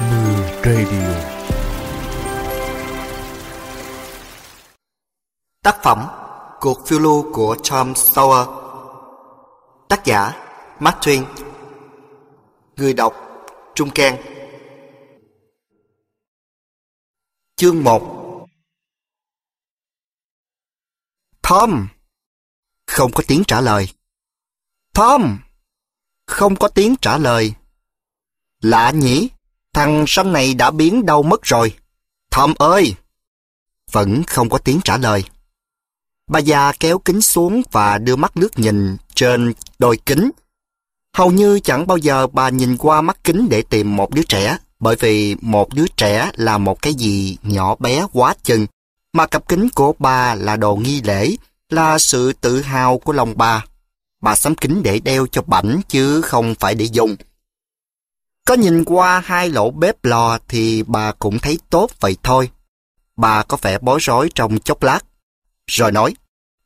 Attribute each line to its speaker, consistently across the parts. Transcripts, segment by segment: Speaker 1: Mưa Radio Tác phẩm Cuộc phiêu lưu của Tom Sawyer Tác giả Mark Twain Người đọc Trung Can Chương 1 Tom Không có tiếng trả lời Tom Không có tiếng trả lời Lạ nhỉ Thằng sâm này đã biến đâu mất rồi? Thầm ơi! Vẫn không có tiếng trả lời. Bà già kéo kính xuống và đưa mắt nước nhìn trên đôi kính. Hầu như chẳng bao giờ bà nhìn qua mắt kính để tìm một đứa trẻ, bởi vì một đứa trẻ là một cái gì nhỏ bé quá chừng, mà cặp kính của bà là đồ nghi lễ, là sự tự hào của lòng bà. Bà sắm kính để đeo cho bảnh chứ không phải để dùng. Có nhìn qua hai lỗ bếp lò thì bà cũng thấy tốt vậy thôi. Bà có vẻ bối rối trong chốc lát. Rồi nói,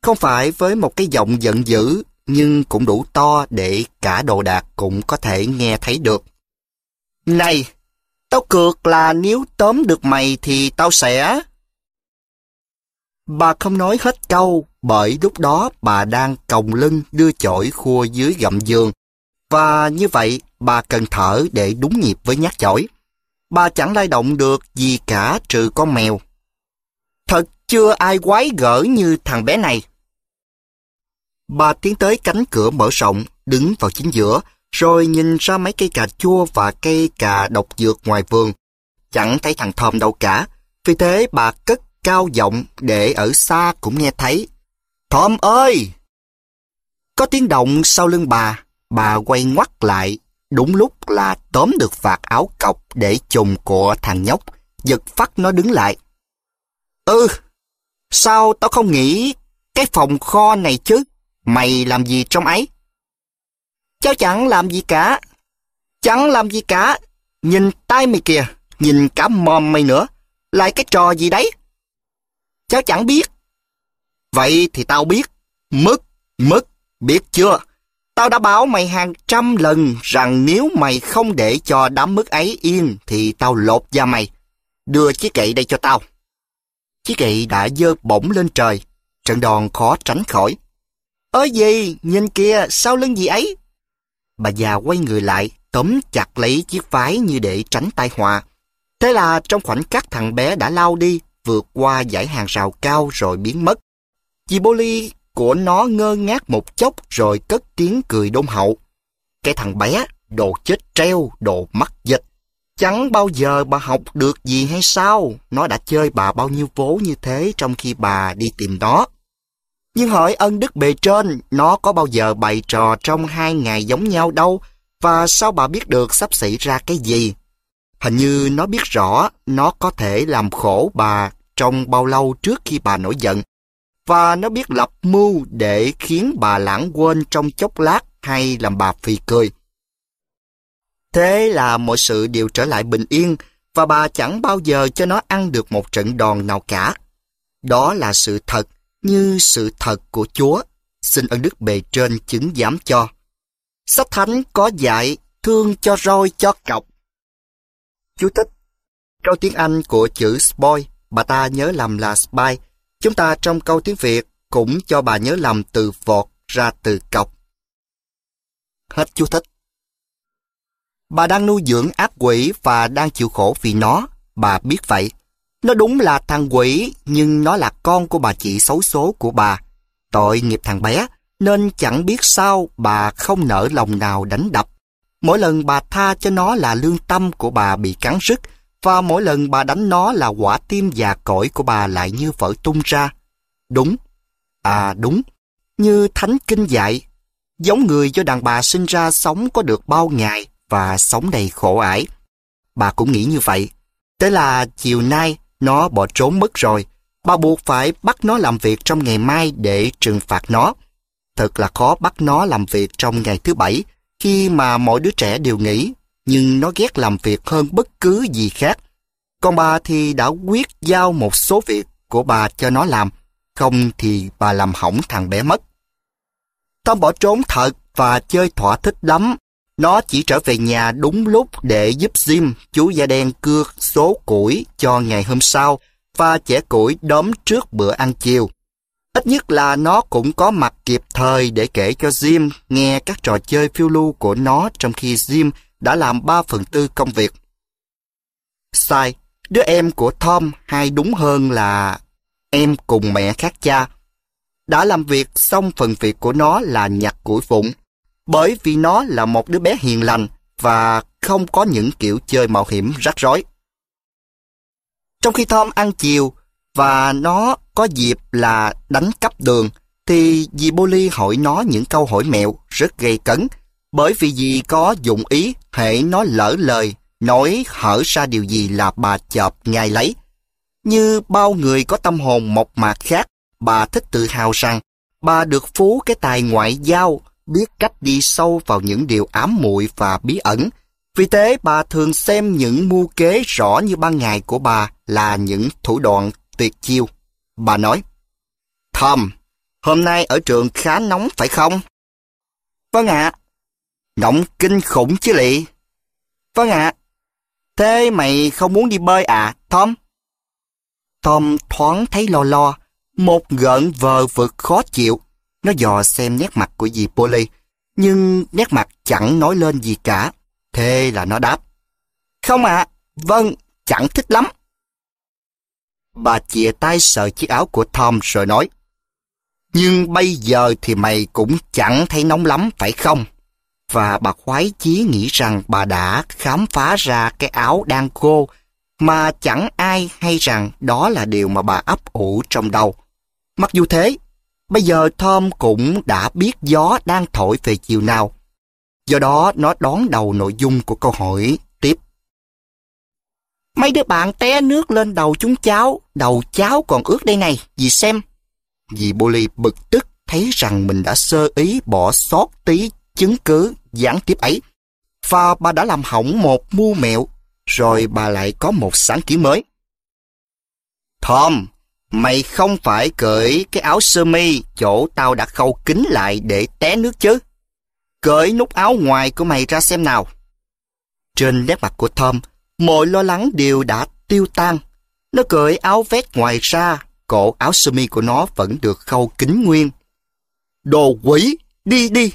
Speaker 1: không phải với một cái giọng giận dữ nhưng cũng đủ to để cả đồ đạc cũng có thể nghe thấy được. Này, tao cược là nếu tóm được mày thì tao sẽ... Bà không nói hết câu bởi lúc đó bà đang còng lưng đưa chổi khua dưới gầm giường. Và như vậy Bà cần thở để đúng nhịp với nhát chổi. Bà chẳng lay động được gì cả trừ con mèo. Thật chưa ai quái gở như thằng bé này. Bà tiến tới cánh cửa mở rộng, đứng vào chính giữa, rồi nhìn ra mấy cây cà chua và cây cà độc dược ngoài vườn. Chẳng thấy thằng Thơm đâu cả, vì thế bà cất cao giọng để ở xa cũng nghe thấy. Thơm ơi! Có tiếng động sau lưng bà, bà quay ngoắt lại Đúng lúc là tóm được vạt áo cọc để chùm của thằng nhóc, giật phát nó đứng lại. Ừ, sao tao không nghĩ cái phòng kho này chứ? Mày làm gì trong ấy? Cháu chẳng làm gì cả. Chẳng làm gì cả. Nhìn tay mày kìa, nhìn cả mòm mày nữa. Lại cái trò gì đấy? Cháu chẳng biết. Vậy thì tao biết. Mất, mất, biết chưa? Tao đã báo mày hàng trăm lần rằng nếu mày không để cho đám mứt ấy yên thì tao lột da mày. Đưa chiếc gậy đây cho tao. Chiếc gậy đã dơ bổng lên trời. Trận đòn khó tránh khỏi. Ơ gì, nhìn kìa, sau lưng gì ấy? Bà già quay người lại, tóm chặt lấy chiếc vái như để tránh tai họa. Thế là trong khoảnh khắc thằng bé đã lao đi, vượt qua dãy hàng rào cao rồi biến mất. Chị Boli của nó ngơ ngác một chốc rồi cất tiếng cười đôn hậu. Cái thằng bé, đồ chết treo, đồ mắc dịch. Chẳng bao giờ bà học được gì hay sao? Nó đã chơi bà bao nhiêu vố như thế trong khi bà đi tìm nó. Nhưng hỏi ân đức bề trên, nó có bao giờ bày trò trong hai ngày giống nhau đâu, và sao bà biết được sắp xảy ra cái gì? Hình như nó biết rõ nó có thể làm khổ bà trong bao lâu trước khi bà nổi giận, và nó biết lập mưu để khiến bà lãng quên trong chốc lát hay làm bà phì cười. Thế là mọi sự đều trở lại bình yên và bà chẳng bao giờ cho nó ăn được một trận đòn nào cả. Đó là sự thật như sự thật của Chúa. Xin ơn Đức bề trên chứng giám cho. Sách Thánh có dạy thương cho roi cho cọc. Chú thích Câu tiếng Anh của chữ spoil, bà ta nhớ làm là spy, Chúng ta trong câu tiếng Việt cũng cho bà nhớ lầm từ vọt ra từ cọc. Hết chú thích. Bà đang nuôi dưỡng ác quỷ và đang chịu khổ vì nó, bà biết vậy. Nó đúng là thằng quỷ, nhưng nó là con của bà chị xấu số của bà. Tội nghiệp thằng bé, nên chẳng biết sao bà không nỡ lòng nào đánh đập. Mỗi lần bà tha cho nó là lương tâm của bà bị cắn rứt, và mỗi lần bà đánh nó là quả tim già cỗi của bà lại như vỡ tung ra. Đúng. À đúng. Như thánh kinh dạy. Giống người do đàn bà sinh ra sống có được bao ngày và sống đầy khổ ải. Bà cũng nghĩ như vậy. Thế là chiều nay nó bỏ trốn mất rồi. Bà buộc phải bắt nó làm việc trong ngày mai để trừng phạt nó. Thật là khó bắt nó làm việc trong ngày thứ bảy khi mà mỗi đứa trẻ đều nghỉ nhưng nó ghét làm việc hơn bất cứ gì khác. Còn bà thì đã quyết giao một số việc của bà cho nó làm, không thì bà làm hỏng thằng bé mất. Tom bỏ trốn thật và chơi thỏa thích lắm. Nó chỉ trở về nhà đúng lúc để giúp Jim, chú da đen cưa số củi cho ngày hôm sau và chẻ củi đóm trước bữa ăn chiều. Ít nhất là nó cũng có mặt kịp thời để kể cho Jim nghe các trò chơi phiêu lưu của nó trong khi Jim đã làm 3 phần tư công việc. Sai, đứa em của Tom hay đúng hơn là em cùng mẹ khác cha, đã làm việc xong phần việc của nó là nhặt củi vụn, bởi vì nó là một đứa bé hiền lành và không có những kiểu chơi mạo hiểm rắc rối. Trong khi Tom ăn chiều và nó có dịp là đánh cắp đường, thì dì Bolly hỏi nó những câu hỏi mẹo rất gây cấn bởi vì gì có dụng ý, hệ nó lỡ lời, nói hở ra điều gì là bà chợp ngay lấy. Như bao người có tâm hồn mộc mạc khác, bà thích tự hào rằng bà được phú cái tài ngoại giao, biết cách đi sâu vào những điều ám muội và bí ẩn. Vì thế bà thường xem những mưu kế rõ như ban ngày của bà là những thủ đoạn tuyệt chiêu. Bà nói, Thầm, hôm nay ở trường khá nóng phải không? Vâng ạ, Ngỗng kinh khủng chứ lị. Vâng ạ. Thế mày không muốn đi bơi à, Tom? Tom thoáng thấy lo lo, một gợn vờ vực khó chịu. Nó dò xem nét mặt của dì Polly, nhưng nét mặt chẳng nói lên gì cả. Thế là nó đáp. Không ạ, vâng, chẳng thích lắm. Bà chìa tay sợ chiếc áo của Tom rồi nói. Nhưng bây giờ thì mày cũng chẳng thấy nóng lắm phải không? và bà khoái chí nghĩ rằng bà đã khám phá ra cái áo đang khô mà chẳng ai hay rằng đó là điều mà bà ấp ủ trong đầu. Mặc dù thế, bây giờ Tom cũng đã biết gió đang thổi về chiều nào. Do đó nó đón đầu nội dung của câu hỏi tiếp. Mấy đứa bạn té nước lên đầu chúng cháu, đầu cháu còn ướt đây này, dì xem. Dì Boli bực tức thấy rằng mình đã sơ ý bỏ sót tí chứng cứ gián tiếp ấy. Và bà đã làm hỏng một mưu mẹo, rồi bà lại có một sáng kiến mới. Tom, mày không phải cởi cái áo sơ mi chỗ tao đã khâu kín lại để té nước chứ? Cởi nút áo ngoài của mày ra xem nào. Trên nét mặt của Tom, mọi lo lắng đều đã tiêu tan. Nó cởi áo vest ngoài ra, cổ áo sơ mi của nó vẫn được khâu kín nguyên. Đồ quỷ, đi đi!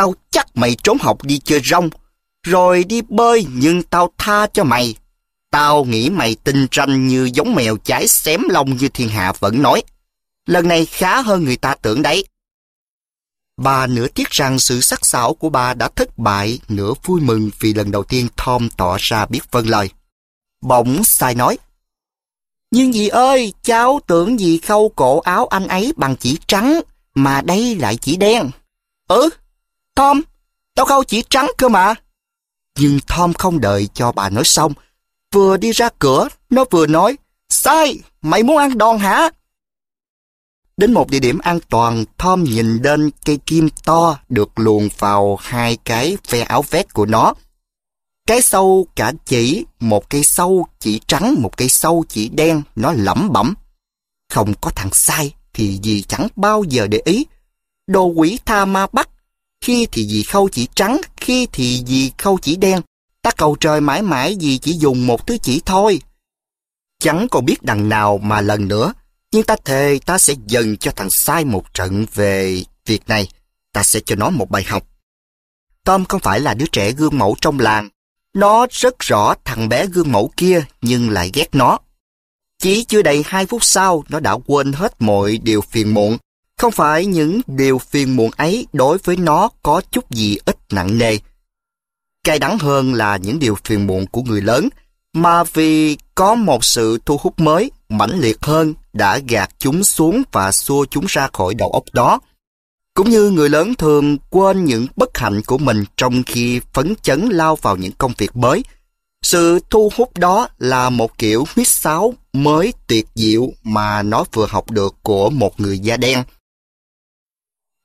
Speaker 1: Tao chắc mày trốn học đi chơi rong, rồi đi bơi nhưng tao tha cho mày. Tao nghĩ mày tinh ranh như giống mèo chái xém lông như thiên hạ vẫn nói. Lần này khá hơn người ta tưởng đấy. Bà nửa tiếc rằng sự sắc sảo của bà đã thất bại, nửa vui mừng vì lần đầu tiên Tom tỏ ra biết vâng lời. Bỗng sai nói. Nhưng dì ơi, cháu tưởng dì khâu cổ áo anh ấy bằng chỉ trắng, mà đây lại chỉ đen. Ừ, Tom, tao khâu chỉ trắng cơ mà. Nhưng Tom không đợi cho bà nói xong. Vừa đi ra cửa, nó vừa nói, Sai, mày muốn ăn đòn hả? Đến một địa điểm an toàn, Tom nhìn lên cây kim to được luồn vào hai cái ve áo vét của nó. Cái sâu cả chỉ, một cây sâu chỉ trắng, một cây sâu chỉ đen, nó lẩm bẩm. Không có thằng sai thì gì chẳng bao giờ để ý. Đồ quỷ tha ma bắt khi thì vì khâu chỉ trắng, khi thì vì khâu chỉ đen. Ta cầu trời mãi mãi vì chỉ dùng một thứ chỉ thôi. Chẳng còn biết đằng nào mà lần nữa, nhưng ta thề ta sẽ dần cho thằng sai một trận về việc này. Ta sẽ cho nó một bài học. Tom không phải là đứa trẻ gương mẫu trong làng. Nó rất rõ thằng bé gương mẫu kia nhưng lại ghét nó. Chỉ chưa đầy hai phút sau, nó đã quên hết mọi điều phiền muộn không phải những điều phiền muộn ấy đối với nó có chút gì ít nặng nề. Cay đắng hơn là những điều phiền muộn của người lớn, mà vì có một sự thu hút mới, mãnh liệt hơn đã gạt chúng xuống và xua chúng ra khỏi đầu óc đó. Cũng như người lớn thường quên những bất hạnh của mình trong khi phấn chấn lao vào những công việc mới. Sự thu hút đó là một kiểu huyết sáo mới tuyệt diệu mà nó vừa học được của một người da đen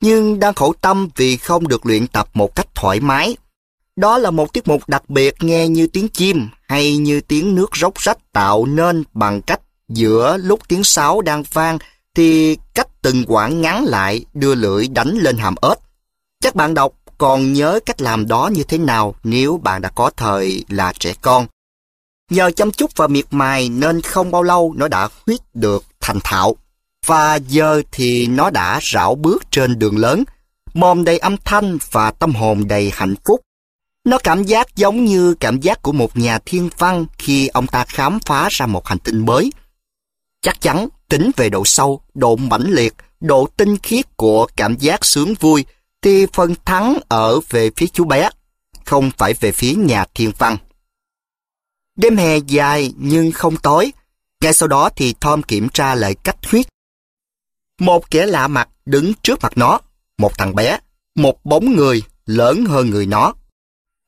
Speaker 1: nhưng đang khổ tâm vì không được luyện tập một cách thoải mái. Đó là một tiết mục đặc biệt nghe như tiếng chim hay như tiếng nước róc rách tạo nên bằng cách giữa lúc tiếng sáo đang vang thì cách từng quãng ngắn lại đưa lưỡi đánh lên hàm ếch. Chắc bạn đọc còn nhớ cách làm đó như thế nào nếu bạn đã có thời là trẻ con. Nhờ chăm chút và miệt mài nên không bao lâu nó đã huyết được thành thạo và giờ thì nó đã rảo bước trên đường lớn, mồm đầy âm thanh và tâm hồn đầy hạnh phúc. Nó cảm giác giống như cảm giác của một nhà thiên văn khi ông ta khám phá ra một hành tinh mới. Chắc chắn tính về độ sâu, độ mãnh liệt, độ tinh khiết của cảm giác sướng vui thì phần thắng ở về phía chú bé, không phải về phía nhà thiên văn. Đêm hè dài nhưng không tối. Ngay sau đó thì Tom kiểm tra lại cách huyết một kẻ lạ mặt đứng trước mặt nó, một thằng bé, một bóng người lớn hơn người nó.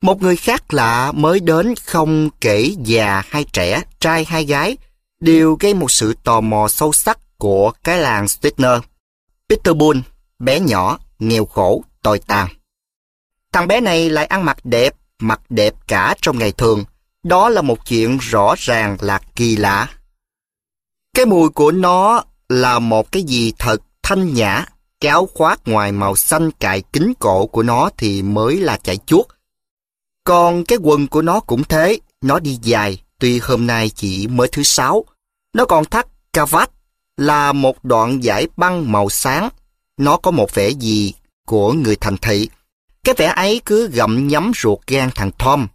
Speaker 1: Một người khác lạ mới đến không kể già hay trẻ, trai hay gái, đều gây một sự tò mò sâu sắc của cái làng Stigner. Peter Boone, bé nhỏ, nghèo khổ, tồi tàn. Thằng bé này lại ăn mặc đẹp, mặc đẹp cả trong ngày thường. Đó là một chuyện rõ ràng là kỳ lạ. Cái mùi của nó là một cái gì thật thanh nhã, kéo áo khoác ngoài màu xanh cài kính cổ của nó thì mới là chạy chuốt. Còn cái quần của nó cũng thế, nó đi dài, tuy hôm nay chỉ mới thứ sáu. Nó còn thắt cà vạt là một đoạn giải băng màu sáng. Nó có một vẻ gì của người thành thị. Cái vẻ ấy cứ gặm nhắm ruột gan thằng Tom.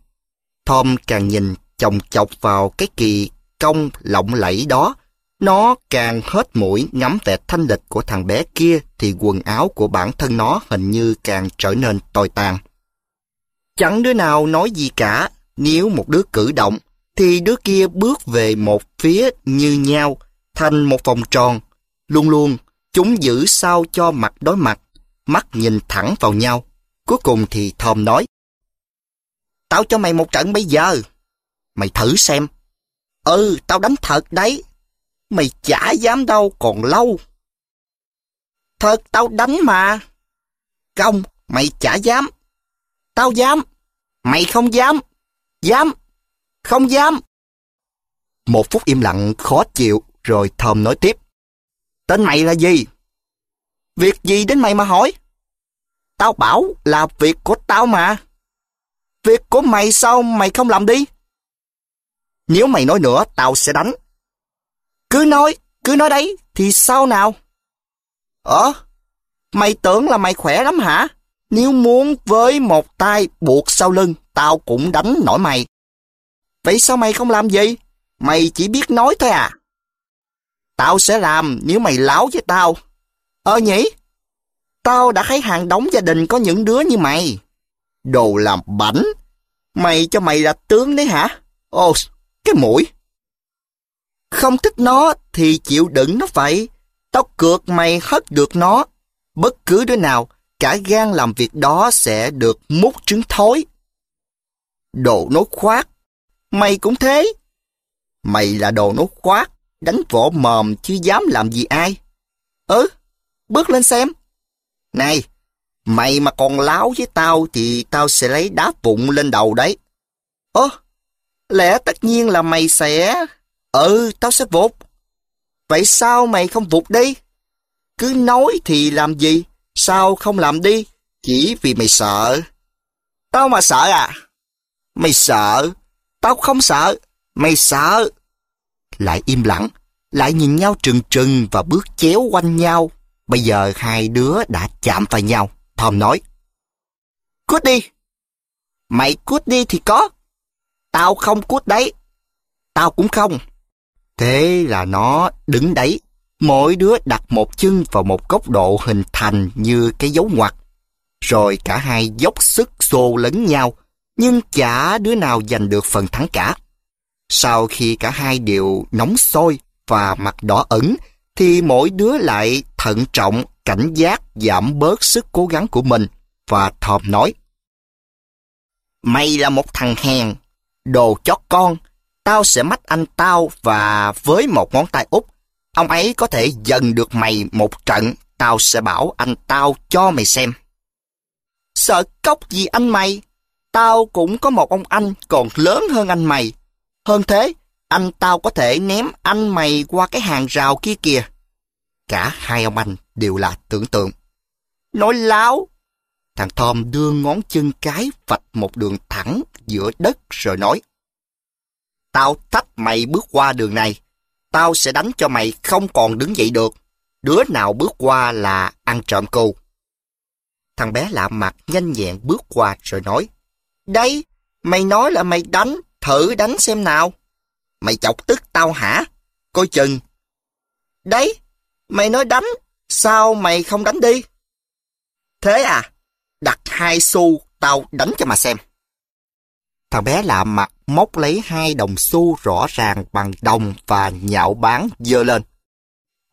Speaker 1: Tom càng nhìn chồng chọc vào cái kỳ công lộng lẫy đó, nó càng hết mũi ngắm vẻ thanh lịch của thằng bé kia thì quần áo của bản thân nó hình như càng trở nên tồi tàn. Chẳng đứa nào nói gì cả, nếu một đứa cử động thì đứa kia bước về một phía như nhau thành một vòng tròn. Luôn luôn, chúng giữ sao cho mặt đối mặt, mắt nhìn thẳng vào nhau. Cuối cùng thì thòm nói, Tao cho mày một trận bây giờ. Mày thử xem. Ừ, tao đánh thật đấy, mày chả dám đâu còn lâu. Thật tao đánh mà. Không, mày chả dám. Tao dám. Mày không dám. Dám. Không dám. Một phút im lặng khó chịu rồi Thơm nói tiếp. Tên mày là gì? Việc gì đến mày mà hỏi? Tao bảo là việc của tao mà. Việc của mày sao mày không làm đi? Nếu mày nói nữa, tao sẽ đánh. Cứ nói, cứ nói đấy, thì sao nào? Ờ, mày tưởng là mày khỏe lắm hả? Nếu muốn với một tay buộc sau lưng, tao cũng đánh nổi mày. Vậy sao mày không làm gì? Mày chỉ biết nói thôi à? Tao sẽ làm nếu mày láo với tao. Ờ nhỉ? Tao đã thấy hàng đóng gia đình có những đứa như mày. Đồ làm bảnh. Mày cho mày là tướng đấy hả? Ồ, cái mũi. Không thích nó thì chịu đựng nó vậy. tóc cược mày hất được nó. Bất cứ đứa nào, cả gan làm việc đó sẽ được mút trứng thối. Đồ nốt khoát. Mày cũng thế. Mày là đồ nốt khoát, đánh vỗ mồm chứ dám làm gì ai. Ừ, bước lên xem. Này, mày mà còn láo với tao thì tao sẽ lấy đá vụn lên đầu đấy. Ơ, lẽ tất nhiên là mày sẽ... Ừ, tao sẽ vụt. Vậy sao mày không vụt đi? Cứ nói thì làm gì? Sao không làm đi? Chỉ vì mày sợ. Tao mà sợ à? Mày sợ. Tao không sợ. Mày sợ. Lại im lặng. Lại nhìn nhau trừng trừng và bước chéo quanh nhau. Bây giờ hai đứa đã chạm vào nhau. Thom nói. Cút đi. Mày cút đi thì có. Tao không cút đấy. Tao cũng không. Thế là nó đứng đấy, mỗi đứa đặt một chân vào một góc độ hình thành như cái dấu ngoặt. Rồi cả hai dốc sức xô lấn nhau, nhưng chả đứa nào giành được phần thắng cả. Sau khi cả hai đều nóng sôi và mặt đỏ ẩn, thì mỗi đứa lại thận trọng, cảnh giác, giảm bớt sức cố gắng của mình và thòm nói. Mày là một thằng hèn, đồ chó con, Tao sẽ mách anh tao và với một ngón tay út, ông ấy có thể dần được mày một trận. Tao sẽ bảo anh tao cho mày xem. Sợ cốc gì anh mày? Tao cũng có một ông anh còn lớn hơn anh mày. Hơn thế, anh tao có thể ném anh mày qua cái hàng rào kia kìa. Cả hai ông anh đều là tưởng tượng. Nói láo! Thằng Tom đưa ngón chân cái vạch một đường thẳng giữa đất rồi nói Tao thách mày bước qua đường này. Tao sẽ đánh cho mày không còn đứng dậy được. Đứa nào bước qua là ăn trộm cô. Thằng bé lạ mặt nhanh nhẹn bước qua rồi nói. Đây, mày nói là mày đánh, thử đánh xem nào. Mày chọc tức tao hả? Coi chừng. Đấy, mày nói đánh, sao mày không đánh đi? Thế à, đặt hai xu tao đánh cho mà xem. Thằng bé lạ mặt móc lấy hai đồng xu rõ ràng bằng đồng và nhạo báng dơ lên.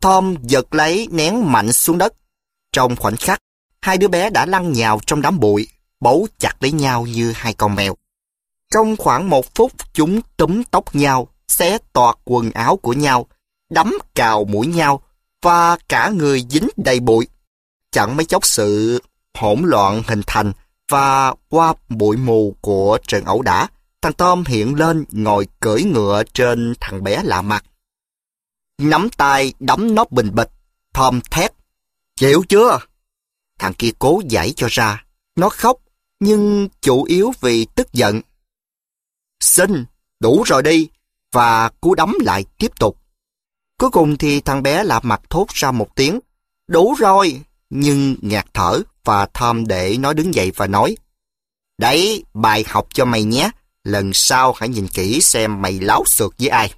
Speaker 1: Tom giật lấy nén mạnh xuống đất. Trong khoảnh khắc, hai đứa bé đã lăn nhào trong đám bụi, bấu chặt lấy nhau như hai con mèo. Trong khoảng một phút, chúng túm tóc nhau, xé toạc quần áo của nhau, đấm cào mũi nhau và cả người dính đầy bụi. Chẳng mấy chốc sự hỗn loạn hình thành và qua bụi mù của trận ẩu đả, thằng Tom hiện lên ngồi cưỡi ngựa trên thằng bé lạ mặt. Nắm tay đấm nóc bình bịch, Tom thét. Chịu chưa? Thằng kia cố giải cho ra. Nó khóc, nhưng chủ yếu vì tức giận. Xin, đủ rồi đi. Và cú đấm lại tiếp tục. Cuối cùng thì thằng bé lạ mặt thốt ra một tiếng. Đủ rồi, nhưng ngạt thở và thom để nó đứng dậy và nói Đấy, bài học cho mày nhé, lần sau hãy nhìn kỹ xem mày láo sượt với ai.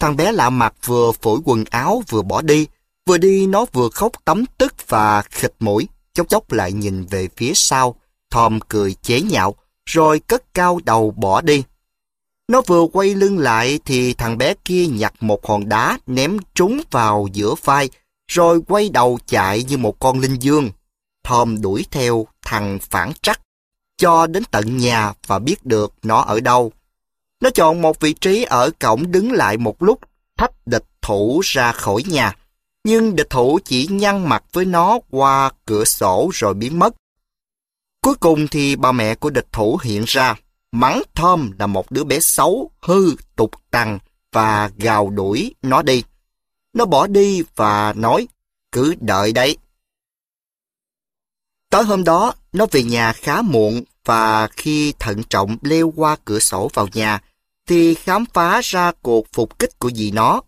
Speaker 1: Thằng bé lạ mặt vừa phổi quần áo vừa bỏ đi, vừa đi nó vừa khóc tấm tức và khịt mũi, chốc chốc lại nhìn về phía sau, thòm cười chế nhạo, rồi cất cao đầu bỏ đi. Nó vừa quay lưng lại thì thằng bé kia nhặt một hòn đá ném trúng vào giữa vai, rồi quay đầu chạy như một con linh dương. thom đuổi theo thằng phản trắc, cho đến tận nhà và biết được nó ở đâu. Nó chọn một vị trí ở cổng đứng lại một lúc, thách địch thủ ra khỏi nhà. Nhưng địch thủ chỉ nhăn mặt với nó qua cửa sổ rồi biến mất. Cuối cùng thì bà mẹ của địch thủ hiện ra, mắng thom là một đứa bé xấu, hư, tục tằng và gào đuổi nó đi. Nó bỏ đi và nói, cứ đợi đấy. Tối hôm đó, nó về nhà khá muộn và khi thận trọng leo qua cửa sổ vào nhà, thì khám phá ra cuộc phục kích của dì nó.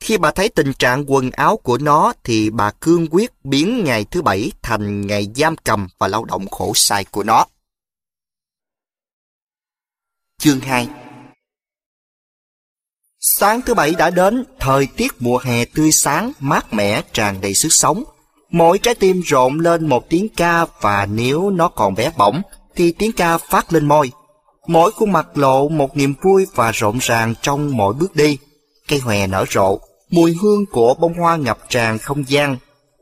Speaker 1: Khi bà thấy tình trạng quần áo của nó thì bà cương quyết biến ngày thứ bảy thành ngày giam cầm và lao động khổ sai của nó. Chương 2 Sáng thứ bảy đã đến, thời tiết mùa hè tươi sáng, mát mẻ, tràn đầy sức sống. Mỗi trái tim rộn lên một tiếng ca và nếu nó còn bé bỏng, thì tiếng ca phát lên môi. Mỗi khuôn mặt lộ một niềm vui và rộn ràng trong mỗi bước đi. Cây hòe nở rộ, mùi hương của bông hoa ngập tràn không gian.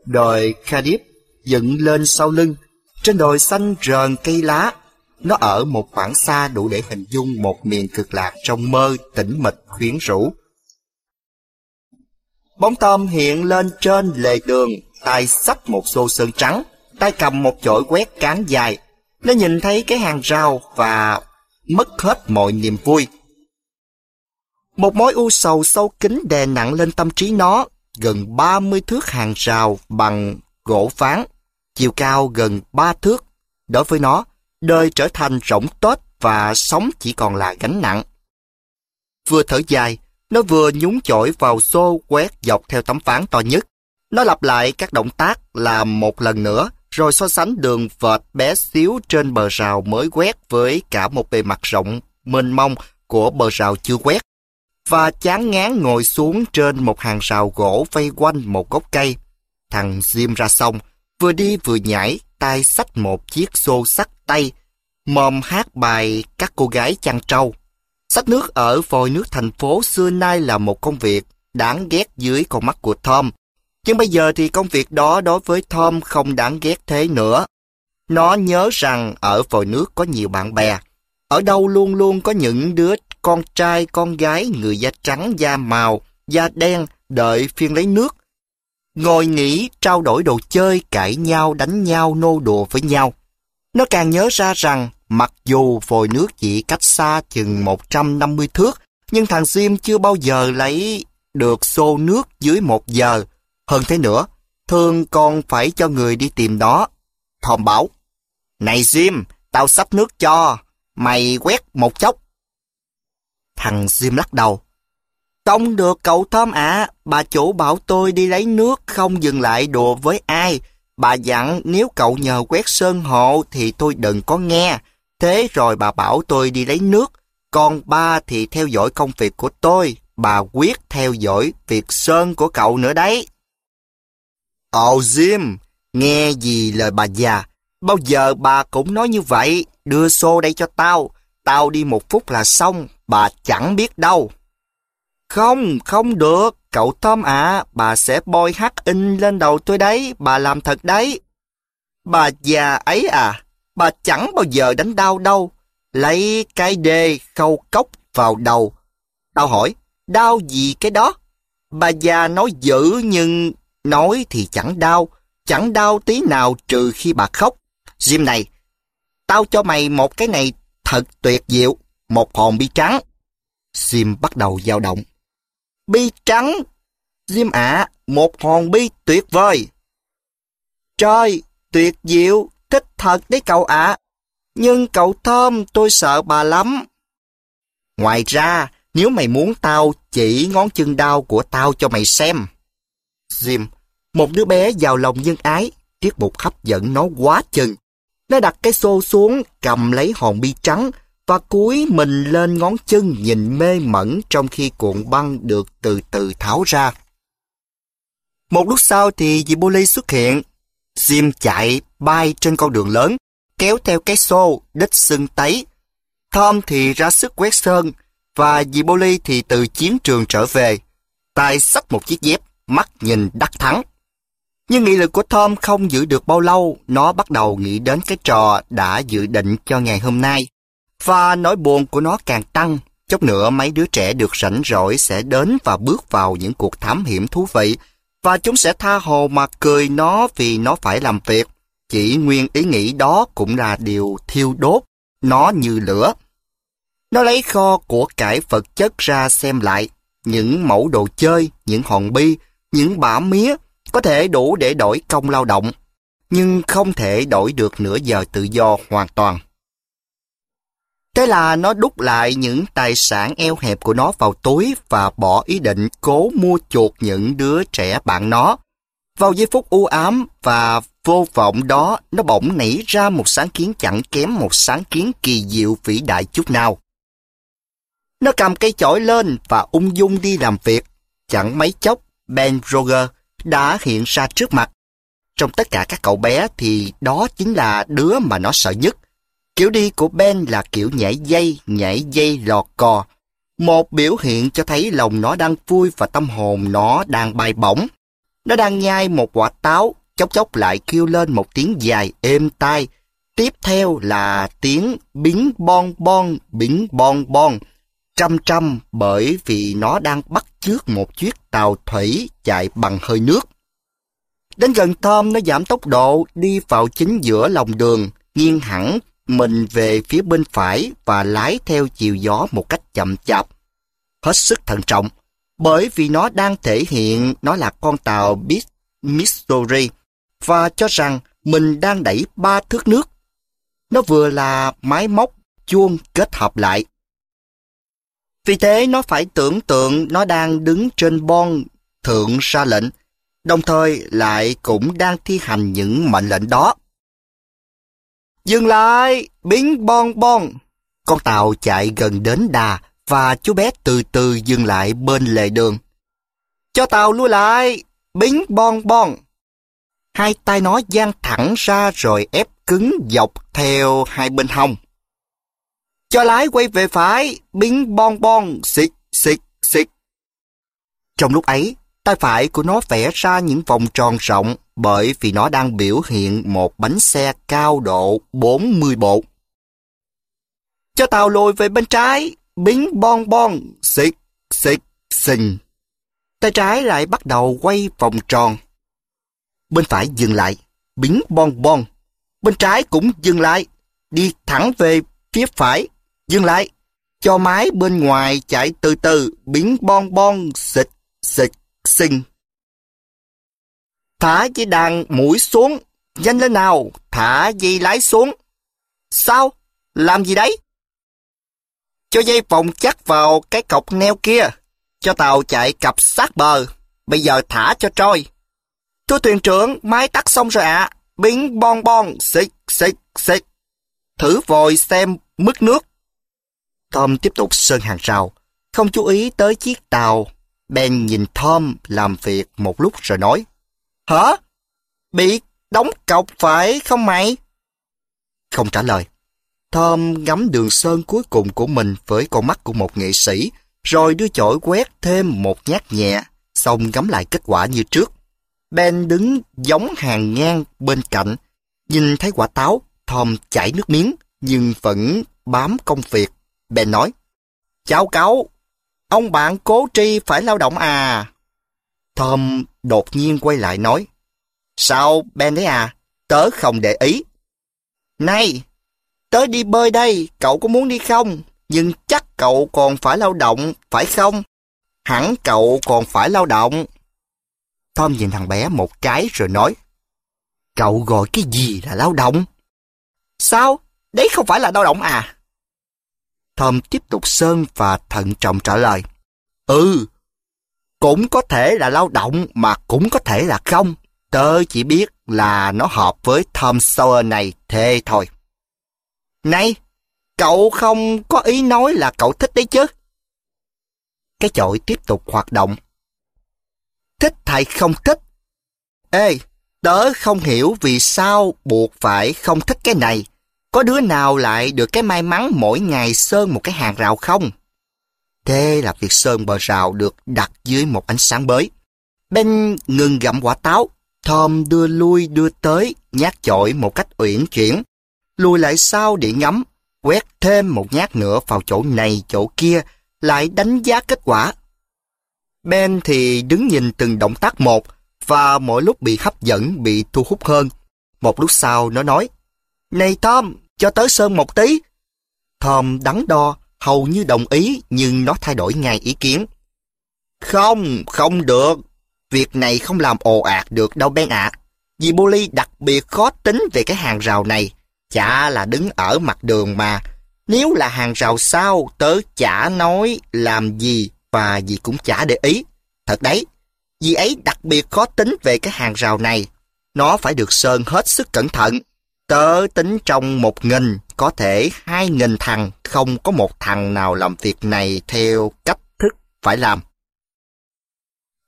Speaker 1: Đồi Khadip dựng lên sau lưng, trên đồi xanh rờn cây lá nó ở một khoảng xa đủ để hình dung một miền cực lạc trong mơ tĩnh mịch khuyến rũ. Bóng tôm hiện lên trên lề đường, tay sắp một xô sơn trắng, tay cầm một chổi quét cán dài. Nó nhìn thấy cái hàng rau và mất hết mọi niềm vui. Một mối u sầu sâu kín đè nặng lên tâm trí nó, gần 30 thước hàng rào bằng gỗ phán, chiều cao gần 3 thước. Đối với nó, đời trở thành rỗng tuếch và sống chỉ còn là gánh nặng. Vừa thở dài, nó vừa nhúng chổi vào xô quét dọc theo tấm phán to nhất. Nó lặp lại các động tác làm một lần nữa, rồi so sánh đường vệt bé xíu trên bờ rào mới quét với cả một bề mặt rộng mênh mông của bờ rào chưa quét. Và chán ngán ngồi xuống trên một hàng rào gỗ vây quanh một gốc cây. Thằng Jim ra sông, vừa đi vừa nhảy, tay xách một chiếc xô sắt tay, mòm hát bài các cô gái chăn trâu. Sách nước ở vòi nước thành phố xưa nay là một công việc đáng ghét dưới con mắt của Tom. Nhưng bây giờ thì công việc đó đối với Tom không đáng ghét thế nữa. Nó nhớ rằng ở vòi nước có nhiều bạn bè. Ở đâu luôn luôn có những đứa con trai, con gái, người da trắng, da màu, da đen đợi phiên lấy nước. Ngồi nghỉ, trao đổi đồ chơi, cãi nhau, đánh nhau, nô đùa với nhau. Nó càng nhớ ra rằng, mặc dù vòi nước chỉ cách xa chừng 150 thước, nhưng thằng Jim chưa bao giờ lấy được xô nước dưới một giờ. Hơn thế nữa, thường còn phải cho người đi tìm đó. Thòm bảo, Này Jim tao sắp nước cho, mày quét một chốc. Thằng Jim lắc đầu. Không được cậu Thơm ạ, à. bà chủ bảo tôi đi lấy nước không dừng lại đùa với ai. Bà dặn nếu cậu nhờ quét sơn hộ thì tôi đừng có nghe. Thế rồi bà bảo tôi đi lấy nước. Còn ba thì theo dõi công việc của tôi. Bà quyết theo dõi việc sơn của cậu nữa đấy. Ồ Jim, nghe gì lời bà già. Bao giờ bà cũng nói như vậy. Đưa xô đây cho tao. Tao đi một phút là xong. Bà chẳng biết đâu. Không, không được. Cậu Tom à, bà sẽ bôi hắc in lên đầu tôi đấy, bà làm thật đấy. Bà già ấy à, bà chẳng bao giờ đánh đau đâu. Lấy cái đê khâu cốc vào đầu. Tao hỏi, đau gì cái đó? Bà già nói dữ nhưng nói thì chẳng đau, chẳng đau tí nào trừ khi bà khóc. Jim này, tao cho mày một cái này thật tuyệt diệu, một hòn bi trắng. Jim bắt đầu dao động bi trắng. Diêm ả, một hòn bi tuyệt vời. Trời, tuyệt diệu, thích thật đấy cậu ạ. Nhưng cậu thơm tôi sợ bà lắm. Ngoài ra, nếu mày muốn tao chỉ ngón chân đau của tao cho mày xem. diêm một đứa bé giàu lòng nhân ái, tiết mục hấp dẫn nó quá chừng. Nó đặt cái xô xuống, cầm lấy hòn bi trắng, và cúi mình lên ngón chân nhìn mê mẩn trong khi cuộn băng được từ từ tháo ra. Một lúc sau thì dì Bô xuất hiện. Jim chạy bay trên con đường lớn, kéo theo cái xô, đít sưng tấy. Tom thì ra sức quét sơn, và dì Bô thì từ chiến trường trở về. tay xách một chiếc dép, mắt nhìn đắc thắng. Nhưng nghị lực của Tom không giữ được bao lâu, nó bắt đầu nghĩ đến cái trò đã dự định cho ngày hôm nay và nỗi buồn của nó càng tăng. Chốc nữa mấy đứa trẻ được rảnh rỗi sẽ đến và bước vào những cuộc thám hiểm thú vị và chúng sẽ tha hồ mà cười nó vì nó phải làm việc. Chỉ nguyên ý nghĩ đó cũng là điều thiêu đốt nó như lửa. Nó lấy kho của cải vật chất ra xem lại những mẫu đồ chơi, những hòn bi, những bả mía có thể đủ để đổi công lao động, nhưng không thể đổi được nửa giờ tự do hoàn toàn. Thế là nó đút lại những tài sản eo hẹp của nó vào túi và bỏ ý định cố mua chuộc những đứa trẻ bạn nó. Vào giây phút u ám và vô vọng đó, nó bỗng nảy ra một sáng kiến chẳng kém một sáng kiến kỳ diệu vĩ đại chút nào. Nó cầm cây chổi lên và ung dung đi làm việc. Chẳng mấy chốc, Ben Roger đã hiện ra trước mặt. Trong tất cả các cậu bé thì đó chính là đứa mà nó sợ nhất Kiểu đi của Ben là kiểu nhảy dây, nhảy dây lọt cò. Một biểu hiện cho thấy lòng nó đang vui và tâm hồn nó đang bay bổng. Nó đang nhai một quả táo, chốc chốc lại kêu lên một tiếng dài êm tai. Tiếp theo là tiếng bính bon bon, bính bon bon. Trăm trăm bởi vì nó đang bắt trước một chiếc tàu thủy chạy bằng hơi nước. Đến gần Tom nó giảm tốc độ, đi vào chính giữa lòng đường, nghiêng hẳn mình về phía bên phải và lái theo chiều gió một cách chậm chạp. Hết sức thận trọng, bởi vì nó đang thể hiện nó là con tàu Beat Missouri và cho rằng mình đang đẩy ba thước nước. Nó vừa là máy móc chuông kết hợp lại. Vì thế nó phải tưởng tượng nó đang đứng trên bon thượng ra lệnh, đồng thời lại cũng đang thi hành những mệnh lệnh đó. Dừng lại, bính bon bon. Con tàu chạy gần đến đà và chú bé từ từ dừng lại bên lề đường. Cho tàu lui lại, bính bon bon. Hai tay nó giang thẳng ra rồi ép cứng dọc theo hai bên hông. Cho lái quay về phải, bính bon bon, xịt, xịt, xịt. Trong lúc ấy, Tay phải của nó vẽ ra những vòng tròn rộng bởi vì nó đang biểu hiện một bánh xe cao độ 40 bộ. Cho tàu lùi về bên trái, bính bon bon, xịt, xịt, xình. Tay trái lại bắt đầu quay vòng tròn. Bên phải dừng lại, bính bon bon. Bên trái cũng dừng lại, đi thẳng về phía phải, dừng lại. Cho máy bên ngoài chạy từ từ, bính bon bon, xịt, xịt, sinh. Thả dây đàn mũi xuống, nhanh lên nào, thả dây lái xuống. Sao? Làm gì đấy? Cho dây vòng chắc vào cái cọc neo kia, cho tàu chạy cặp sát bờ, bây giờ thả cho trôi. Thưa thuyền trưởng, máy tắt xong rồi ạ, bính bon bon, xịt xịt xịt. Thử vòi xem mức nước. Tom tiếp tục sơn hàng rào, không chú ý tới chiếc tàu Ben nhìn Tom làm việc một lúc rồi nói. Hả? Bị đóng cọc phải không mày? Không trả lời. Tom ngắm đường sơn cuối cùng của mình với con mắt của một nghệ sĩ, rồi đưa chổi quét thêm một nhát nhẹ, xong ngắm lại kết quả như trước. Ben đứng giống hàng ngang bên cạnh, nhìn thấy quả táo, Tom chảy nước miếng, nhưng vẫn bám công việc. Ben nói, Cháu cáo, Ông bạn cố tri phải lao động à? Thơm đột nhiên quay lại nói. Sao Ben đấy à? Tớ không để ý. Này, tớ đi bơi đây, cậu có muốn đi không? Nhưng chắc cậu còn phải lao động, phải không? Hẳn cậu còn phải lao động. Tom nhìn thằng bé một cái rồi nói. Cậu gọi cái gì là lao động? Sao? Đấy không phải là lao động à? Thom tiếp tục sơn và thận trọng trả lời. Ừ, cũng có thể là lao động mà cũng có thể là không. Tớ chỉ biết là nó hợp với Tom Sawyer này thế thôi. Này, cậu không có ý nói là cậu thích đấy chứ? Cái chổi tiếp tục hoạt động. Thích hay không thích? Ê, tớ không hiểu vì sao buộc phải không thích cái này có đứa nào lại được cái may mắn mỗi ngày sơn một cái hàng rào không? Thế là việc sơn bờ rào được đặt dưới một ánh sáng bới. Ben ngừng gặm quả táo, Tom đưa lui đưa tới, nhát chọi một cách uyển chuyển. Lùi lại sau để ngắm, quét thêm một nhát nữa vào chỗ này chỗ kia, lại đánh giá kết quả. Ben thì đứng nhìn từng động tác một, và mỗi lúc bị hấp dẫn, bị thu hút hơn. Một lúc sau nó nói, này Tom, cho tớ sơn một tí. Tom đắn đo, hầu như đồng ý nhưng nó thay đổi ngay ý kiến. Không, không được. Việc này không làm ồ ạt được đâu bé ạ. À. Vì Bully đặc biệt khó tính về cái hàng rào này. Chả là đứng ở mặt đường mà. Nếu là hàng rào sao, tớ chả nói làm gì và gì cũng chả để ý. Thật đấy, dì ấy đặc biệt khó tính về cái hàng rào này. Nó phải được sơn hết sức cẩn thận. Tớ tính trong một nghìn, có thể hai nghìn thằng, không có một thằng nào làm việc này theo cách thức phải làm.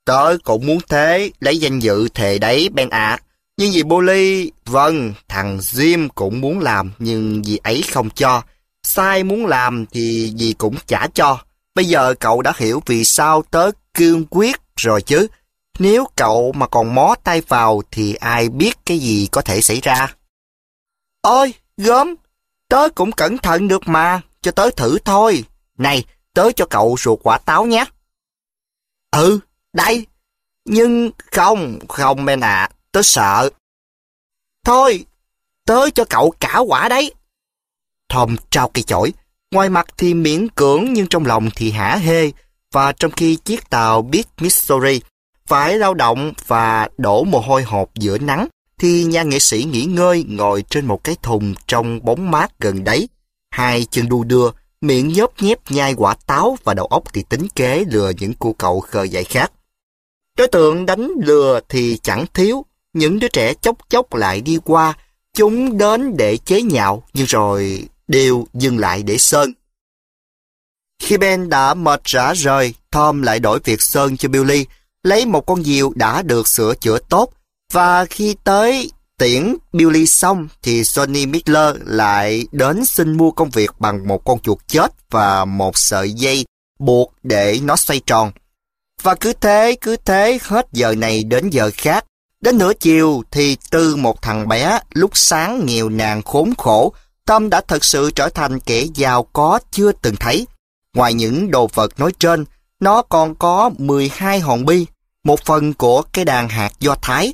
Speaker 1: Tớ cũng muốn thế, lấy danh dự thề đấy Ben ạ. Nhưng vì Bully, vâng, thằng Jim cũng muốn làm, nhưng vì ấy không cho. Sai muốn làm thì gì cũng chả cho. Bây giờ cậu đã hiểu vì sao tớ cương quyết rồi chứ. Nếu cậu mà còn mó tay vào thì ai biết cái gì có thể xảy ra. Ôi, gớm, tớ cũng cẩn thận được mà, cho tớ thử thôi. Này, tớ cho cậu ruột quả táo nhé. Ừ, đây. Nhưng không, không men à, tớ sợ. Thôi, tớ cho cậu cả quả đấy. Thom trao cây chổi, ngoài mặt thì miễn cưỡng nhưng trong lòng thì hả hê. Và trong khi chiếc tàu Big Missouri phải lao động và đổ mồ hôi hột giữa nắng, thì nhà nghệ sĩ nghỉ ngơi ngồi trên một cái thùng trong bóng mát gần đấy. Hai chân đu đưa, miệng nhóp nhép nhai quả táo và đầu óc thì tính kế lừa những cô cậu khờ dại khác. Đối tượng đánh lừa thì chẳng thiếu, những đứa trẻ chốc chốc lại đi qua, chúng đến để chế nhạo nhưng rồi đều dừng lại để sơn. Khi Ben đã mệt rã rời, Tom lại đổi việc sơn cho Billy, lấy một con diều đã được sửa chữa tốt và khi tới tiễn Billy xong thì Sonny Miller lại đến xin mua công việc bằng một con chuột chết và một sợi dây buộc để nó xoay tròn. Và cứ thế, cứ thế hết giờ này đến giờ khác. Đến nửa chiều thì từ một thằng bé lúc sáng nghèo nàn khốn khổ, Tâm đã thật sự trở thành kẻ giàu có chưa từng thấy. Ngoài những đồ vật nói trên, nó còn có 12 hòn bi, một phần của cái đàn hạt do Thái,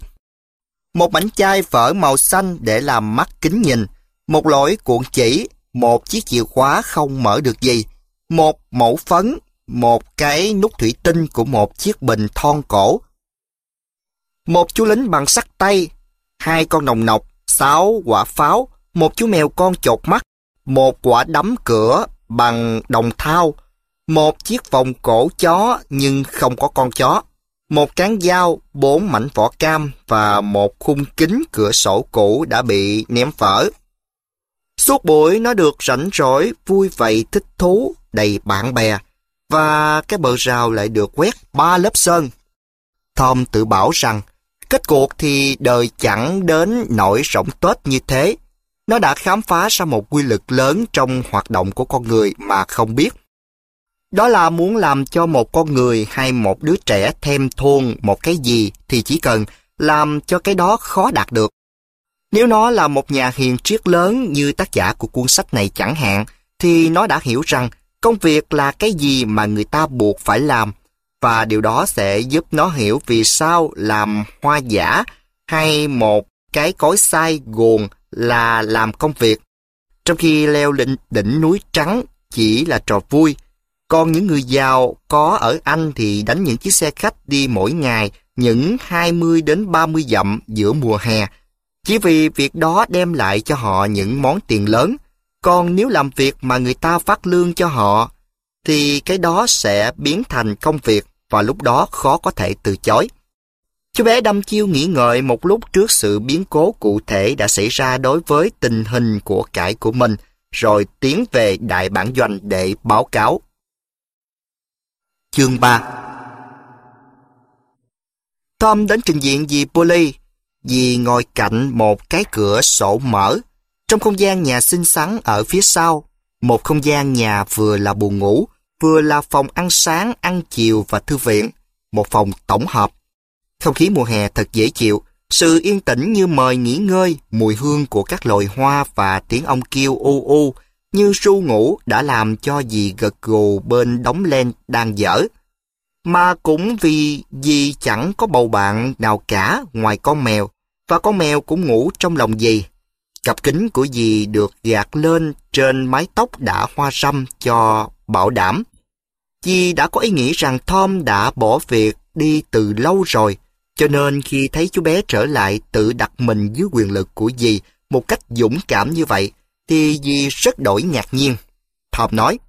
Speaker 1: một mảnh chai phở màu xanh để làm mắt kính nhìn, một lỗi cuộn chỉ, một chiếc chìa khóa không mở được gì, một mẫu phấn, một cái nút thủy tinh của một chiếc bình thon cổ, một chú lính bằng sắt tay, hai con nòng nọc, sáu quả pháo, một chú mèo con chột mắt, một quả đấm cửa bằng đồng thao, một chiếc vòng cổ chó nhưng không có con chó, một cán dao, bốn mảnh vỏ cam và một khung kính cửa sổ cũ đã bị ném vỡ. Suốt buổi nó được rảnh rỗi, vui vầy, thích thú, đầy bạn bè. Và cái bờ rào lại được quét ba lớp sơn. Tom tự bảo rằng, kết cuộc thì đời chẳng đến nỗi rộng tết như thế. Nó đã khám phá ra một quy luật lớn trong hoạt động của con người mà không biết. Đó là muốn làm cho một con người hay một đứa trẻ thêm thôn một cái gì thì chỉ cần làm cho cái đó khó đạt được. Nếu nó là một nhà hiền triết lớn như tác giả của cuốn sách này chẳng hạn, thì nó đã hiểu rằng công việc là cái gì mà người ta buộc phải làm và điều đó sẽ giúp nó hiểu vì sao làm hoa giả hay một cái cối sai gồm là làm công việc. Trong khi leo lên đỉnh núi trắng chỉ là trò vui, còn những người giàu có ở Anh thì đánh những chiếc xe khách đi mỗi ngày những 20 đến 30 dặm giữa mùa hè. Chỉ vì việc đó đem lại cho họ những món tiền lớn. Còn nếu làm việc mà người ta phát lương cho họ, thì cái đó sẽ biến thành công việc và lúc đó khó có thể từ chối. Chú bé đâm chiêu nghĩ ngợi một lúc trước sự biến cố cụ thể đã xảy ra đối với tình hình của cải của mình, rồi tiến về đại bản doanh để báo cáo. Chương 3 Tom đến trình diện vì Polly vì ngồi cạnh một cái cửa sổ mở trong không gian nhà xinh xắn ở phía sau. Một không gian nhà vừa là buồn ngủ, vừa là phòng ăn sáng, ăn chiều và thư viện. Một phòng tổng hợp. Không khí mùa hè thật dễ chịu. Sự yên tĩnh như mời nghỉ ngơi, mùi hương của các loài hoa và tiếng ong kêu u u như su ngủ đã làm cho dì gật gù bên đóng len đang dở. Mà cũng vì dì chẳng có bầu bạn nào cả ngoài con mèo, và con mèo cũng ngủ trong lòng dì. Cặp kính của dì được gạt lên trên mái tóc đã hoa râm cho bảo đảm. Dì đã có ý nghĩ rằng Tom đã bỏ việc đi từ lâu rồi, cho nên khi thấy chú bé trở lại tự đặt mình dưới quyền lực của dì một cách dũng cảm như vậy, thì dì rất đổi ngạc nhiên. Thòm nói,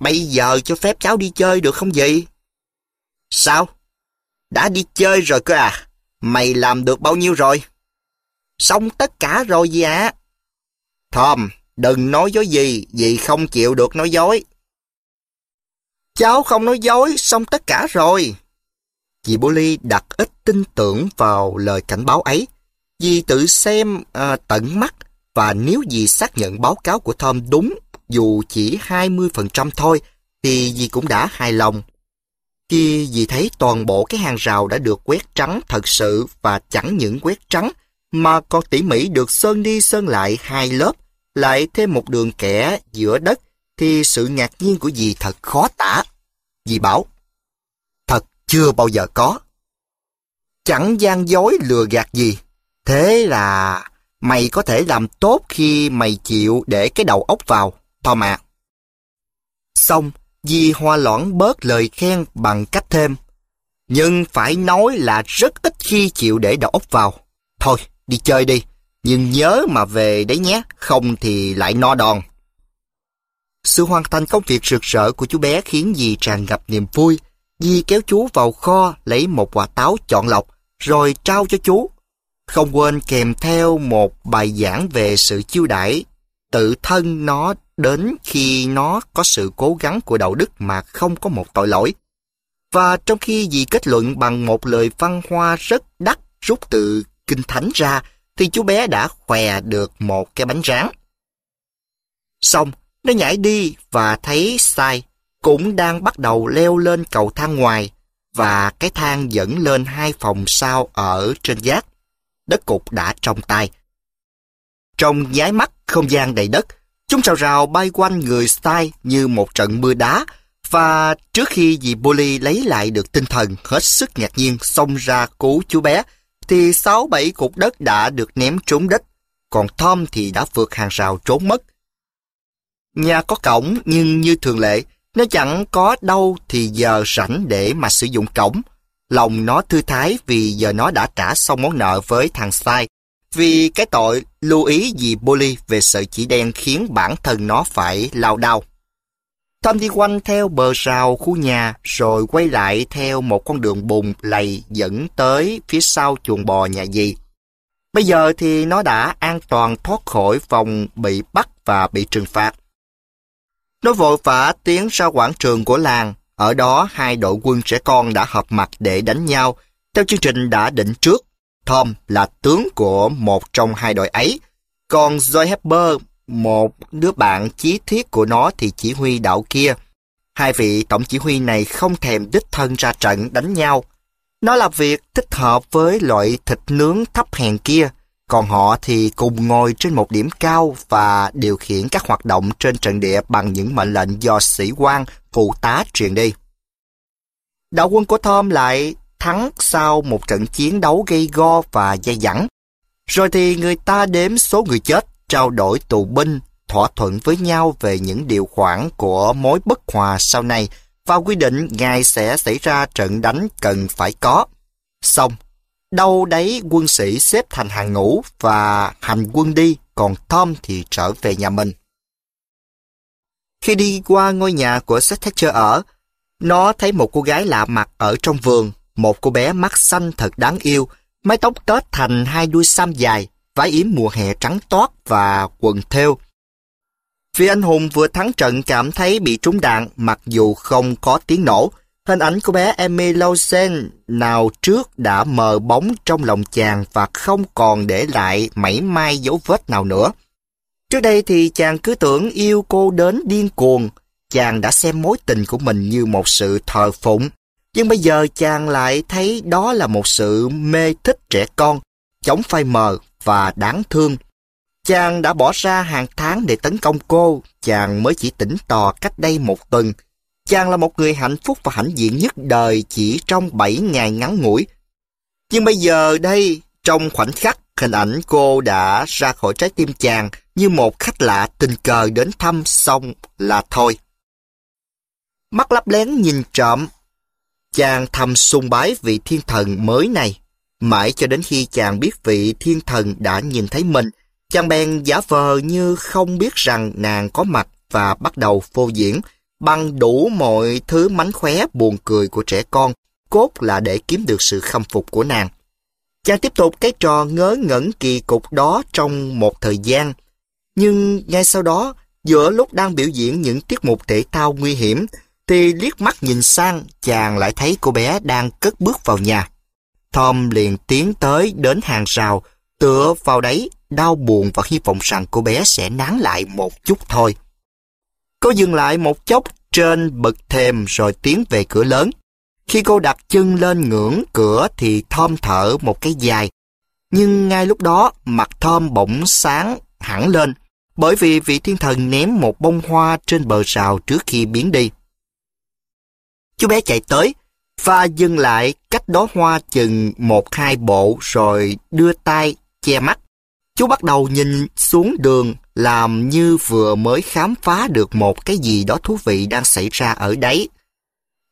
Speaker 1: bây giờ cho phép cháu đi chơi được không dì? Sao? Đã đi chơi rồi cơ à? Mày làm được bao nhiêu rồi? Xong tất cả rồi dì ạ. À? Thòm, đừng nói dối gì, dì không chịu được nói dối. Cháu không nói dối, xong tất cả rồi. Dì Bô Ly đặt ít tin tưởng vào lời cảnh báo ấy. Dì tự xem à, tận mắt và nếu dì xác nhận báo cáo của Tom đúng, dù chỉ 20% thôi, thì dì cũng đã hài lòng. Khi dì thấy toàn bộ cái hàng rào đã được quét trắng thật sự và chẳng những quét trắng, mà còn tỉ mỉ được sơn đi sơn lại hai lớp, lại thêm một đường kẻ giữa đất, thì sự ngạc nhiên của dì thật khó tả. Dì bảo, thật chưa bao giờ có. Chẳng gian dối lừa gạt gì. Thế là Mày có thể làm tốt khi mày chịu để cái đầu óc vào, Tom À. Xong, Di hoa loãng bớt lời khen bằng cách thêm. Nhưng phải nói là rất ít khi chịu để đầu óc vào. Thôi, đi chơi đi. Nhưng nhớ mà về đấy nhé, không thì lại no đòn. Sự hoàn thành công việc rực rỡ của chú bé khiến di tràn ngập niềm vui. di kéo chú vào kho lấy một quả táo chọn lọc, rồi trao cho chú. Không quên kèm theo một bài giảng về sự chiêu đãi tự thân nó đến khi nó có sự cố gắng của đạo đức mà không có một tội lỗi. Và trong khi vì kết luận bằng một lời văn hoa rất đắt rút từ Kinh Thánh ra, thì chú bé đã khòe được một cái bánh rán. Xong, nó nhảy đi và thấy sai cũng đang bắt đầu leo lên cầu thang ngoài và cái thang dẫn lên hai phòng sau ở trên gác đất cục đã trong tay. Trong nháy mắt không gian đầy đất, chúng rào rào bay quanh người Style như một trận mưa đá và trước khi dì Bully lấy lại được tinh thần hết sức ngạc nhiên xông ra cứu chú bé thì sáu bảy cục đất đã được ném trúng đất, còn Tom thì đã vượt hàng rào trốn mất. Nhà có cổng nhưng như thường lệ, nếu chẳng có đâu thì giờ rảnh để mà sử dụng cổng. Lòng nó thư thái vì giờ nó đã trả xong món nợ với thằng Sai. Vì cái tội lưu ý gì Bully về sợi chỉ đen khiến bản thân nó phải lao đao. Tom đi quanh theo bờ rào khu nhà rồi quay lại theo một con đường bùn lầy dẫn tới phía sau chuồng bò nhà dì. Bây giờ thì nó đã an toàn thoát khỏi vòng bị bắt và bị trừng phạt. Nó vội vã tiến ra quảng trường của làng ở đó hai đội quân trẻ con đã hợp mặt để đánh nhau. Theo chương trình đã định trước, Tom là tướng của một trong hai đội ấy. Còn Joy Hepper, một đứa bạn chí thiết của nó thì chỉ huy đạo kia. Hai vị tổng chỉ huy này không thèm đích thân ra trận đánh nhau. Nó là việc thích hợp với loại thịt nướng thấp hèn kia còn họ thì cùng ngồi trên một điểm cao và điều khiển các hoạt động trên trận địa bằng những mệnh lệnh do sĩ quan, phụ tá truyền đi. Đạo quân của Tom lại thắng sau một trận chiến đấu gây go và dây dẳng. Rồi thì người ta đếm số người chết, trao đổi tù binh, thỏa thuận với nhau về những điều khoản của mối bất hòa sau này và quy định ngài sẽ xảy ra trận đánh cần phải có. Xong, đâu đấy quân sĩ xếp thành hàng ngũ và hành quân đi, còn Tom thì trở về nhà mình. Khi đi qua ngôi nhà của Seth Thatcher ở, nó thấy một cô gái lạ mặt ở trong vườn, một cô bé mắt xanh thật đáng yêu, mái tóc kết thành hai đuôi sam dài, váy yếm mùa hè trắng toát và quần thêu. Vì anh hùng vừa thắng trận cảm thấy bị trúng đạn mặc dù không có tiếng nổ, Hình ảnh của bé Emmy Lawson nào trước đã mờ bóng trong lòng chàng và không còn để lại mảy may dấu vết nào nữa. Trước đây thì chàng cứ tưởng yêu cô đến điên cuồng, chàng đã xem mối tình của mình như một sự thờ phụng. Nhưng bây giờ chàng lại thấy đó là một sự mê thích trẻ con, chống phai mờ và đáng thương. Chàng đã bỏ ra hàng tháng để tấn công cô, chàng mới chỉ tỉnh tò cách đây một tuần, Chàng là một người hạnh phúc và hãnh diện nhất đời chỉ trong 7 ngày ngắn ngủi. Nhưng bây giờ đây, trong khoảnh khắc, hình ảnh cô đã ra khỏi trái tim chàng như một khách lạ tình cờ đến thăm xong là thôi. Mắt lấp lén nhìn trộm, chàng thầm sùng bái vị thiên thần mới này. Mãi cho đến khi chàng biết vị thiên thần đã nhìn thấy mình, chàng bèn giả vờ như không biết rằng nàng có mặt và bắt đầu phô diễn bằng đủ mọi thứ mánh khóe buồn cười của trẻ con, cốt là để kiếm được sự khâm phục của nàng. Chàng tiếp tục cái trò ngớ ngẩn kỳ cục đó trong một thời gian, nhưng ngay sau đó, giữa lúc đang biểu diễn những tiết mục thể thao nguy hiểm, thì liếc mắt nhìn sang, chàng lại thấy cô bé đang cất bước vào nhà. Tom liền tiến tới đến hàng rào, tựa vào đấy, đau buồn và hy vọng rằng cô bé sẽ nán lại một chút thôi. Cô dừng lại một chốc trên bậc thềm rồi tiến về cửa lớn. Khi cô đặt chân lên ngưỡng cửa thì Thom thở một cái dài. Nhưng ngay lúc đó, mặt Thom bỗng sáng hẳn lên, bởi vì vị thiên thần ném một bông hoa trên bờ rào trước khi biến đi. Chú bé chạy tới và dừng lại cách đó hoa chừng một hai bộ rồi đưa tay che mắt. Chú bắt đầu nhìn xuống đường làm như vừa mới khám phá được một cái gì đó thú vị đang xảy ra ở đấy.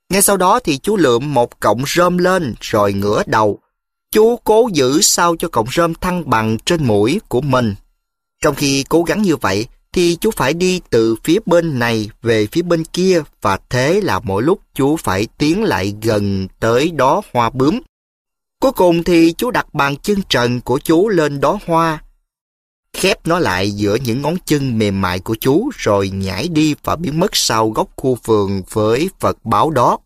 Speaker 1: Ngay sau đó thì chú lượm một cọng rơm lên rồi ngửa đầu. Chú cố giữ sao cho cọng rơm thăng bằng trên mũi của mình. Trong khi cố gắng như vậy thì chú phải đi từ phía bên này về phía bên kia và thế là mỗi lúc chú phải tiến lại gần tới đó hoa bướm. Cuối cùng thì chú đặt bàn chân trần của chú lên đó hoa khép nó lại giữa những ngón chân mềm mại của chú rồi nhảy đi và biến mất sau góc khu vườn với vật báo đó.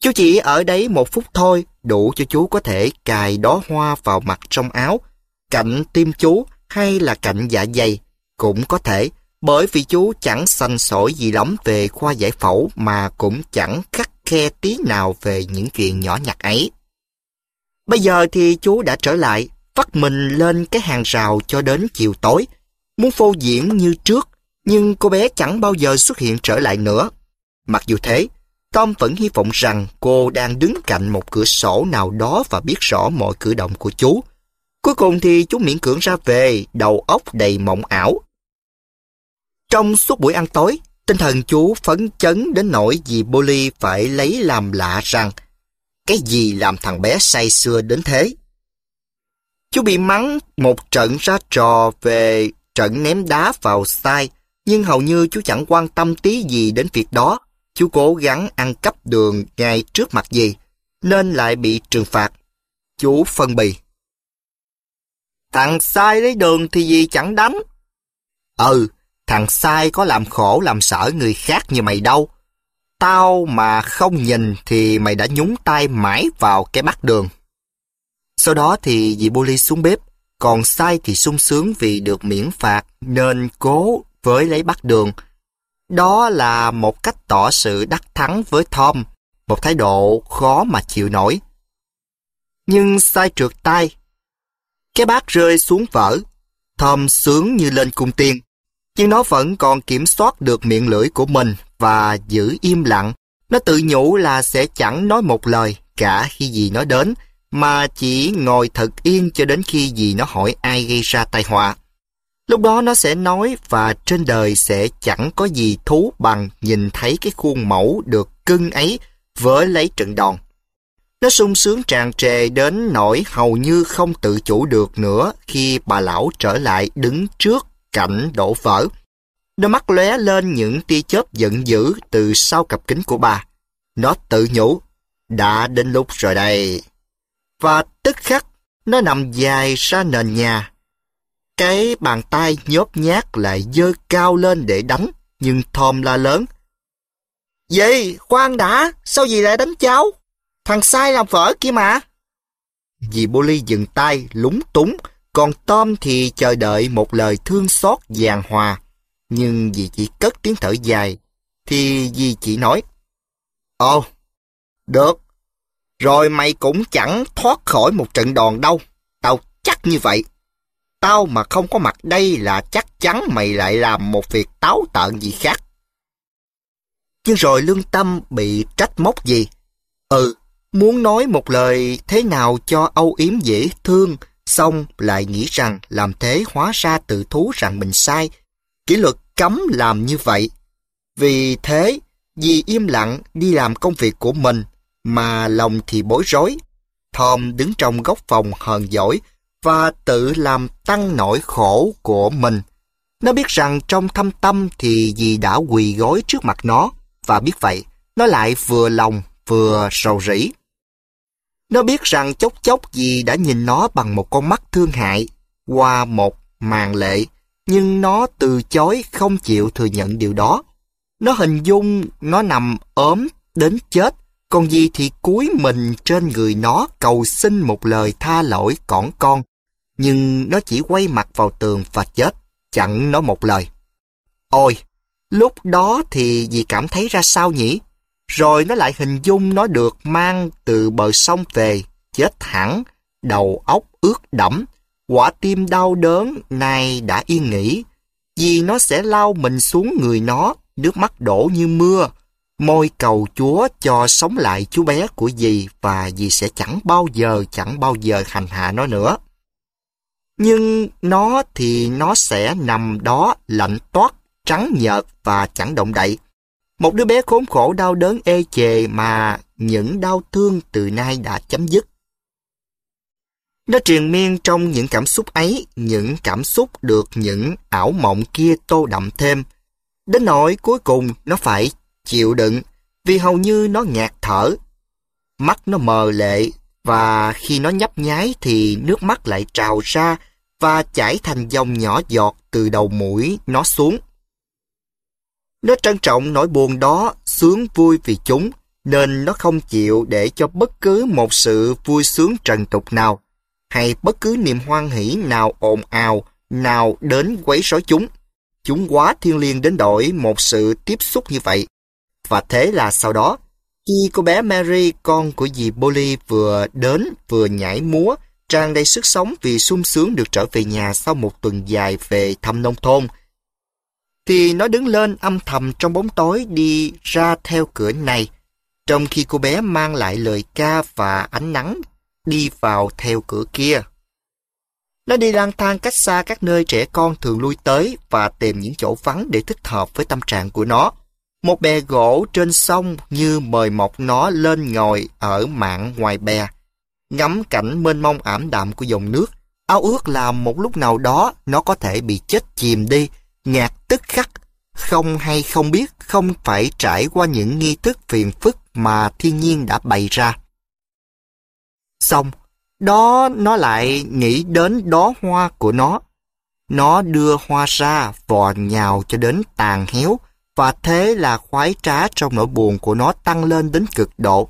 Speaker 1: Chú chỉ ở đấy một phút thôi, đủ cho chú có thể cài đó hoa vào mặt trong áo, cạnh tim chú hay là cạnh dạ dày, cũng có thể, bởi vì chú chẳng sành sỏi gì lắm về khoa giải phẫu mà cũng chẳng khắc khe tí nào về những chuyện nhỏ nhặt ấy. Bây giờ thì chú đã trở lại, vắt mình lên cái hàng rào cho đến chiều tối. Muốn phô diễn như trước, nhưng cô bé chẳng bao giờ xuất hiện trở lại nữa. Mặc dù thế, Tom vẫn hy vọng rằng cô đang đứng cạnh một cửa sổ nào đó và biết rõ mọi cử động của chú. Cuối cùng thì chú miễn cưỡng ra về, đầu óc đầy mộng ảo. Trong suốt buổi ăn tối, tinh thần chú phấn chấn đến nỗi dì Bully phải lấy làm lạ rằng cái gì làm thằng bé say xưa đến thế. Chú bị mắng một trận ra trò về trận ném đá vào sai, nhưng hầu như chú chẳng quan tâm tí gì đến việc đó. Chú cố gắng ăn cắp đường ngay trước mặt gì, nên lại bị trừng phạt. Chú phân bì. Thằng sai lấy đường thì gì chẳng đánh. Ừ, thằng sai có làm khổ làm sợ người khác như mày đâu. Tao mà không nhìn thì mày đã nhúng tay mãi vào cái bắt đường. Sau đó thì dì Bô xuống bếp, còn sai thì sung sướng vì được miễn phạt nên cố với lấy bắt đường. Đó là một cách tỏ sự đắc thắng với Tom, một thái độ khó mà chịu nổi. Nhưng sai trượt tay. Cái bát rơi xuống vỡ, Tom sướng như lên cung tiên. Nhưng nó vẫn còn kiểm soát được miệng lưỡi của mình và giữ im lặng. Nó tự nhủ là sẽ chẳng nói một lời cả khi gì nói đến, mà chỉ ngồi thật yên cho đến khi gì nó hỏi ai gây ra tai họa. Lúc đó nó sẽ nói và trên đời sẽ chẳng có gì thú bằng nhìn thấy cái khuôn mẫu được cưng ấy vỡ lấy trận đòn. Nó sung sướng tràn trề đến nỗi hầu như không tự chủ được nữa khi bà lão trở lại đứng trước cảnh đổ vỡ. Đôi mắt lóe lên những tia chớp giận dữ từ sau cặp kính của bà. Nó tự nhủ, đã đến lúc rồi đây và tức khắc nó nằm dài ra nền nhà. Cái bàn tay nhóp nhát lại dơ cao lên để đánh, nhưng thòm là lớn. Dì, khoan đã, sao dì lại đánh cháu? Thằng sai làm vỡ kia mà. Dì Bully dừng tay, lúng túng, còn Tom thì chờ đợi một lời thương xót giàn hòa. Nhưng dì chỉ cất tiếng thở dài, thì dì chỉ nói. Ồ, được, rồi mày cũng chẳng thoát khỏi một trận đòn đâu. Tao chắc như vậy. Tao mà không có mặt đây là chắc chắn mày lại làm một việc táo tợn gì khác. Nhưng rồi lương tâm bị trách móc gì? Ừ, muốn nói một lời thế nào cho âu yếm dễ thương, xong lại nghĩ rằng làm thế hóa ra tự thú rằng mình sai. Kỷ luật cấm làm như vậy. Vì thế, vì im lặng đi làm công việc của mình mà lòng thì bối rối. Tom đứng trong góc phòng hờn dỗi và tự làm tăng nỗi khổ của mình. Nó biết rằng trong thâm tâm thì dì đã quỳ gối trước mặt nó và biết vậy, nó lại vừa lòng vừa rầu rĩ. Nó biết rằng chốc chốc dì đã nhìn nó bằng một con mắt thương hại qua một màn lệ, nhưng nó từ chối không chịu thừa nhận điều đó. Nó hình dung nó nằm ốm đến chết con gì thì cúi mình trên người nó cầu xin một lời tha lỗi cỏn con. Nhưng nó chỉ quay mặt vào tường và chết, chẳng nói một lời. Ôi, lúc đó thì dì cảm thấy ra sao nhỉ? Rồi nó lại hình dung nó được mang từ bờ sông về, chết hẳn, đầu óc ướt đẫm, quả tim đau đớn nay đã yên nghỉ. Vì nó sẽ lao mình xuống người nó, nước mắt đổ như mưa, Môi cầu Chúa cho sống lại chú bé của dì và dì sẽ chẳng bao giờ, chẳng bao giờ hành hạ nó nữa. Nhưng nó thì nó sẽ nằm đó lạnh toát, trắng nhợt và chẳng động đậy. Một đứa bé khốn khổ đau đớn ê chề mà những đau thương từ nay đã chấm dứt. Nó truyền miên trong những cảm xúc ấy, những cảm xúc được những ảo mộng kia tô đậm thêm. Đến nỗi cuối cùng nó phải chịu đựng vì hầu như nó ngạt thở. Mắt nó mờ lệ và khi nó nhấp nháy thì nước mắt lại trào ra và chảy thành dòng nhỏ giọt từ đầu mũi nó xuống. Nó trân trọng nỗi buồn đó, sướng vui vì chúng, nên nó không chịu để cho bất cứ một sự vui sướng trần tục nào, hay bất cứ niềm hoan hỷ nào ồn ào, nào đến quấy rối chúng. Chúng quá thiêng liêng đến đổi một sự tiếp xúc như vậy. Và thế là sau đó, khi cô bé Mary, con của dì Polly vừa đến vừa nhảy múa, tràn đầy sức sống vì sung sướng được trở về nhà sau một tuần dài về thăm nông thôn, thì nó đứng lên âm thầm trong bóng tối đi ra theo cửa này, trong khi cô bé mang lại lời ca và ánh nắng đi vào theo cửa kia. Nó đi lang thang cách xa các nơi trẻ con thường lui tới và tìm những chỗ vắng để thích hợp với tâm trạng của nó. Một bè gỗ trên sông như mời mọc nó lên ngồi ở mạng ngoài bè. Ngắm cảnh mênh mông ảm đạm của dòng nước, ao ước là một lúc nào đó nó có thể bị chết chìm đi, ngạt tức khắc, không hay không biết không phải trải qua những nghi thức phiền phức mà thiên nhiên đã bày ra. Xong, đó nó lại nghĩ đến đó hoa của nó. Nó đưa hoa ra vò nhào cho đến tàn héo, và thế là khoái trá trong nỗi buồn của nó tăng lên đến cực độ.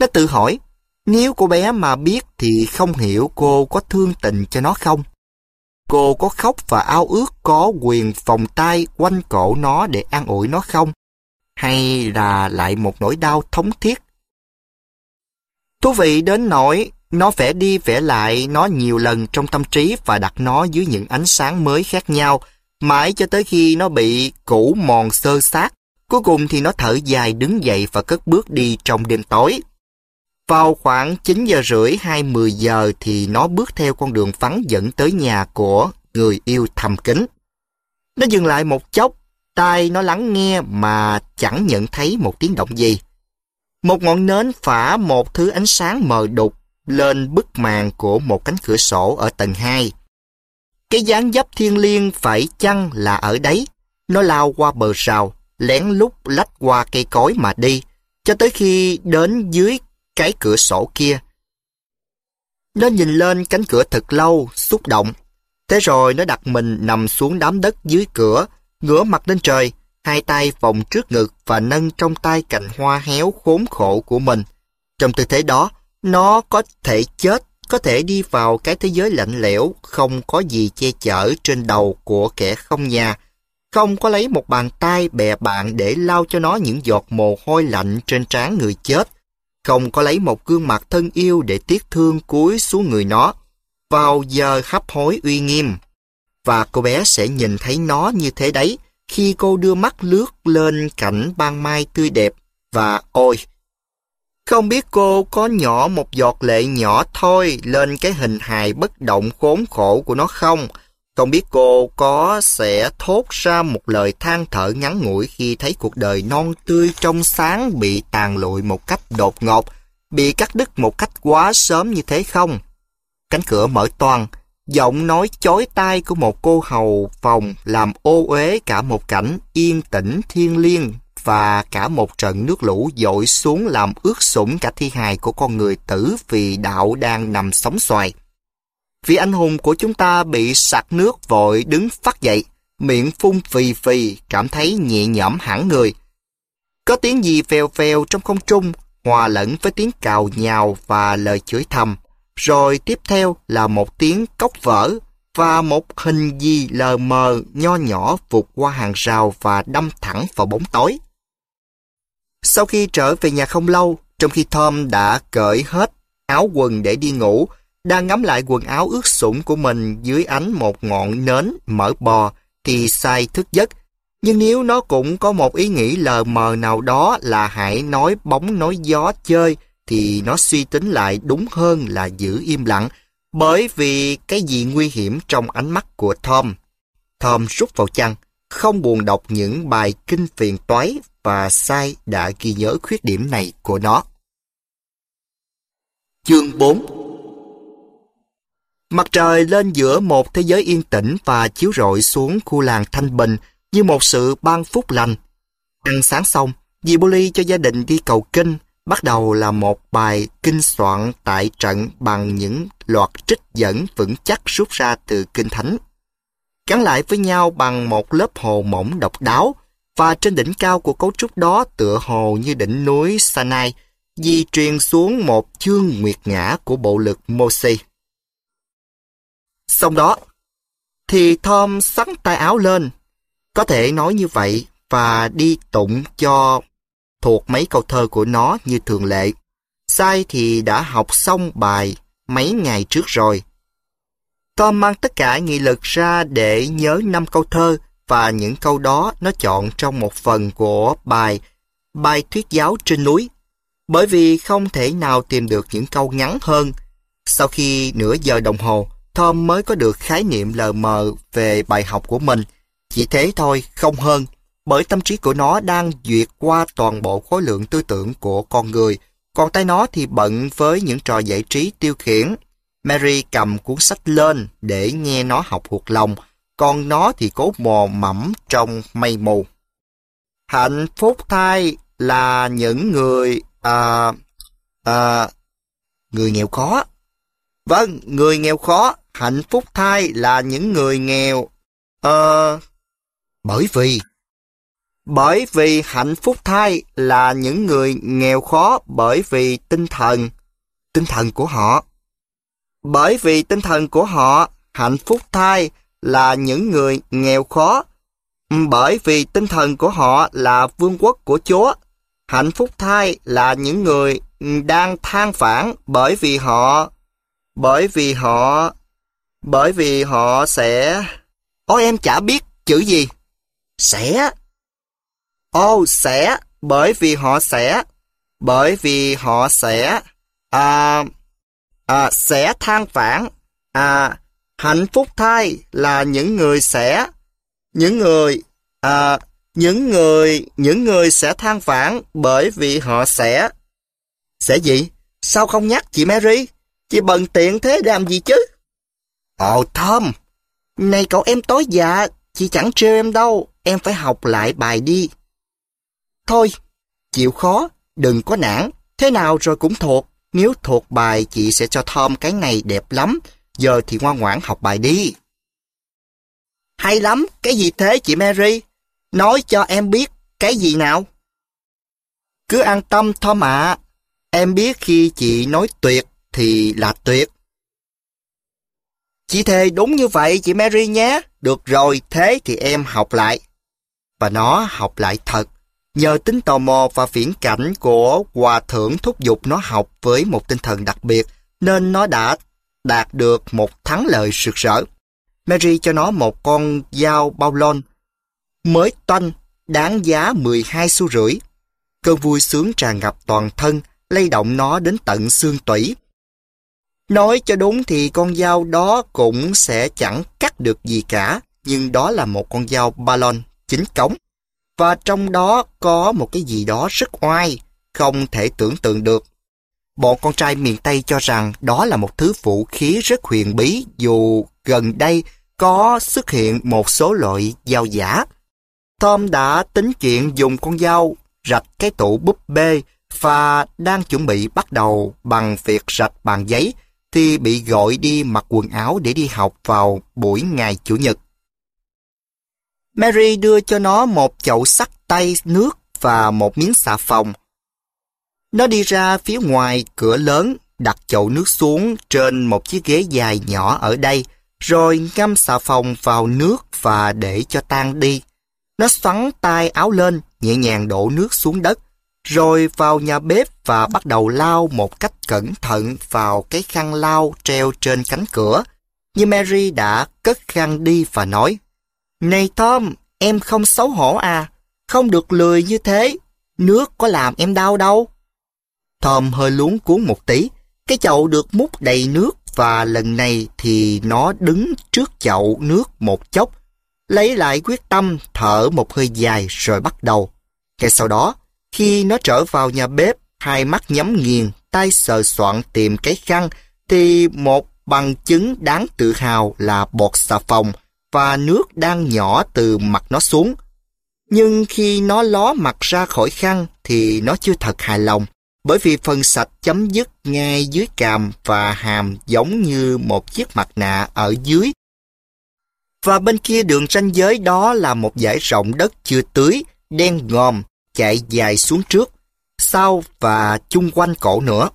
Speaker 1: Nó tự hỏi, nếu cô bé mà biết thì không hiểu cô có thương tình cho nó không? Cô có khóc và ao ước có quyền vòng tay quanh cổ nó để an ủi nó không? Hay là lại một nỗi đau thống thiết? Thú vị đến nỗi nó vẽ đi vẽ lại nó nhiều lần trong tâm trí và đặt nó dưới những ánh sáng mới khác nhau mãi cho tới khi nó bị cũ mòn sơ xác, Cuối cùng thì nó thở dài đứng dậy và cất bước đi trong đêm tối. Vào khoảng 9 giờ rưỡi hay 10 giờ thì nó bước theo con đường vắng dẫn tới nhà của người yêu thầm kín. Nó dừng lại một chốc, tai nó lắng nghe mà chẳng nhận thấy một tiếng động gì. Một ngọn nến phả một thứ ánh sáng mờ đục lên bức màn của một cánh cửa sổ ở tầng 2. Cái dáng dấp thiên liêng phải chăng là ở đấy? Nó lao qua bờ rào lén lút lách qua cây cối mà đi, cho tới khi đến dưới cái cửa sổ kia. Nó nhìn lên cánh cửa thật lâu, xúc động. Thế rồi nó đặt mình nằm xuống đám đất dưới cửa, ngửa mặt lên trời, hai tay vòng trước ngực và nâng trong tay cành hoa héo khốn khổ của mình. Trong tư thế đó, nó có thể chết có thể đi vào cái thế giới lạnh lẽo không có gì che chở trên đầu của kẻ không nhà, không có lấy một bàn tay bè bạn để lau cho nó những giọt mồ hôi lạnh trên trán người chết, không có lấy một gương mặt thân yêu để tiếc thương cúi xuống người nó, vào giờ hấp hối uy nghiêm. Và cô bé sẽ nhìn thấy nó như thế đấy khi cô đưa mắt lướt lên cảnh ban mai tươi đẹp và ôi, không biết cô có nhỏ một giọt lệ nhỏ thôi lên cái hình hài bất động khốn khổ của nó không? Không biết cô có sẽ thốt ra một lời than thở ngắn ngủi khi thấy cuộc đời non tươi trong sáng bị tàn lụi một cách đột ngột, bị cắt đứt một cách quá sớm như thế không? Cánh cửa mở toàn giọng nói chói tai của một cô hầu phòng làm ô uế cả một cảnh yên tĩnh thiêng liêng và cả một trận nước lũ dội xuống làm ướt sũng cả thi hài của con người tử vì đạo đang nằm sóng xoài. Vị anh hùng của chúng ta bị sạc nước vội đứng phát dậy, miệng phun phì phì, cảm thấy nhẹ nhõm hẳn người. Có tiếng gì phèo phèo trong không trung, hòa lẫn với tiếng cào nhào và lời chửi thầm. Rồi tiếp theo là một tiếng cốc vỡ và một hình gì lờ mờ nho nhỏ vụt qua hàng rào và đâm thẳng vào bóng tối. Sau khi trở về nhà không lâu, trong khi Tom đã cởi hết áo quần để đi ngủ, đang ngắm lại quần áo ướt sũng của mình dưới ánh một ngọn nến mở bò, thì sai thức giấc. Nhưng nếu nó cũng có một ý nghĩ lờ mờ nào đó là hãy nói bóng nói gió chơi, thì nó suy tính lại đúng hơn là giữ im lặng, bởi vì cái gì nguy hiểm trong ánh mắt của Tom. Tom rút vào chăn, không buồn đọc những bài kinh phiền toái và sai đã ghi nhớ khuyết điểm này của nó. Chương 4 Mặt trời lên giữa một thế giới yên tĩnh và chiếu rọi xuống khu làng thanh bình như một sự ban phúc lành. Ăn sáng xong, dì Boli cho gia đình đi cầu kinh, bắt đầu là một bài kinh soạn tại trận bằng những loạt trích dẫn vững chắc rút ra từ kinh thánh gắn lại với nhau bằng một lớp hồ mỏng độc đáo, và trên đỉnh cao của cấu trúc đó tựa hồ như đỉnh núi Sinai, di truyền xuống một chương nguyệt ngã của bộ lực Moses. Xong đó, thì Tom sắn tay áo lên, có thể nói như vậy và đi tụng cho thuộc mấy câu thơ của nó như thường lệ. Sai thì đã học xong bài mấy ngày trước rồi, Tom mang tất cả nghị lực ra để nhớ năm câu thơ và những câu đó nó chọn trong một phần của bài Bài thuyết giáo trên núi. Bởi vì không thể nào tìm được những câu ngắn hơn. Sau khi nửa giờ đồng hồ, Tom mới có được khái niệm lờ mờ về bài học của mình. Chỉ thế thôi, không hơn, bởi tâm trí của nó đang duyệt qua toàn bộ khối lượng tư tưởng của con người, còn tay nó thì bận với những trò giải trí tiêu khiển Mary cầm cuốn sách lên để nghe nó học thuộc lòng, còn nó thì cố mò mẫm trong mây mù. Hạnh phúc thay là những người... À, à, người nghèo khó. Vâng, người nghèo khó, hạnh phúc thay là những người nghèo. À, bởi vì... Bởi vì hạnh phúc thay là những người nghèo khó bởi vì tinh thần, tinh thần của họ. Bởi vì tinh thần của họ, hạnh phúc thai là những người nghèo khó. Bởi vì tinh thần của họ là vương quốc của Chúa. Hạnh phúc thai là những người đang than phản bởi vì họ... Bởi vì họ... Bởi vì họ sẽ... Ôi em chả biết chữ gì. Sẽ. Ô sẽ. Bởi vì họ sẽ. Bởi vì họ sẽ... À à, sẽ than vãn à, hạnh phúc thay là những người sẽ những người à, những người những người sẽ than vãn bởi vì họ sẽ sẽ gì sao không nhắc chị Mary chị bận tiện thế làm gì chứ ồ Tom này cậu em tối dạ chị chẳng trêu em đâu em phải học lại bài đi thôi chịu khó đừng có nản thế nào rồi cũng thuộc nếu thuộc bài chị sẽ cho Tom cái ngày đẹp lắm. Giờ thì ngoan ngoãn học bài đi. Hay lắm, cái gì thế chị Mary? Nói cho em biết cái gì nào? Cứ an tâm Tom ạ. Em biết khi chị nói tuyệt thì là tuyệt. Chị thề đúng như vậy chị Mary nhé. Được rồi, thế thì em học lại. Và nó học lại thật. Nhờ tính tò mò và viễn cảnh của Hòa Thượng thúc giục nó học với một tinh thần đặc biệt, nên nó đã đạt được một thắng lợi sực sỡ. Mary cho nó một con dao bao lon, mới toanh, đáng giá 12 xu rưỡi. Cơn vui sướng tràn ngập toàn thân, lay động nó đến tận xương tủy. Nói cho đúng thì con dao đó cũng sẽ chẳng cắt được gì cả, nhưng đó là một con dao ba lon, chính cống và trong đó có một cái gì đó rất oai, không thể tưởng tượng được. Bọn con trai miền Tây cho rằng đó là một thứ vũ khí rất huyền bí dù gần đây có xuất hiện một số loại dao giả. Tom đã tính chuyện dùng con dao rạch cái tủ búp bê và đang chuẩn bị bắt đầu bằng việc rạch bàn giấy thì bị gọi đi mặc quần áo để đi học vào buổi ngày Chủ nhật. Mary đưa cho nó một chậu sắt tay nước và một miếng xà phòng. Nó đi ra phía ngoài cửa lớn, đặt chậu nước xuống trên một chiếc ghế dài nhỏ ở đây, rồi ngâm xà phòng vào nước và để cho tan đi. Nó xoắn tay áo lên, nhẹ nhàng đổ nước xuống đất, rồi vào nhà bếp và bắt đầu lau một cách cẩn thận vào cái khăn lau treo trên cánh cửa. Như Mary đã cất khăn đi và nói, này Tom, em không xấu hổ à? Không được lười như thế. Nước có làm em đau đâu. Tom hơi luống cuốn một tí. Cái chậu được múc đầy nước và lần này thì nó đứng trước chậu nước một chốc. Lấy lại quyết tâm thở một hơi dài rồi bắt đầu. Ngay sau đó, khi nó trở vào nhà bếp, hai mắt nhắm nghiền, tay sờ soạn tìm cái khăn, thì một bằng chứng đáng tự hào là bột xà phòng và nước đang nhỏ từ mặt nó xuống. Nhưng khi nó ló mặt ra khỏi khăn thì nó chưa thật hài lòng, bởi vì phần sạch chấm dứt ngay dưới càm và hàm giống như một chiếc mặt nạ ở dưới. Và bên kia đường ranh giới đó là một dải rộng đất chưa tưới, đen ngòm, chạy dài xuống trước, sau và chung quanh cổ nữa.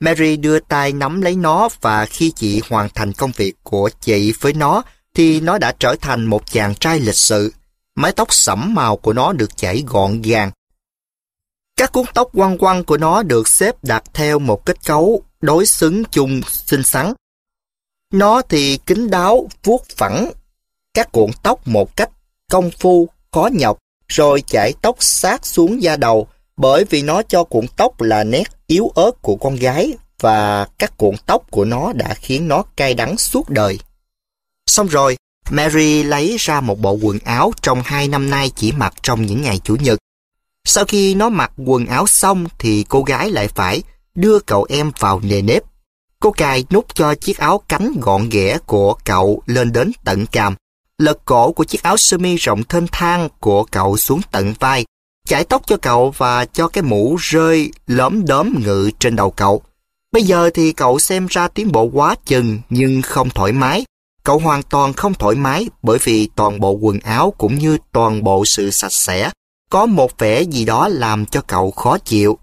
Speaker 1: Mary đưa tay nắm lấy nó và khi chị hoàn thành công việc của chị với nó, thì nó đã trở thành một chàng trai lịch sự. Mái tóc sẫm màu của nó được chảy gọn gàng. Các cuốn tóc quăng quăng của nó được xếp đặt theo một kết cấu đối xứng chung xinh xắn. Nó thì kính đáo, vuốt phẳng, các cuộn tóc một cách công phu, khó nhọc, rồi chảy tóc sát xuống da đầu bởi vì nó cho cuộn tóc là nét yếu ớt của con gái và các cuộn tóc của nó đã khiến nó cay đắng suốt đời. Xong rồi, Mary lấy ra một bộ quần áo trong hai năm nay chỉ mặc trong những ngày Chủ nhật. Sau khi nó mặc quần áo xong thì cô gái lại phải đưa cậu em vào nề nếp. Cô cài nút cho chiếc áo cánh gọn ghẽ của cậu lên đến tận càm, lật cổ của chiếc áo sơ mi rộng thênh thang của cậu xuống tận vai, chải tóc cho cậu và cho cái mũ rơi lõm đốm ngự trên đầu cậu. Bây giờ thì cậu xem ra tiến bộ quá chừng nhưng không thoải mái cậu hoàn toàn không thoải mái bởi vì toàn bộ quần áo cũng như toàn bộ sự sạch sẽ có một vẻ gì đó làm cho cậu khó chịu.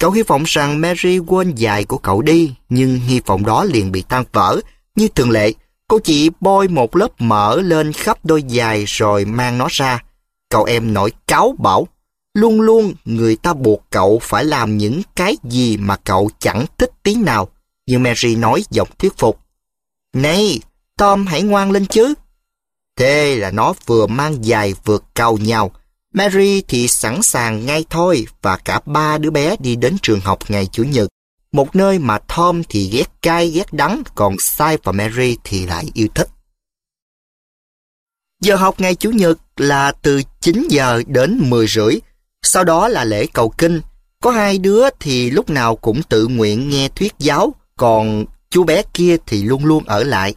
Speaker 1: Cậu hy vọng rằng Mary quên dài của cậu đi, nhưng hy vọng đó liền bị tan vỡ. Như thường lệ, cô chỉ bôi một lớp mỡ lên khắp đôi giày rồi mang nó ra. Cậu em nổi cáo bảo, luôn luôn người ta buộc cậu phải làm những cái gì mà cậu chẳng thích tí nào. Nhưng Mary nói giọng thuyết phục. Này, Tom hãy ngoan lên chứ. Thế là nó vừa mang dài vừa cầu nhau. Mary thì sẵn sàng ngay thôi và cả ba đứa bé đi đến trường học ngày Chủ nhật. Một nơi mà Tom thì ghét cay ghét đắng, còn Sai và Mary thì lại yêu thích. Giờ học ngày Chủ nhật là từ 9 giờ đến 10 rưỡi, sau đó là lễ cầu kinh. Có hai đứa thì lúc nào cũng tự nguyện nghe thuyết giáo, còn chú bé kia thì luôn luôn ở lại.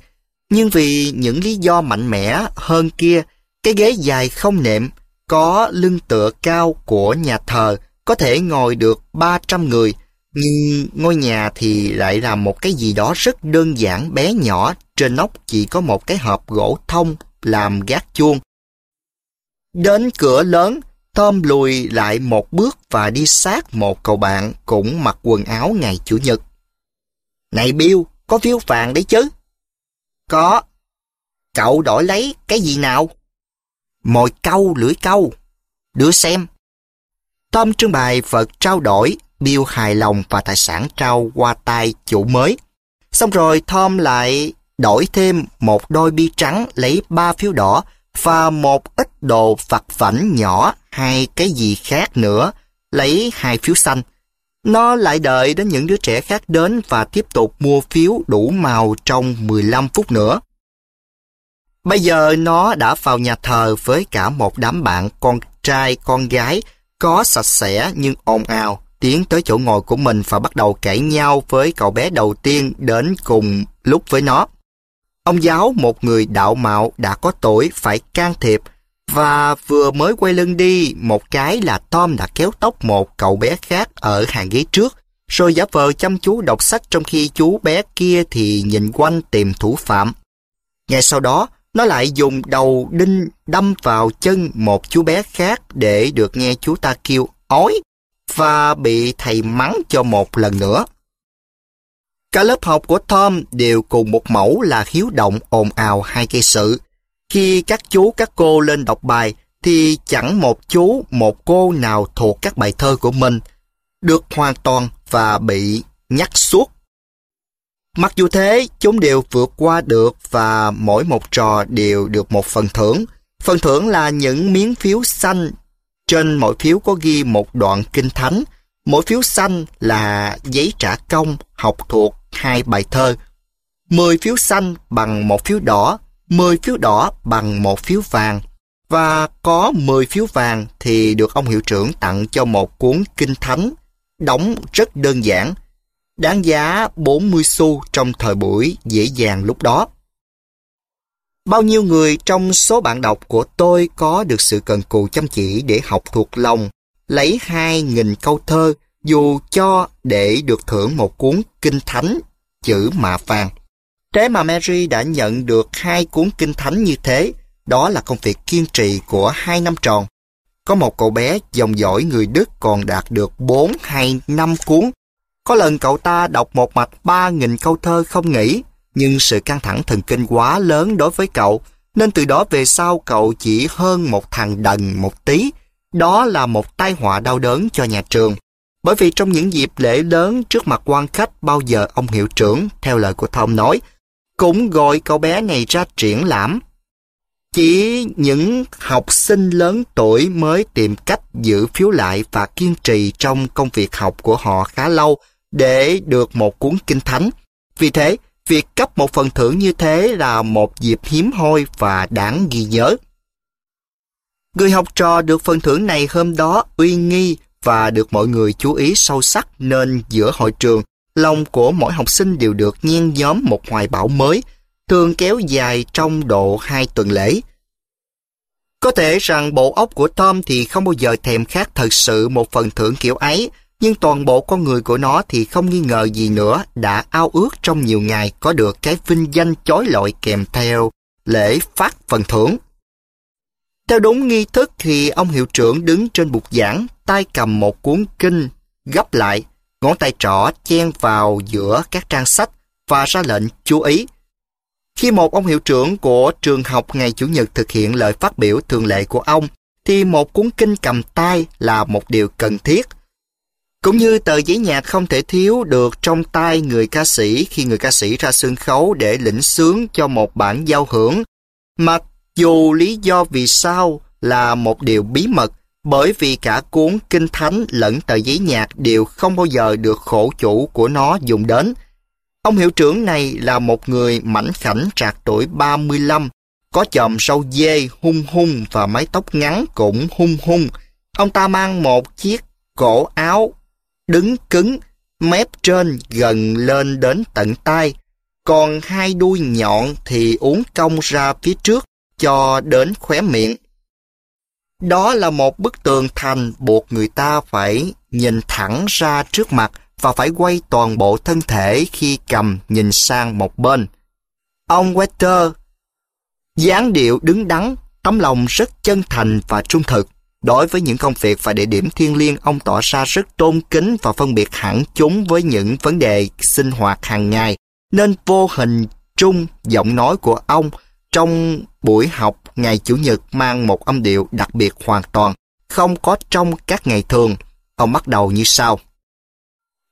Speaker 1: Nhưng vì những lý do mạnh mẽ hơn kia, cái ghế dài không nệm, có lưng tựa cao của nhà thờ, có thể ngồi được 300 người, nhưng ngôi nhà thì lại là một cái gì đó rất đơn giản bé nhỏ, trên nóc chỉ có một cái hộp gỗ thông làm gác chuông. Đến cửa lớn, Tom lùi lại một bước và đi sát một cậu bạn cũng mặc quần áo ngày Chủ nhật. Này Bill, có phiếu vàng đấy chứ? Có. Cậu đổi lấy cái gì nào? Mồi câu lưỡi câu. Đưa xem. Tom trưng bày vật trao đổi, Bill hài lòng và tài sản trao qua tay chủ mới. Xong rồi Tom lại đổi thêm một đôi bi trắng lấy ba phiếu đỏ và một ít đồ vặt vảnh nhỏ hay cái gì khác nữa lấy hai phiếu xanh. Nó lại đợi đến những đứa trẻ khác đến và tiếp tục mua phiếu đủ màu trong 15 phút nữa. Bây giờ nó đã vào nhà thờ với cả một đám bạn con trai con gái có sạch sẽ nhưng ồn ào tiến tới chỗ ngồi của mình và bắt đầu cãi nhau với cậu bé đầu tiên đến cùng lúc với nó. Ông giáo, một người đạo mạo đã có tuổi, phải can thiệp và vừa mới quay lưng đi, một cái là Tom đã kéo tóc một cậu bé khác ở hàng ghế trước, rồi giả vờ chăm chú đọc sách trong khi chú bé kia thì nhìn quanh tìm thủ phạm. Ngay sau đó, nó lại dùng đầu đinh đâm vào chân một chú bé khác để được nghe chú ta kêu ói và bị thầy mắng cho một lần nữa. Cả lớp học của Tom đều cùng một mẫu là hiếu động ồn ào hai cây sự. Khi các chú các cô lên đọc bài thì chẳng một chú một cô nào thuộc các bài thơ của mình được hoàn toàn và bị nhắc suốt. Mặc dù thế, chúng đều vượt qua được và mỗi một trò đều được một phần thưởng. Phần thưởng là những miếng phiếu xanh. Trên mỗi phiếu có ghi một đoạn kinh thánh. Mỗi phiếu xanh là giấy trả công học thuộc hai bài thơ. mười phiếu xanh bằng một phiếu đỏ 10 phiếu đỏ bằng một phiếu vàng và có 10 phiếu vàng thì được ông hiệu trưởng tặng cho một cuốn kinh thánh đóng rất đơn giản đáng giá 40 xu trong thời buổi dễ dàng lúc đó. Bao nhiêu người trong số bạn đọc của tôi có được sự cần cù chăm chỉ để học thuộc lòng, lấy 2.000 câu thơ dù cho để được thưởng một cuốn kinh thánh chữ mạ vàng. Thế mà Mary đã nhận được hai cuốn kinh thánh như thế, đó là công việc kiên trì của hai năm tròn. Có một cậu bé dòng dõi người Đức còn đạt được bốn hay năm cuốn. Có lần cậu ta đọc một mạch ba nghìn câu thơ không nghỉ, nhưng sự căng thẳng thần kinh quá lớn đối với cậu, nên từ đó về sau cậu chỉ hơn một thằng đần một tí. Đó là một tai họa đau đớn cho nhà trường. Bởi vì trong những dịp lễ lớn trước mặt quan khách bao giờ ông hiệu trưởng, theo lời của Tom nói, cũng gọi cậu bé này ra triển lãm. Chỉ những học sinh lớn tuổi mới tìm cách giữ phiếu lại và kiên trì trong công việc học của họ khá lâu để được một cuốn kinh thánh. Vì thế, việc cấp một phần thưởng như thế là một dịp hiếm hoi và đáng ghi nhớ. Người học trò được phần thưởng này hôm đó uy nghi và được mọi người chú ý sâu sắc nên giữa hội trường Lòng của mỗi học sinh đều được nhen nhóm một hoài bão mới, thường kéo dài trong độ hai tuần lễ. Có thể rằng bộ óc của Tom thì không bao giờ thèm khát thật sự một phần thưởng kiểu ấy, nhưng toàn bộ con người của nó thì không nghi ngờ gì nữa đã ao ước trong nhiều ngày có được cái vinh danh chói lọi kèm theo lễ phát phần thưởng. Theo đúng nghi thức thì ông hiệu trưởng đứng trên bục giảng, tay cầm một cuốn kinh, gấp lại, Ngón tay trỏ chen vào giữa các trang sách và ra lệnh chú ý. Khi một ông hiệu trưởng của trường học ngày Chủ nhật thực hiện lời phát biểu thường lệ của ông, thì một cuốn kinh cầm tay là một điều cần thiết. Cũng như tờ giấy nhạc không thể thiếu được trong tay người ca sĩ khi người ca sĩ ra sân khấu để lĩnh sướng cho một bản giao hưởng, mặc dù lý do vì sao là một điều bí mật, bởi vì cả cuốn Kinh Thánh lẫn tờ giấy nhạc đều không bao giờ được khổ chủ của nó dùng đến. Ông hiệu trưởng này là một người mảnh khảnh trạc tuổi 35, có chòm sâu dê hung hung và mái tóc ngắn cũng hung hung. Ông ta mang một chiếc cổ áo đứng cứng, mép trên gần lên đến tận tai, còn hai đuôi nhọn thì uốn cong ra phía trước cho đến khóe miệng. Đó là một bức tường thành buộc người ta phải nhìn thẳng ra trước mặt và phải quay toàn bộ thân thể khi cầm nhìn sang một bên. Ông Wetter dáng điệu đứng đắn, tấm lòng rất chân thành và trung thực. Đối với những công việc và địa điểm thiêng liêng, ông tỏ ra rất tôn kính và phân biệt hẳn chúng với những vấn đề sinh hoạt hàng ngày, nên vô hình chung giọng nói của ông trong buổi học ngày Chủ nhật mang một âm điệu đặc biệt hoàn toàn, không có trong các ngày thường. Ông bắt đầu như sau.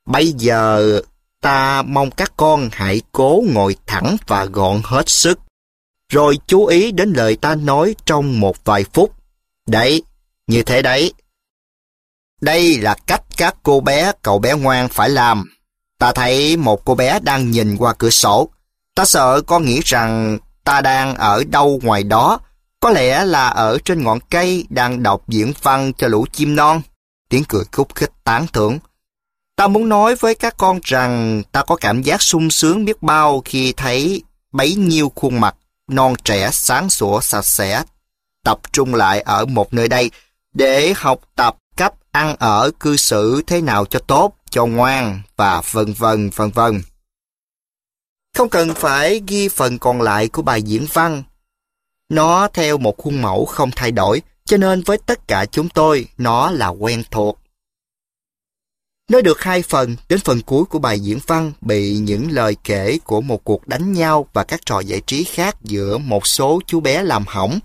Speaker 1: Bây giờ ta mong các con hãy cố ngồi thẳng và gọn hết sức, rồi chú ý đến lời ta nói trong một vài phút. Đấy, như thế đấy. Đây là cách các cô bé, cậu bé ngoan phải làm. Ta thấy một cô bé đang nhìn qua cửa sổ. Ta sợ con nghĩ rằng ta đang ở đâu ngoài đó, có lẽ là ở trên ngọn cây đang đọc diễn văn cho lũ chim non. Tiếng cười khúc khích tán thưởng. Ta muốn nói với các con rằng ta có cảm giác sung sướng biết bao khi thấy bấy nhiêu khuôn mặt non trẻ sáng sủa sạch sẽ tập trung lại ở một nơi đây để học tập cách ăn ở cư xử thế nào cho tốt, cho ngoan và vân vân vân vân. Không cần phải ghi phần còn lại của bài diễn văn. Nó theo một khuôn mẫu không thay đổi, cho nên với tất cả chúng tôi, nó là quen thuộc. Nói được hai phần, đến phần cuối của bài diễn văn bị những lời kể của một cuộc đánh nhau và các trò giải trí khác giữa một số chú bé làm hỏng.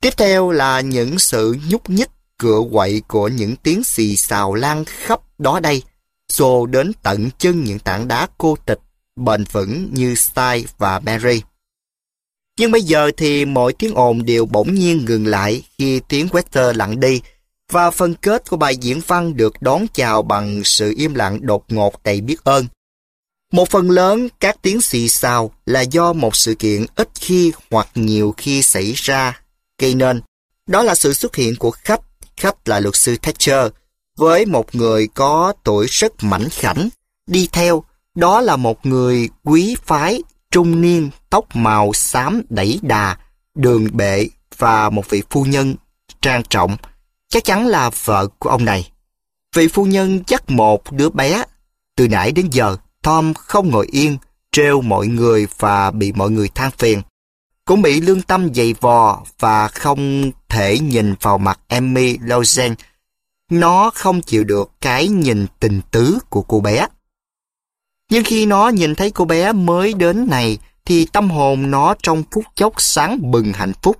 Speaker 1: Tiếp theo là những sự nhúc nhích cựa quậy của những tiếng xì xào lan khắp đó đây, xô đến tận chân những tảng đá cô tịch bền vững như Style và Mary. Nhưng bây giờ thì mọi tiếng ồn đều bỗng nhiên ngừng lại khi tiếng Wester lặng đi và phần kết của bài diễn văn được đón chào bằng sự im lặng đột ngột đầy biết ơn. Một phần lớn các tiếng xì xào là do một sự kiện ít khi hoặc nhiều khi xảy ra gây nên. Đó là sự xuất hiện của khách, khách là luật sư Thatcher, với một người có tuổi rất mảnh khảnh, đi theo đó là một người quý phái, trung niên, tóc màu xám đẩy đà, đường bệ và một vị phu nhân trang trọng, chắc chắn là vợ của ông này. Vị phu nhân dắt một đứa bé. Từ nãy đến giờ, Tom không ngồi yên, treo mọi người và bị mọi người than phiền. Cũng bị lương tâm dày vò và không thể nhìn vào mặt Emmy Lausanne. Nó không chịu được cái nhìn tình tứ của cô bé. Nhưng khi nó nhìn thấy cô bé mới đến này, thì tâm hồn nó trong phút chốc sáng bừng hạnh phúc.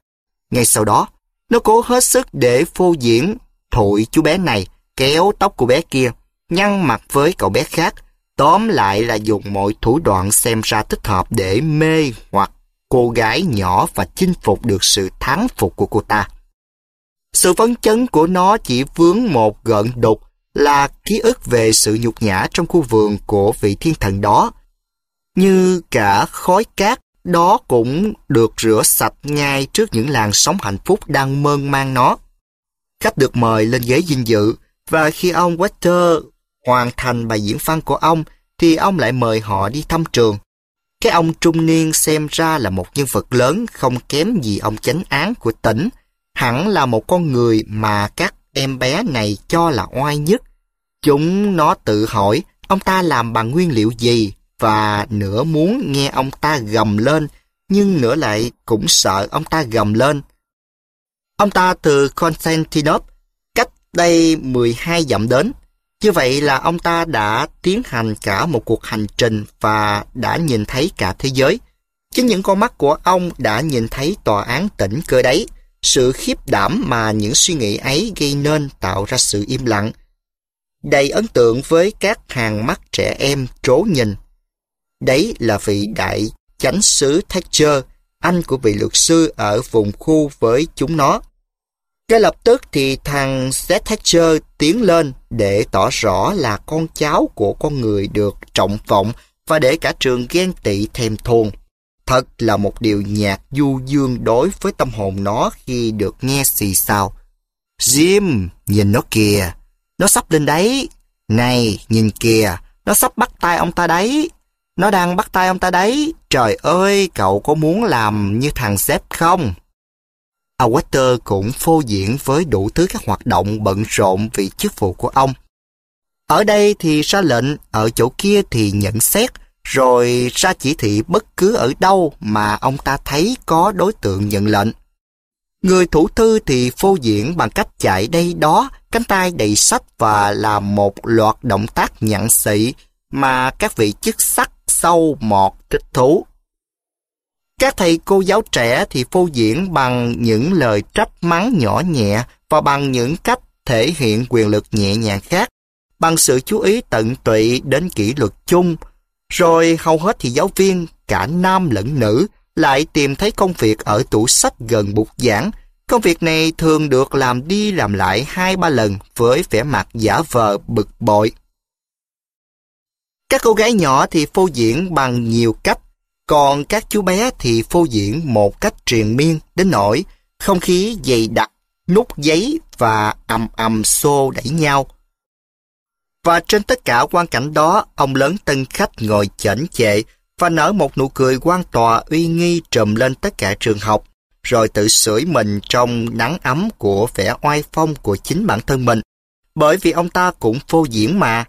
Speaker 1: Ngay sau đó, nó cố hết sức để phô diễn, thổi chú bé này, kéo tóc của bé kia, nhăn mặt với cậu bé khác, tóm lại là dùng mọi thủ đoạn xem ra thích hợp để mê hoặc cô gái nhỏ và chinh phục được sự thắng phục của cô ta. Sự phấn chấn của nó chỉ vướng một gợn đục là ký ức về sự nhục nhã trong khu vườn của vị thiên thần đó. Như cả khói cát đó cũng được rửa sạch ngay trước những làn sóng hạnh phúc đang mơn mang nó. Khách được mời lên ghế dinh dự và khi ông Walter hoàn thành bài diễn văn của ông thì ông lại mời họ đi thăm trường. Cái ông trung niên xem ra là một nhân vật lớn không kém gì ông chánh án của tỉnh, hẳn là một con người mà các em bé này cho là oai nhất. Chúng nó tự hỏi ông ta làm bằng nguyên liệu gì và nửa muốn nghe ông ta gầm lên nhưng nửa lại cũng sợ ông ta gầm lên. Ông ta từ Constantinople cách đây 12 dặm đến. Như vậy là ông ta đã tiến hành cả một cuộc hành trình và đã nhìn thấy cả thế giới. Chính những con mắt của ông đã nhìn thấy tòa án tỉnh cơ đấy. Sự khiếp đảm mà những suy nghĩ ấy gây nên tạo ra sự im lặng, đầy ấn tượng với các hàng mắt trẻ em trố nhìn. Đấy là vị đại chánh sứ Thatcher, anh của vị luật sư ở vùng khu với chúng nó. Ngay lập tức thì thằng Seth Thatcher tiến lên để tỏ rõ là con cháu của con người được trọng vọng và để cả trường ghen tị thèm thuồng. Thật là một điều nhạc du dương đối với tâm hồn nó khi được nghe xì xào. Jim, nhìn nó kìa, nó sắp lên đấy. Này, nhìn kìa, nó sắp bắt tay ông ta đấy. Nó đang bắt tay ông ta đấy. Trời ơi, cậu có muốn làm như thằng sếp không? À cũng phô diễn với đủ thứ các hoạt động bận rộn vì chức vụ của ông. Ở đây thì ra lệnh, ở chỗ kia thì nhận xét, rồi ra chỉ thị bất cứ ở đâu mà ông ta thấy có đối tượng nhận lệnh. Người thủ thư thì phô diễn bằng cách chạy đây đó, cánh tay đầy sách và làm một loạt động tác nhặn sĩ mà các vị chức sắc sâu mọt thích thú. Các thầy cô giáo trẻ thì phô diễn bằng những lời trách mắng nhỏ nhẹ và bằng những cách thể hiện quyền lực nhẹ nhàng khác, bằng sự chú ý tận tụy đến kỷ luật chung, rồi hầu hết thì giáo viên, cả nam lẫn nữ, lại tìm thấy công việc ở tủ sách gần bục giảng. Công việc này thường được làm đi làm lại hai ba lần với vẻ mặt giả vờ bực bội. Các cô gái nhỏ thì phô diễn bằng nhiều cách, còn các chú bé thì phô diễn một cách truyền miên đến nỗi không khí dày đặc, nút giấy và ầm ầm xô đẩy nhau. Và trên tất cả quan cảnh đó, ông lớn tân khách ngồi chảnh chệ và nở một nụ cười quan tòa uy nghi trùm lên tất cả trường học, rồi tự sưởi mình trong nắng ấm của vẻ oai phong của chính bản thân mình, bởi vì ông ta cũng phô diễn mà.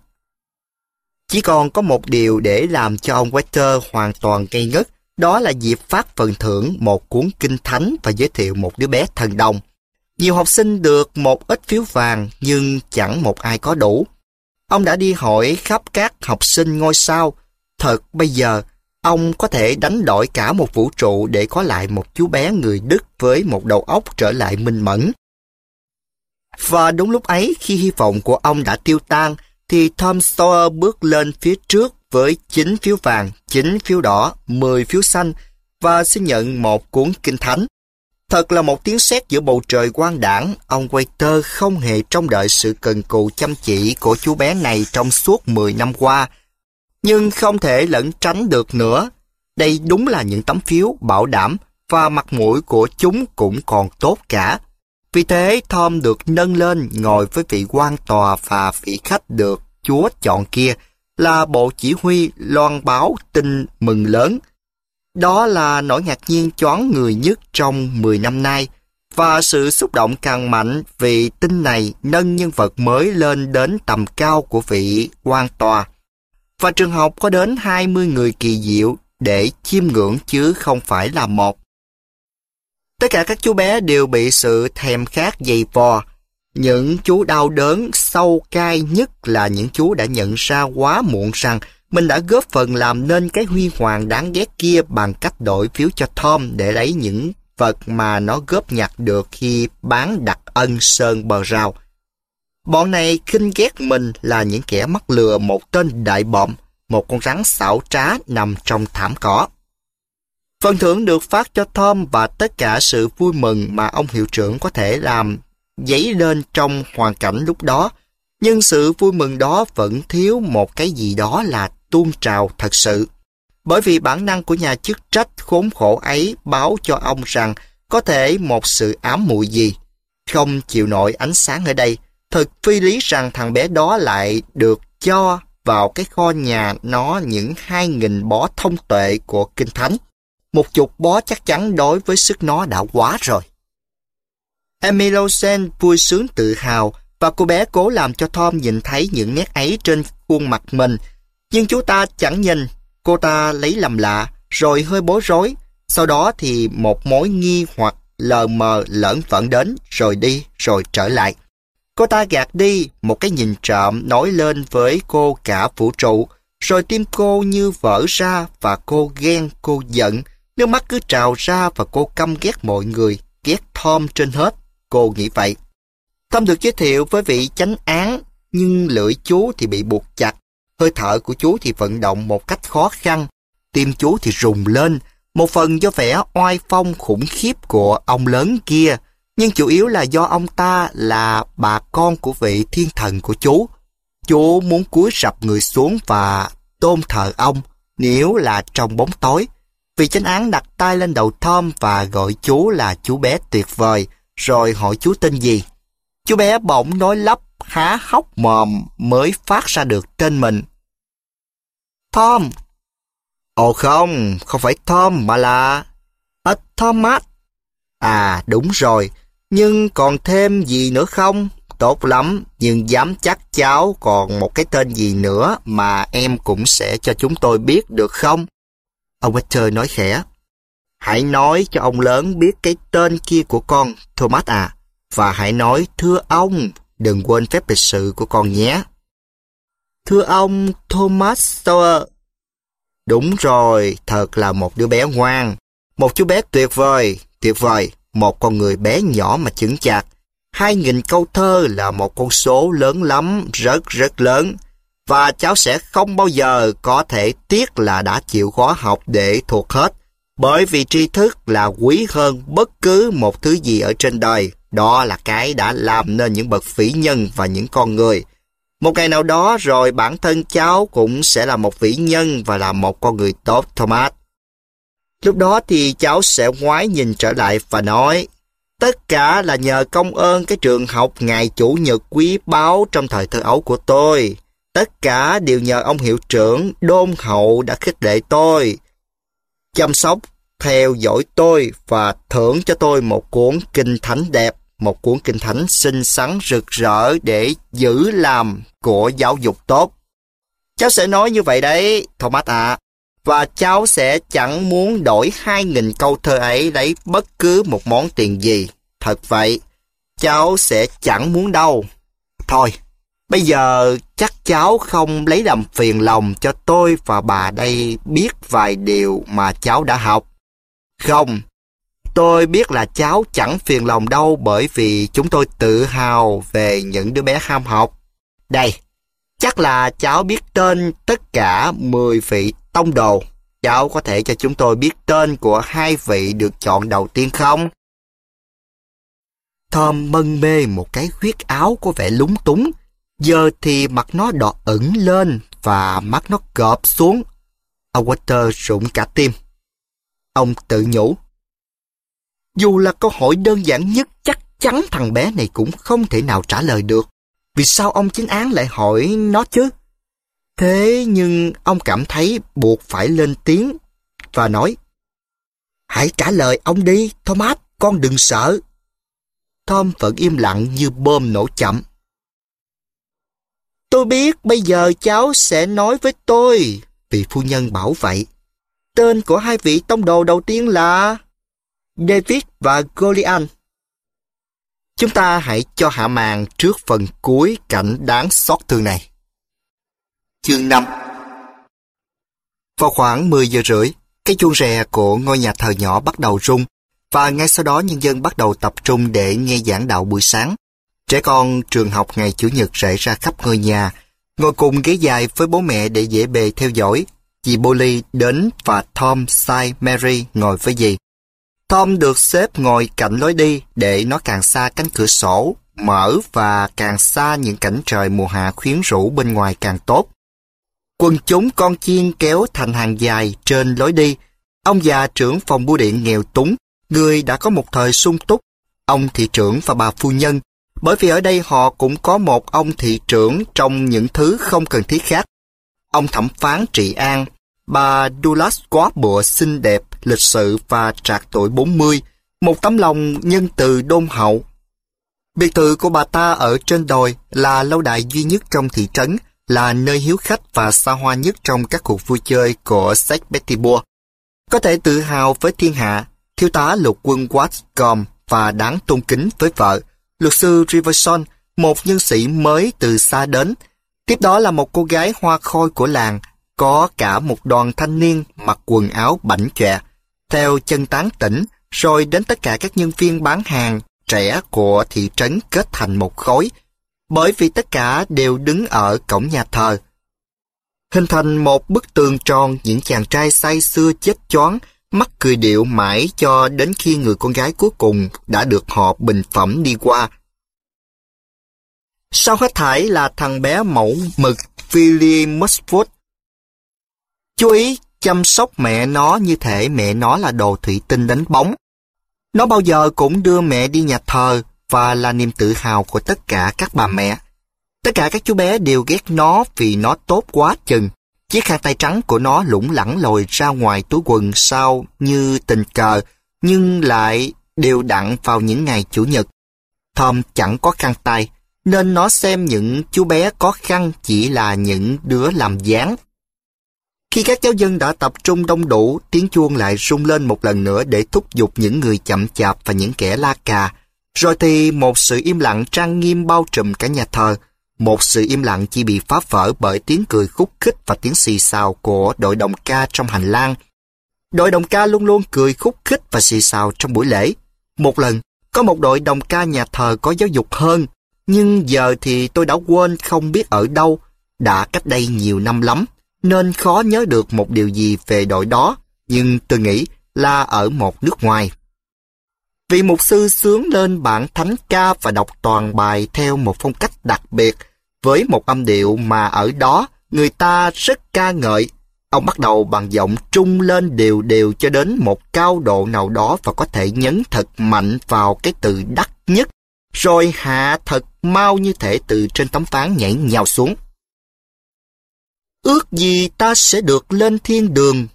Speaker 1: Chỉ còn có một điều để làm cho ông Walter hoàn toàn gây ngất, đó là dịp phát phần thưởng một cuốn kinh thánh và giới thiệu một đứa bé thần đồng. Nhiều học sinh được một ít phiếu vàng nhưng chẳng một ai có đủ. Ông đã đi hỏi khắp các học sinh ngôi sao. Thật bây giờ, ông có thể đánh đổi cả một vũ trụ để có lại một chú bé người Đức với một đầu óc trở lại minh mẫn. Và đúng lúc ấy, khi hy vọng của ông đã tiêu tan, thì Tom Sawyer bước lên phía trước với 9 phiếu vàng, 9 phiếu đỏ, 10 phiếu xanh và xin nhận một cuốn kinh thánh. Thật là một tiếng sét giữa bầu trời quang đảng, ông Waiter không hề trông đợi sự cần cù chăm chỉ của chú bé này trong suốt 10 năm qua. Nhưng không thể lẩn tránh được nữa. Đây đúng là những tấm phiếu bảo đảm và mặt mũi của chúng cũng còn tốt cả. Vì thế, Tom được nâng lên ngồi với vị quan tòa và vị khách được chúa chọn kia là bộ chỉ huy loan báo tin mừng lớn đó là nỗi ngạc nhiên choáng người nhất trong 10 năm nay và sự xúc động càng mạnh vì tin này nâng nhân vật mới lên đến tầm cao của vị quan tòa. Và trường học có đến 20 người kỳ diệu để chiêm ngưỡng chứ không phải là một. Tất cả các chú bé đều bị sự thèm khát dày vò. Những chú đau đớn sâu cay nhất là những chú đã nhận ra quá muộn rằng mình đã góp phần làm nên cái huy hoàng đáng ghét kia bằng cách đổi phiếu cho Tom để lấy những vật mà nó góp nhặt được khi bán đặc ân sơn bờ rào. Bọn này khinh ghét mình là những kẻ mắc lừa một tên đại bọm, một con rắn xảo trá nằm trong thảm cỏ. Phần thưởng được phát cho Tom và tất cả sự vui mừng mà ông hiệu trưởng có thể làm dấy lên trong hoàn cảnh lúc đó, nhưng sự vui mừng đó vẫn thiếu một cái gì đó là tuôn trào thật sự. Bởi vì bản năng của nhà chức trách khốn khổ ấy báo cho ông rằng có thể một sự ám muội gì. Không chịu nổi ánh sáng ở đây, thật phi lý rằng thằng bé đó lại được cho vào cái kho nhà nó những hai nghìn bó thông tuệ của Kinh Thánh. Một chục bó chắc chắn đối với sức nó đã quá rồi. Emilosen vui sướng tự hào và cô bé cố làm cho Tom nhìn thấy những nét ấy trên khuôn mặt mình nhưng chú ta chẳng nhìn, cô ta lấy làm lạ, rồi hơi bối rối. Sau đó thì một mối nghi hoặc lờ mờ lẫn phận đến, rồi đi, rồi trở lại. Cô ta gạt đi, một cái nhìn trộm nổi lên với cô cả vũ trụ, rồi tim cô như vỡ ra và cô ghen, cô giận. Nước mắt cứ trào ra và cô căm ghét mọi người, ghét Tom trên hết. Cô nghĩ vậy. Tom được giới thiệu với vị chánh án, nhưng lưỡi chú thì bị buộc chặt hơi thở của chú thì vận động một cách khó khăn, tim chú thì rùng lên, một phần do vẻ oai phong khủng khiếp của ông lớn kia, nhưng chủ yếu là do ông ta là bà con của vị thiên thần của chú. Chú muốn cúi rập người xuống và tôn thờ ông, nếu là trong bóng tối. Vị chánh án đặt tay lên đầu Tom và gọi chú là chú bé tuyệt vời, rồi hỏi chú tên gì. Chú bé bỗng nói lắp há hốc mồm mới phát ra được trên mình. Tom! Ồ không, không phải Tom mà là... À, Thomas! À, đúng rồi. Nhưng còn thêm gì nữa không? Tốt lắm, nhưng dám chắc cháu còn một cái tên gì nữa mà em cũng sẽ cho chúng tôi biết được không? Ông Walter nói khẽ. Hãy nói cho ông lớn biết cái tên kia của con, Thomas à. Và hãy nói thưa ông, đừng quên phép lịch sự của con nhé. Thưa ông Thomas Sawyer. Đúng rồi, thật là một đứa bé ngoan. Một chú bé tuyệt vời, tuyệt vời. Một con người bé nhỏ mà chững chặt. Hai nghìn câu thơ là một con số lớn lắm, rất rất lớn. Và cháu sẽ không bao giờ có thể tiếc là đã chịu khó học để thuộc hết. Bởi vì tri thức là quý hơn bất cứ một thứ gì ở trên đời. Đó là cái đã làm nên những bậc vĩ nhân và những con người. Một ngày nào đó rồi bản thân cháu cũng sẽ là một vĩ nhân và là một con người tốt, Thomas. Lúc đó thì cháu sẽ ngoái nhìn trở lại và nói Tất cả là nhờ công ơn cái trường học ngày chủ nhật quý báu trong thời thơ ấu của tôi. Tất cả đều nhờ ông hiệu trưởng Đôn Hậu đã khích lệ tôi, chăm sóc, theo dõi tôi và thưởng cho tôi một cuốn kinh thánh đẹp một cuốn kinh thánh xinh xắn rực rỡ để giữ làm của giáo dục tốt. Cháu sẽ nói như vậy đấy, Thomas ạ. Và cháu sẽ chẳng muốn đổi hai nghìn câu thơ ấy lấy bất cứ một món tiền gì. Thật vậy, cháu sẽ chẳng muốn đâu. Thôi, bây giờ chắc cháu không lấy làm phiền lòng cho tôi và bà đây biết vài điều mà cháu đã học. Không, Tôi biết là cháu chẳng phiền lòng đâu bởi vì chúng tôi tự hào về những đứa bé ham học. Đây, chắc là cháu biết tên tất cả 10 vị tông đồ. Cháu có thể cho chúng tôi biết tên của hai vị được chọn đầu tiên không? Thơm mân mê một cái huyết áo có vẻ lúng túng. Giờ thì mặt nó đỏ ửng lên và mắt nó gợp xuống. Ông Walter rụng cả tim. Ông tự nhủ. Dù là câu hỏi đơn giản nhất chắc chắn thằng bé này cũng không thể nào trả lời được. Vì sao ông chính án lại hỏi nó chứ? Thế nhưng ông cảm thấy buộc phải lên tiếng và nói Hãy trả lời ông đi, Thomas, con đừng sợ. Tom vẫn im lặng như bơm nổ chậm. Tôi biết bây giờ cháu sẽ nói với tôi, vì phu nhân bảo vậy. Tên của hai vị tông đồ đầu tiên là... David và Goliath. Chúng ta hãy cho hạ màn trước phần cuối cảnh đáng xót thương này. Chương 5 Vào khoảng 10 giờ rưỡi, cái chuông rè của ngôi nhà thờ nhỏ bắt đầu rung và ngay sau đó nhân dân bắt đầu tập trung để nghe giảng đạo buổi sáng. Trẻ con trường học ngày Chủ nhật rải ra khắp ngôi nhà, ngồi cùng ghế dài với bố mẹ để dễ bề theo dõi. Dì Bolly đến và Tom, Sai, Mary ngồi với dì. Tom được xếp ngồi cạnh lối đi để nó càng xa cánh cửa sổ, mở và càng xa những cảnh trời mùa hạ khuyến rũ bên ngoài càng tốt. Quần chúng con chiên kéo thành hàng dài trên lối đi. Ông già trưởng phòng bưu điện nghèo túng, người đã có một thời sung túc. Ông thị trưởng và bà phu nhân, bởi vì ở đây họ cũng có một ông thị trưởng trong những thứ không cần thiết khác. Ông thẩm phán trị an, bà Dulac quá bụa xinh đẹp lịch sự và trạc tuổi 40, một tấm lòng nhân từ đôn hậu. Biệt thự của bà ta ở trên đồi là lâu đài duy nhất trong thị trấn, là nơi hiếu khách và xa hoa nhất trong các cuộc vui chơi của Sách Pettibur. Có thể tự hào với thiên hạ, thiếu tá lục quân Watcom và đáng tôn kính với vợ, luật sư Riverson, một nhân sĩ mới từ xa đến. Tiếp đó là một cô gái hoa khôi của làng, có cả một đoàn thanh niên mặc quần áo bảnh chọe, theo chân tán tỉnh, rồi đến tất cả các nhân viên bán hàng trẻ của thị trấn kết thành một khối, bởi vì tất cả đều đứng ở cổng nhà thờ. Hình thành một bức tường tròn những chàng trai say xưa chết choáng, mắt cười điệu mãi cho đến khi người con gái cuối cùng đã được họ bình phẩm đi qua. Sau hết thải là thằng bé mẫu mực Philly Musford. Chú ý chăm sóc mẹ nó như thể mẹ nó là đồ thủy tinh đánh bóng. Nó bao giờ cũng đưa mẹ đi nhà thờ và là niềm tự hào của tất cả các bà mẹ. Tất cả các chú bé đều ghét nó vì nó tốt quá chừng. Chiếc khăn tay trắng của nó lủng lẳng lồi ra ngoài túi quần sau như tình cờ, nhưng lại đều đặn vào những ngày Chủ nhật. Thom chẳng có khăn tay, nên nó xem những chú bé có khăn chỉ là những đứa làm dáng khi các giáo dân đã tập trung đông đủ, tiếng chuông lại rung lên một lần nữa để thúc giục những người chậm chạp và những kẻ la cà. Rồi thì một sự im lặng trang nghiêm bao trùm cả nhà thờ. Một sự im lặng chỉ bị phá vỡ bởi tiếng cười khúc khích và tiếng xì xào của đội đồng ca trong hành lang. Đội đồng ca luôn luôn cười khúc khích và xì xào trong buổi lễ. Một lần, có một đội đồng ca nhà thờ có giáo dục hơn, nhưng giờ thì tôi đã quên không biết ở đâu, đã cách đây nhiều năm lắm nên khó nhớ được một điều gì về đội đó, nhưng tôi nghĩ là ở một nước ngoài. Vị mục sư sướng lên bản thánh ca và đọc toàn bài theo một phong cách đặc biệt, với một âm điệu mà ở đó người ta rất ca ngợi. Ông bắt đầu bằng giọng trung lên đều đều cho đến một cao độ nào đó và có thể nhấn thật mạnh vào cái từ đắt nhất, rồi hạ thật mau như thể từ trên tấm phán nhảy nhào xuống. Ước gì ta sẽ được lên thiên đường,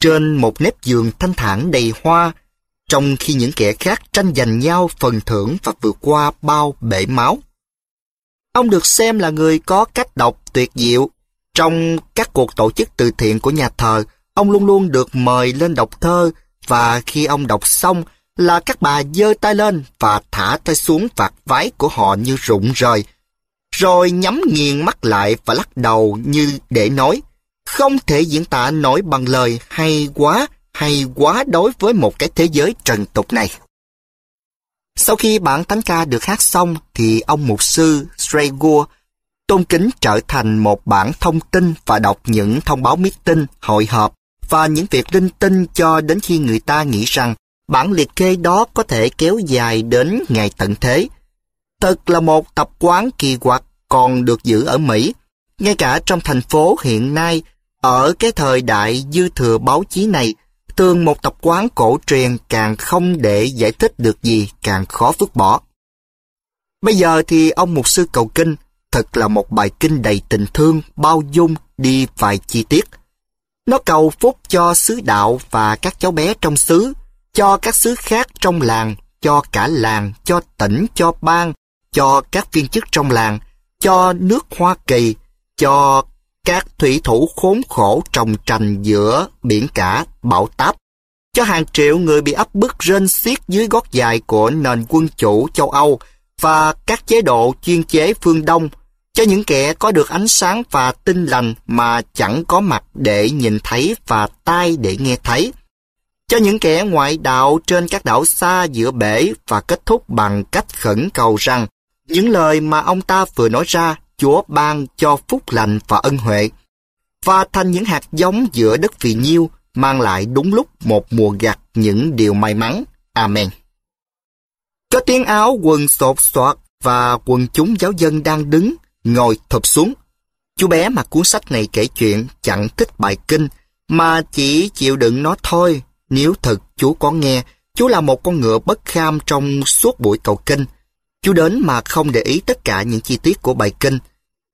Speaker 1: trên một nếp giường thanh thản đầy hoa, trong khi những kẻ khác tranh giành nhau phần thưởng và vượt qua bao bể máu. Ông được xem là người có cách đọc tuyệt diệu. Trong các cuộc tổ chức từ thiện của nhà thờ, ông luôn luôn được mời lên đọc thơ và khi ông đọc xong là các bà giơ tay lên và thả tay xuống vạt váy của họ như rụng rời rồi nhắm nghiền mắt lại và lắc đầu như để nói. Không thể diễn tả nổi bằng lời hay quá, hay quá đối với một cái thế giới trần tục này. Sau khi bản thánh ca được hát xong thì ông mục sư Sregua tôn kính trở thành một bản thông tin và đọc những thông báo meeting, hội họp và những việc linh tinh cho đến khi người ta nghĩ rằng bản liệt kê đó có thể kéo dài đến ngày tận thế. Thật là một tập quán kỳ quặc còn được giữ ở Mỹ. Ngay cả trong thành phố hiện nay, ở cái thời đại dư thừa báo chí này, thường một tập quán cổ truyền càng không để giải thích được gì càng khó vứt bỏ. Bây giờ thì ông mục sư cầu kinh thật là một bài kinh đầy tình thương, bao dung đi vài chi tiết. Nó cầu phúc cho sứ đạo và các cháu bé trong xứ, cho các xứ khác trong làng, cho cả làng, cho tỉnh, cho bang, cho các viên chức trong làng, cho nước Hoa Kỳ, cho các thủy thủ khốn khổ trồng trành giữa biển cả bão táp, cho hàng triệu người bị áp bức rên xiết dưới gót dài của nền quân chủ châu Âu và các chế độ chuyên chế phương Đông, cho những kẻ có được ánh sáng và tinh lành mà chẳng có mặt để nhìn thấy và tai để nghe thấy, cho những kẻ ngoại đạo trên các đảo xa giữa bể và kết thúc bằng cách khẩn cầu rằng những lời mà ông ta vừa nói ra, Chúa ban cho phúc lành và ân huệ, và thành những hạt giống giữa đất phì nhiêu, mang lại đúng lúc một mùa gặt những điều may mắn. Amen. Có tiếng áo quần sột soạt và quần chúng giáo dân đang đứng, ngồi thụp xuống. Chú bé mà cuốn sách này kể chuyện chẳng thích bài kinh, mà chỉ chịu đựng nó thôi. Nếu thật chú có nghe, chú là một con ngựa bất kham trong suốt buổi cầu kinh. Chú đến mà không để ý tất cả những chi tiết của bài kinh.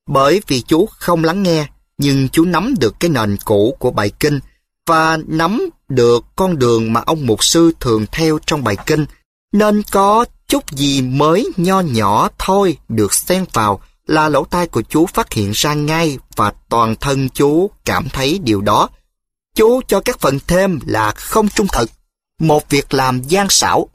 Speaker 1: Bởi vì chú không lắng nghe, nhưng chú nắm được cái nền cũ của bài kinh và nắm được con đường mà ông mục sư thường theo trong bài kinh, nên có chút gì mới nho nhỏ thôi được xen vào là lỗ tai của chú phát hiện ra ngay và toàn thân chú cảm thấy điều đó. Chú cho các phần thêm là không trung thực, một việc làm gian xảo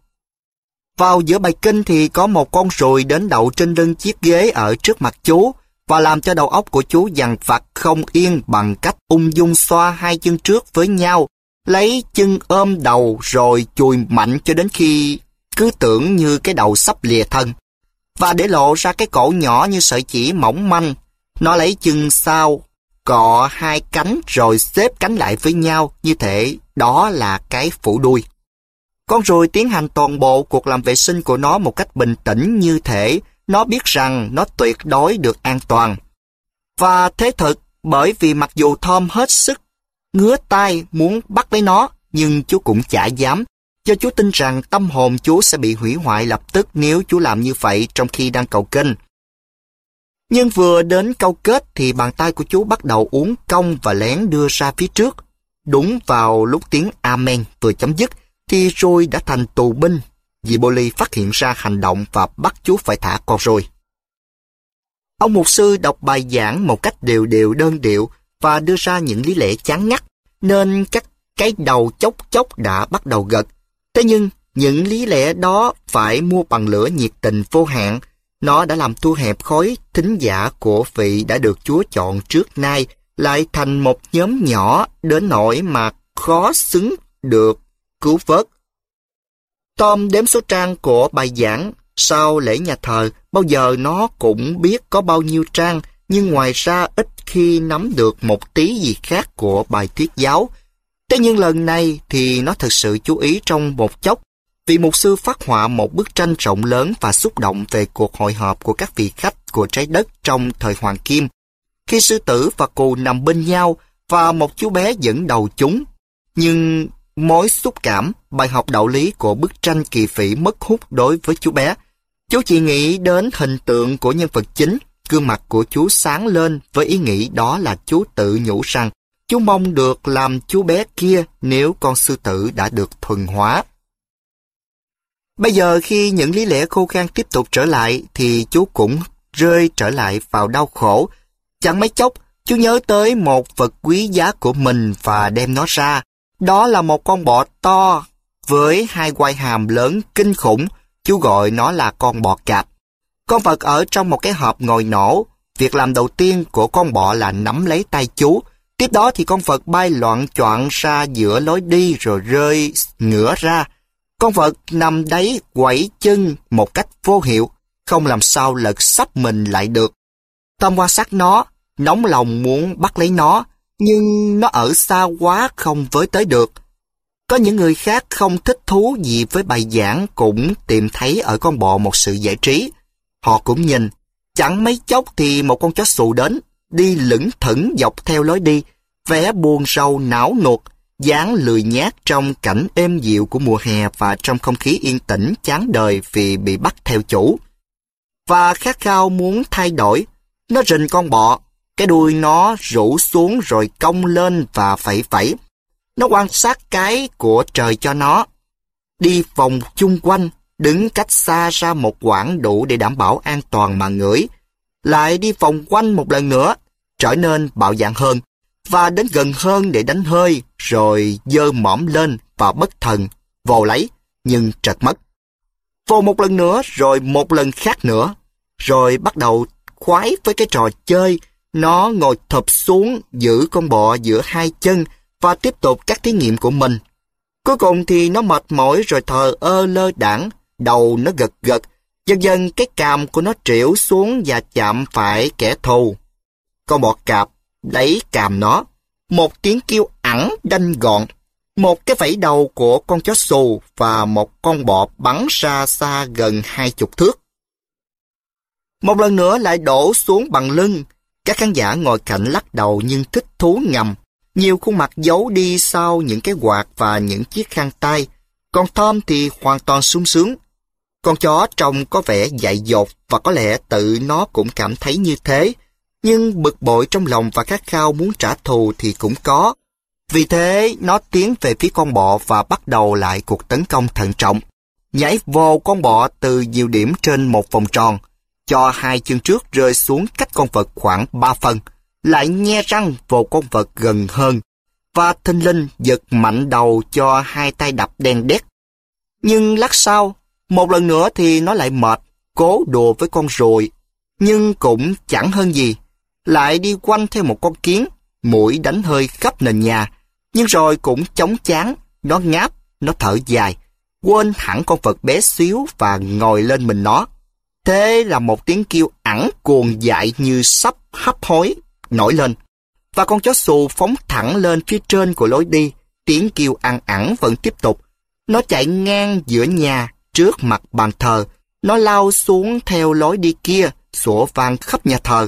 Speaker 1: vào giữa bài kinh thì có một con sồi đến đậu trên lưng chiếc ghế ở trước mặt chú và làm cho đầu óc của chú dằn vặt không yên bằng cách ung dung xoa hai chân trước với nhau, lấy chân ôm đầu rồi chùi mạnh cho đến khi cứ tưởng như cái đầu sắp lìa thân và để lộ ra cái cổ nhỏ như sợi chỉ mỏng manh. Nó lấy chân sau, cọ hai cánh rồi xếp cánh lại với nhau như thể đó là cái phủ đuôi. Con ruồi tiến hành toàn bộ cuộc làm vệ sinh của nó một cách bình tĩnh như thể nó biết rằng nó tuyệt đối được an toàn. Và thế thật, bởi vì mặc dù Tom hết sức ngứa tay muốn bắt lấy nó, nhưng chú cũng chả dám, do chú tin rằng tâm hồn chú sẽ bị hủy hoại lập tức nếu chú làm như vậy trong khi đang cầu kinh Nhưng vừa đến câu kết thì bàn tay của chú bắt đầu uốn cong và lén đưa ra phía trước, đúng vào lúc tiếng Amen vừa chấm dứt thì Roy đã thành tù binh, Vì Boli phát hiện ra hành động và bắt chú phải thả con rồi. Ông mục sư đọc bài giảng một cách đều đều đơn điệu và đưa ra những lý lẽ chán ngắt, nên các cái đầu chốc chốc đã bắt đầu gật. Thế nhưng, những lý lẽ đó phải mua bằng lửa nhiệt tình vô hạn. Nó đã làm thu hẹp khối thính giả của vị đã được Chúa chọn trước nay lại thành một nhóm nhỏ đến nỗi mà khó xứng được cứu vớt. Tom đếm số trang của bài giảng sau lễ nhà thờ, bao giờ nó cũng biết có bao nhiêu trang, nhưng ngoài ra ít khi nắm được một tí gì khác của bài thuyết giáo. Tuy nhiên lần này thì nó thật sự chú ý trong một chốc, vì mục sư phát họa một bức tranh rộng lớn và xúc động về cuộc hội họp của các vị khách của trái đất trong thời Hoàng Kim, khi sư tử và cù nằm bên nhau và một chú bé dẫn đầu chúng. Nhưng mối xúc cảm, bài học đạo lý của bức tranh kỳ phỉ mất hút đối với chú bé. Chú chỉ nghĩ đến hình tượng của nhân vật chính, gương mặt của chú sáng lên với ý nghĩ đó là chú tự nhủ rằng chú mong được làm chú bé kia nếu con sư tử đã được thuần hóa. Bây giờ khi những lý lẽ khô khan tiếp tục trở lại thì chú cũng rơi trở lại vào đau khổ. Chẳng mấy chốc, chú nhớ tới một vật quý giá của mình và đem nó ra. Đó là một con bọ to, với hai quai hàm lớn kinh khủng, chú gọi nó là con bọ cạp. Con vật ở trong một cái hộp ngồi nổ, việc làm đầu tiên của con bọ là nắm lấy tay chú, tiếp đó thì con vật bay loạn choạng ra giữa lối đi rồi rơi ngửa ra. Con vật nằm đấy quẩy chân một cách vô hiệu, không làm sao lật sắp mình lại được. Tâm quan sát nó, nóng lòng muốn bắt lấy nó, nhưng nó ở xa quá không với tới được. Có những người khác không thích thú gì với bài giảng cũng tìm thấy ở con bò một sự giải trí. Họ cũng nhìn, chẳng mấy chốc thì một con chó xù đến, đi lững thững dọc theo lối đi, vẻ buồn rầu não nuột, dáng lười nhác trong cảnh êm dịu của mùa hè và trong không khí yên tĩnh chán đời vì bị bắt theo chủ. Và khát khao muốn thay đổi, nó rình con bò. Cái đuôi nó rũ xuống rồi cong lên và phẩy phẩy. Nó quan sát cái của trời cho nó. Đi vòng chung quanh, đứng cách xa ra một quãng đủ để đảm bảo an toàn mà ngửi. Lại đi vòng quanh một lần nữa, trở nên bạo dạn hơn và đến gần hơn để đánh hơi rồi dơ mõm lên và bất thần vồ lấy nhưng trật mất. Vồ một lần nữa rồi một lần khác nữa rồi bắt đầu khoái với cái trò chơi nó ngồi thập xuống giữ con bọ giữa hai chân và tiếp tục các thí nghiệm của mình. Cuối cùng thì nó mệt mỏi rồi thờ ơ lơ đảng, đầu nó gật gật, dần dần cái càm của nó triểu xuống và chạm phải kẻ thù. Con bọ cạp lấy càm nó, một tiếng kêu ẳng đanh gọn, một cái vẫy đầu của con chó xù và một con bọ bắn xa xa gần hai chục thước. Một lần nữa lại đổ xuống bằng lưng, các khán giả ngồi cạnh lắc đầu nhưng thích thú ngầm. Nhiều khuôn mặt giấu đi sau những cái quạt và những chiếc khăn tay. Còn Tom thì hoàn toàn sung sướng. Con chó trông có vẻ dại dột và có lẽ tự nó cũng cảm thấy như thế. Nhưng bực bội trong lòng và khát khao muốn trả thù thì cũng có. Vì thế, nó tiến về phía con bọ và bắt đầu lại cuộc tấn công thận trọng. Nhảy vô con bọ từ nhiều điểm trên một vòng tròn cho hai chân trước rơi xuống cách con vật khoảng ba phần, lại nhe răng vào con vật gần hơn, và thanh linh giật mạnh đầu cho hai tay đập đen đét. Nhưng lát sau, một lần nữa thì nó lại mệt, cố đùa với con rồi, nhưng cũng chẳng hơn gì. Lại đi quanh theo một con kiến, mũi đánh hơi khắp nền nhà, nhưng rồi cũng chống chán, nó ngáp, nó thở dài, quên hẳn con vật bé xíu và ngồi lên mình nó. Thế là một tiếng kêu ẳng cuồng dại như sắp hấp hối nổi lên. Và con chó xù phóng thẳng lên phía trên của lối đi. Tiếng kêu ăn ẳng vẫn tiếp tục. Nó chạy ngang giữa nhà trước mặt bàn thờ. Nó lao xuống theo lối đi kia, sủa vang khắp nhà thờ.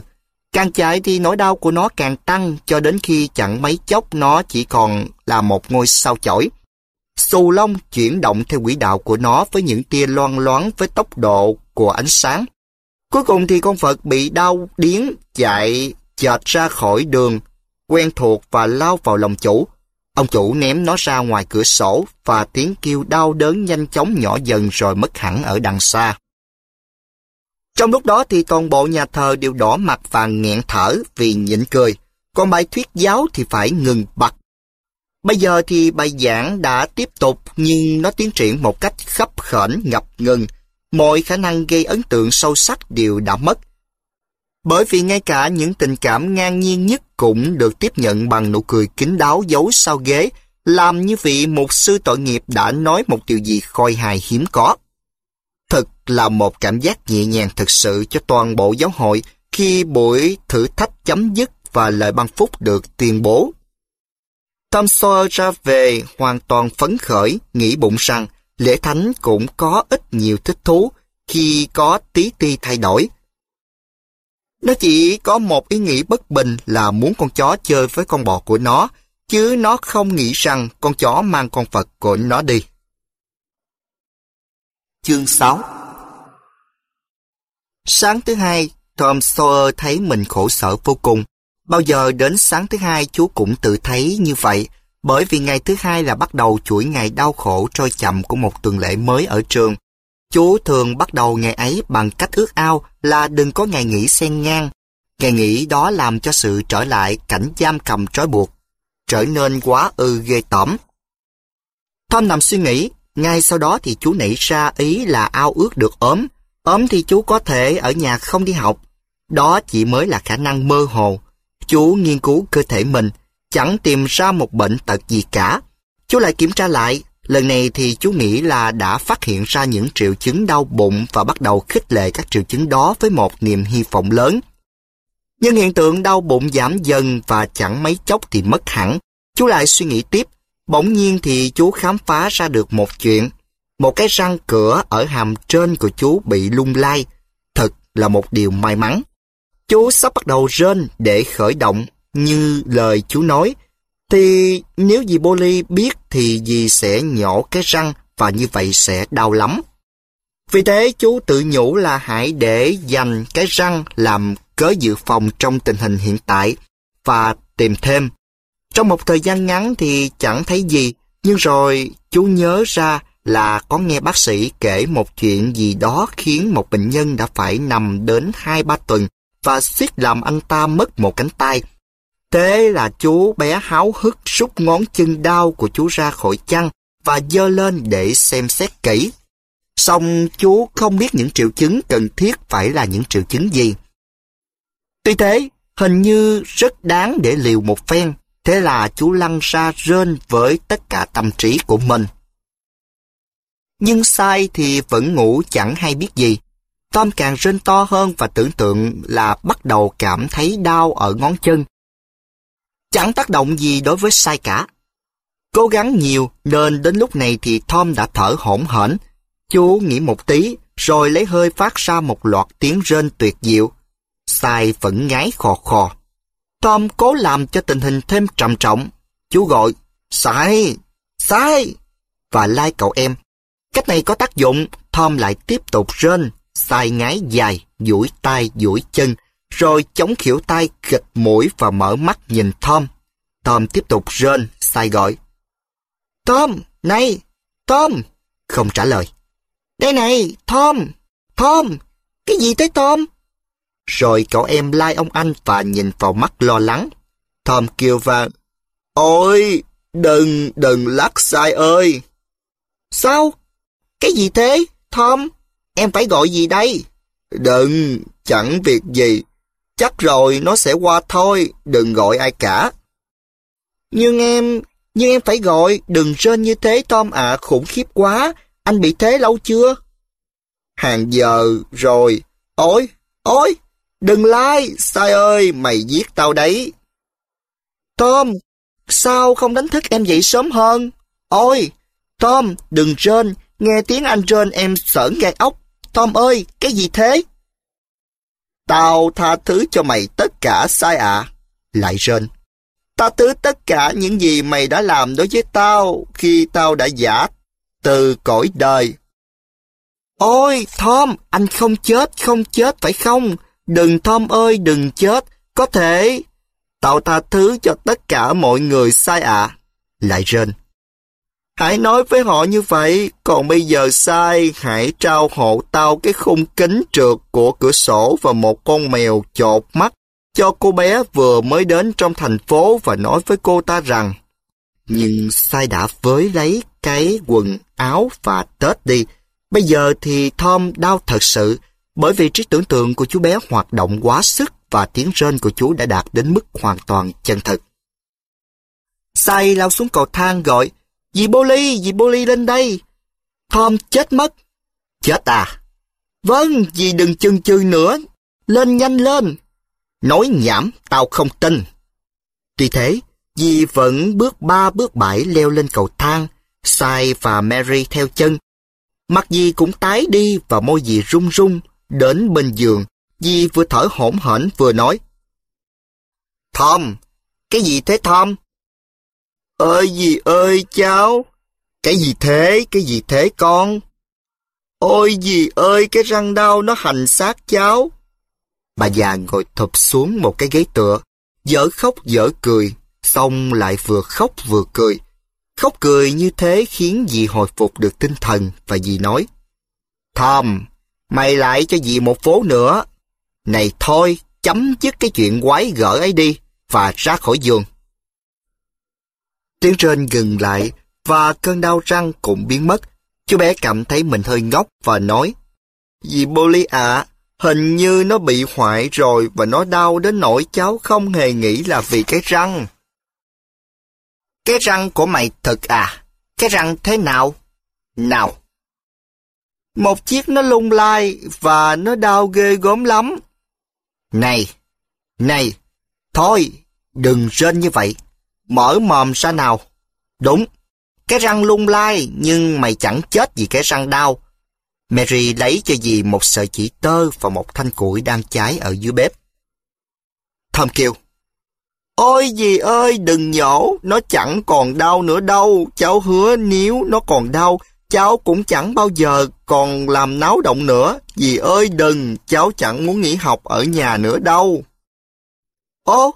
Speaker 1: Càng chạy thì nỗi đau của nó càng tăng cho đến khi chẳng mấy chốc nó chỉ còn là một ngôi sao chổi. Xù lông chuyển động theo quỹ đạo của nó với những tia loan loáng với tốc độ của ánh sáng. Cuối cùng thì con Phật bị đau điến chạy chợt ra khỏi đường quen thuộc và lao vào lòng chủ. Ông chủ ném nó ra ngoài cửa sổ và tiếng kêu đau đớn nhanh chóng nhỏ dần rồi mất hẳn ở đằng xa. Trong lúc đó thì toàn bộ nhà thờ đều đỏ mặt và nghẹn thở vì nhịn cười. Còn bài thuyết giáo thì phải ngừng bật. Bây giờ thì bài giảng đã tiếp tục nhưng nó tiến triển một cách khấp khẩn ngập ngừng mọi khả năng gây ấn tượng sâu sắc đều đã mất. Bởi vì ngay cả những tình cảm ngang nhiên nhất cũng được tiếp nhận bằng nụ cười kín đáo giấu sau ghế, làm như vị một sư tội nghiệp đã nói một điều gì khôi hài hiếm có. Thật là một cảm giác nhẹ nhàng thực sự cho toàn bộ giáo hội khi buổi thử thách chấm dứt và lời ban phúc được tuyên bố. Tom Sawyer ra về hoàn toàn phấn khởi, nghĩ bụng rằng Lễ Thánh cũng có ít nhiều thích thú khi có tí ti thay đổi. Nó chỉ có một ý nghĩ bất bình là muốn con chó chơi với con bò của nó, chứ nó không nghĩ rằng con chó mang con Phật của nó đi. Chương 6 Sáng thứ hai, Tom Sawyer thấy mình khổ sở vô cùng. Bao giờ đến sáng thứ hai chú cũng tự thấy như vậy, bởi vì ngày thứ hai là bắt đầu chuỗi ngày đau khổ trôi chậm của một tuần lễ mới ở trường. Chú thường bắt đầu ngày ấy bằng cách ước ao là đừng có ngày nghỉ xen ngang. Ngày nghỉ đó làm cho sự trở lại cảnh giam cầm trói buộc, trở nên quá ư ghê tởm. Tom nằm suy nghĩ, ngay sau đó thì chú nảy ra ý là ao ước được ốm. ốm thì chú có thể ở nhà không đi học. Đó chỉ mới là khả năng mơ hồ. Chú nghiên cứu cơ thể mình, chẳng tìm ra một bệnh tật gì cả. Chú lại kiểm tra lại, lần này thì chú nghĩ là đã phát hiện ra những triệu chứng đau bụng và bắt đầu khích lệ các triệu chứng đó với một niềm hy vọng lớn. Nhưng hiện tượng đau bụng giảm dần và chẳng mấy chốc thì mất hẳn. Chú lại suy nghĩ tiếp, bỗng nhiên thì chú khám phá ra được một chuyện. Một cái răng cửa ở hàm trên của chú bị lung lay. Thật là một điều may mắn. Chú sắp bắt đầu rên để khởi động như lời chú nói, thì nếu dì Polly biết thì dì sẽ nhổ cái răng và như vậy sẽ đau lắm. Vì thế chú tự nhủ là hãy để dành cái răng làm cớ dự phòng trong tình hình hiện tại và tìm thêm. Trong một thời gian ngắn thì chẳng thấy gì, nhưng rồi chú nhớ ra là có nghe bác sĩ kể một chuyện gì đó khiến một bệnh nhân đã phải nằm đến 2-3 tuần và suýt làm anh ta mất một cánh tay. Thế là chú bé háo hức rút ngón chân đau của chú ra khỏi chăn và dơ lên để xem xét kỹ. Xong chú không biết những triệu chứng cần thiết phải là những triệu chứng gì. Tuy thế, hình như rất đáng để liều một phen. Thế là chú lăn ra rên với tất cả tâm trí của mình. Nhưng sai thì vẫn ngủ chẳng hay biết gì. Tom càng rên to hơn và tưởng tượng là bắt đầu cảm thấy đau ở ngón chân chẳng tác động gì đối với Sai cả. Cố gắng nhiều nên đến lúc này thì Tom đã thở hổn hển. Chú nghĩ một tí rồi lấy hơi phát ra một loạt tiếng rên tuyệt diệu. Sai vẫn ngái khò khò. Tom cố làm cho tình hình thêm trầm trọng. Chú gọi, Sai, Sai, và lai like cậu em. Cách này có tác dụng, Tom lại tiếp tục rên, Sai ngái dài, duỗi tay, duỗi chân, rồi chống khỉu tay khịt mũi và mở mắt nhìn Tom. Tom tiếp tục rên, sai gọi. Tom, này, Tom, không trả lời. Đây này, Tom, Tom, cái gì tới Tom? Rồi cậu em lai ông anh và nhìn vào mắt lo lắng. Tom kêu và, Ôi, đừng, đừng lắc sai ơi. Sao? Cái gì thế, Tom? Em phải gọi gì đây? Đừng, chẳng việc gì. Chắc rồi nó sẽ qua thôi, đừng gọi ai cả. Nhưng em, nhưng em phải gọi, đừng rên như thế Tom ạ, à, khủng khiếp quá, anh bị thế lâu chưa? Hàng giờ rồi, ôi, ôi, đừng lai, like. sai ơi, mày giết tao đấy. Tom, sao không đánh thức em dậy sớm hơn? Ôi, Tom, đừng rên, nghe tiếng anh rên em sởn gai ốc. Tom ơi, cái gì thế? Tao tha thứ cho mày tất cả sai ạ. À. Lại rên. Tha thứ tất cả những gì mày đã làm đối với tao khi tao đã giả từ cõi đời. Ôi, Tom, anh không chết, không chết phải không? Đừng Tom ơi, đừng chết. Có thể... Tao tha thứ cho tất cả mọi người sai ạ. À. Lại rên. Hãy nói với họ như vậy, còn bây giờ sai, hãy trao hộ tao cái khung kính trượt của cửa sổ và một con mèo chột mắt cho cô bé vừa mới đến trong thành phố và nói với cô ta rằng Nhưng sai đã với lấy cái quần áo và Tết đi. Bây giờ thì Tom đau thật sự, bởi vì trí tưởng tượng của chú bé hoạt động quá sức và tiếng rên của chú đã đạt đến mức hoàn toàn chân thực. Sai lao xuống cầu thang gọi, Dì Boli, dì Boli lên đây. Tom chết mất. Chết à? Vâng, dì đừng chừng chừ nữa. Lên nhanh lên. Nói nhảm, tao không tin. Tuy thế, dì vẫn bước ba bước bảy leo lên cầu thang, Sai và Mary theo chân. Mặt dì cũng tái đi và môi dì run run đến bên giường. Dì vừa thở hổn hển vừa nói. Tom, cái gì thế Tom? Ơi gì ơi cháu! Cái gì thế, cái gì thế con? Ôi gì ơi, cái răng đau nó hành xác cháu! Bà già ngồi thụp xuống một cái ghế tựa, dở khóc dở cười, xong lại vừa khóc vừa cười. Khóc cười như thế khiến dì hồi phục được tinh thần và dì nói Thầm, mày lại cho dì một phố nữa. Này thôi, chấm dứt cái chuyện quái gở ấy đi và ra khỏi giường. Tiếng rên ngừng lại và cơn đau răng cũng biến mất. Chú bé cảm thấy mình hơi ngốc và nói Dì Boli ạ, hình như nó bị hoại rồi và nó đau đến nỗi cháu không hề nghĩ là vì cái răng. Cái răng của mày thật à? Cái răng thế nào? Nào! Một chiếc nó lung lai và nó đau ghê gớm lắm. Này! Này! Thôi! Đừng rên như vậy! mở mồm ra nào. Đúng, cái răng lung lay nhưng mày chẳng chết vì cái răng đau. Mary lấy cho dì một sợi chỉ tơ và một thanh củi đang cháy ở dưới bếp. Thơm kêu. Ôi dì ơi, đừng nhổ, nó chẳng còn đau nữa đâu. Cháu hứa nếu nó còn đau, cháu cũng chẳng bao giờ còn làm náo động nữa. Dì ơi đừng, cháu chẳng muốn nghỉ học ở nhà nữa đâu. Ô,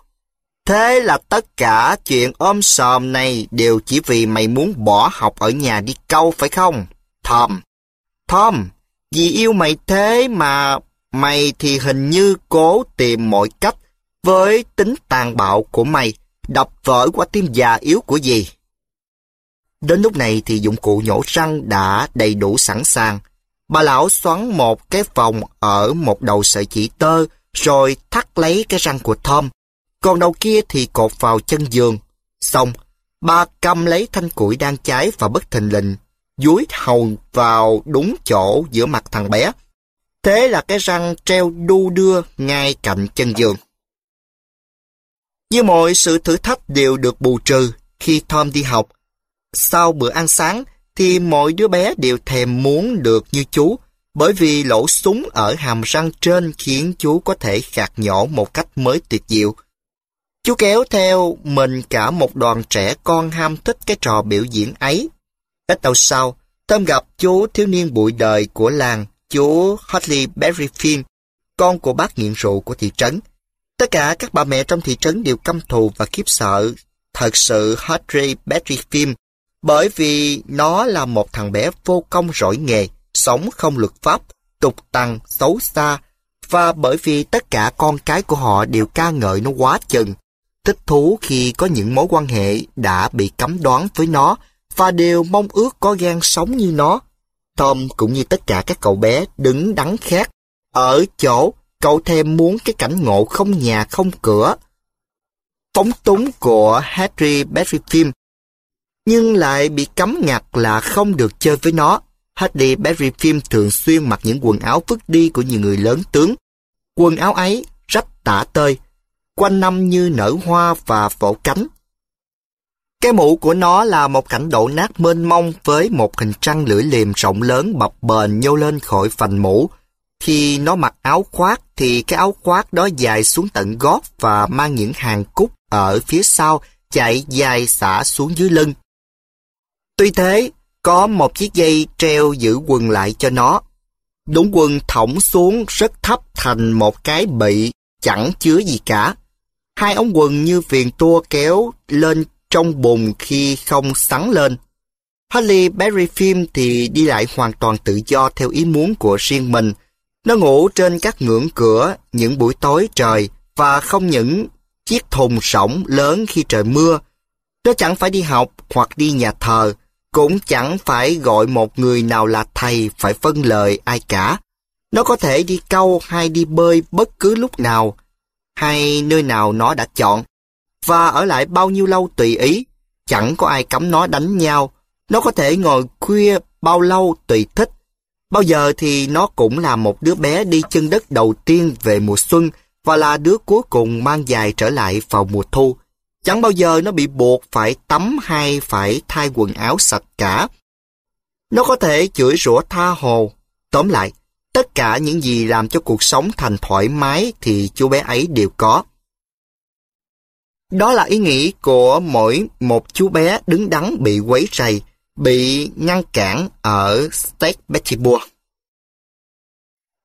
Speaker 1: Thế là tất cả chuyện ôm sòm này đều chỉ vì mày muốn bỏ học ở nhà đi câu phải không? Thom, Thom, vì yêu mày thế mà mày thì hình như cố tìm mọi cách với tính tàn bạo của mày đập vỡ qua tim già yếu của dì. Đến lúc này thì dụng cụ nhổ răng đã đầy đủ sẵn sàng. Bà lão xoắn một cái vòng ở một đầu sợi chỉ tơ rồi thắt lấy cái răng của Tom còn đầu kia thì cột vào chân giường. Xong, ba cầm lấy thanh củi đang cháy và bất thình lình, dúi hầu vào đúng chỗ giữa mặt thằng bé. Thế là cái răng treo đu đưa ngay cạnh chân giường. Như mọi sự thử thách đều được bù trừ khi Tom đi học. Sau bữa ăn sáng thì mọi đứa bé đều thèm muốn được như chú bởi vì lỗ súng ở hàm răng trên khiến chú có thể khạc nhỏ một cách mới tuyệt diệu. Chú kéo theo mình cả một đoàn trẻ con ham thích cái trò biểu diễn ấy. Ít lâu sau, Thơm gặp chú thiếu niên bụi đời của làng, chú Hartley Berryfield, con của bác nghiện rượu của thị trấn. Tất cả các bà mẹ trong thị trấn đều căm thù và khiếp sợ thật sự Hartley Berryfield bởi vì nó là một thằng bé vô công rỗi nghề, sống không luật pháp, tục tằng, xấu xa và bởi vì tất cả con cái của họ đều ca ngợi nó quá chừng thích thú khi có những mối quan hệ đã bị cấm đoán với nó và đều mong ước có gan sống như nó. Tom cũng như tất cả các cậu bé đứng đắn khác. Ở chỗ, cậu thêm muốn cái cảnh ngộ không nhà không cửa. Phóng túng của Harry Bedford nhưng lại bị cấm ngặt là không được chơi với nó. Harry Berry Phim thường xuyên mặc những quần áo vứt đi của những người lớn tướng. Quần áo ấy rách tả tơi, quanh năm như nở hoa và vỗ cánh. Cái mũ của nó là một cảnh đổ nát mênh mông với một hình trăng lưỡi liềm rộng lớn bập bềnh nhô lên khỏi vành mũ. Khi nó mặc áo khoác thì cái áo khoác đó dài xuống tận gót và mang những hàng cúc ở phía sau chạy dài xả xuống dưới lưng. Tuy thế, có một chiếc dây treo giữ quần lại cho nó. Đúng quần thõng xuống rất thấp thành một cái bị chẳng chứa gì cả. Hai ống quần như viền tua kéo lên trong bùn khi không sắn lên. Holly Berry Film thì đi lại hoàn toàn tự do theo ý muốn của riêng mình. Nó ngủ trên các ngưỡng cửa những buổi tối trời và không những chiếc thùng rỗng lớn khi trời mưa. Nó chẳng phải đi học hoặc đi nhà thờ, cũng chẳng phải gọi một người nào là thầy phải phân lời ai cả. Nó có thể đi câu hay đi bơi bất cứ lúc nào, hay nơi nào nó đã chọn, và ở lại bao nhiêu lâu tùy ý, chẳng có ai cấm nó đánh nhau. Nó có thể ngồi khuya bao lâu tùy thích. Bao giờ thì nó cũng là một đứa bé đi chân đất đầu tiên về mùa xuân và là đứa cuối cùng mang dài trở lại vào mùa thu. Chẳng bao giờ nó bị buộc phải tắm hay phải thay quần áo sạch cả. Nó có thể chửi rủa tha hồ. Tóm lại, Tất cả những gì làm cho cuộc sống thành thoải mái thì chú bé ấy đều có. Đó là ý nghĩ của mỗi một chú bé đứng đắn bị quấy rầy, bị ngăn cản ở State Petersburg.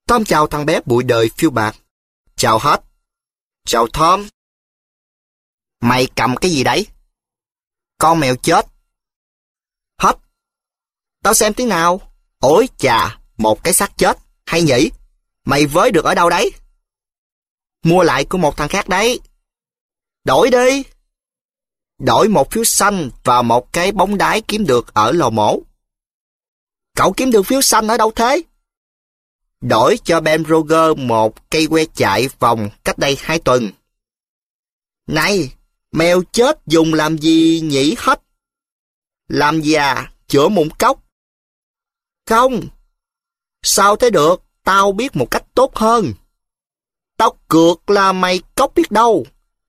Speaker 1: Tom chào thằng bé bụi đời phiêu bạc. Chào hết. Chào Tom. Mày cầm cái gì đấy? Con mèo chết. hấp Tao xem thế nào. Ôi chà, một cái xác chết. Hay nhỉ? Mày với được ở đâu đấy? Mua lại của một thằng khác đấy. Đổi đi. Đổi một phiếu xanh và một cái bóng đái kiếm được ở lò mổ. Cậu kiếm được phiếu xanh ở đâu thế? Đổi cho Ben Roger một cây que chạy vòng cách đây hai tuần. Này, mèo chết dùng làm gì nhỉ hết? Làm già, chữa mụn cốc. Không, Sao thế được? Tao biết một cách tốt hơn. Tao cược là mày có biết đâu.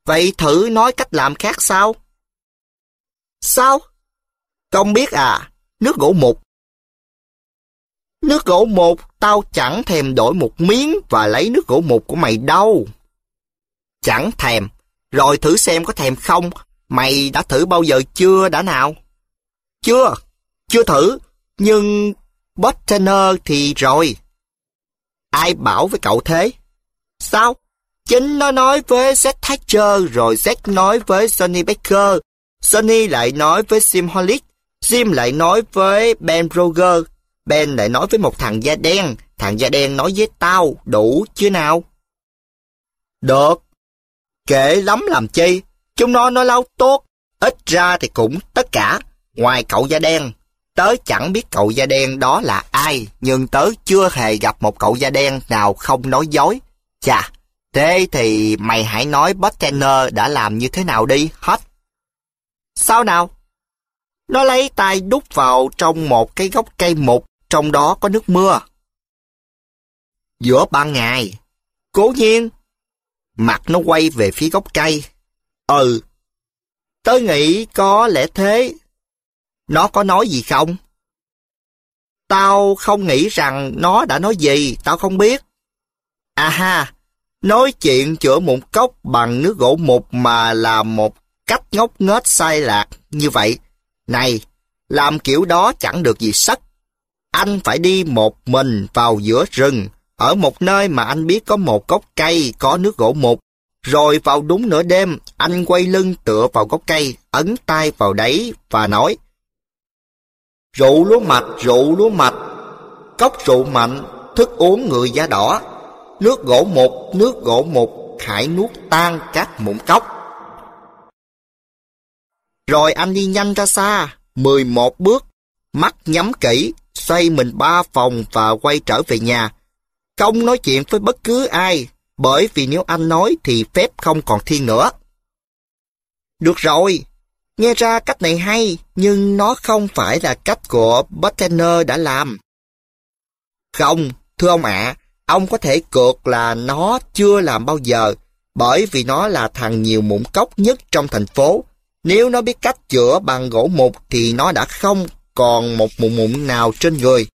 Speaker 1: Vậy thử nói cách làm khác sao? Sao? Không biết à, nước gỗ mục. Nước gỗ mục, tao chẳng thèm đổi một miếng và lấy nước gỗ mục của mày đâu. Chẳng thèm, rồi thử xem có thèm không, mày đã thử bao giờ chưa đã nào? Chưa, chưa thử, nhưng Bottaner thì rồi. Ai bảo với cậu thế? Sao? Chính nó nói với Seth Thatcher, rồi Seth nói với Sonny Baker, Sonny lại nói với Sim Hollick, Sim lại nói với Ben Broger, Ben lại nói với một thằng da đen, thằng da đen nói với tao, đủ chứ nào? Được, Kể lắm làm chi, chúng nó nói lâu tốt, ít ra thì cũng tất cả, ngoài cậu da đen Tớ chẳng biết cậu da đen đó là ai, nhưng tớ chưa hề gặp một cậu da đen nào không nói dối. Chà, thế thì mày hãy nói Bottainer đã làm như thế nào đi, hết. Sao nào? Nó lấy tay đút vào trong một cái gốc cây mục, trong đó có nước mưa. Giữa ban ngày, cố nhiên, mặt nó quay về phía gốc cây. Ừ, tớ nghĩ có lẽ thế nó có nói gì không? Tao không nghĩ rằng nó đã nói gì, tao không biết. À ha, nói chuyện chữa mụn cốc bằng nước gỗ mục mà là một cách ngốc nghếch sai lạc như vậy. Này, làm kiểu đó chẳng được gì sắc. Anh phải đi một mình vào giữa rừng, ở một nơi mà anh biết có một gốc cây có nước gỗ mục. Rồi vào đúng nửa đêm, anh quay lưng tựa vào gốc cây, ấn tay vào đấy và nói Rượu lúa mạch, rượu lúa mạch, cốc rượu mạnh, thức uống người da đỏ, nước gỗ một nước gỗ một khải nuốt tan các mụn cốc. Rồi anh đi nhanh ra xa, mười một bước, mắt nhắm kỹ, xoay mình ba phòng và quay trở về nhà. Không nói chuyện với bất cứ ai, bởi vì nếu anh nói thì phép không còn thiên nữa. Được rồi, Nghe ra cách này hay, nhưng nó không phải là cách của Buttainer đã làm. Không, thưa ông ạ, ông có thể cược là nó chưa làm bao giờ, bởi vì nó là thằng nhiều mụn cốc nhất trong thành phố. Nếu nó biết cách chữa bằng gỗ mục thì nó đã không còn một mụn mụn nào trên người.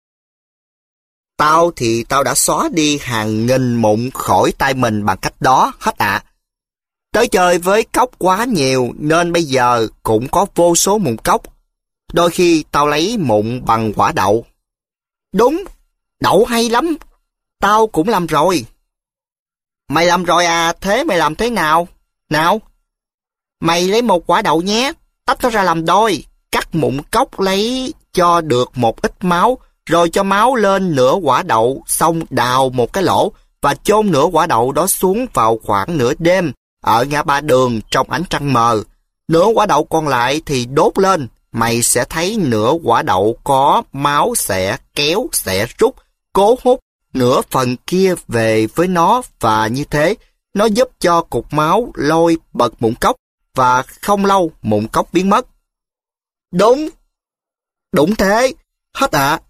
Speaker 1: Tao thì tao đã xóa đi hàng nghìn mụn khỏi tay mình bằng cách đó hết ạ. À tới chơi với cốc quá nhiều nên bây giờ cũng có vô số mụn cốc. Đôi khi tao lấy mụn bằng quả đậu. Đúng, đậu hay lắm. Tao cũng làm rồi. Mày làm rồi à, thế mày làm thế nào? Nào, mày lấy một quả đậu nhé, tách nó ra làm đôi, cắt mụn cốc lấy cho được một ít máu, rồi cho máu lên nửa quả đậu, xong đào một cái lỗ và chôn nửa quả đậu đó xuống vào khoảng nửa đêm ở ngã ba đường trong ánh trăng mờ. Nửa quả đậu còn lại thì đốt lên, mày sẽ thấy nửa quả đậu có máu sẽ kéo, sẽ rút, cố hút nửa phần kia về với nó và như thế, nó giúp cho cục máu lôi bật mụn cốc và không lâu mụn cốc biến mất. Đúng, đúng thế, hết ạ, à.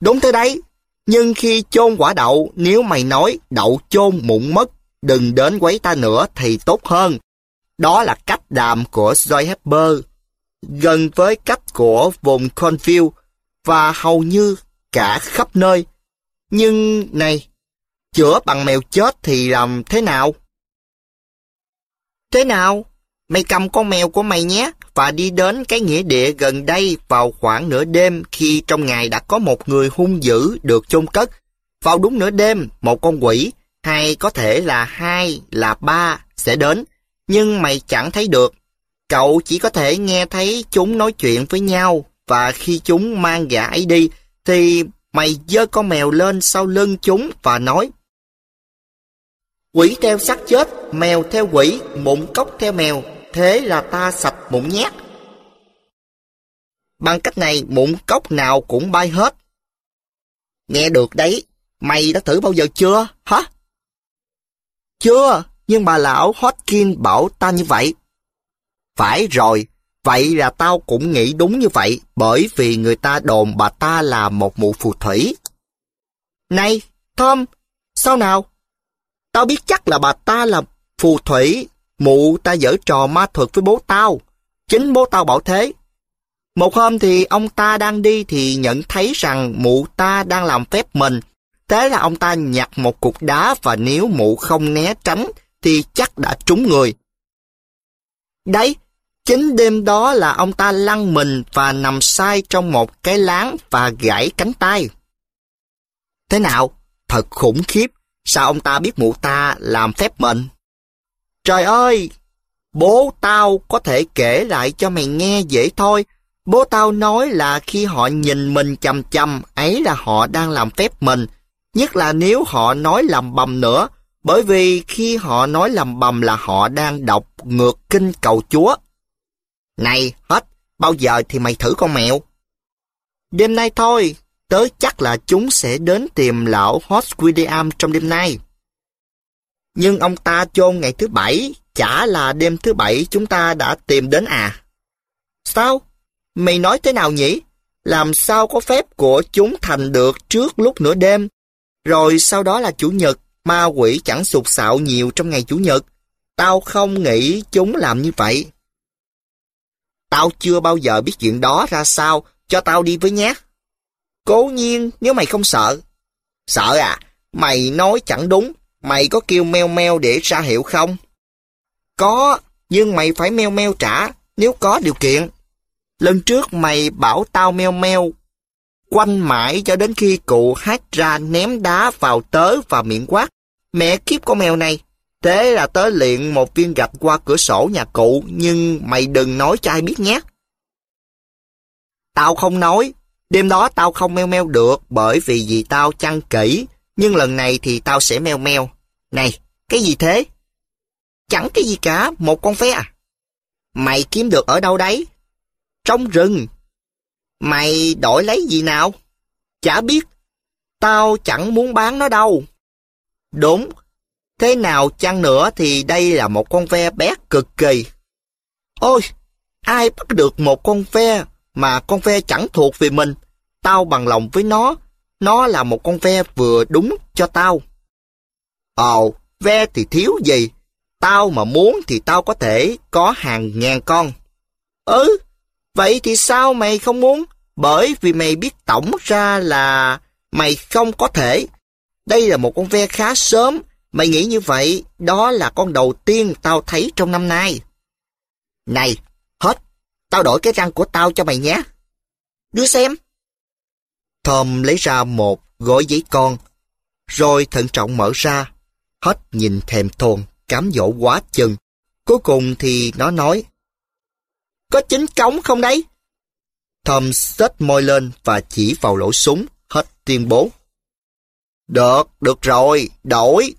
Speaker 1: đúng thế đấy. Nhưng khi chôn quả đậu, nếu mày nói đậu chôn mụn mất đừng đến quấy ta nữa thì tốt hơn. Đó là cách đàm của Joy Hepper, gần với cách của vùng Confield và hầu như cả khắp nơi. Nhưng này, chữa bằng mèo chết thì làm thế nào? Thế nào? Mày cầm con mèo của mày nhé và đi đến cái nghĩa địa gần đây vào khoảng nửa đêm khi trong ngày đã có một người hung dữ được chôn cất. Vào đúng nửa đêm, một con quỷ hay có thể là hai, là ba sẽ đến, nhưng mày chẳng thấy được. Cậu chỉ có thể nghe thấy chúng nói chuyện với nhau và khi chúng mang gã ấy đi thì mày dơ con mèo lên sau lưng chúng và nói Quỷ theo xác chết, mèo theo quỷ, mụn cốc theo mèo, thế là ta sạch mụn nhát. Bằng cách này mụn cốc nào cũng bay hết. Nghe được đấy, mày đã thử bao giờ chưa, hả? Chưa, nhưng mà lão Hotkin bảo ta như vậy. Phải rồi, vậy là tao cũng nghĩ đúng như vậy, bởi vì người ta đồn bà ta là một mụ phù thủy. Này, Tom, sao nào? Tao biết chắc là bà ta là phù thủy, mụ ta dở trò ma thuật với bố tao. Chính bố tao bảo thế. Một hôm thì ông ta đang đi thì nhận thấy rằng mụ ta đang làm phép mình Thế là ông ta nhặt một cục đá và nếu mụ không né tránh thì chắc đã trúng người. Đấy, chính đêm đó là ông ta lăn mình và nằm sai trong một cái láng và gãy cánh tay. Thế nào? Thật khủng khiếp. Sao ông ta biết mụ ta làm phép mệnh? Trời ơi! Bố tao có thể kể lại cho mày nghe dễ thôi. Bố tao nói là khi họ nhìn mình chầm chầm, ấy là họ đang làm phép mình nhất là nếu họ nói lầm bầm nữa, bởi vì khi họ nói lầm bầm là họ đang đọc ngược kinh cầu chúa. Này, hết, bao giờ thì mày thử con mèo. Đêm nay thôi, tớ chắc là chúng sẽ đến tìm lão Hodge William trong đêm nay. Nhưng ông ta chôn ngày thứ bảy, chả là đêm thứ bảy chúng ta đã tìm đến à. Sao? Mày nói thế nào nhỉ? Làm sao có phép của chúng thành được trước lúc nửa đêm rồi sau đó là Chủ nhật, ma quỷ chẳng sụt sạo nhiều trong ngày Chủ nhật. Tao không nghĩ chúng làm như vậy. Tao chưa bao giờ biết chuyện đó ra sao, cho tao đi với nhé. Cố nhiên nếu mày không sợ. Sợ à? Mày nói chẳng đúng, mày có kêu meo meo để ra hiệu không? Có, nhưng mày phải meo meo trả nếu có điều kiện. Lần trước mày bảo tao meo meo quanh mãi cho đến khi cụ hát ra ném đá vào tớ và miệng quát. Mẹ kiếp con mèo này! Thế là tớ liện một viên gạch qua cửa sổ nhà cụ, nhưng mày đừng nói cho ai biết nhé. Tao không nói, đêm đó tao không meo meo được bởi vì vì tao chăn kỹ, nhưng lần này thì tao sẽ meo meo. Này, cái gì thế? Chẳng cái gì cả, một con phe à? Mày kiếm được ở đâu đấy? Trong rừng, Mày đổi lấy gì nào? Chả biết. Tao chẳng muốn bán nó đâu. Đúng. Thế nào chăng nữa thì đây là một con ve bé cực kỳ. Ôi, ai bắt được một con ve mà con ve chẳng thuộc về mình. Tao bằng lòng với nó. Nó là một con ve vừa đúng cho tao. Ồ, ve thì thiếu gì? Tao mà muốn thì tao có thể có hàng ngàn con. Ừ, Vậy thì sao mày không muốn? Bởi vì mày biết tổng ra là mày không có thể. Đây là một con ve khá sớm. Mày nghĩ như vậy, đó là con đầu tiên tao thấy trong năm nay. Này, hết. Tao đổi cái răng của tao cho mày nhé. Đưa xem. Thom lấy ra một gói giấy con, rồi thận trọng mở ra. Hết nhìn thèm thồn, cám dỗ quá chừng. Cuối cùng thì nó nói, có chính cống không đấy? Thầm xếch môi lên và chỉ vào lỗ súng, hết tuyên bố. Được, được rồi, đổi.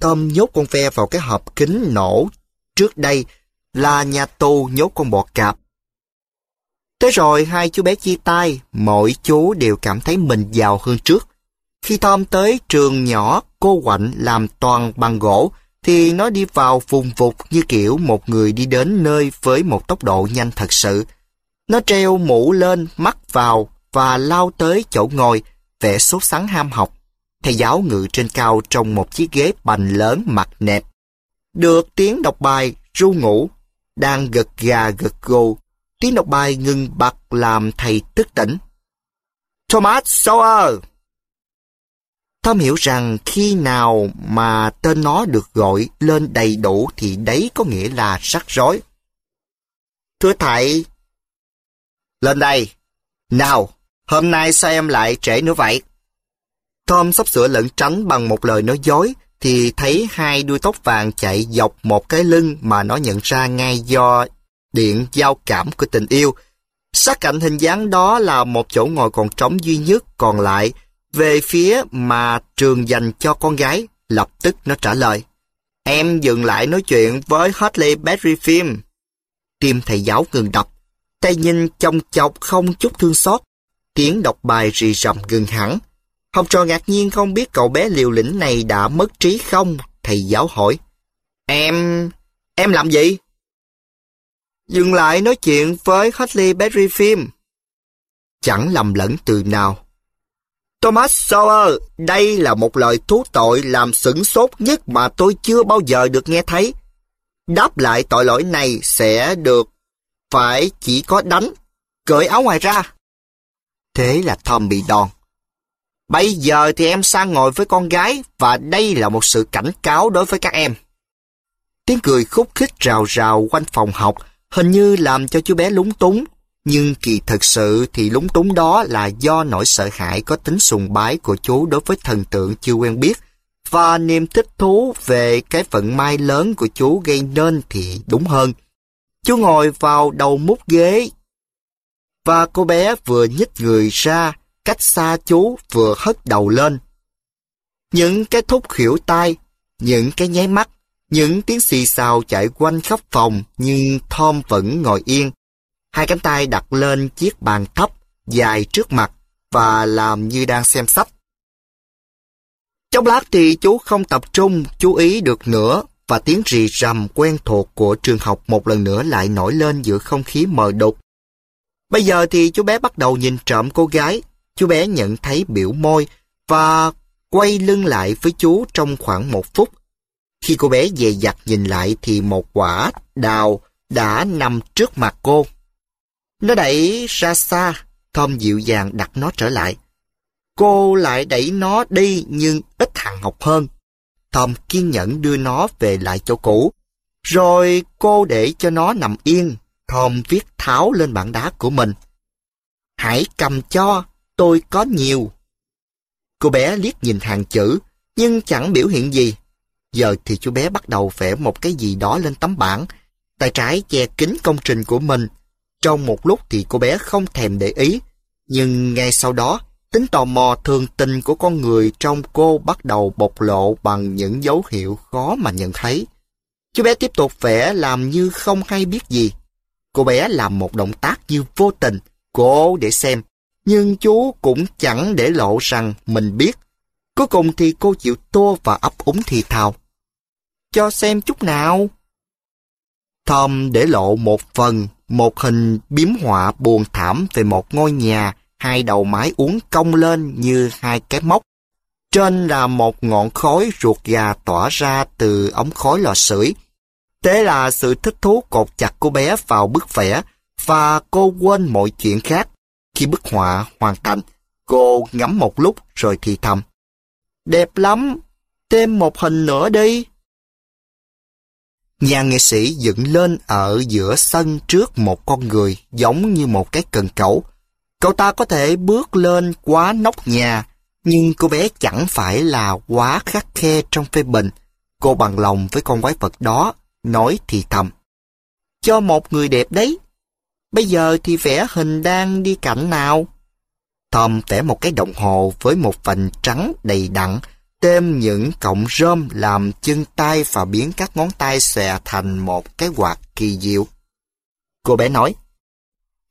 Speaker 1: Thầm nhốt con ve vào cái hộp kính nổ. Trước đây là nhà tù nhốt con bọ cạp. Thế rồi hai chú bé chia tay, mỗi chú đều cảm thấy mình giàu hơn trước. Khi Tom tới trường nhỏ, cô Quạnh làm toàn bằng gỗ, thì nó đi vào vùng vụt như kiểu một người đi đến nơi với một tốc độ nhanh thật sự. Nó treo mũ lên, mắt vào và lao tới chỗ ngồi, vẻ sốt sắng ham học. Thầy giáo ngự trên cao trong một chiếc ghế bành lớn mặt nẹp. Được tiếng đọc bài, ru ngủ, đang gật gà gật gù. Tiếng đọc bài ngừng bật làm thầy tức tỉnh. Thomas Sawyer! Tom hiểu rằng khi nào mà tên nó được gọi lên đầy đủ thì đấy có nghĩa là sắc rối. Thưa thầy, lên đây. Nào, hôm nay sao em lại trễ nữa vậy? Tom sắp sửa lẫn tránh bằng một lời nói dối thì thấy hai đuôi tóc vàng chạy dọc một cái lưng mà nó nhận ra ngay do điện giao cảm của tình yêu. Sát cạnh hình dáng đó là một chỗ ngồi còn trống duy nhất còn lại về phía mà trường dành cho con gái, lập tức nó trả lời. Em dừng lại nói chuyện với Hartley Berry Film. Tim thầy giáo ngừng đập, tay nhìn chồng chọc không chút thương xót. Tiếng đọc bài rì rầm ngừng hẳn. Học trò ngạc nhiên không biết cậu bé liều lĩnh này đã mất trí không? Thầy giáo hỏi. Em... em làm gì? Dừng lại nói chuyện với Hartley Berry Film. Chẳng lầm lẫn từ nào, Thomas Sowell, đây là một lời thú tội làm sửng sốt nhất mà tôi chưa bao giờ được nghe thấy. Đáp lại tội lỗi này sẽ được phải chỉ có đánh, cởi áo ngoài ra. Thế là Tom bị đòn. Bây giờ thì em sang ngồi với con gái và đây là một sự cảnh cáo đối với các em. Tiếng cười khúc khích rào rào quanh phòng học hình như làm cho chú bé lúng túng nhưng kỳ thật sự thì lúng túng đó là do nỗi sợ hãi có tính sùng bái của chú đối với thần tượng chưa quen biết và niềm thích thú về cái vận may lớn của chú gây nên thì đúng hơn. Chú ngồi vào đầu mút ghế và cô bé vừa nhích người ra cách xa chú vừa hất đầu lên. Những cái thúc khỉu tai, những cái nháy mắt, những tiếng xì xào chạy quanh khắp phòng nhưng Tom vẫn ngồi yên Hai cánh tay đặt lên chiếc bàn thấp, dài trước mặt và làm như đang xem sách. Trong lát thì chú không tập trung, chú ý được nữa và tiếng rì rầm quen thuộc của trường học một lần nữa lại nổi lên giữa không khí mờ đục. Bây giờ thì chú bé bắt đầu nhìn trộm cô gái. Chú bé nhận thấy biểu môi và quay lưng lại với chú trong khoảng một phút. Khi cô bé dè dặt nhìn lại thì một quả đào đã nằm trước mặt cô. Nó đẩy ra xa, Tom dịu dàng đặt nó trở lại. Cô lại đẩy nó đi nhưng ít hằng học hơn. Tom kiên nhẫn đưa nó về lại chỗ cũ. Rồi cô để cho nó nằm yên. Tom viết tháo lên bảng đá của mình. Hãy cầm cho, tôi có nhiều. Cô bé liếc nhìn hàng chữ, nhưng chẳng biểu hiện gì. Giờ thì chú bé bắt đầu vẽ một cái gì đó lên tấm bảng. Tay trái che kính công trình của mình, trong một lúc thì cô bé không thèm để ý, nhưng ngay sau đó, tính tò mò thường tình của con người trong cô bắt đầu bộc lộ bằng những dấu hiệu khó mà nhận thấy. Chú bé tiếp tục vẽ làm như không hay biết gì. Cô bé làm một động tác như vô tình, cố để xem, nhưng chú cũng chẳng để lộ rằng mình biết. Cuối cùng thì cô chịu tô và ấp úng thì thào. Cho xem chút nào. Tom để lộ một phần một hình biếm họa buồn thảm về một ngôi nhà, hai đầu mái uốn cong lên như hai cái móc. Trên là một ngọn khói ruột gà tỏa ra từ ống khói lò sưởi. Thế là sự thích thú cột chặt của bé vào bức vẽ và cô quên mọi chuyện khác. Khi bức họa hoàn thành, cô ngắm một lúc rồi thì thầm. Đẹp lắm, thêm một hình nữa đi. Nhà nghệ sĩ dựng lên ở giữa sân trước một con người giống như một cái cần cẩu. Cậu ta có thể bước lên quá nóc nhà, nhưng cô bé chẳng phải là quá khắc khe trong phê bình. Cô bằng lòng với con quái vật đó, nói thì thầm. Cho một người đẹp đấy. Bây giờ thì vẽ hình đang đi cạnh nào? Thầm vẽ một cái đồng hồ với một vành trắng đầy đặn, têm những cọng rơm làm chân tay và biến các ngón tay xòe thành một cái quạt kỳ diệu. Cô bé nói,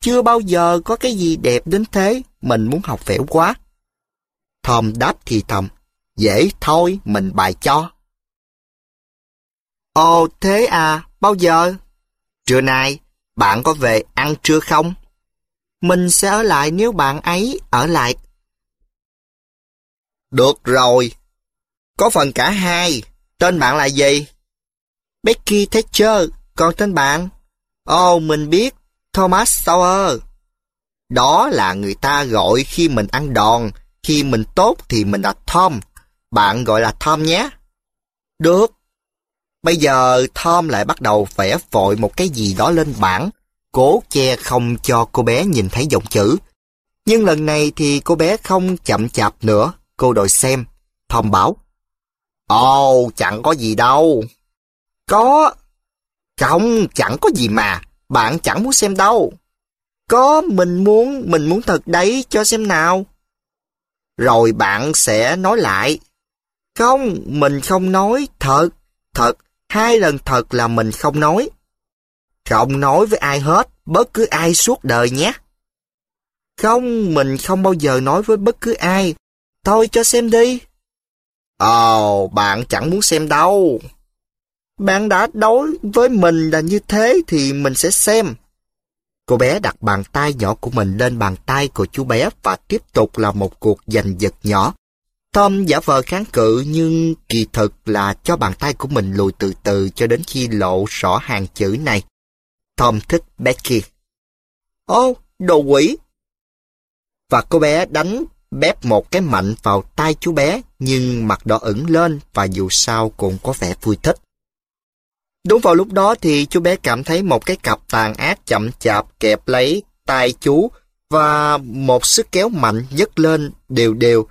Speaker 1: chưa bao giờ có cái gì đẹp đến thế, mình muốn học vẽ quá. thầm đáp thì thầm, dễ thôi mình bài cho. Ồ thế à, bao giờ? Trưa nay, bạn có về ăn trưa không? Mình sẽ ở lại nếu bạn ấy ở lại. Được rồi, có phần cả hai. Tên bạn là gì? Becky Thatcher. Còn tên bạn? Ồ, oh, mình biết. Thomas Sawyer. Đó là người ta gọi khi mình ăn đòn. Khi mình tốt thì mình là Tom. Bạn gọi là Tom nhé. Được. Bây giờ Tom lại bắt đầu vẽ vội một cái gì đó lên bảng, cố che không cho cô bé nhìn thấy dòng chữ. Nhưng lần này thì cô bé không chậm chạp nữa, cô đòi xem. Tom bảo, Ồ, chẳng có gì đâu. Có. Không, chẳng có gì mà. Bạn chẳng muốn xem đâu. Có, mình muốn, mình muốn thật đấy, cho xem nào. Rồi bạn sẽ nói lại. Không, mình không nói, thật, thật, hai lần thật là mình không nói. Không nói với ai hết, bất cứ ai suốt đời nhé. Không, mình không bao giờ nói với bất cứ ai. Thôi cho xem đi. Ồ, bạn chẳng muốn xem đâu. Bạn đã đối với mình là như thế thì mình sẽ xem. Cô bé đặt bàn tay nhỏ của mình lên bàn tay của chú bé và tiếp tục là một cuộc giành giật nhỏ. Tom giả vờ kháng cự nhưng kỳ thực là cho bàn tay của mình lùi từ từ cho đến khi lộ rõ hàng chữ này. Tom thích Becky. Ô, đồ quỷ! Và cô bé đánh bép một cái mạnh vào tay chú bé, nhưng mặt đỏ ửng lên và dù sao cũng có vẻ vui thích. Đúng vào lúc đó thì chú bé cảm thấy một cái cặp tàn ác chậm chạp kẹp lấy tay chú và một sức kéo mạnh dứt lên đều đều.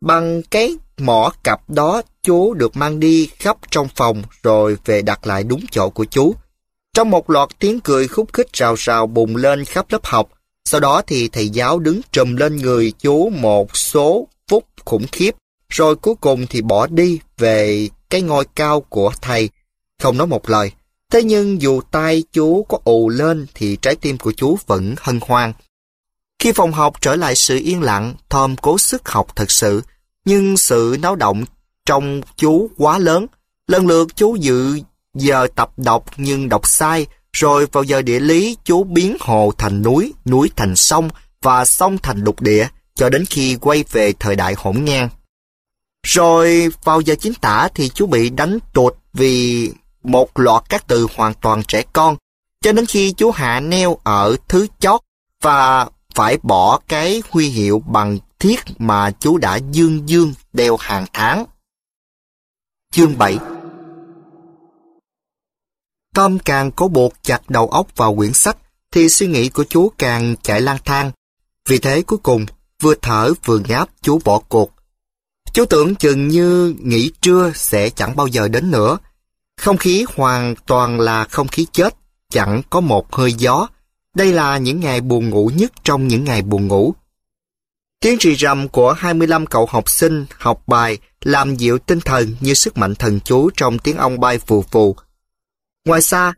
Speaker 1: Bằng cái mỏ cặp đó chú được mang đi khắp trong phòng rồi về đặt lại đúng chỗ của chú. Trong một loạt tiếng cười khúc khích rào rào bùng lên khắp lớp học, sau đó thì thầy giáo đứng trùm lên người chú một số phút khủng khiếp, rồi cuối cùng thì bỏ đi về cái ngôi cao của thầy, không nói một lời. Thế nhưng dù tay chú có ù lên thì trái tim của chú vẫn hân hoan. Khi phòng học trở lại sự yên lặng, Tom cố sức học thật sự, nhưng sự náo động trong chú quá lớn. Lần lượt chú dự giờ tập đọc nhưng đọc sai, rồi vào giờ địa lý, chú biến hồ thành núi, núi thành sông và sông thành lục địa cho đến khi quay về thời đại hỗn ngang. Rồi vào giờ chính tả thì chú bị đánh tuột vì một loạt các từ hoàn toàn trẻ con cho đến khi chú hạ neo ở thứ chót và phải bỏ cái huy hiệu bằng thiết mà chú đã dương dương đeo hàng tháng. Chương 7 Tom càng cố buộc chặt đầu óc vào quyển sách, thì suy nghĩ của chú càng chạy lang thang. Vì thế cuối cùng, vừa thở vừa ngáp chú bỏ cuộc. Chú tưởng chừng như nghỉ trưa sẽ chẳng bao giờ đến nữa. Không khí hoàn toàn là không khí chết, chẳng có một hơi gió. Đây là những ngày buồn ngủ nhất trong những ngày buồn ngủ. Tiếng rì rầm của 25 cậu học sinh học bài làm dịu tinh thần như sức mạnh thần chú trong tiếng ong bay phù phù. Ngoài xa,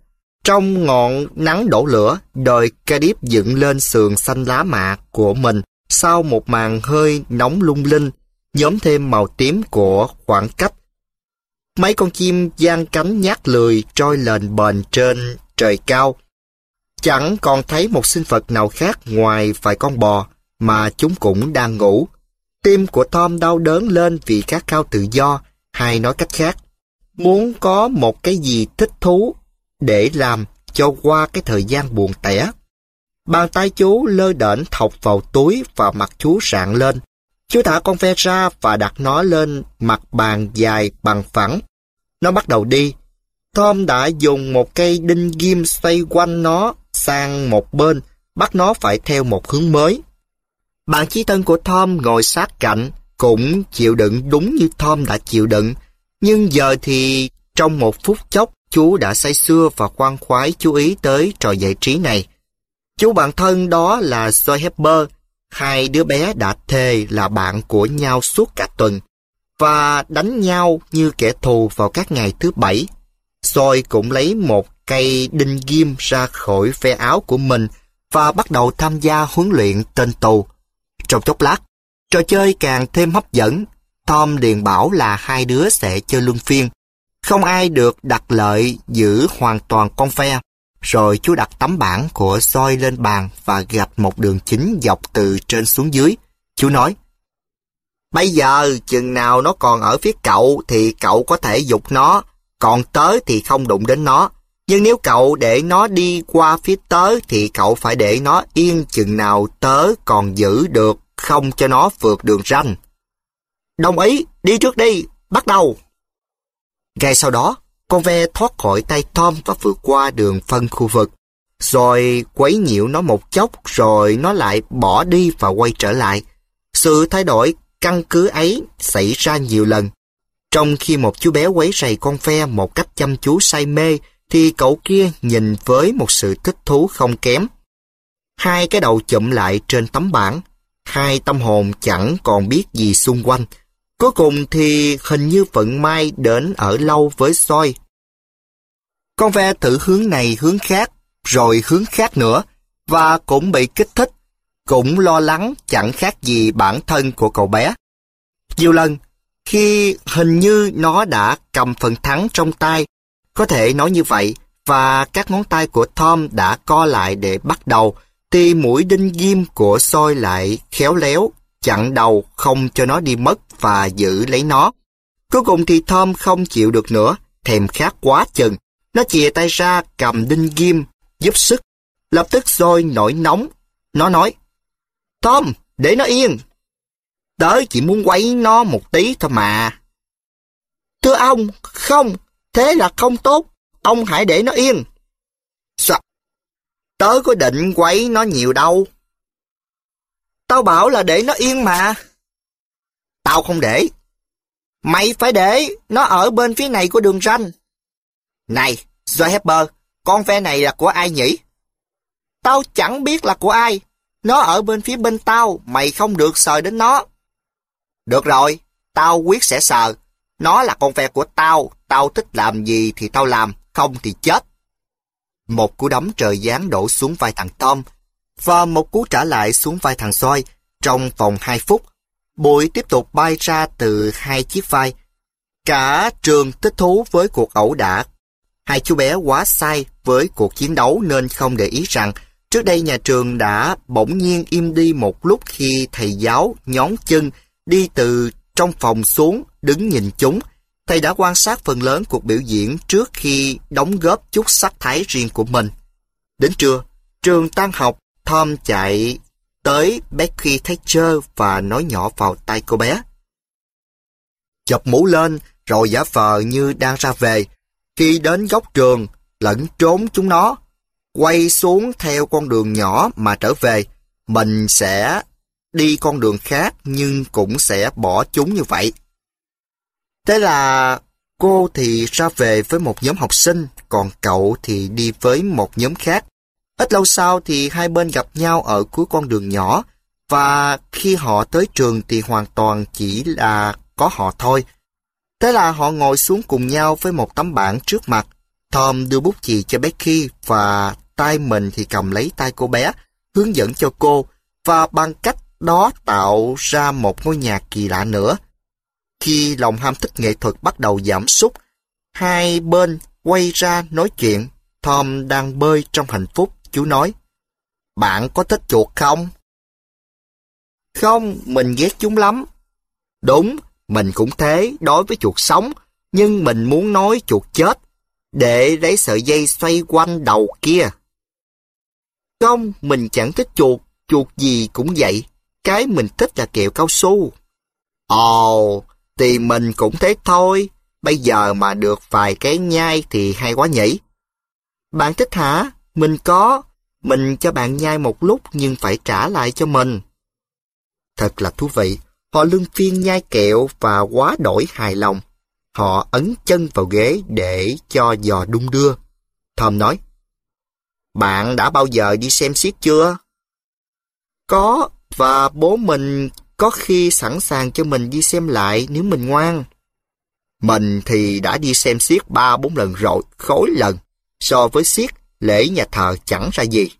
Speaker 1: trong ngọn nắng đổ lửa, đời Cardiff dựng lên sườn xanh lá mạ của mình sau một màn hơi nóng lung linh, nhóm thêm màu tím của khoảng cách. Mấy con chim giang cánh nhát lười trôi lên bền trên trời cao. Chẳng còn thấy một sinh vật nào khác ngoài vài con bò mà chúng cũng đang ngủ. Tim của Tom đau đớn lên vì khát khao tự do, hay nói cách khác, muốn có một cái gì thích thú để làm cho qua cái thời gian buồn tẻ. Bàn tay chú lơ đễnh thọc vào túi và mặt chú sạng lên. Chú thả con ve ra và đặt nó lên mặt bàn dài bằng phẳng. Nó bắt đầu đi. Tom đã dùng một cây đinh ghim xoay quanh nó sang một bên, bắt nó phải theo một hướng mới. Bạn chí thân của Tom ngồi sát cạnh, cũng chịu đựng đúng như Tom đã chịu đựng, nhưng giờ thì trong một phút chốc, chú đã say xưa và khoan khoái chú ý tới trò giải trí này. Chú bạn thân đó là soi Hepper, hai đứa bé đã thề là bạn của nhau suốt cả tuần và đánh nhau như kẻ thù vào các ngày thứ bảy. soi cũng lấy một cây đinh ghim ra khỏi ve áo của mình và bắt đầu tham gia huấn luyện tên tù. Trong chốc lát, trò chơi càng thêm hấp dẫn Tom liền bảo là hai đứa sẽ chơi luân phiên. Không ai được đặt lợi giữ hoàn toàn con phe. Rồi chú đặt tấm bảng của soi lên bàn và gạch một đường chính dọc từ trên xuống dưới. Chú nói, Bây giờ chừng nào nó còn ở phía cậu thì cậu có thể dục nó, còn tớ thì không đụng đến nó. Nhưng nếu cậu để nó đi qua phía tớ thì cậu phải để nó yên chừng nào tớ còn giữ được, không cho nó vượt đường ranh. Đồng ý, đi trước đi, bắt đầu. Ngay sau đó, con ve thoát khỏi tay Tom và vượt qua đường phân khu vực. Rồi quấy nhiễu nó một chốc rồi nó lại bỏ đi và quay trở lại. Sự thay đổi căn cứ ấy xảy ra nhiều lần. Trong khi một chú bé quấy rầy con ve một cách chăm chú say mê thì cậu kia nhìn với một sự thích thú không kém. Hai cái đầu chụm lại trên tấm bảng, hai tâm hồn chẳng còn biết gì xung quanh Cuối cùng thì hình như vận may đến ở lâu với soi. Con ve thử hướng này hướng khác, rồi hướng khác nữa, và cũng bị kích thích, cũng lo lắng chẳng khác gì bản thân của cậu bé. Nhiều lần, khi hình như nó đã cầm phần thắng trong tay, có thể nói như vậy, và các ngón tay của Tom đã co lại để bắt đầu, thì mũi đinh ghim của soi lại khéo léo, chặn đầu không cho nó đi mất và giữ lấy nó. Cuối cùng thì Tom không chịu được nữa, thèm khát quá chừng. Nó chìa tay ra cầm đinh ghim, giúp sức. Lập tức rồi nổi nóng. Nó nói, Tom, để nó yên. Tớ chỉ muốn quấy nó một tí thôi mà. Thưa ông, không, thế là không tốt. Ông hãy để nó yên. Sao? Tớ có định quấy nó nhiều đâu. Tao bảo là để nó yên mà. Tao không để. Mày phải để, nó ở bên phía này của đường ranh. Này, Joy Hepper, con ve này là của ai nhỉ? Tao chẳng biết là của ai. Nó ở bên phía bên tao, mày không được sờ đến nó. Được rồi, tao quyết sẽ sờ. Nó là con ve của tao, tao thích làm gì thì tao làm, không thì chết. Một cú đấm trời giáng đổ xuống vai thằng Tom và một cú trả lại xuống vai thằng Soi. Trong vòng 2 phút, bụi tiếp tục bay ra từ hai chiếc vai. Cả trường thích thú với cuộc ẩu đả. Hai chú bé quá sai với cuộc chiến đấu nên không để ý rằng trước đây nhà trường đã bỗng nhiên im đi một lúc khi thầy giáo nhón chân đi từ trong phòng xuống đứng nhìn chúng. Thầy đã quan sát phần lớn cuộc biểu diễn trước khi đóng góp chút sắc thái riêng của mình. Đến trưa, trường tan học, Tom chạy tới Becky Thatcher và nói nhỏ vào tay cô bé. Chọc mũ lên rồi giả vờ như đang ra về. Khi đến góc trường, lẫn trốn chúng nó. Quay xuống theo con đường nhỏ mà trở về. Mình sẽ đi con đường khác nhưng cũng sẽ bỏ chúng như vậy. Thế là cô thì ra về với một nhóm học sinh, còn cậu thì đi với một nhóm khác. Ít lâu sau thì hai bên gặp nhau ở cuối con đường nhỏ, và khi họ tới trường thì hoàn toàn chỉ là có họ thôi. Thế là họ ngồi xuống cùng nhau với một tấm bảng trước mặt. Tom đưa bút chì cho Becky và tay mình thì cầm lấy tay cô bé, hướng dẫn cho cô, và bằng cách đó tạo ra một ngôi nhà kỳ lạ nữa. Khi lòng ham thích nghệ thuật bắt đầu giảm sút, hai bên quay ra nói chuyện, Tom đang bơi trong hạnh phúc chú nói. Bạn có thích chuột không? Không, mình ghét chúng lắm. Đúng, mình cũng thế đối với chuột sống, nhưng mình muốn nói chuột chết, để lấy sợi dây xoay quanh đầu kia. Không, mình chẳng thích chuột, chuột gì cũng vậy. Cái mình thích là kẹo cao su. Ồ, thì mình cũng thế thôi. Bây giờ mà được vài cái nhai thì hay quá nhỉ. Bạn thích hả? Mình có, mình cho bạn nhai một lúc nhưng phải trả lại cho mình. Thật là thú vị, họ lương phiên nhai kẹo và quá đổi hài lòng. Họ ấn chân vào ghế để cho giò đung đưa. Thom nói, Bạn đã bao giờ đi xem xiếc chưa? Có, và bố mình có khi sẵn sàng cho mình đi xem lại nếu mình ngoan. Mình thì đã đi xem xiếc ba bốn lần rồi, khối lần. So với xiếc lễ nhà thờ chẳng ra gì.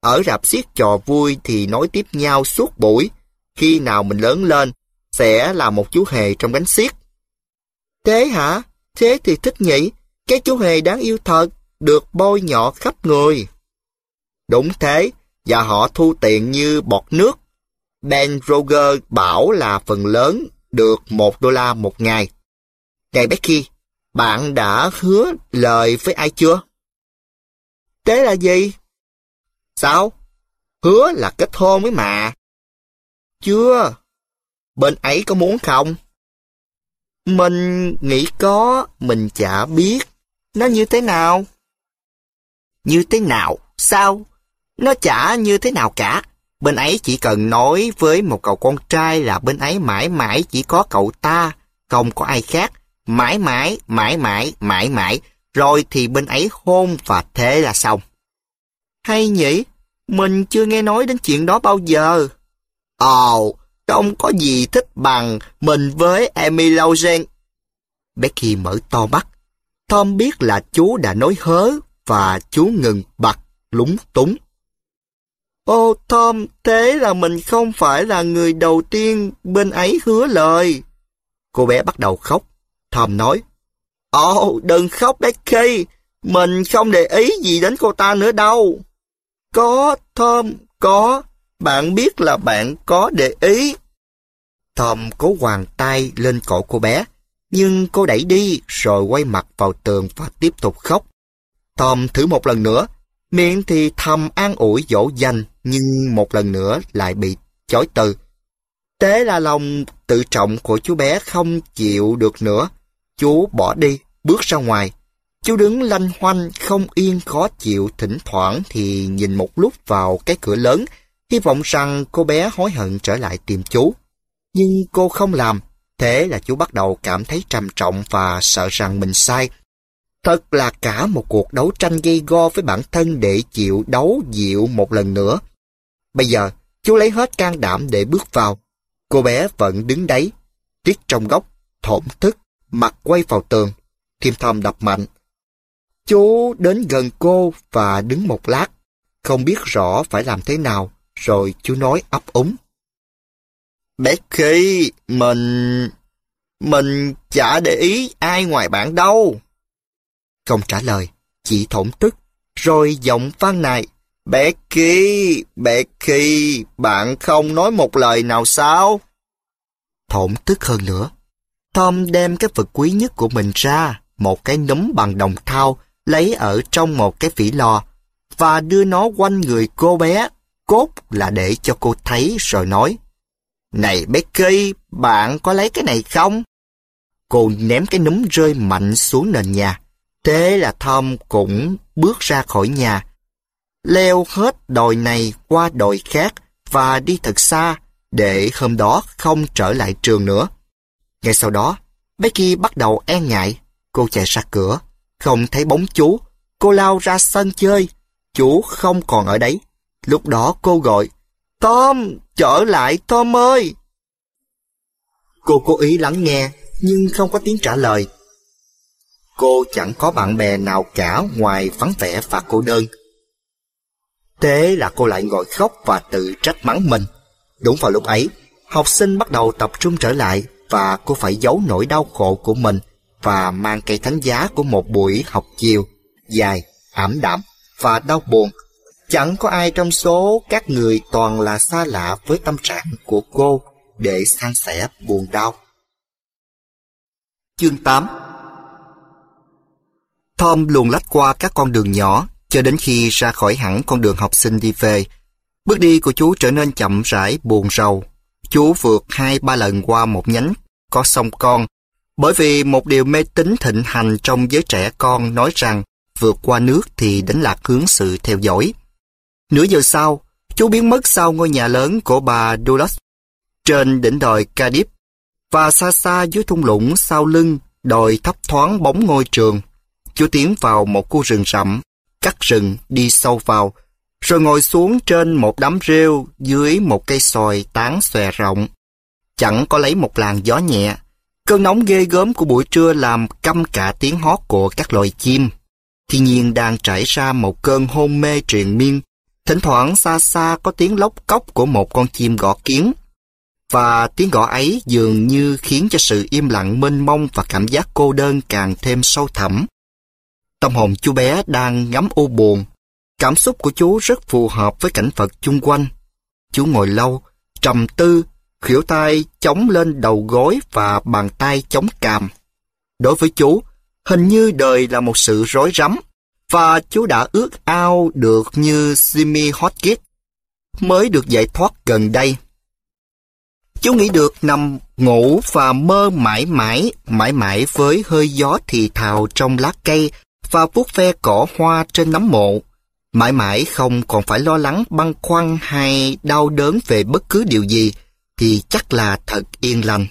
Speaker 1: Ở rạp xiếc trò vui thì nói tiếp nhau suốt buổi, khi nào mình lớn lên, sẽ là một chú hề trong gánh xiếc. Thế hả? Thế thì thích nhỉ? Cái chú hề đáng yêu thật, được bôi nhọ khắp người. Đúng thế, và họ thu tiền như bọt nước. Ben Roger bảo là phần lớn được một đô la một ngày. Này Becky, bạn đã hứa lời với ai chưa? tế là gì? Sao? Hứa là kết hôn với mà. Chưa. Bên ấy có muốn không? Mình nghĩ có, mình chả biết. Nó như thế nào? Như thế nào? Sao? Nó chả như thế nào cả. Bên ấy chỉ cần nói với một cậu con trai là bên ấy mãi mãi chỉ có cậu ta, không có ai khác. Mãi mãi, mãi mãi, mãi mãi, rồi thì bên ấy hôn và thế là xong. Hay nhỉ, mình chưa nghe nói đến chuyện đó bao giờ. Ồ, không có gì thích bằng mình với Emily Lausen. Becky mở to mắt. Tom biết là chú đã nói hớ và chú ngừng bật lúng túng. Ô Tom, thế là mình không phải là người đầu tiên bên ấy hứa lời. Cô bé bắt đầu khóc. Tom nói, Ồ, đừng khóc Becky, mình không để ý gì đến cô ta nữa đâu. Có, Tom, có, bạn biết là bạn có để ý. Tom cố hoàng tay lên cổ cô bé, nhưng cô đẩy đi rồi quay mặt vào tường và tiếp tục khóc. Tom thử một lần nữa, miệng thì thầm an ủi dỗ dành nhưng một lần nữa lại bị chối từ. Thế là lòng tự trọng của chú bé không chịu được nữa. Chú bỏ đi, bước ra ngoài. Chú đứng lanh hoanh, không yên, khó chịu, thỉnh thoảng thì nhìn một lúc vào cái cửa lớn, hy vọng rằng cô bé hối hận trở lại tìm chú. Nhưng cô không làm, thế là chú bắt đầu cảm thấy trầm trọng và sợ rằng mình sai. Thật là cả một cuộc đấu tranh gây go với bản thân để chịu đấu dịu một lần nữa. Bây giờ, chú lấy hết can đảm để bước vào. Cô bé vẫn đứng đấy, tiếc trong góc, thổn thức, mặt quay vào tường. Thiêm Thâm đập mạnh. Chú đến gần cô và đứng một lát. Không biết rõ phải làm thế nào, rồi chú nói ấp úng. Becky, mình... Mình chả để ý ai ngoài bạn đâu. Không trả lời, chỉ thổn tức, rồi giọng vang này. Becky, Becky, bạn không nói một lời nào sao? Thổn tức hơn nữa, Tom đem cái vật quý nhất của mình ra, một cái nấm bằng đồng thau, lấy ở trong một cái phỉ lò, và đưa nó quanh người cô bé, cốt là để cho cô thấy rồi nói. Này Becky, bạn có lấy cái này không? Cô ném cái nấm rơi mạnh xuống nền nhà. Thế là Tom cũng bước ra khỏi nhà, leo hết đồi này qua đồi khác và đi thật xa để hôm đó không trở lại trường nữa. Ngay sau đó, Becky bắt đầu e ngại. Cô chạy ra cửa, không thấy bóng chú. Cô lao ra sân chơi. Chú không còn ở đấy. Lúc đó cô gọi, Tom, trở lại Tom ơi. Cô cố ý lắng nghe, nhưng không có tiếng trả lời. Cô chẳng có bạn bè nào cả ngoài vắng vẻ và cô đơn. Thế là cô lại ngồi khóc và tự trách mắng mình. Đúng vào lúc ấy, học sinh bắt đầu tập trung trở lại và cô phải giấu nỗi đau khổ của mình và mang cây thánh giá của một buổi học chiều dài, ảm đạm và đau buồn. Chẳng có ai trong số các người toàn là xa lạ với tâm trạng của cô để san sẻ buồn đau. Chương 8 Tom luồn lách qua các con đường nhỏ cho đến khi ra khỏi hẳn con đường học sinh đi về. Bước đi của chú trở nên chậm rãi, buồn rầu chú vượt hai ba lần qua một nhánh có sông con, bởi vì một điều mê tín thịnh hành trong giới trẻ con nói rằng vượt qua nước thì đánh lạc hướng sự theo dõi. Nửa giờ sau, chú biến mất sau ngôi nhà lớn của bà Dulles trên đỉnh đồi Cadip và xa xa dưới thung lũng sau lưng đồi thấp thoáng bóng ngôi trường. Chú tiến vào một khu rừng rậm, cắt rừng đi sâu vào rồi ngồi xuống trên một đám rêu dưới một cây sồi tán xòe rộng. Chẳng có lấy một làn gió nhẹ, cơn nóng ghê gớm của buổi trưa làm căm cả tiếng hót của các loài chim. Thiên nhiên đang trải ra một cơn hôn mê truyền miên, thỉnh thoảng xa xa có tiếng lóc cóc của một con chim gõ kiến. Và tiếng gõ ấy dường như khiến cho sự im lặng mênh mông và cảm giác cô đơn càng thêm sâu thẳm. Tâm hồn chú bé đang ngắm u buồn, Cảm xúc của chú rất phù hợp với cảnh vật chung quanh. Chú ngồi lâu, trầm tư, khuỷu tay chống lên đầu gối và bàn tay chống cằm. Đối với chú, hình như đời là một sự rối rắm và chú đã ước ao được như Jimmy hotkit mới được giải thoát gần đây. Chú nghĩ được nằm ngủ và mơ mãi mãi, mãi mãi với hơi gió thì thào trong lá cây và vuốt ve cỏ hoa trên nấm mộ. Mãi mãi không còn phải lo lắng băn khoăn hay đau đớn về bất cứ điều gì thì chắc là thật yên lành.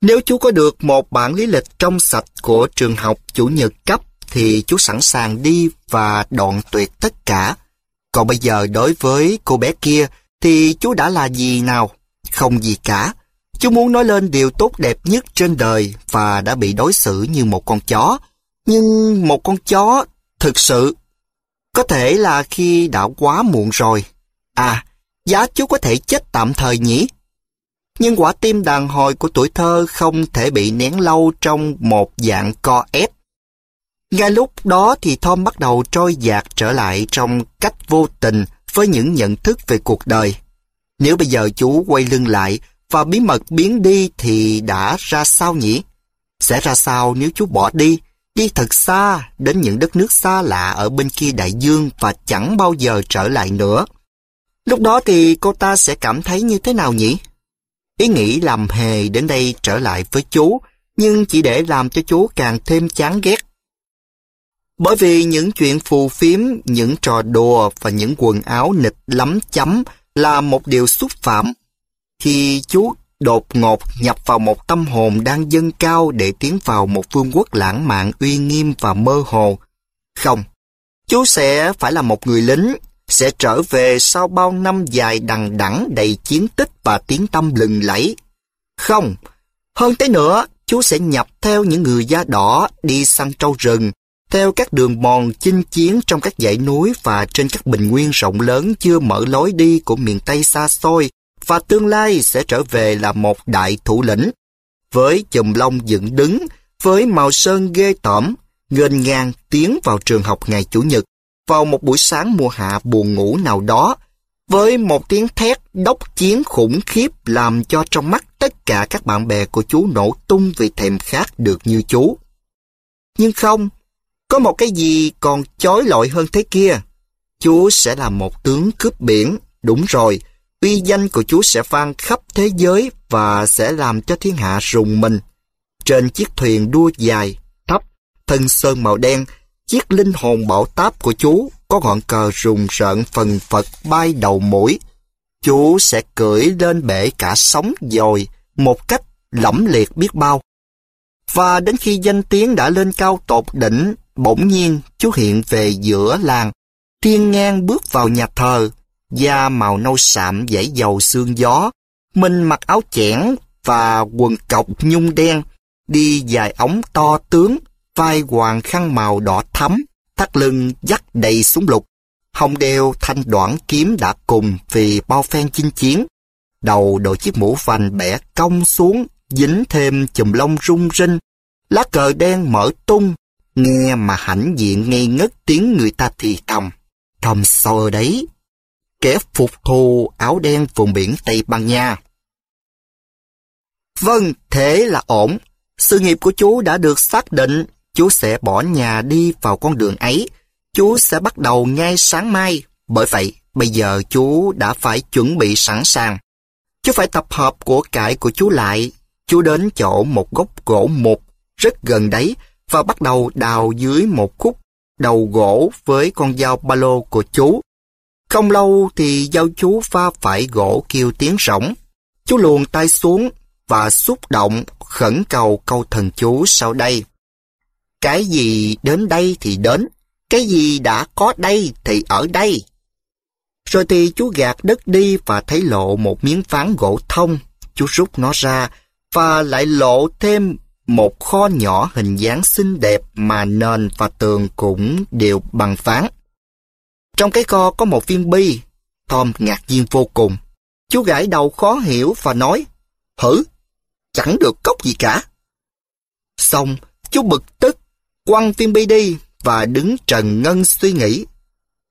Speaker 1: Nếu chú có được một bản lý lịch trong sạch của trường học chủ nhật cấp thì chú sẵn sàng đi và đoạn tuyệt tất cả. Còn bây giờ đối với cô bé kia thì chú đã là gì nào? Không gì cả. Chú muốn nói lên điều tốt đẹp nhất trên đời và đã bị đối xử như một con chó. Nhưng một con chó thực sự có thể là khi đã quá muộn rồi. À, giá chú có thể chết tạm thời nhỉ? Nhưng quả tim đàn hồi của tuổi thơ không thể bị nén lâu trong một dạng co ép. Ngay lúc đó thì Tom bắt đầu trôi dạt trở lại trong cách vô tình với những nhận thức về cuộc đời. Nếu bây giờ chú quay lưng lại và bí mật biến đi thì đã ra sao nhỉ? Sẽ ra sao nếu chú bỏ đi đi thật xa đến những đất nước xa lạ ở bên kia đại dương và chẳng bao giờ trở lại nữa. Lúc đó thì cô ta sẽ cảm thấy như thế nào nhỉ? Ý nghĩ làm hề đến đây trở lại với chú, nhưng chỉ để làm cho chú càng thêm chán ghét. Bởi vì những chuyện phù phiếm, những trò đùa và những quần áo nịch lắm chấm là một điều xúc phạm. Khi chú đột ngột nhập vào một tâm hồn đang dâng cao để tiến vào một vương quốc lãng mạn uy nghiêm và mơ hồ. Không, chú sẽ phải là một người lính, sẽ trở về sau bao năm dài đằng đẵng đầy chiến tích và tiếng tâm lừng lẫy. Không, hơn thế nữa, chú sẽ nhập theo những người da đỏ đi săn trâu rừng, theo các đường mòn chinh chiến trong các dãy núi và trên các bình nguyên rộng lớn chưa mở lối đi của miền Tây xa xôi, và tương lai sẽ trở về là một đại thủ lĩnh. Với chùm lông dựng đứng, với màu sơn ghê tởm, nghênh ngang tiến vào trường học ngày Chủ nhật, vào một buổi sáng mùa hạ buồn ngủ nào đó, với một tiếng thét đốc chiến khủng khiếp làm cho trong mắt tất cả các bạn bè của chú nổ tung vì thèm khát được như chú. Nhưng không, có một cái gì còn chói lọi hơn thế kia. Chú sẽ là một tướng cướp biển, đúng rồi, uy danh của Chúa sẽ vang khắp thế giới và sẽ làm cho thiên hạ rùng mình. Trên chiếc thuyền đua dài, thấp, thân sơn màu đen, chiếc linh hồn bảo táp của Chúa có ngọn cờ rùng rợn phần phật bay đầu mũi. Chúa sẽ cưỡi lên bể cả sóng dồi một cách lẫm liệt biết bao. Và đến khi danh tiếng đã lên cao tột đỉnh, bỗng nhiên Chúa hiện về giữa làng, thiên ngang bước vào nhà thờ da màu nâu sạm dãy dầu xương gió. mình mặc áo chẽn và quần cọc nhung đen, đi dài ống to tướng, vai hoàng khăn màu đỏ thắm, thắt lưng dắt đầy súng lục. Hồng đeo thanh đoạn kiếm đã cùng vì bao phen chinh chiến. Đầu đội chiếc mũ vành bẻ cong xuống, dính thêm chùm lông rung rinh. Lá cờ đen mở tung, nghe mà hãnh diện ngây ngất tiếng người ta thì thầm. Thầm sâu đấy, kẻ phục thù áo đen vùng biển Tây Ban Nha. Vâng, thế là ổn. Sự nghiệp của chú đã được xác định. Chú sẽ bỏ nhà đi vào con đường ấy. Chú sẽ bắt đầu ngay sáng mai. Bởi vậy, bây giờ chú đã phải chuẩn bị sẵn sàng. Chú phải tập hợp của cải của chú lại. Chú đến chỗ một gốc gỗ mục rất gần đấy và bắt đầu đào dưới một khúc đầu gỗ với con dao ba lô của chú. Không lâu thì giao chú pha phải gỗ kêu tiếng rỗng. Chú luồn tay xuống và xúc động khẩn cầu câu thần chú sau đây. Cái gì đến đây thì đến, cái gì đã có đây thì ở đây. Rồi thì chú gạt đất đi và thấy lộ một miếng phán gỗ thông. Chú rút nó ra và lại lộ thêm một kho nhỏ hình dáng xinh đẹp mà nền và tường cũng đều bằng phán. Trong cái kho có một viên bi. Tom ngạc nhiên vô cùng. Chú gãi đầu khó hiểu và nói, hử, chẳng được cốc gì cả. Xong, chú bực tức, quăng viên bi đi và đứng trần ngân suy nghĩ.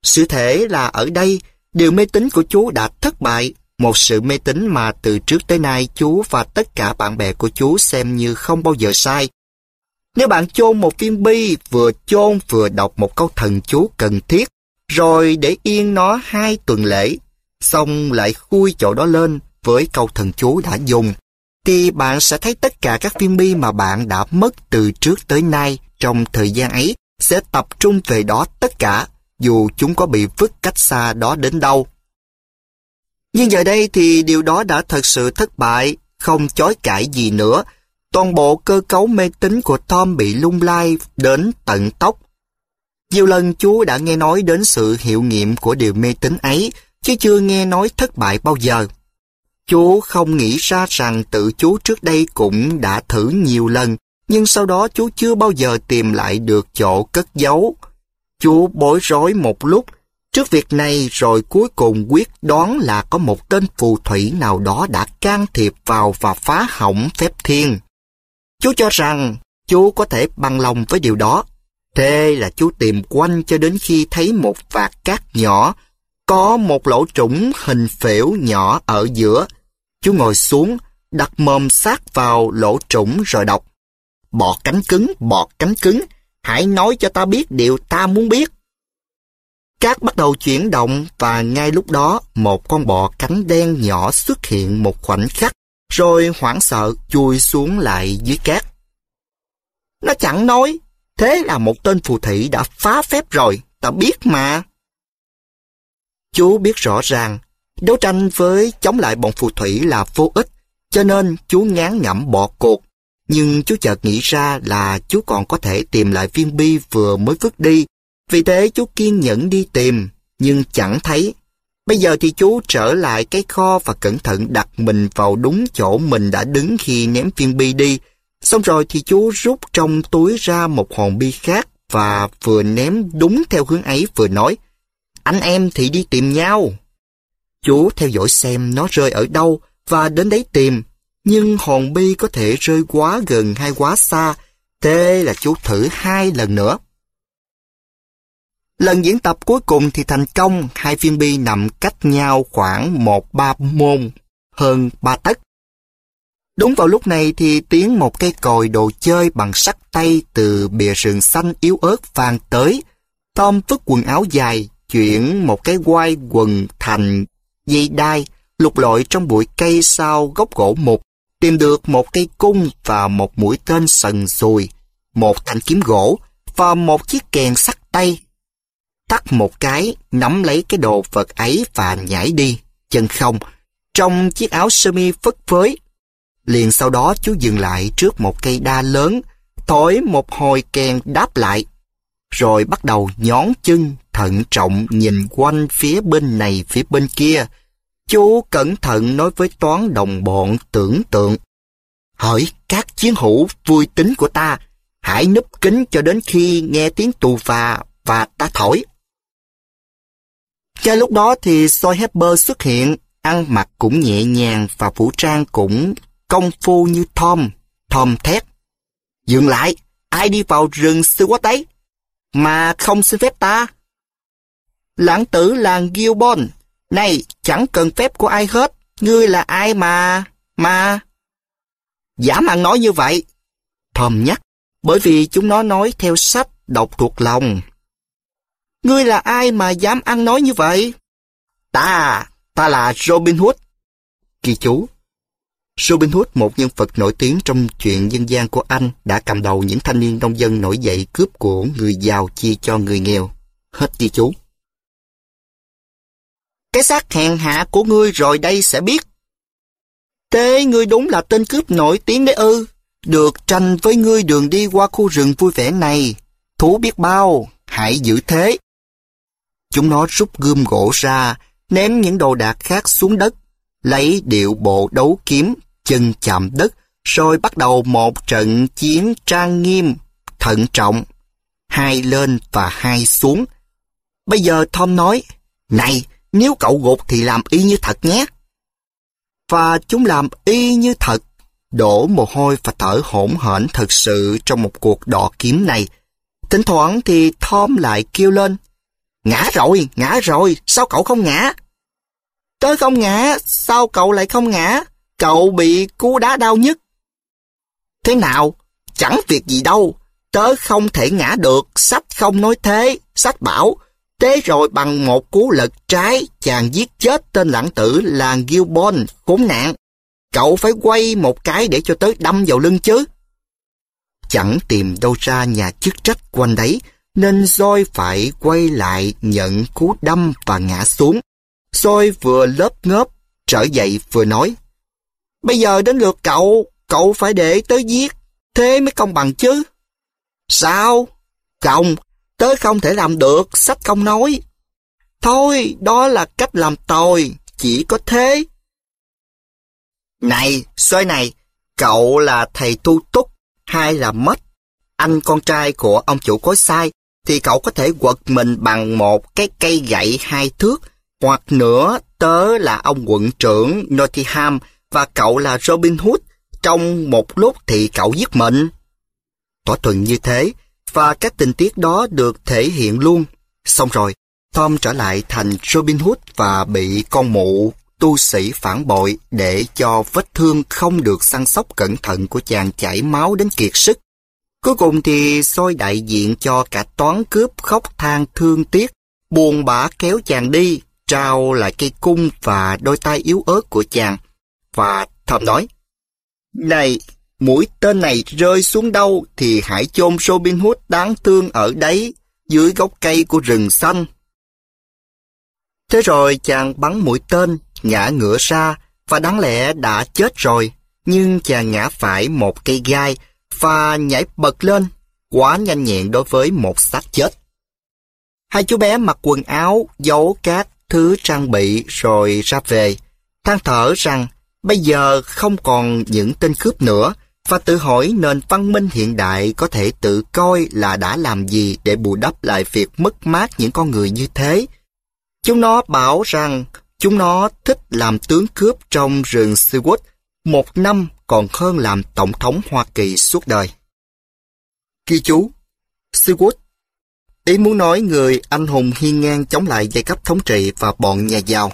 Speaker 1: Sự thể là ở đây, điều mê tín của chú đã thất bại, một sự mê tín mà từ trước tới nay chú và tất cả bạn bè của chú xem như không bao giờ sai. Nếu bạn chôn một viên bi, vừa chôn vừa đọc một câu thần chú cần thiết, rồi để yên nó hai tuần lễ, xong lại khui chỗ đó lên với câu thần chú đã dùng, thì bạn sẽ thấy tất cả các viên bi mà bạn đã mất từ trước tới nay trong thời gian ấy sẽ tập trung về đó tất cả, dù chúng có bị vứt cách xa đó đến đâu. Nhưng giờ đây thì điều đó đã thật sự thất bại, không chối cãi gì nữa. Toàn bộ cơ cấu mê tín của Tom bị lung lai đến tận tóc nhiều lần chúa đã nghe nói đến sự hiệu nghiệm của điều mê tín ấy, chứ chưa nghe nói thất bại bao giờ. Chú không nghĩ ra rằng tự chú trước đây cũng đã thử nhiều lần, nhưng sau đó chú chưa bao giờ tìm lại được chỗ cất giấu. Chú bối rối một lúc trước việc này rồi cuối cùng quyết đoán là có một tên phù thủy nào đó đã can thiệp vào và phá hỏng phép thiên. Chú cho rằng chú có thể bằng lòng với điều đó Thế là chú tìm quanh cho đến khi thấy một vạt cát nhỏ, có một lỗ trũng hình phễu nhỏ ở giữa. Chú ngồi xuống, đặt mồm sát vào lỗ trũng rồi đọc. Bọt cánh cứng, bọt cánh cứng, hãy nói cho ta biết điều ta muốn biết. Cát bắt đầu chuyển động và ngay lúc đó một con bọ cánh đen nhỏ xuất hiện một khoảnh khắc rồi hoảng sợ chui xuống lại dưới cát. Nó chẳng nói, Thế là một tên phù thủy đã phá phép rồi, ta biết mà. Chú biết rõ ràng, đấu tranh với chống lại bọn phù thủy là vô ích, cho nên chú ngán ngẩm bỏ cuộc. Nhưng chú chợt nghĩ ra là chú còn có thể tìm lại viên bi vừa mới vứt đi. Vì thế chú kiên nhẫn đi tìm, nhưng chẳng thấy. Bây giờ thì chú trở lại cái kho và cẩn thận đặt mình vào đúng chỗ mình đã đứng khi ném viên bi đi, Xong rồi thì chú rút trong túi ra một hòn bi khác và vừa ném đúng theo hướng ấy vừa nói Anh em thì đi tìm nhau. Chú theo dõi xem nó rơi ở đâu và đến đấy tìm. Nhưng hòn bi có thể rơi quá gần hay quá xa. Thế là chú thử hai lần nữa. Lần diễn tập cuối cùng thì thành công, hai viên bi nằm cách nhau khoảng 1-3 môn, hơn 3 tấc. Đúng vào lúc này thì tiếng một cây còi đồ chơi bằng sắt tay từ bìa sườn xanh yếu ớt vang tới. Tom vứt quần áo dài, chuyển một cái quai quần thành dây đai, lục lội trong bụi cây sau gốc gỗ mục, tìm được một cây cung và một mũi tên sần sùi, một thanh kiếm gỗ và một chiếc kèn sắt tay. Tắt một cái, nắm lấy cái đồ vật ấy và nhảy đi, chân không. Trong chiếc áo sơ mi phất phới, Liền sau đó chú dừng lại trước một cây đa lớn, thổi một hồi kèn đáp lại. Rồi bắt đầu nhón chân, thận trọng nhìn quanh phía bên này phía bên kia. Chú cẩn thận nói với toán đồng bọn tưởng tượng. Hỡi các chiến hữu vui tính của ta, hãy núp kính cho đến khi nghe tiếng tù phà và ta thổi. Cho lúc đó thì Soi Hepper xuất hiện, ăn mặc cũng nhẹ nhàng và vũ trang cũng công phu như Tom, Tom thét. Dừng lại, ai đi vào rừng sư quá ấy? Mà không xin phép ta? Lãng tử là Gilbon, này chẳng cần phép của ai hết, ngươi là ai mà, mà... Giả mạng nói như vậy, Tom nhắc, bởi vì chúng nó nói theo sách đọc thuộc lòng. Ngươi là ai mà dám ăn nói như vậy? Ta, ta là Robin Hood. Kỳ chú, Robin Hood, một nhân vật nổi tiếng trong chuyện dân gian của Anh, đã cầm đầu những thanh niên nông dân nổi dậy cướp của người giàu chia cho người nghèo. Hết ghi chú. Cái xác hèn hạ của ngươi rồi đây sẽ biết. Thế ngươi đúng là tên cướp nổi tiếng đấy ư. Được tranh với ngươi đường đi qua khu rừng vui vẻ này. Thú biết bao, hãy giữ thế. Chúng nó rút gươm gỗ ra, ném những đồ đạc khác xuống đất, lấy điệu bộ đấu kiếm chân chạm đất, rồi bắt đầu một trận chiến trang nghiêm, thận trọng. Hai lên và hai xuống. Bây giờ Tom nói, Này, nếu cậu gục thì làm y như thật nhé. Và chúng làm y như thật, đổ mồ hôi và thở hổn hển thật sự trong một cuộc đọ kiếm này. Thỉnh thoảng thì Tom lại kêu lên, Ngã rồi, ngã rồi, sao cậu không ngã? Tôi không ngã, sao cậu lại không ngã? Cậu bị cú đá đau nhất. Thế nào? Chẳng việc gì đâu. Tớ không thể ngã được, sách không nói thế. Sách bảo, thế rồi bằng một cú lật trái, chàng giết chết tên lãng tử là Gilbon, khốn nạn. Cậu phải quay một cái để cho tớ đâm vào lưng chứ. Chẳng tìm đâu ra nhà chức trách quanh đấy, nên Joy phải quay lại nhận cú đâm và ngã xuống. Joy vừa lớp ngớp, trở dậy vừa nói. Bây giờ đến lượt cậu, cậu phải để tớ giết, thế mới công bằng chứ. Sao? Không, tớ không thể làm được, sách không nói. Thôi, đó là cách làm tồi, chỉ có thế. Này, xoay này, cậu là thầy tu túc hay là mất? Anh con trai của ông chủ cối sai, thì cậu có thể quật mình bằng một cái cây gậy hai thước, hoặc nữa tớ là ông quận trưởng Nottingham, và cậu là Robin Hood trong một lúc thì cậu giết mệnh. Tỏ thuần như thế, và các tình tiết đó được thể hiện luôn. Xong rồi, Tom trở lại thành Robin Hood và bị con mụ tu sĩ phản bội để cho vết thương không được săn sóc cẩn thận của chàng chảy máu đến kiệt sức. Cuối cùng thì soi đại diện cho cả toán cướp khóc than thương tiếc, buồn bã kéo chàng đi, trao lại cây cung và đôi tay yếu ớt của chàng và thầm nói Này, mũi tên này rơi xuống đâu thì hãy chôn Robin Hood đáng thương ở đấy, dưới gốc cây của rừng xanh. Thế rồi chàng bắn mũi tên, ngã ngửa ra và đáng lẽ đã chết rồi, nhưng chàng ngã phải một cây gai và nhảy bật lên, quá nhanh nhẹn đối với một xác chết. Hai chú bé mặc quần áo, giấu các thứ trang bị rồi ra về, than thở rằng Bây giờ không còn những tên cướp nữa, và tự hỏi nền văn minh hiện đại có thể tự coi là đã làm gì để bù đắp lại việc mất mát những con người như thế. Chúng nó bảo rằng chúng nó thích làm tướng cướp trong rừng Seward một năm còn hơn làm Tổng thống Hoa Kỳ suốt đời. Ghi chú Seward Ý muốn nói người anh hùng hiên ngang chống lại giai cấp thống trị và bọn nhà giàu.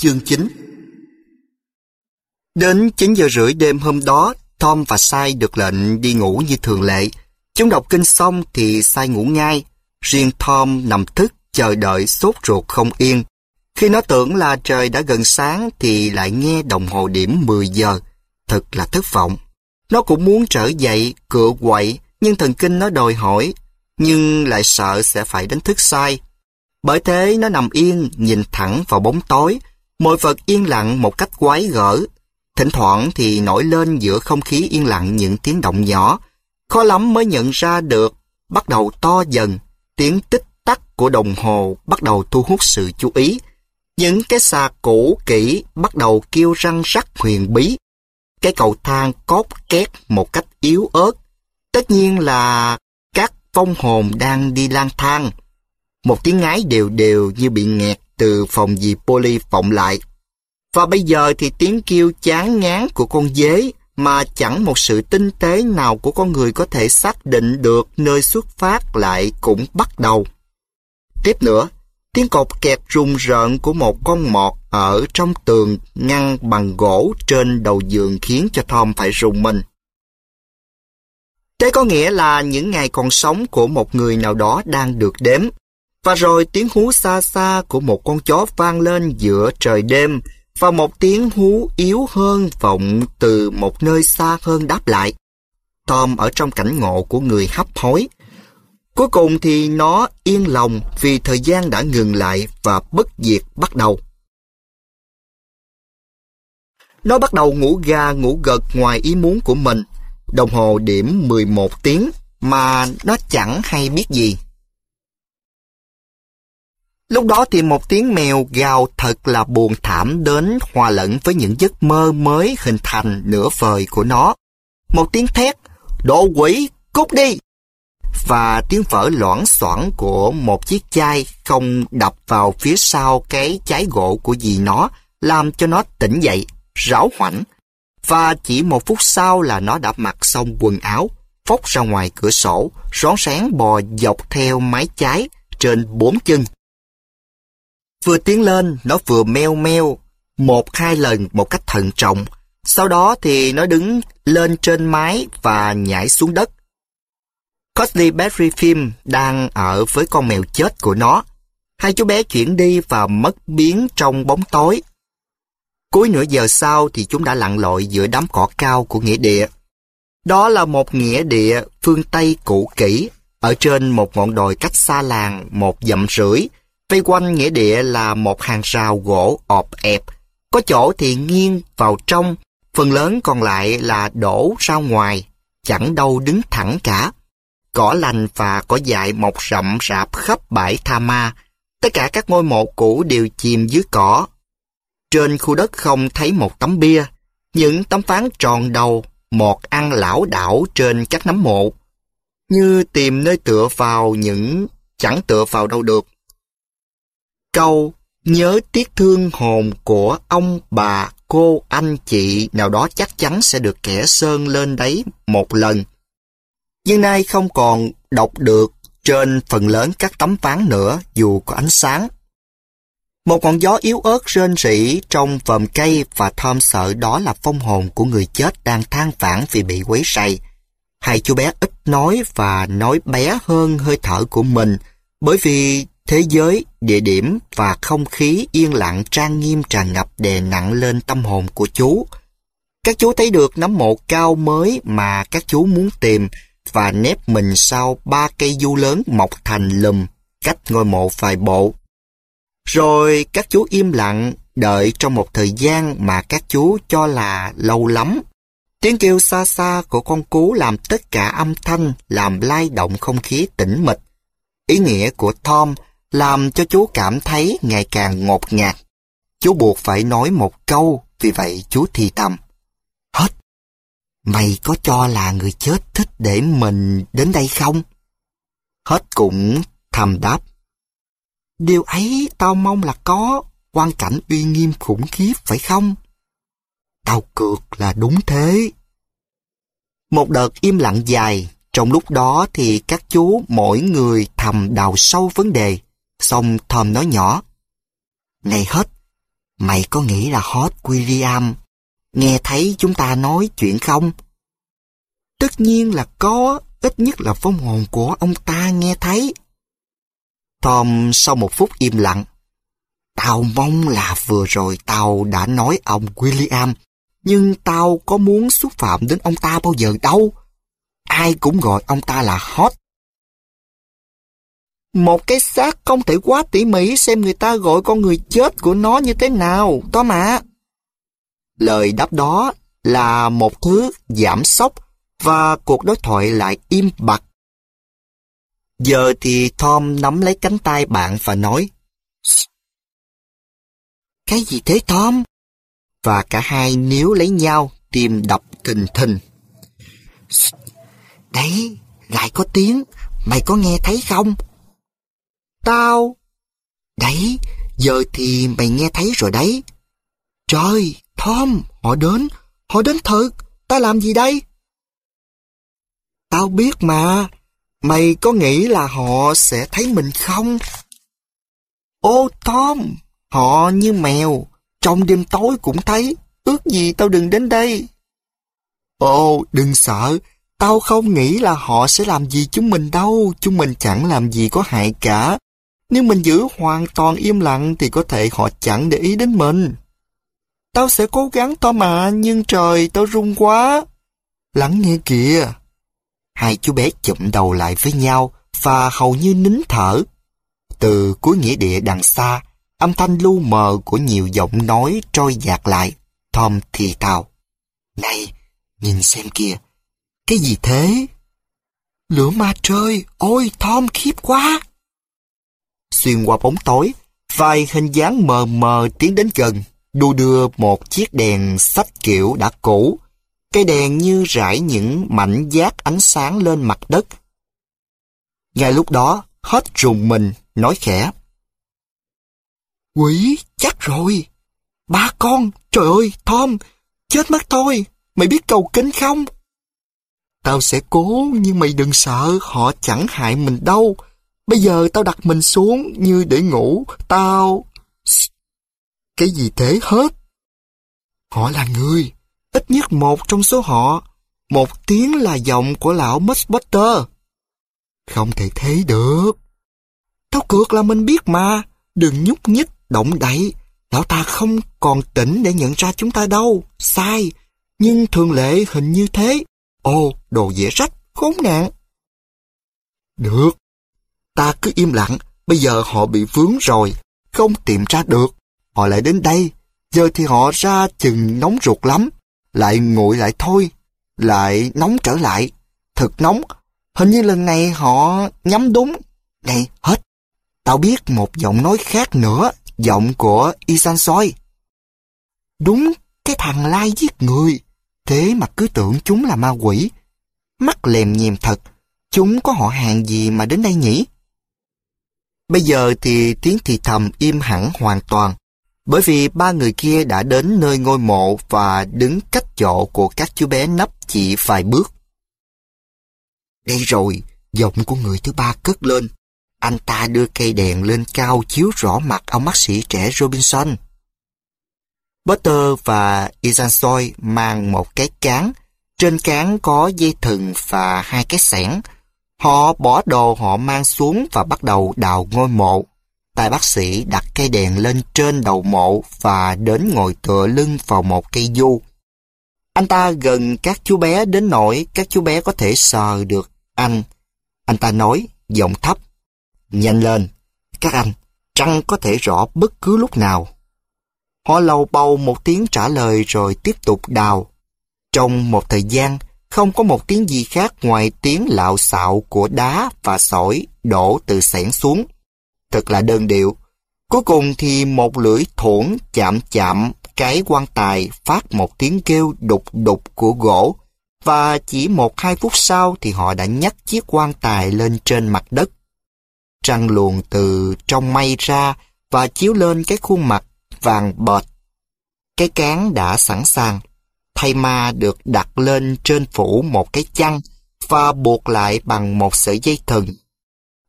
Speaker 1: Chương 9 Đến 9 giờ rưỡi đêm hôm đó, Tom và Sai được lệnh đi ngủ như thường lệ. Chúng đọc kinh xong thì Sai ngủ ngay. Riêng Tom nằm thức chờ đợi sốt ruột không yên. Khi nó tưởng là trời đã gần sáng thì lại nghe đồng hồ điểm 10 giờ. Thật là thất vọng. Nó cũng muốn trở dậy, cựa quậy, nhưng thần kinh nó đòi hỏi, nhưng lại sợ sẽ phải đánh thức sai. Bởi thế nó nằm yên, nhìn thẳng vào bóng tối, mọi vật yên lặng một cách quái gở, Thỉnh thoảng thì nổi lên giữa không khí yên lặng những tiếng động nhỏ. Khó lắm mới nhận ra được, bắt đầu to dần, tiếng tích tắc của đồng hồ bắt đầu thu hút sự chú ý. Những cái xà cũ kỹ bắt đầu kêu răng rắc huyền bí. Cái cầu thang cóp két một cách yếu ớt. Tất nhiên là các phong hồn đang đi lang thang. Một tiếng ngái đều đều như bị nghẹt từ phòng dì Polly vọng lại và bây giờ thì tiếng kêu chán ngán của con dế mà chẳng một sự tinh tế nào của con người có thể xác định được nơi xuất phát lại cũng bắt đầu. Tiếp nữa, tiếng cột kẹt rùng rợn của một con mọt ở trong tường ngăn bằng gỗ trên đầu giường khiến cho Tom phải rùng mình. Thế có nghĩa là những ngày còn sống của một người nào đó đang được đếm. Và rồi tiếng hú xa xa của một con chó vang lên giữa trời đêm và một tiếng hú yếu hơn vọng từ một nơi xa hơn đáp lại. Tom ở trong cảnh ngộ của người hấp hối. Cuối cùng thì nó yên lòng vì thời gian đã ngừng lại và bất diệt bắt đầu. Nó bắt đầu ngủ gà ngủ gật ngoài ý muốn của mình. Đồng hồ điểm 11 tiếng mà nó chẳng hay biết gì. Lúc đó thì một tiếng mèo gào thật là buồn thảm đến hòa lẫn với những giấc mơ mới hình thành nửa vời của nó. Một tiếng thét, đổ quỷ, cút đi! Và tiếng vỡ loãng xoảng của một chiếc chai không đập vào phía sau cái trái gỗ của dì nó, làm cho nó tỉnh dậy, ráo hoảnh. Và chỉ một phút sau là nó đã mặc xong quần áo, phóc ra ngoài cửa sổ, rón sáng bò dọc theo mái trái trên bốn chân. Vừa tiến lên, nó vừa meo meo, một hai lần một cách thận trọng. Sau đó thì nó đứng lên trên mái và nhảy xuống đất. Cosly Battery Film đang ở với con mèo chết của nó. Hai chú bé chuyển đi và mất biến trong bóng tối. Cuối nửa giờ sau thì chúng đã lặn lội giữa đám cỏ cao của nghĩa địa. Đó là một nghĩa địa phương Tây cũ kỹ, ở trên một ngọn đồi cách xa làng một dặm rưỡi, Vây quanh nghĩa địa là một hàng rào gỗ ọp ẹp, có chỗ thì nghiêng vào trong, phần lớn còn lại là đổ ra ngoài, chẳng đâu đứng thẳng cả. Cỏ lành và cỏ dại mọc rậm rạp khắp bãi Tha Ma, tất cả các ngôi mộ cũ đều chìm dưới cỏ. Trên khu đất không thấy một tấm bia, những tấm phán tròn đầu, một ăn lão đảo trên các nấm mộ. Như tìm nơi tựa vào những chẳng tựa vào đâu được, câu nhớ tiếc thương hồn của ông bà cô anh chị nào đó chắc chắn sẽ được kẻ sơn lên đấy một lần. Nhưng nay không còn đọc được trên phần lớn các tấm ván nữa dù có ánh sáng. Một ngọn gió yếu ớt rên rỉ trong vòm cây và thơm sợ đó là phong hồn của người chết đang than vãn vì bị quấy rầy. Hai chú bé ít nói và nói bé hơn hơi thở của mình bởi vì Thế giới, địa điểm và không khí yên lặng trang nghiêm tràn ngập đè nặng lên tâm hồn của chú. Các chú thấy được nấm mộ cao mới mà các chú muốn tìm và nép mình sau ba cây du lớn mọc thành lùm cách ngôi mộ vài bộ. Rồi các chú im lặng đợi trong một thời gian mà các chú cho là lâu lắm. Tiếng kêu xa xa của con cú làm tất cả âm thanh làm lay động không khí tĩnh mịch. Ý nghĩa của Tom làm cho chú cảm thấy ngày càng ngột ngạt. Chú buộc phải nói một câu, vì vậy chú thì thầm. Hết! Mày có cho là người chết thích để mình đến đây không? Hết cũng thầm đáp. Điều ấy tao mong là có, quan cảnh uy nghiêm khủng khiếp phải không? Tao cược là đúng thế. Một đợt im lặng dài, trong lúc đó thì các chú mỗi người thầm đào sâu vấn đề, Xong Thom nói nhỏ. Này hết, mày có nghĩ là Hot William nghe thấy chúng ta nói chuyện không? Tất nhiên là có, ít nhất là phong hồn của ông ta nghe thấy. Tom sau một phút im lặng. Tao mong là vừa rồi tao đã nói ông William, nhưng tao có muốn xúc phạm đến ông ta bao giờ đâu. Ai cũng gọi ông ta là hot một cái xác không thể quá tỉ mỉ xem người ta gọi con người chết của nó như thế nào, Tom ạ. Lời đáp đó là một thứ giảm sốc và cuộc đối thoại lại im bặt. Giờ thì Tom nắm lấy cánh tay bạn và nói Cái gì thế Tom? Và cả hai níu lấy nhau tìm đập thình thình. Đấy, lại có tiếng, mày có nghe thấy không? Tao... Đấy, giờ thì mày nghe thấy rồi đấy. Trời, Tom, họ đến, họ đến thật, ta làm gì đây? Tao biết mà, mày có nghĩ là họ sẽ thấy mình không? Ô Tom, họ như mèo, trong đêm tối cũng thấy, ước gì tao đừng đến đây. Ô, đừng sợ, tao không nghĩ là họ sẽ làm gì chúng mình đâu, chúng mình chẳng làm gì có hại cả. Nếu mình giữ hoàn toàn im lặng thì có thể họ chẳng để ý đến mình. Tao sẽ cố gắng to mà, nhưng trời, tao run quá. Lắng nghe kìa. Hai chú bé chụm đầu lại với nhau và hầu như nín thở. Từ cuối nghĩa địa đằng xa, âm thanh lu mờ của nhiều giọng nói trôi dạt lại. Tom thì thào. Này, nhìn xem kìa, cái gì thế? Lửa ma trời, ôi Tom khiếp quá! xuyên qua bóng tối, vài hình dáng mờ mờ tiến đến gần, đu đưa một chiếc đèn sách kiểu đã cũ. Cây đèn như rải những mảnh giác ánh sáng lên mặt đất. Ngay lúc đó, hết trùng mình, nói khẽ. Quỷ, chắc rồi. Ba con, trời ơi, Tom, chết mất thôi. Mày biết cầu kính không? Tao sẽ cố, nhưng mày đừng sợ, họ chẳng hại mình đâu. Bây giờ tao đặt mình xuống như để ngủ, tao... Cái gì thế hết? Họ là người, ít nhất một trong số họ. Một tiếng là giọng của lão Muskwater. Không thể thế được. Tao cược là mình biết mà, đừng nhúc nhích, động đậy. Lão ta không còn tỉnh để nhận ra chúng ta đâu, sai. Nhưng thường lệ hình như thế. Ồ, đồ dễ rách, khốn nạn. Được, Ta cứ im lặng, bây giờ họ bị vướng rồi, không tìm ra được. Họ lại đến đây, giờ thì họ ra chừng nóng ruột lắm, lại nguội lại thôi, lại nóng trở lại, thật nóng. Hình như lần này họ nhắm đúng. Này, hết. Tao biết một giọng nói khác nữa, giọng của Isan Soi. Đúng, cái thằng Lai giết người. Thế mà cứ tưởng chúng là ma quỷ. Mắt lèm nhèm thật, chúng có họ hàng gì mà đến đây nhỉ? Bây giờ thì tiếng thì thầm im hẳn hoàn toàn, bởi vì ba người kia đã đến nơi ngôi mộ và đứng cách chỗ của các chú bé nấp chỉ vài bước. Đây rồi, giọng của người thứ ba cất lên. Anh ta đưa cây đèn lên cao chiếu rõ mặt ông bác sĩ trẻ Robinson. Butter và Isansoy mang một cái cán. Trên cán có dây thừng và hai cái sẻng. Họ bỏ đồ họ mang xuống và bắt đầu đào ngôi mộ. Tài bác sĩ đặt cây đèn lên trên đầu mộ và đến ngồi tựa lưng vào một cây du. Anh ta gần các chú bé đến nỗi các chú bé có thể sờ được anh. Anh ta nói, giọng thấp. Nhanh lên, các anh, trăng có thể rõ bất cứ lúc nào. Họ lầu bầu một tiếng trả lời rồi tiếp tục đào. Trong một thời gian, không có một tiếng gì khác ngoài tiếng lạo xạo của đá và sỏi đổ từ sẻn xuống. Thật là đơn điệu. Cuối cùng thì một lưỡi thủng chạm chạm cái quan tài phát một tiếng kêu đục đục của gỗ và chỉ một hai phút sau thì họ đã nhấc chiếc quan tài lên trên mặt đất. Trăng luồn từ trong mây ra và chiếu lên cái khuôn mặt vàng bọt. Cái cán đã sẵn sàng thay ma được đặt lên trên phủ một cái chăn và buộc lại bằng một sợi dây thừng.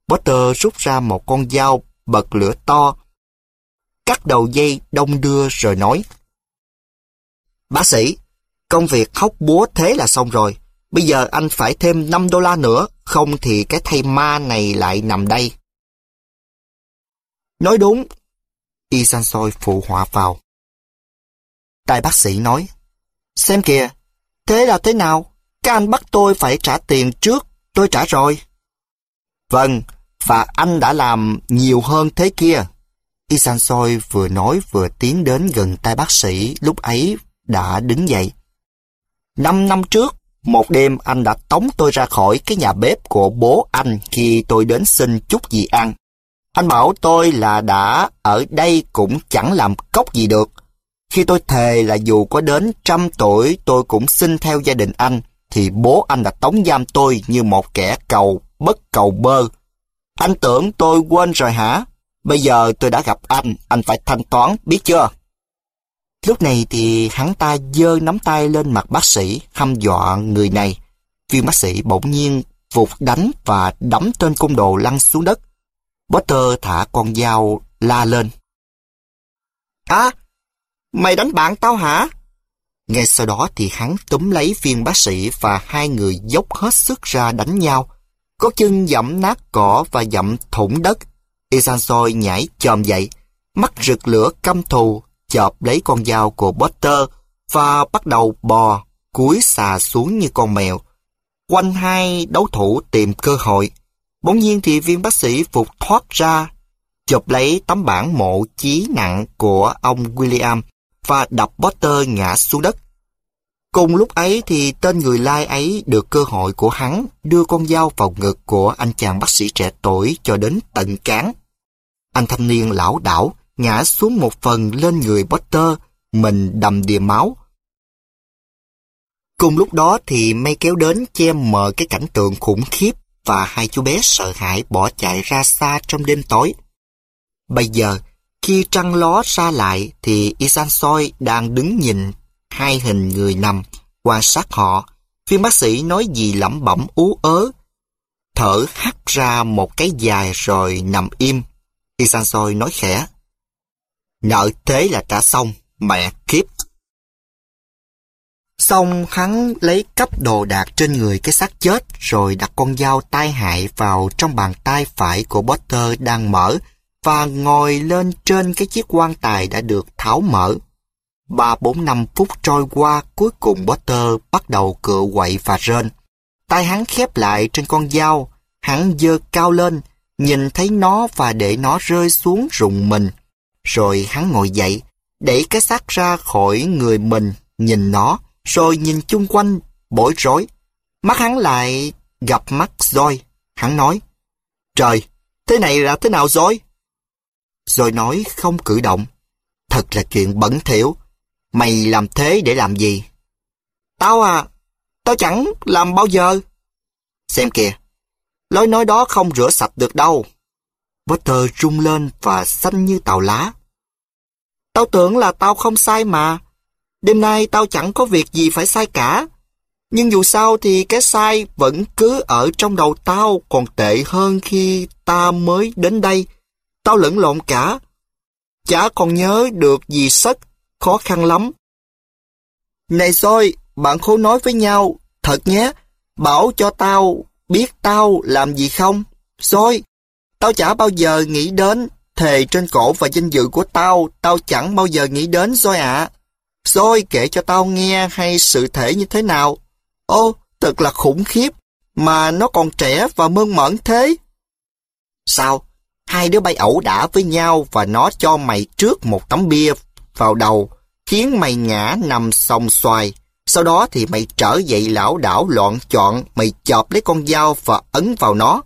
Speaker 1: Potter rút ra một con dao bật lửa to, cắt đầu dây đông đưa rồi nói. Bác sĩ, công việc hóc búa thế là xong rồi. Bây giờ anh phải thêm 5 đô la nữa, không thì cái thay ma này lại nằm đây. Nói đúng, Y Sansoi phụ họa vào. Tài bác sĩ nói, Xem kìa, thế là thế nào? Các anh bắt tôi phải trả tiền trước, tôi trả rồi. Vâng, và anh đã làm nhiều hơn thế kia. Isan Soi vừa nói vừa tiến đến gần tay bác sĩ lúc ấy đã đứng dậy. Năm năm trước, một đêm anh đã tống tôi ra khỏi cái nhà bếp của bố anh khi tôi đến xin chút gì ăn. Anh bảo tôi là đã ở đây cũng chẳng làm cốc gì được, khi tôi thề là dù có đến trăm tuổi tôi cũng xin theo gia đình anh, thì bố anh đã tống giam tôi như một kẻ cầu bất cầu bơ. Anh tưởng tôi quên rồi hả? Bây giờ tôi đã gặp anh, anh phải thanh toán, biết chưa? Lúc này thì hắn ta dơ nắm tay lên mặt bác sĩ, hăm dọa người này. Viên bác sĩ bỗng nhiên vụt đánh và đấm trên cung đồ lăn xuống đất. Potter thả con dao la lên. Á, à, Mày đánh bạn tao hả? Ngay sau đó thì hắn túm lấy viên bác sĩ và hai người dốc hết sức ra đánh nhau. Có chân dẫm nát cỏ và dẫm thủng đất. Isansoi nhảy chồm dậy, mắt rực lửa căm thù, chộp lấy con dao của Potter và bắt đầu bò, cúi xà xuống như con mèo. Quanh hai đấu thủ tìm cơ hội. Bỗng nhiên thì viên bác sĩ phục thoát ra, chụp lấy tấm bản mộ chí nặng của ông William và đập Potter ngã xuống đất. Cùng lúc ấy thì tên người lai ấy được cơ hội của hắn đưa con dao vào ngực của anh chàng bác sĩ trẻ tuổi cho đến tận cán. Anh thanh niên lão đảo ngã xuống một phần lên người Potter, mình đầm đìa máu. Cùng lúc đó thì mây kéo đến che mờ cái cảnh tượng khủng khiếp và hai chú bé sợ hãi bỏ chạy ra xa trong đêm tối. Bây giờ, khi trăng ló ra lại thì Isan Soi đang đứng nhìn hai hình người nằm, quan sát họ. Viên bác sĩ nói gì lẩm bẩm ú ớ, thở hắt ra một cái dài rồi nằm im. Isan Soi nói khẽ, nợ thế là trả xong, mẹ kiếp. Xong hắn lấy cắp đồ đạc trên người cái xác chết rồi đặt con dao tai hại vào trong bàn tay phải của Potter đang mở và ngồi lên trên cái chiếc quan tài đã được tháo mở. Ba bốn năm phút trôi qua, cuối cùng Potter bắt đầu cựa quậy và rên. Tay hắn khép lại trên con dao, hắn dơ cao lên, nhìn thấy nó và để nó rơi xuống rụng mình. Rồi hắn ngồi dậy, đẩy cái xác ra khỏi người mình, nhìn nó, rồi nhìn chung quanh, bối rối. Mắt hắn lại gặp mắt Joy. Hắn nói, trời, thế này là thế nào rồi? rồi nói không cử động. Thật là chuyện bẩn thỉu. Mày làm thế để làm gì? Tao à, tao chẳng làm bao giờ. Xem kìa, lối nói đó không rửa sạch được đâu. Potter rung lên và xanh như tàu lá. Tao tưởng là tao không sai mà. Đêm nay tao chẳng có việc gì phải sai cả. Nhưng dù sao thì cái sai vẫn cứ ở trong đầu tao còn tệ hơn khi ta mới đến đây tao lẫn lộn cả. Chả còn nhớ được gì sách, khó khăn lắm. Này soi, bạn khố nói với nhau, thật nhé, bảo cho tao biết tao làm gì không. Soi, tao chả bao giờ nghĩ đến, thề trên cổ và danh dự của tao, tao chẳng bao giờ nghĩ đến soi ạ. À. Soi kể cho tao nghe hay sự thể như thế nào. Ô, thật là khủng khiếp, mà nó còn trẻ và mơn mởn thế. Sao? hai đứa bay ẩu đả với nhau và nó cho mày trước một tấm bia vào đầu, khiến mày ngã nằm sòng xoài. Sau đó thì mày trở dậy lão đảo loạn chọn, mày chọp lấy con dao và ấn vào nó.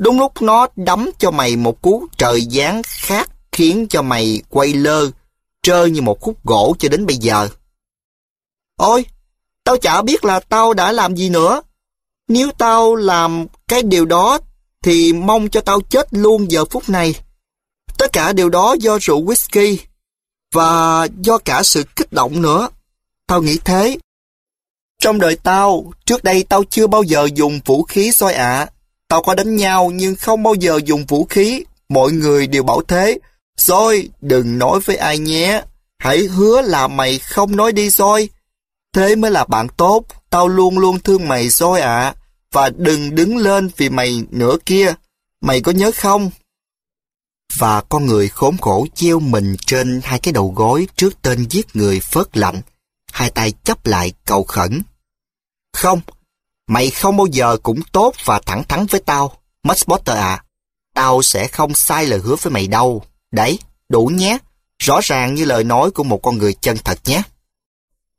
Speaker 1: Đúng lúc nó đấm cho mày một cú trời giáng khác khiến cho mày quay lơ, trơ như một khúc gỗ cho đến bây giờ. Ôi, tao chả biết là tao đã làm gì nữa. Nếu tao làm cái điều đó thì mong cho tao chết luôn giờ phút này. Tất cả điều đó do rượu whisky và do cả sự kích động nữa. Tao nghĩ thế. Trong đời tao, trước đây tao chưa bao giờ dùng vũ khí soi ạ. Tao có đánh nhau nhưng không bao giờ dùng vũ khí. Mọi người đều bảo thế. Rồi, đừng nói với ai nhé. Hãy hứa là mày không nói đi rồi. Thế mới là bạn tốt. Tao luôn luôn thương mày rồi ạ. À và đừng đứng lên vì mày nữa kia. Mày có nhớ không? Và con người khốn khổ treo mình trên hai cái đầu gối trước tên giết người phớt lạnh. Hai tay chấp lại cầu khẩn. Không, mày không bao giờ cũng tốt và thẳng thắn với tao, Max Potter à. Tao sẽ không sai lời hứa với mày đâu. Đấy, đủ nhé. Rõ ràng như lời nói của một con người chân thật nhé.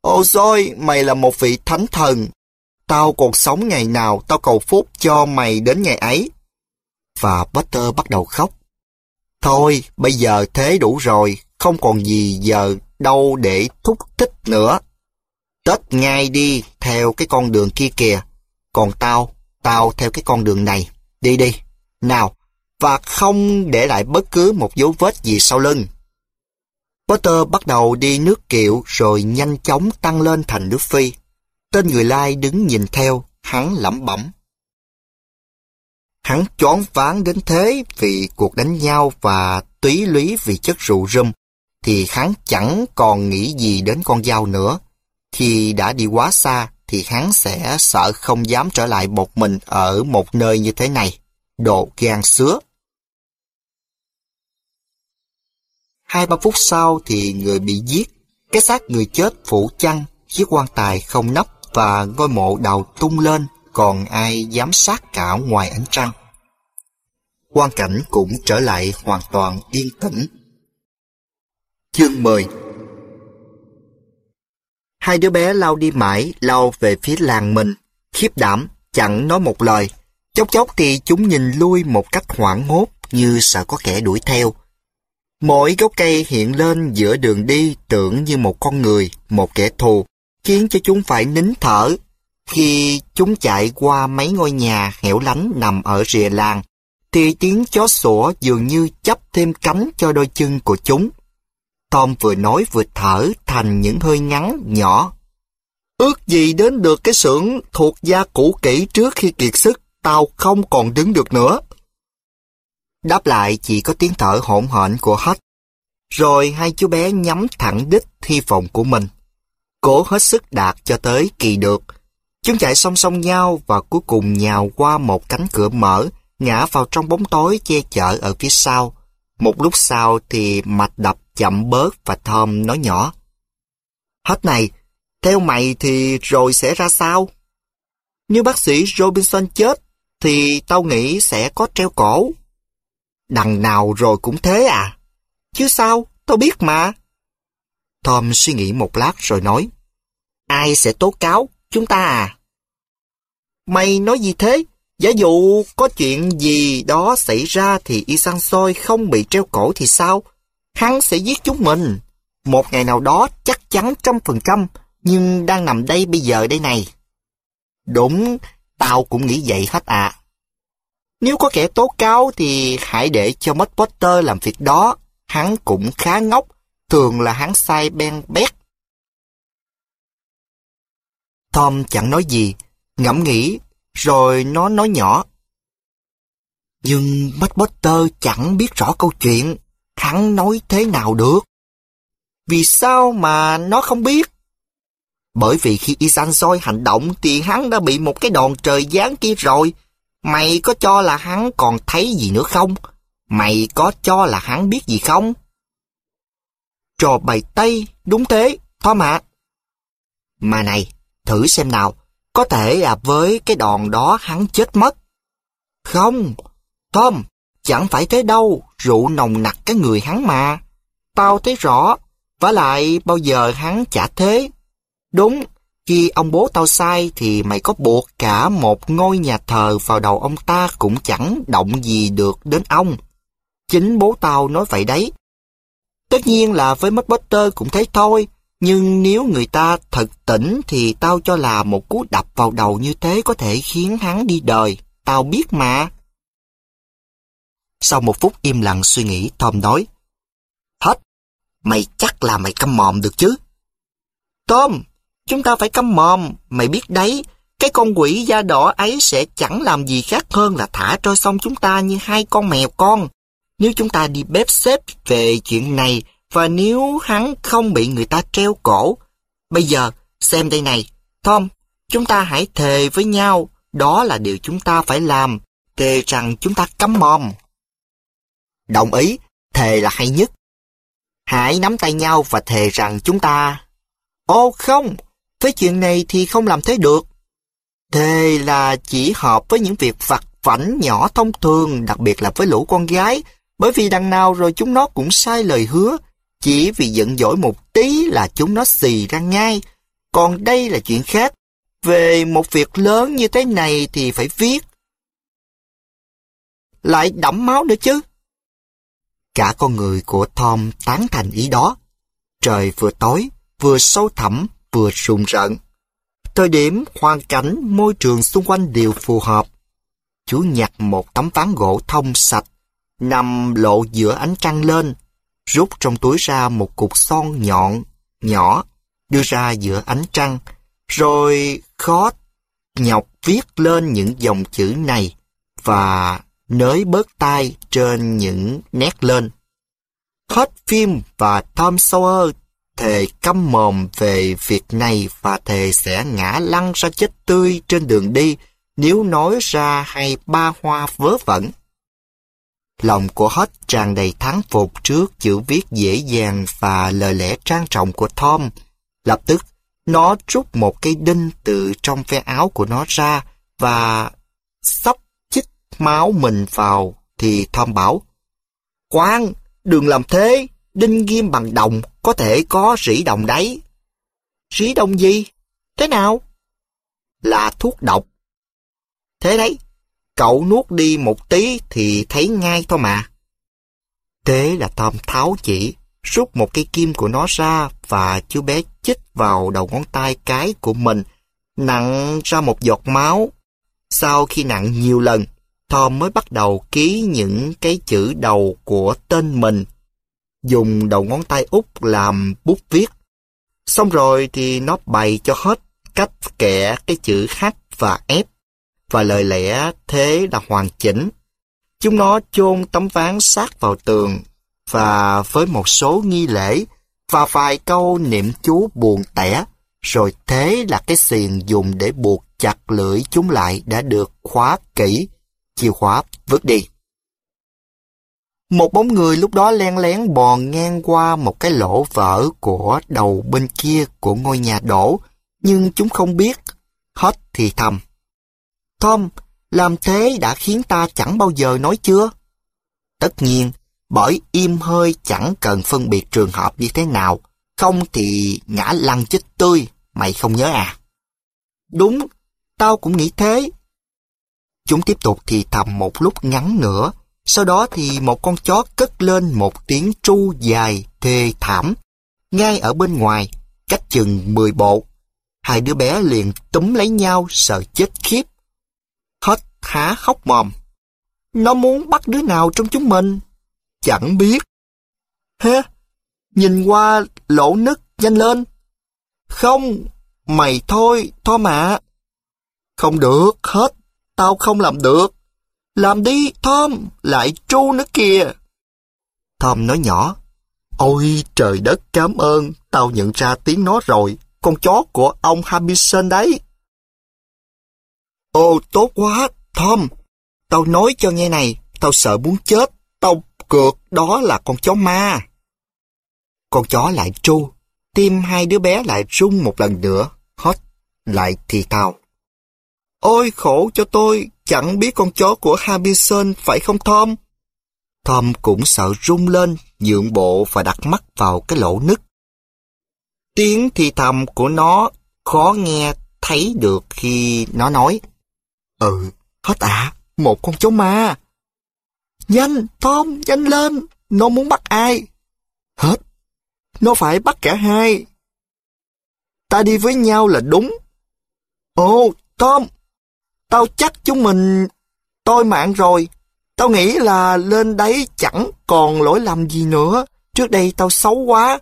Speaker 1: ôi xôi, mày là một vị thánh thần, Tao còn sống ngày nào tao cầu phúc cho mày đến ngày ấy. Và Potter bắt đầu khóc. Thôi, bây giờ thế đủ rồi, không còn gì giờ đâu để thúc thích nữa. Tết ngay đi theo cái con đường kia kìa. Còn tao, tao theo cái con đường này. Đi đi, nào, và không để lại bất cứ một dấu vết gì sau lưng. Potter bắt đầu đi nước kiệu rồi nhanh chóng tăng lên thành nước phi. Tên người lai đứng nhìn theo, hắn lẩm bẩm. Hắn chón ván đến thế vì cuộc đánh nhau và túy lý vì chất rượu rum, thì hắn chẳng còn nghĩ gì đến con dao nữa. Khi đã đi quá xa, thì hắn sẽ sợ không dám trở lại một mình ở một nơi như thế này. Độ gan sứa. Hai ba phút sau thì người bị giết, cái xác người chết phủ chăn, chiếc quan tài không nắp và ngôi mộ đào tung lên còn ai giám sát cả ngoài ánh trăng. Quan cảnh cũng trở lại hoàn toàn yên tĩnh. Chương 10 Hai đứa bé lao đi mãi, lao về phía làng mình, khiếp đảm, chẳng nói một lời. Chốc chốc thì chúng nhìn lui một cách hoảng hốt như sợ có kẻ đuổi theo. Mỗi gốc cây hiện lên giữa đường đi tưởng như một con người, một kẻ thù khiến cho chúng phải nín thở khi chúng chạy qua mấy ngôi nhà hẻo lánh nằm ở rìa làng, thì tiếng chó sủa dường như chấp thêm cánh cho đôi chân của chúng. Tom vừa nói vừa thở thành những hơi ngắn nhỏ. Ước gì đến được cái xưởng thuộc gia cũ kỹ trước khi kiệt sức, tao không còn đứng được nữa. Đáp lại chỉ có tiếng thở hổn hển của hết. Rồi hai chú bé nhắm thẳng đích hy vọng của mình cố hết sức đạt cho tới kỳ được. Chúng chạy song song nhau và cuối cùng nhào qua một cánh cửa mở, ngã vào trong bóng tối che chở ở phía sau. Một lúc sau thì mạch đập chậm bớt và Tom nói nhỏ. Hết này, theo mày thì rồi sẽ ra sao? Nếu bác sĩ Robinson chết, thì tao nghĩ sẽ có treo cổ. Đằng nào rồi cũng thế à? Chứ sao, tao biết mà. Tom suy nghĩ một lát rồi nói. Ai sẽ tố cáo? Chúng ta à? Mày nói gì thế? Giả dụ có chuyện gì đó xảy ra thì y sang soi không bị treo cổ thì sao? Hắn sẽ giết chúng mình. Một ngày nào đó chắc chắn trăm phần trăm, nhưng đang nằm đây bây giờ đây này. Đúng, tao cũng nghĩ vậy hết ạ. Nếu có kẻ tố cáo thì hãy để cho mất Potter làm việc đó. Hắn cũng khá ngốc, thường là hắn sai ben bét. Tom chẳng nói gì, ngẫm nghĩ, rồi nó nói nhỏ. Nhưng Bách Potter chẳng biết rõ câu chuyện, hắn nói thế nào được. Vì sao mà nó không biết? Bởi vì khi Isansoi hành động thì hắn đã bị một cái đòn trời giáng kia rồi. Mày có cho là hắn còn thấy gì nữa không? Mày có cho là hắn biết gì không? trò bày tay, đúng thế, thoa ạ. Mà này, thử xem nào, có thể à với cái đòn đó hắn chết mất. Không, Tom, chẳng phải thế đâu, rượu nồng nặc cái người hắn mà. Tao thấy rõ, vả lại bao giờ hắn chả thế. Đúng, khi ông bố tao sai thì mày có buộc cả một ngôi nhà thờ vào đầu ông ta cũng chẳng động gì được đến ông. Chính bố tao nói vậy đấy. Tất nhiên là với mất Butter cũng thế thôi, nhưng nếu người ta thật tỉnh thì tao cho là một cú đập vào đầu như thế có thể khiến hắn đi đời. Tao biết mà. Sau một phút im lặng suy nghĩ, Tom nói. Hết, mày chắc là mày căm mòm được chứ? Tom, chúng ta phải căm mòm, mày biết đấy, cái con quỷ da đỏ ấy sẽ chẳng làm gì khác hơn là thả trôi sông chúng ta như hai con mèo con. Nếu chúng ta đi bếp xếp về chuyện này và nếu hắn không bị người ta treo cổ. Bây giờ, xem đây này. Tom, chúng ta hãy thề với nhau. Đó là điều chúng ta phải làm. Thề rằng chúng ta cấm mồm. Đồng ý, thề là hay nhất. Hãy nắm tay nhau và thề rằng chúng ta... Ô không, với chuyện này thì không làm thế được. Thề là chỉ hợp với những việc vặt vảnh nhỏ thông thường, đặc biệt là với lũ con gái, bởi vì đằng nào rồi chúng nó cũng sai lời hứa, chỉ vì giận dỗi một tí là chúng nó xì ra ngay. Còn đây là chuyện khác. Về một việc lớn như thế này thì phải viết. Lại đẫm máu nữa chứ. Cả con người của Tom tán thành ý đó. Trời vừa tối, vừa sâu thẳm, vừa rùng rợn. Thời điểm, hoàn cảnh, môi trường xung quanh đều phù hợp. Chú nhặt một tấm ván gỗ thông sạch nằm lộ giữa ánh trăng lên, rút trong túi ra một cục son nhọn, nhỏ, đưa ra giữa ánh trăng, rồi khó nhọc viết lên những dòng chữ này và nới bớt tay trên những nét lên. Hết phim và Tom Sawyer thề căm mồm về việc này và thề sẽ ngã lăn ra chết tươi trên đường đi nếu nói ra hay ba hoa vớ vẩn. Lòng của Hot tràn đầy thắng phục trước chữ viết dễ dàng và lời lẽ trang trọng của Tom. Lập tức, nó rút một cây đinh từ trong ve áo của nó ra và sắp chích máu mình vào thì Tom bảo Quang, đừng làm thế, đinh ghim bằng đồng có thể có rỉ đồng đấy. Rỉ đồng gì? Thế nào? Là thuốc độc. Thế đấy, Cậu nuốt đi một tí thì thấy ngay thôi mà. Thế là Tom tháo chỉ, rút một cây kim của nó ra và chú bé chích vào đầu ngón tay cái của mình, nặng ra một giọt máu. Sau khi nặng nhiều lần, Tom mới bắt đầu ký những cái chữ đầu của tên mình, dùng đầu ngón tay út làm bút viết. Xong rồi thì nó bày cho hết cách kẻ cái chữ H và F và lời lẽ thế là hoàn chỉnh. Chúng nó chôn tấm ván sát vào tường và với một số nghi lễ và vài câu niệm chú buồn tẻ, rồi thế là cái xiềng dùng để buộc chặt lưỡi chúng lại đã được khóa kỹ, chìa khóa vứt đi. Một bóng người lúc đó len lén bò ngang qua một cái lỗ vỡ của đầu bên kia của ngôi nhà đổ, nhưng chúng không biết. Hết thì thầm. Tom, làm thế đã khiến ta chẳng bao giờ nói chưa? Tất nhiên, bởi im hơi chẳng cần phân biệt trường hợp như thế nào, không thì ngã lăn chết tươi, mày không nhớ à? Đúng, tao cũng nghĩ thế. Chúng tiếp tục thì thầm một lúc ngắn nữa, sau đó thì một con chó cất lên một tiếng tru dài, thê thảm. Ngay ở bên ngoài, cách chừng 10 bộ, hai đứa bé liền túm lấy nhau sợ chết khiếp há hốc mồm. Nó muốn bắt đứa nào trong chúng mình? Chẳng biết. Hê, nhìn qua lỗ nứt nhanh lên. Không, mày thôi, thôi mà. Không được, hết, tao không làm được. Làm đi, Tom, lại tru nữa kìa. Tom nói nhỏ, Ôi trời đất cảm ơn, tao nhận ra tiếng nó rồi, con chó của ông Hamilton đấy. Ồ, tốt quá, Tom, tao nói cho nghe này, tao sợ muốn chết, tao cược đó là con chó ma. Con chó lại tru, tim hai đứa bé lại rung một lần nữa, hết lại thì tao. Ôi khổ cho tôi, chẳng biết con chó của Harbison phải không Tom? Tom cũng sợ rung lên, nhượng bộ và đặt mắt vào cái lỗ nứt. Tiếng thì thầm của nó khó nghe thấy được khi nó nói. Ừ, Hết ạ, à, một con chó ma. Nhanh, Tom, nhanh lên, nó muốn bắt ai? Hết, nó phải bắt cả hai. Ta đi với nhau là đúng. Ồ, Tom, tao chắc chúng mình tôi mạng rồi. Tao nghĩ là lên đấy chẳng còn lỗi lầm gì nữa. Trước đây tao xấu quá,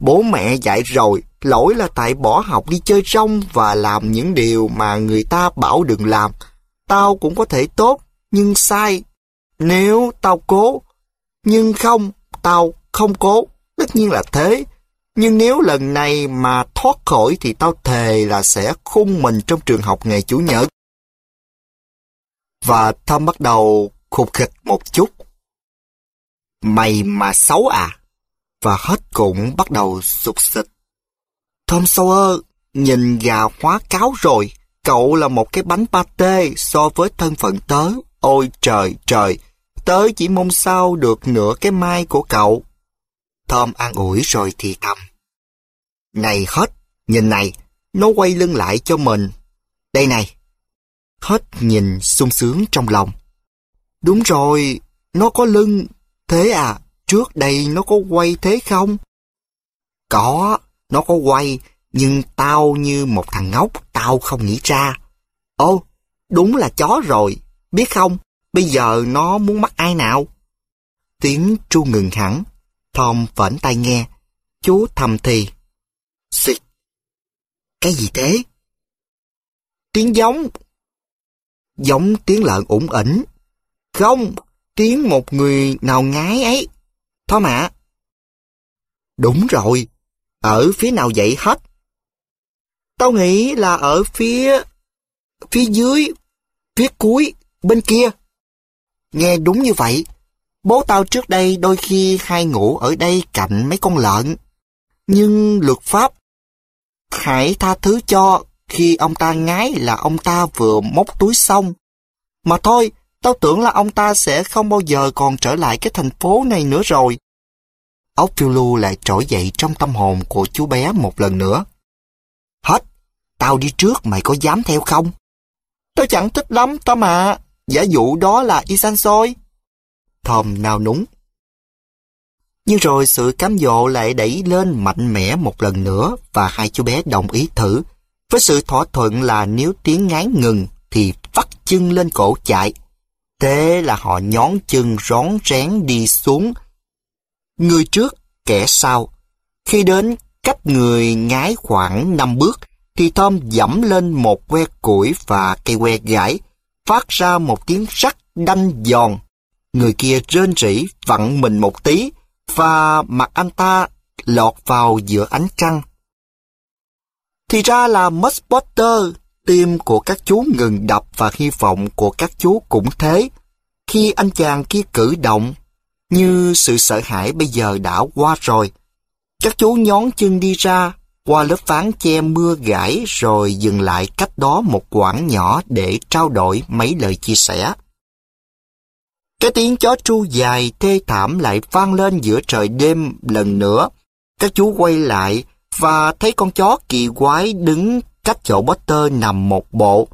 Speaker 1: Bố mẹ dạy rồi, lỗi là tại bỏ học đi chơi rong và làm những điều mà người ta bảo đừng làm. Tao cũng có thể tốt, nhưng sai. Nếu tao cố, nhưng không, tao không cố. Tất nhiên là thế. Nhưng nếu lần này mà thoát khỏi thì tao thề là sẽ khung mình trong trường học ngày Chủ nhật. Và Thâm bắt đầu khục khịch một chút. Mày mà xấu à? và hết cũng bắt đầu sụt xịt. Tom Sawyer, nhìn gà hóa cáo rồi, cậu là một cái bánh pate so với thân phận tớ. Ôi trời trời, tớ chỉ mong sao được nửa cái mai của cậu. Tom an ủi rồi thì thầm. Này hết, nhìn này, nó quay lưng lại cho mình. Đây này. Hết nhìn sung sướng trong lòng. Đúng rồi, nó có lưng. Thế à, trước đây nó có quay thế không? Có, nó có quay, nhưng tao như một thằng ngốc, tao không nghĩ ra. Ô, đúng là chó rồi, biết không, bây giờ nó muốn mắc ai nào? Tiếng tru ngừng hẳn, Tom vẫn tai nghe, chú thầm thì. Xịt, cái gì thế? Tiếng giống. Giống tiếng lợn ủng ỉnh. Không, tiếng một người nào ngái ấy. Thom ạ. Đúng rồi, ở phía nào vậy hết? Tao nghĩ là ở phía... phía dưới, phía cuối, bên kia. Nghe đúng như vậy. Bố tao trước đây đôi khi hay ngủ ở đây cạnh mấy con lợn. Nhưng luật pháp, hãy tha thứ cho khi ông ta ngái là ông ta vừa móc túi xong. Mà thôi, Tao tưởng là ông ta sẽ không bao giờ còn trở lại cái thành phố này nữa rồi. Ốc phiêu lưu lại trỗi dậy trong tâm hồn của chú bé một lần nữa. Hết, tao đi trước mày có dám theo không? Tao chẳng thích lắm tao mà, giả dụ đó là isansoi. Soi. Thòm nào núng. Nhưng rồi sự cám dỗ lại đẩy lên mạnh mẽ một lần nữa và hai chú bé đồng ý thử. Với sự thỏa thuận là nếu tiếng ngái ngừng thì vắt chân lên cổ chạy Thế là họ nhón chân rón rén đi xuống. Người trước, kẻ sau. Khi đến cách người ngái khoảng năm bước, thì Tom dẫm lên một que củi và cây que gãi, phát ra một tiếng rắc đanh giòn. Người kia rên rỉ vặn mình một tí và mặt anh ta lọt vào giữa ánh trăng. Thì ra là Musk Potter tim của các chú ngừng đập và hy vọng của các chú cũng thế. Khi anh chàng kia cử động, như sự sợ hãi bây giờ đã qua rồi. Các chú nhón chân đi ra, qua lớp ván che mưa gãi rồi dừng lại cách đó một quãng nhỏ để trao đổi mấy lời chia sẻ. Cái tiếng chó tru dài thê thảm lại vang lên giữa trời đêm lần nữa. Các chú quay lại và thấy con chó kỳ quái đứng cách chỗ Potter nằm một bộ.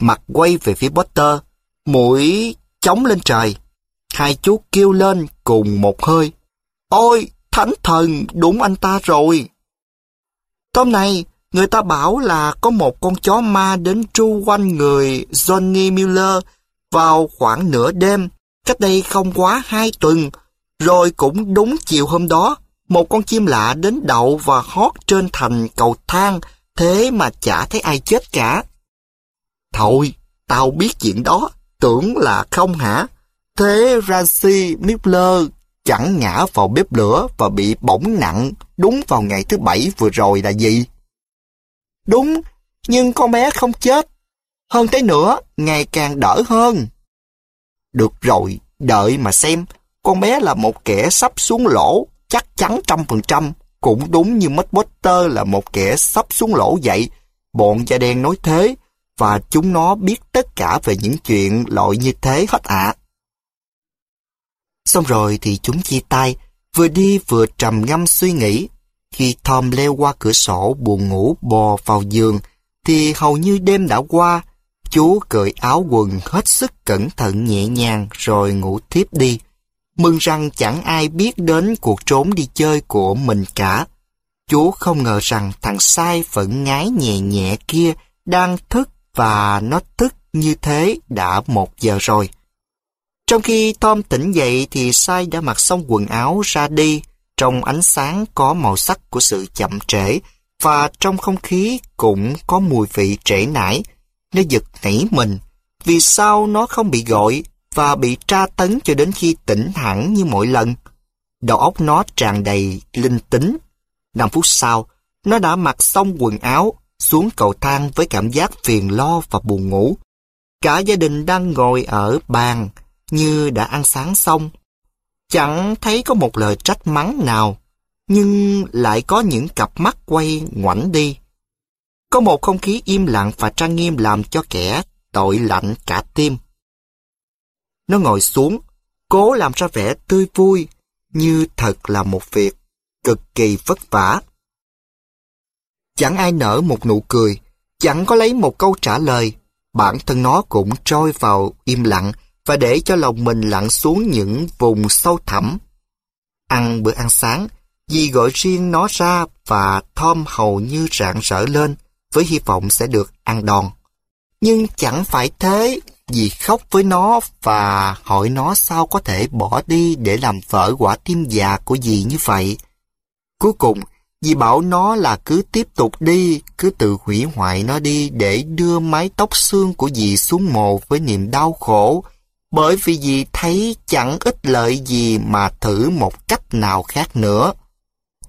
Speaker 1: Mặt quay về phía Potter, mũi chống lên trời. Hai chú kêu lên cùng một hơi. Ôi, thánh thần, đúng anh ta rồi. Tóm này, người ta bảo là có một con chó ma đến tru quanh người Johnny Miller vào khoảng nửa đêm, cách đây không quá hai tuần, rồi cũng đúng chiều hôm đó, một con chim lạ đến đậu và hót trên thành cầu thang thế mà chả thấy ai chết cả. Thôi, tao biết chuyện đó, tưởng là không hả? Thế Rancy Miller chẳng ngã vào bếp lửa và bị bỏng nặng đúng vào ngày thứ bảy vừa rồi là gì? Đúng, nhưng con bé không chết. Hơn thế nữa, ngày càng đỡ hơn. Được rồi, đợi mà xem. Con bé là một kẻ sắp xuống lỗ, chắc chắn trăm phần trăm. Cũng đúng như mất Potter là một kẻ sắp xuống lỗ vậy. Bọn da đen nói thế, và chúng nó biết tất cả về những chuyện loại như thế hết ạ. Xong rồi thì chúng chia tay, vừa đi vừa trầm ngâm suy nghĩ. Khi Tom leo qua cửa sổ buồn ngủ bò vào giường, thì hầu như đêm đã qua. Chú cởi áo quần hết sức cẩn thận nhẹ nhàng rồi ngủ thiếp đi mừng rằng chẳng ai biết đến cuộc trốn đi chơi của mình cả. Chú không ngờ rằng thằng sai vẫn ngái nhẹ nhẹ kia đang thức và nó thức như thế đã một giờ rồi. Trong khi Tom tỉnh dậy thì Sai đã mặc xong quần áo ra đi, trong ánh sáng có màu sắc của sự chậm trễ và trong không khí cũng có mùi vị trễ nải. Nó giật nảy mình, vì sao nó không bị gọi và bị tra tấn cho đến khi tỉnh hẳn như mỗi lần. Đầu óc nó tràn đầy linh tính. Năm phút sau, nó đã mặc xong quần áo, xuống cầu thang với cảm giác phiền lo và buồn ngủ. Cả gia đình đang ngồi ở bàn, như đã ăn sáng xong. Chẳng thấy có một lời trách mắng nào, nhưng lại có những cặp mắt quay ngoảnh đi. Có một không khí im lặng và trang nghiêm làm cho kẻ tội lạnh cả tim. Nó ngồi xuống, cố làm ra vẻ tươi vui, như thật là một việc cực kỳ vất vả. Chẳng ai nở một nụ cười, chẳng có lấy một câu trả lời. Bản thân nó cũng trôi vào im lặng và để cho lòng mình lặn xuống những vùng sâu thẳm. Ăn bữa ăn sáng, dì gọi riêng nó ra và Tom hầu như rạng rỡ lên với hy vọng sẽ được ăn đòn. Nhưng chẳng phải thế, vì khóc với nó và hỏi nó sao có thể bỏ đi để làm vỡ quả tim già của dì như vậy. Cuối cùng, dì bảo nó là cứ tiếp tục đi, cứ tự hủy hoại nó đi để đưa mái tóc xương của dì xuống mồ với niềm đau khổ, bởi vì dì thấy chẳng ích lợi gì mà thử một cách nào khác nữa.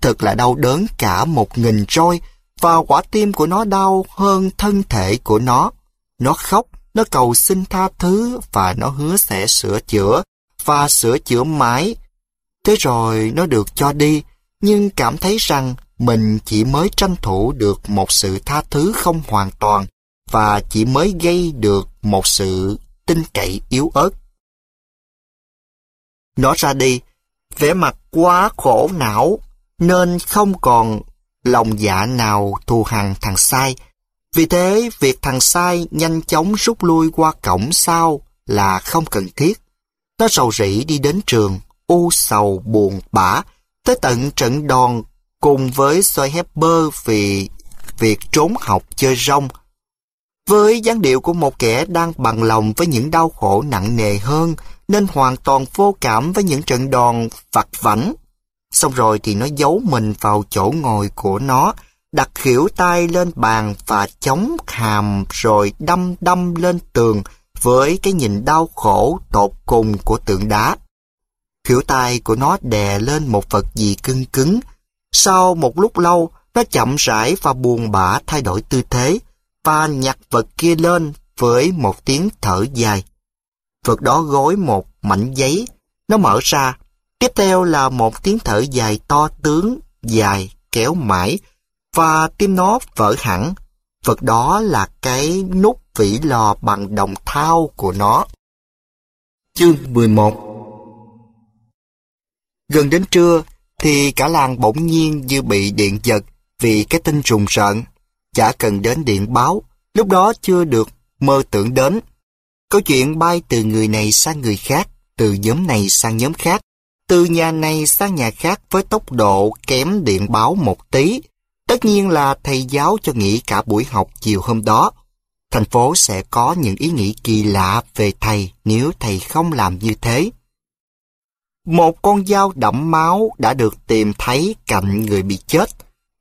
Speaker 1: Thật là đau đớn cả một nghìn roi và quả tim của nó đau hơn thân thể của nó. Nó khóc nó cầu xin tha thứ và nó hứa sẽ sửa chữa và sửa chữa mãi. Thế rồi nó được cho đi, nhưng cảm thấy rằng mình chỉ mới tranh thủ được một sự tha thứ không hoàn toàn và chỉ mới gây được một sự tin cậy yếu ớt. Nó ra đi, vẻ mặt quá khổ não, nên không còn lòng dạ nào thù hằn thằng sai, vì thế, việc thằng sai nhanh chóng rút lui qua cổng sau là không cần thiết. Nó sầu rỉ đi đến trường, u sầu buồn bã, tới tận trận đòn cùng với soi Hepper vì việc trốn học chơi rong. Với dáng điệu của một kẻ đang bằng lòng với những đau khổ nặng nề hơn, nên hoàn toàn vô cảm với những trận đòn vặt vảnh. Xong rồi thì nó giấu mình vào chỗ ngồi của nó, đặt khỉu tay lên bàn và chống hàm rồi đâm đâm lên tường với cái nhìn đau khổ tột cùng của tượng đá. Khỉu tay của nó đè lên một vật gì cưng cứng. Sau một lúc lâu, nó chậm rãi và buồn bã thay đổi tư thế và nhặt vật kia lên với một tiếng thở dài. Vật đó gối một mảnh giấy, nó mở ra. Tiếp theo là một tiếng thở dài to tướng, dài, kéo mãi, và tim nó vỡ hẳn. Vật đó là cái nút vỉ lò bằng đồng thau của nó. Chương 11 Gần đến trưa thì cả làng bỗng nhiên như bị điện giật vì cái tin trùng sợn. Chả cần đến điện báo, lúc đó chưa được mơ tưởng đến. Câu chuyện bay từ người này sang người khác, từ nhóm này sang nhóm khác, từ nhà này sang nhà khác với tốc độ kém điện báo một tí. Tất nhiên là thầy giáo cho nghỉ cả buổi học chiều hôm đó. Thành phố sẽ có những ý nghĩ kỳ lạ về thầy nếu thầy không làm như thế. Một con dao đẫm máu đã được tìm thấy cạnh người bị chết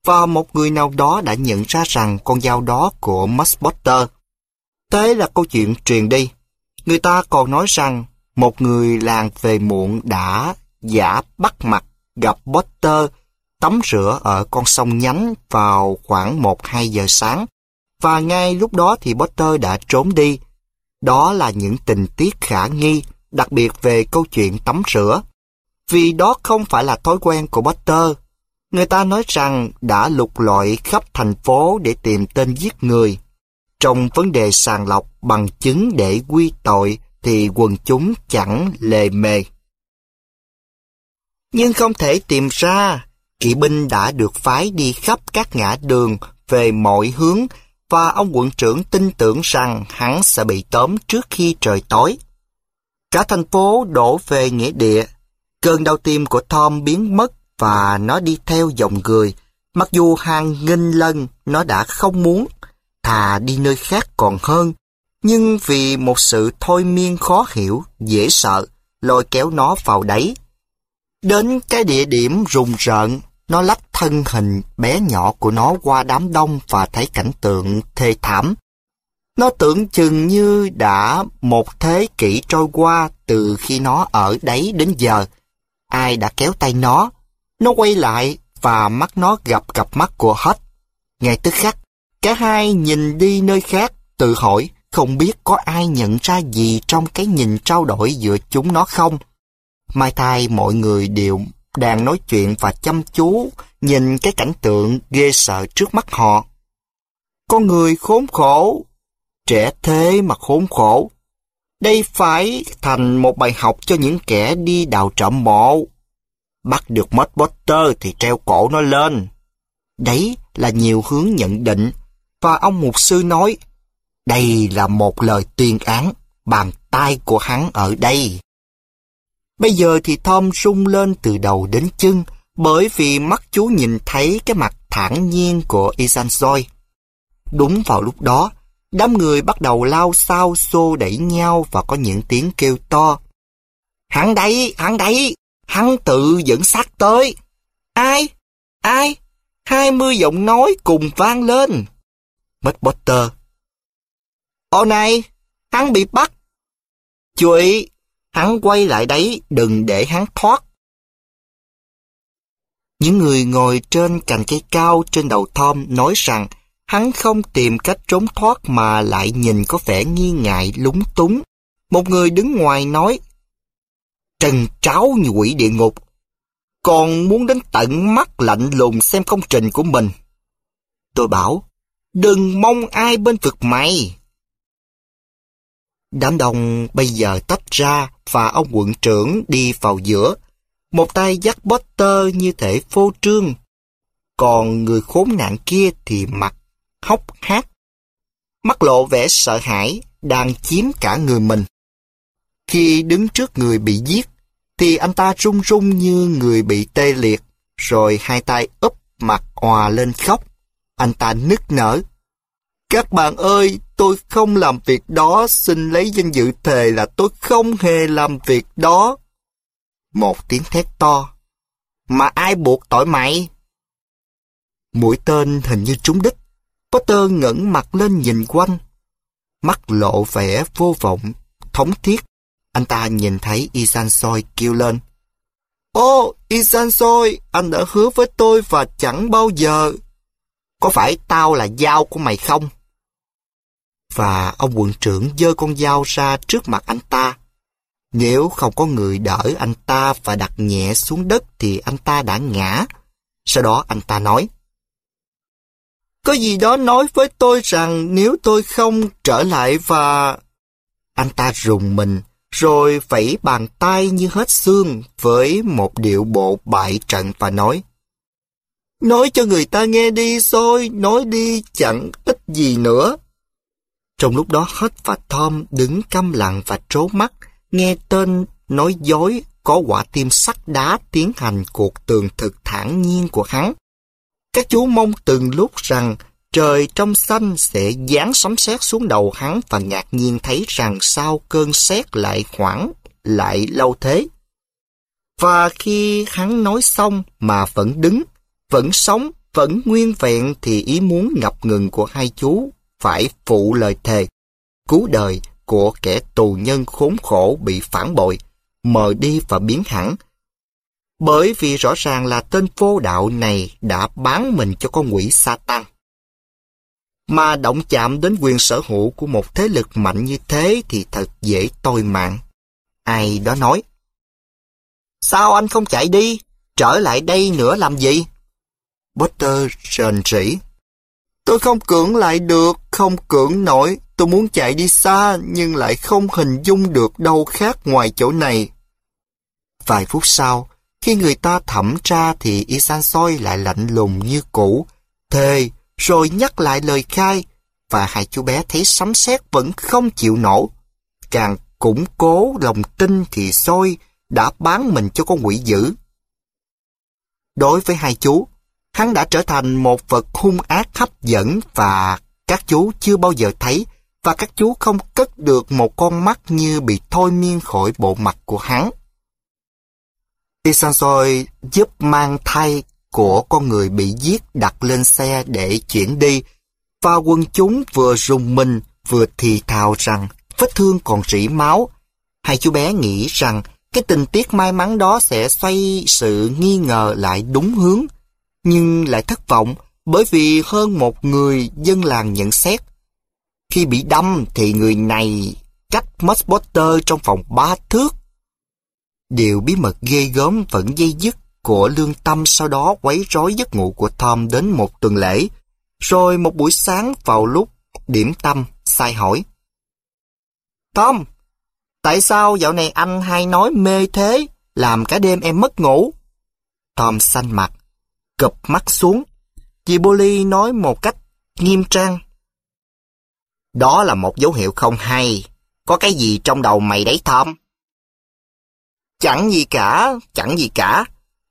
Speaker 1: và một người nào đó đã nhận ra rằng con dao đó của Max Potter. Thế là câu chuyện truyền đi. Người ta còn nói rằng một người làng về muộn đã giả bắt mặt gặp Potter tắm rửa ở con sông nhánh vào khoảng 1-2 giờ sáng và ngay lúc đó thì Potter đã trốn đi. Đó là những tình tiết khả nghi, đặc biệt về câu chuyện tắm rửa. Vì đó không phải là thói quen của Potter. Người ta nói rằng đã lục lọi khắp thành phố để tìm tên giết người. Trong vấn đề sàng lọc bằng chứng để quy tội thì quần chúng chẳng lề mề. Nhưng không thể tìm ra Kỵ binh đã được phái đi khắp các ngã đường về mọi hướng và ông quận trưởng tin tưởng rằng hắn sẽ bị tóm trước khi trời tối. Cả thành phố đổ về nghĩa địa. Cơn đau tim của Tom biến mất và nó đi theo dòng người. Mặc dù hàng nghìn lần nó đã không muốn, thà đi nơi khác còn hơn. Nhưng vì một sự thôi miên khó hiểu, dễ sợ, lôi kéo nó vào đấy. Đến cái địa điểm rùng rợn nó lách thân hình bé nhỏ của nó qua đám đông và thấy cảnh tượng thê thảm. Nó tưởng chừng như đã một thế kỷ trôi qua từ khi nó ở đấy đến giờ. Ai đã kéo tay nó? Nó quay lại và mắt nó gặp cặp mắt của hết. Ngay tức khắc, cả hai nhìn đi nơi khác, tự hỏi không biết có ai nhận ra gì trong cái nhìn trao đổi giữa chúng nó không. Mai thai mọi người đều đang nói chuyện và chăm chú nhìn cái cảnh tượng ghê sợ trước mắt họ. Con người khốn khổ, trẻ thế mà khốn khổ. Đây phải thành một bài học cho những kẻ đi đào trộm mộ. Bắt được mất Potter thì treo cổ nó lên. Đấy là nhiều hướng nhận định. Và ông mục sư nói, đây là một lời tuyên án, bàn tay của hắn ở đây. Bây giờ thì Tom sung lên từ đầu đến chân bởi vì mắt chú nhìn thấy cái mặt thản nhiên của Isanzoi. Đúng vào lúc đó, đám người bắt đầu lao sao xô đẩy nhau và có những tiếng kêu to. Hắn đấy, hắn đấy, hắn tự dẫn sát tới. Ai? Ai? Hai mươi giọng nói cùng vang lên. Mất Potter. Ô này, hắn bị bắt. Chuỵ, Hắn quay lại đấy, đừng để hắn thoát. Những người ngồi trên cành cây cao trên đầu Tom nói rằng hắn không tìm cách trốn thoát mà lại nhìn có vẻ nghi ngại lúng túng. Một người đứng ngoài nói, Trần tráo như quỷ địa ngục, còn muốn đến tận mắt lạnh lùng xem công trình của mình. Tôi bảo, đừng mong ai bên vực mày. Đám đông bây giờ tách ra và ông quận trưởng đi vào giữa. Một tay dắt Potter như thể phô trương. Còn người khốn nạn kia thì mặt hốc hác. Mắt lộ vẻ sợ hãi đang chiếm cả người mình. Khi đứng trước người bị giết, thì anh ta run run như người bị tê liệt, rồi hai tay úp mặt hòa lên khóc. Anh ta nức nở các bạn ơi, tôi không làm việc đó, xin lấy danh dự thề là tôi không hề làm việc đó. Một tiếng thét to. Mà ai buộc tội mày? Mũi tên hình như trúng đích. Potter ngẩng mặt lên nhìn quanh. Mắt lộ vẻ vô vọng, thống thiết. Anh ta nhìn thấy Isansoi kêu lên. Ô, Isansoi, anh đã hứa với tôi và chẳng bao giờ. Có phải tao là dao của mày không? và ông quận trưởng giơ con dao ra trước mặt anh ta. Nếu không có người đỡ anh ta và đặt nhẹ xuống đất thì anh ta đã ngã. Sau đó anh ta nói, Có gì đó nói với tôi rằng nếu tôi không trở lại và... Anh ta rùng mình, rồi vẫy bàn tay như hết xương với một điệu bộ bại trận và nói, Nói cho người ta nghe đi rồi, nói đi chẳng ít gì nữa. Trong lúc đó hết và Tom đứng câm lặng và trố mắt, nghe tên nói dối có quả tim sắt đá tiến hành cuộc tường thực thản nhiên của hắn. Các chú mong từng lúc rằng trời trong xanh sẽ giáng sấm sét xuống đầu hắn và ngạc nhiên thấy rằng sau cơn sét lại khoảng lại lâu thế. Và khi hắn nói xong mà vẫn đứng, vẫn sống, vẫn nguyên vẹn thì ý muốn ngập ngừng của hai chú phải phụ lời thề, cứu đời của kẻ tù nhân khốn khổ bị phản bội, mờ đi và biến hẳn. Bởi vì rõ ràng là tên vô đạo này đã bán mình cho con quỷ Satan. Mà động chạm đến quyền sở hữu của một thế lực mạnh như thế thì thật dễ tôi mạng. Ai đó nói, Sao anh không chạy đi? Trở lại đây nữa làm gì? Potter rền rỉ. Tôi không cưỡng lại được, không cưỡng nổi. Tôi muốn chạy đi xa nhưng lại không hình dung được đâu khác ngoài chỗ này. Vài phút sau, khi người ta thẩm tra thì Isan Soi lại lạnh lùng như cũ, thề rồi nhắc lại lời khai và hai chú bé thấy sấm sét vẫn không chịu nổ. Càng củng cố lòng tin thì Soi đã bán mình cho con quỷ dữ. Đối với hai chú, Hắn đã trở thành một vật hung ác hấp dẫn và các chú chưa bao giờ thấy và các chú không cất được một con mắt như bị thôi miên khỏi bộ mặt của hắn. Isansoi giúp mang thay của con người bị giết đặt lên xe để chuyển đi và quân chúng vừa rùng mình vừa thì thào rằng vết thương còn rỉ máu. Hai chú bé nghĩ rằng cái tình tiết may mắn đó sẽ xoay sự nghi ngờ lại đúng hướng nhưng lại thất vọng bởi vì hơn một người dân làng nhận xét. Khi bị đâm thì người này cách mất Potter trong phòng ba thước. Điều bí mật ghê gớm vẫn dây dứt của lương tâm sau đó quấy rối giấc ngủ của Tom đến một tuần lễ. Rồi một buổi sáng vào lúc điểm tâm sai hỏi. Tom, tại sao dạo này anh hay nói mê thế, làm cả đêm em mất ngủ? Tom xanh mặt, cụp mắt xuống. Chị Boli nói một cách nghiêm trang. Đó là một dấu hiệu không hay. Có cái gì trong đầu mày đấy Tom? Chẳng gì cả, chẳng gì cả.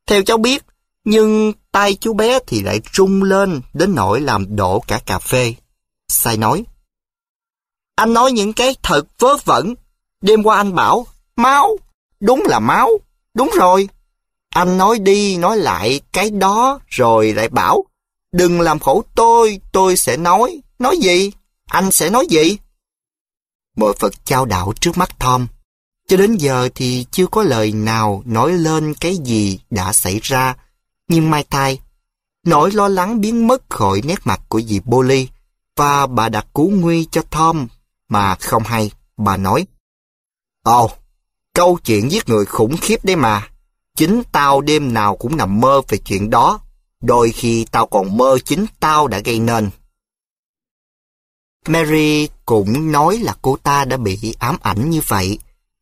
Speaker 1: Theo cháu biết, nhưng tay chú bé thì lại rung lên đến nỗi làm đổ cả cà phê. Sai nói. Anh nói những cái thật vớ vẩn. Đêm qua anh bảo, máu, đúng là máu, đúng rồi, anh nói đi nói lại cái đó rồi lại bảo Đừng làm khổ tôi, tôi sẽ nói. Nói gì? Anh sẽ nói gì? Mọi Phật trao đạo trước mắt Tom. Cho đến giờ thì chưa có lời nào nói lên cái gì đã xảy ra. Nhưng mai thai nỗi lo lắng biến mất khỏi nét mặt của dì Polly và bà đặt cứu nguy cho Tom mà không hay. Bà nói, Ồ, oh, câu chuyện giết người khủng khiếp đấy mà. Chính tao đêm nào cũng nằm mơ về chuyện đó. Đôi khi tao còn mơ chính tao đã gây nên. Mary cũng nói là cô ta đã bị ám ảnh như vậy.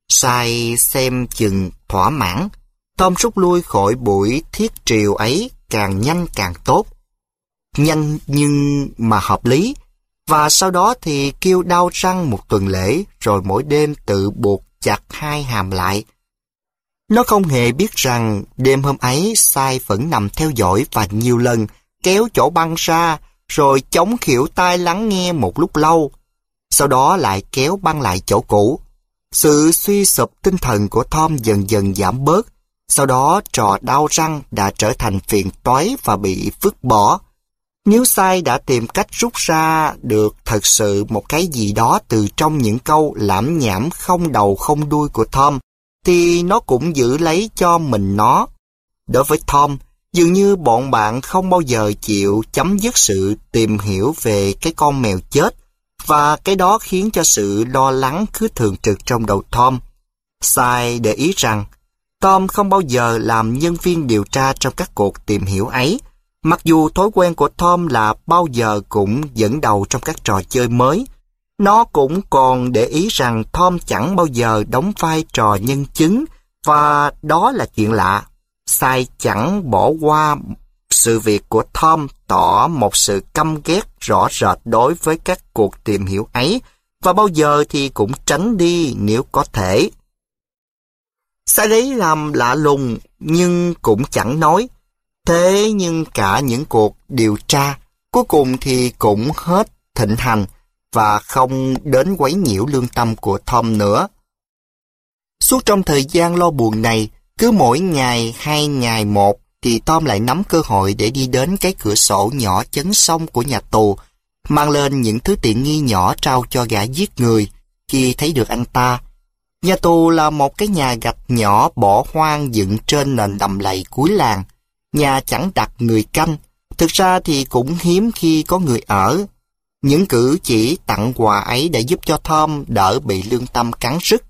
Speaker 1: Sai xem chừng thỏa mãn. Tom rút lui khỏi buổi thiết triều ấy càng nhanh càng tốt. Nhanh nhưng mà hợp lý. Và sau đó thì kêu đau răng một tuần lễ rồi mỗi đêm tự buộc chặt hai hàm lại nó không hề biết rằng đêm hôm ấy Sai vẫn nằm theo dõi và nhiều lần kéo chỗ băng ra rồi chống khỉu tai lắng nghe một lúc lâu. Sau đó lại kéo băng lại chỗ cũ. Sự suy sụp tinh thần của Tom dần dần giảm bớt. Sau đó trò đau răng đã trở thành phiền toái và bị vứt bỏ. Nếu sai đã tìm cách rút ra được thật sự một cái gì đó từ trong những câu lãm nhảm không đầu không đuôi của Tom, thì nó cũng giữ lấy cho mình nó. Đối với Tom, dường như bọn bạn không bao giờ chịu chấm dứt sự tìm hiểu về cái con mèo chết và cái đó khiến cho sự lo lắng cứ thường trực trong đầu Tom. Sai để ý rằng, Tom không bao giờ làm nhân viên điều tra trong các cuộc tìm hiểu ấy, mặc dù thói quen của Tom là bao giờ cũng dẫn đầu trong các trò chơi mới, nó cũng còn để ý rằng Tom chẳng bao giờ đóng vai trò nhân chứng và đó là chuyện lạ. Sai chẳng bỏ qua sự việc của Tom tỏ một sự căm ghét rõ rệt đối với các cuộc tìm hiểu ấy và bao giờ thì cũng tránh đi nếu có thể. Sai lấy làm lạ lùng nhưng cũng chẳng nói. Thế nhưng cả những cuộc điều tra cuối cùng thì cũng hết thịnh hành và không đến quấy nhiễu lương tâm của Tom nữa. Suốt trong thời gian lo buồn này, cứ mỗi ngày hai ngày một thì Tom lại nắm cơ hội để đi đến cái cửa sổ nhỏ chấn sông của nhà tù, mang lên những thứ tiện nghi nhỏ trao cho gã giết người khi thấy được anh ta. Nhà tù là một cái nhà gạch nhỏ bỏ hoang dựng trên nền đầm lầy cuối làng. Nhà chẳng đặt người canh, thực ra thì cũng hiếm khi có người ở những cử chỉ tặng quà ấy đã giúp cho Tom đỡ bị lương tâm cắn rứt.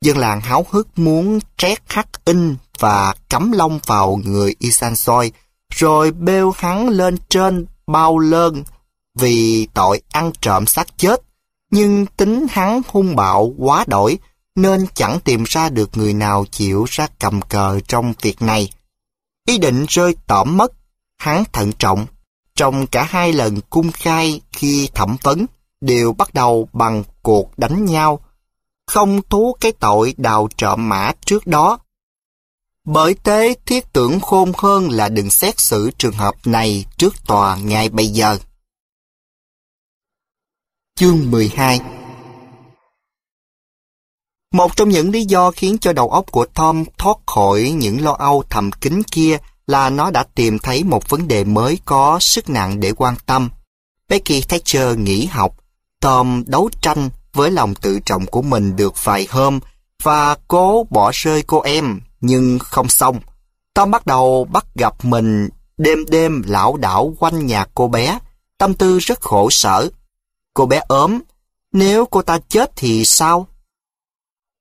Speaker 1: Dân làng háo hức muốn trét khắc in và cắm lông vào người Isansoi, rồi bêu hắn lên trên bao lơn vì tội ăn trộm xác chết. Nhưng tính hắn hung bạo quá đổi, nên chẳng tìm ra được người nào chịu ra cầm cờ trong việc này. Ý định rơi tỏm mất, hắn thận trọng trong cả hai lần cung khai khi thẩm vấn, đều bắt đầu bằng cuộc đánh nhau, không thú cái tội đào trộm mã trước đó. Bởi thế thiết tưởng khôn hơn là đừng xét xử trường hợp này trước tòa ngay bây giờ. Chương 12 Một trong những lý do khiến cho đầu óc của Tom thoát khỏi những lo âu thầm kín kia là nó đã tìm thấy một vấn đề mới có sức nặng để quan tâm. Becky Thatcher nghỉ học, Tom đấu tranh với lòng tự trọng của mình được vài hôm và cố bỏ rơi cô em, nhưng không xong. Tom bắt đầu bắt gặp mình đêm đêm lão đảo quanh nhà cô bé, tâm tư rất khổ sở. Cô bé ốm, nếu cô ta chết thì sao?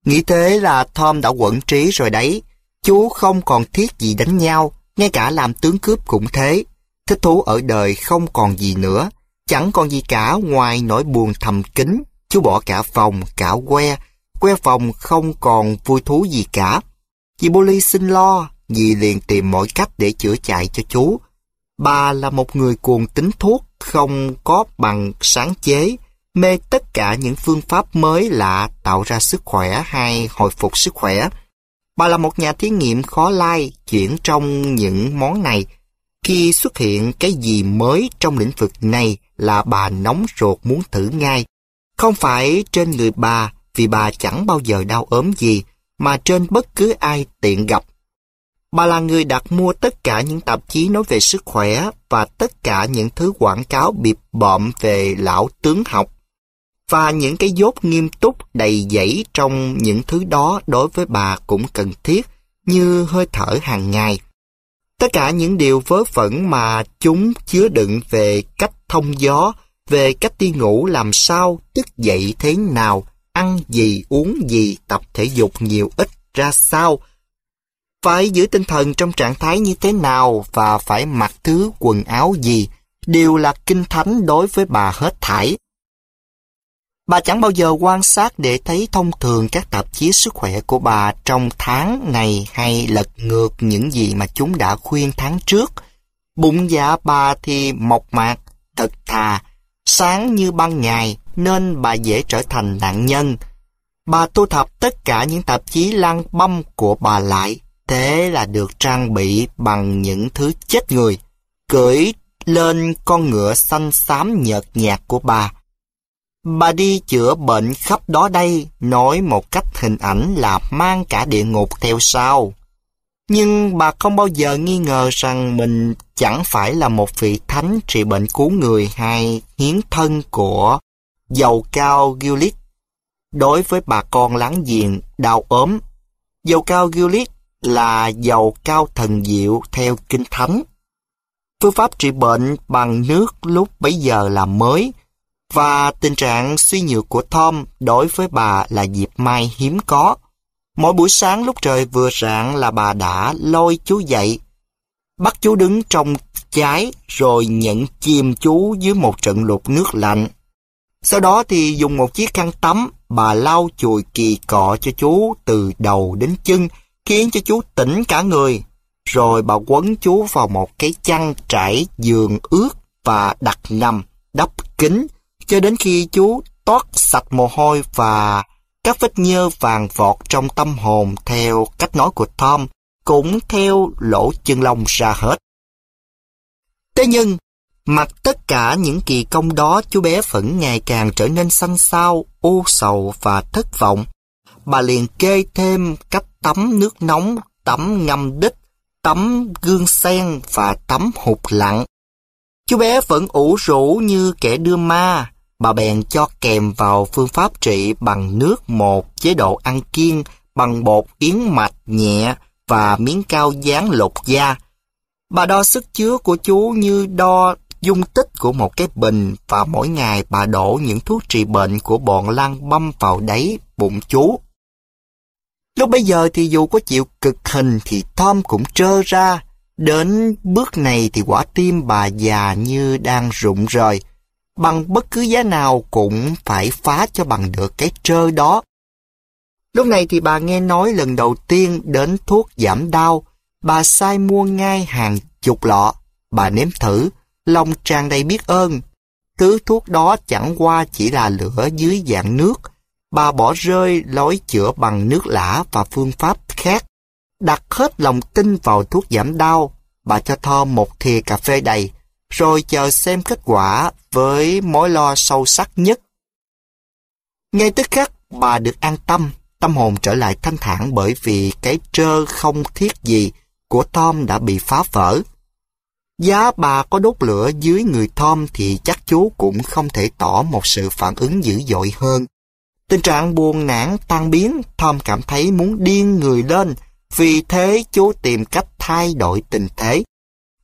Speaker 1: Nghĩ thế là Tom đã quẩn trí rồi đấy, chú không còn thiết gì đánh nhau, ngay cả làm tướng cướp cũng thế. Thích thú ở đời không còn gì nữa, chẳng còn gì cả ngoài nỗi buồn thầm kín. Chú bỏ cả phòng, cả que, que phòng không còn vui thú gì cả. Chị Boli xin lo, dì liền tìm mọi cách để chữa chạy cho chú. Bà là một người cuồng tính thuốc, không có bằng sáng chế, mê tất cả những phương pháp mới lạ tạo ra sức khỏe hay hồi phục sức khỏe. Bà là một nhà thí nghiệm khó lai chuyển trong những món này. Khi xuất hiện cái gì mới trong lĩnh vực này là bà nóng ruột muốn thử ngay. Không phải trên người bà vì bà chẳng bao giờ đau ốm gì, mà trên bất cứ ai tiện gặp. Bà là người đặt mua tất cả những tạp chí nói về sức khỏe và tất cả những thứ quảng cáo bịp bọm về lão tướng học và những cái dốt nghiêm túc đầy dẫy trong những thứ đó đối với bà cũng cần thiết như hơi thở hàng ngày. Tất cả những điều vớ vẩn mà chúng chứa đựng về cách thông gió, về cách đi ngủ làm sao, thức dậy thế nào, ăn gì, uống gì, tập thể dục nhiều ít ra sao, phải giữ tinh thần trong trạng thái như thế nào và phải mặc thứ quần áo gì, đều là kinh thánh đối với bà hết thảy. Bà chẳng bao giờ quan sát để thấy thông thường các tạp chí sức khỏe của bà trong tháng này hay lật ngược những gì mà chúng đã khuyên tháng trước. Bụng dạ bà thì mộc mạc, thật thà, sáng như ban ngày nên bà dễ trở thành nạn nhân. Bà thu thập tất cả những tạp chí lăng băm của bà lại, thế là được trang bị bằng những thứ chết người, cưỡi lên con ngựa xanh xám nhợt nhạt của bà Bà đi chữa bệnh khắp đó đây, nói một cách hình ảnh là mang cả địa ngục theo sau. Nhưng bà không bao giờ nghi ngờ rằng mình chẳng phải là một vị thánh trị bệnh cứu người hay hiến thân của dầu cao Gillick. Đối với bà con láng giềng, đau ốm, dầu cao Gillick là dầu cao thần diệu theo kinh thánh. Phương pháp trị bệnh bằng nước lúc bấy giờ là mới, và tình trạng suy nhược của Tom đối với bà là dịp mai hiếm có. Mỗi buổi sáng lúc trời vừa rạng là bà đã lôi chú dậy, bắt chú đứng trong trái rồi nhận chìm chú dưới một trận lụt nước lạnh. Sau đó thì dùng một chiếc khăn tắm, bà lau chùi kỳ cọ cho chú từ đầu đến chân, khiến cho chú tỉnh cả người. Rồi bà quấn chú vào một cái chăn trải giường ướt và đặt nằm, đắp kính cho đến khi chú toát sạch mồ hôi và các vết nhơ vàng vọt trong tâm hồn theo cách nói của Tom cũng theo lỗ chân lông ra hết. Thế nhưng, mặt tất cả những kỳ công đó chú bé vẫn ngày càng trở nên xanh xao, u sầu và thất vọng. Bà liền kê thêm cách tắm nước nóng, tắm ngâm đít, tắm gương sen và tắm hụt lặng. Chú bé vẫn ủ rũ như kẻ đưa ma, bà bèn cho kèm vào phương pháp trị bằng nước một chế độ ăn kiêng bằng bột yến mạch nhẹ và miếng cao dán lột da. Bà đo sức chứa của chú như đo dung tích của một cái bình và mỗi ngày bà đổ những thuốc trị bệnh của bọn lăng băm vào đáy bụng chú. Lúc bây giờ thì dù có chịu cực hình thì Tom cũng trơ ra. Đến bước này thì quả tim bà già như đang rụng rời bằng bất cứ giá nào cũng phải phá cho bằng được cái trơ đó. Lúc này thì bà nghe nói lần đầu tiên đến thuốc giảm đau, bà sai mua ngay hàng chục lọ, bà nếm thử, lòng tràn đầy biết ơn. Thứ thuốc đó chẳng qua chỉ là lửa dưới dạng nước, bà bỏ rơi lối chữa bằng nước lã và phương pháp khác. Đặt hết lòng tin vào thuốc giảm đau, bà cho Thom một thìa cà phê đầy, rồi chờ xem kết quả với mối lo sâu sắc nhất. Ngay tức khắc, bà được an tâm, tâm hồn trở lại thanh thản bởi vì cái trơ không thiết gì của Tom đã bị phá vỡ. Giá bà có đốt lửa dưới người Tom thì chắc chú cũng không thể tỏ một sự phản ứng dữ dội hơn. Tình trạng buồn nản tan biến, Tom cảm thấy muốn điên người lên, vì thế chú tìm cách thay đổi tình thế.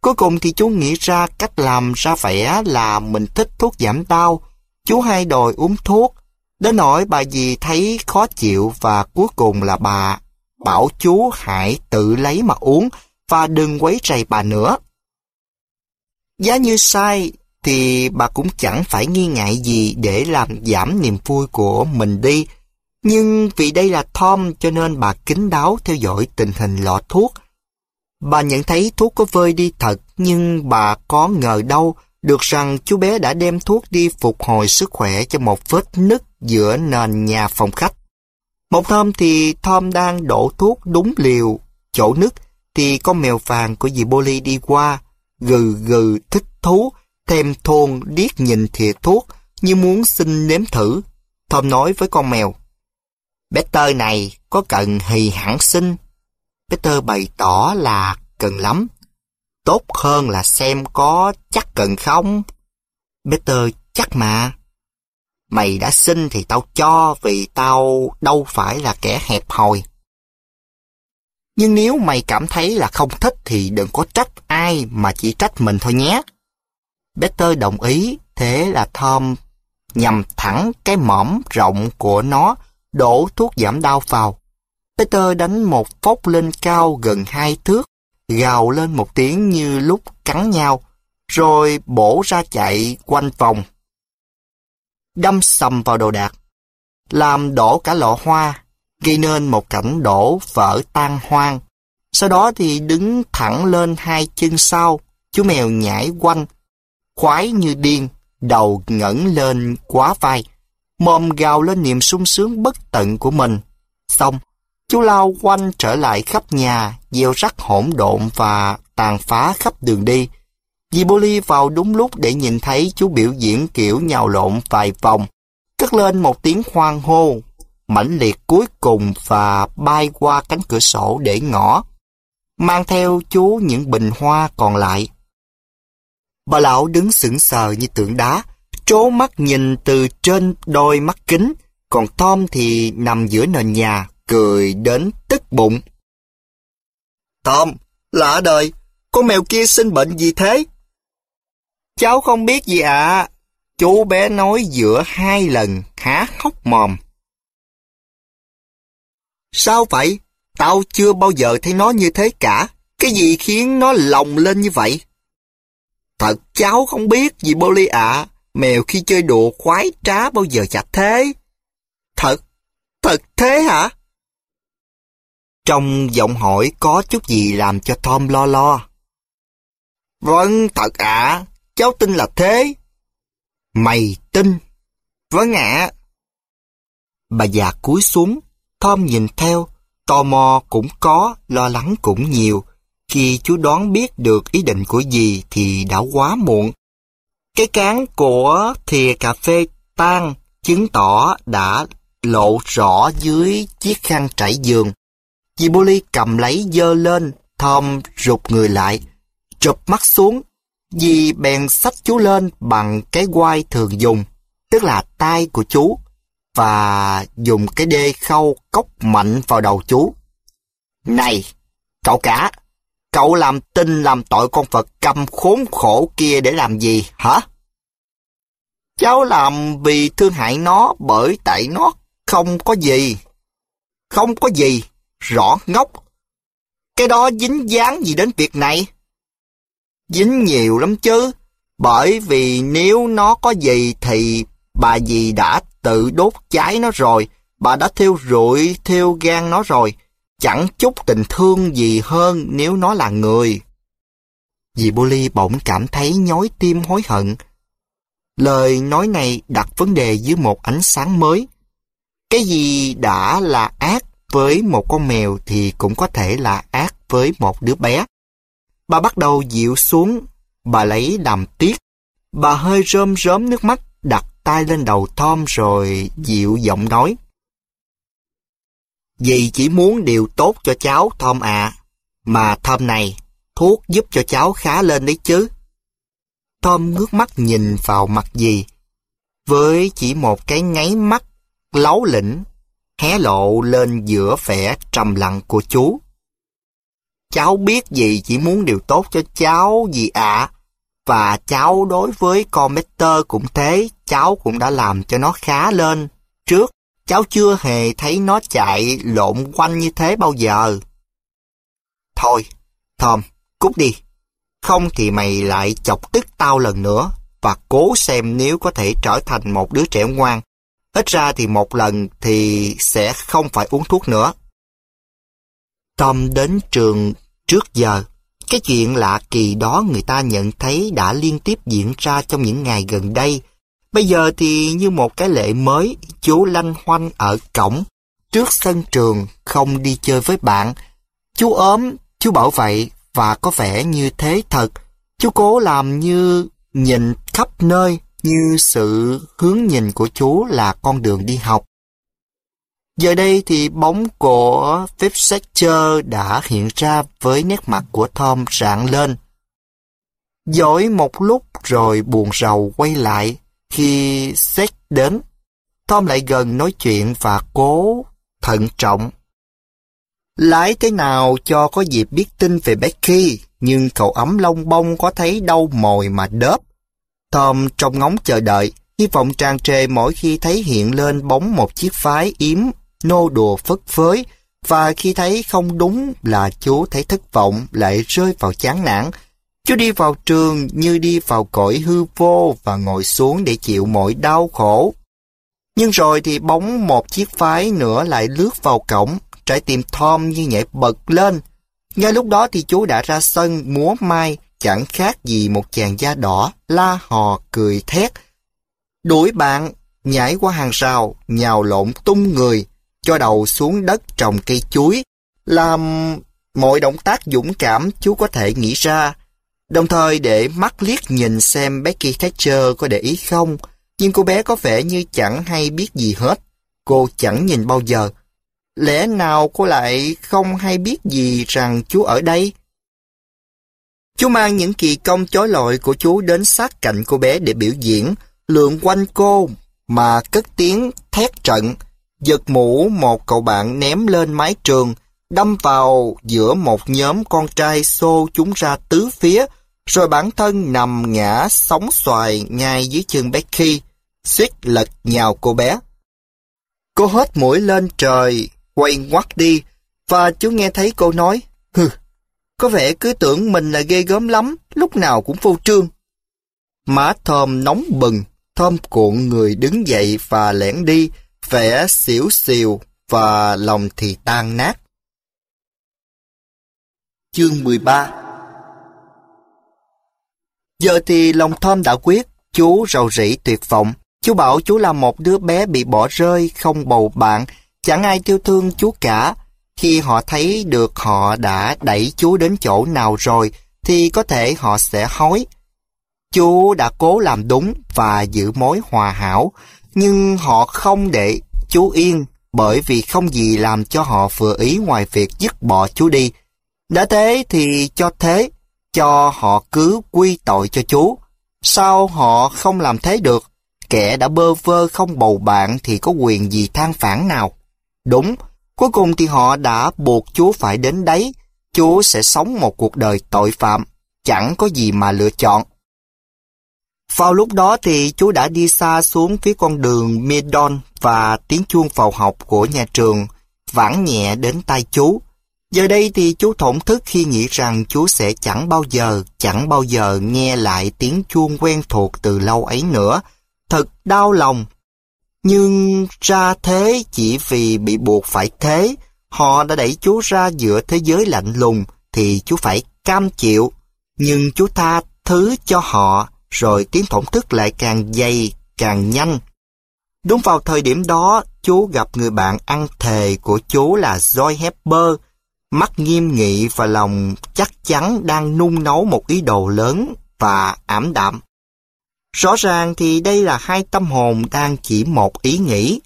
Speaker 1: Cuối cùng thì chú nghĩ ra cách làm ra vẻ là mình thích thuốc giảm đau. Chú hai đòi uống thuốc. Đến nỗi bà dì thấy khó chịu và cuối cùng là bà bảo chú hãy tự lấy mà uống và đừng quấy rầy bà nữa. Giá như sai thì bà cũng chẳng phải nghi ngại gì để làm giảm niềm vui của mình đi. Nhưng vì đây là Tom cho nên bà kính đáo theo dõi tình hình lọ thuốc Bà nhận thấy thuốc có vơi đi thật, nhưng bà có ngờ đâu được rằng chú bé đã đem thuốc đi phục hồi sức khỏe cho một vết nứt giữa nền nhà phòng khách. Một hôm thì Tom đang đổ thuốc đúng liều, chỗ nứt thì con mèo vàng của dì Boli đi qua, gừ gừ thích thú, thèm thôn điếc nhìn thìa thuốc như muốn xin nếm thử. Tom nói với con mèo, bé tơ này có cần hì hẳn xin Peter bày tỏ là cần lắm. Tốt hơn là xem có chắc cần không. Peter chắc mà. Mày đã xin thì tao cho vì tao đâu phải là kẻ hẹp hòi. Nhưng nếu mày cảm thấy là không thích thì đừng có trách ai mà chỉ trách mình thôi nhé. Peter đồng ý, thế là Tom nhằm thẳng cái mỏm rộng của nó đổ thuốc giảm đau vào Peter đánh một phốc lên cao gần hai thước, gào lên một tiếng như lúc cắn nhau, rồi bổ ra chạy quanh vòng. Đâm sầm vào đồ đạc, làm đổ cả lọ hoa, gây nên một cảnh đổ vỡ tan hoang. Sau đó thì đứng thẳng lên hai chân sau, chú mèo nhảy quanh, khoái như điên, đầu ngẩng lên quá vai, mồm gào lên niềm sung sướng bất tận của mình. Xong, Chú lao quanh trở lại khắp nhà, gieo rắc hỗn độn và tàn phá khắp đường đi. Dì Boli vào đúng lúc để nhìn thấy chú biểu diễn kiểu nhào lộn vài vòng, cất lên một tiếng hoang hô, mãnh liệt cuối cùng và bay qua cánh cửa sổ để ngõ, mang theo chú những bình hoa còn lại. Bà lão đứng sững sờ như tượng đá, trố mắt nhìn từ trên đôi mắt kính, còn Tom thì nằm giữa nền nhà cười đến tức bụng. Tom, lạ đời, con mèo kia sinh bệnh gì thế? Cháu không biết gì ạ. Chú bé nói giữa hai lần khá khóc mồm. Sao vậy? Tao chưa bao giờ thấy nó như thế cả. Cái gì khiến nó lồng lên như vậy? Thật cháu không biết gì Boli ạ. Mèo khi chơi đùa khoái trá bao giờ chặt thế. Thật, thật thế hả? Trong giọng hỏi có chút gì làm cho Tom lo lo. Vâng, thật ạ, cháu tin là thế. Mày tin? Vâng ạ. Bà già cúi xuống, Tom nhìn theo, tò mò cũng có, lo lắng cũng nhiều. Khi chú đoán biết được ý định của dì thì đã quá muộn. Cái cán của thìa cà phê tan chứng tỏ đã lộ rõ dưới chiếc khăn trải giường. Chị Bully cầm lấy dơ lên, Tom rụt người lại, chụp mắt xuống. Dì bèn sách chú lên bằng cái quai thường dùng, tức là tay của chú, và dùng cái đê khâu cốc mạnh vào đầu chú. Này, cậu cả, cậu làm tin làm tội con Phật cầm khốn khổ kia để làm gì, hả? Cháu làm vì thương hại nó bởi tại nó không có gì. Không có gì rõ ngốc. Cái đó dính dáng gì đến việc này? Dính nhiều lắm chứ, bởi vì nếu nó có gì thì bà dì đã tự đốt cháy nó rồi, bà đã thiêu rụi, thiêu gan nó rồi. Chẳng chút tình thương gì hơn nếu nó là người. Dì Boli bỗng cảm thấy nhói tim hối hận. Lời nói này đặt vấn đề dưới một ánh sáng mới. Cái gì đã là ác với một con mèo thì cũng có thể là ác với một đứa bé. Bà bắt đầu dịu xuống, bà lấy đàm tiết. Bà hơi rơm rớm nước mắt, đặt tay lên đầu Tom rồi dịu giọng nói. Dì chỉ muốn điều tốt cho cháu, Tom ạ. À. Mà Tom này, thuốc giúp cho cháu khá lên đấy chứ. Tom ngước mắt nhìn vào mặt dì. Với chỉ một cái ngáy mắt, láu lĩnh, hé lộ lên giữa vẻ trầm lặng của chú. Cháu biết gì chỉ muốn điều tốt cho cháu gì ạ. À? Và cháu đối với con Mester cũng thế, cháu cũng đã làm cho nó khá lên. Trước, cháu chưa hề thấy nó chạy lộn quanh như thế bao giờ. Thôi, Tom, cút đi. Không thì mày lại chọc tức tao lần nữa và cố xem nếu có thể trở thành một đứa trẻ ngoan Ít ra thì một lần thì sẽ không phải uống thuốc nữa. Tâm đến trường trước giờ. Cái chuyện lạ kỳ đó người ta nhận thấy đã liên tiếp diễn ra trong những ngày gần đây. Bây giờ thì như một cái lệ mới, chú lanh hoanh ở cổng, trước sân trường, không đi chơi với bạn. Chú ốm, chú bảo vậy và có vẻ như thế thật. Chú cố làm như nhìn khắp nơi, như sự hướng nhìn của chú là con đường đi học. Giờ đây thì bóng của Phip Thatcher đã hiện ra với nét mặt của Tom rạng lên. Dối một lúc rồi buồn rầu quay lại khi Seth đến. Tom lại gần nói chuyện và cố thận trọng. Lái thế nào cho có dịp biết tin về Becky, nhưng cậu ấm lông bông có thấy đau mồi mà đớp. Tom trông ngóng chờ đợi, hy vọng tràn trề mỗi khi thấy hiện lên bóng một chiếc phái yếm, nô đùa phất phới, và khi thấy không đúng là chú thấy thất vọng lại rơi vào chán nản. Chú đi vào trường như đi vào cõi hư vô và ngồi xuống để chịu mọi đau khổ. Nhưng rồi thì bóng một chiếc phái nữa lại lướt vào cổng, trái tim Tom như nhảy bật lên. Ngay lúc đó thì chú đã ra sân múa mai, chẳng khác gì một chàng da đỏ, la hò, cười thét. Đuổi bạn, nhảy qua hàng rào, nhào lộn tung người, cho đầu xuống đất trồng cây chuối, làm mọi động tác dũng cảm chú có thể nghĩ ra. Đồng thời để mắt liếc nhìn xem Becky Thatcher có để ý không, nhưng cô bé có vẻ như chẳng hay biết gì hết. Cô chẳng nhìn bao giờ. Lẽ nào cô lại không hay biết gì rằng chú ở đây? Chú mang những kỳ công chói lọi của chú đến sát cạnh cô bé để biểu diễn, lượn quanh cô mà cất tiếng thét trận, giật mũ một cậu bạn ném lên mái trường, đâm vào giữa một nhóm con trai xô chúng ra tứ phía, rồi bản thân nằm ngã sóng xoài ngay dưới chân Becky, suýt lật nhào cô bé. Cô hết mũi lên trời, quay ngoắt đi, và chú nghe thấy cô nói, hừ, có vẻ cứ tưởng mình là ghê gớm lắm, lúc nào cũng phô trương. Má Thơm nóng bừng, Thơm cuộn người đứng dậy và lẻn đi, vẻ xỉu xìu và lòng thì tan nát. Chương 13 Giờ thì lòng Thơm đã quyết, chú rầu rĩ tuyệt vọng. Chú bảo chú là một đứa bé bị bỏ rơi, không bầu bạn, chẳng ai yêu thương chú cả. Khi họ thấy được họ đã đẩy chú đến chỗ nào rồi, thì có thể họ sẽ hối. chú đã cố làm đúng và giữ mối hòa hảo, nhưng họ không để chú yên bởi vì không gì làm cho họ vừa ý ngoài việc dứt bỏ chú đi. Đã thế thì cho thế, cho họ cứ quy tội cho chú Sao họ không làm thế được? Kẻ đã bơ vơ không bầu bạn thì có quyền gì than phản nào? Đúng, Cuối cùng thì họ đã buộc Chúa phải đến đấy. Chúa sẽ sống một cuộc đời tội phạm, chẳng có gì mà lựa chọn. Vào lúc đó thì Chúa đã đi xa xuống phía con đường Medon và tiếng chuông vào học của nhà trường vãng nhẹ đến tai chú. Giờ đây thì chú thổn thức khi nghĩ rằng chú sẽ chẳng bao giờ, chẳng bao giờ nghe lại tiếng chuông quen thuộc từ lâu ấy nữa. Thật đau lòng nhưng ra thế chỉ vì bị buộc phải thế, họ đã đẩy chú ra giữa thế giới lạnh lùng thì chú phải cam chịu. Nhưng chú tha thứ cho họ, rồi tiếng thổn thức lại càng dày, càng nhanh. Đúng vào thời điểm đó, chú gặp người bạn ăn thề của chú là Joy Hepper, mắt nghiêm nghị và lòng chắc chắn đang nung nấu một ý đồ lớn và ảm đạm. Rõ ràng thì đây là hai tâm hồn đang chỉ một ý nghĩ.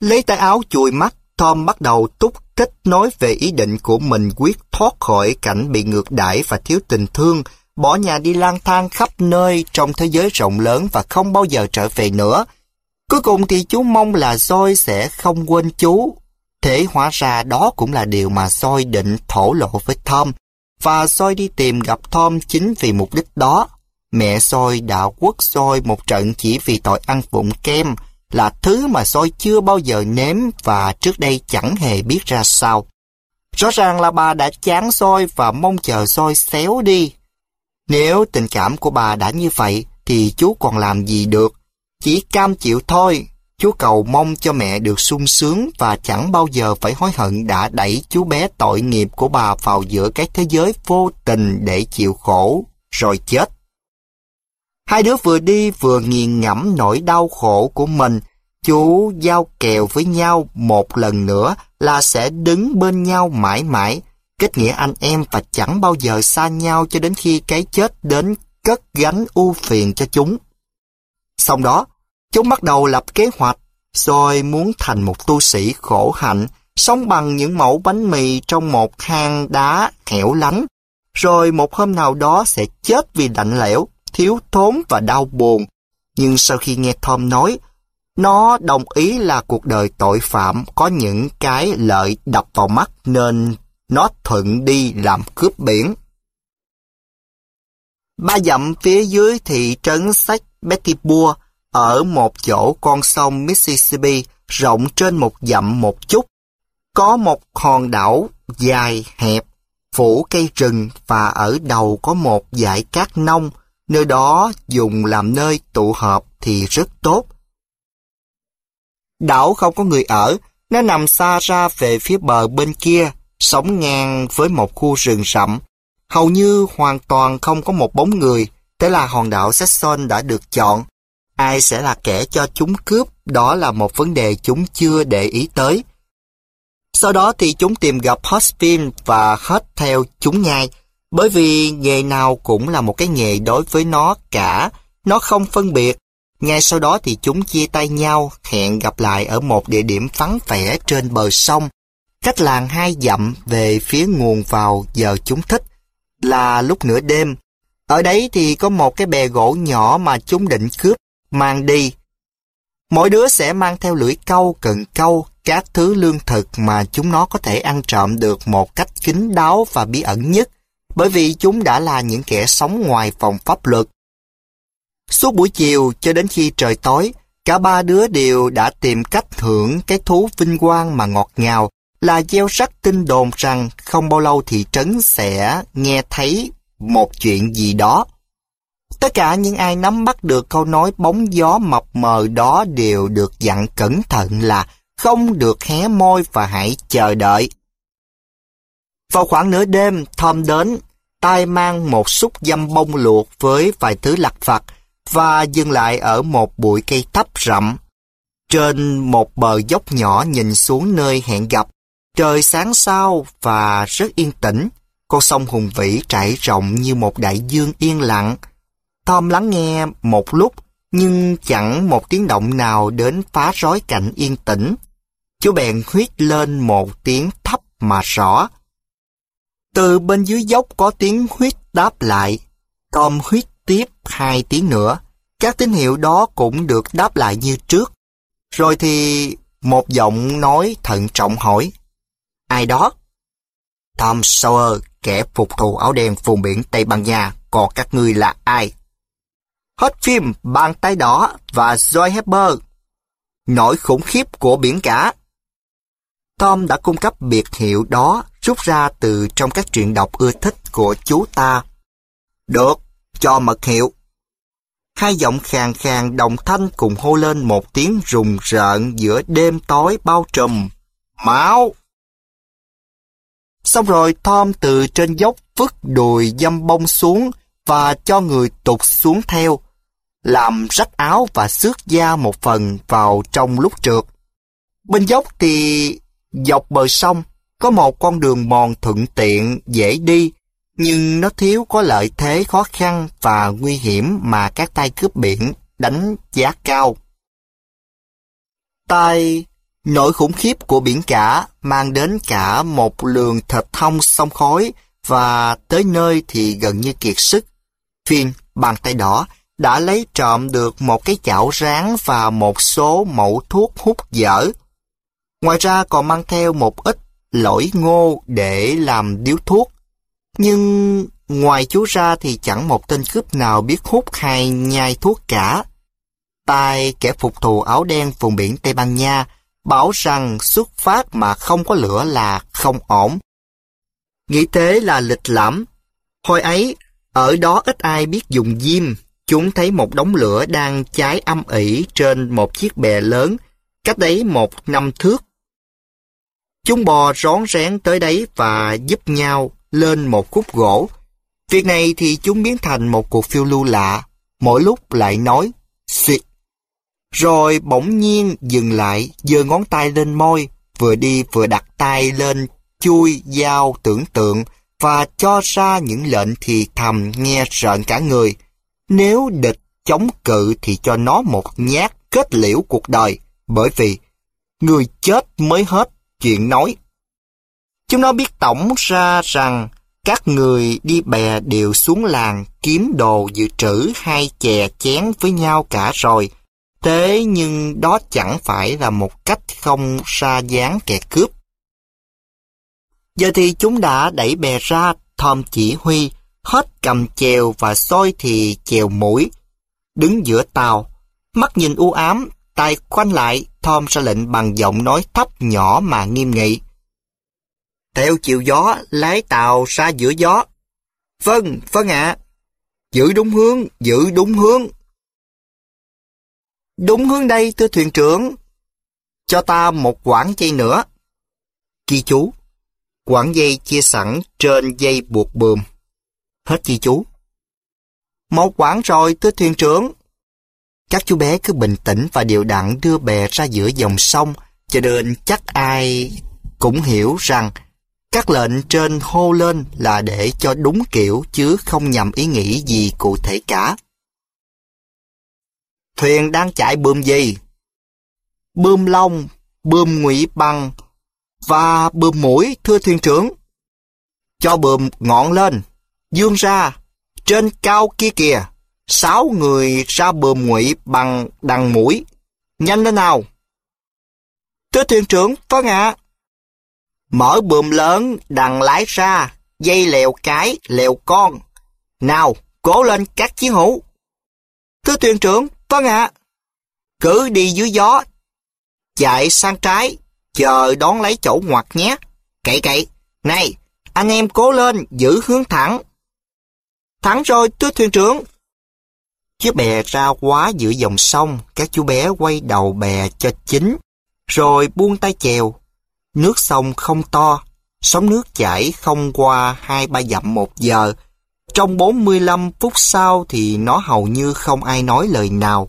Speaker 1: Lấy tay áo chùi mắt, Tom bắt đầu túc kết nối về ý định của mình quyết thoát khỏi cảnh bị ngược đãi và thiếu tình thương, bỏ nhà đi lang thang khắp nơi trong thế giới rộng lớn và không bao giờ trở về nữa. Cuối cùng thì chú mong là Joy sẽ không quên chú. Thế hóa ra đó cũng là điều mà Joy định thổ lộ với Tom, và Joy đi tìm gặp Tom chính vì mục đích đó. Mẹ soi đã quất soi một trận chỉ vì tội ăn vụng kem là thứ mà soi chưa bao giờ nếm và trước đây chẳng hề biết ra sao. Rõ ràng là bà đã chán soi và mong chờ soi xéo đi. Nếu tình cảm của bà đã như vậy thì chú còn làm gì được. Chỉ cam chịu thôi. Chú cầu mong cho mẹ được sung sướng và chẳng bao giờ phải hối hận đã đẩy chú bé tội nghiệp của bà vào giữa cái thế giới vô tình để chịu khổ, rồi chết. Hai đứa vừa đi vừa nghiền ngẫm nỗi đau khổ của mình. Chú giao kèo với nhau một lần nữa là sẽ đứng bên nhau mãi mãi. Kết nghĩa anh em và chẳng bao giờ xa nhau cho đến khi cái chết đến cất gánh u phiền cho chúng. Xong đó, chúng bắt đầu lập kế hoạch, rồi muốn thành một tu sĩ khổ hạnh, sống bằng những mẫu bánh mì trong một hang đá hẻo lánh, rồi một hôm nào đó sẽ chết vì lạnh lẽo thiếu thốn và đau buồn. Nhưng sau khi nghe Tom nói, nó đồng ý là cuộc đời tội phạm có những cái lợi đập vào mắt nên nó thuận đi làm cướp biển. Ba dặm phía dưới thị trấn Sách Bettybur ở một chỗ con sông Mississippi rộng trên một dặm một chút. Có một hòn đảo dài hẹp, phủ cây rừng và ở đầu có một dải cát nông Nơi đó dùng làm nơi tụ họp thì rất tốt. Đảo không có người ở, nó nằm xa ra về phía bờ bên kia, sống ngang với một khu rừng rậm. Hầu như hoàn toàn không có một bóng người, thế là hòn đảo Saxon đã được chọn. Ai sẽ là kẻ cho chúng cướp, đó là một vấn đề chúng chưa để ý tới. Sau đó thì chúng tìm gặp Hospin và hết theo chúng nhai. Bởi vì nghề nào cũng là một cái nghề đối với nó cả, nó không phân biệt. Ngay sau đó thì chúng chia tay nhau, hẹn gặp lại ở một địa điểm vắng vẻ trên bờ sông. Cách làng hai dặm về phía nguồn vào giờ chúng thích, là lúc nửa đêm. Ở đấy thì có một cái bè gỗ nhỏ mà chúng định cướp, mang đi. Mỗi đứa sẽ mang theo lưỡi câu, cần câu, các thứ lương thực mà chúng nó có thể ăn trộm được một cách kín đáo và bí ẩn nhất bởi vì chúng đã là những kẻ sống ngoài vòng pháp luật. Suốt buổi chiều cho đến khi trời tối, cả ba đứa đều đã tìm cách hưởng cái thú vinh quang mà ngọt ngào là gieo rắc tin đồn rằng không bao lâu thị trấn sẽ nghe thấy một chuyện gì đó. Tất cả những ai nắm bắt được câu nói bóng gió mập mờ đó đều được dặn cẩn thận là không được hé môi và hãy chờ đợi. Vào khoảng nửa đêm, Tom đến tay mang một xúc dăm bông luộc với vài thứ lặt vặt và dừng lại ở một bụi cây thấp rậm. Trên một bờ dốc nhỏ nhìn xuống nơi hẹn gặp, trời sáng sao và rất yên tĩnh. Con sông hùng vĩ trải rộng như một đại dương yên lặng. Tom lắng nghe một lúc, nhưng chẳng một tiếng động nào đến phá rối cảnh yên tĩnh. Chú bèn huyết lên một tiếng thấp mà rõ, từ bên dưới dốc có tiếng huyết đáp lại. Tom huyết tiếp hai tiếng nữa. Các tín hiệu đó cũng được đáp lại như trước. Rồi thì một giọng nói thận trọng hỏi. Ai đó? Tom Sawyer, kẻ phục thù áo đen vùng biển Tây Ban Nha, còn các ngươi là ai? Hết phim Bàn tay đỏ và Joy Hepper. Nỗi khủng khiếp của biển cả. Tom đã cung cấp biệt hiệu đó rút ra từ trong các truyện đọc ưa thích của chú ta. Được, cho mật hiệu. Hai giọng khàn khàn đồng thanh cùng hô lên một tiếng rùng rợn giữa đêm tối bao trùm. Máu! Xong rồi Tom từ trên dốc vứt đùi dâm bông xuống và cho người tụt xuống theo, làm rách áo và xước da một phần vào trong lúc trượt. Bên dốc thì dọc bờ sông, có một con đường mòn thuận tiện, dễ đi, nhưng nó thiếu có lợi thế khó khăn và nguy hiểm mà các tay cướp biển đánh giá cao. Tay, nỗi khủng khiếp của biển cả mang đến cả một lường thệt thông sông khói và tới nơi thì gần như kiệt sức. Phiên, bàn tay đỏ, đã lấy trộm được một cái chảo rán và một số mẫu thuốc hút dở. Ngoài ra còn mang theo một ít lỗi ngô để làm điếu thuốc. Nhưng ngoài chú ra thì chẳng một tên cướp nào biết hút hay nhai thuốc cả. Tài kẻ phục thù áo đen vùng biển Tây Ban Nha bảo rằng xuất phát mà không có lửa là không ổn. Nghĩ thế là lịch lãm. Hồi ấy, ở đó ít ai biết dùng diêm. Chúng thấy một đống lửa đang cháy âm ỉ trên một chiếc bè lớn, cách đấy một năm thước Chúng bò rón rén tới đấy và giúp nhau lên một khúc gỗ. Việc này thì chúng biến thành một cuộc phiêu lưu lạ, mỗi lúc lại nói xịt, Rồi bỗng nhiên dừng lại, giơ ngón tay lên môi, vừa đi vừa đặt tay lên chui dao tưởng tượng và cho ra những lệnh thì thầm nghe rợn cả người. Nếu địch chống cự thì cho nó một nhát kết liễu cuộc đời, bởi vì người chết mới hết chuyện nói. Chúng nó biết tổng ra rằng các người đi bè đều xuống làng kiếm đồ dự trữ hay chè chén với nhau cả rồi. Thế nhưng đó chẳng phải là một cách không xa dáng kẻ cướp. Giờ thì chúng đã đẩy bè ra thòm chỉ huy, hết cầm chèo và soi thì chèo mũi. Đứng giữa tàu, mắt nhìn u ám, tay khoanh lại, Tom ra lệnh bằng giọng nói thấp nhỏ mà nghiêm nghị. Theo chiều gió, lái tàu ra giữa gió. Vâng, vâng ạ. À. Giữ đúng hướng, giữ đúng hướng. Đúng hướng đây, thưa thuyền trưởng. Cho ta một quãng dây nữa. Ghi chú. Quãng dây chia sẵn trên dây buộc bườm. Hết ghi chú. Một quãng rồi, thưa thuyền trưởng. Các chú bé cứ bình tĩnh và đều đặn đưa bè ra giữa dòng sông, cho nên chắc ai cũng hiểu rằng các lệnh trên hô lên là để cho đúng kiểu chứ không nhằm ý nghĩ gì cụ thể cả. Thuyền đang chạy bơm gì? Bơm long, bơm ngụy bằng và bơm mũi, thưa thuyền trưởng. Cho bơm ngọn lên, dương ra, trên cao kia kìa sáu người ra bơm ngụy bằng đằng mũi. Nhanh lên nào! Thưa thuyền trưởng, vâng ạ. Mở bùm lớn, đằng lái ra, dây lèo cái, lèo con. Nào, cố lên các chiến hữu. Thưa thuyền trưởng, vâng ạ. Cứ đi dưới gió, chạy sang trái, chờ đón lấy chỗ ngoặt nhé. Cậy cậy, này, anh em cố lên, giữ hướng thẳng. Thẳng rồi, thưa thuyền trưởng. Chiếc bè ra quá giữa dòng sông, các chú bé quay đầu bè cho chính, rồi buông tay chèo. Nước sông không to, sóng nước chảy không qua hai ba dặm một giờ. Trong 45 phút sau thì nó hầu như không ai nói lời nào.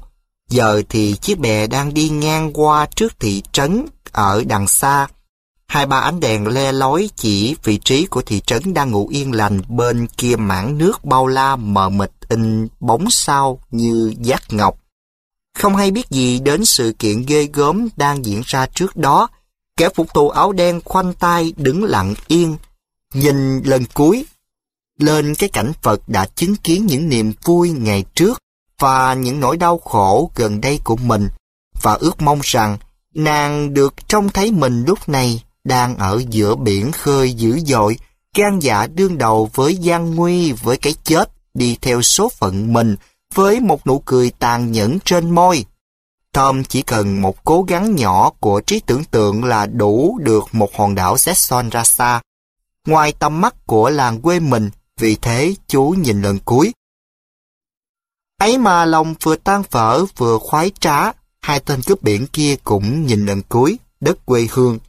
Speaker 1: Giờ thì chiếc bè đang đi ngang qua trước thị trấn ở đằng xa. Hai ba ánh đèn le lói chỉ vị trí của thị trấn đang ngủ yên lành bên kia mảng nước bao la mờ mịt in bóng sao như giác ngọc. Không hay biết gì đến sự kiện ghê gớm đang diễn ra trước đó. Kẻ phục tù áo đen khoanh tay đứng lặng yên, nhìn lần cuối lên cái cảnh Phật đã chứng kiến những niềm vui ngày trước và những nỗi đau khổ gần đây của mình và ước mong rằng nàng được trông thấy mình lúc này đang ở giữa biển khơi dữ dội, gan dạ đương đầu với gian nguy, với cái chết, đi theo số phận mình, với một nụ cười tàn nhẫn trên môi. Tom chỉ cần một cố gắng nhỏ của trí tưởng tượng là đủ được một hòn đảo Sesson ra xa. Ngoài tầm mắt của làng quê mình, vì thế chú nhìn lần cuối. Ấy mà lòng vừa tan vỡ vừa khoái trá, hai tên cướp biển kia cũng nhìn lần cuối, đất quê hương,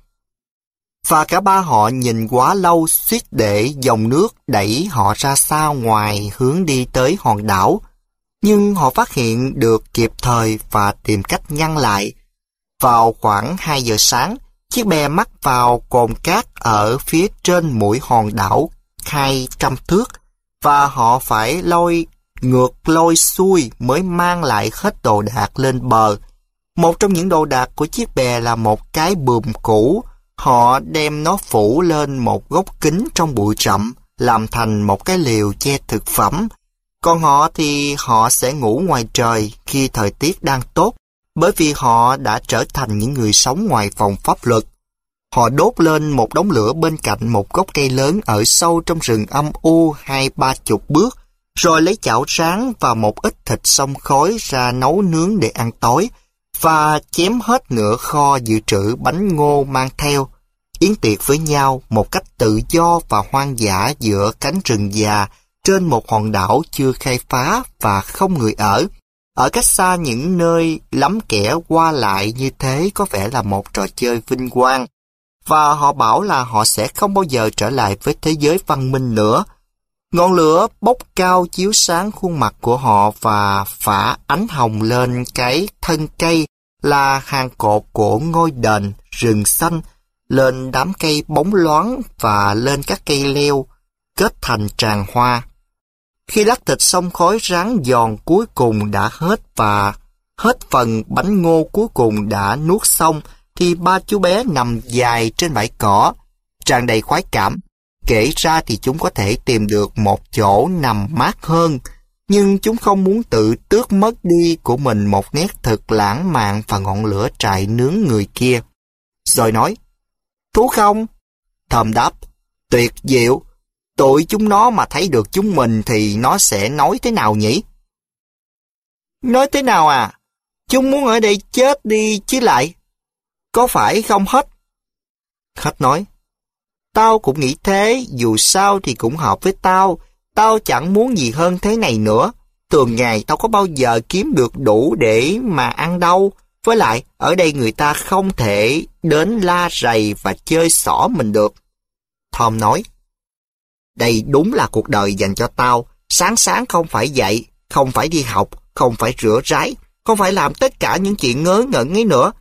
Speaker 1: và cả ba họ nhìn quá lâu suýt để dòng nước đẩy họ ra xa ngoài hướng đi tới hòn đảo. Nhưng họ phát hiện được kịp thời và tìm cách ngăn lại. Vào khoảng 2 giờ sáng, chiếc bè mắc vào cồn cát ở phía trên mũi hòn đảo 200 thước và họ phải lôi ngược lôi xuôi mới mang lại hết đồ đạc lên bờ. Một trong những đồ đạc của chiếc bè là một cái bùm cũ, Họ đem nó phủ lên một gốc kính trong bụi rậm, làm thành một cái liều che thực phẩm. Còn họ thì họ sẽ ngủ ngoài trời khi thời tiết đang tốt, bởi vì họ đã trở thành những người sống ngoài phòng pháp luật. Họ đốt lên một đống lửa bên cạnh một gốc cây lớn ở sâu trong rừng âm u hai ba chục bước, rồi lấy chảo sáng và một ít thịt xông khói ra nấu nướng để ăn tối và chém hết nửa kho dự trữ bánh ngô mang theo, yến tiệc với nhau một cách tự do và hoang dã giữa cánh rừng già trên một hòn đảo chưa khai phá và không người ở. Ở cách xa những nơi lắm kẻ qua lại như thế có vẻ là một trò chơi vinh quang. Và họ bảo là họ sẽ không bao giờ trở lại với thế giới văn minh nữa. Ngọn lửa bốc cao chiếu sáng khuôn mặt của họ và phả ánh hồng lên cái thân cây là hàng cột của ngôi đền rừng xanh, lên đám cây bóng loáng và lên các cây leo, kết thành tràng hoa. Khi lắc thịt xong khói rán giòn cuối cùng đã hết và hết phần bánh ngô cuối cùng đã nuốt xong, thì ba chú bé nằm dài trên bãi cỏ, tràn đầy khoái cảm kể ra thì chúng có thể tìm được một chỗ nằm mát hơn, nhưng chúng không muốn tự tước mất đi của mình một nét thật lãng mạn và ngọn lửa trại nướng người kia. Rồi nói, thú không? Thầm đáp, tuyệt diệu, tụi chúng nó mà thấy được chúng mình thì nó sẽ nói thế nào nhỉ? Nói thế nào à? Chúng muốn ở đây chết đi chứ lại. Có phải không hết? Khách nói, Tao cũng nghĩ thế, dù sao thì cũng hợp với tao. Tao chẳng muốn gì hơn thế này nữa. Thường ngày tao có bao giờ kiếm được đủ để mà ăn đâu. Với lại, ở đây người ta không thể đến la rầy và chơi xỏ mình được. Tom nói, Đây đúng là cuộc đời dành cho tao. Sáng sáng không phải dậy, không phải đi học, không phải rửa ráy, không phải làm tất cả những chuyện ngớ ngẩn ấy nữa.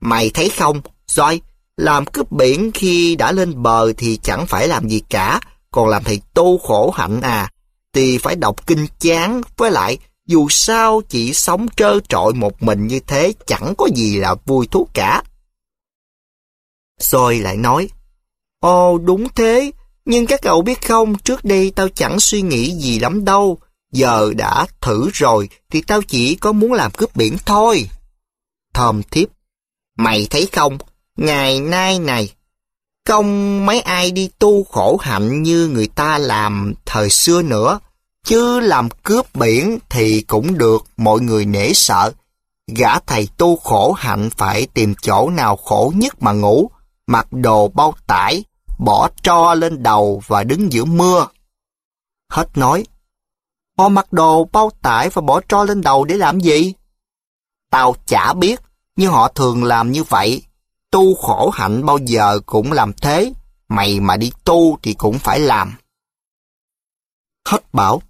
Speaker 1: Mày thấy không, Joy, làm cướp biển khi đã lên bờ thì chẳng phải làm gì cả, còn làm thầy tu khổ hạnh à. Thì phải đọc kinh chán, với lại dù sao chỉ sống trơ trọi một mình như thế chẳng có gì là vui thú cả. Rồi lại nói, Ồ đúng thế, nhưng các cậu biết không, trước đây tao chẳng suy nghĩ gì lắm đâu. Giờ đã thử rồi thì tao chỉ có muốn làm cướp biển thôi. Thơm thiếp, mày thấy không, Ngày nay này, công mấy ai đi tu khổ hạnh như người ta làm thời xưa nữa, chứ làm cướp biển thì cũng được mọi người nể sợ. Gã thầy tu khổ hạnh phải tìm chỗ nào khổ nhất mà ngủ, mặc đồ bao tải, bỏ tro lên đầu và đứng giữa mưa. Hết nói, họ mặc đồ bao tải và bỏ tro lên đầu để làm gì? Tao chả biết, nhưng họ thường làm như vậy tu khổ hạnh bao giờ cũng làm thế, mày mà đi tu thì cũng phải làm. hết bảo,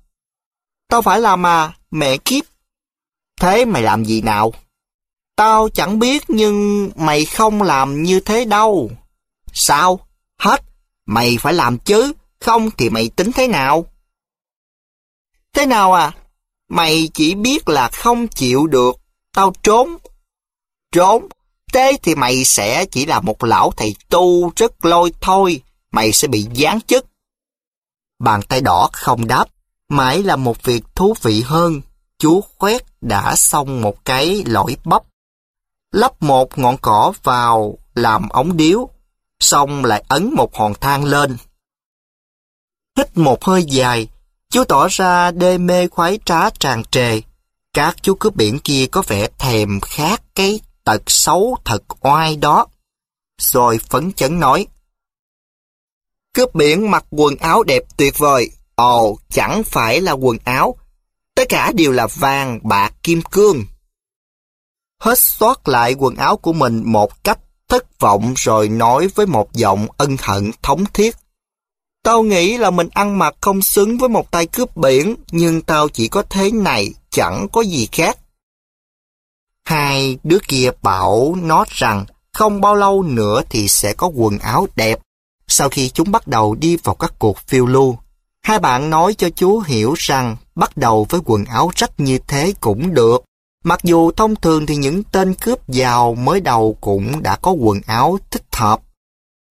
Speaker 1: tao phải làm à, mẹ kiếp. Thế mày làm gì nào? Tao chẳng biết nhưng mày không làm như thế đâu. Sao? Hết, mày phải làm chứ, không thì mày tính thế nào? Thế nào à? Mày chỉ biết là không chịu được, tao trốn. Trốn tế thì mày sẽ chỉ là một lão thầy tu rất lôi thôi, mày sẽ bị giáng chức. Bàn tay đỏ không đáp, mãi là một việc thú vị hơn. Chú khoét đã xong một cái lõi bắp. Lắp một ngọn cỏ vào làm ống điếu, xong lại ấn một hòn thang lên. Hít một hơi dài, chú tỏ ra đê mê khoái trá tràn trề. Các chú cướp biển kia có vẻ thèm khát cái tật xấu thật oai đó. Rồi phấn chấn nói. Cướp biển mặc quần áo đẹp tuyệt vời. Ồ, chẳng phải là quần áo. Tất cả đều là vàng, bạc, kim cương. Hết xót lại quần áo của mình một cách thất vọng rồi nói với một giọng ân hận thống thiết. Tao nghĩ là mình ăn mặc không xứng với một tay cướp biển, nhưng tao chỉ có thế này, chẳng có gì khác. Hai đứa kia bảo nó rằng không bao lâu nữa thì sẽ có quần áo đẹp sau khi chúng bắt đầu đi vào các cuộc phiêu lưu. Hai bạn nói cho chú hiểu rằng bắt đầu với quần áo rách như thế cũng được. Mặc dù thông thường thì những tên cướp giàu mới đầu cũng đã có quần áo thích hợp.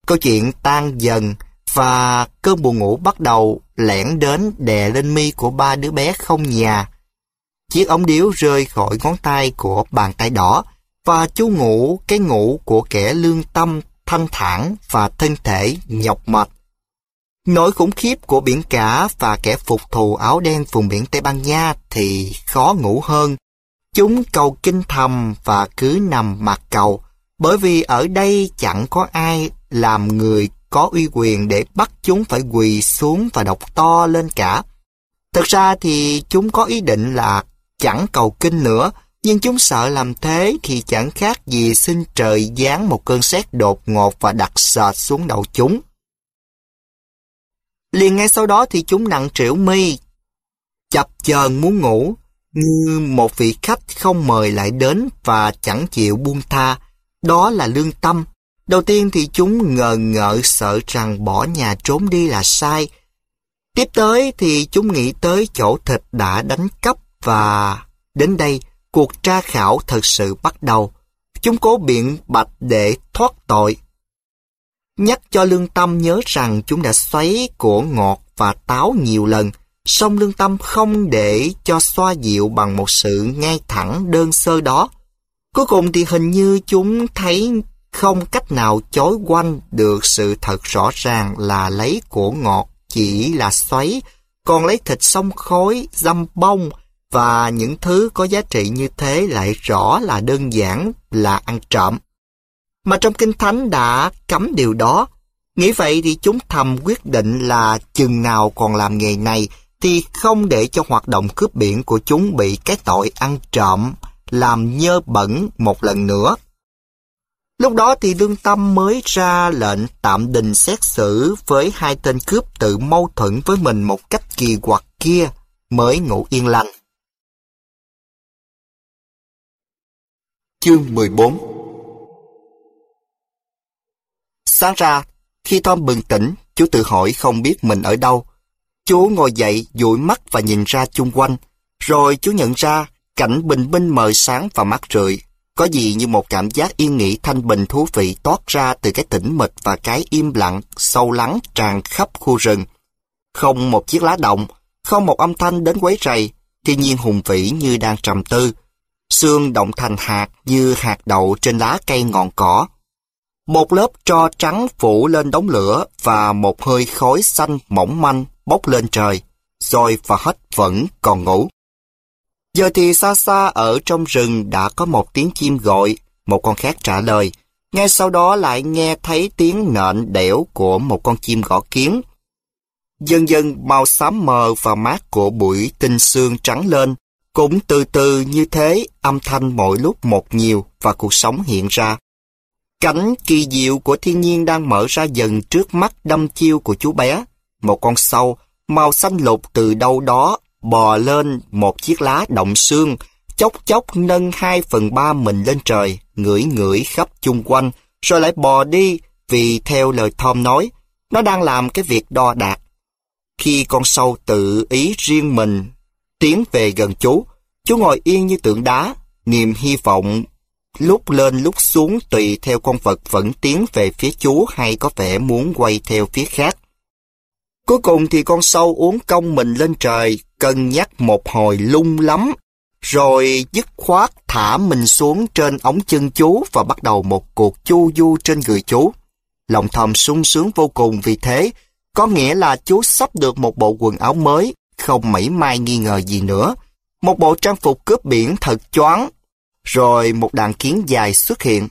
Speaker 1: Câu chuyện tan dần và cơn buồn ngủ bắt đầu lẻn đến đè lên mi của ba đứa bé không nhà. Chiếc ống điếu rơi khỏi ngón tay của bàn tay đỏ và chú ngủ cái ngủ của kẻ lương tâm thanh thản và thân thể nhọc mệt. Nỗi khủng khiếp của biển cả và kẻ phục thù áo đen vùng biển Tây Ban Nha thì khó ngủ hơn. Chúng cầu kinh thầm và cứ nằm mặt cầu, bởi vì ở đây chẳng có ai làm người có uy quyền để bắt chúng phải quỳ xuống và đọc to lên cả. Thực ra thì chúng có ý định là chẳng cầu kinh nữa, nhưng chúng sợ làm thế thì chẳng khác gì xin trời giáng một cơn sét đột ngột và đặt sệt xuống đầu chúng. Liền ngay sau đó thì chúng nặng trĩu mi, chập chờn muốn ngủ, như một vị khách không mời lại đến và chẳng chịu buông tha. Đó là lương tâm. Đầu tiên thì chúng ngờ ngợ sợ rằng bỏ nhà trốn đi là sai. Tiếp tới thì chúng nghĩ tới chỗ thịt đã đánh cắp và đến đây, cuộc tra khảo thật sự bắt đầu. Chúng cố biện bạch để thoát tội. Nhắc cho lương tâm nhớ rằng chúng đã xoáy của ngọt và táo nhiều lần, song lương tâm không để cho xoa dịu bằng một sự ngay thẳng đơn sơ đó. Cuối cùng thì hình như chúng thấy không cách nào chối quanh được sự thật rõ ràng là lấy của ngọt chỉ là xoáy, còn lấy thịt sông khói, dăm bông và những thứ có giá trị như thế lại rõ là đơn giản là ăn trộm. Mà trong Kinh Thánh đã cấm điều đó. Nghĩ vậy thì chúng thầm quyết định là chừng nào còn làm nghề này thì không để cho hoạt động cướp biển của chúng bị cái tội ăn trộm, làm nhơ bẩn một lần nữa. Lúc đó thì lương tâm mới ra lệnh tạm đình xét xử với hai tên cướp tự mâu thuẫn với mình một cách kỳ quặc kia mới ngủ yên lành. Chương 14 Sáng ra, khi Tom bừng tỉnh, chú tự hỏi không biết mình ở đâu. Chú ngồi dậy, dụi mắt và nhìn ra chung quanh. Rồi chú nhận ra, cảnh bình minh mờ sáng và mát rượi. Có gì như một cảm giác yên nghỉ thanh bình thú vị toát ra từ cái tĩnh mịch và cái im lặng, sâu lắng tràn khắp khu rừng. Không một chiếc lá động, không một âm thanh đến quấy rầy, thiên nhiên hùng vĩ như đang trầm tư xương động thành hạt như hạt đậu trên lá cây ngọn cỏ. Một lớp tro trắng phủ lên đống lửa và một hơi khói xanh mỏng manh bốc lên trời, rồi và hết vẫn còn ngủ. Giờ thì xa xa ở trong rừng đã có một tiếng chim gọi, một con khác trả lời. Ngay sau đó lại nghe thấy tiếng nện đẻo của một con chim gõ kiến. Dần dần màu xám mờ và mát của bụi tinh xương trắng lên, cũng từ từ như thế, âm thanh mỗi lúc một nhiều và cuộc sống hiện ra. cánh kỳ diệu của thiên nhiên đang mở ra dần trước mắt đâm chiêu của chú bé. Một con sâu, màu xanh lục từ đâu đó, bò lên một chiếc lá động xương, chốc chốc nâng hai phần ba mình lên trời, ngửi ngửi khắp chung quanh, rồi lại bò đi vì theo lời Tom nói, nó đang làm cái việc đo đạc. Khi con sâu tự ý riêng mình tiến về gần chú. Chú ngồi yên như tượng đá, niềm hy vọng lúc lên lúc xuống tùy theo con vật vẫn tiến về phía chú hay có vẻ muốn quay theo phía khác. Cuối cùng thì con sâu uống cong mình lên trời, cân nhắc một hồi lung lắm, rồi dứt khoát thả mình xuống trên ống chân chú và bắt đầu một cuộc chu du trên người chú. Lòng thầm sung sướng vô cùng vì thế, có nghĩa là chú sắp được một bộ quần áo mới, không mảy may nghi ngờ gì nữa. Một bộ trang phục cướp biển thật choáng. Rồi một đàn kiến dài xuất hiện.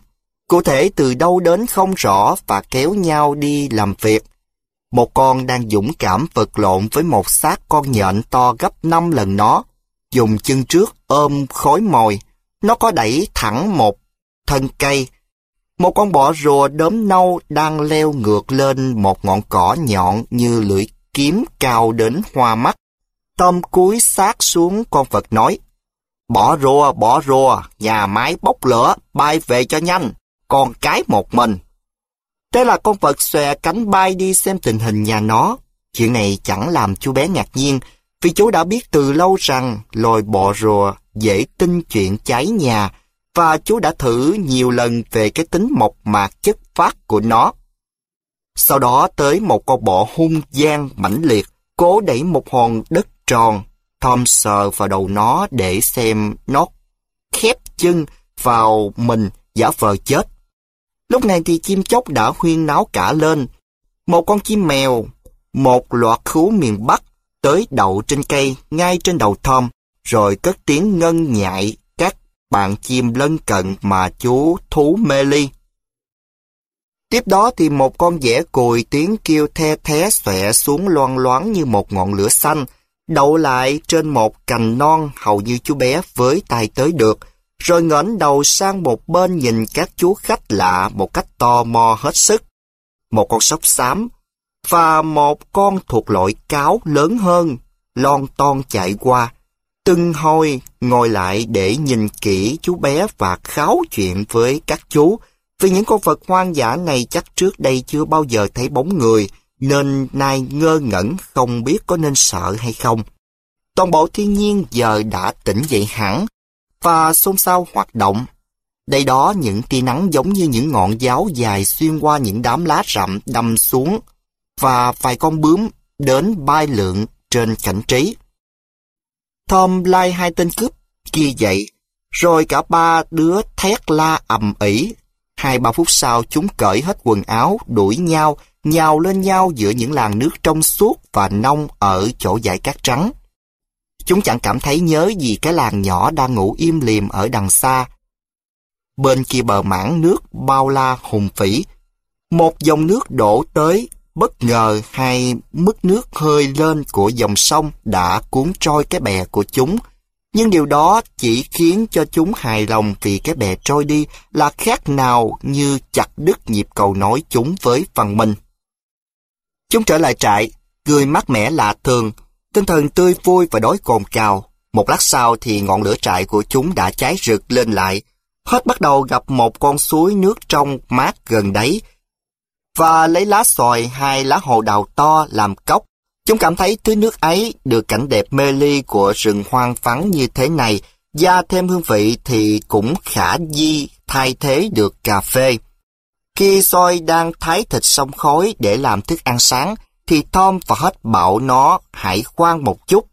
Speaker 1: Cụ thể từ đâu đến không rõ và kéo nhau đi làm việc. Một con đang dũng cảm vật lộn với một xác con nhện to gấp 5 lần nó. Dùng chân trước ôm khối mồi. Nó có đẩy thẳng một thân cây. Một con bọ rùa đốm nâu đang leo ngược lên một ngọn cỏ nhọn như lưỡi kiếm cao đến hoa mắt. Tom cúi sát xuống con vật nói. Bỏ rùa, bỏ rùa, nhà máy bốc lửa, bay về cho nhanh, con cái một mình. Thế là con vật xòe cánh bay đi xem tình hình nhà nó. Chuyện này chẳng làm chú bé ngạc nhiên, vì chú đã biết từ lâu rằng loài bọ rùa dễ tin chuyện cháy nhà, và chú đã thử nhiều lần về cái tính mộc mạc chất phát của nó. Sau đó tới một con bọ hung gian mãnh liệt, cố đẩy một hòn đất tròn, Tom sờ vào đầu nó để xem nó khép chân vào mình giả vờ chết. Lúc này thì chim chóc đã huyên náo cả lên. Một con chim mèo, một loạt khú miền Bắc tới đậu trên cây ngay trên đầu Tom, rồi cất tiếng ngân nhại các bạn chim lân cận mà chú thú mê ly. Tiếp đó thì một con dẻ cùi tiếng kêu the thé xòe xuống loan loáng như một ngọn lửa xanh, đậu lại trên một cành non hầu như chú bé với tay tới được, rồi ngẩng đầu sang một bên nhìn các chú khách lạ một cách tò mò hết sức. Một con sóc xám và một con thuộc loại cáo lớn hơn, lon ton chạy qua, từng hồi ngồi lại để nhìn kỹ chú bé và kháo chuyện với các chú, vì những con vật hoang dã này chắc trước đây chưa bao giờ thấy bóng người, nên nay ngơ ngẩn không biết có nên sợ hay không. Toàn bộ thiên nhiên giờ đã tỉnh dậy hẳn và xôn xao hoạt động. Đây đó những tia nắng giống như những ngọn giáo dài xuyên qua những đám lá rậm đâm xuống và vài con bướm đến bay lượn trên cảnh trí. Tom lai hai tên cướp kia dậy, rồi cả ba đứa thét la ầm ĩ Hai ba phút sau chúng cởi hết quần áo, đuổi nhau, nhào lên nhau giữa những làn nước trong suốt và nông ở chỗ dải cát trắng. Chúng chẳng cảm thấy nhớ gì cái làng nhỏ đang ngủ im lìm ở đằng xa. Bên kia bờ mảng nước bao la hùng phỉ. Một dòng nước đổ tới, bất ngờ hay mức nước hơi lên của dòng sông đã cuốn trôi cái bè của chúng nhưng điều đó chỉ khiến cho chúng hài lòng vì cái bè trôi đi là khác nào như chặt đứt nhịp cầu nói chúng với phần mình. Chúng trở lại trại, cười mát mẻ lạ thường, tinh thần tươi vui và đói cồn cào. Một lát sau thì ngọn lửa trại của chúng đã cháy rực lên lại. Hết bắt đầu gặp một con suối nước trong mát gần đấy và lấy lá xoài hai lá hồ đào to làm cốc Chúng cảm thấy thứ nước ấy được cảnh đẹp mê ly của rừng hoang vắng như thế này, gia thêm hương vị thì cũng khả di thay thế được cà phê. Khi soi đang thái thịt xong khói để làm thức ăn sáng, thì Tom và hết bảo nó hãy khoan một chút.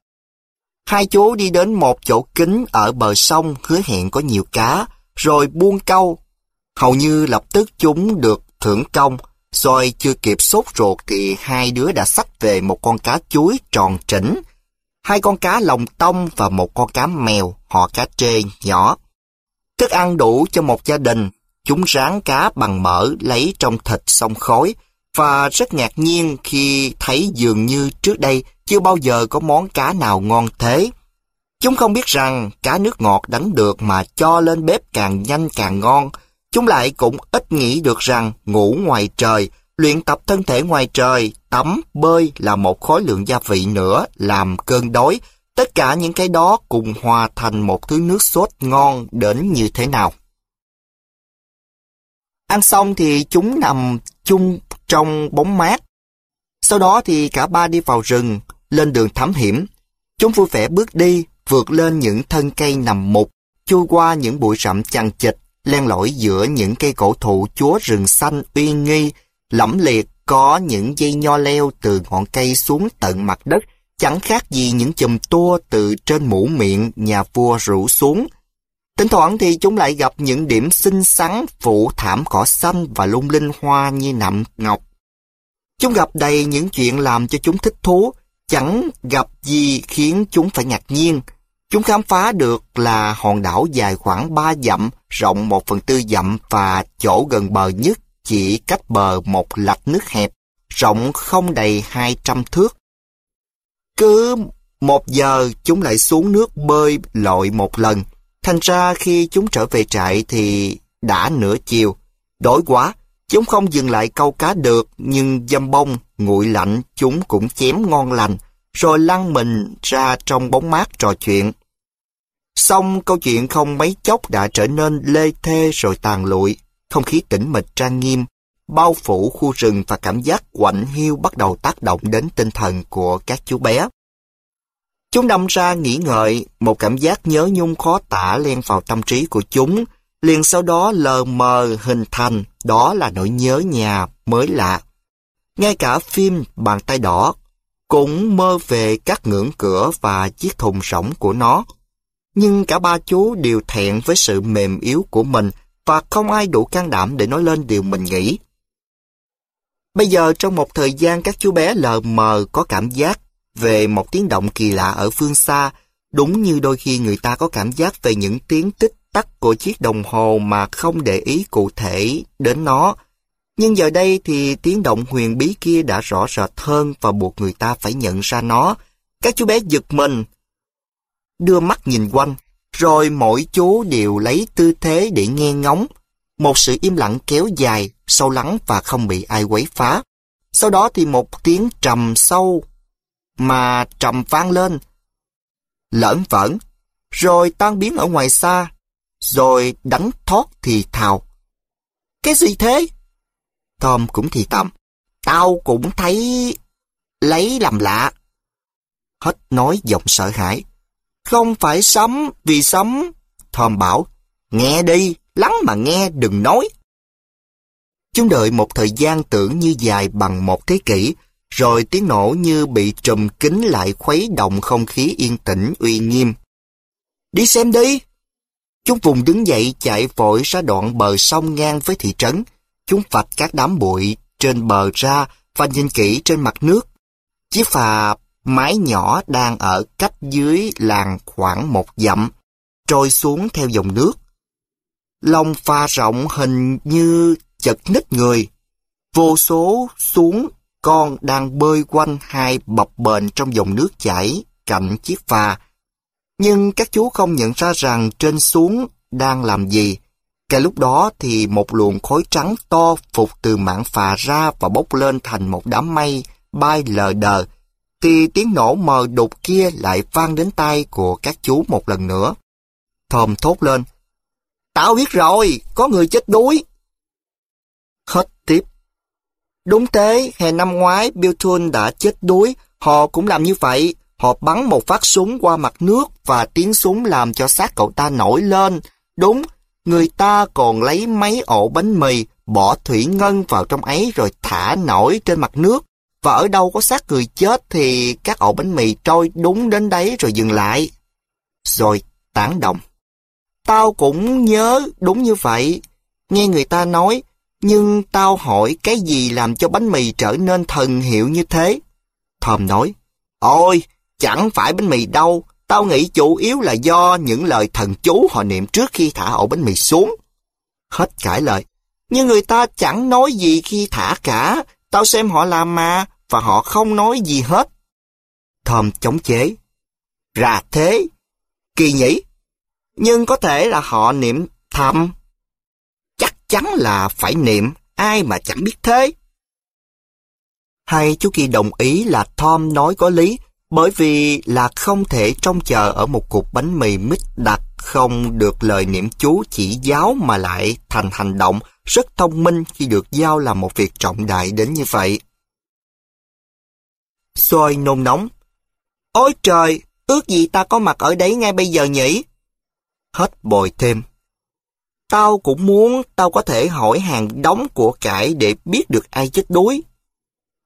Speaker 1: Hai chú đi đến một chỗ kính ở bờ sông hứa hẹn có nhiều cá, rồi buông câu. Hầu như lập tức chúng được thưởng công, rồi chưa kịp sốt ruột thì hai đứa đã xách về một con cá chuối tròn trĩnh, hai con cá lồng tông và một con cá mèo họ cá trê nhỏ. Thức ăn đủ cho một gia đình, chúng rán cá bằng mỡ lấy trong thịt xong khói và rất ngạc nhiên khi thấy dường như trước đây chưa bao giờ có món cá nào ngon thế. Chúng không biết rằng cá nước ngọt đánh được mà cho lên bếp càng nhanh càng ngon, Chúng lại cũng ít nghĩ được rằng ngủ ngoài trời, luyện tập thân thể ngoài trời, tắm, bơi là một khối lượng gia vị nữa làm cơn đói. Tất cả những cái đó cùng hòa thành một thứ nước sốt ngon đến như thế nào. Ăn xong thì chúng nằm chung trong bóng mát. Sau đó thì cả ba đi vào rừng, lên đường thám hiểm. Chúng vui vẻ bước đi, vượt lên những thân cây nằm mục, chui qua những bụi rậm chằng chịch, len lỏi giữa những cây cổ thụ chúa rừng xanh uy nghi, lẫm liệt có những dây nho leo từ ngọn cây xuống tận mặt đất, chẳng khác gì những chùm tua từ trên mũ miệng nhà vua rủ xuống. Thỉnh thoảng thì chúng lại gặp những điểm xinh xắn phủ thảm cỏ xanh và lung linh hoa như nạm ngọc. Chúng gặp đầy những chuyện làm cho chúng thích thú, chẳng gặp gì khiến chúng phải ngạc nhiên. Chúng khám phá được là hòn đảo dài khoảng 3 dặm, rộng 1 phần tư dặm và chỗ gần bờ nhất chỉ cách bờ một lạch nước hẹp, rộng không đầy 200 thước. Cứ một giờ chúng lại xuống nước bơi lội một lần. Thành ra khi chúng trở về trại thì đã nửa chiều. đổi quá, chúng không dừng lại câu cá được, nhưng dâm bông, nguội lạnh chúng cũng chém ngon lành rồi lăn mình ra trong bóng mát trò chuyện. Xong câu chuyện không mấy chốc đã trở nên lê thê rồi tàn lụi, không khí tĩnh mịch trang nghiêm, bao phủ khu rừng và cảm giác quạnh hiu bắt đầu tác động đến tinh thần của các chú bé. Chúng đâm ra nghỉ ngợi, một cảm giác nhớ nhung khó tả len vào tâm trí của chúng, liền sau đó lờ mờ hình thành, đó là nỗi nhớ nhà mới lạ. Ngay cả phim Bàn tay đỏ cũng mơ về các ngưỡng cửa và chiếc thùng rỗng của nó. Nhưng cả ba chú đều thẹn với sự mềm yếu của mình và không ai đủ can đảm để nói lên điều mình nghĩ. Bây giờ trong một thời gian các chú bé lờ mờ có cảm giác về một tiếng động kỳ lạ ở phương xa, đúng như đôi khi người ta có cảm giác về những tiếng tích tắc của chiếc đồng hồ mà không để ý cụ thể đến nó, nhưng giờ đây thì tiếng động huyền bí kia đã rõ rệt hơn và buộc người ta phải nhận ra nó. Các chú bé giật mình, đưa mắt nhìn quanh, rồi mỗi chú đều lấy tư thế để nghe ngóng. Một sự im lặng kéo dài, sâu lắng và không bị ai quấy phá. Sau đó thì một tiếng trầm sâu mà trầm vang lên, lởn vởn, rồi tan biến ở ngoài xa, rồi đánh thoát thì thào. Cái gì thế? Tom cũng thì tầm. Tao cũng thấy... lấy làm lạ. Hết nói giọng sợ hãi. Không phải sấm, vì sấm. Tom bảo, nghe đi, lắng mà nghe, đừng nói. Chúng đợi một thời gian tưởng như dài bằng một thế kỷ, rồi tiếng nổ như bị trùm kín lại khuấy động không khí yên tĩnh uy nghiêm. Đi xem đi! Chúng vùng đứng dậy chạy vội ra đoạn bờ sông ngang với thị trấn, chúng vạch các đám bụi trên bờ ra và nhìn kỹ trên mặt nước. Chiếc phà mái nhỏ đang ở cách dưới làng khoảng một dặm, trôi xuống theo dòng nước. Lòng phà rộng hình như chật nít người. Vô số xuống con đang bơi quanh hai bập bềnh trong dòng nước chảy cạnh chiếc phà. Nhưng các chú không nhận ra rằng trên xuống đang làm gì cái lúc đó thì một luồng khói trắng to phục từ mạng phà ra và bốc lên thành một đám mây bay lờ đờ, thì tiếng nổ mờ đục kia lại vang đến tai của các chú một lần nữa. Thòm thốt lên, Tao biết rồi, có người chết đuối. Hết tiếp. Đúng thế, hè năm ngoái Biltun đã chết đuối, họ cũng làm như vậy. Họ bắn một phát súng qua mặt nước và tiếng súng làm cho xác cậu ta nổi lên. Đúng, người ta còn lấy mấy ổ bánh mì, bỏ thủy ngân vào trong ấy rồi thả nổi trên mặt nước. Và ở đâu có xác người chết thì các ổ bánh mì trôi đúng đến đấy rồi dừng lại. Rồi tán động. Tao cũng nhớ đúng như vậy. Nghe người ta nói, nhưng tao hỏi cái gì làm cho bánh mì trở nên thần hiệu như thế? Thòm nói, Ôi, chẳng phải bánh mì đâu, Tao nghĩ chủ yếu là do những lời thần chú họ niệm trước khi thả ổ bánh mì xuống. Hết cãi lời. Nhưng người ta chẳng nói gì khi thả cả. Tao xem họ làm mà, và họ không nói gì hết. Thom chống chế. Ra thế. Kỳ nhỉ. Nhưng có thể là họ niệm thầm. Chắc chắn là phải niệm, ai mà chẳng biết thế. Hay chú Kỳ đồng ý là Tom nói có lý, bởi vì là không thể trông chờ ở một cục bánh mì mít đặc không được lời niệm chú chỉ giáo mà lại thành hành động rất thông minh khi được giao làm một việc trọng đại đến như vậy. xoay nôn nóng. Ôi trời, ước gì ta có mặt ở đấy ngay bây giờ nhỉ? Hết bồi thêm. Tao cũng muốn tao có thể hỏi hàng đóng của cải để biết được ai chết đuối.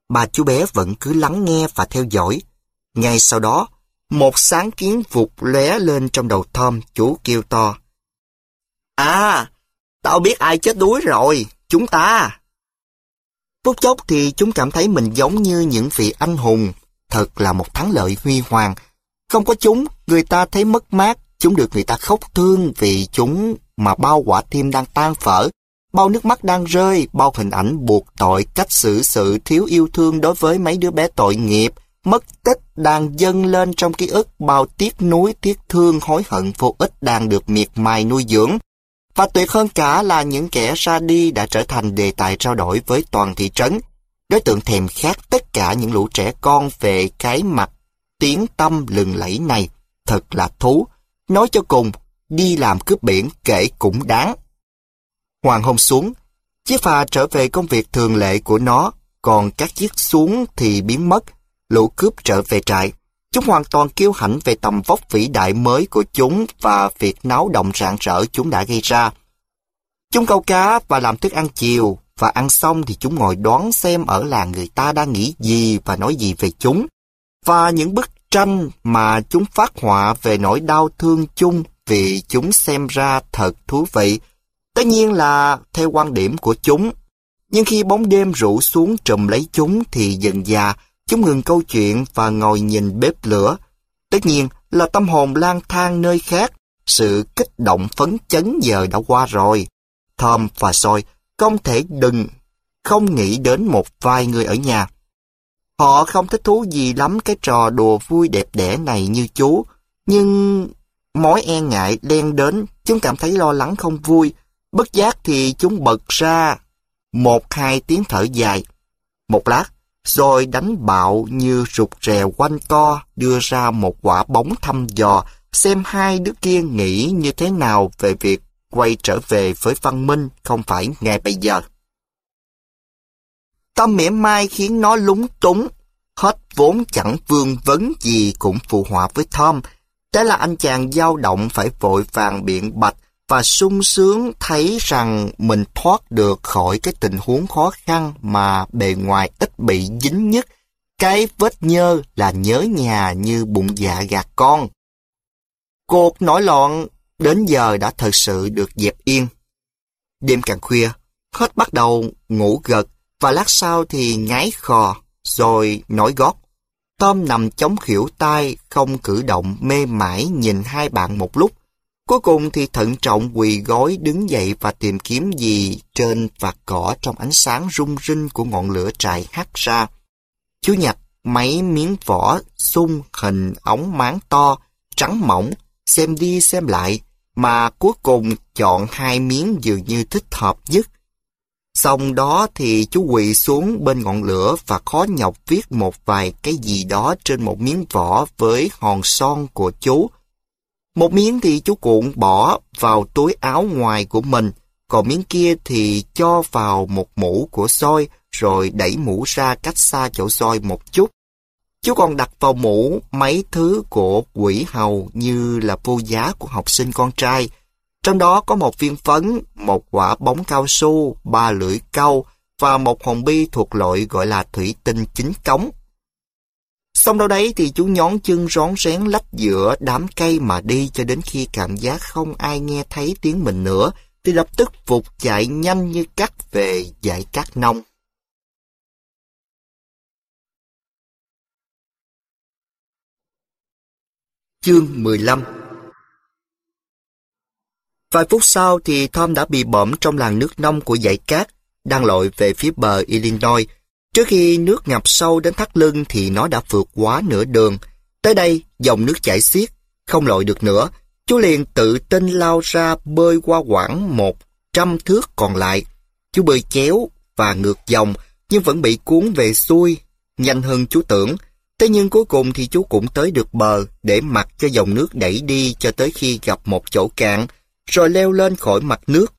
Speaker 1: Bà chú bé vẫn cứ lắng nghe và theo dõi ngay sau đó, một sáng kiến vụt lóe lên trong đầu Tom, chú kêu to. À, tao biết ai chết đuối rồi, chúng ta. Phút chốc thì chúng cảm thấy mình giống như những vị anh hùng, thật là một thắng lợi huy hoàng. Không có chúng, người ta thấy mất mát, chúng được người ta khóc thương vì chúng mà bao quả tim đang tan phở, bao nước mắt đang rơi, bao hình ảnh buộc tội cách xử sự thiếu yêu thương đối với mấy đứa bé tội nghiệp, mất tích đang dâng lên trong ký ức bao tiếc nuối tiếc thương hối hận vô ích đang được miệt mài nuôi dưỡng. Và tuyệt hơn cả là những kẻ ra đi đã trở thành đề tài trao đổi với toàn thị trấn. Đối tượng thèm khát tất cả những lũ trẻ con về cái mặt tiếng tâm lừng lẫy này. Thật là thú. Nói cho cùng, đi làm cướp biển kể cũng đáng. Hoàng hôn xuống, chiếc phà trở về công việc thường lệ của nó, còn các chiếc xuống thì biến mất lũ cướp trở về trại. Chúng hoàn toàn kiêu hãnh về tầm vóc vĩ đại mới của chúng và việc náo động rạng rỡ chúng đã gây ra. Chúng câu cá và làm thức ăn chiều, và ăn xong thì chúng ngồi đoán xem ở làng người ta đang nghĩ gì và nói gì về chúng. Và những bức tranh mà chúng phát họa về nỗi đau thương chung vì chúng xem ra thật thú vị. Tất nhiên là theo quan điểm của chúng. Nhưng khi bóng đêm rủ xuống trùm lấy chúng thì dần dà Chúng ngừng câu chuyện và ngồi nhìn bếp lửa. Tất nhiên là tâm hồn lang thang nơi khác. Sự kích động phấn chấn giờ đã qua rồi. Thom và Soi không thể đừng không nghĩ đến một vài người ở nhà. Họ không thích thú gì lắm cái trò đùa vui đẹp đẽ này như chú, nhưng mối e ngại đen đến, chúng cảm thấy lo lắng không vui, bất giác thì chúng bật ra một hai tiếng thở dài. Một lát, rồi đánh bạo như rụt rè quanh co, đưa ra một quả bóng thăm dò, xem hai đứa kia nghĩ như thế nào về việc quay trở về với văn minh không phải ngay bây giờ. Tâm mỉa mai khiến nó lúng túng, hết vốn chẳng vương vấn gì cũng phù hòa với Tom, thế là anh chàng dao động phải vội vàng biện bạch và sung sướng thấy rằng mình thoát được khỏi cái tình huống khó khăn mà bề ngoài ít bị dính nhất. Cái vết nhơ là nhớ nhà như bụng dạ gạt con. Cột nổi loạn đến giờ đã thật sự được dẹp yên. Đêm càng khuya, hết bắt đầu ngủ gật và lát sau thì ngáy khò, rồi nổi gót. Tom nằm chống khỉu tay, không cử động mê mải nhìn hai bạn một lúc Cuối cùng thì thận trọng quỳ gói đứng dậy và tìm kiếm gì trên vạt cỏ trong ánh sáng rung rinh của ngọn lửa trại hắt ra. Chú nhặt mấy miếng vỏ xung hình ống máng to, trắng mỏng, xem đi xem lại, mà cuối cùng chọn hai miếng dường như thích hợp nhất. Xong đó thì chú quỳ xuống bên ngọn lửa và khó nhọc viết một vài cái gì đó trên một miếng vỏ với hòn son của chú, một miếng thì chú cuộn bỏ vào túi áo ngoài của mình, còn miếng kia thì cho vào một mũ của soi rồi đẩy mũ ra cách xa chỗ soi một chút. Chú còn đặt vào mũ mấy thứ của quỷ hầu như là vô giá của học sinh con trai. Trong đó có một viên phấn, một quả bóng cao su, ba lưỡi câu và một hồng bi thuộc loại gọi là thủy tinh chính cống. Xong đâu đấy thì chú nhón chân rón rén lách giữa đám cây mà đi cho đến khi cảm giác không ai nghe thấy tiếng mình nữa, thì lập tức vụt chạy nhanh như cắt về dãy cát nông. Chương 15 Vài phút sau thì Tom đã bị bỏm trong làng nước nông của dãy cát, đang lội về phía bờ Illinois, Trước khi nước ngập sâu đến thắt lưng thì nó đã vượt quá nửa đường. Tới đây, dòng nước chảy xiết, không lội được nữa. Chú liền tự tin lao ra bơi qua quãng một trăm thước còn lại. Chú bơi chéo và ngược dòng, nhưng vẫn bị cuốn về xuôi, nhanh hơn chú tưởng. Thế nhưng cuối cùng thì chú cũng tới được bờ để mặc cho dòng nước đẩy đi cho tới khi gặp một chỗ cạn, rồi leo lên khỏi mặt nước.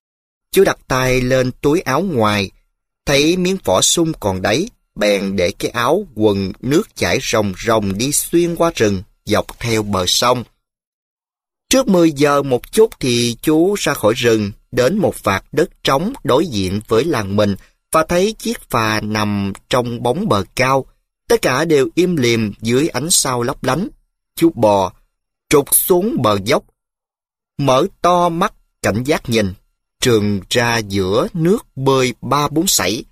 Speaker 1: Chú đặt tay lên túi áo ngoài, Thấy miếng vỏ sung còn đấy, bèn để cái áo quần nước chảy ròng ròng đi xuyên qua rừng, dọc theo bờ sông. Trước 10 giờ một chút thì chú ra khỏi rừng, đến một vạt đất trống đối diện với làng mình và thấy chiếc phà nằm trong bóng bờ cao. Tất cả đều im lìm dưới ánh sao lấp lánh. Chú bò, trục xuống bờ dốc, mở to mắt cảnh giác nhìn trường ra giữa nước bơi ba bốn sảy,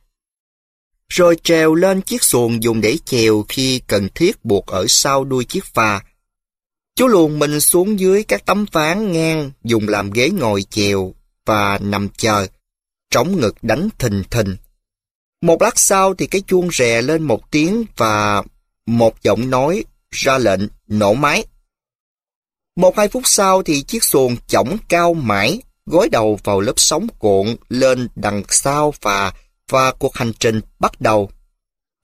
Speaker 1: rồi trèo lên chiếc xuồng dùng để chèo khi cần thiết buộc ở sau đuôi chiếc phà. Chú luồn mình xuống dưới các tấm ván ngang dùng làm ghế ngồi chèo và nằm chờ, trống ngực đánh thình thình. Một lát sau thì cái chuông rè lên một tiếng và một giọng nói ra lệnh nổ máy. Một hai phút sau thì chiếc xuồng chổng cao mãi gối đầu vào lớp sóng cuộn lên đằng sau phà và cuộc hành trình bắt đầu.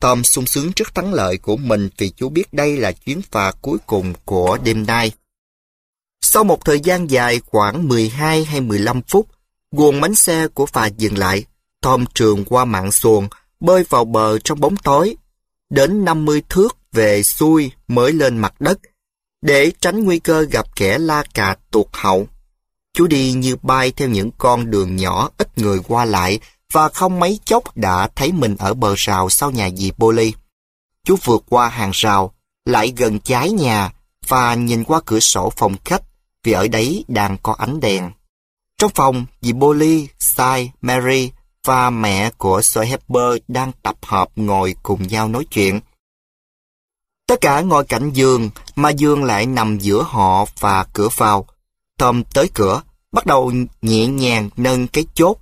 Speaker 1: Tom sung sướng trước thắng lợi của mình vì chú biết đây là chuyến phà cuối cùng của đêm nay. Sau một thời gian dài khoảng 12 hay 15 phút, guồng bánh xe của phà dừng lại. Tom trường qua mạng xuồng, bơi vào bờ trong bóng tối. Đến 50 thước về xuôi mới lên mặt đất, để tránh nguy cơ gặp kẻ la cà tuột hậu. Chú đi như bay theo những con đường nhỏ ít người qua lại và không mấy chốc đã thấy mình ở bờ rào sau nhà dì Polly. Chú vượt qua hàng rào, lại gần trái nhà và nhìn qua cửa sổ phòng khách vì ở đấy đang có ánh đèn. Trong phòng, dì Polly, Sai, Mary và mẹ của Sir Hepburn đang tập hợp ngồi cùng nhau nói chuyện. Tất cả ngồi cạnh giường, mà giường lại nằm giữa họ và cửa vào. Tom tới cửa, bắt đầu nhẹ nhàng nâng cái chốt.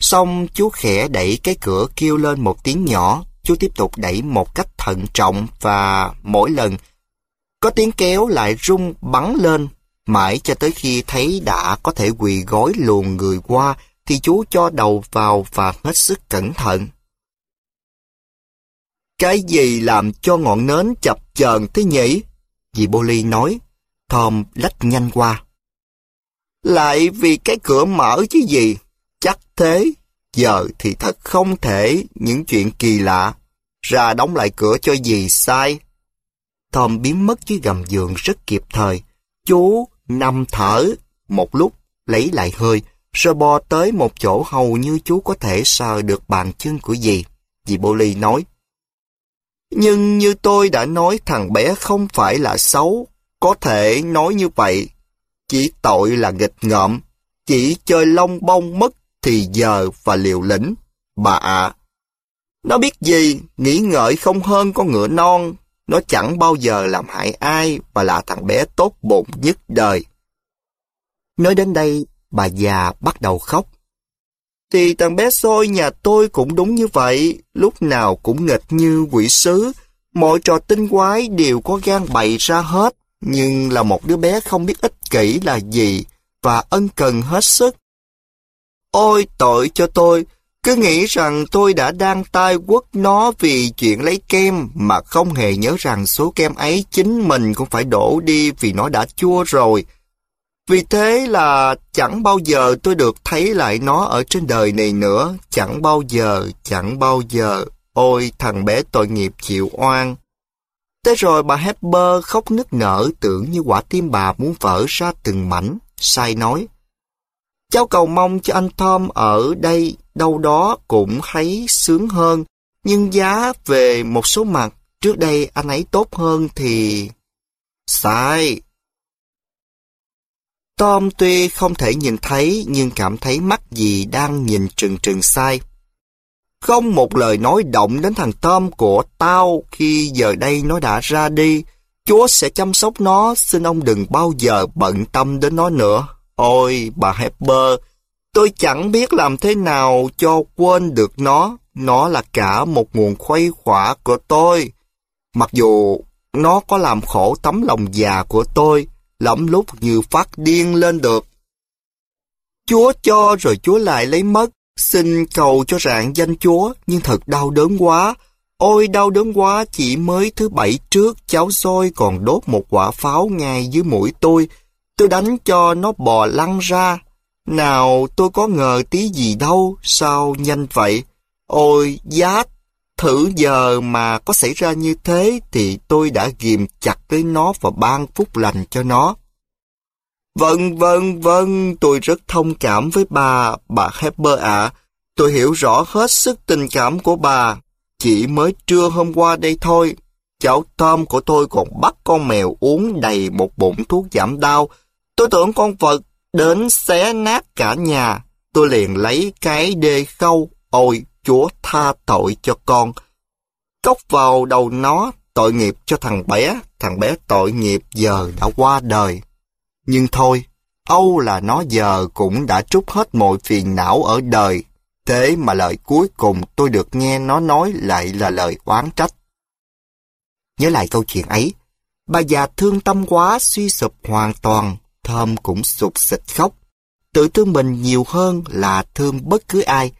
Speaker 1: Xong chú khẽ đẩy cái cửa kêu lên một tiếng nhỏ, chú tiếp tục đẩy một cách thận trọng và mỗi lần có tiếng kéo lại rung bắn lên. Mãi cho tới khi thấy đã có thể quỳ gối luồn người qua thì chú cho đầu vào và hết sức cẩn thận. Cái gì làm cho ngọn nến chập chờn thế nhỉ? Dì Bô Ly nói. Thom lách nhanh qua. Lại vì cái cửa mở chứ gì? Chắc thế. Giờ thì thật không thể những chuyện kỳ lạ. Ra đóng lại cửa cho gì sai. Tom biến mất dưới gầm giường rất kịp thời. Chú nằm thở một lúc, lấy lại hơi, rồi bò tới một chỗ hầu như chú có thể sờ được bàn chân của dì. Dì ly nói, Nhưng như tôi đã nói thằng bé không phải là xấu, có thể nói như vậy chỉ tội là nghịch ngợm, chỉ chơi lông bông mất thì giờ và liều lĩnh. Bà ạ, nó biết gì, nghĩ ngợi không hơn con ngựa non. Nó chẳng bao giờ làm hại ai và là thằng bé tốt bụng nhất đời. Nói đến đây, bà già bắt đầu khóc. Thì thằng bé xôi nhà tôi cũng đúng như vậy, lúc nào cũng nghịch như quỷ sứ, mọi trò tinh quái đều có gan bày ra hết nhưng là một đứa bé không biết ích kỷ là gì và ân cần hết sức. Ôi tội cho tôi, cứ nghĩ rằng tôi đã đang tai quất nó vì chuyện lấy kem mà không hề nhớ rằng số kem ấy chính mình cũng phải đổ đi vì nó đã chua rồi. Vì thế là chẳng bao giờ tôi được thấy lại nó ở trên đời này nữa, chẳng bao giờ, chẳng bao giờ. Ôi thằng bé tội nghiệp chịu oan. Tới rồi bà Hepburn khóc nức nở tưởng như quả tim bà muốn vỡ ra từng mảnh, sai nói. Cháu cầu mong cho anh Tom ở đây đâu đó cũng thấy sướng hơn, nhưng giá về một số mặt trước đây anh ấy tốt hơn thì... Sai! Tom tuy không thể nhìn thấy nhưng cảm thấy mắt gì đang nhìn trừng trừng sai. Không một lời nói động đến thằng Tom của tao khi giờ đây nó đã ra đi. Chúa sẽ chăm sóc nó, xin ông đừng bao giờ bận tâm đến nó nữa. Ôi, bà Hepper, tôi chẳng biết làm thế nào cho quên được nó. Nó là cả một nguồn khuây khỏa của tôi. Mặc dù nó có làm khổ tấm lòng già của tôi, lắm lúc như phát điên lên được. Chúa cho rồi Chúa lại lấy mất, Xin cầu cho rạng danh chúa, nhưng thật đau đớn quá. Ôi đau đớn quá, chỉ mới thứ bảy trước cháu soi còn đốt một quả pháo ngay dưới mũi tôi. Tôi đánh cho nó bò lăn ra. Nào tôi có ngờ tí gì đâu, sao nhanh vậy? Ôi giá thử giờ mà có xảy ra như thế thì tôi đã ghìm chặt lấy nó và ban phúc lành cho nó. Vâng, vâng, vâng, tôi rất thông cảm với bà, bà Hepper ạ. Tôi hiểu rõ hết sức tình cảm của bà. Chỉ mới trưa hôm qua đây thôi, cháu Tom của tôi còn bắt con mèo uống đầy một bụng thuốc giảm đau. Tôi tưởng con vật đến xé nát cả nhà. Tôi liền lấy cái đê khâu, ôi chúa tha tội cho con. Cốc vào đầu nó, tội nghiệp cho thằng bé, thằng bé tội nghiệp giờ đã qua đời. Nhưng thôi, Âu là nó giờ cũng đã trút hết mọi phiền não ở đời. Thế mà lời cuối cùng tôi được nghe nó nói lại là lời oán trách. Nhớ lại câu chuyện ấy, bà già thương tâm quá suy sụp hoàn toàn, thơm cũng sụp xịt khóc. Tự thương mình nhiều hơn là thương bất cứ ai.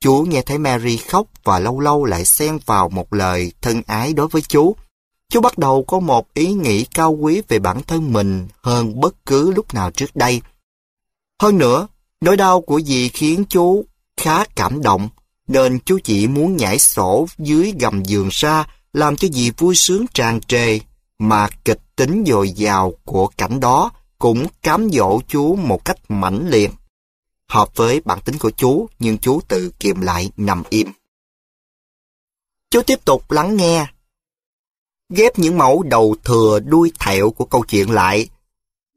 Speaker 1: Chú nghe thấy Mary khóc và lâu lâu lại xen vào một lời thân ái đối với chú. Chú bắt đầu có một ý nghĩ cao quý về bản thân mình hơn bất cứ lúc nào trước đây. Hơn nữa, nỗi đau của dì khiến chú khá cảm động, nên chú chỉ muốn nhảy sổ dưới gầm giường xa làm cho dì vui sướng tràn trề, mà kịch tính dồi dào của cảnh đó cũng cám dỗ chú một cách mãnh liệt. Hợp với bản tính của chú, nhưng chú tự kiềm lại nằm im. Chú tiếp tục lắng nghe ghép những mẫu đầu thừa đuôi thẹo của câu chuyện lại.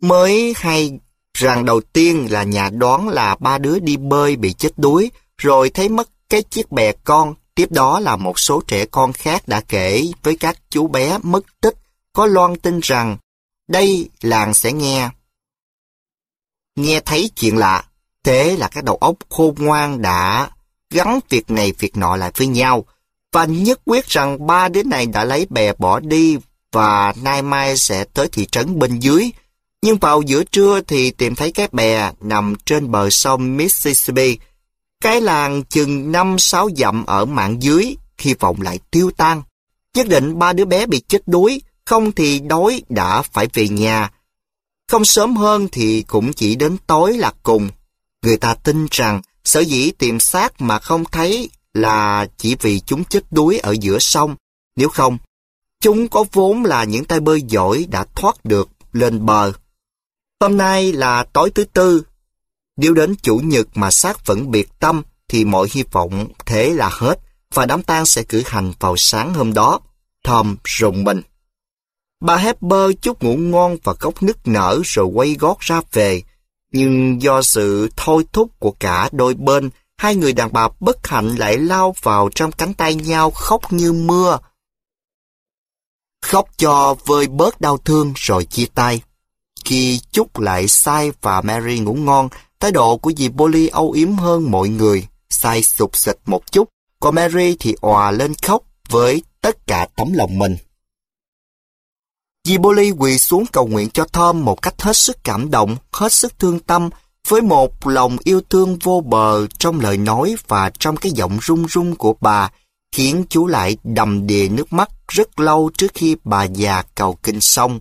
Speaker 1: Mới hay rằng đầu tiên là nhà đoán là ba đứa đi bơi bị chết đuối, rồi thấy mất cái chiếc bè con. Tiếp đó là một số trẻ con khác đã kể với các chú bé mất tích, có loan tin rằng đây làng sẽ nghe. Nghe thấy chuyện lạ, thế là các đầu óc khôn ngoan đã gắn việc này việc nọ lại với nhau, và nhất quyết rằng ba đứa này đã lấy bè bỏ đi và nay mai sẽ tới thị trấn bên dưới. Nhưng vào giữa trưa thì tìm thấy cái bè nằm trên bờ sông Mississippi. Cái làng chừng 5-6 dặm ở mạng dưới, hy vọng lại tiêu tan. Nhất định ba đứa bé bị chết đuối, không thì đói đã phải về nhà. Không sớm hơn thì cũng chỉ đến tối là cùng. Người ta tin rằng sở dĩ tìm xác mà không thấy là chỉ vì chúng chết đuối ở giữa sông. Nếu không, chúng có vốn là những tay bơi giỏi đã thoát được lên bờ. Hôm nay là tối thứ tư. Nếu đến chủ nhật mà xác vẫn biệt tâm thì mọi hy vọng thế là hết và đám tang sẽ cử hành vào sáng hôm đó. Thầm rùng mình. Bà Hepper chúc ngủ ngon và khóc nức nở rồi quay gót ra về. Nhưng do sự thôi thúc của cả đôi bên hai người đàn bà bất hạnh lại lao vào trong cánh tay nhau khóc như mưa. Khóc cho vơi bớt đau thương rồi chia tay. Khi Chúc lại Sai và Mary ngủ ngon, thái độ của dì Polly âu yếm hơn mọi người. Sai sụp xịt một chút, còn Mary thì òa lên khóc với tất cả tấm lòng mình. Dì Polly quỳ xuống cầu nguyện cho Tom một cách hết sức cảm động, hết sức thương tâm, với một lòng yêu thương vô bờ trong lời nói và trong cái giọng run run của bà, khiến chú lại đầm đìa nước mắt rất lâu trước khi bà già cầu kinh xong.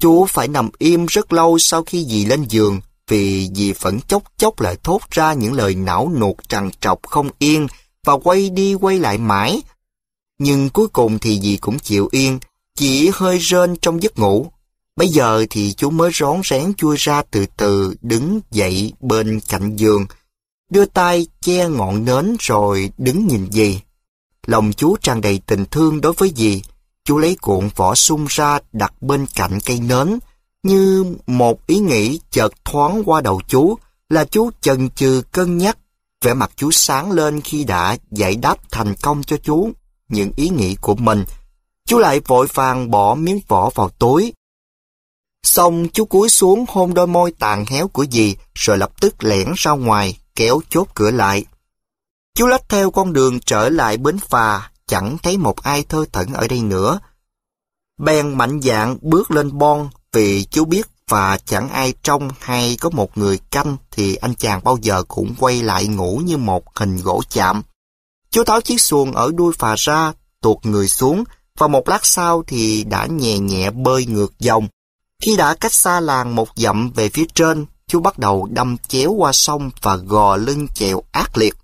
Speaker 1: Chú phải nằm im rất lâu sau khi dì lên giường, vì dì vẫn chốc chốc lại thốt ra những lời não nuột trằn trọc không yên và quay đi quay lại mãi. Nhưng cuối cùng thì dì cũng chịu yên, chỉ hơi rên trong giấc ngủ Bây giờ thì chú mới rón rén chui ra từ từ đứng dậy bên cạnh giường, đưa tay che ngọn nến rồi đứng nhìn dì. Lòng chú tràn đầy tình thương đối với dì. Chú lấy cuộn vỏ sung ra đặt bên cạnh cây nến, như một ý nghĩ chợt thoáng qua đầu chú là chú chần chừ cân nhắc. Vẻ mặt chú sáng lên khi đã giải đáp thành công cho chú những ý nghĩ của mình. Chú lại vội vàng bỏ miếng vỏ vào túi, Xong chú cúi xuống hôn đôi môi tàn héo của dì, rồi lập tức lẻn ra ngoài, kéo chốt cửa lại. Chú lách theo con đường trở lại bến phà, chẳng thấy một ai thơ thẩn ở đây nữa. Bèn mạnh dạn bước lên bon vì chú biết và chẳng ai trong hay có một người canh thì anh chàng bao giờ cũng quay lại ngủ như một hình gỗ chạm. Chú tháo chiếc xuồng ở đuôi phà ra, tuột người xuống và một lát sau thì đã nhẹ nhẹ bơi ngược dòng khi đã cách xa làng một dặm về phía trên, chú bắt đầu đâm chéo qua sông và gò lưng chèo ác liệt.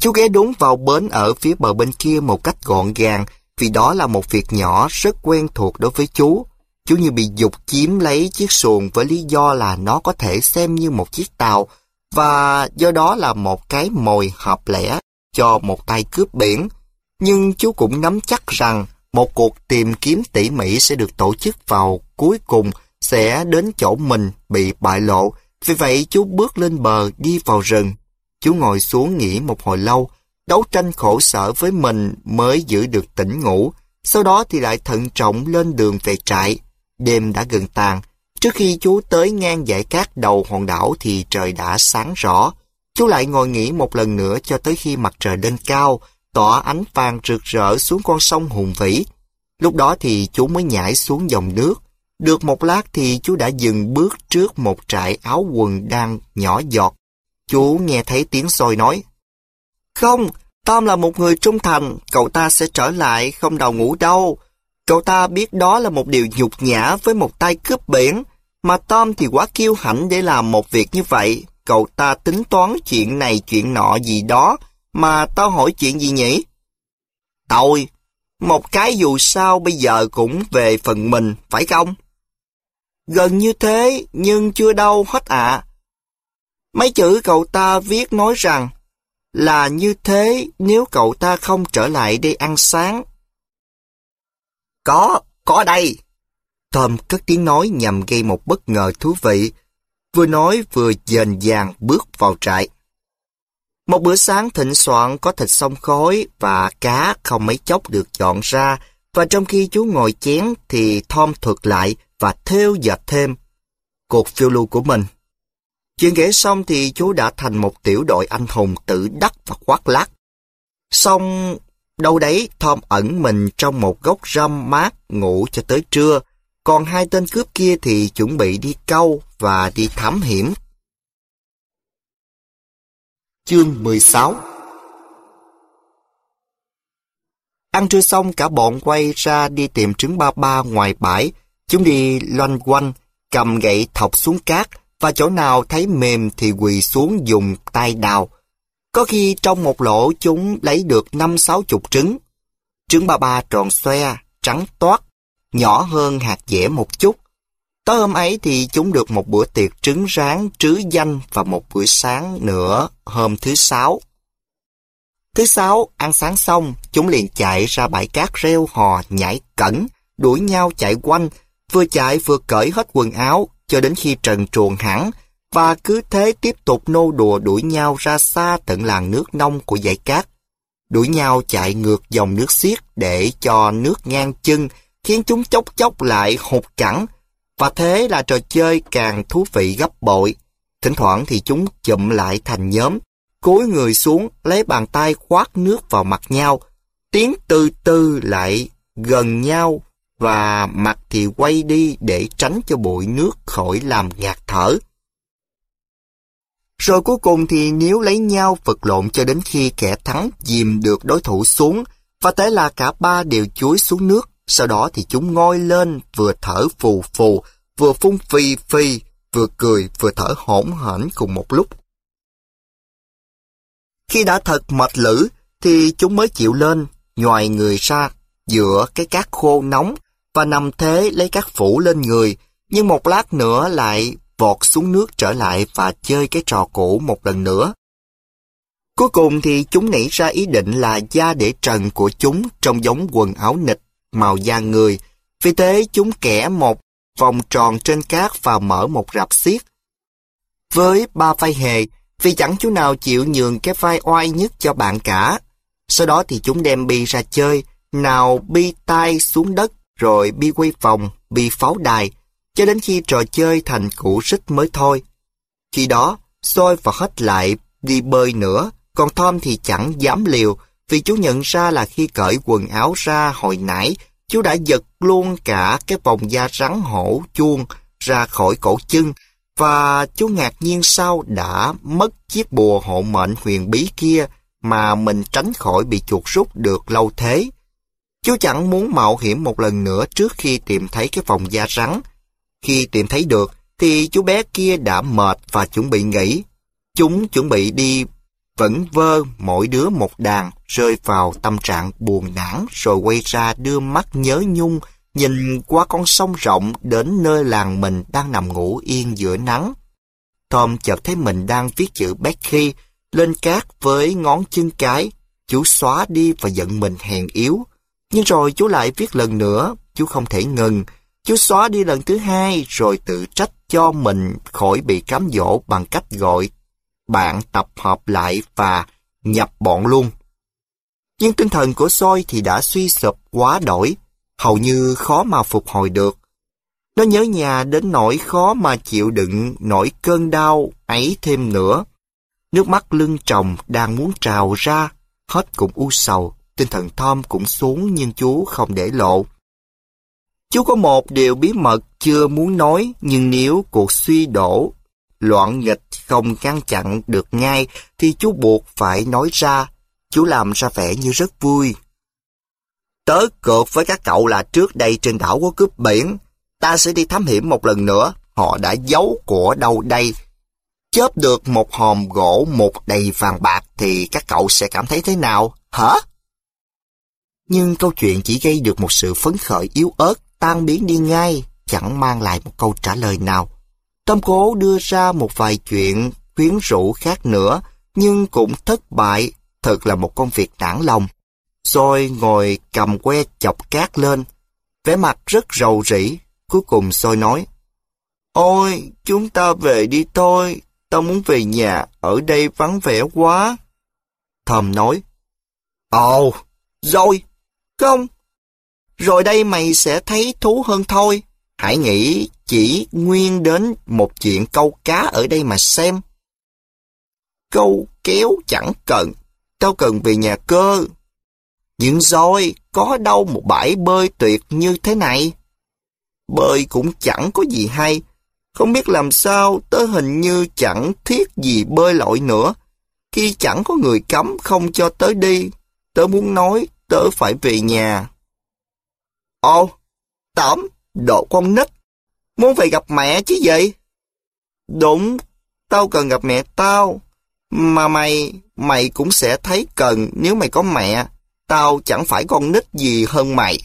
Speaker 1: Chú ghé đúng vào bến ở phía bờ bên kia một cách gọn gàng, vì đó là một việc nhỏ rất quen thuộc đối với chú. Chú như bị dục chiếm lấy chiếc xuồng với lý do là nó có thể xem như một chiếc tàu, và do đó là một cái mồi hợp lẽ cho một tay cướp biển. Nhưng chú cũng nắm chắc rằng một cuộc tìm kiếm tỉ mỉ sẽ được tổ chức vào cuối cùng sẽ đến chỗ mình bị bại lộ. Vì vậy chú bước lên bờ đi vào rừng. Chú ngồi xuống nghỉ một hồi lâu, đấu tranh khổ sở với mình mới giữ được tỉnh ngủ. Sau đó thì lại thận trọng lên đường về trại. Đêm đã gần tàn. Trước khi chú tới ngang dãy cát đầu hòn đảo thì trời đã sáng rõ. Chú lại ngồi nghỉ một lần nữa cho tới khi mặt trời lên cao, tỏa ánh vàng rực rỡ xuống con sông hùng vĩ. Lúc đó thì chú mới nhảy xuống dòng nước. Được một lát thì chú đã dừng bước trước một trại áo quần đang nhỏ giọt. Chú nghe thấy tiếng soi nói. Không, Tom là một người trung thành, cậu ta sẽ trở lại không đầu ngủ đâu. Cậu ta biết đó là một điều nhục nhã với một tay cướp biển, mà Tom thì quá kiêu hãnh để làm một việc như vậy. Cậu ta tính toán chuyện này chuyện nọ gì đó, mà tao hỏi chuyện gì nhỉ? Tôi, một cái dù sao bây giờ cũng về phần mình, phải không? Gần như thế, nhưng chưa đâu hết ạ. Mấy chữ cậu ta viết nói rằng, là như thế nếu cậu ta không trở lại đi ăn sáng. Có, có đây. Tom cất tiếng nói nhằm gây một bất ngờ thú vị, vừa nói vừa dền dàng bước vào trại. Một bữa sáng thịnh soạn có thịt sông khói và cá không mấy chốc được dọn ra, và trong khi chú ngồi chén thì Tom thuật lại và thêu dệt thêm cuộc phiêu lưu của mình. Chuyện kể xong thì chú đã thành một tiểu đội anh hùng tự đắc và khoác lác. Xong, đâu đấy Tom ẩn mình trong một gốc râm mát ngủ cho tới trưa, còn hai tên cướp kia thì chuẩn bị đi câu và đi thám hiểm Chương 16 Ăn trưa xong cả bọn quay ra đi tìm trứng ba ba ngoài bãi. Chúng đi loanh quanh, cầm gậy thọc xuống cát và chỗ nào thấy mềm thì quỳ xuống dùng tay đào. Có khi trong một lỗ chúng lấy được năm sáu chục trứng. Trứng ba ba tròn xoe, trắng toát, nhỏ hơn hạt dẻ một chút. Tối hôm ấy thì chúng được một bữa tiệc trứng rán trứ danh và một buổi sáng nữa hôm thứ sáu. Thứ sáu, ăn sáng xong, chúng liền chạy ra bãi cát reo hò, nhảy cẩn, đuổi nhau chạy quanh, vừa chạy vừa cởi hết quần áo cho đến khi trần truồng hẳn và cứ thế tiếp tục nô đùa đuổi nhau ra xa tận làng nước nông của dãy cát. Đuổi nhau chạy ngược dòng nước xiết để cho nước ngang chân, khiến chúng chốc chốc lại hụt cẳng, và thế là trò chơi càng thú vị gấp bội. Thỉnh thoảng thì chúng chụm lại thành nhóm, cúi người xuống lấy bàn tay khoát nước vào mặt nhau, tiến từ từ lại gần nhau và mặt thì quay đi để tránh cho bụi nước khỏi làm ngạt thở. Rồi cuối cùng thì nếu lấy nhau vật lộn cho đến khi kẻ thắng dìm được đối thủ xuống, và thế là cả ba đều chuối xuống nước sau đó thì chúng ngoi lên vừa thở phù phù, vừa phun phì phì, vừa cười vừa thở hổn hển cùng một lúc. Khi đã thật mệt lử thì chúng mới chịu lên, nhòi người ra, giữa cái cát khô nóng và nằm thế lấy cát phủ lên người, nhưng một lát nữa lại vọt xuống nước trở lại và chơi cái trò cũ một lần nữa. Cuối cùng thì chúng nảy ra ý định là da để trần của chúng trông giống quần áo nịch màu da người. Vì thế chúng kẻ một vòng tròn trên cát và mở một rạp xiết. Với ba vai hề, vì chẳng chú nào chịu nhường cái vai oai nhất cho bạn cả. Sau đó thì chúng đem bi ra chơi, nào bi tay xuống đất, rồi bi quay vòng, bi pháo đài, cho đến khi trò chơi thành cũ rích mới thôi. Khi đó, soi và hết lại đi bơi nữa, còn Tom thì chẳng dám liều, vì chú nhận ra là khi cởi quần áo ra hồi nãy, chú đã giật luôn cả cái vòng da rắn hổ chuông ra khỏi cổ chân, và chú ngạc nhiên sao đã mất chiếc bùa hộ mệnh huyền bí kia mà mình tránh khỏi bị chuột rút được lâu thế. Chú chẳng muốn mạo hiểm một lần nữa trước khi tìm thấy cái vòng da rắn. Khi tìm thấy được, thì chú bé kia đã mệt và chuẩn bị nghỉ. Chúng chuẩn bị đi vẫn vơ mỗi đứa một đàn rơi vào tâm trạng buồn nản rồi quay ra đưa mắt nhớ nhung nhìn qua con sông rộng đến nơi làng mình đang nằm ngủ yên giữa nắng. Tom chợt thấy mình đang viết chữ Becky lên cát với ngón chân cái. Chú xóa đi và giận mình hèn yếu. Nhưng rồi chú lại viết lần nữa, chú không thể ngừng. Chú xóa đi lần thứ hai rồi tự trách cho mình khỏi bị cám dỗ bằng cách gọi bạn tập hợp lại và nhập bọn luôn. Nhưng tinh thần của Soi thì đã suy sụp quá đổi, hầu như khó mà phục hồi được. Nó nhớ nhà đến nỗi khó mà chịu đựng nỗi cơn đau ấy thêm nữa. Nước mắt lưng tròng đang muốn trào ra, hết cũng u sầu, tinh thần Tom cũng xuống nhưng chú không để lộ. Chú có một điều bí mật chưa muốn nói, nhưng nếu cuộc suy đổ loạn nghịch không ngăn chặn được ngay thì chú buộc phải nói ra. Chú làm ra vẻ như rất vui. Tớ cược với các cậu là trước đây trên đảo có cướp biển. Ta sẽ đi thám hiểm một lần nữa. Họ đã giấu của đâu đây. Chớp được một hòm gỗ một đầy vàng bạc thì các cậu sẽ cảm thấy thế nào? Hả? Nhưng câu chuyện chỉ gây được một sự phấn khởi yếu ớt, tan biến đi ngay, chẳng mang lại một câu trả lời nào. Tâm cố đưa ra một vài chuyện khuyến rũ khác nữa, nhưng cũng thất bại, thật là một công việc nản lòng. Rồi ngồi cầm que chọc cát lên, vẻ mặt rất rầu rĩ, cuối cùng Sôi nói, Ôi, chúng ta về đi thôi, tao muốn về nhà, ở đây vắng vẻ quá. Thầm nói, Ồ, rồi, không, rồi đây mày sẽ thấy thú hơn thôi. Hãy nghĩ chỉ nguyên đến một chuyện câu cá ở đây mà xem. Câu kéo chẳng cần, đâu cần về nhà cơ. Nhưng rồi, có đâu một bãi bơi tuyệt như thế này? Bơi cũng chẳng có gì hay. Không biết làm sao, tớ hình như chẳng thiết gì bơi lội nữa. Khi chẳng có người cấm không cho tớ đi, tớ muốn nói tớ phải về nhà. Ồ, tẩm Độ con nít, muốn về gặp mẹ chứ vậy Đúng, tao cần gặp mẹ tao. Mà mày, mày cũng sẽ thấy cần nếu mày có mẹ. Tao chẳng phải con nít gì hơn mày.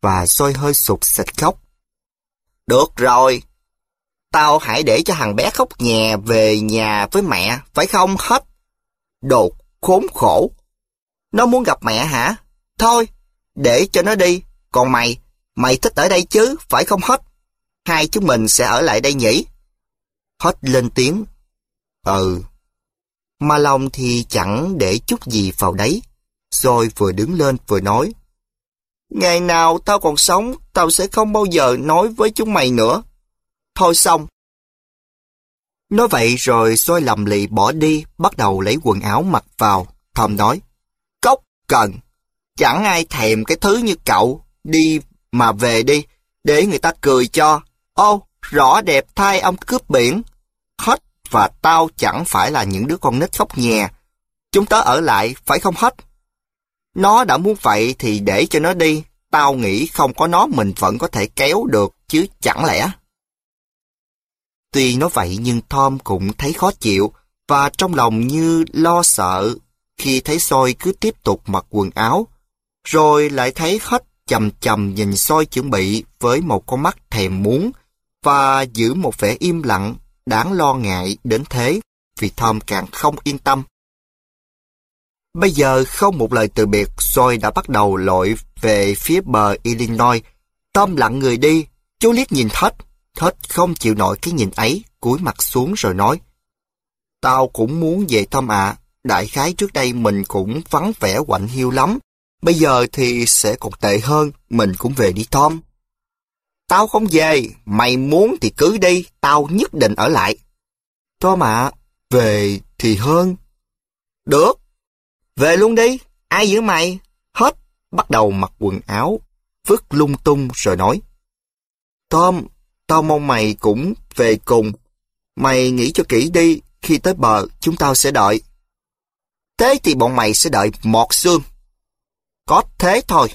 Speaker 1: Và sôi hơi sụt sịch khóc. Được rồi, tao hãy để cho thằng bé khóc nhè về nhà với mẹ, phải không hết? Đồ khốn khổ. Nó muốn gặp mẹ hả? Thôi, để cho nó đi. Còn mày, Mày thích ở đây chứ, phải không hết? Hai chúng mình sẽ ở lại đây nhỉ? Hết lên tiếng. Ừ. ma long thì chẳng để chút gì vào đấy. Rồi vừa đứng lên vừa nói. Ngày nào tao còn sống, tao sẽ không bao giờ nói với chúng mày nữa. Thôi xong. Nói vậy rồi xôi lầm lì bỏ đi, bắt đầu lấy quần áo mặc vào. Thầm nói, cốc cần, chẳng ai thèm cái thứ như cậu, đi mà về đi, để người ta cười cho. Ô, rõ đẹp thay ông cướp biển. Hết và tao chẳng phải là những đứa con nít khóc nhè. Chúng tớ ở lại, phải không hết? Nó đã muốn vậy thì để cho nó đi. Tao nghĩ không có nó mình vẫn có thể kéo được, chứ chẳng lẽ. Tuy nó vậy nhưng Tom cũng thấy khó chịu và trong lòng như lo sợ khi thấy soi cứ tiếp tục mặc quần áo. Rồi lại thấy hết chầm chầm nhìn soi chuẩn bị với một con mắt thèm muốn và giữ một vẻ im lặng đáng lo ngại đến thế vì Thom càng không yên tâm. Bây giờ không một lời từ biệt Soi đã bắt đầu lội về phía bờ Illinois. Tom lặng người đi, chú liếc nhìn Thết. Thết không chịu nổi cái nhìn ấy, cúi mặt xuống rồi nói. Tao cũng muốn về Tom ạ, à. đại khái trước đây mình cũng vắng vẻ quạnh hiu lắm. Bây giờ thì sẽ còn tệ hơn, mình cũng về đi Tom. Tao không về, mày muốn thì cứ đi, tao nhất định ở lại. Tom ạ, về thì hơn. Được, về luôn đi, ai giữ mày? Hết, bắt đầu mặc quần áo, vứt lung tung rồi nói. Tom, tao mong mày cũng về cùng. Mày nghĩ cho kỹ đi, khi tới bờ chúng tao sẽ đợi. Thế thì bọn mày sẽ đợi một xương. Có thế thôi.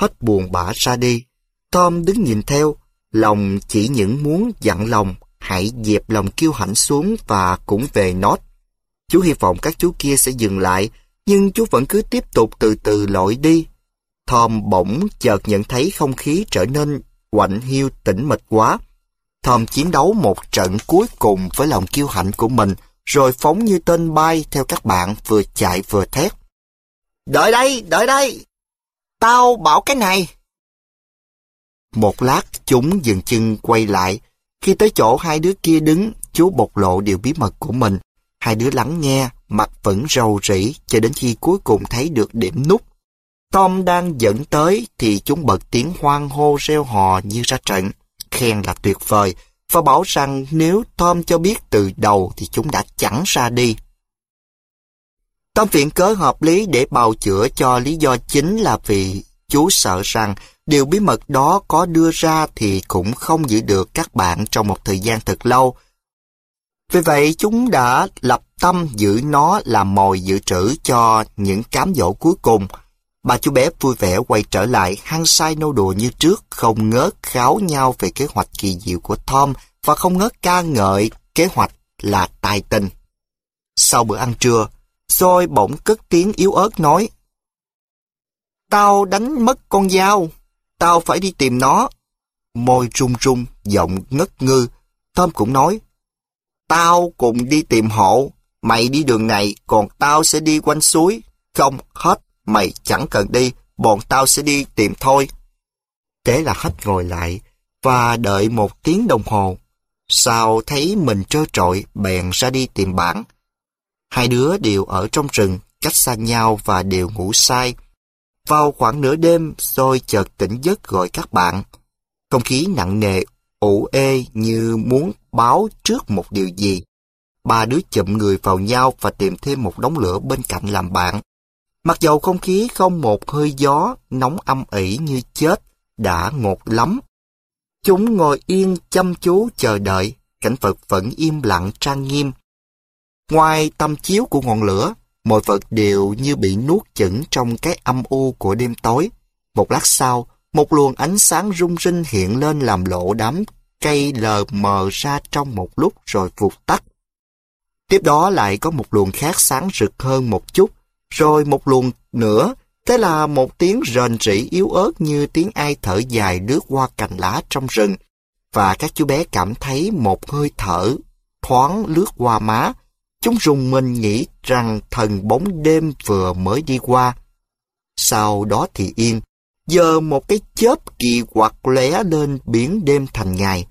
Speaker 1: Hết buồn bã ra đi, Tom đứng nhìn theo, lòng chỉ những muốn dặn lòng, hãy dẹp lòng kiêu hãnh xuống và cũng về nốt Chú hy vọng các chú kia sẽ dừng lại, nhưng chú vẫn cứ tiếp tục từ từ lội đi. Tom bỗng chợt nhận thấy không khí trở nên quạnh hiu tĩnh mịch quá. Tom chiến đấu một trận cuối cùng với lòng kiêu hãnh của mình, rồi phóng như tên bay theo các bạn vừa chạy vừa thét. Đợi đây, đợi đây. Tao bảo cái này. Một lát chúng dừng chân quay lại. Khi tới chỗ hai đứa kia đứng, chú bộc lộ điều bí mật của mình. Hai đứa lắng nghe, mặt vẫn rầu rĩ cho đến khi cuối cùng thấy được điểm nút. Tom đang dẫn tới thì chúng bật tiếng hoang hô reo hò như ra trận, khen là tuyệt vời và bảo rằng nếu Tom cho biết từ đầu thì chúng đã chẳng ra đi Tom viện cớ hợp lý để bào chữa cho lý do chính là vì chú sợ rằng điều bí mật đó có đưa ra thì cũng không giữ được các bạn trong một thời gian thật lâu. Vì vậy, chúng đã lập tâm giữ nó làm mồi dự trữ cho những cám dỗ cuối cùng. Bà chú bé vui vẻ quay trở lại, hăng say nô đùa như trước, không ngớt kháo nhau về kế hoạch kỳ diệu của Tom và không ngớt ca ngợi kế hoạch là tài tình. Sau bữa ăn trưa, rồi bỗng cất tiếng yếu ớt nói. Tao đánh mất con dao, tao phải đi tìm nó. Môi rung rung, giọng ngất ngư. Tom cũng nói. Tao cùng đi tìm hộ, mày đi đường này, còn tao sẽ đi quanh suối. Không, hết, mày chẳng cần đi, bọn tao sẽ đi tìm thôi. Thế là hết ngồi lại và đợi một tiếng đồng hồ. Sao thấy mình trơ trọi bèn ra đi tìm bản. Hai đứa đều ở trong rừng, cách xa nhau và đều ngủ sai. Vào khoảng nửa đêm, rồi chợt tỉnh giấc gọi các bạn. Không khí nặng nề, ủ ê như muốn báo trước một điều gì. Ba đứa chậm người vào nhau và tìm thêm một đống lửa bên cạnh làm bạn. Mặc dầu không khí không một hơi gió, nóng âm ỉ như chết, đã ngột lắm. Chúng ngồi yên chăm chú chờ đợi, cảnh vật vẫn im lặng trang nghiêm. Ngoài tâm chiếu của ngọn lửa, mọi vật đều như bị nuốt chửng trong cái âm u của đêm tối. Một lát sau, một luồng ánh sáng rung rinh hiện lên làm lộ đám cây lờ mờ ra trong một lúc rồi vụt tắt. Tiếp đó lại có một luồng khác sáng rực hơn một chút, rồi một luồng nữa, thế là một tiếng rền rỉ yếu ớt như tiếng ai thở dài lướt qua cành lá trong rừng. Và các chú bé cảm thấy một hơi thở thoáng lướt qua má, Chúng rùng mình nghĩ rằng thần bóng đêm vừa mới đi qua. Sau đó thì yên. giờ một cái chớp kỳ quặc lóe lên biến đêm thành ngày,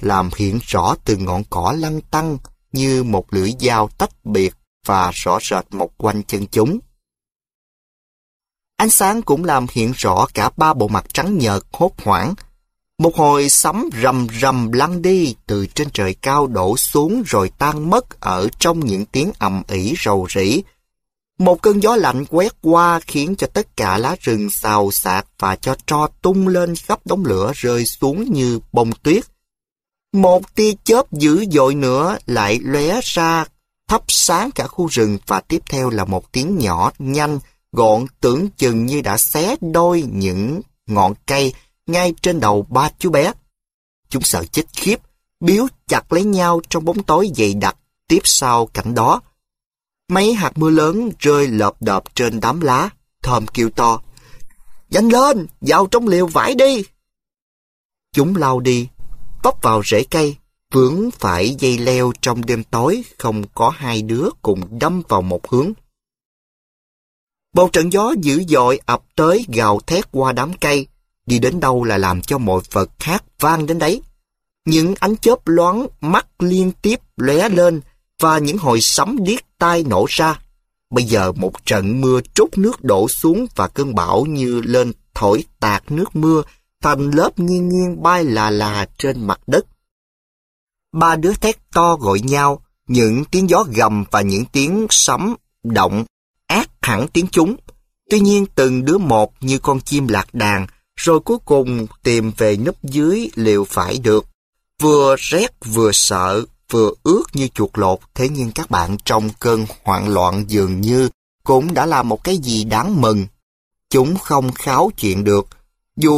Speaker 1: làm hiện rõ từ ngọn cỏ lăng tăng như một lưỡi dao tách biệt và rõ rệt một quanh chân chúng. Ánh sáng cũng làm hiện rõ cả ba bộ mặt trắng nhợt hốt hoảng một hồi sấm rầm rầm lăn đi từ trên trời cao đổ xuống rồi tan mất ở trong những tiếng ầm ỉ rầu rĩ. Một cơn gió lạnh quét qua khiến cho tất cả lá rừng xào xạc và cho tro tung lên khắp đống lửa rơi xuống như bông tuyết. Một tia chớp dữ dội nữa lại lóe ra thắp sáng cả khu rừng và tiếp theo là một tiếng nhỏ nhanh gọn tưởng chừng như đã xé đôi những ngọn cây ngay trên đầu ba chú bé. Chúng sợ chết khiếp, biếu chặt lấy nhau trong bóng tối dày đặc tiếp sau cảnh đó. Mấy hạt mưa lớn rơi lợp đợp trên đám lá, thơm kêu to. Nhanh lên, vào trong liều vải đi. Chúng lao đi, vấp vào rễ cây, vướng phải dây leo trong đêm tối không có hai đứa cùng đâm vào một hướng. Bầu trận gió dữ dội ập tới gào thét qua đám cây, đi đến đâu là làm cho mọi vật khác vang đến đấy. Những ánh chớp loáng mắt liên tiếp lóe lên và những hồi sấm điếc tai nổ ra. Bây giờ một trận mưa trút nước đổ xuống và cơn bão như lên thổi tạt nước mưa thành lớp nghiêng nghiêng bay là là trên mặt đất. Ba đứa thét to gọi nhau, những tiếng gió gầm và những tiếng sấm động ác hẳn tiếng chúng. Tuy nhiên từng đứa một như con chim lạc đàn rồi cuối cùng tìm về nấp dưới liệu phải được. Vừa rét vừa sợ, vừa ướt như chuột lột, thế nhưng các bạn trong cơn hoảng loạn dường như cũng đã là một cái gì đáng mừng. Chúng không kháo chuyện được, dù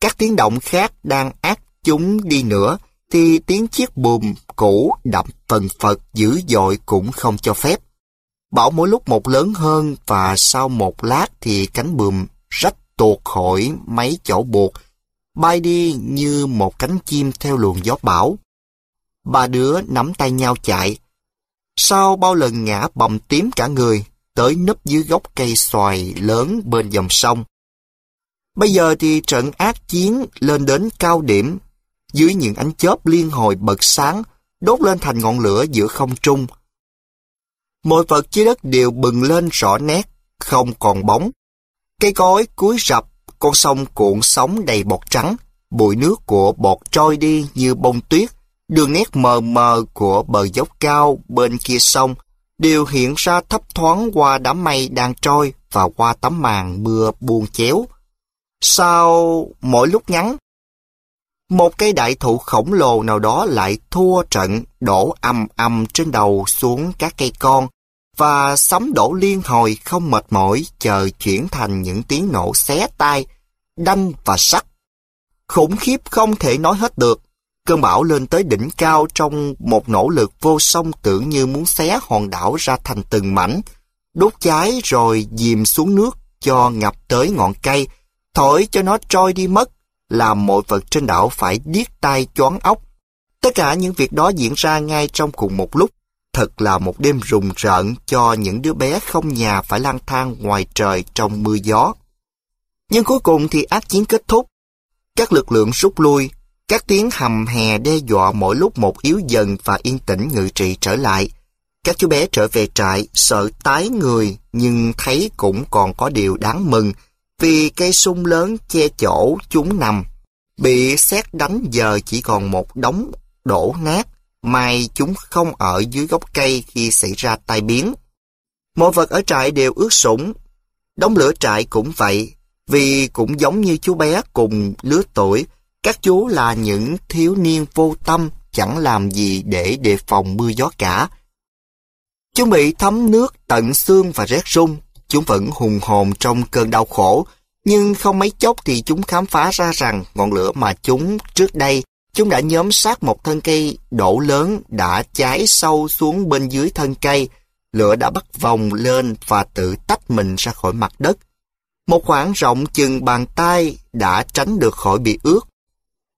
Speaker 1: các tiếng động khác đang ác chúng đi nữa, thì tiếng chiếc bùm cũ đậm phần phật dữ dội cũng không cho phép. Bão mỗi lúc một lớn hơn và sau một lát thì cánh bùm rách tuột khỏi mấy chỗ buộc, bay đi như một cánh chim theo luồng gió bão. Ba đứa nắm tay nhau chạy. Sau bao lần ngã bầm tím cả người, tới nấp dưới gốc cây xoài lớn bên dòng sông. Bây giờ thì trận ác chiến lên đến cao điểm, dưới những ánh chớp liên hồi bật sáng, đốt lên thành ngọn lửa giữa không trung. Mọi vật dưới đất đều bừng lên rõ nét, không còn bóng. Cây cối cúi rập, con sông cuộn sóng đầy bọt trắng, bụi nước của bọt trôi đi như bông tuyết, đường nét mờ mờ của bờ dốc cao bên kia sông đều hiện ra thấp thoáng qua đám mây đang trôi và qua tấm màn mưa buông chéo. Sau mỗi lúc ngắn, một cây đại thụ khổng lồ nào đó lại thua trận đổ âm âm trên đầu xuống các cây con, và sấm đổ liên hồi không mệt mỏi chờ chuyển thành những tiếng nổ xé tai, đanh và sắc Khủng khiếp không thể nói hết được. Cơn bão lên tới đỉnh cao trong một nỗ lực vô song tưởng như muốn xé hòn đảo ra thành từng mảnh, đốt cháy rồi dìm xuống nước cho ngập tới ngọn cây, thổi cho nó trôi đi mất, làm mọi vật trên đảo phải điếc tai choáng óc. Tất cả những việc đó diễn ra ngay trong cùng một lúc, thật là một đêm rùng rợn cho những đứa bé không nhà phải lang thang ngoài trời trong mưa gió. Nhưng cuối cùng thì ác chiến kết thúc. Các lực lượng rút lui, các tiếng hầm hè đe dọa mỗi lúc một yếu dần và yên tĩnh ngự trị trở lại. Các chú bé trở về trại, sợ tái người nhưng thấy cũng còn có điều đáng mừng vì cây sung lớn che chỗ chúng nằm. Bị xét đánh giờ chỉ còn một đống đổ nát May chúng không ở dưới gốc cây khi xảy ra tai biến. Mọi vật ở trại đều ướt sũng. Đống lửa trại cũng vậy, vì cũng giống như chú bé cùng lứa tuổi, các chú là những thiếu niên vô tâm, chẳng làm gì để đề phòng mưa gió cả. Chúng bị thấm nước tận xương và rét run, chúng vẫn hùng hồn trong cơn đau khổ, nhưng không mấy chốc thì chúng khám phá ra rằng ngọn lửa mà chúng trước đây Chúng đã nhóm sát một thân cây đổ lớn đã cháy sâu xuống bên dưới thân cây. Lửa đã bắt vòng lên và tự tách mình ra khỏi mặt đất. Một khoảng rộng chừng bàn tay đã tránh được khỏi bị ướt.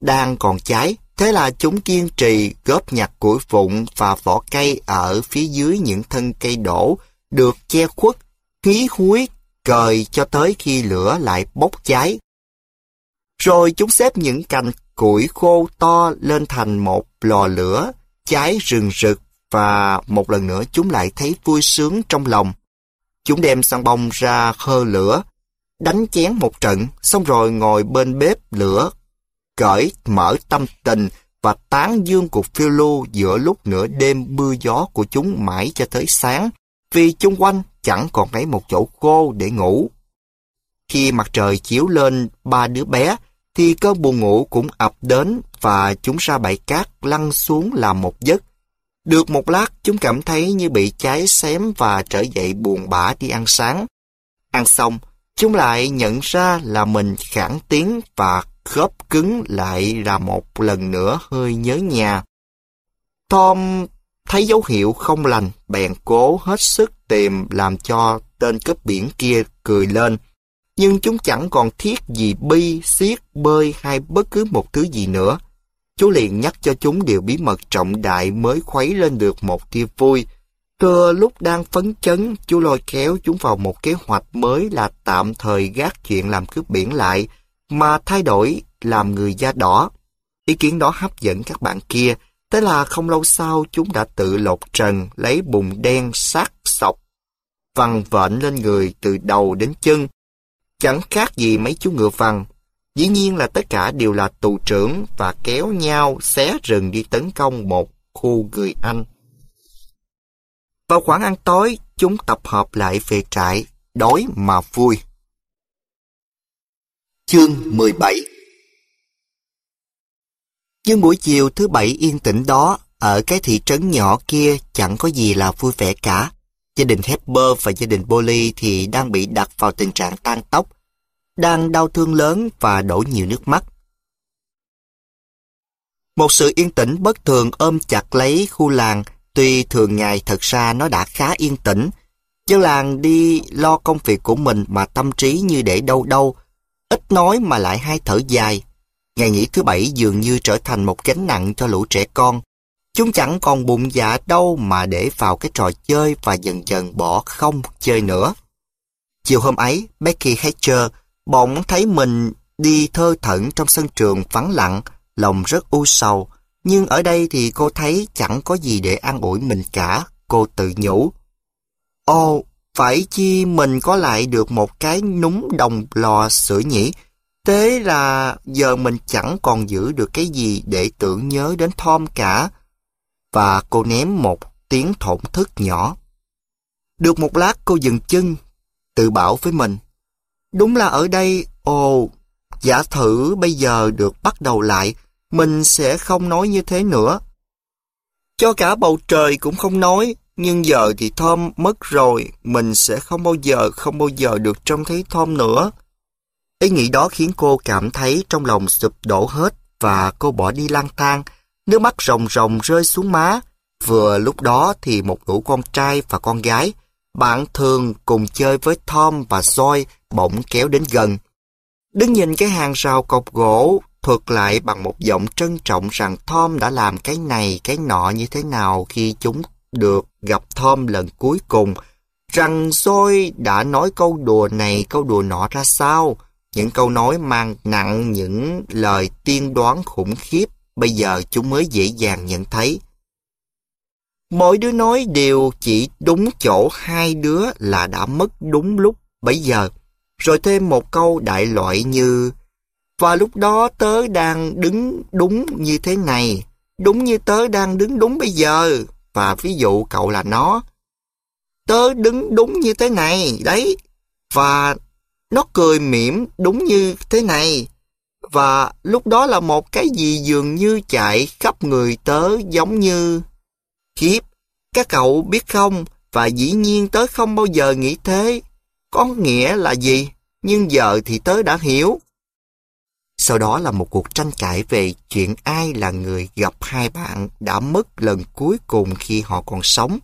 Speaker 1: Đang còn cháy, thế là chúng kiên trì góp nhặt củi phụng và vỏ cây ở phía dưới những thân cây đổ được che khuất, khí húi cời cho tới khi lửa lại bốc cháy. Rồi chúng xếp những cành củi khô to lên thành một lò lửa, cháy rừng rực và một lần nữa chúng lại thấy vui sướng trong lòng. Chúng đem săn bông ra khơ lửa, đánh chén một trận, xong rồi ngồi bên bếp lửa, cởi mở tâm tình và tán dương cuộc phiêu lưu giữa lúc nửa đêm mưa gió của chúng mãi cho tới sáng, vì chung quanh chẳng còn thấy một chỗ khô để ngủ. Khi mặt trời chiếu lên ba đứa bé, thì cơn buồn ngủ cũng ập đến và chúng ra bãi cát lăn xuống làm một giấc. Được một lát, chúng cảm thấy như bị cháy xém và trở dậy buồn bã đi ăn sáng. Ăn xong, chúng lại nhận ra là mình khẳng tiếng và khớp cứng lại là một lần nữa hơi nhớ nhà. Tom thấy dấu hiệu không lành, bèn cố hết sức tìm làm cho tên cướp biển kia cười lên nhưng chúng chẳng còn thiết gì bi, xiết, bơi hay bất cứ một thứ gì nữa. Chú liền nhắc cho chúng điều bí mật trọng đại mới khuấy lên được một tia vui. Cơ lúc đang phấn chấn, chú lôi kéo chúng vào một kế hoạch mới là tạm thời gác chuyện làm cướp biển lại, mà thay đổi làm người da đỏ. Ý kiến đó hấp dẫn các bạn kia, thế là không lâu sau chúng đã tự lột trần, lấy bùn đen sát sọc, văng vện lên người từ đầu đến chân, Chẳng khác gì mấy chú ngựa vằn. Dĩ nhiên là tất cả đều là tù trưởng và kéo nhau xé rừng đi tấn công một khu người Anh. Vào khoảng ăn tối, chúng tập hợp lại về trại, đói mà vui. Chương 17 Nhưng buổi chiều thứ bảy yên tĩnh đó, ở cái thị trấn nhỏ kia chẳng có gì là vui vẻ cả gia đình Hepper và gia đình Polly thì đang bị đặt vào tình trạng tan tóc, đang đau thương lớn và đổ nhiều nước mắt. Một sự yên tĩnh bất thường ôm chặt lấy khu làng, tuy thường ngày thật ra nó đã khá yên tĩnh, dân làng đi lo công việc của mình mà tâm trí như để đâu đâu, ít nói mà lại hai thở dài. Ngày nghỉ thứ bảy dường như trở thành một gánh nặng cho lũ trẻ con. Chúng chẳng còn bụng dạ đâu mà để vào cái trò chơi và dần dần bỏ không chơi nữa. Chiều hôm ấy, Becky Hatcher bỗng thấy mình đi thơ thẩn trong sân trường vắng lặng, lòng rất u sầu. Nhưng ở đây thì cô thấy chẳng có gì để an ủi mình cả, cô tự nhủ. Ồ, phải chi mình có lại được một cái núng đồng lò sữa nhỉ? Thế là giờ mình chẳng còn giữ được cái gì để tưởng nhớ đến Tom cả và cô ném một tiếng thổn thức nhỏ. Được một lát cô dừng chân, tự bảo với mình. Đúng là ở đây, ồ, giả thử bây giờ được bắt đầu lại, mình sẽ không nói như thế nữa. Cho cả bầu trời cũng không nói, nhưng giờ thì Thom mất rồi, mình sẽ không bao giờ, không bao giờ được trông thấy Thom nữa. Ý nghĩ đó khiến cô cảm thấy trong lòng sụp đổ hết và cô bỏ đi lang thang, Nước mắt ròng ròng rơi xuống má. Vừa lúc đó thì một lũ con trai và con gái, bạn thường cùng chơi với Tom và Joy bỗng kéo đến gần. Đứng nhìn cái hàng rào cọc gỗ, thuật lại bằng một giọng trân trọng rằng Tom đã làm cái này cái nọ như thế nào khi chúng được gặp Tom lần cuối cùng, rằng Joy đã nói câu đùa này câu đùa nọ ra sao, những câu nói mang nặng những lời tiên đoán khủng khiếp bây giờ chúng mới dễ dàng nhận thấy. Mỗi đứa nói đều chỉ đúng chỗ hai đứa là đã mất đúng lúc bấy giờ. Rồi thêm một câu đại loại như Và lúc đó tớ đang đứng đúng như thế này, đúng như tớ đang đứng đúng bây giờ. Và ví dụ cậu là nó. Tớ đứng đúng như thế này, đấy. Và nó cười mỉm đúng như thế này và lúc đó là một cái gì dường như chạy khắp người tớ giống như... Khiếp, các cậu biết không, và dĩ nhiên tớ không bao giờ nghĩ thế. Có nghĩa là gì? Nhưng giờ thì tớ đã hiểu. Sau đó là một cuộc tranh cãi về chuyện ai là người gặp hai bạn đã mất lần cuối cùng khi họ còn sống.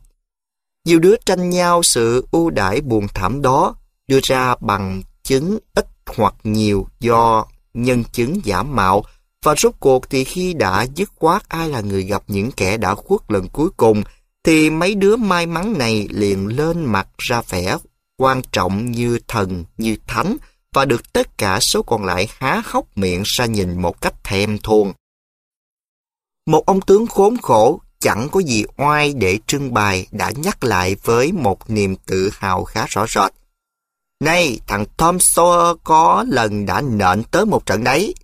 Speaker 1: Nhiều đứa tranh nhau sự ưu đãi buồn thảm đó đưa ra bằng chứng ít hoặc nhiều do nhân chứng giả mạo và rốt cuộc thì khi đã dứt khoát ai là người gặp những kẻ đã khuất lần cuối cùng thì mấy đứa may mắn này liền lên mặt ra vẻ quan trọng như thần, như thánh và được tất cả số còn lại há hốc miệng ra nhìn một cách thèm thuồng. Một ông tướng khốn khổ chẳng có gì oai để trưng bày đã nhắc lại với một niềm tự hào khá rõ rệt. Này, thằng Tom Sawyer có lần đã nện tới một trận đấy.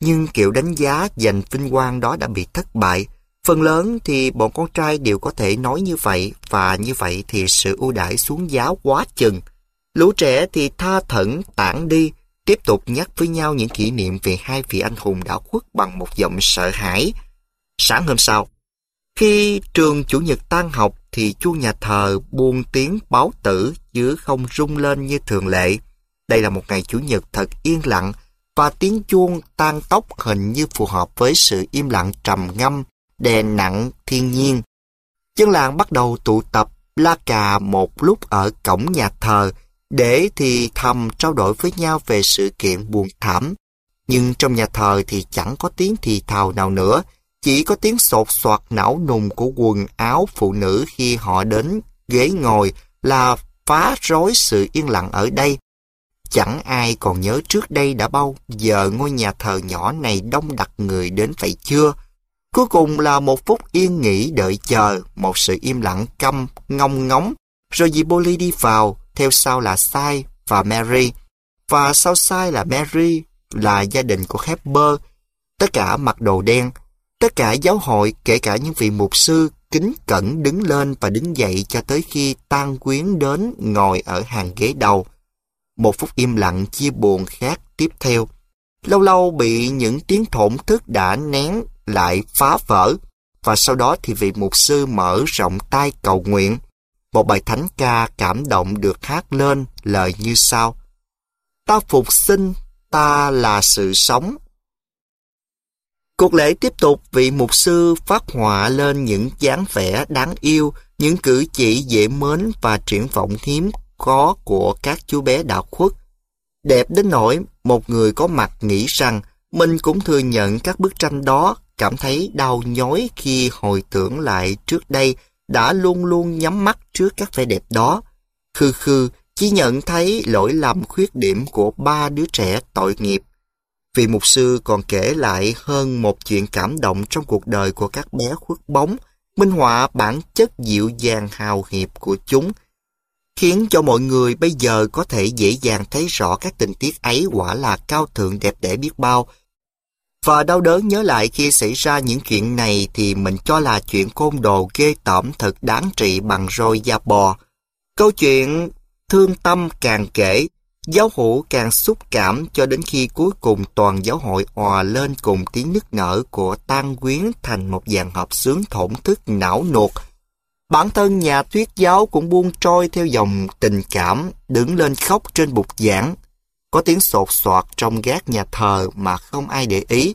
Speaker 1: Nhưng kiểu đánh giá dành vinh quang đó đã bị thất bại. Phần lớn thì bọn con trai đều có thể nói như vậy và như vậy thì sự ưu đãi xuống giá quá chừng. Lũ trẻ thì tha thẩn tản đi, tiếp tục nhắc với nhau những kỷ niệm về hai vị anh hùng đã khuất bằng một giọng sợ hãi. Sáng hôm sau, khi trường chủ nhật tan học, thì chuông nhà thờ buông tiếng báo tử chứ không rung lên như thường lệ. Đây là một ngày Chủ nhật thật yên lặng và tiếng chuông tan tóc hình như phù hợp với sự im lặng trầm ngâm, đè nặng thiên nhiên. Dân làng bắt đầu tụ tập la cà một lúc ở cổng nhà thờ để thì thầm trao đổi với nhau về sự kiện buồn thảm. Nhưng trong nhà thờ thì chẳng có tiếng thì thào nào nữa, chỉ có tiếng sột soạt não nùng của quần áo phụ nữ khi họ đến ghế ngồi là phá rối sự yên lặng ở đây. Chẳng ai còn nhớ trước đây đã bao giờ ngôi nhà thờ nhỏ này đông đặc người đến vậy chưa. Cuối cùng là một phút yên nghỉ đợi chờ, một sự im lặng câm, ngông ngóng. Rồi dì Polly đi vào, theo sau là Sai và Mary. Và sau Sai là Mary, là gia đình của Hepper. Tất cả mặc đồ đen, Tất cả giáo hội, kể cả những vị mục sư, kính cẩn đứng lên và đứng dậy cho tới khi tan quyến đến ngồi ở hàng ghế đầu. Một phút im lặng chia buồn khác tiếp theo. Lâu lâu bị những tiếng thổn thức đã nén lại phá vỡ và sau đó thì vị mục sư mở rộng tay cầu nguyện. Một bài thánh ca cảm động được hát lên lời như sau. Ta phục sinh, ta là sự sống, Cuộc lễ tiếp tục vị mục sư phát họa lên những dáng vẻ đáng yêu, những cử chỉ dễ mến và triển vọng hiếm có của các chú bé đạo khuất. Đẹp đến nỗi một người có mặt nghĩ rằng mình cũng thừa nhận các bức tranh đó cảm thấy đau nhói khi hồi tưởng lại trước đây đã luôn luôn nhắm mắt trước các vẻ đẹp đó. Khư khư chỉ nhận thấy lỗi lầm khuyết điểm của ba đứa trẻ tội nghiệp Vị mục sư còn kể lại hơn một chuyện cảm động trong cuộc đời của các bé khuất bóng, minh họa bản chất dịu dàng hào hiệp của chúng, khiến cho mọi người bây giờ có thể dễ dàng thấy rõ các tình tiết ấy quả là cao thượng đẹp đẽ biết bao. Và đau đớn nhớ lại khi xảy ra những chuyện này thì mình cho là chuyện côn đồ ghê tởm thật đáng trị bằng roi da bò. Câu chuyện thương tâm càng kể Giáo hữu càng xúc cảm cho đến khi cuối cùng toàn giáo hội òa lên cùng tiếng nức nở của tan quyến thành một dàn hợp sướng thổn thức não nuột. Bản thân nhà thuyết giáo cũng buông trôi theo dòng tình cảm, đứng lên khóc trên bục giảng. Có tiếng sột soạt trong gác nhà thờ mà không ai để ý.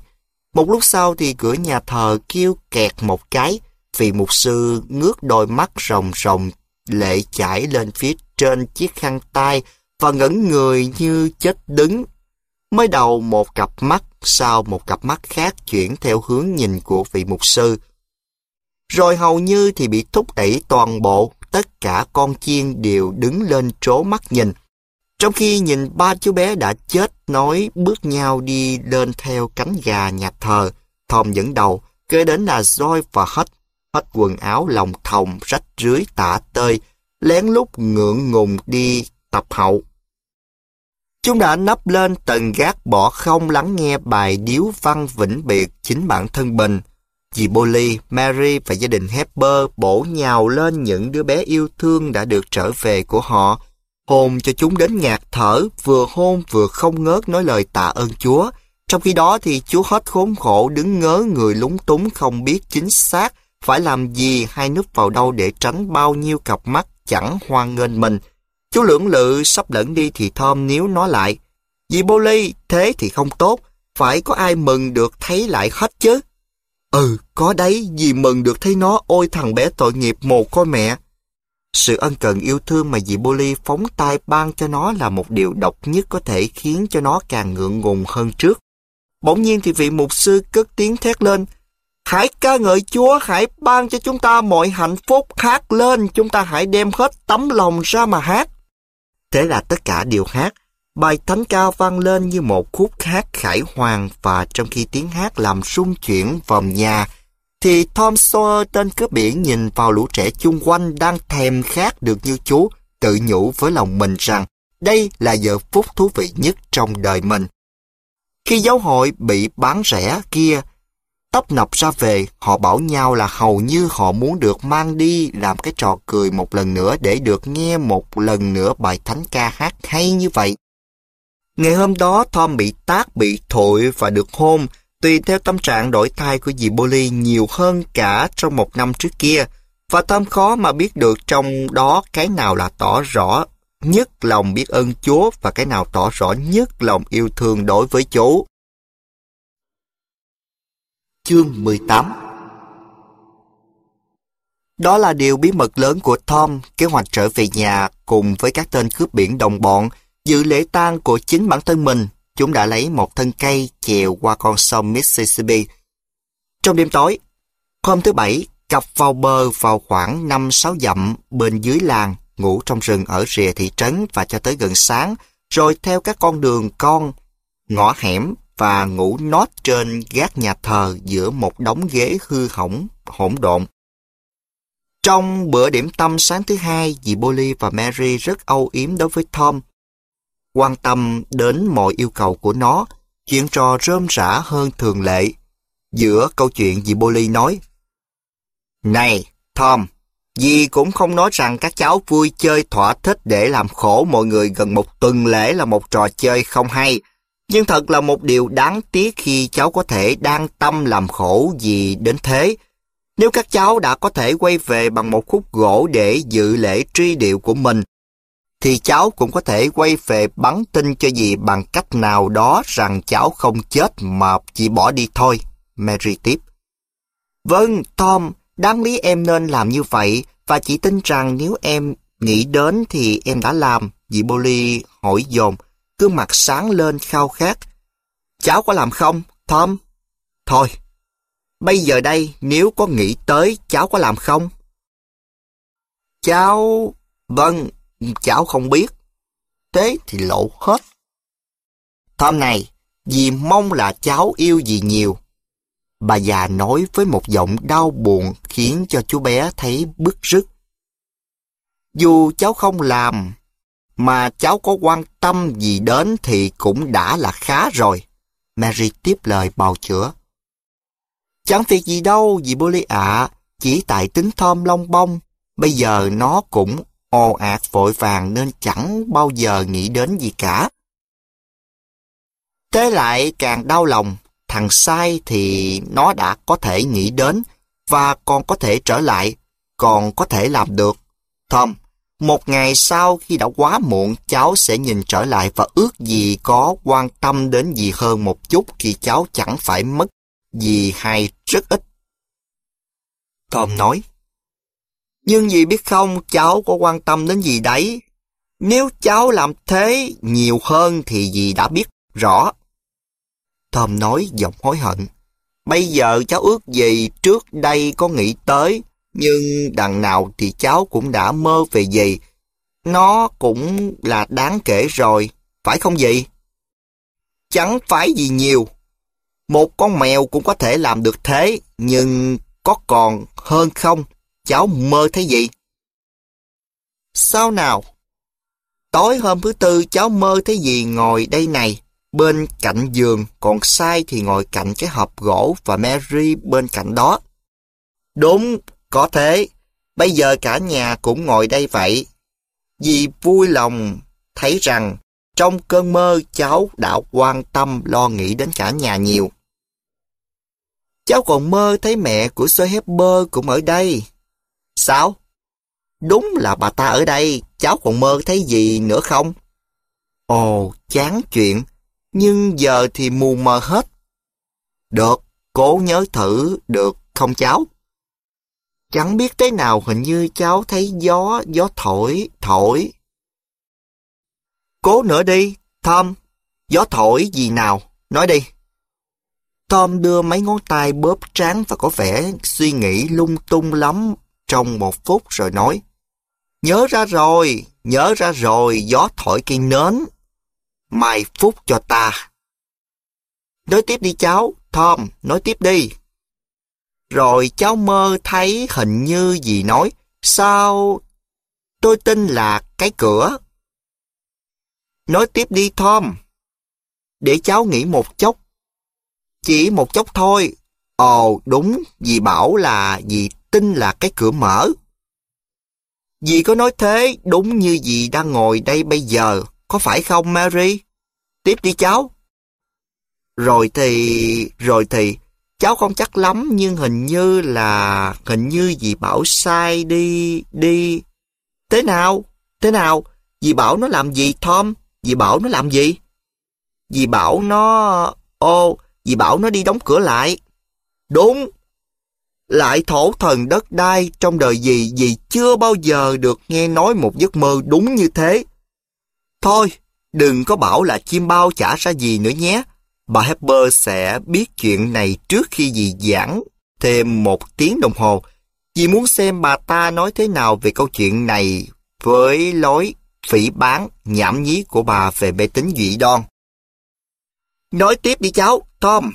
Speaker 1: Một lúc sau thì cửa nhà thờ kêu kẹt một cái, vì mục sư ngước đôi mắt rồng rồng lệ chảy lên phía trên chiếc khăn tay, và ngẩn người như chết đứng. Mới đầu một cặp mắt, sau một cặp mắt khác chuyển theo hướng nhìn của vị mục sư. Rồi hầu như thì bị thúc đẩy toàn bộ, tất cả con chiên đều đứng lên trố mắt nhìn. Trong khi nhìn ba chú bé đã chết nói bước nhau đi lên theo cánh gà nhà thờ, thòm dẫn đầu, kế đến là roi và hết, hết quần áo lòng thòng rách rưới tả tơi, lén lút ngượng ngùng đi tập hậu. Chúng đã nấp lên tầng gác bỏ không lắng nghe bài điếu văn vĩnh biệt chính bản thân mình. Dì Polly Mary và gia đình Hepburn bổ nhào lên những đứa bé yêu thương đã được trở về của họ, hồn cho chúng đến ngạt thở, vừa hôn vừa không ngớt nói lời tạ ơn Chúa. Trong khi đó thì Chúa hết khốn khổ đứng ngớ người lúng túng không biết chính xác phải làm gì hay núp vào đâu để tránh bao nhiêu cặp mắt chẳng hoan nghênh mình. Chú lưỡng lự sắp lẫn đi thì Thom níu nó lại. Vì bô ly, thế thì không tốt. Phải có ai mừng được thấy lại hết chứ. Ừ, có đấy, vì mừng được thấy nó ôi thằng bé tội nghiệp mồ côi mẹ. Sự ân cần yêu thương mà dì Boli phóng tay ban cho nó là một điều độc nhất có thể khiến cho nó càng ngượng ngùng hơn trước. Bỗng nhiên thì vị mục sư cất tiếng thét lên, Hãy ca ngợi Chúa, hãy ban cho chúng ta mọi hạnh phúc, hát lên, chúng ta hãy đem hết tấm lòng ra mà hát. Thế là tất cả đều hát. Bài thánh ca vang lên như một khúc hát khải hoàng và trong khi tiếng hát làm rung chuyển vòng nhà, thì Tom Sawyer tên cướp biển nhìn vào lũ trẻ chung quanh đang thèm khát được như chú, tự nhủ với lòng mình rằng đây là giờ phút thú vị nhất trong đời mình. Khi giáo hội bị bán rẻ kia Tấp nập ra về, họ bảo nhau là hầu như họ muốn được mang đi làm cái trò cười một lần nữa để được nghe một lần nữa bài thánh ca hát hay như vậy. Ngày hôm đó Tom bị tác, bị thổi và được hôn, tùy theo tâm trạng đổi thai của dì Polly nhiều hơn cả trong một năm trước kia, và Tom khó mà biết được trong đó cái nào là tỏ rõ nhất lòng biết ơn Chúa và cái nào tỏ rõ nhất lòng yêu thương đối với Chúa chương 18 Đó là điều bí mật lớn của Tom, kế hoạch trở về nhà cùng với các tên cướp biển đồng bọn, dự lễ tang của chính bản thân mình. Chúng đã lấy một thân cây chèo qua con sông Mississippi. Trong đêm tối, hôm thứ Bảy, cặp vào bờ vào khoảng 5-6 dặm bên dưới làng, ngủ trong rừng ở rìa thị trấn và cho tới gần sáng, rồi theo các con đường con, ngõ hẻm và ngủ nót trên gác nhà thờ giữa một đống ghế hư hỏng, hỗn độn. Trong bữa điểm tâm sáng thứ hai, dì Polly và Mary rất âu yếm đối với Tom, quan tâm đến mọi yêu cầu của nó, chuyện trò rơm rã hơn thường lệ. Giữa câu chuyện dì Polly nói, Này, Tom, dì cũng không nói rằng các cháu vui chơi thỏa thích để làm khổ mọi người gần một tuần lễ là một trò chơi không hay, nhưng thật là một điều đáng tiếc khi cháu có thể đang tâm làm khổ gì đến thế. Nếu các cháu đã có thể quay về bằng một khúc gỗ để dự lễ truy điệu của mình, thì cháu cũng có thể quay về bắn tin cho dì bằng cách nào đó rằng cháu không chết mà chỉ bỏ đi thôi. Mary tiếp. Vâng, Tom, đáng lý em nên làm như vậy và chỉ tin rằng nếu em nghĩ đến thì em đã làm. Dì Polly hỏi dồn gương mặt sáng lên khao khát. Cháu có làm không, Tom? Thôi, bây giờ đây nếu có nghĩ tới cháu có làm không? Cháu... Vâng, cháu không biết. Thế thì lộ hết. Tom này, dì mong là cháu yêu dì nhiều. Bà già nói với một giọng đau buồn khiến cho chú bé thấy bức rứt. Dù cháu không làm, mà cháu có quan tâm gì đến thì cũng đã là khá rồi. Mary tiếp lời bào chữa. Chẳng việc gì đâu, dì Bully ạ, chỉ tại tính thơm long bông. Bây giờ nó cũng ồ ạt vội vàng nên chẳng bao giờ nghĩ đến gì cả. Thế lại càng đau lòng, thằng sai thì nó đã có thể nghĩ đến và còn có thể trở lại, còn có thể làm được. Thơm, một ngày sau khi đã quá muộn, cháu sẽ nhìn trở lại và ước gì có quan tâm đến gì hơn một chút khi cháu chẳng phải mất gì hay rất ít. Tom nói, Nhưng gì biết không, cháu có quan tâm đến gì đấy. Nếu cháu làm thế nhiều hơn thì gì đã biết rõ. Tom nói giọng hối hận. Bây giờ cháu ước gì trước đây có nghĩ tới nhưng đằng nào thì cháu cũng đã mơ về gì. Nó cũng là đáng kể rồi, phải không vậy? Chẳng phải gì nhiều. Một con mèo cũng có thể làm được thế, nhưng có còn hơn không? Cháu mơ thấy gì? Sao nào? Tối hôm thứ tư cháu mơ thấy gì ngồi đây này, bên cạnh giường, còn sai thì ngồi cạnh cái hộp gỗ và Mary bên cạnh đó. Đúng, có thế, bây giờ cả nhà cũng ngồi đây vậy. Vì vui lòng thấy rằng trong cơn mơ cháu đã quan tâm lo nghĩ đến cả nhà nhiều. Cháu còn mơ thấy mẹ của Sơ Hép Bơ cũng ở đây. Sao? Đúng là bà ta ở đây, cháu còn mơ thấy gì nữa không? Ồ, chán chuyện, nhưng giờ thì mù mờ hết. Được, cố nhớ thử được không cháu? Chẳng biết thế nào hình như cháu thấy gió, gió thổi, thổi. Cố nữa đi, Tom, gió thổi gì nào, nói đi. Tom đưa mấy ngón tay bóp trán và có vẻ suy nghĩ lung tung lắm trong một phút rồi nói. Nhớ ra rồi, nhớ ra rồi, gió thổi cây nến. mày phúc cho ta. Nói tiếp đi cháu, Tom, nói tiếp đi. Rồi cháu mơ thấy hình như gì nói, sao tôi tin là cái cửa. Nói tiếp đi Tom. Để cháu nghĩ một chốc. Chỉ một chốc thôi. Ồ đúng, dì bảo là dì tin là cái cửa mở. Dì có nói thế đúng như dì đang ngồi đây bây giờ, có phải không Mary? Tiếp đi cháu. Rồi thì, rồi thì, cháu không chắc lắm nhưng hình như là hình như dì Bảo sai đi đi thế nào thế nào dì Bảo nó làm gì Tom dì Bảo nó làm gì dì Bảo nó ô dì Bảo nó đi đóng cửa lại đúng lại thổ thần đất đai trong đời gì dì chưa bao giờ được nghe nói một giấc mơ đúng như thế thôi đừng có bảo là chim bao chả ra gì nữa nhé bà Hepburn sẽ biết chuyện này trước khi dì giảng thêm một tiếng đồng hồ. Dì muốn xem bà ta nói thế nào về câu chuyện này với lối phỉ bán nhảm nhí của bà về bê tính dị đoan. Nói tiếp đi cháu, Tom.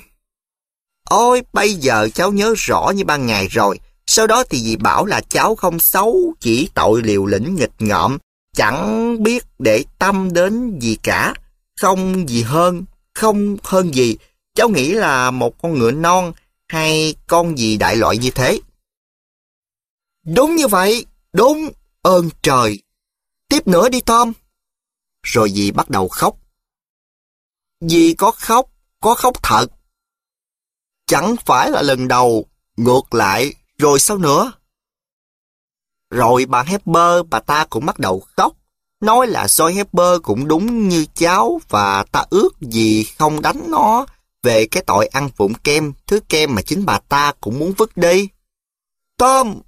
Speaker 1: Ôi, bây giờ cháu nhớ rõ như ban ngày rồi. Sau đó thì dì bảo là cháu không xấu, chỉ tội liều lĩnh nghịch ngợm, chẳng biết để tâm đến gì cả, không gì hơn không hơn gì. Cháu nghĩ là một con ngựa non hay con gì đại loại như thế. Đúng như vậy, đúng, ơn trời. Tiếp nữa đi Tom. Rồi dì bắt đầu khóc. Dì có khóc, có khóc thật. Chẳng phải là lần đầu, ngược lại, rồi sao nữa? Rồi bà hepburn bà ta cũng bắt đầu khóc. Nói là soi Hepper cũng đúng như cháu và ta ước gì không đánh nó về cái tội ăn vụng kem, thứ kem mà chính bà ta cũng muốn vứt đi. Tom,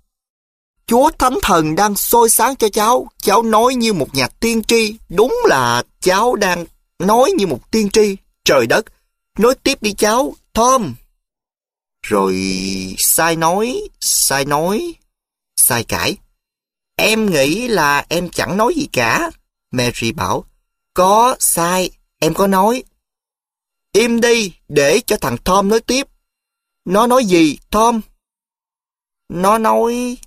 Speaker 1: Chúa Thánh Thần đang soi sáng cho cháu, cháu nói như một nhà tiên tri, đúng là cháu đang nói như một tiên tri, trời đất. Nói tiếp đi cháu, Tom. Rồi sai nói, sai nói, sai cãi. Em nghĩ là em chẳng nói gì cả. Mary bảo, có sai, em có nói. Im đi, để cho thằng Tom nói tiếp. Nó nói gì, Tom? Nó nói...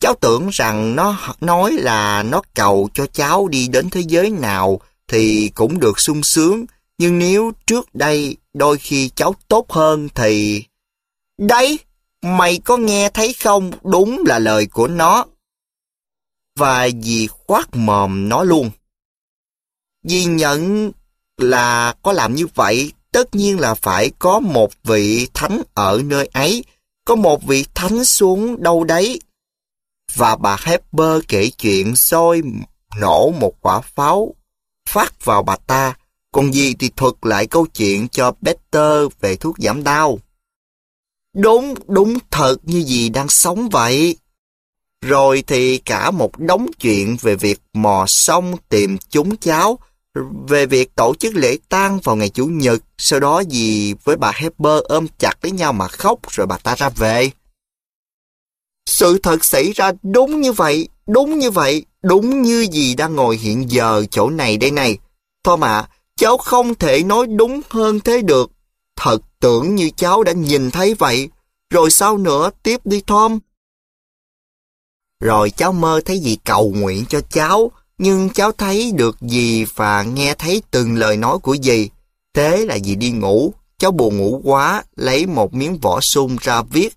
Speaker 1: Cháu tưởng rằng nó nói là nó cầu cho cháu đi đến thế giới nào thì cũng được sung sướng. Nhưng nếu trước đây đôi khi cháu tốt hơn thì... Đấy, mày có nghe thấy không? Đúng là lời của nó và dì khoát mồm nó luôn. Dì nhận là có làm như vậy, tất nhiên là phải có một vị thánh ở nơi ấy, có một vị thánh xuống đâu đấy. Và bà Hepper kể chuyện soi nổ một quả pháo phát vào bà ta, còn dì thì thuật lại câu chuyện cho Peter về thuốc giảm đau. Đúng, đúng thật như dì đang sống vậy. Rồi thì cả một đống chuyện về việc mò sông tìm chúng cháu, về việc tổ chức lễ tang vào ngày Chủ nhật, sau đó gì với bà Heber ôm chặt lấy nhau mà khóc rồi bà ta ra về. Sự thật xảy ra đúng như vậy, đúng như vậy, đúng như gì đang ngồi hiện giờ chỗ này đây này. Thôi mà, cháu không thể nói đúng hơn thế được. Thật tưởng như cháu đã nhìn thấy vậy. Rồi sao nữa, tiếp đi Tom, rồi cháu mơ thấy dì cầu nguyện cho cháu, nhưng cháu thấy được dì và nghe thấy từng lời nói của dì. Thế là dì đi ngủ, cháu buồn ngủ quá, lấy một miếng vỏ sung ra viết.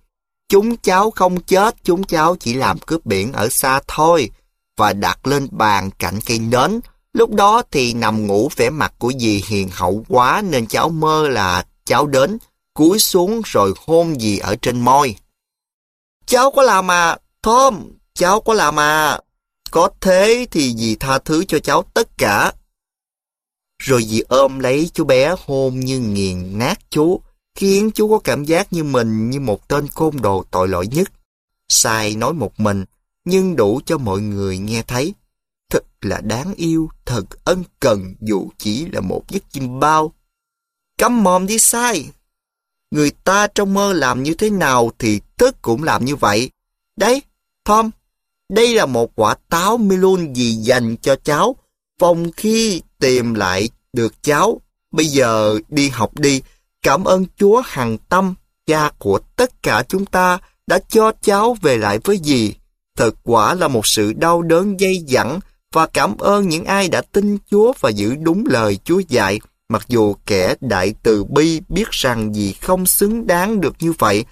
Speaker 1: Chúng cháu không chết, chúng cháu chỉ làm cướp biển ở xa thôi. Và đặt lên bàn cạnh cây nến. Lúc đó thì nằm ngủ vẻ mặt của dì hiền hậu quá nên cháu mơ là cháu đến, cúi xuống rồi hôn dì ở trên môi. Cháu có làm à, Thơm, cháu có làm à? Có thế thì dì tha thứ cho cháu tất cả. Rồi dì ôm lấy chú bé hôn như nghiền nát chú, khiến chú có cảm giác như mình như một tên côn đồ tội lỗi nhất. Sai nói một mình, nhưng đủ cho mọi người nghe thấy. Thật là đáng yêu, thật ân cần dù chỉ là một giấc chim bao. Cắm mồm đi sai. Người ta trong mơ làm như thế nào thì tức cũng làm như vậy. Đấy, Tom, đây là một quả táo milun gì dành cho cháu. Phòng khi tìm lại được cháu, bây giờ đi học đi. Cảm ơn Chúa hằng tâm, cha của tất cả chúng ta đã cho cháu về lại với dì. Thật quả là một sự đau đớn dây dẳng và cảm ơn những ai đã tin Chúa và giữ đúng lời Chúa dạy. Mặc dù kẻ đại từ bi biết rằng dì không xứng đáng được như vậy,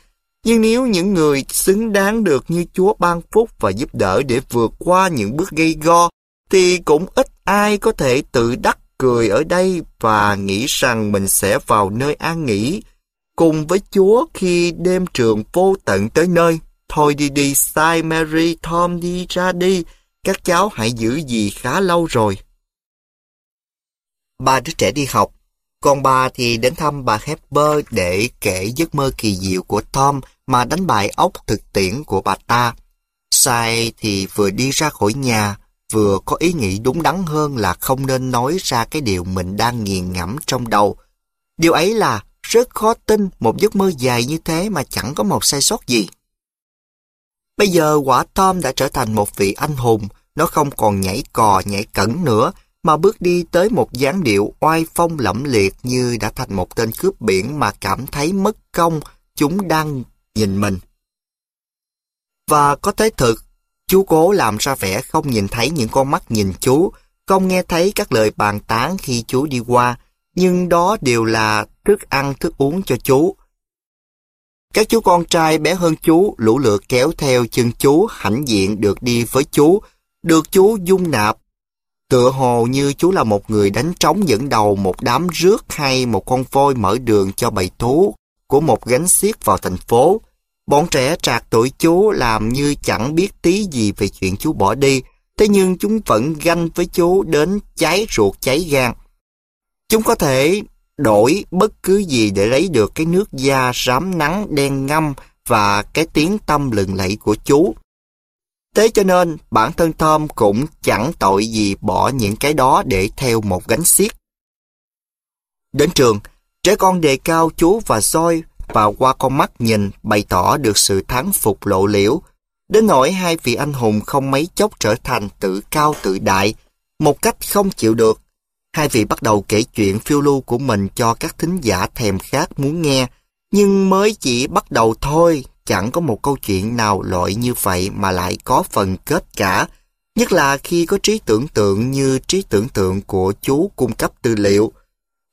Speaker 1: nhưng nếu những người xứng đáng được như Chúa ban phúc và giúp đỡ để vượt qua những bước gây go, thì cũng ít ai có thể tự đắc cười ở đây và nghĩ rằng mình sẽ vào nơi an nghỉ cùng với Chúa khi đêm trường vô tận tới nơi. Thôi đi đi, sai Mary, Tom đi ra đi, các cháu hãy giữ gì khá lâu rồi. Ba đứa trẻ đi học, còn bà thì đến thăm bà Hepper để kể giấc mơ kỳ diệu của Tom mà đánh bại ốc thực tiễn của bà ta. Sai thì vừa đi ra khỏi nhà, vừa có ý nghĩ đúng đắn hơn là không nên nói ra cái điều mình đang nghiền ngẫm trong đầu. Điều ấy là rất khó tin một giấc mơ dài như thế mà chẳng có một sai sót gì. Bây giờ quả Tom đã trở thành một vị anh hùng, nó không còn nhảy cò nhảy cẩn nữa, mà bước đi tới một dáng điệu oai phong lẫm liệt như đã thành một tên cướp biển mà cảm thấy mất công chúng đang nhìn mình. Và có thế thực, chú cố làm ra vẻ không nhìn thấy những con mắt nhìn chú, không nghe thấy các lời bàn tán khi chú đi qua, nhưng đó đều là thức ăn thức uống cho chú. Các chú con trai bé hơn chú lũ lượt kéo theo chân chú hãnh diện được đi với chú, được chú dung nạp. Tựa hồ như chú là một người đánh trống dẫn đầu một đám rước hay một con voi mở đường cho bầy thú của một gánh xiết vào thành phố. Bọn trẻ trạc tuổi chú làm như chẳng biết tí gì về chuyện chú bỏ đi, thế nhưng chúng vẫn ganh với chú đến cháy ruột cháy gan. Chúng có thể đổi bất cứ gì để lấy được cái nước da rám nắng đen ngâm và cái tiếng tâm lừng lẫy của chú. Thế cho nên bản thân Thơm cũng chẳng tội gì bỏ những cái đó để theo một gánh xiết. Đến trường, trẻ con đề cao chú và soi và qua con mắt nhìn bày tỏ được sự thắng phục lộ liễu. Đến nỗi hai vị anh hùng không mấy chốc trở thành tự cao tự đại, một cách không chịu được. Hai vị bắt đầu kể chuyện phiêu lưu của mình cho các thính giả thèm khát muốn nghe, nhưng mới chỉ bắt đầu thôi, chẳng có một câu chuyện nào loại như vậy mà lại có phần kết cả, nhất là khi có trí tưởng tượng như trí tưởng tượng của chú cung cấp tư liệu.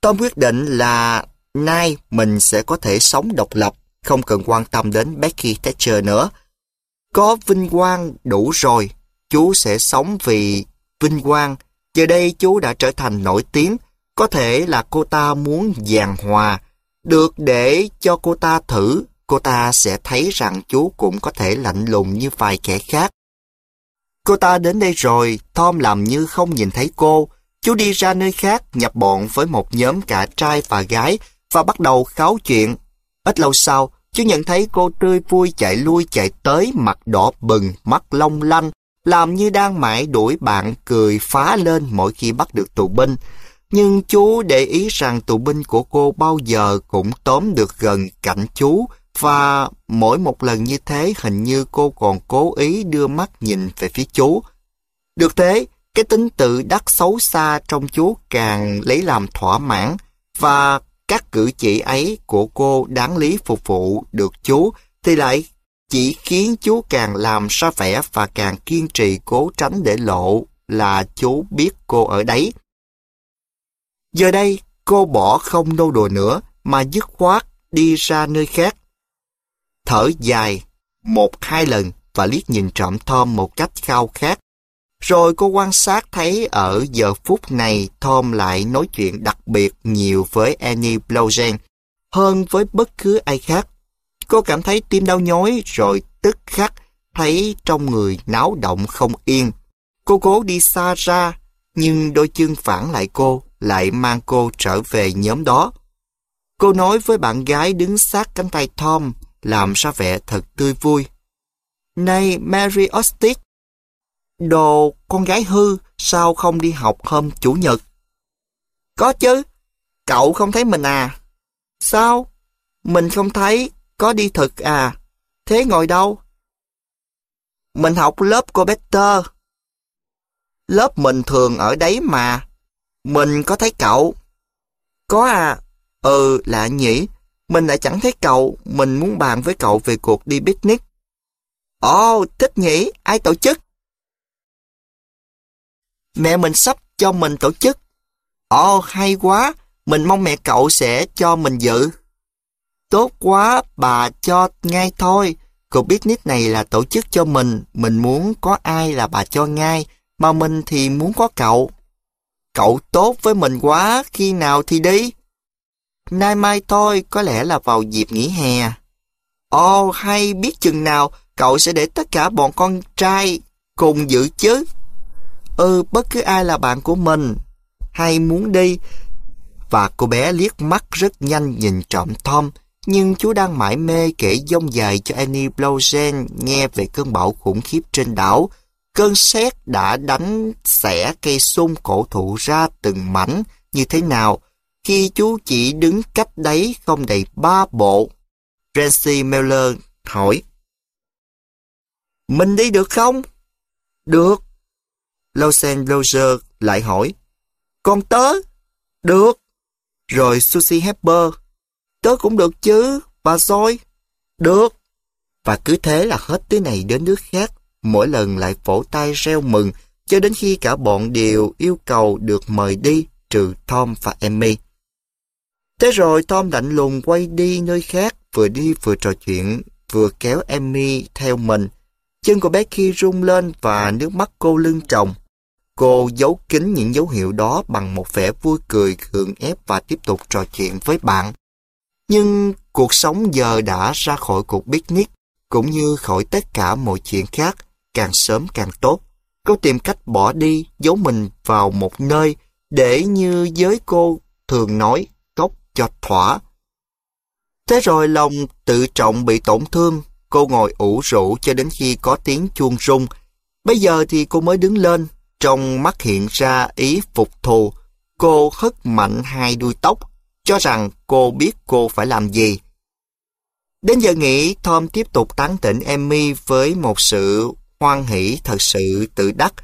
Speaker 1: Tom quyết định là nay mình sẽ có thể sống độc lập, không cần quan tâm đến Becky Thatcher nữa. Có vinh quang đủ rồi, chú sẽ sống vì vinh quang. Giờ đây chú đã trở thành nổi tiếng, có thể là cô ta muốn giàn hòa. Được để cho cô ta thử, cô ta sẽ thấy rằng chú cũng có thể lạnh lùng như vài kẻ khác. Cô ta đến đây rồi, Tom làm như không nhìn thấy cô. Chú đi ra nơi khác, nhập bọn với một nhóm cả trai và gái, và bắt đầu kháo chuyện. Ít lâu sau, chú nhận thấy cô tươi vui chạy lui chạy tới mặt đỏ bừng, mắt long lanh, làm như đang mãi đuổi bạn cười phá lên mỗi khi bắt được tù binh. Nhưng chú để ý rằng tù binh của cô bao giờ cũng tóm được gần cạnh chú và mỗi một lần như thế hình như cô còn cố ý đưa mắt nhìn về phía chú. Được thế, cái tính tự đắc xấu xa trong chú càng lấy làm thỏa mãn và các cử chỉ ấy của cô đáng lý phục vụ được chú thì lại chỉ khiến chú càng làm ra vẻ và càng kiên trì cố tránh để lộ là chú biết cô ở đấy. Giờ đây, cô bỏ không nô đùa nữa mà dứt khoát đi ra nơi khác. Thở dài, một hai lần và liếc nhìn trộm Tom một cách khao khát rồi cô quan sát thấy ở giờ phút này Tom lại nói chuyện đặc biệt nhiều với Annie Blaugen hơn với bất cứ ai khác. Cô cảm thấy tim đau nhói rồi tức khắc thấy trong người náo động không yên. Cô cố đi xa ra nhưng đôi chân phản lại cô lại mang cô trở về nhóm đó. Cô nói với bạn gái đứng sát cánh tay Tom làm ra vẻ thật tươi vui. Này Mary Ostick, Đồ con gái hư sao không đi học hôm Chủ nhật? Có chứ, cậu không thấy mình à? Sao? Mình không thấy, có đi thực à? Thế ngồi đâu? Mình học lớp cô Better. Lớp mình thường ở đấy mà. Mình có thấy cậu. Có à? Ừ, lạ nhỉ. Mình lại chẳng thấy cậu, mình muốn bàn với cậu về cuộc đi picnic. Ồ, thích nhỉ, ai tổ chức? mẹ mình sắp cho mình tổ chức. Ồ, hay quá, mình mong mẹ cậu sẽ cho mình dự. Tốt quá, bà cho ngay thôi. Cậu biết nít này là tổ chức cho mình, mình muốn có ai là bà cho ngay, mà mình thì muốn có cậu. Cậu tốt với mình quá, khi nào thì đi? Nay mai thôi, có lẽ là vào dịp nghỉ hè. Ồ, hay biết chừng nào cậu sẽ để tất cả bọn con trai cùng dự chứ. Ừ, bất cứ ai là bạn của mình. Hay muốn đi. Và cô bé liếc mắt rất nhanh nhìn trộm Tom. Nhưng chú đang mải mê kể dông dài cho Annie Blausen nghe về cơn bão khủng khiếp trên đảo. Cơn sét đã đánh xẻ cây sung cổ thụ ra từng mảnh như thế nào khi chú chỉ đứng cách đấy không đầy ba bộ. Rancy Miller hỏi Mình đi được không? Được. Lausanne Loger lại hỏi. Con tớ? Được. Rồi Susie Hepper. Tớ cũng được chứ, bà soi. Được. Và cứ thế là hết đứa này đến đứa khác, mỗi lần lại vỗ tay reo mừng, cho đến khi cả bọn đều yêu cầu được mời đi, trừ Tom và Emmy. Thế rồi Tom lạnh lùng quay đi nơi khác, vừa đi vừa trò chuyện, vừa kéo Emmy theo mình. Chân của Becky rung lên và nước mắt cô lưng trồng Cô giấu kín những dấu hiệu đó bằng một vẻ vui cười gượng ép và tiếp tục trò chuyện với bạn. Nhưng cuộc sống giờ đã ra khỏi cuộc picnic, cũng như khỏi tất cả mọi chuyện khác, càng sớm càng tốt. Cô tìm cách bỏ đi, giấu mình vào một nơi, để như giới cô thường nói, góc cho thỏa. Thế rồi lòng tự trọng bị tổn thương, cô ngồi ủ rũ cho đến khi có tiếng chuông rung. Bây giờ thì cô mới đứng lên, trong mắt hiện ra ý phục thù, cô hất mạnh hai đuôi tóc, cho rằng cô biết cô phải làm gì. Đến giờ nghỉ, Tom tiếp tục tán tỉnh Emmy với một sự hoan hỷ thật sự tự đắc.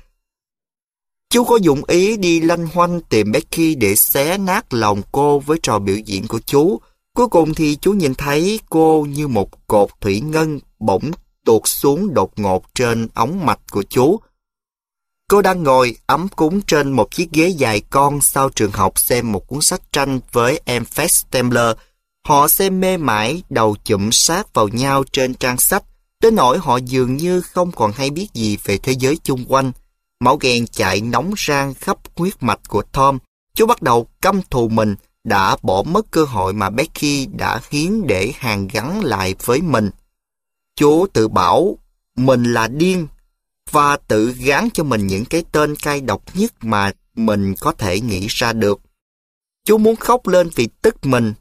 Speaker 1: Chú có dụng ý đi lanh hoanh tìm Becky để xé nát lòng cô với trò biểu diễn của chú. Cuối cùng thì chú nhìn thấy cô như một cột thủy ngân bỗng tuột xuống đột ngột trên ống mạch của chú. Cô đang ngồi ấm cúng trên một chiếc ghế dài con sau trường học xem một cuốn sách tranh với em Fess Họ xem mê mải, đầu chụm sát vào nhau trên trang sách, đến nỗi họ dường như không còn hay biết gì về thế giới chung quanh. Máu ghen chạy nóng rang khắp huyết mạch của Tom. Chú bắt đầu căm thù mình, đã bỏ mất cơ hội mà Becky đã hiến để hàn gắn lại với mình. Chú tự bảo mình là điên và tự gán cho mình những cái tên cay độc nhất mà mình có thể nghĩ ra được. Chú muốn khóc lên vì tức mình.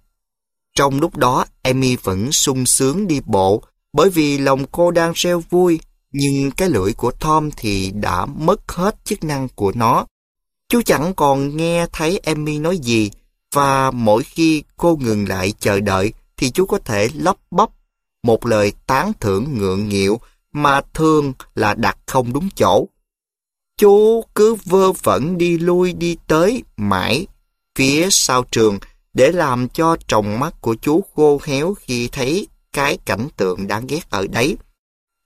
Speaker 1: Trong lúc đó, Emmy vẫn sung sướng đi bộ bởi vì lòng cô đang reo vui, nhưng cái lưỡi của Tom thì đã mất hết chức năng của nó. Chú chẳng còn nghe thấy Emmy nói gì và mỗi khi cô ngừng lại chờ đợi thì chú có thể lấp bắp một lời tán thưởng ngượng nghịu mà thường là đặt không đúng chỗ. Chú cứ vơ vẩn đi lui đi tới mãi phía sau trường để làm cho tròng mắt của chú khô héo khi thấy cái cảnh tượng đáng ghét ở đấy.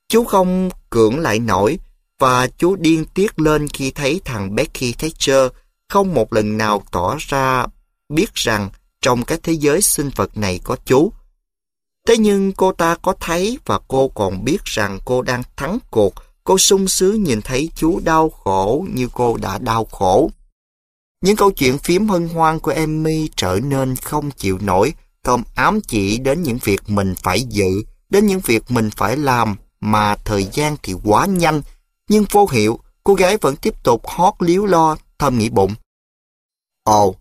Speaker 1: Chú không cưỡng lại nổi và chú điên tiết lên khi thấy thằng Becky Thatcher không một lần nào tỏ ra biết rằng trong cái thế giới sinh vật này có chú. Thế nhưng cô ta có thấy và cô còn biết rằng cô đang thắng cuộc. Cô sung sướng nhìn thấy chú đau khổ như cô đã đau khổ. Những câu chuyện phím hân hoan của Emmy trở nên không chịu nổi, không ám chỉ đến những việc mình phải giữ đến những việc mình phải làm, mà thời gian thì quá nhanh. Nhưng vô hiệu, cô gái vẫn tiếp tục hót líu lo, thầm nghĩ bụng. Ồ,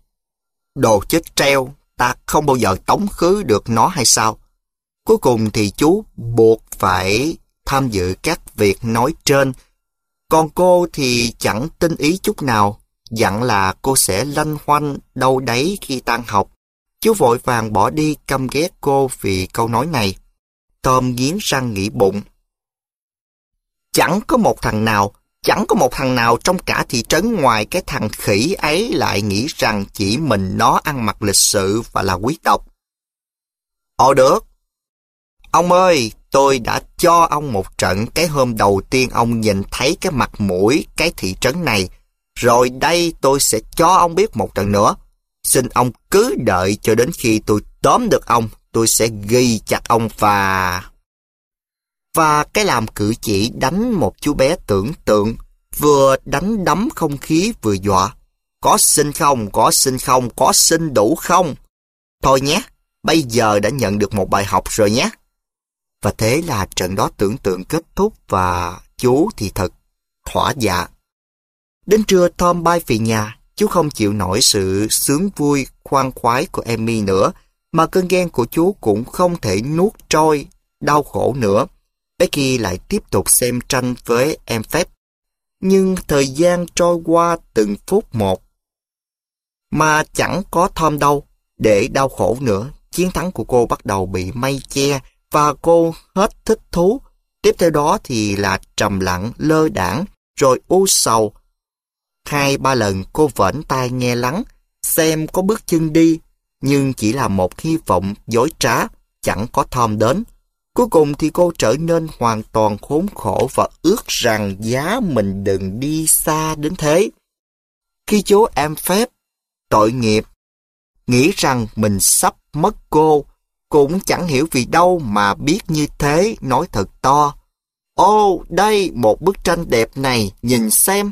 Speaker 1: đồ chết treo, ta không bao giờ tống khứ được nó hay sao? Cuối cùng thì chú buộc phải tham dự các việc nói trên. Còn cô thì chẳng tin ý chút nào, dặn là cô sẽ lanh hoanh đâu đấy khi tan học. Chú vội vàng bỏ đi căm ghét cô vì câu nói này. Tom nghiến răng nghĩ bụng. Chẳng có một thằng nào, chẳng có một thằng nào trong cả thị trấn ngoài cái thằng khỉ ấy lại nghĩ rằng chỉ mình nó ăn mặc lịch sự và là quý tộc. Ồ ờ, được, Ông ơi, tôi đã cho ông một trận cái hôm đầu tiên ông nhìn thấy cái mặt mũi cái thị trấn này. Rồi đây tôi sẽ cho ông biết một trận nữa. Xin ông cứ đợi cho đến khi tôi tóm được ông, tôi sẽ ghi chặt ông và... Và cái làm cử chỉ đánh một chú bé tưởng tượng, vừa đánh đấm không khí vừa dọa. Có xin không, có xin không, có xin đủ không? Thôi nhé, bây giờ đã nhận được một bài học rồi nhé. Và thế là trận đó tưởng tượng kết thúc và chú thì thật thỏa dạ. Đến trưa Tom bay về nhà, chú không chịu nổi sự sướng vui khoan khoái của Emmy nữa, mà cơn ghen của chú cũng không thể nuốt trôi, đau khổ nữa. Becky lại tiếp tục xem tranh với em phép. Nhưng thời gian trôi qua từng phút một, mà chẳng có Tom đâu để đau khổ nữa. Chiến thắng của cô bắt đầu bị mây che, và cô hết thích thú. Tiếp theo đó thì là trầm lặng, lơ đảng, rồi u sầu. Hai ba lần cô vẫn tai nghe lắng, xem có bước chân đi, nhưng chỉ là một hy vọng dối trá, chẳng có thom đến. Cuối cùng thì cô trở nên hoàn toàn khốn khổ và ước rằng giá mình đừng đi xa đến thế. Khi chú em phép, tội nghiệp, nghĩ rằng mình sắp mất cô, cũng chẳng hiểu vì đâu mà biết như thế, nói thật to. Ô, đây, một bức tranh đẹp này, nhìn xem.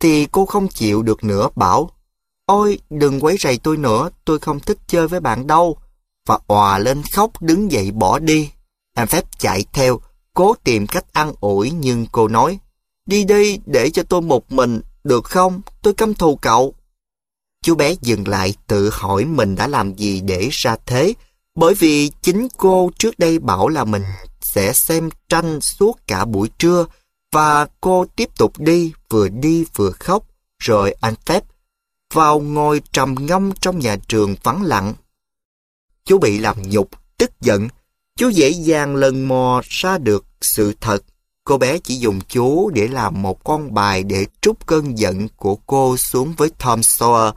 Speaker 1: Thì cô không chịu được nữa, bảo. Ôi, đừng quấy rầy tôi nữa, tôi không thích chơi với bạn đâu. Và òa lên khóc đứng dậy bỏ đi. Em phép chạy theo, cố tìm cách ăn ủi nhưng cô nói. Đi đi, để cho tôi một mình, được không? Tôi căm thù cậu. Chú bé dừng lại tự hỏi mình đã làm gì để ra thế, bởi vì chính cô trước đây bảo là mình sẽ xem tranh suốt cả buổi trưa và cô tiếp tục đi, vừa đi vừa khóc, rồi anh Phép vào ngồi trầm ngâm trong nhà trường vắng lặng. Chú bị làm nhục, tức giận, chú dễ dàng lần mò ra được sự thật. Cô bé chỉ dùng chú để làm một con bài để trút cơn giận của cô xuống với Tom Sawyer,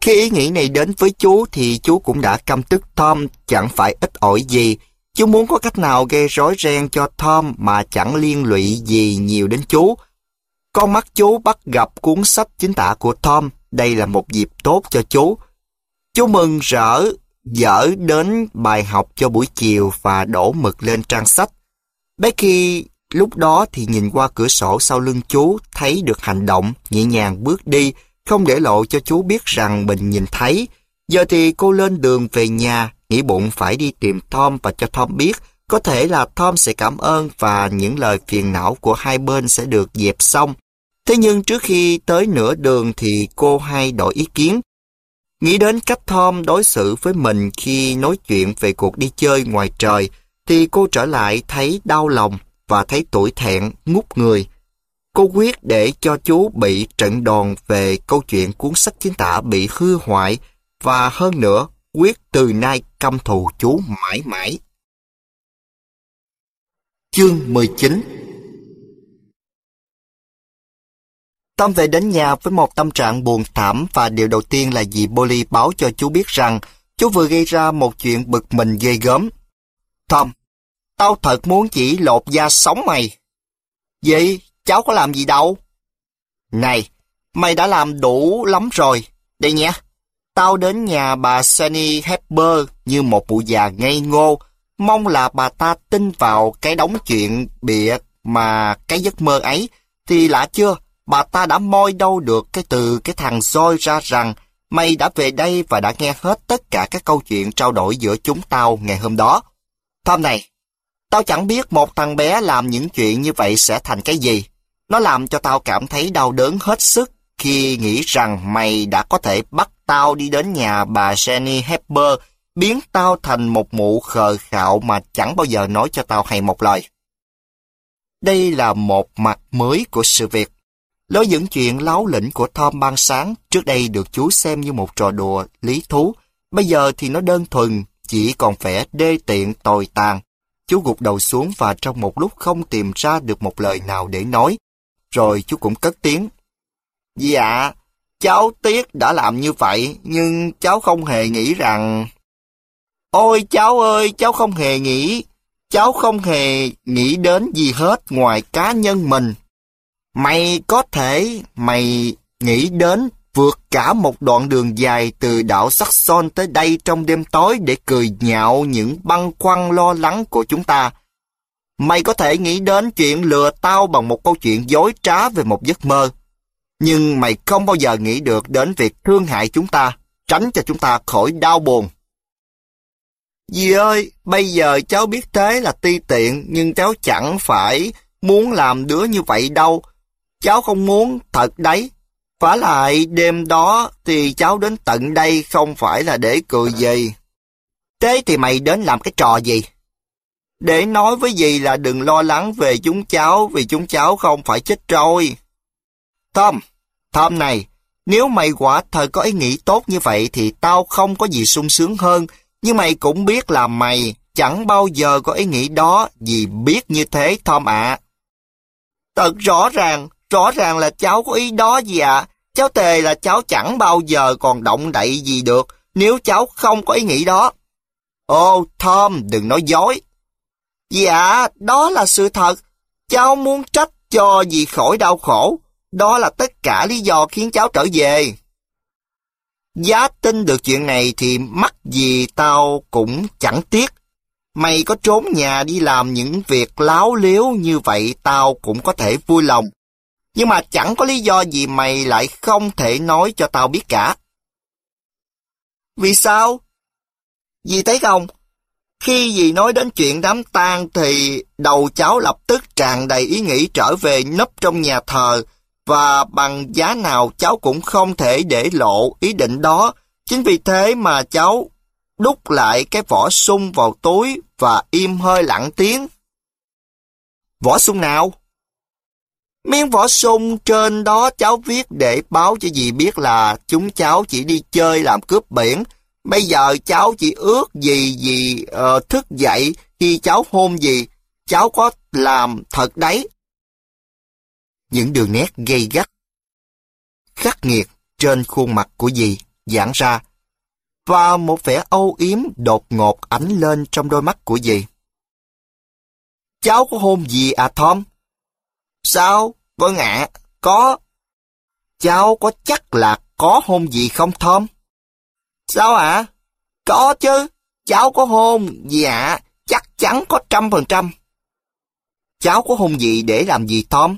Speaker 1: khi ý nghĩ này đến với chú thì chú cũng đã căm tức Tom chẳng phải ít ỏi gì. Chú muốn có cách nào gây rối ren cho Tom mà chẳng liên lụy gì nhiều đến chú. Con mắt chú bắt gặp cuốn sách chính tả của Tom. Đây là một dịp tốt cho chú. Chú mừng rỡ dở đến bài học cho buổi chiều và đổ mực lên trang sách. Becky lúc đó thì nhìn qua cửa sổ sau lưng chú, thấy được hành động, nhẹ nhàng bước đi, không để lộ cho chú biết rằng mình nhìn thấy. Giờ thì cô lên đường về nhà, nghĩ bụng phải đi tìm Tom và cho Tom biết. Có thể là Tom sẽ cảm ơn và những lời phiền não của hai bên sẽ được dẹp xong. Thế nhưng trước khi tới nửa đường thì cô hay đổi ý kiến. Nghĩ đến cách Tom đối xử với mình khi nói chuyện về cuộc đi chơi ngoài trời, thì cô trở lại thấy đau lòng và thấy tủi thẹn, ngút người. Cô quyết để cho chú bị trận đòn về câu chuyện cuốn sách chính tả bị hư hoại và hơn nữa quyết từ nay căm thù chú mãi mãi. Chương 19 Tâm về đến nhà với một tâm trạng buồn thảm và điều đầu tiên là dì Polly báo cho chú biết rằng chú vừa gây ra một chuyện bực mình ghê gớm. Tom, tao thật muốn chỉ lột da sống mày. Vậy cháu có làm gì đâu. Này, mày đã làm đủ lắm rồi, đây nhé. Tao đến nhà bà Sunny Hepburn như một mụ già ngây ngô, mong là bà ta tin vào cái đống chuyện bịa mà cái giấc mơ ấy. Thì lạ chưa, bà ta đã moi đâu được cái từ cái thằng Joy ra rằng mày đã về đây và đã nghe hết tất cả các câu chuyện trao đổi giữa chúng tao ngày hôm đó. Tom này, tao chẳng biết một thằng bé làm những chuyện như vậy sẽ thành cái gì. Nó làm cho tao cảm thấy đau đớn hết sức khi nghĩ rằng mày đã có thể bắt tao đi đến nhà bà Jenny Hepper, biến tao thành một mụ khờ khạo mà chẳng bao giờ nói cho tao hay một lời. Đây là một mặt mới của sự việc. Lối những chuyện láo lĩnh của Tom ban sáng trước đây được chú xem như một trò đùa, lý thú. Bây giờ thì nó đơn thuần, chỉ còn vẻ đê tiện tồi tàn. Chú gục đầu xuống và trong một lúc không tìm ra được một lời nào để nói, rồi chú cũng cất tiếng. Dạ, cháu tiếc đã làm như vậy, nhưng cháu không hề nghĩ rằng... Ôi cháu ơi, cháu không hề nghĩ, cháu không hề nghĩ đến gì hết ngoài cá nhân mình. Mày có thể, mày nghĩ đến vượt cả một đoạn đường dài từ đảo Saxon tới đây trong đêm tối để cười nhạo những băng khoăn lo lắng của chúng ta. Mày có thể nghĩ đến chuyện lừa tao bằng một câu chuyện dối trá về một giấc mơ. Nhưng mày không bao giờ nghĩ được đến việc thương hại chúng ta, tránh cho chúng ta khỏi đau buồn. Dì ơi, bây giờ cháu biết thế là ti tiện, nhưng cháu chẳng phải muốn làm đứa như vậy đâu. Cháu không muốn, thật đấy. Phá lại đêm đó thì cháu đến tận đây không phải là để cười gì. Thế thì mày đến làm cái trò gì? để nói với dì là đừng lo lắng về chúng cháu vì chúng cháu không phải chết rồi. Tom, Tom này, nếu mày quả thật có ý nghĩ tốt như vậy thì tao không có gì sung sướng hơn, nhưng mày cũng biết là mày chẳng bao giờ có ý nghĩ đó vì biết như thế Tom ạ. À. Thật rõ ràng, rõ ràng là cháu có ý đó gì ạ. Cháu tề là cháu chẳng bao giờ còn động đậy gì được nếu cháu không có ý nghĩ đó. Ô, Tom, đừng nói dối. Dạ, đó là sự thật. Cháu muốn trách cho dì khỏi đau khổ. Đó là tất cả lý do khiến cháu trở về. Giá tin được chuyện này thì mắc gì tao cũng chẳng tiếc. Mày có trốn nhà đi làm những việc láo liếu như vậy tao cũng có thể vui lòng. Nhưng mà chẳng có lý do gì mày lại không thể nói cho tao biết cả. Vì sao? Vì thấy không, khi dì nói đến chuyện đám tang thì đầu cháu lập tức tràn đầy ý nghĩ trở về nấp trong nhà thờ và bằng giá nào cháu cũng không thể để lộ ý định đó. Chính vì thế mà cháu đút lại cái vỏ sung vào túi và im hơi lặng tiếng. Vỏ sung nào? Miếng vỏ sung trên đó cháu viết để báo cho dì biết là chúng cháu chỉ đi chơi làm cướp biển, Bây giờ cháu chỉ ước gì gì uh, thức dậy khi cháu hôn gì, cháu có làm thật đấy. Những đường nét gây gắt, khắc nghiệt trên khuôn mặt của dì giãn ra, và một vẻ âu yếm đột ngột ánh lên trong đôi mắt của dì. Cháu có hôn gì à Tom? Sao? Vâng ạ, có. Cháu có chắc là có hôn gì không Tom? Sao ạ? À? Có chứ, cháu có hôn, dạ, chắc chắn có trăm phần trăm. Cháu có hôn gì để làm gì Tom?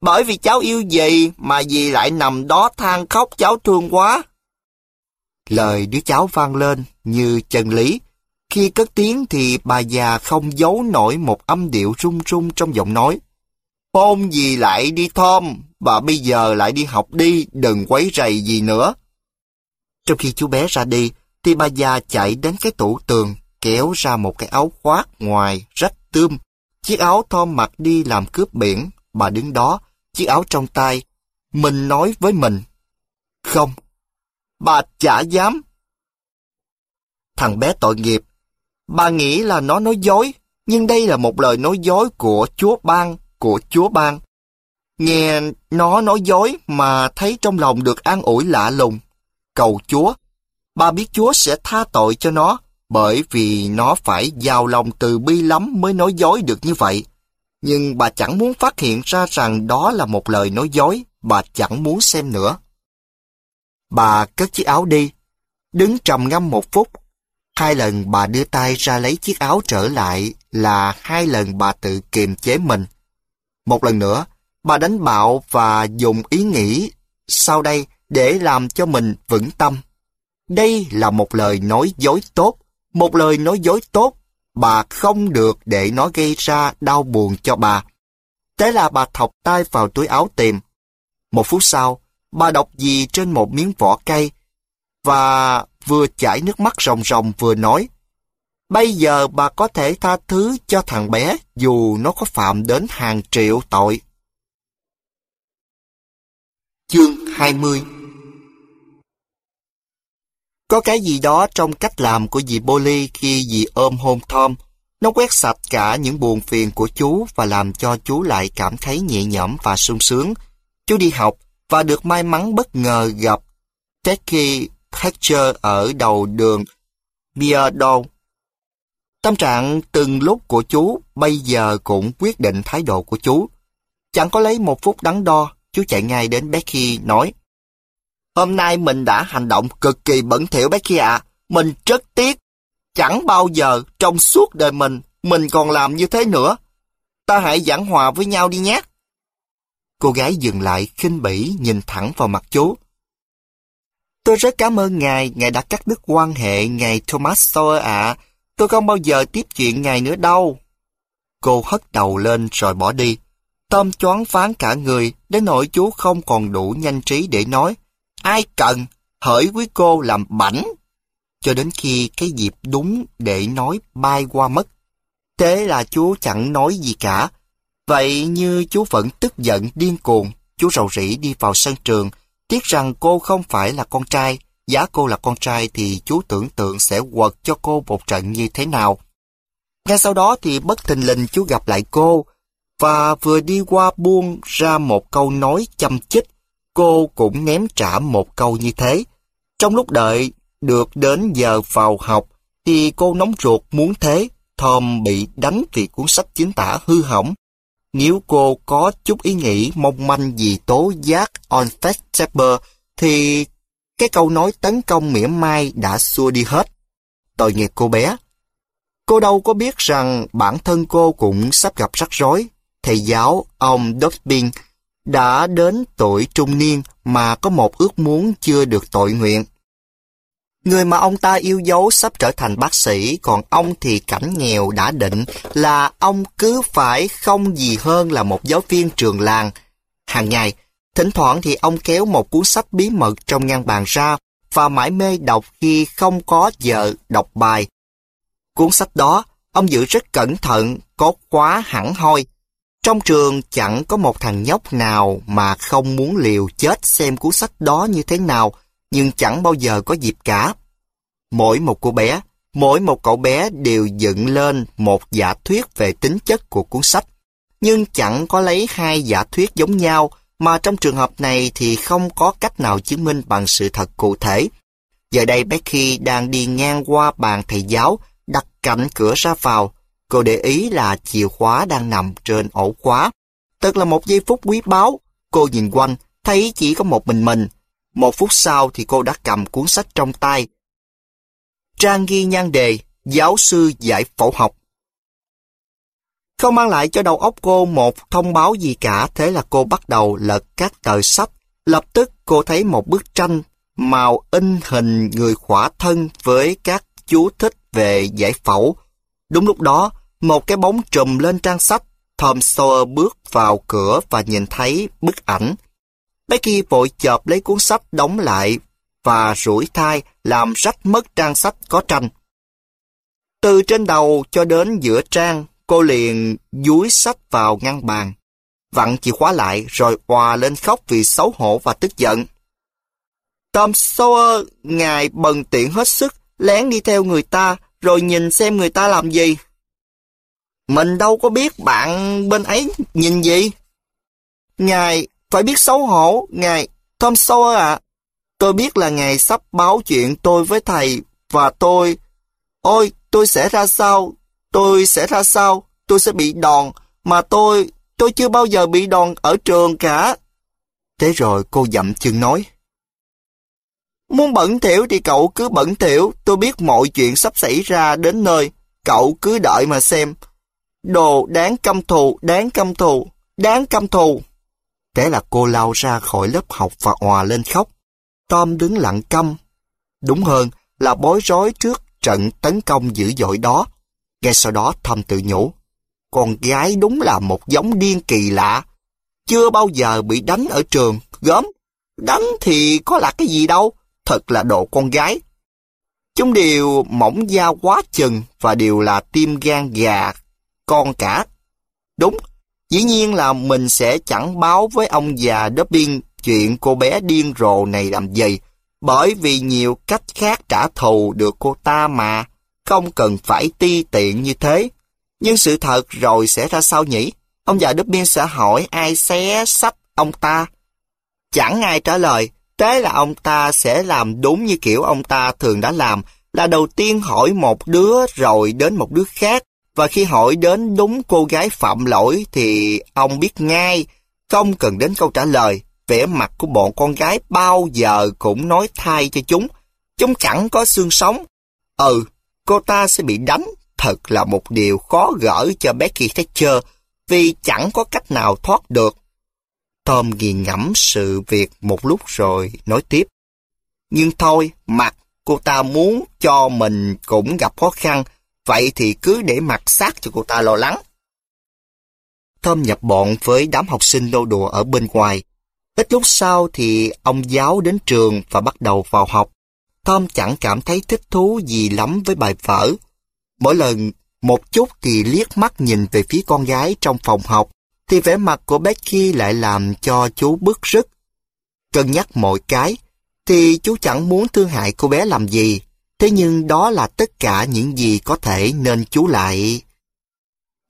Speaker 1: Bởi vì cháu yêu gì mà dì lại nằm đó than khóc cháu thương quá. Lời đứa cháu vang lên như chân lý. Khi cất tiếng thì bà già không giấu nổi một âm điệu rung rung trong giọng nói. Hôn gì lại đi Tom, bà bây giờ lại đi học đi, đừng quấy rầy gì nữa. Trong khi chú bé ra đi, thì bà già chạy đến cái tủ tường, kéo ra một cái áo khoác ngoài, rách tươm. Chiếc áo Tom mặc đi làm cướp biển, bà đứng đó, chiếc áo trong tay. Mình nói với mình, không, bà chả dám. Thằng bé tội nghiệp, bà nghĩ là nó nói dối, nhưng đây là một lời nói dối của chúa ban, của chúa ban. Nghe nó nói dối mà thấy trong lòng được an ủi lạ lùng cầu Chúa. Ba biết Chúa sẽ tha tội cho nó, bởi vì nó phải giàu lòng từ bi lắm mới nói dối được như vậy. Nhưng bà chẳng muốn phát hiện ra rằng đó là một lời nói dối, bà chẳng muốn xem nữa. Bà cất chiếc áo đi, đứng trầm ngâm một phút. Hai lần bà đưa tay ra lấy chiếc áo trở lại là hai lần bà tự kiềm chế mình. Một lần nữa, bà đánh bạo và dùng ý nghĩ. Sau đây, để làm cho mình vững tâm. Đây là một lời nói dối tốt, một lời nói dối tốt, bà không được để nó gây ra đau buồn cho bà. Thế là bà thọc tay vào túi áo tìm. Một phút sau, bà đọc gì trên một miếng vỏ cây và vừa chảy nước mắt ròng ròng vừa nói Bây giờ bà có thể tha thứ cho thằng bé dù nó có phạm đến hàng triệu tội. Chương 20 có cái gì đó trong cách làm của dì Polly khi dì ôm hôn Tom. Nó quét sạch cả những buồn phiền của chú và làm cho chú lại cảm thấy nhẹ nhõm và sung sướng. Chú đi học và được may mắn bất ngờ gặp becky Hatcher ở đầu đường Biardo. Tâm trạng từng lúc của chú bây giờ cũng quyết định thái độ của chú. Chẳng có lấy một phút đắn đo, chú chạy ngay đến Becky nói Hôm nay mình đã hành động cực kỳ bẩn thỉu kia ạ. Mình rất tiếc. Chẳng bao giờ trong suốt đời mình, mình còn làm như thế nữa. Ta hãy giảng hòa với nhau đi nhé. Cô gái dừng lại khinh bỉ nhìn thẳng vào mặt chú. Tôi rất cảm ơn ngài, ngài đã cắt đứt quan hệ ngài Thomas Sawyer ạ. Tôi không bao giờ tiếp chuyện ngài nữa đâu. Cô hất đầu lên rồi bỏ đi. Tom choáng phán cả người, đến nỗi chú không còn đủ nhanh trí để nói ai cần, hỡi quý cô làm bảnh. Cho đến khi cái dịp đúng để nói bay qua mất. Thế là chú chẳng nói gì cả. Vậy như chú vẫn tức giận điên cuồng, chú rầu rĩ đi vào sân trường, tiếc rằng cô không phải là con trai. Giá cô là con trai thì chú tưởng tượng sẽ quật cho cô một trận như thế nào. Ngay sau đó thì bất thình lình chú gặp lại cô, và vừa đi qua buông ra một câu nói chăm chích cô cũng ném trả một câu như thế. Trong lúc đợi được đến giờ vào học thì cô nóng ruột muốn thế, Thom bị đánh vì cuốn sách chính tả hư hỏng. Nếu cô có chút ý nghĩ mong manh gì tố giác Onfest Tepper thì cái câu nói tấn công mỉa mai đã xua đi hết. Tội nghiệp cô bé. Cô đâu có biết rằng bản thân cô cũng sắp gặp rắc rối. Thầy giáo, ông Dobson, đã đến tuổi trung niên mà có một ước muốn chưa được tội nguyện. Người mà ông ta yêu dấu sắp trở thành bác sĩ, còn ông thì cảnh nghèo đã định là ông cứ phải không gì hơn là một giáo viên trường làng. Hàng ngày, thỉnh thoảng thì ông kéo một cuốn sách bí mật trong ngăn bàn ra và mãi mê đọc khi không có giờ đọc bài. Cuốn sách đó, ông giữ rất cẩn thận, có khóa hẳn hoi, trong trường chẳng có một thằng nhóc nào mà không muốn liều chết xem cuốn sách đó như thế nào, nhưng chẳng bao giờ có dịp cả. Mỗi một cô bé, mỗi một cậu bé đều dựng lên một giả thuyết về tính chất của cuốn sách, nhưng chẳng có lấy hai giả thuyết giống nhau, mà trong trường hợp này thì không có cách nào chứng minh bằng sự thật cụ thể. Giờ đây Becky đang đi ngang qua bàn thầy giáo, đặt cạnh cửa ra vào, Cô để ý là chìa khóa đang nằm trên ổ khóa. tức là một giây phút quý báu. Cô nhìn quanh, thấy chỉ có một mình mình. Một phút sau thì cô đã cầm cuốn sách trong tay. Trang ghi nhan đề, giáo sư giải phẫu học. Không mang lại cho đầu óc cô một thông báo gì cả, thế là cô bắt đầu lật các tờ sách. Lập tức cô thấy một bức tranh màu in hình người khỏa thân với các chú thích về giải phẫu. Đúng lúc đó, một cái bóng trùm lên trang sách, Tom Sawyer bước vào cửa và nhìn thấy bức ảnh. Becky vội chợp lấy cuốn sách đóng lại và rủi thai làm rách mất trang sách có tranh. Từ trên đầu cho đến giữa trang, cô liền dúi sách vào ngăn bàn. Vặn chìa khóa lại rồi hòa lên khóc vì xấu hổ và tức giận. Tom Sawyer, ngài bần tiện hết sức, lén đi theo người ta, rồi nhìn xem người ta làm gì. Mình đâu có biết bạn bên ấy nhìn gì. Ngài phải biết xấu hổ, ngài Tom Sawyer ạ. À. Tôi biết là ngài sắp báo chuyện tôi với thầy và tôi... Ôi, tôi sẽ ra sao? Tôi sẽ ra sao? Tôi sẽ bị đòn. Mà tôi... tôi chưa bao giờ bị đòn ở trường cả. Thế rồi cô dậm chân nói. Muốn bẩn thiểu thì cậu cứ bẩn thiểu. Tôi biết mọi chuyện sắp xảy ra đến nơi. Cậu cứ đợi mà xem. Đồ đáng căm thù, đáng căm thù, đáng căm thù. Thế là cô lao ra khỏi lớp học và òa lên khóc. Tom đứng lặng câm. Đúng hơn là bối rối trước trận tấn công dữ dội đó. Ngay sau đó thầm tự nhủ. Con gái đúng là một giống điên kỳ lạ. Chưa bao giờ bị đánh ở trường, gớm. Đánh thì có là cái gì đâu. Thật là đồ con gái. Chúng đều mỏng da quá chừng và đều là tim gan gà con cả. Đúng, dĩ nhiên là mình sẽ chẳng báo với ông già Dobbin chuyện cô bé điên rồ này làm gì, bởi vì nhiều cách khác trả thù được cô ta mà, không cần phải ti tiện như thế. Nhưng sự thật rồi sẽ ra sao nhỉ? Ông già Dobbin sẽ hỏi ai xé sách ông ta. Chẳng ai trả lời, thế là ông ta sẽ làm đúng như kiểu ông ta thường đã làm, là đầu tiên hỏi một đứa rồi đến một đứa khác, và khi hỏi đến đúng cô gái phạm lỗi thì ông biết ngay, không cần đến câu trả lời, vẻ mặt của bọn con gái bao giờ cũng nói thay cho chúng. Chúng chẳng có xương sống. Ừ, cô ta sẽ bị đánh, thật là một điều khó gỡ cho Becky Thatcher vì chẳng có cách nào thoát được. Tom ghi ngẫm sự việc một lúc rồi nói tiếp. Nhưng thôi, mặt cô ta muốn cho mình cũng gặp khó khăn, Vậy thì cứ để mặt xác cho cô ta lo lắng. Thơm nhập bọn với đám học sinh nô đùa ở bên ngoài. Ít lúc sau thì ông giáo đến trường và bắt đầu vào học. Tom chẳng cảm thấy thích thú gì lắm với bài vở. Mỗi lần một chút thì liếc mắt nhìn về phía con gái trong phòng học, thì vẻ mặt của Becky lại làm cho chú bức rứt. Cân nhắc mọi cái, thì chú chẳng muốn thương hại cô bé làm gì. Thế nhưng đó là tất cả những gì có thể nên chú lại.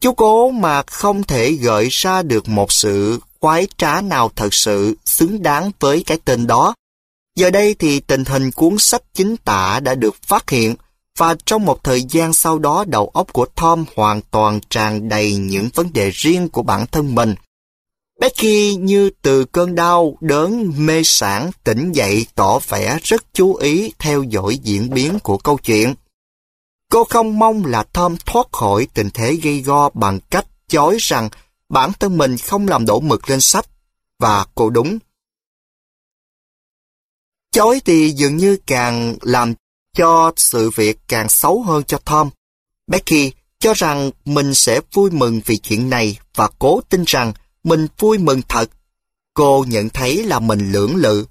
Speaker 1: Chú cố mà không thể gợi ra được một sự quái trá nào thật sự xứng đáng với cái tên đó. Giờ đây thì tình hình cuốn sách chính tả đã được phát hiện và trong một thời gian sau đó đầu óc của Tom hoàn toàn tràn đầy những vấn đề riêng của bản thân mình Becky như từ cơn đau đến mê sản tỉnh dậy tỏ vẻ rất chú ý theo dõi diễn biến của câu chuyện. Cô không mong là Tom thoát khỏi tình thế gây go bằng cách chối rằng bản thân mình không làm đổ mực lên sách. Và cô đúng. chối thì dường như càng làm cho sự việc càng xấu hơn cho Tom. Becky cho rằng mình sẽ vui mừng vì chuyện này và cố tin rằng mình vui mừng thật. Cô nhận thấy là mình lưỡng lự.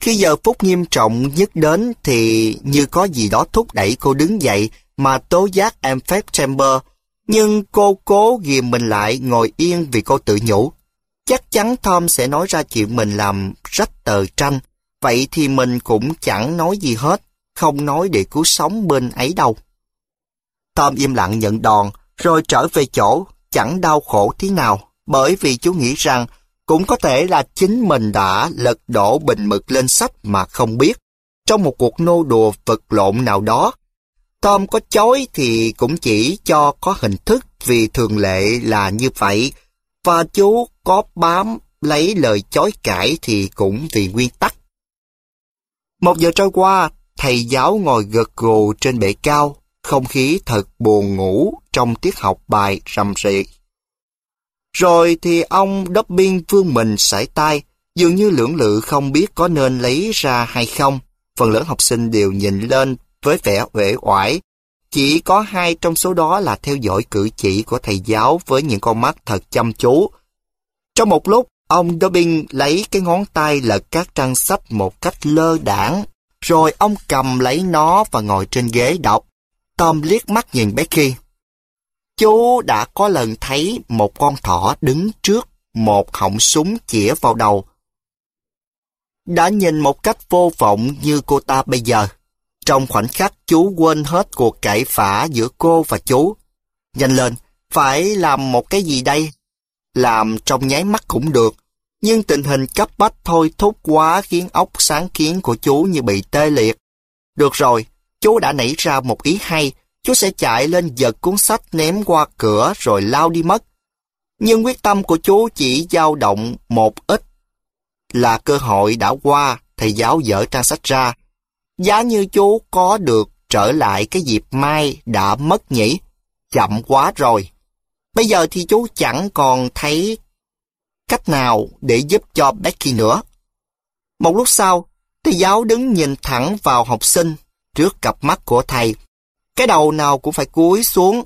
Speaker 1: Khi giờ phút nghiêm trọng nhất đến thì như có gì đó thúc đẩy cô đứng dậy mà tố giác em phép Chamber. Nhưng cô cố ghìm mình lại ngồi yên vì cô tự nhủ. Chắc chắn Tom sẽ nói ra chuyện mình làm rách tờ tranh. Vậy thì mình cũng chẳng nói gì hết, không nói để cứu sống bên ấy đâu. Tom im lặng nhận đòn, rồi trở về chỗ, chẳng đau khổ tí nào, bởi vì chú nghĩ rằng cũng có thể là chính mình đã lật đổ bình mực lên sách mà không biết, trong một cuộc nô đùa vật lộn nào đó. Tom có chối thì cũng chỉ cho có hình thức vì thường lệ là như vậy, và chú có bám lấy lời chối cãi thì cũng vì nguyên tắc. Một giờ trôi qua, thầy giáo ngồi gật gù trên bệ cao, không khí thật buồn ngủ trong tiết học bài rầm rì. Rồi thì ông đốc biên phương mình sải tay, dường như lưỡng lự không biết có nên lấy ra hay không. Phần lớn học sinh đều nhìn lên với vẻ uể oải. Chỉ có hai trong số đó là theo dõi cử chỉ của thầy giáo với những con mắt thật chăm chú. Trong một lúc, ông Dobbin lấy cái ngón tay lật các trang sách một cách lơ đảng, rồi ông cầm lấy nó và ngồi trên ghế đọc. Tom liếc mắt nhìn Becky. Chú đã có lần thấy một con thỏ đứng trước một họng súng chĩa vào đầu. Đã nhìn một cách vô vọng như cô ta bây giờ. Trong khoảnh khắc chú quên hết cuộc cãi phả giữa cô và chú. Nhanh lên, phải làm một cái gì đây? Làm trong nháy mắt cũng được, nhưng tình hình cấp bách thôi thúc quá khiến óc sáng kiến của chú như bị tê liệt. Được rồi, Chú đã nảy ra một ý hay, chú sẽ chạy lên giật cuốn sách ném qua cửa rồi lao đi mất. Nhưng quyết tâm của chú chỉ dao động một ít. Là cơ hội đã qua, thầy giáo dở trang sách ra. Giá như chú có được trở lại cái dịp mai đã mất nhỉ? Chậm quá rồi. Bây giờ thì chú chẳng còn thấy cách nào để giúp cho Becky nữa. Một lúc sau, thầy giáo đứng nhìn thẳng vào học sinh trước cặp mắt của thầy. Cái đầu nào cũng phải cúi xuống.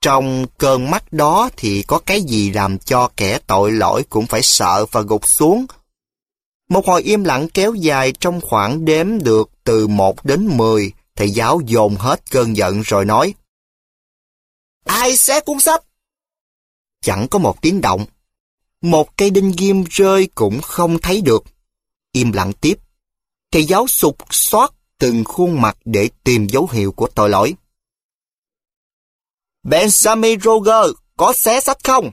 Speaker 1: Trong cơn mắt đó thì có cái gì làm cho kẻ tội lỗi cũng phải sợ và gục xuống. Một hồi im lặng kéo dài trong khoảng đếm được từ 1 đến 10, thầy giáo dồn hết cơn giận rồi nói Ai xé cuốn sách? Chẳng có một tiếng động. Một cây đinh ghim rơi cũng không thấy được. Im lặng tiếp. Thầy giáo sụp xoát từng khuôn mặt để tìm dấu hiệu của tội lỗi. Benjamin Roger có xé sách không?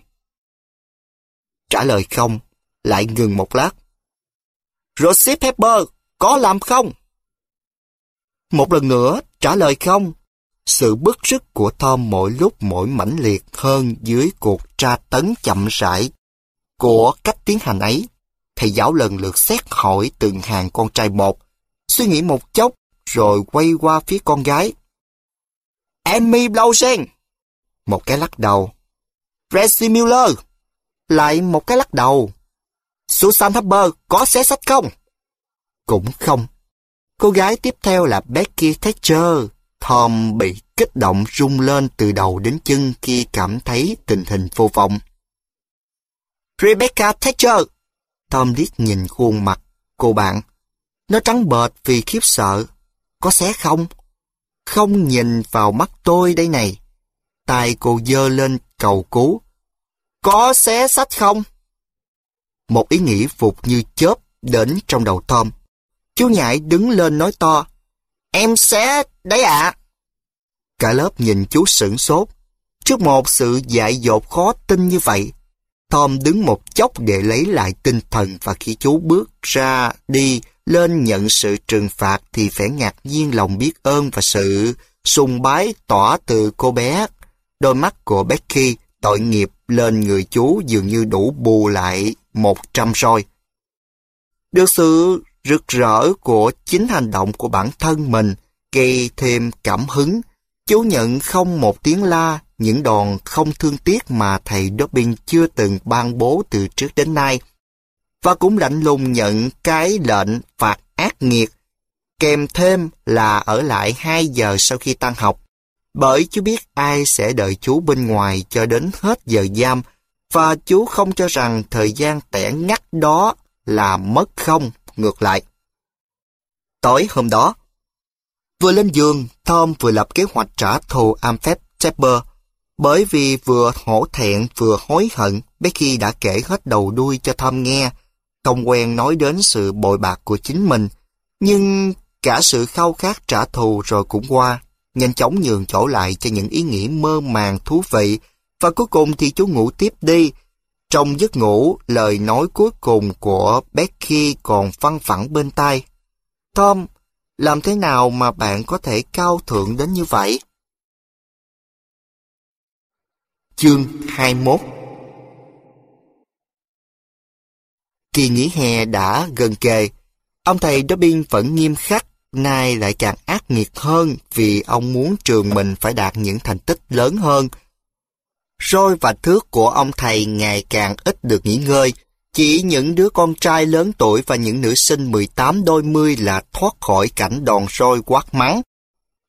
Speaker 1: Trả lời không, lại ngừng một lát. Rosie Pepper có làm không? Một lần nữa, trả lời không. Sự bức sức của Tom mỗi lúc mỗi mãnh liệt hơn dưới cuộc tra tấn chậm rãi của cách tiến hành ấy. Thầy giáo lần lượt xét hỏi từng hàng con trai một, suy nghĩ một chốc, rồi quay qua phía con gái. Emmy Blausen! Một cái lắc đầu. Tracy Miller! Lại một cái lắc đầu. Susan Harper có xé sách không? Cũng không. Cô gái tiếp theo là Becky Thatcher. Tom bị kích động rung lên từ đầu đến chân khi cảm thấy tình hình vô vọng. Rebecca Thatcher! Tom liếc nhìn khuôn mặt cô bạn nó trắng bệt vì khiếp sợ. Có xé không? Không nhìn vào mắt tôi đây này. Tài cô dơ lên cầu cứu. Có xé sách không? Một ý nghĩ phục như chớp đến trong đầu Tom. Chú Nhại đứng lên nói to. Em xé đấy ạ. Cả lớp nhìn chú sửng sốt. Trước một sự dại dột khó tin như vậy, Tom đứng một chốc để lấy lại tinh thần và khi chú bước ra đi lên nhận sự trừng phạt thì phải ngạc nhiên lòng biết ơn và sự sùng bái tỏa từ cô bé. Đôi mắt của Becky tội nghiệp lên người chú dường như đủ bù lại một trăm soi. Được sự rực rỡ của chính hành động của bản thân mình gây thêm cảm hứng. Chú nhận không một tiếng la những đòn không thương tiếc mà thầy Dobbin chưa từng ban bố từ trước đến nay và cũng lạnh lùng nhận cái lệnh phạt ác nghiệt, kèm thêm là ở lại 2 giờ sau khi tan học, bởi chú biết ai sẽ đợi chú bên ngoài cho đến hết giờ giam, và chú không cho rằng thời gian tẻ ngắt đó là mất không, ngược lại. Tối hôm đó, vừa lên giường, Tom vừa lập kế hoạch trả thù amphet Tepper, bởi vì vừa hổ thẹn vừa hối hận Becky đã kể hết đầu đuôi cho Tom nghe, không quen nói đến sự bội bạc của chính mình, nhưng cả sự khao khát trả thù rồi cũng qua, nhanh chóng nhường chỗ lại cho những ý nghĩ mơ màng thú vị, và cuối cùng thì chú ngủ tiếp đi. Trong giấc ngủ, lời nói cuối cùng của Becky còn văng phẳng bên tai. Tom, làm thế nào mà bạn có thể cao thượng đến như vậy? Chương 21 Kỳ nghỉ hè đã gần kề. Ông thầy Dobbin vẫn nghiêm khắc, nay lại càng ác nghiệt hơn vì ông muốn trường mình phải đạt những thành tích lớn hơn. Rồi và thước của ông thầy ngày càng ít được nghỉ ngơi. Chỉ những đứa con trai lớn tuổi và những nữ sinh 18 đôi mươi là thoát khỏi cảnh đòn roi quát mắng.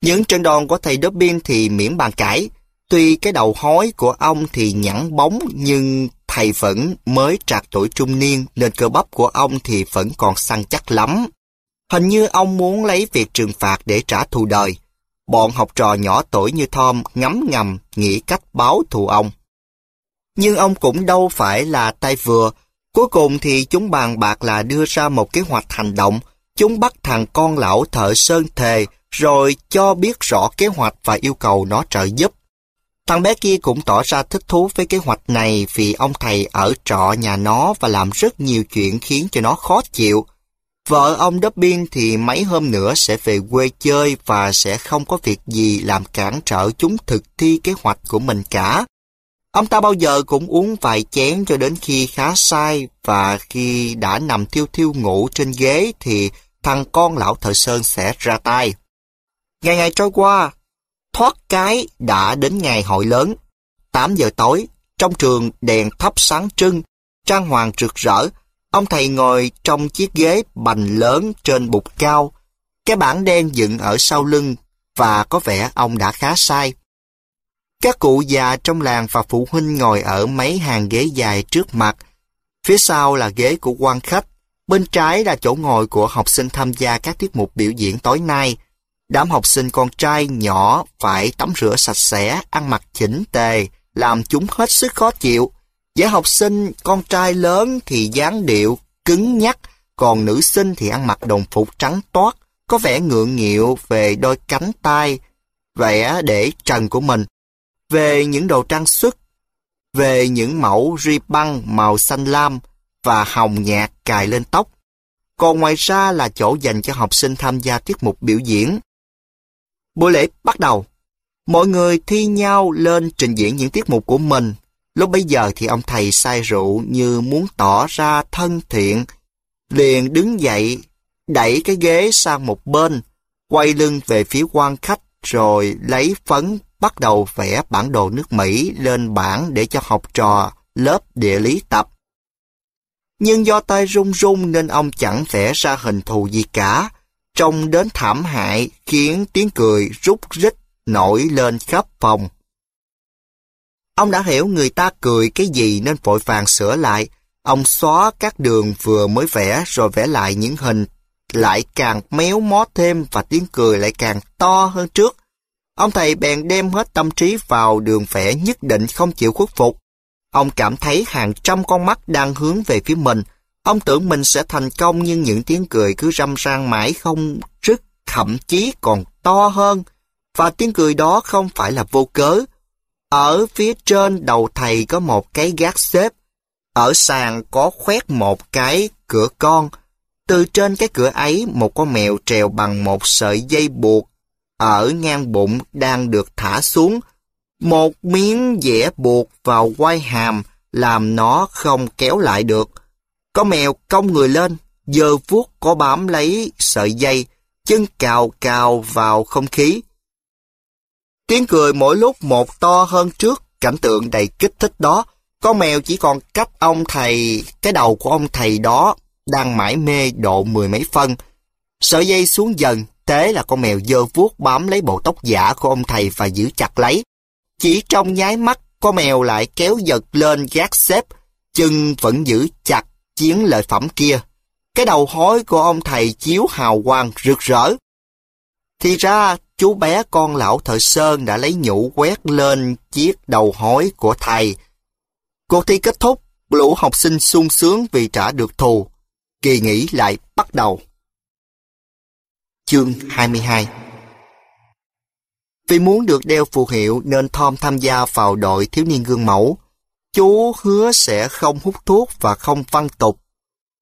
Speaker 1: Những trận đòn của thầy Dobbin thì miễn bàn cãi. Tuy cái đầu hói của ông thì nhẵn bóng nhưng thầy vẫn mới trạc tuổi trung niên nên cơ bắp của ông thì vẫn còn săn chắc lắm. Hình như ông muốn lấy việc trừng phạt để trả thù đời. Bọn học trò nhỏ tuổi như Tom ngấm ngầm nghĩ cách báo thù ông. Nhưng ông cũng đâu phải là tay vừa. Cuối cùng thì chúng bàn bạc là đưa ra một kế hoạch hành động. Chúng bắt thằng con lão thợ sơn thề rồi cho biết rõ kế hoạch và yêu cầu nó trợ giúp. Thằng bé kia cũng tỏ ra thích thú với kế hoạch này vì ông thầy ở trọ nhà nó và làm rất nhiều chuyện khiến cho nó khó chịu. Vợ ông Dobbin thì mấy hôm nữa sẽ về quê chơi và sẽ không có việc gì làm cản trở chúng thực thi kế hoạch của mình cả. Ông ta bao giờ cũng uống vài chén cho đến khi khá sai và khi đã nằm thiêu thiêu ngủ trên ghế thì thằng con lão thợ sơn sẽ ra tay. Ngày ngày trôi qua, thoát cái đã đến ngày hội lớn. 8 giờ tối, trong trường đèn thắp sáng trưng, trang hoàng rực rỡ, ông thầy ngồi trong chiếc ghế bành lớn trên bục cao, cái bảng đen dựng ở sau lưng và có vẻ ông đã khá sai. Các cụ già trong làng và phụ huynh ngồi ở mấy hàng ghế dài trước mặt, phía sau là ghế của quan khách, bên trái là chỗ ngồi của học sinh tham gia các tiết mục biểu diễn tối nay, Đám học sinh con trai nhỏ phải tắm rửa sạch sẽ, ăn mặc chỉnh tề, làm chúng hết sức khó chịu. Với học sinh con trai lớn thì dáng điệu cứng nhắc, còn nữ sinh thì ăn mặc đồng phục trắng toát, có vẻ ngượng nghịu về đôi cánh tay, vẽ để trần của mình. Về những đồ trang sức, về những mẫu ri băng màu xanh lam và hồng nhạt cài lên tóc. Còn ngoài ra là chỗ dành cho học sinh tham gia tiết mục biểu diễn, Buổi lễ bắt đầu. Mọi người thi nhau lên trình diễn những tiết mục của mình. Lúc bây giờ thì ông thầy say rượu như muốn tỏ ra thân thiện. Liền đứng dậy, đẩy cái ghế sang một bên, quay lưng về phía quan khách rồi lấy phấn bắt đầu vẽ bản đồ nước Mỹ lên bảng để cho học trò lớp địa lý tập. Nhưng do tay run run nên ông chẳng vẽ ra hình thù gì cả, trông đến thảm hại khiến tiếng cười rút rít nổi lên khắp phòng. Ông đã hiểu người ta cười cái gì nên vội vàng sửa lại. Ông xóa các đường vừa mới vẽ rồi vẽ lại những hình lại càng méo mó thêm và tiếng cười lại càng to hơn trước. Ông thầy bèn đem hết tâm trí vào đường vẽ nhất định không chịu khuất phục. Ông cảm thấy hàng trăm con mắt đang hướng về phía mình, Ông tưởng mình sẽ thành công nhưng những tiếng cười cứ râm ran mãi không rứt, thậm chí còn to hơn. Và tiếng cười đó không phải là vô cớ. Ở phía trên đầu thầy có một cái gác xếp. Ở sàn có khoét một cái cửa con. Từ trên cái cửa ấy, một con mèo trèo bằng một sợi dây buộc ở ngang bụng đang được thả xuống. Một miếng dẻ buộc vào quai hàm làm nó không kéo lại được. Có mèo cong người lên, dơ vuốt có bám lấy sợi dây, chân cào cào vào không khí. Tiếng cười mỗi lúc một to hơn trước, cảnh tượng đầy kích thích đó. Con mèo chỉ còn cách ông thầy, cái đầu của ông thầy đó đang mải mê độ mười mấy phân. Sợi dây xuống dần, thế là con mèo dơ vuốt bám lấy bộ tóc giả của ông thầy và giữ chặt lấy. Chỉ trong nháy mắt, con mèo lại kéo giật lên gác xếp, chân vẫn giữ chặt chiến lợi phẩm kia. Cái đầu hói của ông thầy chiếu hào quang rực rỡ. Thì ra, chú bé con lão thợ sơn đã lấy nhũ quét lên chiếc đầu hói của thầy. Cuộc thi kết thúc, lũ học sinh sung sướng vì trả được thù. Kỳ nghỉ lại bắt đầu. Chương 22 Vì muốn được đeo phù hiệu nên Tom tham gia vào đội thiếu niên gương mẫu chú hứa sẽ không hút thuốc và không văn tục.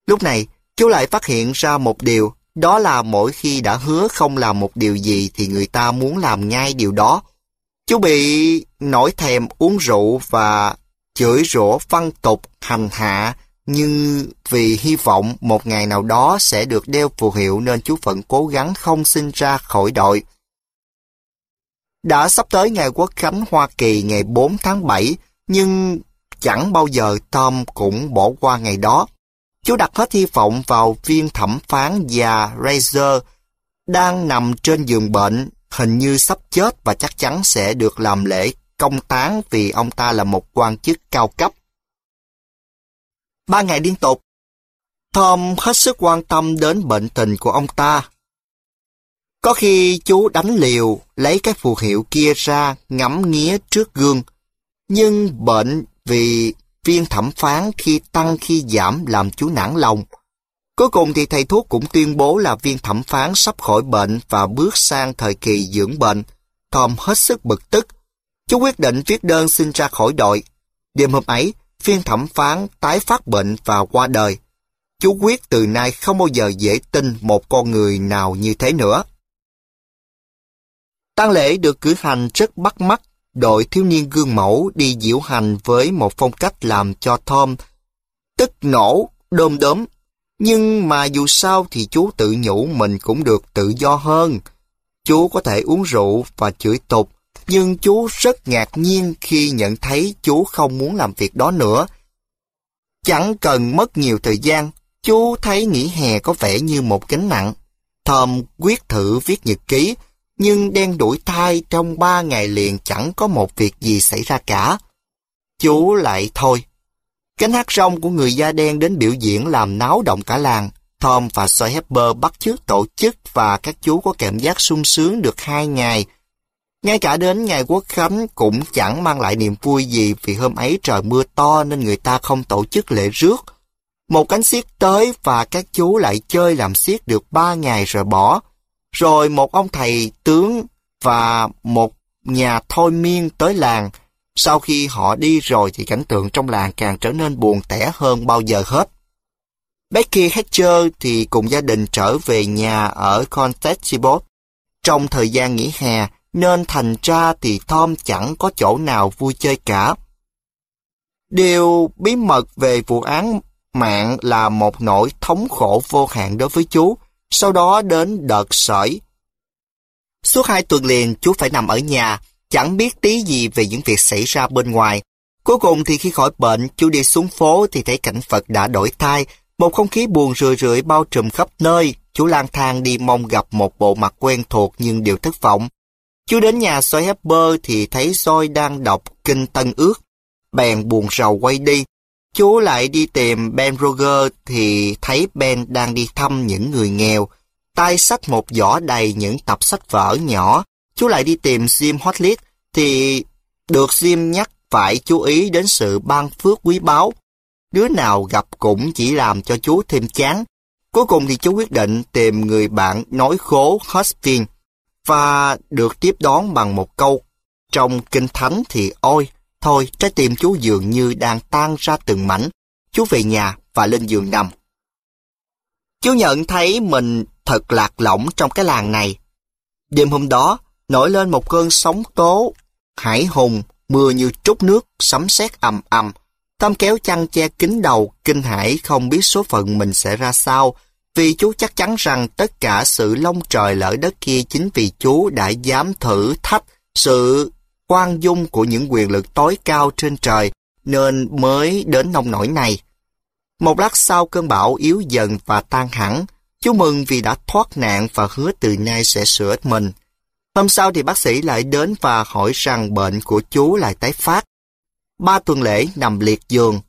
Speaker 1: Lúc này, chú lại phát hiện ra một điều, đó là mỗi khi đã hứa không làm một điều gì thì người ta muốn làm ngay điều đó. Chú bị nổi thèm uống rượu và chửi rủa văn tục hành hạ, nhưng vì hy vọng một ngày nào đó sẽ được đeo phù hiệu nên chú vẫn cố gắng không sinh ra khỏi đội. Đã sắp tới ngày Quốc khánh Hoa Kỳ ngày 4 tháng 7, nhưng chẳng bao giờ Tom cũng bỏ qua ngày đó. Chú đặt hết hy vọng vào viên thẩm phán già Razor đang nằm trên giường bệnh, hình như sắp chết và chắc chắn sẽ được làm lễ công tán vì ông ta là một quan chức cao cấp. Ba ngày liên tục, Tom hết sức quan tâm đến bệnh tình của ông ta. Có khi chú đánh liều, lấy cái phù hiệu kia ra ngắm nghía trước gương, nhưng bệnh vì viên thẩm phán khi tăng khi giảm làm chú nản lòng. Cuối cùng thì thầy thuốc cũng tuyên bố là viên thẩm phán sắp khỏi bệnh và bước sang thời kỳ dưỡng bệnh. Tom hết sức bực tức. Chú quyết định viết đơn xin ra khỏi đội. Đêm hôm ấy, viên thẩm phán tái phát bệnh và qua đời. Chú quyết từ nay không bao giờ dễ tin một con người nào như thế nữa. tang lễ được cử hành rất bắt mắt đội thiếu niên gương mẫu đi diễu hành với một phong cách làm cho Tom tức nổ, đôm đốm. Nhưng mà dù sao thì chú tự nhủ mình cũng được tự do hơn. Chú có thể uống rượu và chửi tục, nhưng chú rất ngạc nhiên khi nhận thấy chú không muốn làm việc đó nữa. Chẳng cần mất nhiều thời gian, chú thấy nghỉ hè có vẻ như một gánh nặng. Tom quyết thử viết nhật ký, nhưng đen đuổi thai trong ba ngày liền chẳng có một việc gì xảy ra cả. Chú lại thôi. Cánh hát rong của người da đen đến biểu diễn làm náo động cả làng. Tom và Soy Hepper bắt chước tổ chức và các chú có cảm giác sung sướng được hai ngày. Ngay cả đến ngày quốc khánh cũng chẳng mang lại niềm vui gì vì hôm ấy trời mưa to nên người ta không tổ chức lễ rước. Một cánh xiếc tới và các chú lại chơi làm xiếc được ba ngày rồi bỏ. Rồi một ông thầy tướng và một nhà thôi miên tới làng. Sau khi họ đi rồi thì cảnh tượng trong làng càng trở nên buồn tẻ hơn bao giờ hết. Becky Hatcher thì cùng gia đình trở về nhà ở Constantinople. Trong thời gian nghỉ hè, nên thành ra thì Tom chẳng có chỗ nào vui chơi cả. Điều bí mật về vụ án mạng là một nỗi thống khổ vô hạn đối với chú, sau đó đến đợt sởi. Suốt hai tuần liền chú phải nằm ở nhà, chẳng biết tí gì về những việc xảy ra bên ngoài. Cuối cùng thì khi khỏi bệnh, chú đi xuống phố thì thấy cảnh Phật đã đổi thai, một không khí buồn rười rượi bao trùm khắp nơi. Chú lang thang đi mong gặp một bộ mặt quen thuộc nhưng đều thất vọng. Chú đến nhà soi Hepper thì thấy soi đang đọc Kinh Tân Ước. Bèn buồn rầu quay đi, Chú lại đi tìm Ben Roger thì thấy Ben đang đi thăm những người nghèo, tay sách một giỏ đầy những tập sách vở nhỏ. Chú lại đi tìm Jim Hotlit thì được Jim nhắc phải chú ý đến sự ban phước quý báu. Đứa nào gặp cũng chỉ làm cho chú thêm chán. Cuối cùng thì chú quyết định tìm người bạn nói khố Hostin và được tiếp đón bằng một câu trong kinh thánh thì ôi Thôi, trái tim chú dường như đang tan ra từng mảnh. Chú về nhà và lên giường nằm. Chú nhận thấy mình thật lạc lõng trong cái làng này. Đêm hôm đó, nổi lên một cơn sóng tố, hải hùng, mưa như trút nước, sấm sét ầm ầm. Tâm kéo chăn che kín đầu, kinh hãi không biết số phận mình sẽ ra sao, vì chú chắc chắn rằng tất cả sự long trời lỡ đất kia chính vì chú đã dám thử thách sự Quan dung của những quyền lực tối cao trên trời nên mới đến nông nổi này. Một lát sau cơn bão yếu dần và tan hẳn, chú mừng vì đã thoát nạn và hứa từ nay sẽ sửa mình. Hôm sau thì bác sĩ lại đến và hỏi rằng bệnh của chú lại tái phát. Ba tuần lễ nằm liệt giường.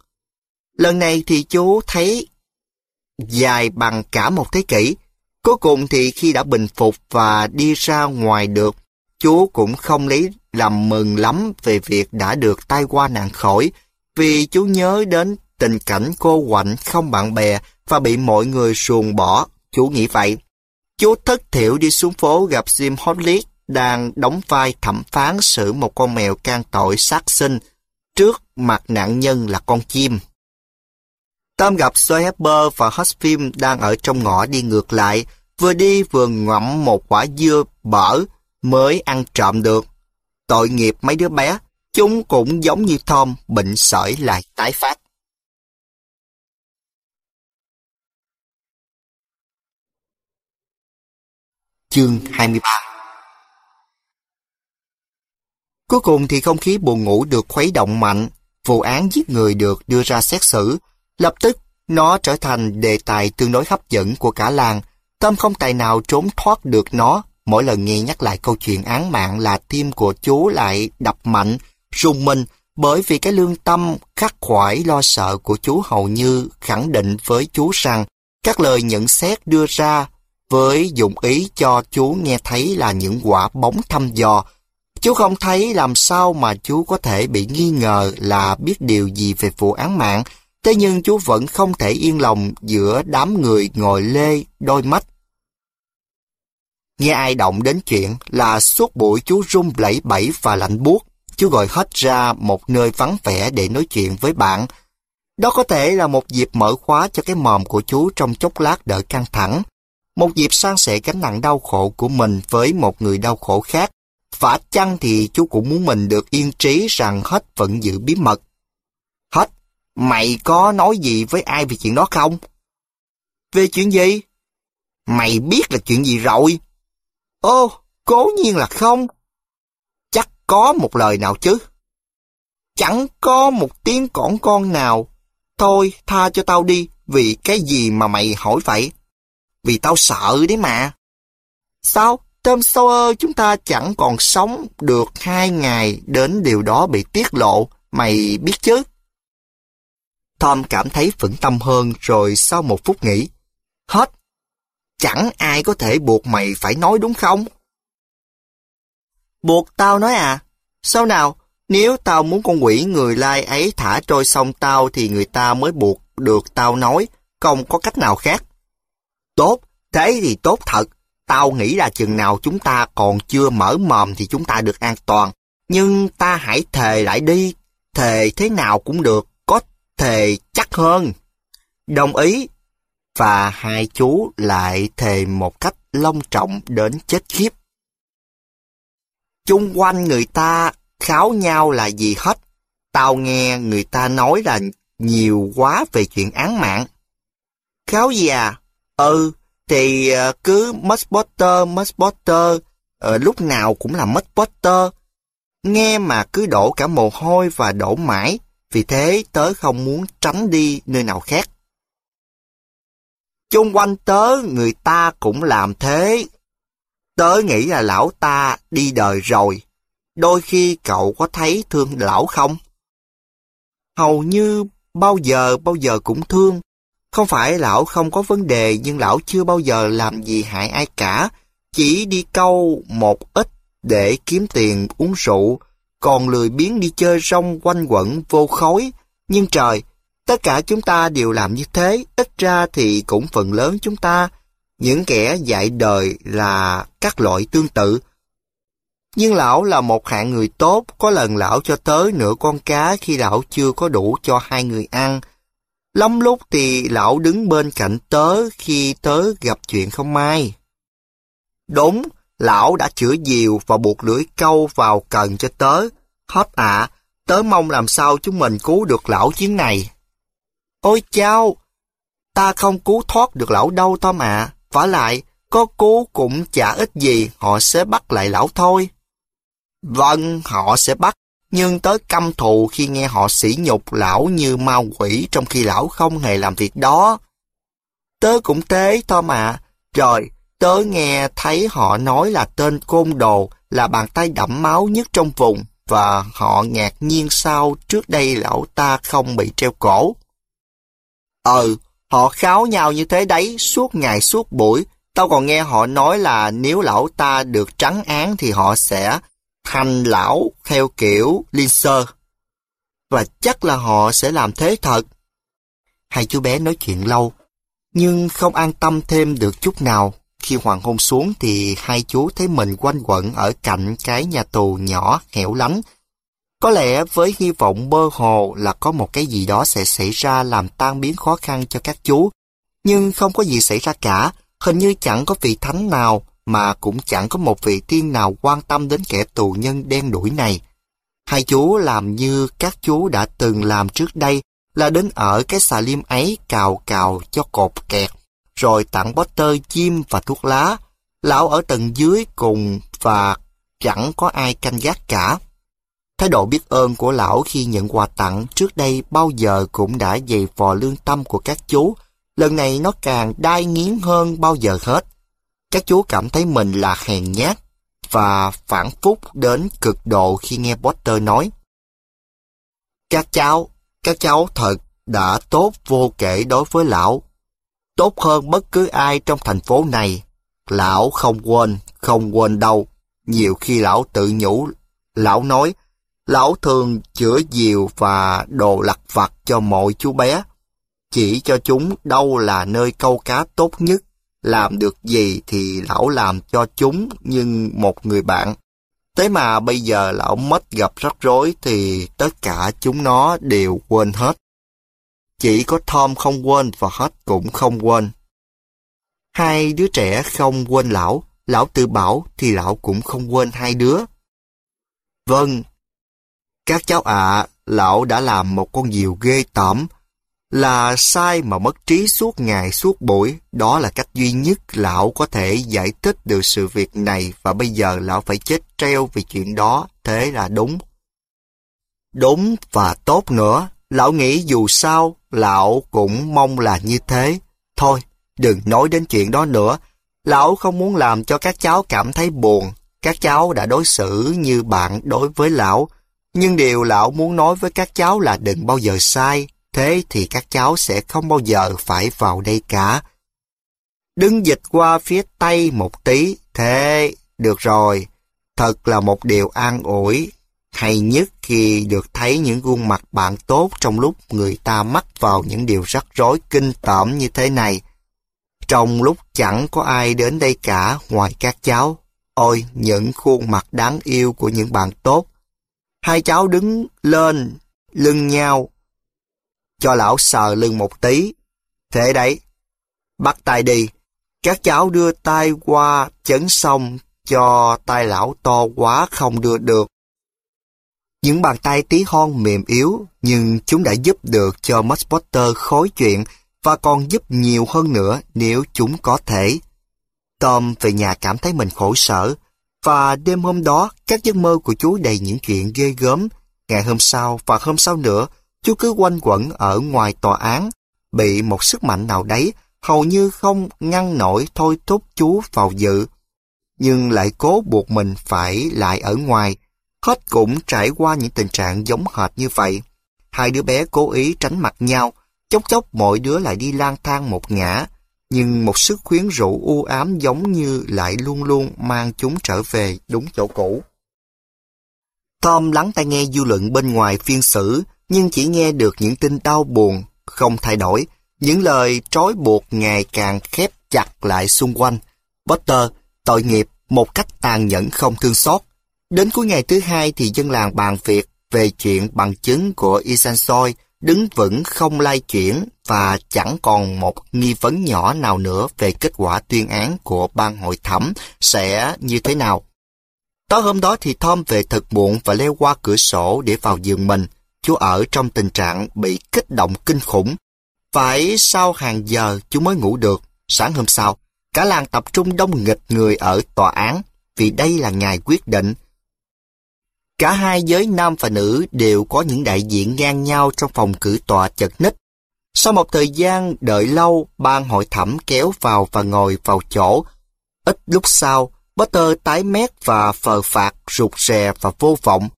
Speaker 1: Lần này thì chú thấy dài bằng cả một thế kỷ. Cuối cùng thì khi đã bình phục và đi ra ngoài được, chú cũng không lấy làm mừng lắm về việc đã được tai qua nạn khỏi, vì chú nhớ đến tình cảnh cô quạnh không bạn bè và bị mọi người ruồng bỏ, chú nghĩ vậy. Chú thất thiểu đi xuống phố gặp Jim Hodlick đang đóng vai thẩm phán xử một con mèo can tội sát sinh, trước mặt nạn nhân là con chim. Tom gặp Sir Hepper và Husfim đang ở trong ngõ đi ngược lại, vừa đi vừa ngậm một quả dưa bở mới ăn trộm được. Tội nghiệp mấy đứa bé, chúng cũng giống như Tom bệnh sởi lại tái phát. Chương 23 Cuối cùng thì không khí buồn ngủ được khuấy động mạnh, vụ án giết người được đưa ra xét xử. Lập tức, nó trở thành đề tài tương đối hấp dẫn của cả làng. Tâm không tài nào trốn thoát được nó Mỗi lần nghe nhắc lại câu chuyện án mạng là tim của chú lại đập mạnh, rung mình, bởi vì cái lương tâm khắc khoải lo sợ của chú hầu như khẳng định với chú rằng các lời nhận xét đưa ra với dụng ý cho chú nghe thấy là những quả bóng thăm dò. Chú không thấy làm sao mà chú có thể bị nghi ngờ là biết điều gì về vụ án mạng, thế nhưng chú vẫn không thể yên lòng giữa đám người ngồi lê đôi mắt Nghe ai động đến chuyện là suốt buổi chú rung lẫy bẫy và lạnh buốt. Chú gọi hết ra một nơi vắng vẻ để nói chuyện với bạn. Đó có thể là một dịp mở khóa cho cái mòm của chú trong chốc lát đỡ căng thẳng. Một dịp sang sẻ gánh nặng đau khổ của mình với một người đau khổ khác. Vả chăng thì chú cũng muốn mình được yên trí rằng hết vẫn giữ bí mật. Hết, mày có nói gì với ai về chuyện đó không? Về chuyện gì? Mày biết là chuyện gì rồi? Ô, cố nhiên là không. Chắc có một lời nào chứ. Chẳng có một tiếng cỏn con nào. Thôi, tha cho tao đi, vì cái gì mà mày hỏi vậy? Vì tao sợ đấy mà. Sao? Tom Sawyer chúng ta chẳng còn sống được hai ngày đến điều đó bị tiết lộ, mày biết chứ? Tom cảm thấy vững tâm hơn rồi sau một phút nghĩ. Hết Chẳng ai có thể buộc mày phải nói đúng không? Buộc tao nói à? Sao nào? Nếu tao muốn con quỷ người lai ấy thả trôi sông tao thì người ta mới buộc được tao nói, không có cách nào khác. Tốt, thế thì tốt thật. Tao nghĩ là chừng nào chúng ta còn chưa mở mồm thì chúng ta được an toàn. Nhưng ta hãy thề lại đi, thề thế nào cũng được, có thề chắc hơn. Đồng ý, và hai chú lại thề một cách long trọng đến chết khiếp. Chung quanh người ta kháo nhau là gì hết, tao nghe người ta nói là nhiều quá về chuyện án mạng. Kháo gì à? Ừ, thì ờ, cứ mất Potter, mất Potter, ờ, lúc nào cũng là mất Potter. Nghe mà cứ đổ cả mồ hôi và đổ mãi, vì thế tớ không muốn tránh đi nơi nào khác. Chung quanh tớ người ta cũng làm thế. Tớ nghĩ là lão ta đi đời rồi. Đôi khi cậu có thấy thương lão không? Hầu như bao giờ bao giờ cũng thương. Không phải lão không có vấn đề nhưng lão chưa bao giờ làm gì hại ai cả. Chỉ đi câu một ít để kiếm tiền uống rượu, còn lười biếng đi chơi rong quanh quẩn vô khói. Nhưng trời, Tất cả chúng ta đều làm như thế, ít ra thì cũng phần lớn chúng ta, những kẻ dạy đời là các loại tương tự. Nhưng lão là một hạng người tốt, có lần lão cho tới nửa con cá khi lão chưa có đủ cho hai người ăn. Lắm lúc thì lão đứng bên cạnh tớ khi tớ gặp chuyện không may. Đúng, lão đã chữa diều và buộc lưỡi câu vào cần cho tớ. Hết ạ, à, tớ mong làm sao chúng mình cứu được lão chuyến này. Ôi chao, ta không cứu thoát được lão đâu Tom ạ. và lại, có cứu cũng chả ít gì, họ sẽ bắt lại lão thôi. Vâng, họ sẽ bắt, nhưng tới căm thù khi nghe họ sỉ nhục lão như ma quỷ trong khi lão không hề làm việc đó. Tớ cũng thế Tom ạ. À. Rồi, tớ nghe thấy họ nói là tên côn đồ là bàn tay đẫm máu nhất trong vùng và họ ngạc nhiên sao trước đây lão ta không bị treo cổ ờ họ kháo nhau như thế đấy suốt ngày suốt buổi. Tao còn nghe họ nói là nếu lão ta được trắng án thì họ sẽ thành lão theo kiểu liên sơ Và chắc là họ sẽ làm thế thật. Hai chú bé nói chuyện lâu, nhưng không an tâm thêm được chút nào. Khi hoàng hôn xuống thì hai chú thấy mình quanh quẩn ở cạnh cái nhà tù nhỏ hẻo lánh có lẽ với hy vọng mơ hồ là có một cái gì đó sẽ xảy ra làm tan biến khó khăn cho các chú. Nhưng không có gì xảy ra cả, hình như chẳng có vị thánh nào mà cũng chẳng có một vị tiên nào quan tâm đến kẻ tù nhân đen đuổi này. Hai chú làm như các chú đã từng làm trước đây là đến ở cái xà liêm ấy cào cào cho cột kẹt, rồi tặng tơ chim và thuốc lá. Lão ở tầng dưới cùng và chẳng có ai canh gác cả. Thái độ biết ơn của lão khi nhận quà tặng trước đây bao giờ cũng đã dày vò lương tâm của các chú. Lần này nó càng đai nghiến hơn bao giờ hết. Các chú cảm thấy mình là hèn nhát và phản phúc đến cực độ khi nghe Potter nói. Các cháu, các cháu thật đã tốt vô kể đối với lão. Tốt hơn bất cứ ai trong thành phố này. Lão không quên, không quên đâu. Nhiều khi lão tự nhủ, lão nói, Lão thường chữa diều và đồ lặt vặt cho mọi chú bé, chỉ cho chúng đâu là nơi câu cá tốt nhất, làm được gì thì lão làm cho chúng nhưng một người bạn. Thế mà bây giờ lão mất gặp rắc rối thì tất cả chúng nó đều quên hết. Chỉ có Tom không quên và hết cũng không quên. Hai đứa trẻ không quên lão, lão tự bảo thì lão cũng không quên hai đứa. Vâng, các cháu ạ, lão đã làm một con diều ghê tởm, là sai mà mất trí suốt ngày suốt buổi. Đó là cách duy nhất lão có thể giải thích được sự việc này và bây giờ lão phải chết treo vì chuyện đó, thế là đúng. Đúng và tốt nữa, lão nghĩ dù sao, lão cũng mong là như thế. Thôi, đừng nói đến chuyện đó nữa, lão không muốn làm cho các cháu cảm thấy buồn. Các cháu đã đối xử như bạn đối với lão, nhưng điều lão muốn nói với các cháu là đừng bao giờ sai, thế thì các cháu sẽ không bao giờ phải vào đây cả. Đứng dịch qua phía tây một tí, thế, được rồi. Thật là một điều an ủi, hay nhất khi được thấy những gương mặt bạn tốt trong lúc người ta mắc vào những điều rắc rối kinh tởm như thế này. Trong lúc chẳng có ai đến đây cả ngoài các cháu, ôi những khuôn mặt đáng yêu của những bạn tốt, Hai cháu đứng lên, lưng nhau. Cho lão sờ lưng một tí. Thế đấy, bắt tay đi. Các cháu đưa tay qua chấn xong cho tay lão to quá không đưa được. Những bàn tay tí hon mềm yếu nhưng chúng đã giúp được cho Max Potter khối chuyện và còn giúp nhiều hơn nữa nếu chúng có thể. Tom về nhà cảm thấy mình khổ sở và đêm hôm đó, các giấc mơ của chú đầy những chuyện ghê gớm. Ngày hôm sau và hôm sau nữa, chú cứ quanh quẩn ở ngoài tòa án, bị một sức mạnh nào đấy hầu như không ngăn nổi thôi thúc chú vào dự. Nhưng lại cố buộc mình phải lại ở ngoài. Hết cũng trải qua những tình trạng giống hệt như vậy. Hai đứa bé cố ý tránh mặt nhau, chốc chốc mỗi đứa lại đi lang thang một ngã, nhưng một sức khuyến rũ u ám giống như lại luôn luôn mang chúng trở về đúng chỗ cũ. Tom lắng tai nghe dư luận bên ngoài phiên xử, nhưng chỉ nghe được những tin đau buồn, không thay đổi, những lời trói buộc ngày càng khép chặt lại xung quanh. Potter tội nghiệp một cách tàn nhẫn không thương xót. Đến cuối ngày thứ hai thì dân làng bàn việc về chuyện bằng chứng của Isansoy đứng vững không lay chuyển và chẳng còn một nghi vấn nhỏ nào nữa về kết quả tuyên án của ban hội thẩm sẽ như thế nào. Tối hôm đó thì Tom về thật muộn và leo qua cửa sổ để vào giường mình. Chú ở trong tình trạng bị kích động kinh khủng. Phải sau hàng giờ chú mới ngủ được. Sáng hôm sau, cả làng tập trung đông nghịch người ở tòa án vì đây là ngày quyết định Cả hai giới nam và nữ đều có những đại diện ngang nhau trong phòng cử tọa chật ních. Sau một thời gian đợi lâu, ban hội thẩm kéo vào và ngồi vào chỗ. Ít lúc sau, Potter tái mét và phờ phạt, rụt rè và vô vọng.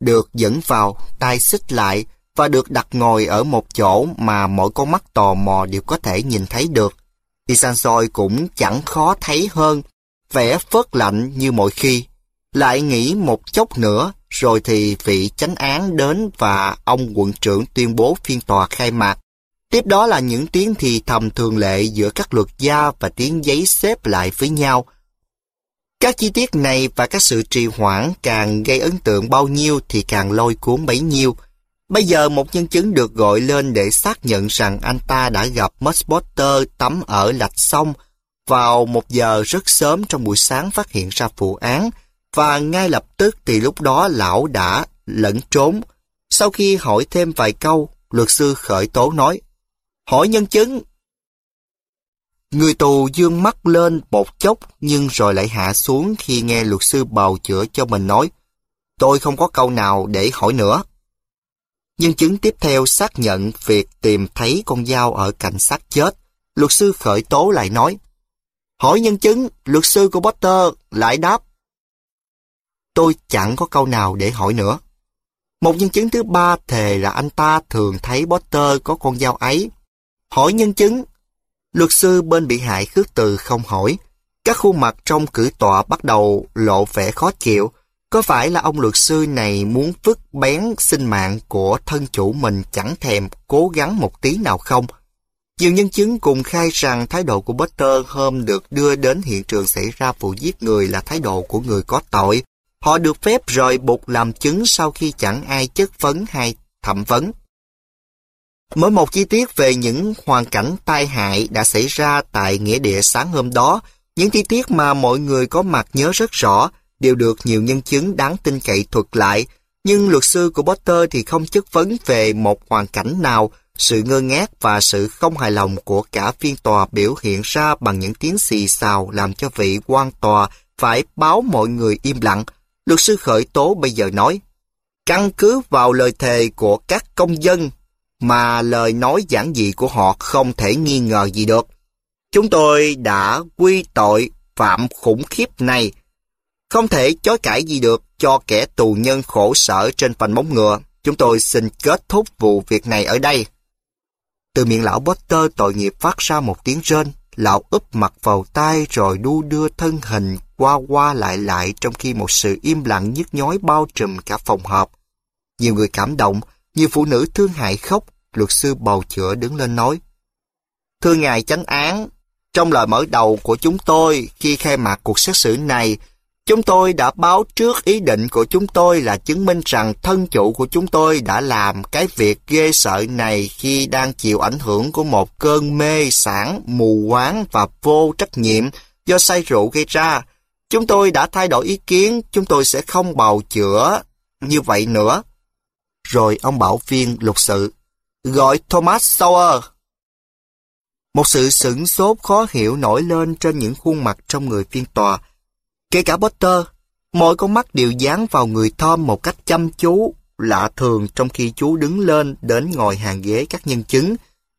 Speaker 1: Được dẫn vào, tay xích lại và được đặt ngồi ở một chỗ mà mỗi con mắt tò mò đều có thể nhìn thấy được. Isanzoi cũng chẳng khó thấy hơn, vẻ phớt lạnh như mọi khi. Lại nghỉ một chốc nữa, rồi thì vị chánh án đến và ông quận trưởng tuyên bố phiên tòa khai mạc. Tiếp đó là những tiếng thì thầm thường lệ giữa các luật gia và tiếng giấy xếp lại với nhau. Các chi tiết này và các sự trì hoãn càng gây ấn tượng bao nhiêu thì càng lôi cuốn bấy nhiêu. Bây giờ một nhân chứng được gọi lên để xác nhận rằng anh ta đã gặp Mosbotter tắm ở lạch sông vào một giờ rất sớm trong buổi sáng phát hiện ra vụ án và ngay lập tức thì lúc đó lão đã lẫn trốn. Sau khi hỏi thêm vài câu, luật sư khởi tố nói, hỏi nhân chứng. Người tù dương mắt lên một chốc nhưng rồi lại hạ xuống khi nghe luật sư bào chữa cho mình nói, tôi không có câu nào để hỏi nữa. Nhân chứng tiếp theo xác nhận việc tìm thấy con dao ở cảnh sát chết. Luật sư khởi tố lại nói, hỏi nhân chứng, luật sư của Potter lại đáp tôi chẳng có câu nào để hỏi nữa. Một nhân chứng thứ ba thề là anh ta thường thấy Potter có con dao ấy. Hỏi nhân chứng. Luật sư bên bị hại khước từ không hỏi. Các khuôn mặt trong cử tọa bắt đầu lộ vẻ khó chịu. Có phải là ông luật sư này muốn vứt bén sinh mạng của thân chủ mình chẳng thèm cố gắng một tí nào không? Nhiều nhân chứng cùng khai rằng thái độ của Potter hôm được đưa đến hiện trường xảy ra vụ giết người là thái độ của người có tội, Họ được phép rời bục làm chứng sau khi chẳng ai chất vấn hay thẩm vấn. Mỗi một chi tiết về những hoàn cảnh tai hại đã xảy ra tại nghĩa địa sáng hôm đó, những chi tiết mà mọi người có mặt nhớ rất rõ, đều được nhiều nhân chứng đáng tin cậy thuật lại, nhưng luật sư của Potter thì không chất vấn về một hoàn cảnh nào, sự ngơ ngác và sự không hài lòng của cả phiên tòa biểu hiện ra bằng những tiếng xì xào làm cho vị quan tòa phải báo mọi người im lặng, luật sư khởi tố bây giờ nói, căn cứ vào lời thề của các công dân mà lời nói giản dị của họ không thể nghi ngờ gì được. Chúng tôi đã quy tội phạm khủng khiếp này, không thể chối cãi gì được cho kẻ tù nhân khổ sở trên phần móng ngựa. Chúng tôi xin kết thúc vụ việc này ở đây. Từ miệng lão Potter tội nghiệp phát ra một tiếng rên. Lão úp mặt vào tay rồi đu đưa thân hình qua qua lại lại trong khi một sự im lặng nhức nhói bao trùm cả phòng họp. Nhiều người cảm động, nhiều phụ nữ thương hại khóc, luật sư bào chữa đứng lên nói. Thưa ngài chánh án, trong lời mở đầu của chúng tôi khi khai mạc cuộc xét xử này, Chúng tôi đã báo trước ý định của chúng tôi là chứng minh rằng thân chủ của chúng tôi đã làm cái việc ghê sợ này khi đang chịu ảnh hưởng của một cơn mê sản, mù quáng và vô trách nhiệm do say rượu gây ra. Chúng tôi đã thay đổi ý kiến, chúng tôi sẽ không bào chữa như vậy nữa. Rồi ông bảo viên luật sự, gọi Thomas Sawyer. Một sự sửng sốt khó hiểu nổi lên trên những khuôn mặt trong người phiên tòa, Kể cả Potter, mọi con mắt đều dán vào người Tom một cách chăm chú, lạ thường trong khi chú đứng lên đến ngồi hàng ghế các nhân chứng.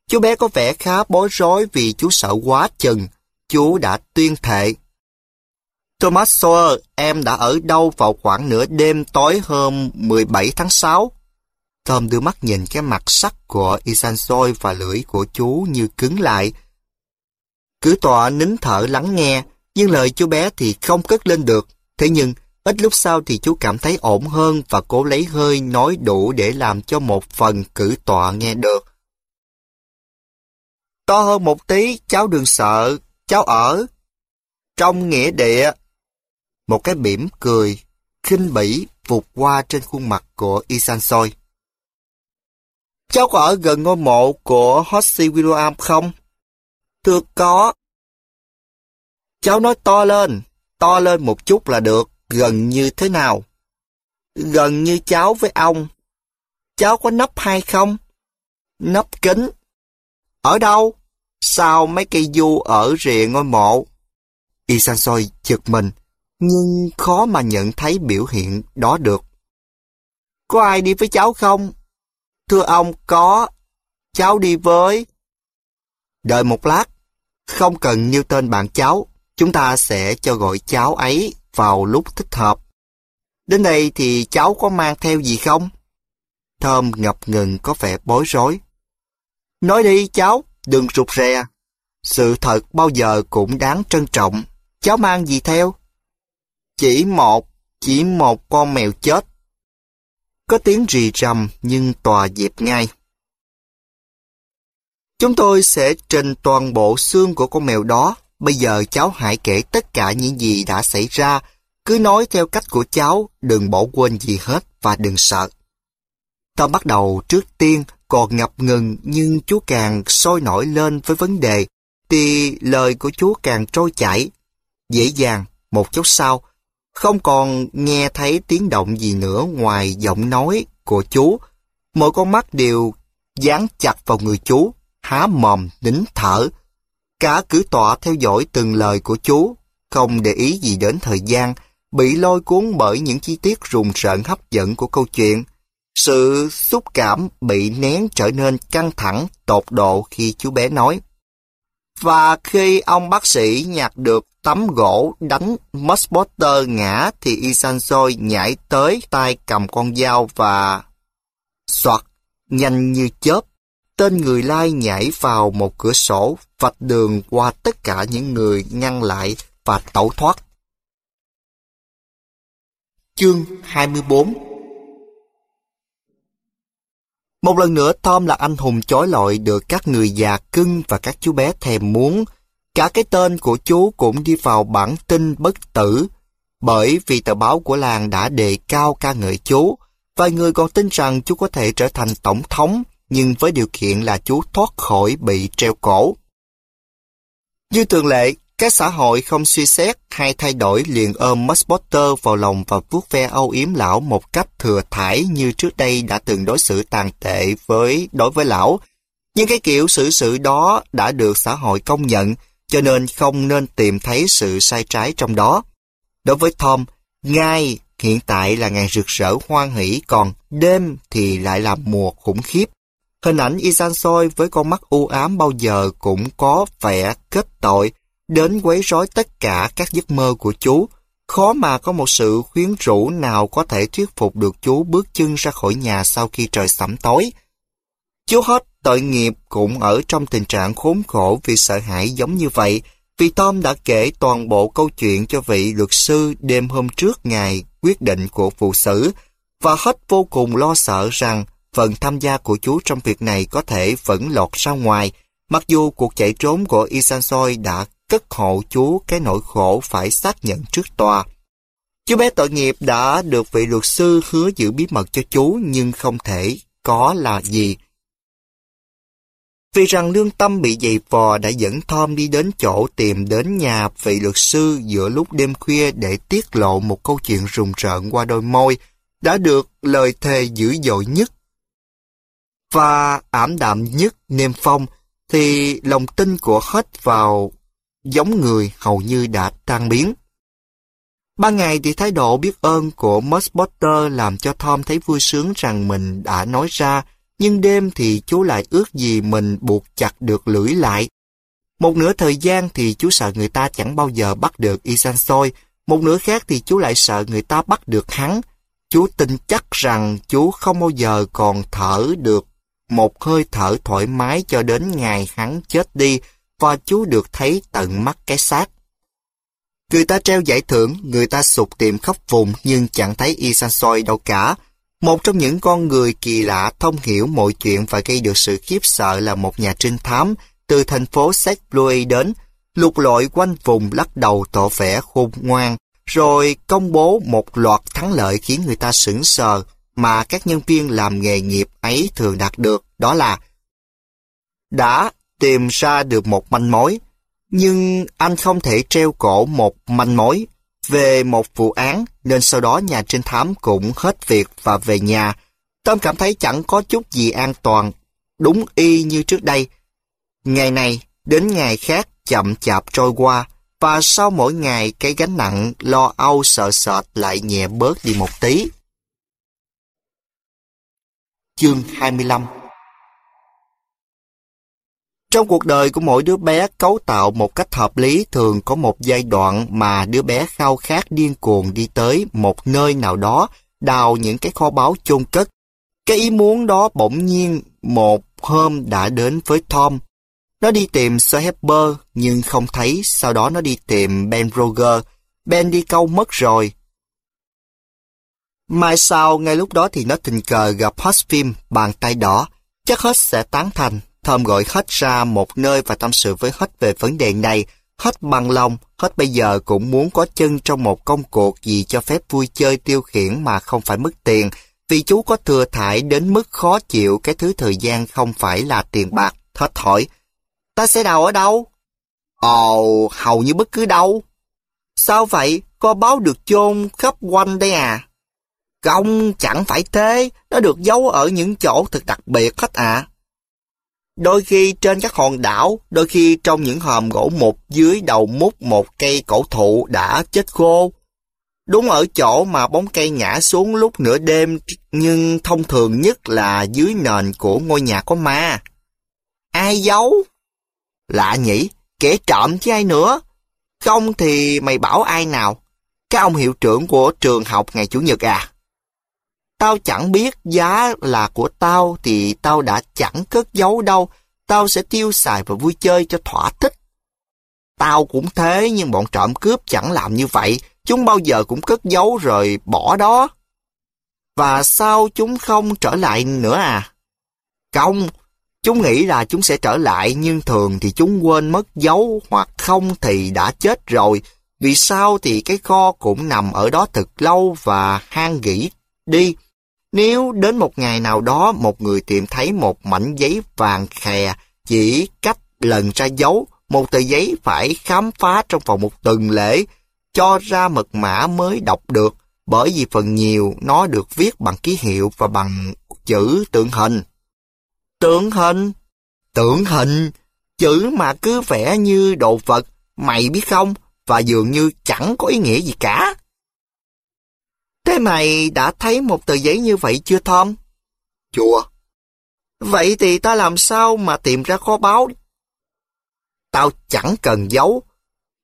Speaker 1: Chú bé có vẻ khá bối rối vì chú sợ quá chừng. Chú đã tuyên thệ. Thomas Sawyer, em đã ở đâu vào khoảng nửa đêm tối hôm 17 tháng 6? Tom đưa mắt nhìn cái mặt sắc của Isansoy và lưỡi của chú như cứng lại. Cứ tọa nín thở lắng nghe. Nhưng lời chú bé thì không cất lên được. Thế nhưng, ít lúc sau thì chú cảm thấy ổn hơn và cố lấy hơi nói đủ để làm cho một phần cử tọa nghe được. To hơn một tí, cháu đừng sợ, cháu ở. Trong nghĩa địa. Một cái mỉm cười, khinh bỉ vụt qua trên khuôn mặt của Isan Soi. Cháu có ở gần ngôi mộ của Hossi William không? Thưa có, Cháu nói to lên, to lên một chút là được, gần như thế nào? Gần như cháu với ông. Cháu có nắp hay không? Nắp kính. Ở đâu? Sao mấy cây du ở rìa ngôi mộ? Y san soi giật mình, nhưng khó mà nhận thấy biểu hiện đó được. Có ai đi với cháu không? Thưa ông, có. Cháu đi với... Đợi một lát, không cần nêu tên bạn cháu, chúng ta sẽ cho gọi cháu ấy vào lúc thích hợp. Đến đây thì cháu có mang theo gì không? Thơm ngập ngừng có vẻ bối rối. Nói đi cháu, đừng rụt rè. Sự thật bao giờ cũng đáng trân trọng. Cháu mang gì theo? Chỉ một, chỉ một con mèo chết. Có tiếng rì rầm nhưng tòa dẹp ngay. Chúng tôi sẽ trình toàn bộ xương của con mèo đó Bây giờ cháu hãy kể tất cả những gì đã xảy ra. Cứ nói theo cách của cháu, đừng bỏ quên gì hết và đừng sợ. Tom bắt đầu trước tiên còn ngập ngừng nhưng chú càng sôi nổi lên với vấn đề thì lời của chú càng trôi chảy. Dễ dàng, một chút sau, không còn nghe thấy tiếng động gì nữa ngoài giọng nói của chú. Mỗi con mắt đều dán chặt vào người chú, há mồm nín thở cả cử tọa theo dõi từng lời của chú, không để ý gì đến thời gian, bị lôi cuốn bởi những chi tiết rùng rợn hấp dẫn của câu chuyện. Sự xúc cảm bị nén trở nên căng thẳng, tột độ khi chú bé nói. Và khi ông bác sĩ nhặt được tấm gỗ đánh Muspotter ngã thì soi nhảy tới tay cầm con dao và... Soạt, nhanh như chớp, tên người lai nhảy vào một cửa sổ, vạch đường qua tất cả những người ngăn lại và tẩu thoát. Chương 24 Một lần nữa Tom là anh hùng chói lọi được các người già cưng và các chú bé thèm muốn. Cả cái tên của chú cũng đi vào bản tin bất tử, bởi vì tờ báo của làng đã đề cao ca ngợi chú. Vài người còn tin rằng chú có thể trở thành tổng thống, nhưng với điều kiện là chú thoát khỏi bị treo cổ. Như thường lệ, các xã hội không suy xét hay thay đổi liền ôm musporter vào lòng và vuốt ve âu yếm lão một cách thừa thải như trước đây đã từng đối xử tàn tệ với đối với lão. Nhưng cái kiểu xử sự đó đã được xã hội công nhận, cho nên không nên tìm thấy sự sai trái trong đó. Đối với Tom, ngay hiện tại là ngày rực rỡ hoan hỷ, còn đêm thì lại là mùa khủng khiếp. Hình ảnh Y San Soi với con mắt u ám bao giờ cũng có vẻ kết tội, đến quấy rối tất cả các giấc mơ của chú. Khó mà có một sự khuyến rũ nào có thể thuyết phục được chú bước chân ra khỏi nhà sau khi trời sẫm tối. Chú hết tội nghiệp cũng ở trong tình trạng khốn khổ vì sợ hãi giống như vậy, vì Tom đã kể toàn bộ câu chuyện cho vị luật sư đêm hôm trước ngày quyết định của phụ xử, và hết vô cùng lo sợ rằng phần tham gia của chú trong việc này có thể vẫn lọt ra ngoài, mặc dù cuộc chạy trốn của Isansoi đã cất hộ chú cái nỗi khổ phải xác nhận trước tòa. Chú bé tội nghiệp đã được vị luật sư hứa giữ bí mật cho chú nhưng không thể có là gì. Vì rằng lương tâm bị dày vò đã dẫn Tom đi đến chỗ tìm đến nhà vị luật sư giữa lúc đêm khuya để tiết lộ một câu chuyện rùng rợn qua đôi môi, đã được lời thề dữ dội nhất và ảm đạm nhất niêm phong, thì lòng tin của hết vào giống người hầu như đã tan biến. Ban ngày thì thái độ biết ơn của Potter làm cho Tom thấy vui sướng rằng mình đã nói ra, nhưng đêm thì chú lại ước gì mình buộc chặt được lưỡi lại. Một nửa thời gian thì chú sợ người ta chẳng bao giờ bắt được Isansoi một nửa khác thì chú lại sợ người ta bắt được hắn. Chú tin chắc rằng chú không bao giờ còn thở được một hơi thở thoải mái cho đến ngày hắn chết đi và chú được thấy tận mắt cái xác. Người ta treo giải thưởng, người ta sụp tìm khắp vùng nhưng chẳng thấy Y đâu cả. Một trong những con người kỳ lạ thông hiểu mọi chuyện và gây được sự khiếp sợ là một nhà trinh thám từ thành phố St. Louis đến, lục lọi quanh vùng lắc đầu tỏ vẻ khôn ngoan, rồi công bố một loạt thắng lợi khiến người ta sững sờ mà các nhân viên làm nghề nghiệp ấy thường đạt được đó là đã tìm ra được một manh mối, nhưng anh không thể treo cổ một manh mối về một vụ án nên sau đó nhà trinh thám cũng hết việc và về nhà. Tom cảm thấy chẳng có chút gì an toàn, đúng y như trước đây. Ngày này đến ngày khác chậm chạp trôi qua và sau mỗi ngày cái gánh nặng lo âu sợ sệt lại nhẹ bớt đi một tí. Chương 25 Trong cuộc đời của mỗi đứa bé cấu tạo một cách hợp lý thường có một giai đoạn mà đứa bé khao khát điên cuồng đi tới một nơi nào đó đào những cái kho báu chôn cất. Cái ý muốn đó bỗng nhiên một hôm đã đến với Tom. Nó đi tìm Sir Hepper nhưng không thấy, sau đó nó đi tìm Ben Roger. Ben đi câu mất rồi, Mai sau, ngay lúc đó thì nó tình cờ gặp hết Phim, bàn tay đỏ. Chắc hết sẽ tán thành. Thơm gọi hết ra một nơi và tâm sự với hết về vấn đề này. hết bằng lòng, hết bây giờ cũng muốn có chân trong một công cuộc gì cho phép vui chơi tiêu khiển mà không phải mất tiền. Vì chú có thừa thải đến mức khó chịu cái thứ thời gian không phải là tiền bạc. hết hỏi, ta sẽ đào ở đâu? Ồ, hầu như bất cứ đâu. Sao vậy? Có báo được chôn khắp quanh đây à? công chẳng phải thế, nó được giấu ở những chỗ thật đặc biệt hết ạ. À. Đôi khi trên các hòn đảo, đôi khi trong những hòm gỗ mục dưới đầu mút một cây cổ thụ đã chết khô. Đúng ở chỗ mà bóng cây ngã xuống lúc nửa đêm nhưng thông thường nhất là dưới nền của ngôi nhà có ma. Ai giấu? Lạ nhỉ, kẻ trộm chứ ai nữa. Không thì mày bảo ai nào? Cái ông hiệu trưởng của trường học ngày Chủ nhật à? Tao chẳng biết giá là của tao thì tao đã chẳng cất giấu đâu. Tao sẽ tiêu xài và vui chơi cho thỏa thích. Tao cũng thế nhưng bọn trộm cướp chẳng làm như vậy. Chúng bao giờ cũng cất giấu rồi bỏ đó. Và sao chúng không trở lại nữa à? Không, chúng nghĩ là chúng sẽ trở lại nhưng thường thì chúng quên mất dấu hoặc không thì đã chết rồi. Vì sao thì cái kho cũng nằm ở đó thật lâu và hang gỉ đi. Nếu đến một ngày nào đó một người tìm thấy một mảnh giấy vàng khè chỉ cách lần ra dấu, một tờ giấy phải khám phá trong vòng một tuần lễ, cho ra mật mã mới đọc được, bởi vì phần nhiều nó được viết bằng ký hiệu và bằng chữ tượng hình. Tượng hình? Tượng hình? Chữ mà cứ vẽ như đồ vật, mày biết không? Và dường như chẳng có ý nghĩa gì cả. Thế mày đã thấy một tờ giấy như vậy chưa Tom? Chưa. Vậy thì ta làm sao mà tìm ra kho báu? Tao chẳng cần giấu.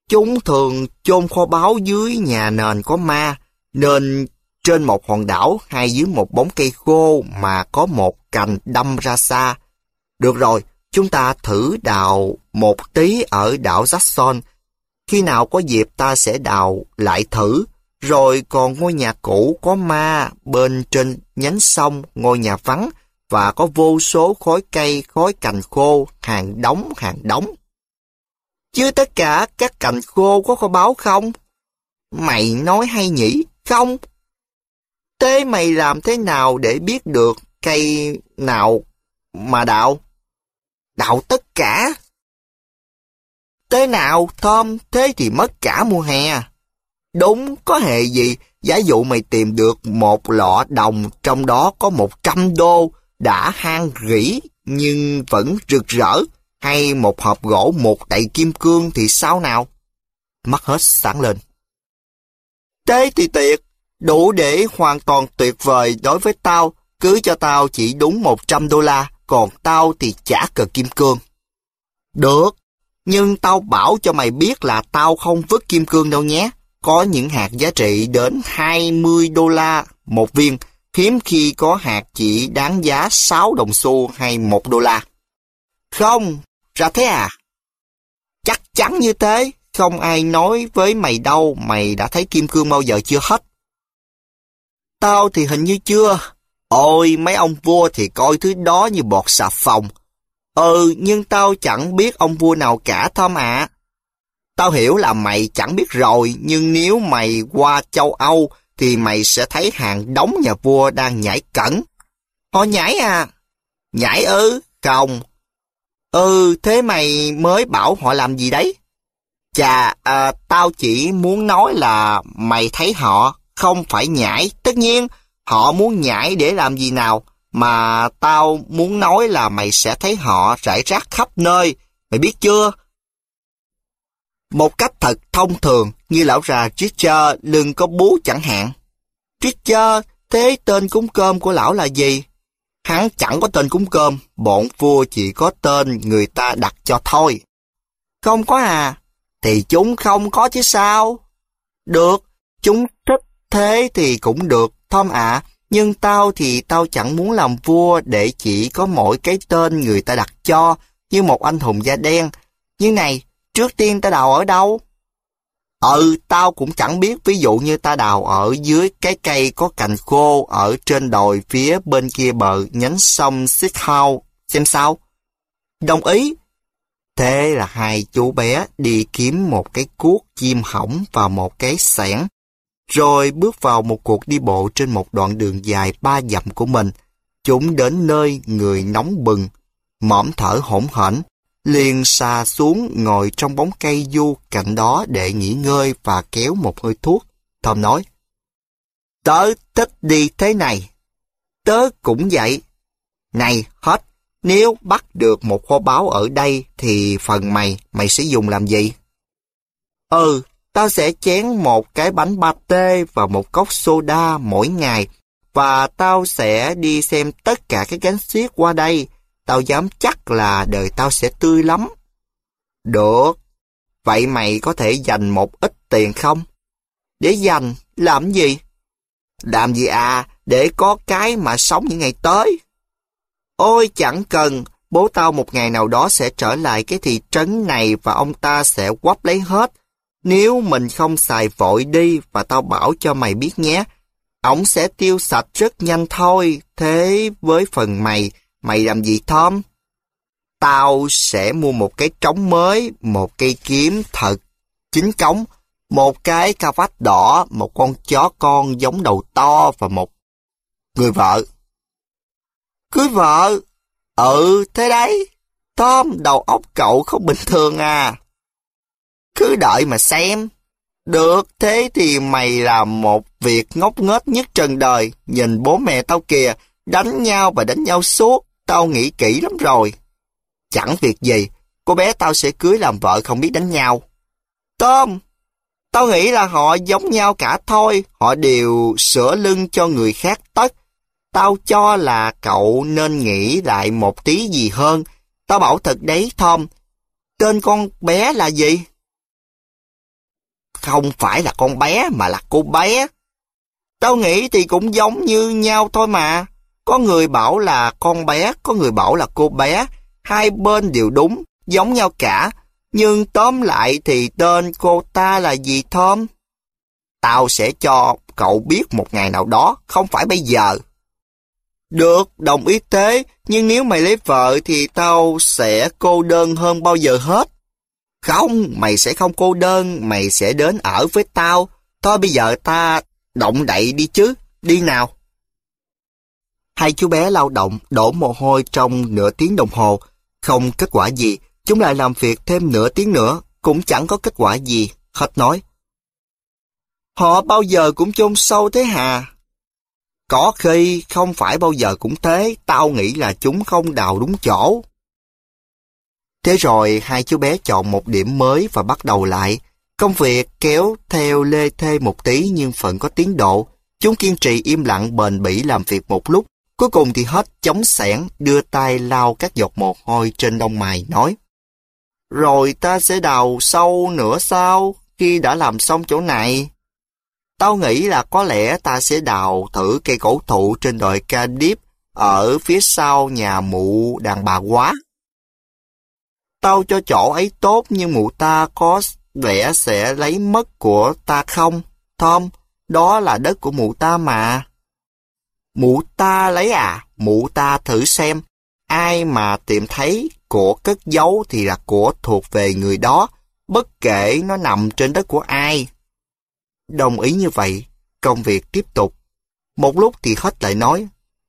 Speaker 1: Chúng thường chôn kho báu dưới nhà nền có ma, nên trên một hòn đảo hay dưới một bóng cây khô mà có một cành đâm ra xa. Được rồi, chúng ta thử đào một tí ở đảo Jackson. Khi nào có dịp ta sẽ đào lại thử rồi còn ngôi nhà cũ có ma bên trên nhánh sông, ngôi nhà vắng và có vô số khói cây, khói cành khô, hàng đóng, hàng đóng. Chứ tất cả các cành khô có kho báo không? Mày nói hay nhỉ? Không. Thế mày làm thế nào để biết được cây nào mà đạo? Đạo tất cả. Thế nào, Thơm, thế thì mất cả mùa hè. Đúng, có hề gì. Giả dụ mày tìm được một lọ đồng, trong đó có 100 đô, đã hang rỉ nhưng vẫn rực rỡ, hay một hộp gỗ một đầy kim cương thì sao nào? Mắt hết sáng lên. Thế thì tuyệt, đủ để hoàn toàn tuyệt vời đối với tao, cứ cho tao chỉ đúng 100 đô la, còn tao thì chả cờ kim cương. Được, nhưng tao bảo cho mày biết là tao không vứt kim cương đâu nhé có những hạt giá trị đến 20 đô la một viên, hiếm khi có hạt chỉ đáng giá 6 đồng xu hay 1 đô la. Không, ra thế à? Chắc chắn như thế, không ai nói với mày đâu mày đã thấy kim cương bao giờ chưa hết. Tao thì hình như chưa. Ôi, mấy ông vua thì coi thứ đó như bọt xà phòng. Ừ, nhưng tao chẳng biết ông vua nào cả Tom ạ. À. Tao hiểu là mày chẳng biết rồi, nhưng nếu mày qua châu Âu, thì mày sẽ thấy hàng đóng nhà vua đang nhảy cẩn. Họ nhảy à? Nhảy ư? Ừ, không. Ừ, thế mày mới bảo họ làm gì đấy? Chà, à, tao chỉ muốn nói là mày thấy họ không phải nhảy. Tất nhiên, họ muốn nhảy để làm gì nào, mà tao muốn nói là mày sẽ thấy họ rải rác khắp nơi. Mày biết chưa? một cách thật thông thường như lão già Tricher đừng có bú chẳng hạn. Tricher, thế tên cúng cơm của lão là gì? Hắn chẳng có tên cúng cơm, bọn vua chỉ có tên người ta đặt cho thôi. Không có à? Thì chúng không có chứ sao? Được, chúng thích thế thì cũng được, Tom ạ. Nhưng tao thì tao chẳng muốn làm vua để chỉ có mỗi cái tên người ta đặt cho như một anh hùng da đen. như này, trước tiên ta đào ở đâu? Ừ, tao cũng chẳng biết, ví dụ như ta đào ở dưới cái cây có cành khô ở trên đồi phía bên kia bờ nhánh sông Sitthau, xem sao. Đồng ý. Thế là hai chú bé đi kiếm một cái cuốc chim hỏng và một cái sẻn, rồi bước vào một cuộc đi bộ trên một đoạn đường dài ba dặm của mình. Chúng đến nơi người nóng bừng, mõm thở hỗn hển, liền xà xuống ngồi trong bóng cây du cạnh đó để nghỉ ngơi và kéo một hơi thuốc. thầm nói, Tớ thích đi thế này. Tớ cũng vậy. Này, hết, nếu bắt được một kho báu ở đây thì phần mày, mày sẽ dùng làm gì? Ừ, tao sẽ chén một cái bánh pate và một cốc soda mỗi ngày và tao sẽ đi xem tất cả các cánh xiếc qua đây Tao dám chắc là đời tao sẽ tươi lắm. Được. Vậy mày có thể dành một ít tiền không? Để dành, làm gì? Làm gì à, để có cái mà sống những ngày tới. Ôi chẳng cần, bố tao một ngày nào đó sẽ trở lại cái thị trấn này và ông ta sẽ quắp lấy hết. Nếu mình không xài vội đi và tao bảo cho mày biết nhé, ổng sẽ tiêu sạch rất nhanh thôi. Thế với phần mày, Mày làm gì Tom? Tao sẽ mua một cái trống mới, một cây kiếm thật, chính cống, một cái cà vách đỏ, một con chó con giống đầu to và một người vợ. Cưới vợ? Ừ, thế đấy. Tom, đầu óc cậu không bình thường à. Cứ đợi mà xem. Được, thế thì mày làm một việc ngốc nghếch nhất trần đời. Nhìn bố mẹ tao kìa, đánh nhau và đánh nhau suốt. Tao nghĩ kỹ lắm rồi. Chẳng việc gì, cô bé tao sẽ cưới làm vợ không biết đánh nhau. Tôm, tao nghĩ là họ giống nhau cả thôi, họ đều sửa lưng cho người khác tất. Tao cho là cậu nên nghĩ lại một tí gì hơn. Tao bảo thật đấy, Tom. Tên con bé là gì? Không phải là con bé mà là cô bé. Tao nghĩ thì cũng giống như nhau thôi mà. Có người bảo là con bé, có người bảo là cô bé. Hai bên đều đúng, giống nhau cả. Nhưng tóm lại thì tên cô ta là gì Thơm? Tao sẽ cho cậu biết một ngày nào đó, không phải bây giờ. Được, đồng ý thế, nhưng nếu mày lấy vợ thì tao sẽ cô đơn hơn bao giờ hết. Không, mày sẽ không cô đơn, mày sẽ đến ở với tao. Thôi bây giờ ta động đậy đi chứ, đi nào. Hai chú bé lao động đổ mồ hôi trong nửa tiếng đồng hồ. Không kết quả gì, chúng lại làm việc thêm nửa tiếng nữa, cũng chẳng có kết quả gì, hết nói. Họ bao giờ cũng chôn sâu thế hà. Có khi không phải bao giờ cũng thế, tao nghĩ là chúng không đào đúng chỗ. Thế rồi hai chú bé chọn một điểm mới và bắt đầu lại. Công việc kéo theo lê thê một tí nhưng vẫn có tiến độ. Chúng kiên trì im lặng bền bỉ làm việc một lúc Cuối cùng thì hết chống sẻn đưa tay lau các giọt mồ hôi trên lông mày nói. Rồi ta sẽ đào sâu nữa sao khi đã làm xong chỗ này? Tao nghĩ là có lẽ ta sẽ đào thử cây cổ thụ trên đồi ca điếp ở phía sau nhà mụ đàn bà quá. Tao cho chỗ ấy tốt nhưng mụ ta có vẻ sẽ lấy mất của ta không? Tom, đó là đất của mụ ta mà. Mụ ta lấy à, mụ ta thử xem. Ai mà tìm thấy của cất giấu thì là của thuộc về người đó, bất kể nó nằm trên đất của ai. Đồng ý như vậy, công việc tiếp tục. Một lúc thì hết lại nói,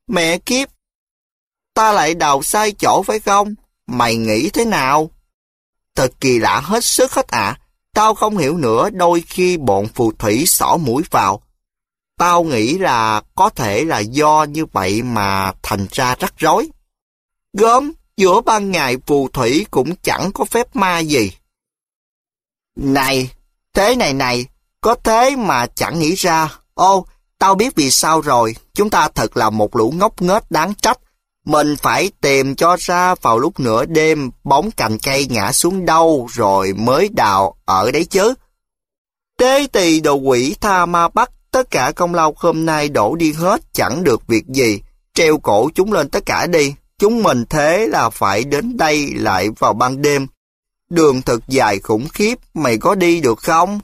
Speaker 1: Mẹ kiếp, ta lại đào sai chỗ phải không? Mày nghĩ thế nào? Thật kỳ lạ hết sức hết ạ. À. Tao không hiểu nữa đôi khi bọn phù thủy xỏ mũi vào, Tao nghĩ là có thể là do như vậy mà thành ra rắc rối. Gớm, giữa ban ngày phù thủy cũng chẳng có phép ma gì. Này, thế này này, có thế mà chẳng nghĩ ra. Ô, tao biết vì sao rồi, chúng ta thật là một lũ ngốc nghếch đáng trách. Mình phải tìm cho ra vào lúc nửa đêm bóng cành cây ngã xuống đâu rồi mới đào ở đấy chứ. Tế tỳ đồ quỷ tha ma bắt Tất cả công lao hôm nay đổ đi hết chẳng được việc gì. Treo cổ chúng lên tất cả đi. Chúng mình thế là phải đến đây lại vào ban đêm. Đường thật dài khủng khiếp, mày có đi được không?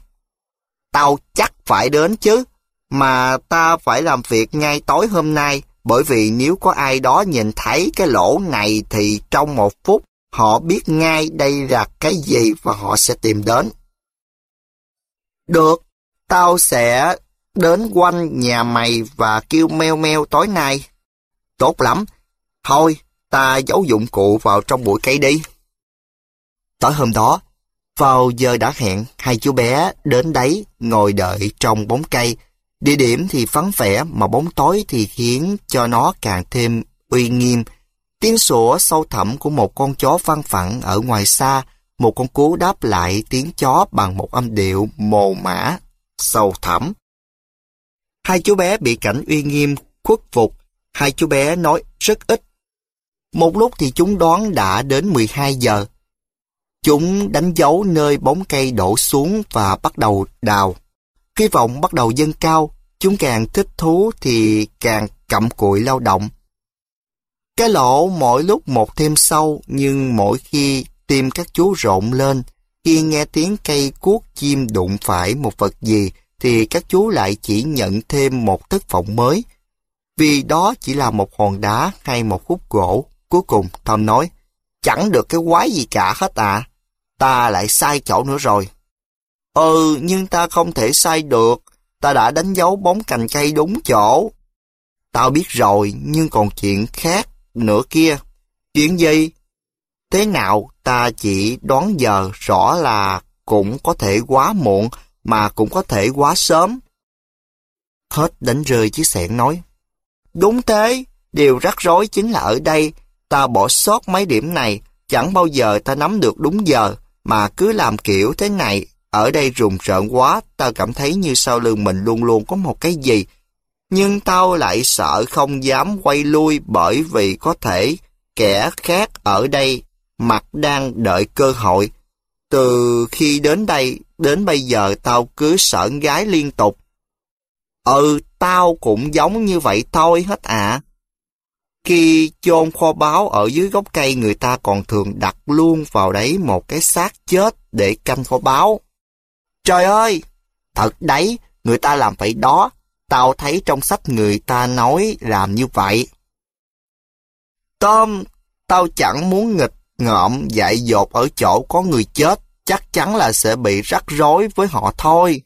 Speaker 1: Tao chắc phải đến chứ. Mà ta phải làm việc ngay tối hôm nay, bởi vì nếu có ai đó nhìn thấy cái lỗ này thì trong một phút họ biết ngay đây là cái gì và họ sẽ tìm đến. Được, tao sẽ đến quanh nhà mày và kêu meo meo tối nay. Tốt lắm. Thôi, ta giấu dụng cụ vào trong bụi cây đi. Tối hôm đó, vào giờ đã hẹn, hai chú bé đến đấy ngồi đợi trong bóng cây. Địa điểm thì vắng vẻ mà bóng tối thì khiến cho nó càng thêm uy nghiêm. Tiếng sủa sâu thẳm của một con chó văng phẳng ở ngoài xa, một con cú đáp lại tiếng chó bằng một âm điệu mồ mã, sâu thẳm. Hai chú bé bị cảnh uy nghiêm, khuất phục. Hai chú bé nói rất ít. Một lúc thì chúng đoán đã đến 12 giờ. Chúng đánh dấu nơi bóng cây đổ xuống và bắt đầu đào. Khi vọng bắt đầu dâng cao, chúng càng thích thú thì càng cặm cụi lao động. Cái lỗ mỗi lúc một thêm sâu, nhưng mỗi khi tim các chú rộn lên, khi nghe tiếng cây cuốc chim đụng phải một vật gì, thì các chú lại chỉ nhận thêm một thất vọng mới. Vì đó chỉ là một hòn đá hay một khúc gỗ. Cuối cùng, Tom nói, chẳng được cái quái gì cả hết à. Ta lại sai chỗ nữa rồi. Ừ, nhưng ta không thể sai được. Ta đã đánh dấu bóng cành cây đúng chỗ. Tao biết rồi, nhưng còn chuyện khác nữa kia. Chuyện gì? Thế nào ta chỉ đoán giờ rõ là cũng có thể quá muộn mà cũng có thể quá sớm. Hết đánh rơi chiếc sẻn nói. Đúng thế, điều rắc rối chính là ở đây, ta bỏ sót mấy điểm này, chẳng bao giờ ta nắm được đúng giờ, mà cứ làm kiểu thế này, ở đây rùng rợn quá, ta cảm thấy như sau lưng mình luôn luôn có một cái gì. Nhưng tao lại sợ không dám quay lui bởi vì có thể kẻ khác ở đây mặt đang đợi cơ hội từ khi đến đây, đến bây giờ tao cứ sợn gái liên tục. Ừ, tao cũng giống như vậy thôi hết ạ. À. Khi chôn kho báo ở dưới gốc cây người ta còn thường đặt luôn vào đấy một cái xác chết để canh kho báo. Trời ơi! Thật đấy, người ta làm vậy đó. Tao thấy trong sách người ta nói làm như vậy. Tom, tao chẳng muốn nghịch ngợm dại dột ở chỗ có người chết, chắc chắn là sẽ bị rắc rối với họ thôi.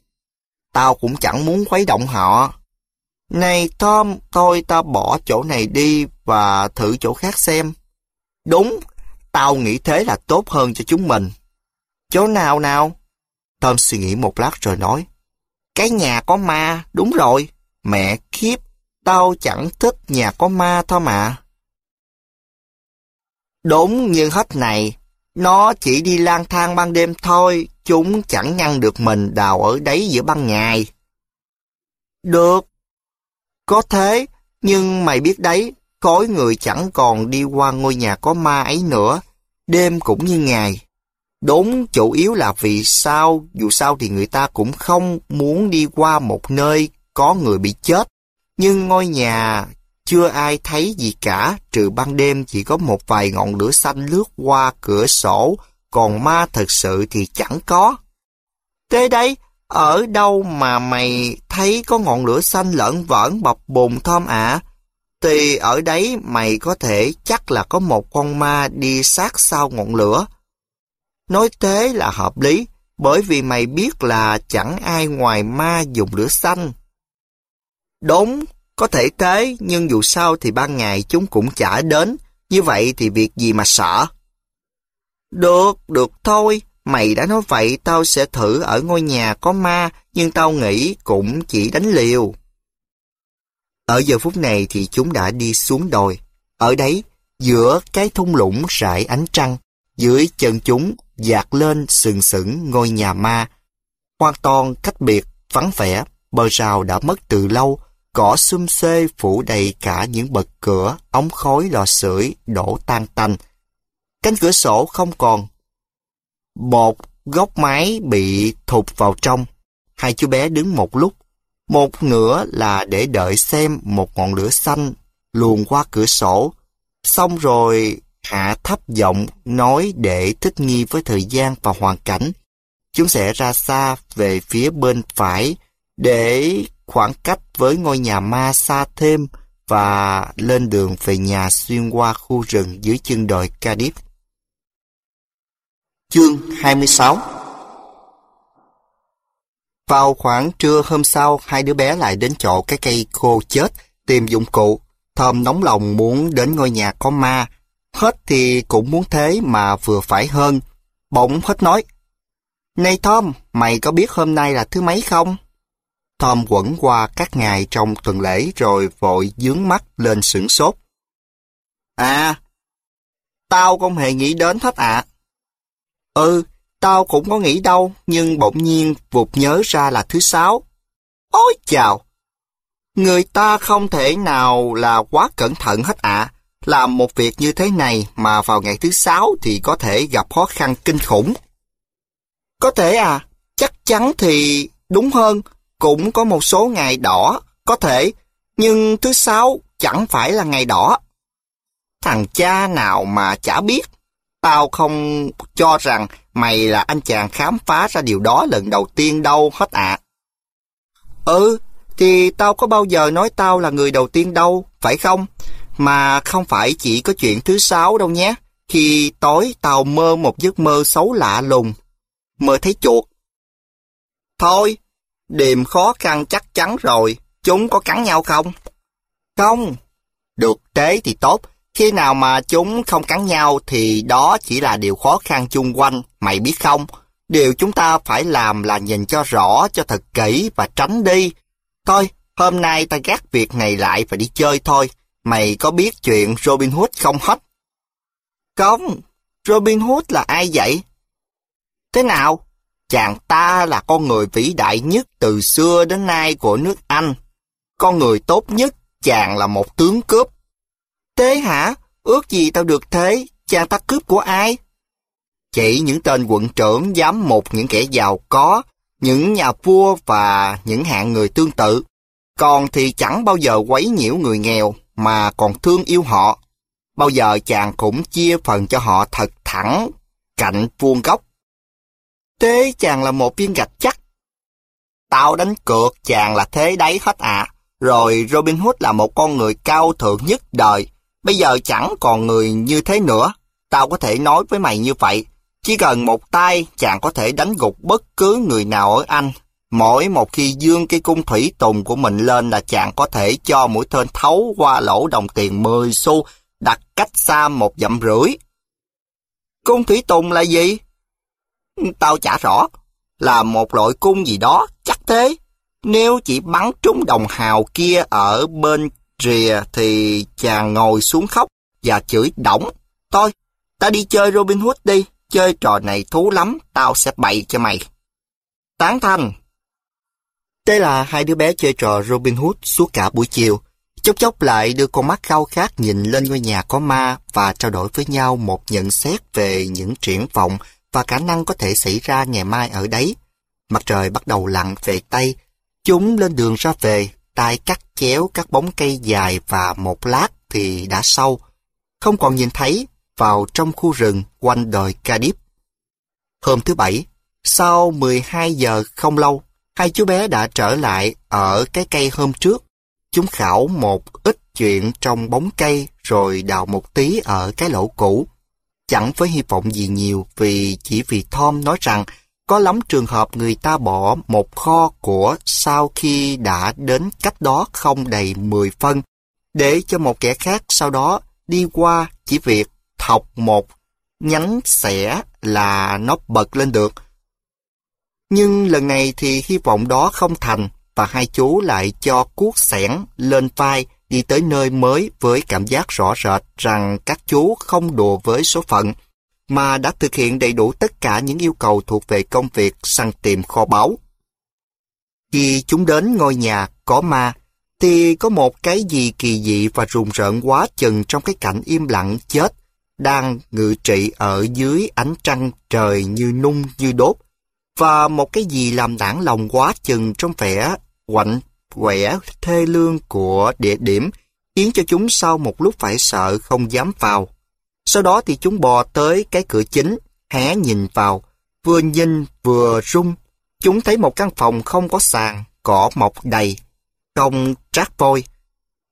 Speaker 1: Tao cũng chẳng muốn khuấy động họ. Này Tom, thôi ta bỏ chỗ này đi và thử chỗ khác xem. Đúng, tao nghĩ thế là tốt hơn cho chúng mình. Chỗ nào nào? Tom suy nghĩ một lát rồi nói. Cái nhà có ma, đúng rồi. Mẹ kiếp, tao chẳng thích nhà có ma thôi mà. Đốn nhưng hết này, nó chỉ đi lang thang ban đêm thôi, chúng chẳng ngăn được mình đào ở đấy giữa ban ngày. Được, có thế, nhưng mày biết đấy, khối người chẳng còn đi qua ngôi nhà có ma ấy nữa, đêm cũng như ngày. Đốn chủ yếu là vì sao, dù sao thì người ta cũng không muốn đi qua một nơi có người bị chết, nhưng ngôi nhà chưa ai thấy gì cả, trừ ban đêm chỉ có một vài ngọn lửa xanh lướt qua cửa sổ, còn ma thật sự thì chẳng có. Thế đấy, ở đâu mà mày thấy có ngọn lửa xanh lợn vỡn bập bùng thơm ạ? Thì ở đấy mày có thể chắc là có một con ma đi sát sau ngọn lửa. Nói thế là hợp lý, bởi vì mày biết là chẳng ai ngoài ma dùng lửa xanh. Đúng có thể thế, nhưng dù sao thì ban ngày chúng cũng chả đến, như vậy thì việc gì mà sợ? Được, được thôi, mày đã nói vậy tao sẽ thử ở ngôi nhà có ma, nhưng tao nghĩ cũng chỉ đánh liều. Ở giờ phút này thì chúng đã đi xuống đồi. Ở đấy, giữa cái thung lũng rải ánh trăng, dưới chân chúng dạt lên sừng sững ngôi nhà ma. Hoàn toàn cách biệt, vắng vẻ, bờ rào đã mất từ lâu, Cỏ xum xê phủ đầy cả những bậc cửa, ống khói lò sưởi đổ tan tành. Cánh cửa sổ không còn. Một góc máy bị thụt vào trong. Hai chú bé đứng một lúc. Một nửa là để đợi xem một ngọn lửa xanh luồn qua cửa sổ. Xong rồi hạ thấp giọng nói để thích nghi với thời gian và hoàn cảnh. Chúng sẽ ra xa về phía bên phải để Khoảng cách với ngôi nhà ma xa thêm và lên đường về nhà xuyên qua khu rừng dưới chân đồi Cadiz. Chương 26 Vào khoảng trưa hôm sau, hai đứa bé lại đến chỗ cái cây khô chết, tìm dụng cụ. Thơm nóng lòng muốn đến ngôi nhà có ma. Hết thì cũng muốn thế mà vừa phải hơn. Bỗng hết nói. Này Thơm, mày có biết hôm nay là thứ mấy không? Tom quẩn qua các ngày trong tuần lễ rồi vội dướng mắt lên sửng sốt. À, tao không hề nghĩ đến hết ạ. À. Ừ, tao cũng có nghĩ đâu, nhưng bỗng nhiên vụt nhớ ra là thứ sáu. Ôi chào! Người ta không thể nào là quá cẩn thận hết ạ. Làm một việc như thế này mà vào ngày thứ sáu thì có thể gặp khó khăn kinh khủng. Có thể à, chắc chắn thì đúng hơn cũng có một số ngày đỏ, có thể, nhưng thứ sáu chẳng phải là ngày đỏ. Thằng cha nào mà chả biết, tao không cho rằng mày là anh chàng khám phá ra điều đó lần đầu tiên đâu hết ạ. À. Ừ, thì tao có bao giờ nói tao là người đầu tiên đâu, phải không? Mà không phải chỉ có chuyện thứ sáu đâu nhé. Khi tối tao mơ một giấc mơ xấu lạ lùng, mơ thấy chuột. Thôi, Điềm khó khăn chắc chắn rồi, chúng có cắn nhau không? Không. Được thế thì tốt, khi nào mà chúng không cắn nhau thì đó chỉ là điều khó khăn chung quanh, mày biết không? Điều chúng ta phải làm là nhìn cho rõ, cho thật kỹ và tránh đi. Thôi, hôm nay ta gác việc này lại và đi chơi thôi. Mày có biết chuyện Robin Hood không hết? Không, Robin Hood là ai vậy? Thế nào? Chàng ta là con người vĩ đại nhất từ xưa đến nay của nước Anh. Con người tốt nhất, chàng là một tướng cướp. Thế hả? Ước gì tao được thế? Chàng ta cướp của ai? Chỉ những tên quận trưởng dám một những kẻ giàu có, những nhà vua và những hạng người tương tự. Còn thì chẳng bao giờ quấy nhiễu người nghèo mà còn thương yêu họ. Bao giờ chàng cũng chia phần cho họ thật thẳng, cạnh vuông góc Thế chàng là một viên gạch chắc. Tao đánh cược chàng là thế đấy hết ạ. Rồi Robin Hood là một con người cao thượng nhất đời. Bây giờ chẳng còn người như thế nữa. Tao có thể nói với mày như vậy. Chỉ cần một tay, chàng có thể đánh gục bất cứ người nào ở Anh. Mỗi một khi dương cái cung thủy tùng của mình lên là chàng có thể cho mũi tên thấu qua lỗ đồng tiền 10 xu đặt cách xa một dặm rưỡi. Cung thủy tùng là gì? Tao chả rõ. Là một loại cung gì đó, chắc thế. Nếu chỉ bắn trúng đồng hào kia ở bên rìa thì chàng ngồi xuống khóc và chửi đổng. Thôi, ta đi chơi Robin Hood đi. Chơi trò này thú lắm, tao sẽ bày cho mày. Tán thành. thế là hai đứa bé chơi trò Robin Hood suốt cả buổi chiều. Chốc chốc lại đưa con mắt khao khát nhìn lên ngôi nhà có ma và trao đổi với nhau một nhận xét về những triển vọng và khả năng có thể xảy ra ngày mai ở đấy. Mặt trời bắt đầu lặn về Tây, chúng lên đường ra về, tay cắt chéo các bóng cây dài và một lát thì đã sâu, không còn nhìn thấy vào trong khu rừng quanh đồi Cadiz. Hôm thứ Bảy, sau 12 giờ không lâu, hai chú bé đã trở lại ở cái cây hôm trước. Chúng khảo một ít chuyện trong bóng cây rồi đào một tí ở cái lỗ cũ. Chẳng với hy vọng gì nhiều vì chỉ vì Tom nói rằng có lắm trường hợp người ta bỏ một kho của sau khi đã đến cách đó không đầy 10 phân để cho một kẻ khác sau đó đi qua chỉ việc thọc một nhánh xẻ là nó bật lên được. Nhưng lần này thì hy vọng đó không thành và hai chú lại cho cuốc xẻng lên vai đi tới nơi mới với cảm giác rõ rệt rằng các chú không đùa với số phận, mà đã thực hiện đầy đủ tất cả những yêu cầu thuộc về công việc săn tìm kho báu. Khi chúng đến ngôi nhà có ma, thì có một cái gì kỳ dị và rùng rợn quá chừng trong cái cảnh im lặng chết đang ngự trị ở dưới ánh trăng trời như nung như đốt và một cái gì làm đảng lòng quá chừng trong vẻ quạnh quẻ thê lương của địa điểm khiến cho chúng sau một lúc phải sợ không dám vào. Sau đó thì chúng bò tới cái cửa chính, hé nhìn vào, vừa nhìn vừa rung. Chúng thấy một căn phòng không có sàn, cỏ mọc đầy, không trát vôi.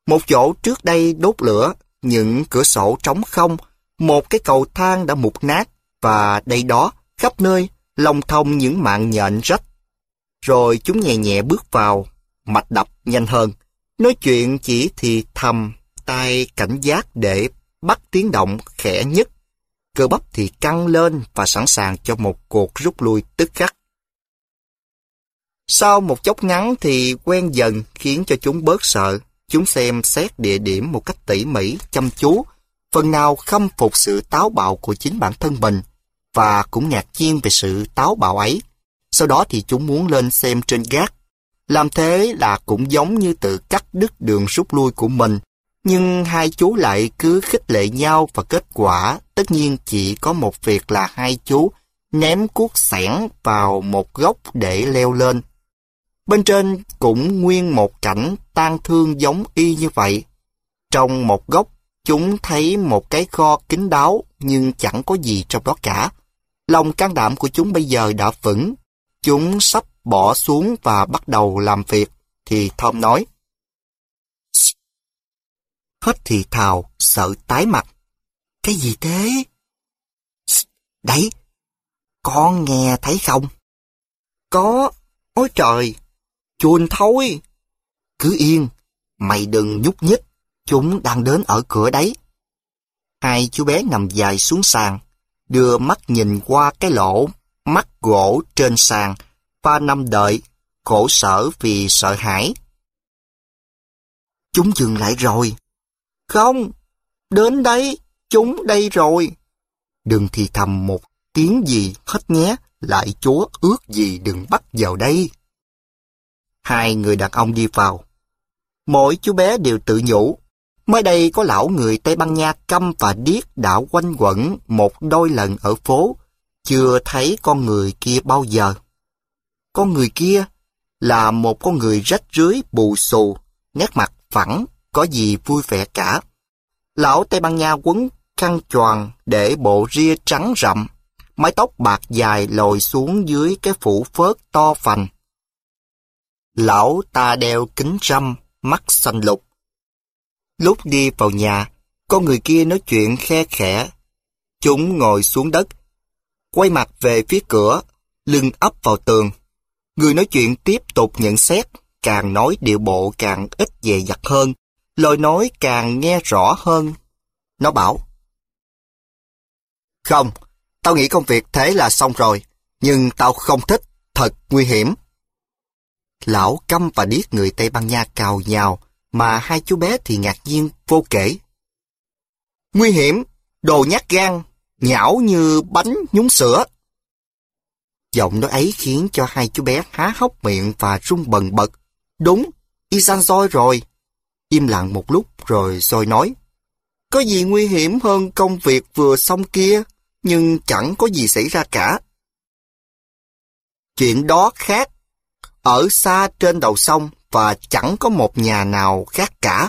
Speaker 1: Một chỗ trước đây đốt lửa, những cửa sổ trống không, một cái cầu thang đã mục nát và đây đó, khắp nơi, lòng thông những mạng nhện rách. Rồi chúng nhẹ nhẹ bước vào, mạch đập nhanh hơn. Nói chuyện chỉ thì thầm, tay cảnh giác để bắt tiếng động khẽ nhất. Cơ bắp thì căng lên và sẵn sàng cho một cuộc rút lui tức khắc. Sau một chốc ngắn thì quen dần khiến cho chúng bớt sợ. Chúng xem xét địa điểm một cách tỉ mỉ, chăm chú, phần nào khâm phục sự táo bạo của chính bản thân mình và cũng ngạc nhiên về sự táo bạo ấy. Sau đó thì chúng muốn lên xem trên gác làm thế là cũng giống như tự cắt đứt đường rút lui của mình. Nhưng hai chú lại cứ khích lệ nhau và kết quả tất nhiên chỉ có một việc là hai chú ném cuốc sẻn vào một gốc để leo lên. Bên trên cũng nguyên một cảnh tan thương giống y như vậy. Trong một góc, chúng thấy một cái kho kín đáo nhưng chẳng có gì trong đó cả. Lòng can đảm của chúng bây giờ đã vững. Chúng sắp bỏ xuống và bắt đầu làm việc, thì Tom nói. Hết thì thào, sợ tái mặt. Cái gì thế? Đấy, con nghe thấy không? Có, ôi trời, chuồn thôi. Cứ yên, mày đừng nhúc nhích, chúng đang đến ở cửa đấy. Hai chú bé nằm dài xuống sàn, đưa mắt nhìn qua cái lỗ, mắt gỗ trên sàn, Ba năm đợi, khổ sở vì sợ hãi. Chúng dừng lại rồi. Không, đến đây, chúng đây rồi. Đừng thì thầm một tiếng gì hết nhé, lại chúa ước gì đừng bắt vào đây. Hai người đàn ông đi vào. Mỗi chú bé đều tự nhủ. Mới đây có lão người Tây Ban Nha câm và điếc đã quanh quẩn một đôi lần ở phố, chưa thấy con người kia bao giờ. Con người kia là một con người rách rưới bù xù, nét mặt phẳng, có gì vui vẻ cả. Lão Tây Ban Nha quấn khăn choàng để bộ ria trắng rậm, mái tóc bạc dài lồi xuống dưới cái phủ phớt to phành. Lão ta đeo kính râm, mắt xanh lục. Lúc đi vào nhà, con người kia nói chuyện khe khẽ. Chúng ngồi xuống đất, quay mặt về phía cửa, lưng ấp vào tường. Người nói chuyện tiếp tục nhận xét, càng nói điệu bộ càng ít dè dặt hơn, lời nói càng nghe rõ hơn. Nó bảo, Không, tao nghĩ công việc thế là xong rồi, nhưng tao không thích, thật nguy hiểm. Lão căm và điếc người Tây Ban Nha cào nhào, mà hai chú bé thì ngạc nhiên vô kể. Nguy hiểm, đồ nhát gan, nhão như bánh nhúng sữa. Giọng nói ấy khiến cho hai chú bé há hốc miệng và run bần bật. Đúng, Isan soi rồi. Im lặng một lúc rồi soi nói. Có gì nguy hiểm hơn công việc vừa xong kia, nhưng chẳng có gì xảy ra cả. Chuyện đó khác. Ở xa trên đầu sông và chẳng có một nhà nào khác cả.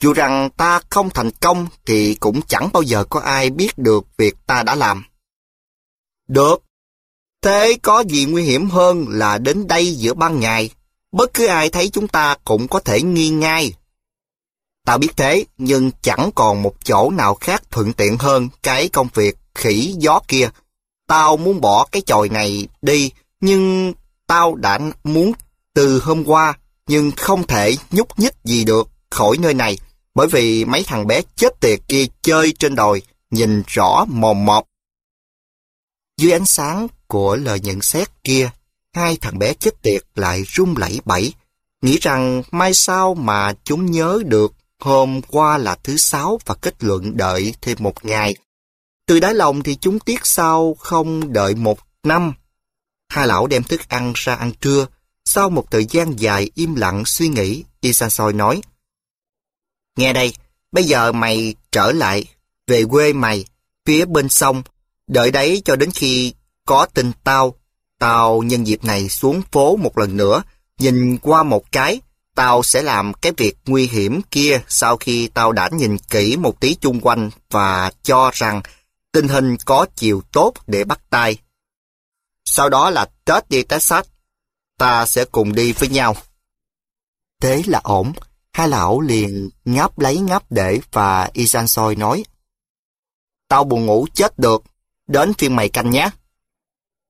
Speaker 1: Dù rằng ta không thành công thì cũng chẳng bao giờ có ai biết được việc ta đã làm. Được, Thế có gì nguy hiểm hơn là đến đây giữa ban ngày? Bất cứ ai thấy chúng ta cũng có thể nghi ngay. Tao biết thế, nhưng chẳng còn một chỗ nào khác thuận tiện hơn cái công việc khỉ gió kia. Tao muốn bỏ cái chòi này đi, nhưng tao đã muốn từ hôm qua, nhưng không thể nhúc nhích gì được khỏi nơi này, bởi vì mấy thằng bé chết tiệt kia chơi trên đồi, nhìn rõ mồm mọt. Dưới ánh sáng của lời nhận xét kia, hai thằng bé chết tiệt lại run lẩy bẩy, nghĩ rằng mai sau mà chúng nhớ được hôm qua là thứ sáu và kết luận đợi thêm một ngày. Từ đáy lòng thì chúng tiếc sao không đợi một năm. Hai lão đem thức ăn ra ăn trưa, sau một thời gian dài im lặng suy nghĩ, Y Soi nói, Nghe đây, bây giờ mày trở lại, về quê mày, phía bên sông, đợi đấy cho đến khi có tin tao. Tao nhân dịp này xuống phố một lần nữa, nhìn qua một cái, tao sẽ làm cái việc nguy hiểm kia sau khi tao đã nhìn kỹ một tí chung quanh và cho rằng tình hình có chiều tốt để bắt tay. Sau đó là Tết đi Texas, ta sẽ cùng đi với nhau. Thế là ổn, hai lão liền ngáp lấy ngáp để và Isan Soi nói. Tao buồn ngủ chết được, đến phiên mày canh nhé.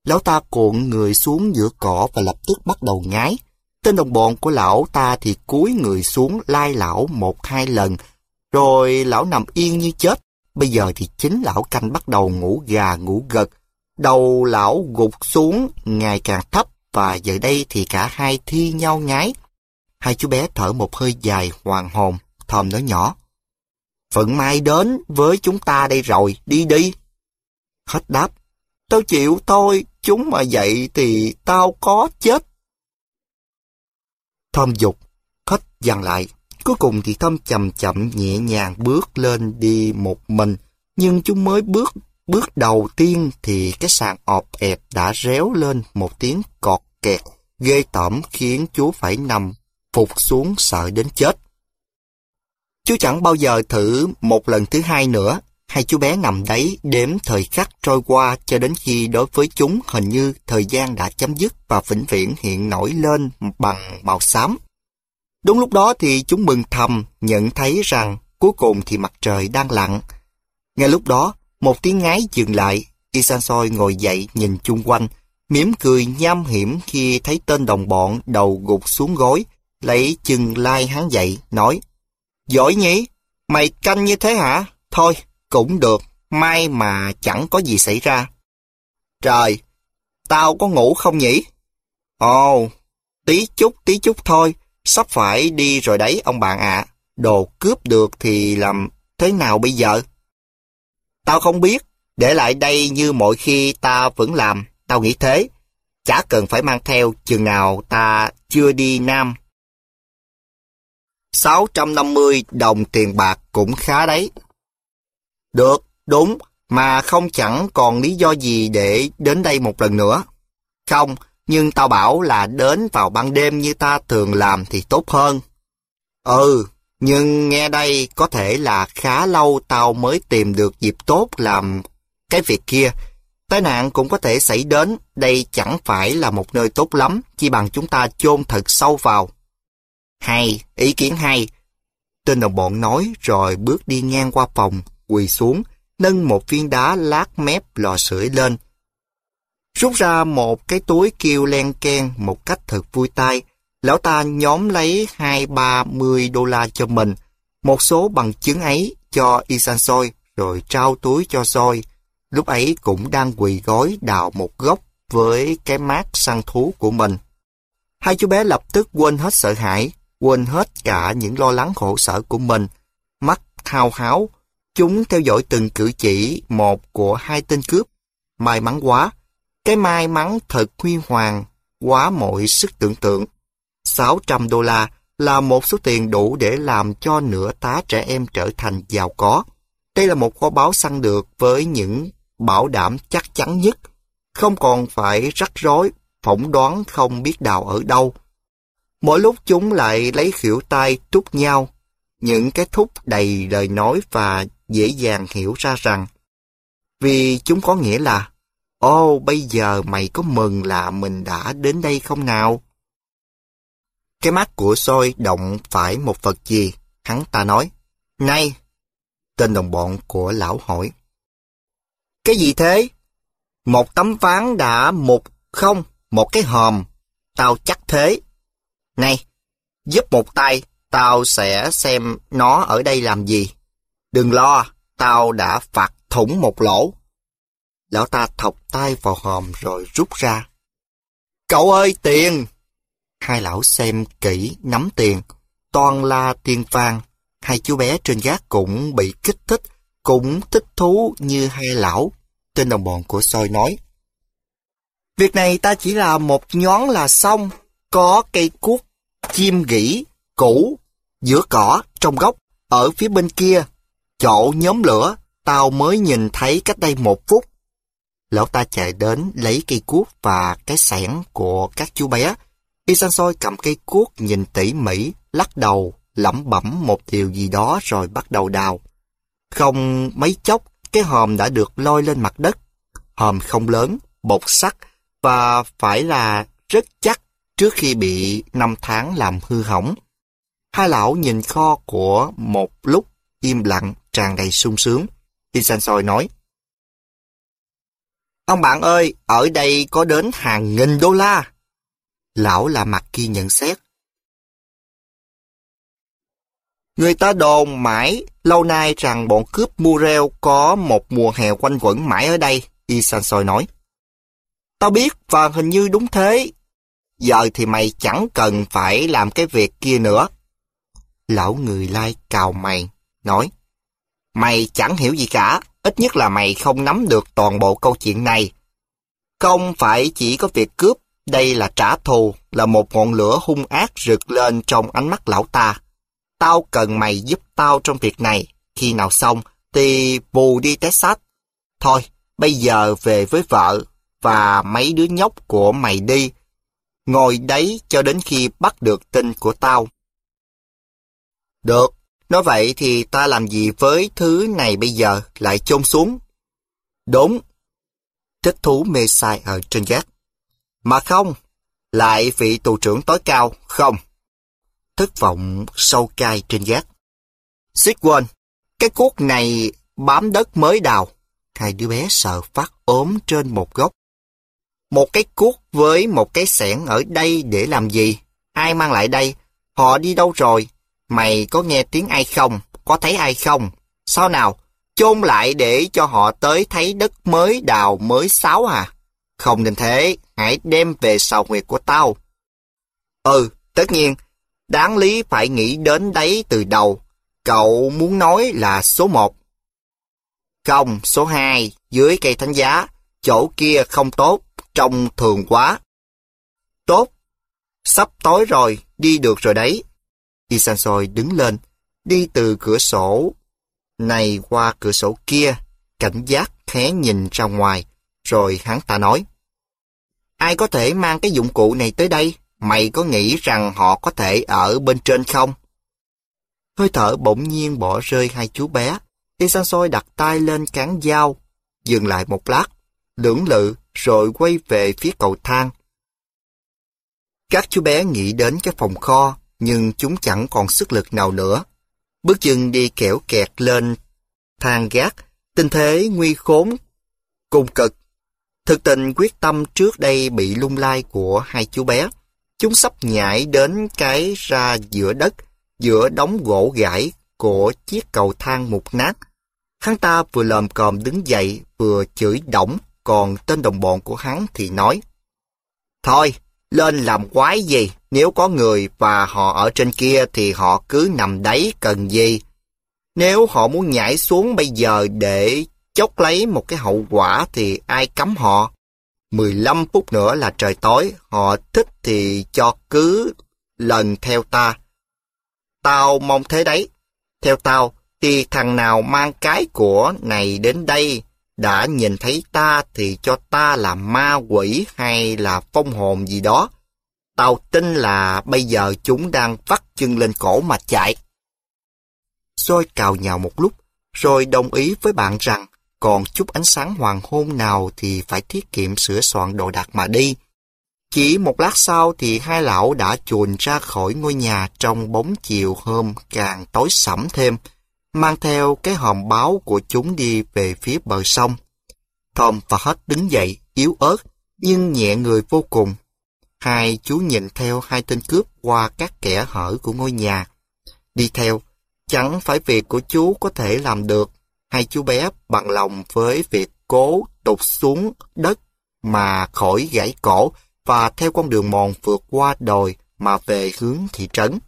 Speaker 1: Lão ta cuộn người xuống giữa cỏ và lập tức bắt đầu ngái. Tên đồng bọn của lão ta thì cúi người xuống lai lão một hai lần, rồi lão nằm yên như chết. Bây giờ thì chính lão canh bắt đầu ngủ gà ngủ gật. Đầu lão gục xuống ngày càng thấp và giờ đây thì cả hai thi nhau ngái. Hai chú bé thở một hơi dài hoàng hồn, thòm nói nhỏ. Phận mai đến với chúng ta đây rồi, đi đi. Hết đáp. Tao chịu thôi, chúng mà dậy thì tao có chết. Thâm dục, hết dằn lại. Cuối cùng thì Thâm chậm chậm nhẹ nhàng bước lên đi một mình. Nhưng chúng mới bước, bước đầu tiên thì cái sàn ọp ẹp đã réo lên một tiếng cọt kẹt, ghê tởm khiến chú phải nằm, phục xuống sợ đến chết. Chú chẳng bao giờ thử một lần thứ hai nữa, hai chú bé nằm đấy đếm thời khắc trôi qua cho đến khi đối với chúng hình như thời gian đã chấm dứt và vĩnh viễn hiện nổi lên bằng màu xám. Đúng lúc đó thì chúng mừng thầm nhận thấy rằng cuối cùng thì mặt trời đang lặn. Ngay lúc đó, một tiếng ngái dừng lại, Isansoi ngồi dậy nhìn chung quanh, mỉm cười nham hiểm khi thấy tên đồng bọn đầu gục xuống gối, lấy chừng lai hắn dậy, nói Giỏi nhỉ? Mày canh như thế hả? Thôi, cũng được, may mà chẳng có gì xảy ra. Trời, tao có ngủ không nhỉ? Ồ, tí chút tí chút thôi, sắp phải đi rồi đấy ông bạn ạ. Đồ cướp được thì làm thế nào bây giờ? Tao không biết, để lại đây như mọi khi ta vẫn làm, tao nghĩ thế. Chả cần phải mang theo chừng nào ta chưa đi Nam. 650 đồng tiền bạc cũng khá đấy. Được, đúng, mà không chẳng còn lý do gì để đến đây một lần nữa. Không, nhưng tao bảo là đến vào ban đêm như ta thường làm thì tốt hơn. Ừ, nhưng nghe đây có thể là khá lâu tao mới tìm được dịp tốt làm cái việc kia. Tai nạn cũng có thể xảy đến, đây chẳng phải là một nơi tốt lắm, chỉ bằng chúng ta chôn thật sâu vào. Hay, ý kiến hay. Tên đồng bọn nói rồi bước đi ngang qua phòng, quỳ xuống, nâng một viên đá lát mép lò sưởi lên. Rút ra một cái túi kêu len ken một cách thật vui tai, lão ta nhóm lấy hai ba mươi đô la cho mình, một số bằng chứng ấy cho Isan Soi rồi trao túi cho Soi. Lúc ấy cũng đang quỳ gói đào một gốc với cái mát săn thú của mình. Hai chú bé lập tức quên hết sợ hãi, quên hết cả những lo lắng khổ sở của mình. Mắt thao háo, Chúng theo dõi từng cử chỉ một của hai tên cướp. May mắn quá. Cái may mắn thật huy hoàng, quá mọi sức tưởng tượng. 600 đô la là một số tiền đủ để làm cho nửa tá trẻ em trở thành giàu có. Đây là một kho báu săn được với những bảo đảm chắc chắn nhất, không còn phải rắc rối, phỏng đoán không biết đào ở đâu. Mỗi lúc chúng lại lấy khỉu tay túc nhau, những cái thúc đầy lời nói và dễ dàng hiểu ra rằng vì chúng có nghĩa là Ô, bây giờ mày có mừng là mình đã đến đây không nào? Cái mắt của soi động phải một vật gì? Hắn ta nói. Này! Tên đồng bọn của lão hỏi. Cái gì thế? Một tấm ván đã một không, một cái hòm. Tao chắc thế. Này! Giúp một tay, tao sẽ xem nó ở đây làm gì. Đừng lo, tao đã phạt thủng một lỗ. Lão ta thọc tay vào hòm rồi rút ra. Cậu ơi, tiền! Hai lão xem kỹ, nắm tiền. Toàn là tiền vàng. Hai chú bé trên gác cũng bị kích thích, cũng thích thú như hai lão. Tên đồng bọn của soi nói. Việc này ta chỉ là một nhón là xong. Có cây cuốc, chim gỉ, củ, giữa cỏ, trong góc, ở phía bên kia chỗ nhóm lửa, tao mới nhìn thấy cách đây một phút. Lão ta chạy đến lấy cây cuốc và cái sẻn của các chú bé. Isansoi cầm cây cuốc nhìn tỉ mỉ, lắc đầu, lẩm bẩm một điều gì đó rồi bắt đầu đào. Không mấy chốc, cái hòm đã được lôi lên mặt đất. Hòm không lớn, bột sắt và phải là rất chắc trước khi bị năm tháng làm hư hỏng. Hai lão nhìn kho của một lúc im lặng, tràn đầy sung sướng. Insansoy nói, Ông bạn ơi, ở đây có đến hàng nghìn đô la. Lão là mặt kia nhận xét. Người ta đồn mãi lâu nay rằng bọn cướp Murel có một mùa hè quanh quẩn mãi ở đây, Isansoi nói. Tao biết và hình như đúng thế. Giờ thì mày chẳng cần phải làm cái việc kia nữa. Lão người lai cào mày, nói Mày chẳng hiểu gì cả, ít nhất là mày không nắm được toàn bộ câu chuyện này. Không phải chỉ có việc cướp, đây là trả thù, là một ngọn lửa hung ác rực lên trong ánh mắt lão ta. Tao cần mày giúp tao trong việc này, khi nào xong thì bù đi Texas. Thôi, bây giờ về với vợ và mấy đứa nhóc của mày đi. Ngồi đấy cho đến khi bắt được tin của tao. Được, nó vậy thì ta làm gì với thứ này bây giờ lại chôn xuống? Đúng. Thích thú mê sai ở trên gác. Mà không, lại vị tù trưởng tối cao, không. Thất vọng sâu cay trên gác. Xích quên, cái cuốc này bám đất mới đào. Hai đứa bé sợ phát ốm trên một gốc. Một cái cuốc với một cái sẻn ở đây để làm gì? Ai mang lại đây? Họ đi đâu rồi? Mày có nghe tiếng ai không? Có thấy ai không? Sao nào? Chôn lại để cho họ tới thấy đất mới đào mới sáo à? Không nên thế, hãy đem về sào huyệt của tao. Ừ, tất nhiên, đáng lý phải nghĩ đến đấy từ đầu. Cậu muốn nói là số một. Không, số hai dưới cây thánh giá, chỗ kia không tốt, trông thường quá. Tốt, sắp tối rồi, đi được rồi đấy. Isansoi đứng lên, đi từ cửa sổ này qua cửa sổ kia, cảnh giác khé nhìn ra ngoài, rồi hắn ta nói. Ai có thể mang cái dụng cụ này tới đây? Mày có nghĩ rằng họ có thể ở bên trên không? Hơi thở bỗng nhiên bỏ rơi hai chú bé. Isansoi đặt tay lên cán dao, dừng lại một lát, lưỡng lự rồi quay về phía cầu thang. Các chú bé nghĩ đến cái phòng kho, nhưng chúng chẳng còn sức lực nào nữa. Bước chân đi kẻo kẹt lên thang gác, tình thế nguy khốn, cùng cực. Thực tình quyết tâm trước đây bị lung lai của hai chú bé. Chúng sắp nhảy đến cái ra giữa đất, giữa đống gỗ gãy của chiếc cầu thang mục nát. Hắn ta vừa lồm còm đứng dậy, vừa chửi đổng, còn tên đồng bọn của hắn thì nói Thôi, lên làm quái gì? Nếu có người và họ ở trên kia thì họ cứ nằm đấy cần gì. Nếu họ muốn nhảy xuống bây giờ để chốc lấy một cái hậu quả thì ai cấm họ. 15 phút nữa là trời tối, họ thích thì cho cứ lần theo ta. Tao mong thế đấy. Theo tao thì thằng nào mang cái của này đến đây đã nhìn thấy ta thì cho ta là ma quỷ hay là phong hồn gì đó. Tao tin là bây giờ chúng đang vắt chân lên cổ mà chạy. rồi cào nhào một lúc, rồi đồng ý với bạn rằng còn chút ánh sáng hoàng hôn nào thì phải tiết kiệm sửa soạn đồ đạc mà đi. Chỉ một lát sau thì hai lão đã chuồn ra khỏi ngôi nhà trong bóng chiều hôm càng tối sẫm thêm, mang theo cái hòm báo của chúng đi về phía bờ sông. Tom và hết đứng dậy, yếu ớt, nhưng nhẹ người vô cùng Hai chú nhìn theo hai tên cướp qua các kẻ hở của ngôi nhà. Đi theo, chẳng phải việc của chú có thể làm được. Hai chú bé bằng lòng với việc cố tụt xuống đất mà khỏi gãy cổ và theo con đường mòn vượt qua đồi mà về hướng thị trấn.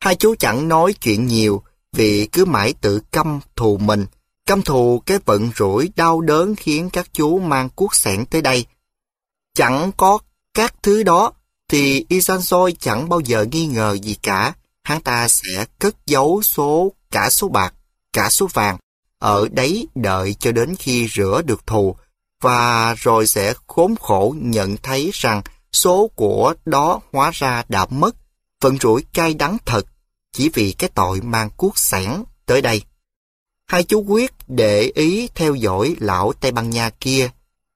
Speaker 1: Hai chú chẳng nói chuyện nhiều vì cứ mãi tự căm thù mình, căm thù cái vận rủi đau đớn khiến các chú mang cuốc sẻn tới đây. Chẳng có các thứ đó, thì Isansoi chẳng bao giờ nghi ngờ gì cả. Hắn ta sẽ cất giấu số cả số bạc, cả số vàng, ở đấy đợi cho đến khi rửa được thù, và rồi sẽ khốn khổ nhận thấy rằng số của đó hóa ra đã mất, vận rủi cay đắng thật, chỉ vì cái tội mang cuốc sẻn tới đây. Hai chú quyết để ý theo dõi lão Tây Ban Nha kia.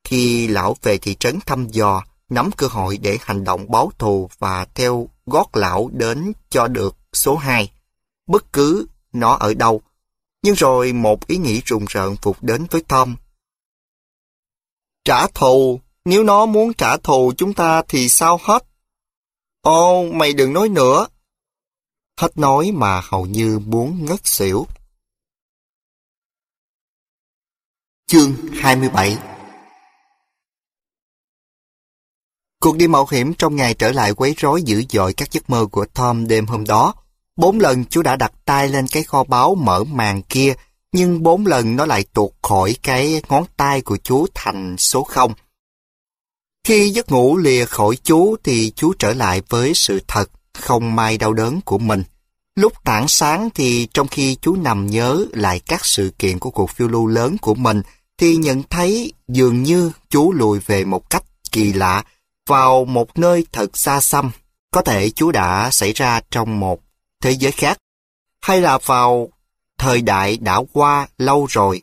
Speaker 1: Khi lão về thị trấn thăm dò, nắm cơ hội để hành động báo thù và theo gót lão đến cho được số 2, bất cứ nó ở đâu. Nhưng rồi một ý nghĩ rùng rợn phục đến với Tom. Trả thù, nếu nó muốn trả thù chúng ta thì sao hết? Ô, mày đừng nói nữa. Hết nói mà hầu như muốn ngất xỉu. Chương 27 Cuộc đi mạo hiểm trong ngày trở lại quấy rối dữ dội các giấc mơ của Tom đêm hôm đó. Bốn lần chú đã đặt tay lên cái kho báu mở màn kia, nhưng bốn lần nó lại tuột khỏi cái ngón tay của chú thành số không. Khi giấc ngủ lìa khỏi chú thì chú trở lại với sự thật, không may đau đớn của mình. Lúc tảng sáng thì trong khi chú nằm nhớ lại các sự kiện của cuộc phiêu lưu lớn của mình, thì nhận thấy dường như chú lùi về một cách kỳ lạ, vào một nơi thật xa xăm, có thể Chúa đã xảy ra trong một thế giới khác, hay là vào thời đại đã qua lâu rồi.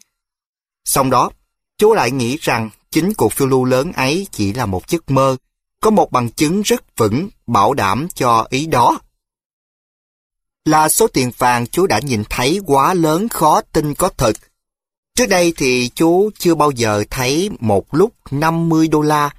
Speaker 1: Xong đó, Chúa lại nghĩ rằng chính cuộc phiêu lưu lớn ấy chỉ là một giấc mơ, có một bằng chứng rất vững bảo đảm cho ý đó. Là số tiền vàng Chúa đã nhìn thấy quá lớn khó tin có thật. Trước đây thì chúa chưa bao giờ thấy một lúc 50 đô la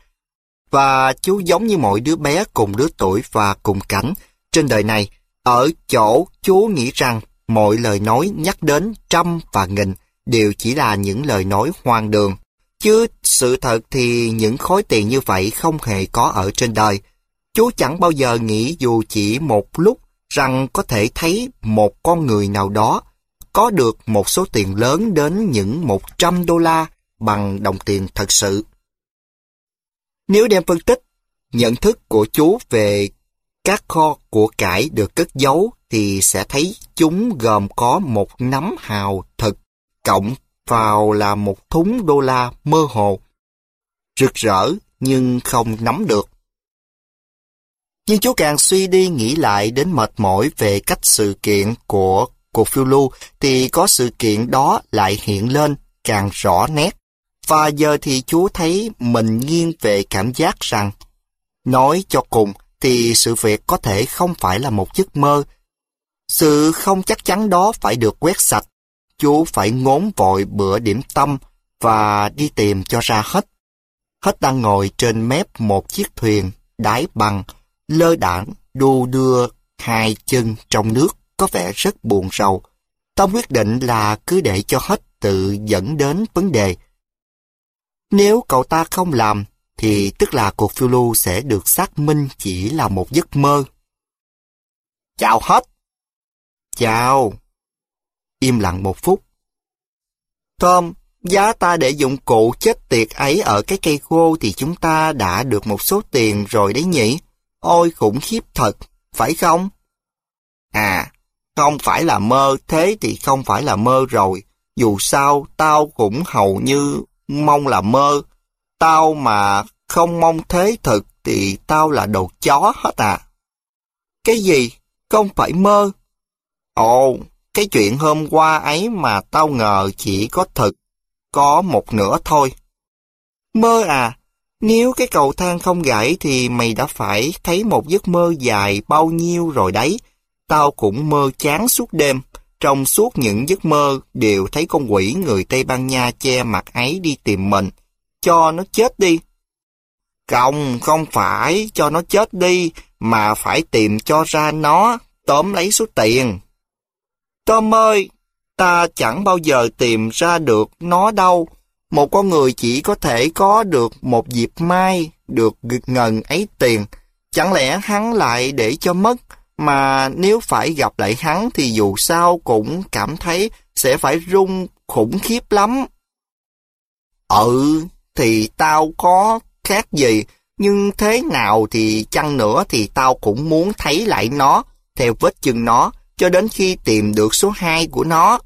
Speaker 1: và chú giống như mọi đứa bé cùng đứa tuổi và cùng cảnh trên đời này, ở chỗ chú nghĩ rằng mọi lời nói nhắc đến trăm và nghìn đều chỉ là những lời nói hoang đường. Chứ sự thật thì những khối tiền như vậy không hề có ở trên đời. Chú chẳng bao giờ nghĩ dù chỉ một lúc rằng có thể thấy một con người nào đó có được một số tiền lớn đến những 100 đô la bằng đồng tiền thật sự. Nếu đem phân tích, nhận thức của chú về các kho của cải được cất giấu thì sẽ thấy chúng gồm có một nắm hào thực cộng vào là một thúng đô la mơ hồ. Rực rỡ nhưng không nắm được. Nhưng chú càng suy đi nghĩ lại đến mệt mỏi về cách sự kiện của cuộc phiêu lưu thì có sự kiện đó lại hiện lên càng rõ nét. Và giờ thì chú thấy mình nghiêng về cảm giác rằng, nói cho cùng thì sự việc có thể không phải là một giấc mơ. Sự không chắc chắn đó phải được quét sạch. chú phải ngốn vội bữa điểm tâm và đi tìm cho ra hết. Hết đang ngồi trên mép một chiếc thuyền đái bằng, lơ đảng, đu đưa hai chân trong nước có vẻ rất buồn rầu. Tom quyết định là cứ để cho hết tự dẫn đến vấn đề nếu cậu ta không làm, thì tức là cuộc phiêu lưu sẽ được xác minh chỉ là một giấc mơ. Chào hết! Chào! Im lặng một phút. Tom, giá ta để dụng cụ chết tiệt ấy ở cái cây khô thì chúng ta đã được một số tiền rồi đấy nhỉ? Ôi khủng khiếp thật, phải không? À, không phải là mơ, thế thì không phải là mơ rồi. Dù sao, tao cũng hầu như mong là mơ. Tao mà không mong thế thực thì tao là đồ chó hết à. Cái gì? Không phải mơ. Ồ, cái chuyện hôm qua ấy mà tao ngờ chỉ có thực, có một nửa thôi. Mơ à, nếu cái cầu thang không gãy thì mày đã phải thấy một giấc mơ dài bao nhiêu rồi đấy. Tao cũng mơ chán suốt đêm. Trong suốt những giấc mơ đều thấy con quỷ người Tây Ban Nha che mặt ấy đi tìm mình. Cho nó chết đi. Không, không phải cho nó chết đi, mà phải tìm cho ra nó, tóm lấy số tiền. Tom ơi, ta chẳng bao giờ tìm ra được nó đâu. Một con người chỉ có thể có được một dịp mai, được ngần ấy tiền. Chẳng lẽ hắn lại để cho mất? mà nếu phải gặp lại hắn thì dù sao cũng cảm thấy sẽ phải rung khủng khiếp lắm. Ừ, thì tao có khác gì, nhưng thế nào thì chăng nữa thì tao cũng muốn thấy lại nó, theo vết chân nó, cho đến khi tìm được số 2 của nó.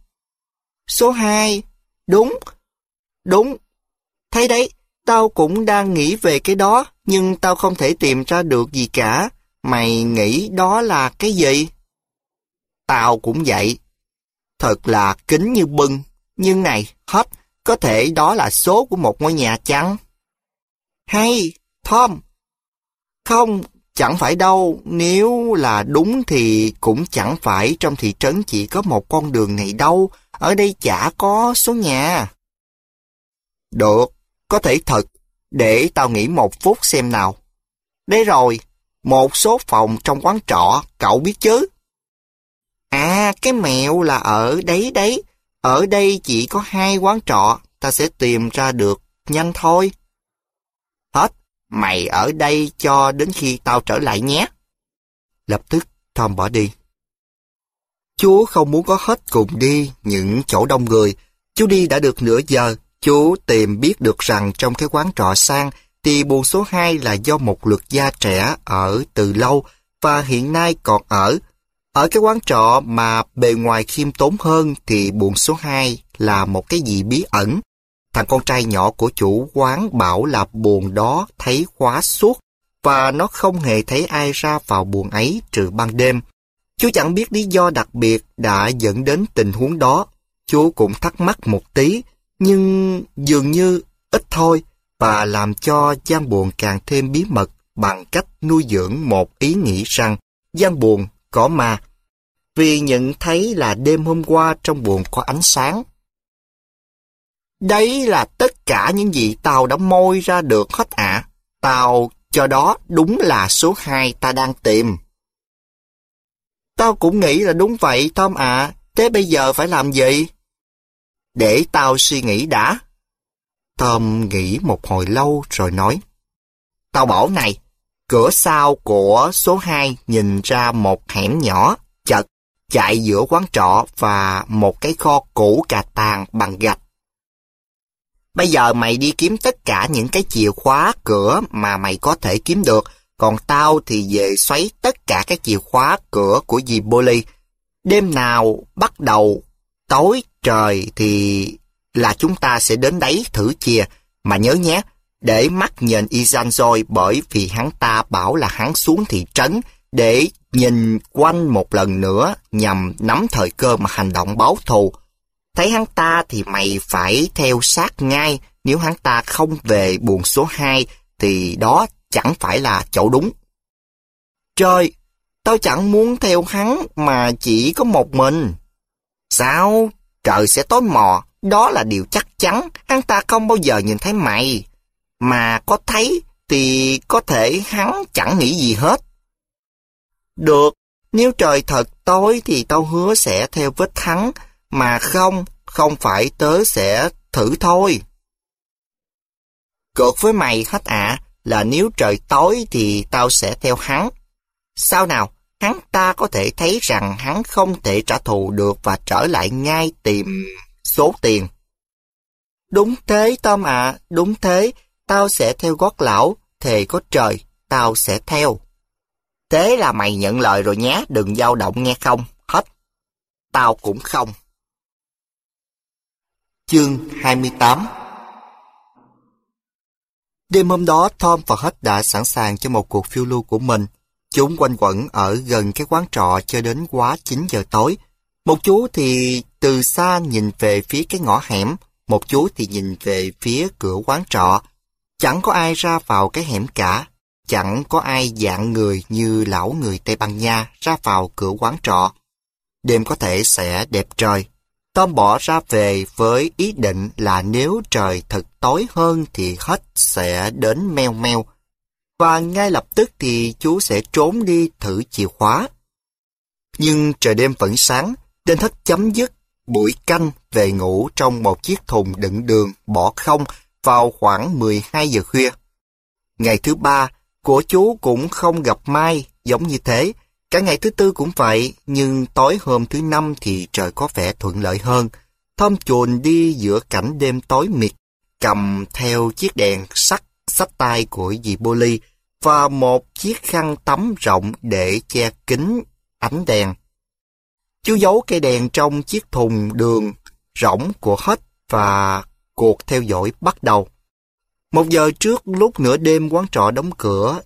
Speaker 1: Số 2? Đúng, đúng. Thấy đấy, tao cũng đang nghĩ về cái đó, nhưng tao không thể tìm ra được gì cả. Mày nghĩ đó là cái gì? Tao cũng vậy. Thật là kính như bưng, nhưng này, hết, có thể đó là số của một ngôi nhà trắng. Hay, Tom. Không, chẳng phải đâu, nếu là đúng thì cũng chẳng phải trong thị trấn chỉ có một con đường này đâu, ở đây chả có số nhà. Được, có thể thật, để tao nghĩ một phút xem nào. Đấy rồi, một số phòng trong quán trọ, cậu biết chứ? À, cái mẹo là ở đấy đấy. Ở đây chỉ có hai quán trọ, ta sẽ tìm ra được nhanh thôi. Hết, mày ở đây cho đến khi tao trở lại nhé. Lập tức Tom bỏ đi. Chú không muốn có hết cùng đi những chỗ đông người. Chú đi đã được nửa giờ, chú tìm biết được rằng trong cái quán trọ sang thì buồn số 2 là do một luật gia trẻ ở từ lâu và hiện nay còn ở. Ở cái quán trọ mà bề ngoài khiêm tốn hơn thì buồn số 2 là một cái gì bí ẩn. Thằng con trai nhỏ của chủ quán bảo là buồn đó thấy khóa suốt và nó không hề thấy ai ra vào buồn ấy trừ ban đêm. Chú chẳng biết lý do đặc biệt đã dẫn đến tình huống đó. Chú cũng thắc mắc một tí, nhưng dường như ít thôi và làm cho gian buồn càng thêm bí mật bằng cách nuôi dưỡng một ý nghĩ rằng gian buồn có ma vì nhận thấy là đêm hôm qua trong buồn có ánh sáng. Đấy là tất cả những gì tao đã môi ra được hết ạ. À. Tao cho đó đúng là số 2 ta đang tìm. Tao cũng nghĩ là đúng vậy Tom ạ. Thế bây giờ phải làm gì? Để tao suy nghĩ đã. Tom nghĩ một hồi lâu rồi nói. Tao bảo này, cửa sau của số 2 nhìn ra một hẻm nhỏ, chật, chạy giữa quán trọ và một cái kho cũ cà tàn bằng gạch. Bây giờ mày đi kiếm tất cả những cái chìa khóa cửa mà mày có thể kiếm được, còn tao thì về xoáy tất cả các chìa khóa cửa của dì Bolly. Đêm nào bắt đầu tối trời thì là chúng ta sẽ đến đấy thử chìa, mà nhớ nhé, để mắt nhìn rồi bởi vì hắn ta bảo là hắn xuống thị trấn để nhìn quanh một lần nữa nhằm nắm thời cơ mà hành động báo thù. Thấy hắn ta thì mày phải theo sát ngay, nếu hắn ta không về buồng số 2 thì đó chẳng phải là chỗ đúng. Trời, tao chẳng muốn theo hắn mà chỉ có một mình. Sao? Trời sẽ tối mò, đó là điều chắc chắn, hắn ta không bao giờ nhìn thấy mày. Mà có thấy thì có thể hắn chẳng nghĩ gì hết. Được, nếu trời thật tối thì tao hứa sẽ theo vết hắn, mà không, không phải tớ sẽ thử thôi. Cược với mày hết ạ, là nếu trời tối thì tao sẽ theo hắn. Sao nào, hắn ta có thể thấy rằng hắn không thể trả thù được và trở lại ngay tìm số tiền. Đúng thế Tom ạ, đúng thế, tao sẽ theo gót lão, thề có trời, tao sẽ theo. Thế là mày nhận lời rồi nhé, đừng dao động nghe không, hết. Tao cũng không. Chương 28 Đêm hôm đó, Tom và hết đã sẵn sàng cho một cuộc phiêu lưu của mình. Chúng quanh quẩn ở gần cái quán trọ cho đến quá 9 giờ tối, một chú thì từ xa nhìn về phía cái ngõ hẻm, một chú thì nhìn về phía cửa quán trọ. Chẳng có ai ra vào cái hẻm cả, chẳng có ai dạng người như lão người Tây Ban Nha ra vào cửa quán trọ. Đêm có thể sẽ đẹp trời. Tom bỏ ra về với ý định là nếu trời thật tối hơn thì hết sẽ đến meo meo. Và ngay lập tức thì chú sẽ trốn đi thử chìa khóa. Nhưng trời đêm vẫn sáng, Đinh Thích chấm dứt buổi canh về ngủ trong một chiếc thùng đựng đường bỏ không vào khoảng 12 giờ khuya. Ngày thứ ba, của chú cũng không gặp Mai, giống như thế. Cả ngày thứ tư cũng vậy, nhưng tối hôm thứ năm thì trời có vẻ thuận lợi hơn. Thâm chuồn đi giữa cảnh đêm tối mịt, cầm theo chiếc đèn sắt sách tay của dì Bô Ly và một chiếc khăn tắm rộng để che kính ánh đèn chú giấu cây đèn trong chiếc thùng đường rỗng của hết và cuộc theo dõi bắt đầu. Một giờ trước lúc nửa đêm quán trọ đóng cửa,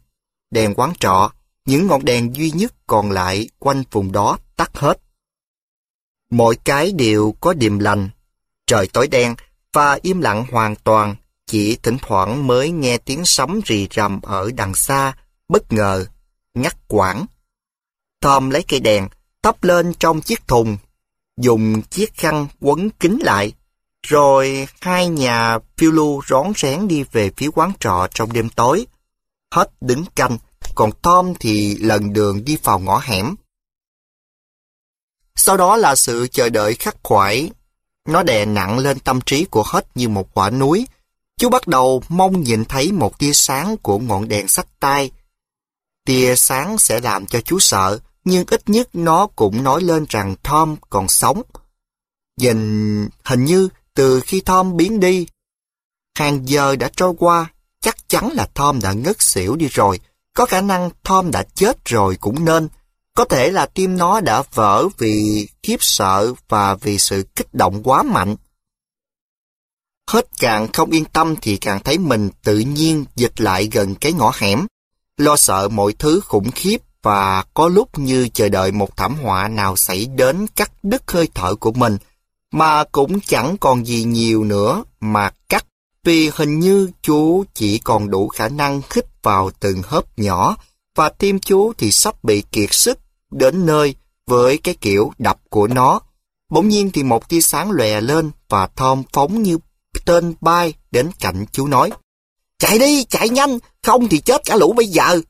Speaker 1: đèn quán trọ, những ngọn đèn duy nhất còn lại quanh vùng đó tắt hết. Mọi cái đều có điềm lành, trời tối đen và im lặng hoàn toàn, chỉ thỉnh thoảng mới nghe tiếng sấm rì rầm ở đằng xa, bất ngờ, ngắt quãng. Tom lấy cây đèn, tấp lên trong chiếc thùng, dùng chiếc khăn quấn kín lại, rồi hai nhà phiêu lưu rón rén đi về phía quán trọ trong đêm tối. Hết đứng canh, còn Tom thì lần đường đi vào ngõ hẻm. Sau đó là sự chờ đợi khắc khoải. Nó đè nặng lên tâm trí của hết như một quả núi. Chú bắt đầu mong nhìn thấy một tia sáng của ngọn đèn sách tay. Tia sáng sẽ làm cho chú sợ, nhưng ít nhất nó cũng nói lên rằng Tom còn sống. Dành hình như từ khi Tom biến đi, hàng giờ đã trôi qua, chắc chắn là Tom đã ngất xỉu đi rồi. Có khả năng Tom đã chết rồi cũng nên. Có thể là tim nó đã vỡ vì khiếp sợ và vì sự kích động quá mạnh. Hết càng không yên tâm thì càng thấy mình tự nhiên dịch lại gần cái ngõ hẻm. Lo sợ mọi thứ khủng khiếp và có lúc như chờ đợi một thảm họa nào xảy đến cắt đứt hơi thở của mình, mà cũng chẳng còn gì nhiều nữa mà cắt vì hình như chú chỉ còn đủ khả năng khích vào từng hớp nhỏ và tim chú thì sắp bị kiệt sức đến nơi với cái kiểu đập của nó. Bỗng nhiên thì một tia sáng lòe lên và Tom phóng như tên bay đến cạnh chú nói Chạy đi, chạy nhanh, không thì chết cả lũ bây giờ,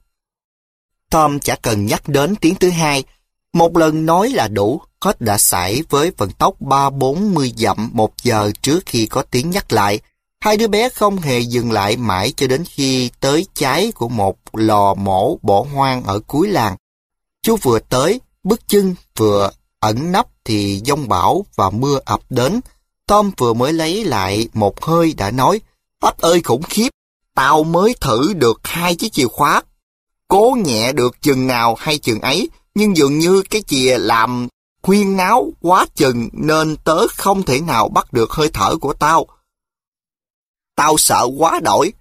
Speaker 1: Tom chả cần nhắc đến tiếng thứ hai. Một lần nói là đủ, hết đã xảy với vận tốc 3-40 dặm một giờ trước khi có tiếng nhắc lại. Hai đứa bé không hề dừng lại mãi cho đến khi tới cháy của một lò mổ bỏ hoang ở cuối làng. Chú vừa tới, bước chân vừa ẩn nấp thì giông bão và mưa ập đến. Tom vừa mới lấy lại một hơi đã nói, Bắp ơi khủng khiếp, tao mới thử được hai chiếc chìa khóa cố nhẹ được chừng nào hay chừng ấy, nhưng dường như cái chìa làm khuyên náo quá chừng nên tớ không thể nào bắt được hơi thở của tao. Tao sợ quá đổi,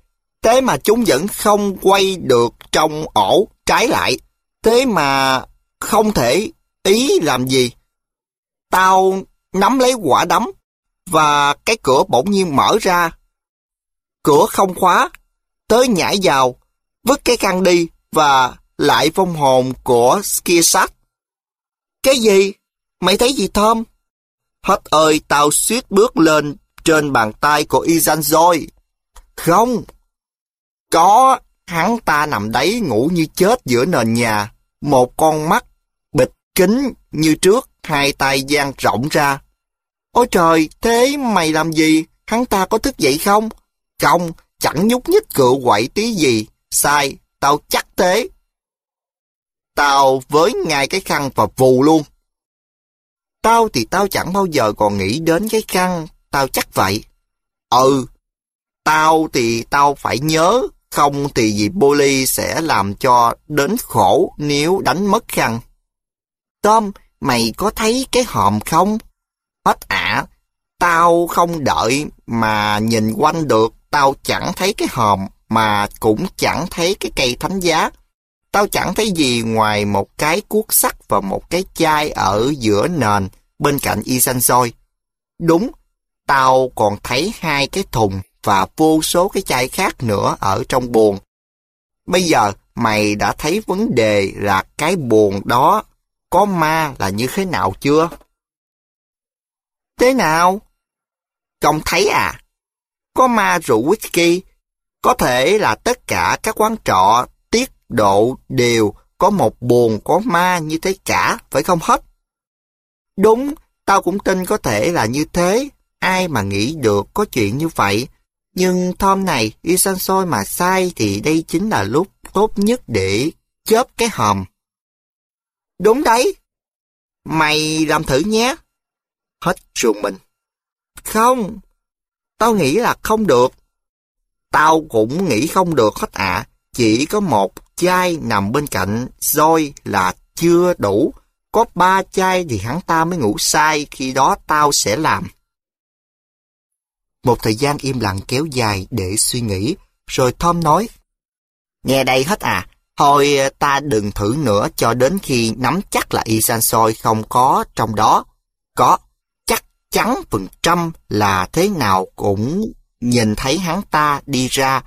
Speaker 1: thế mà chúng vẫn không quay được trong ổ trái lại, thế mà không thể ý làm gì. Tao nắm lấy quả đấm và cái cửa bỗng nhiên mở ra. Cửa không khóa, tớ nhảy vào, vứt cái khăn đi và lại vong hồn của Skirsak. Cái gì? Mày thấy gì Tom? Hết ơi, tao suýt bước lên trên bàn tay của Izan rồi. Không. Có, hắn ta nằm đấy ngủ như chết giữa nền nhà. Một con mắt bịch kính như trước, hai tay giang rộng ra. Ôi trời, thế mày làm gì? Hắn ta có thức dậy không? Không, chẳng nhúc nhích cựa quậy tí gì. Sai, Tao chắc thế. Tao với ngay cái khăn và vù luôn. Tao thì tao chẳng bao giờ còn nghĩ đến cái khăn, tao chắc vậy. Ừ, tao thì tao phải nhớ, không thì dì Polly sẽ làm cho đến khổ nếu đánh mất khăn. Tom, mày có thấy cái hòm không? Hết ạ tao không đợi mà nhìn quanh được, tao chẳng thấy cái hòm mà cũng chẳng thấy cái cây thánh giá. Tao chẳng thấy gì ngoài một cái cuốc sắt và một cái chai ở giữa nền bên cạnh y Isansoi. Đúng, tao còn thấy hai cái thùng và vô số cái chai khác nữa ở trong buồn. Bây giờ mày đã thấy vấn đề là cái buồn đó có ma là như thế nào chưa? Thế nào? Không thấy à? Có ma rượu whisky, có thể là tất cả các quán trọ, tiết độ đều có một buồn có ma như thế cả, phải không hết? Đúng, tao cũng tin có thể là như thế. Ai mà nghĩ được có chuyện như vậy. Nhưng thom này, y san soi mà sai thì đây chính là lúc tốt nhất để chớp cái hòm. Đúng đấy. Mày làm thử nhé. Hết chuồng mình. Không, tao nghĩ là không được. Tao cũng nghĩ không được hết ạ. Chỉ có một chai nằm bên cạnh roi là chưa đủ. Có ba chai thì hắn ta mới ngủ sai, khi đó tao sẽ làm. Một thời gian im lặng kéo dài để suy nghĩ, rồi Tom nói. Nghe đây hết à, thôi ta đừng thử nữa cho đến khi nắm chắc là Isan Soi không có trong đó. Có, chắc chắn phần trăm là thế nào cũng nhìn thấy hắn ta đi ra.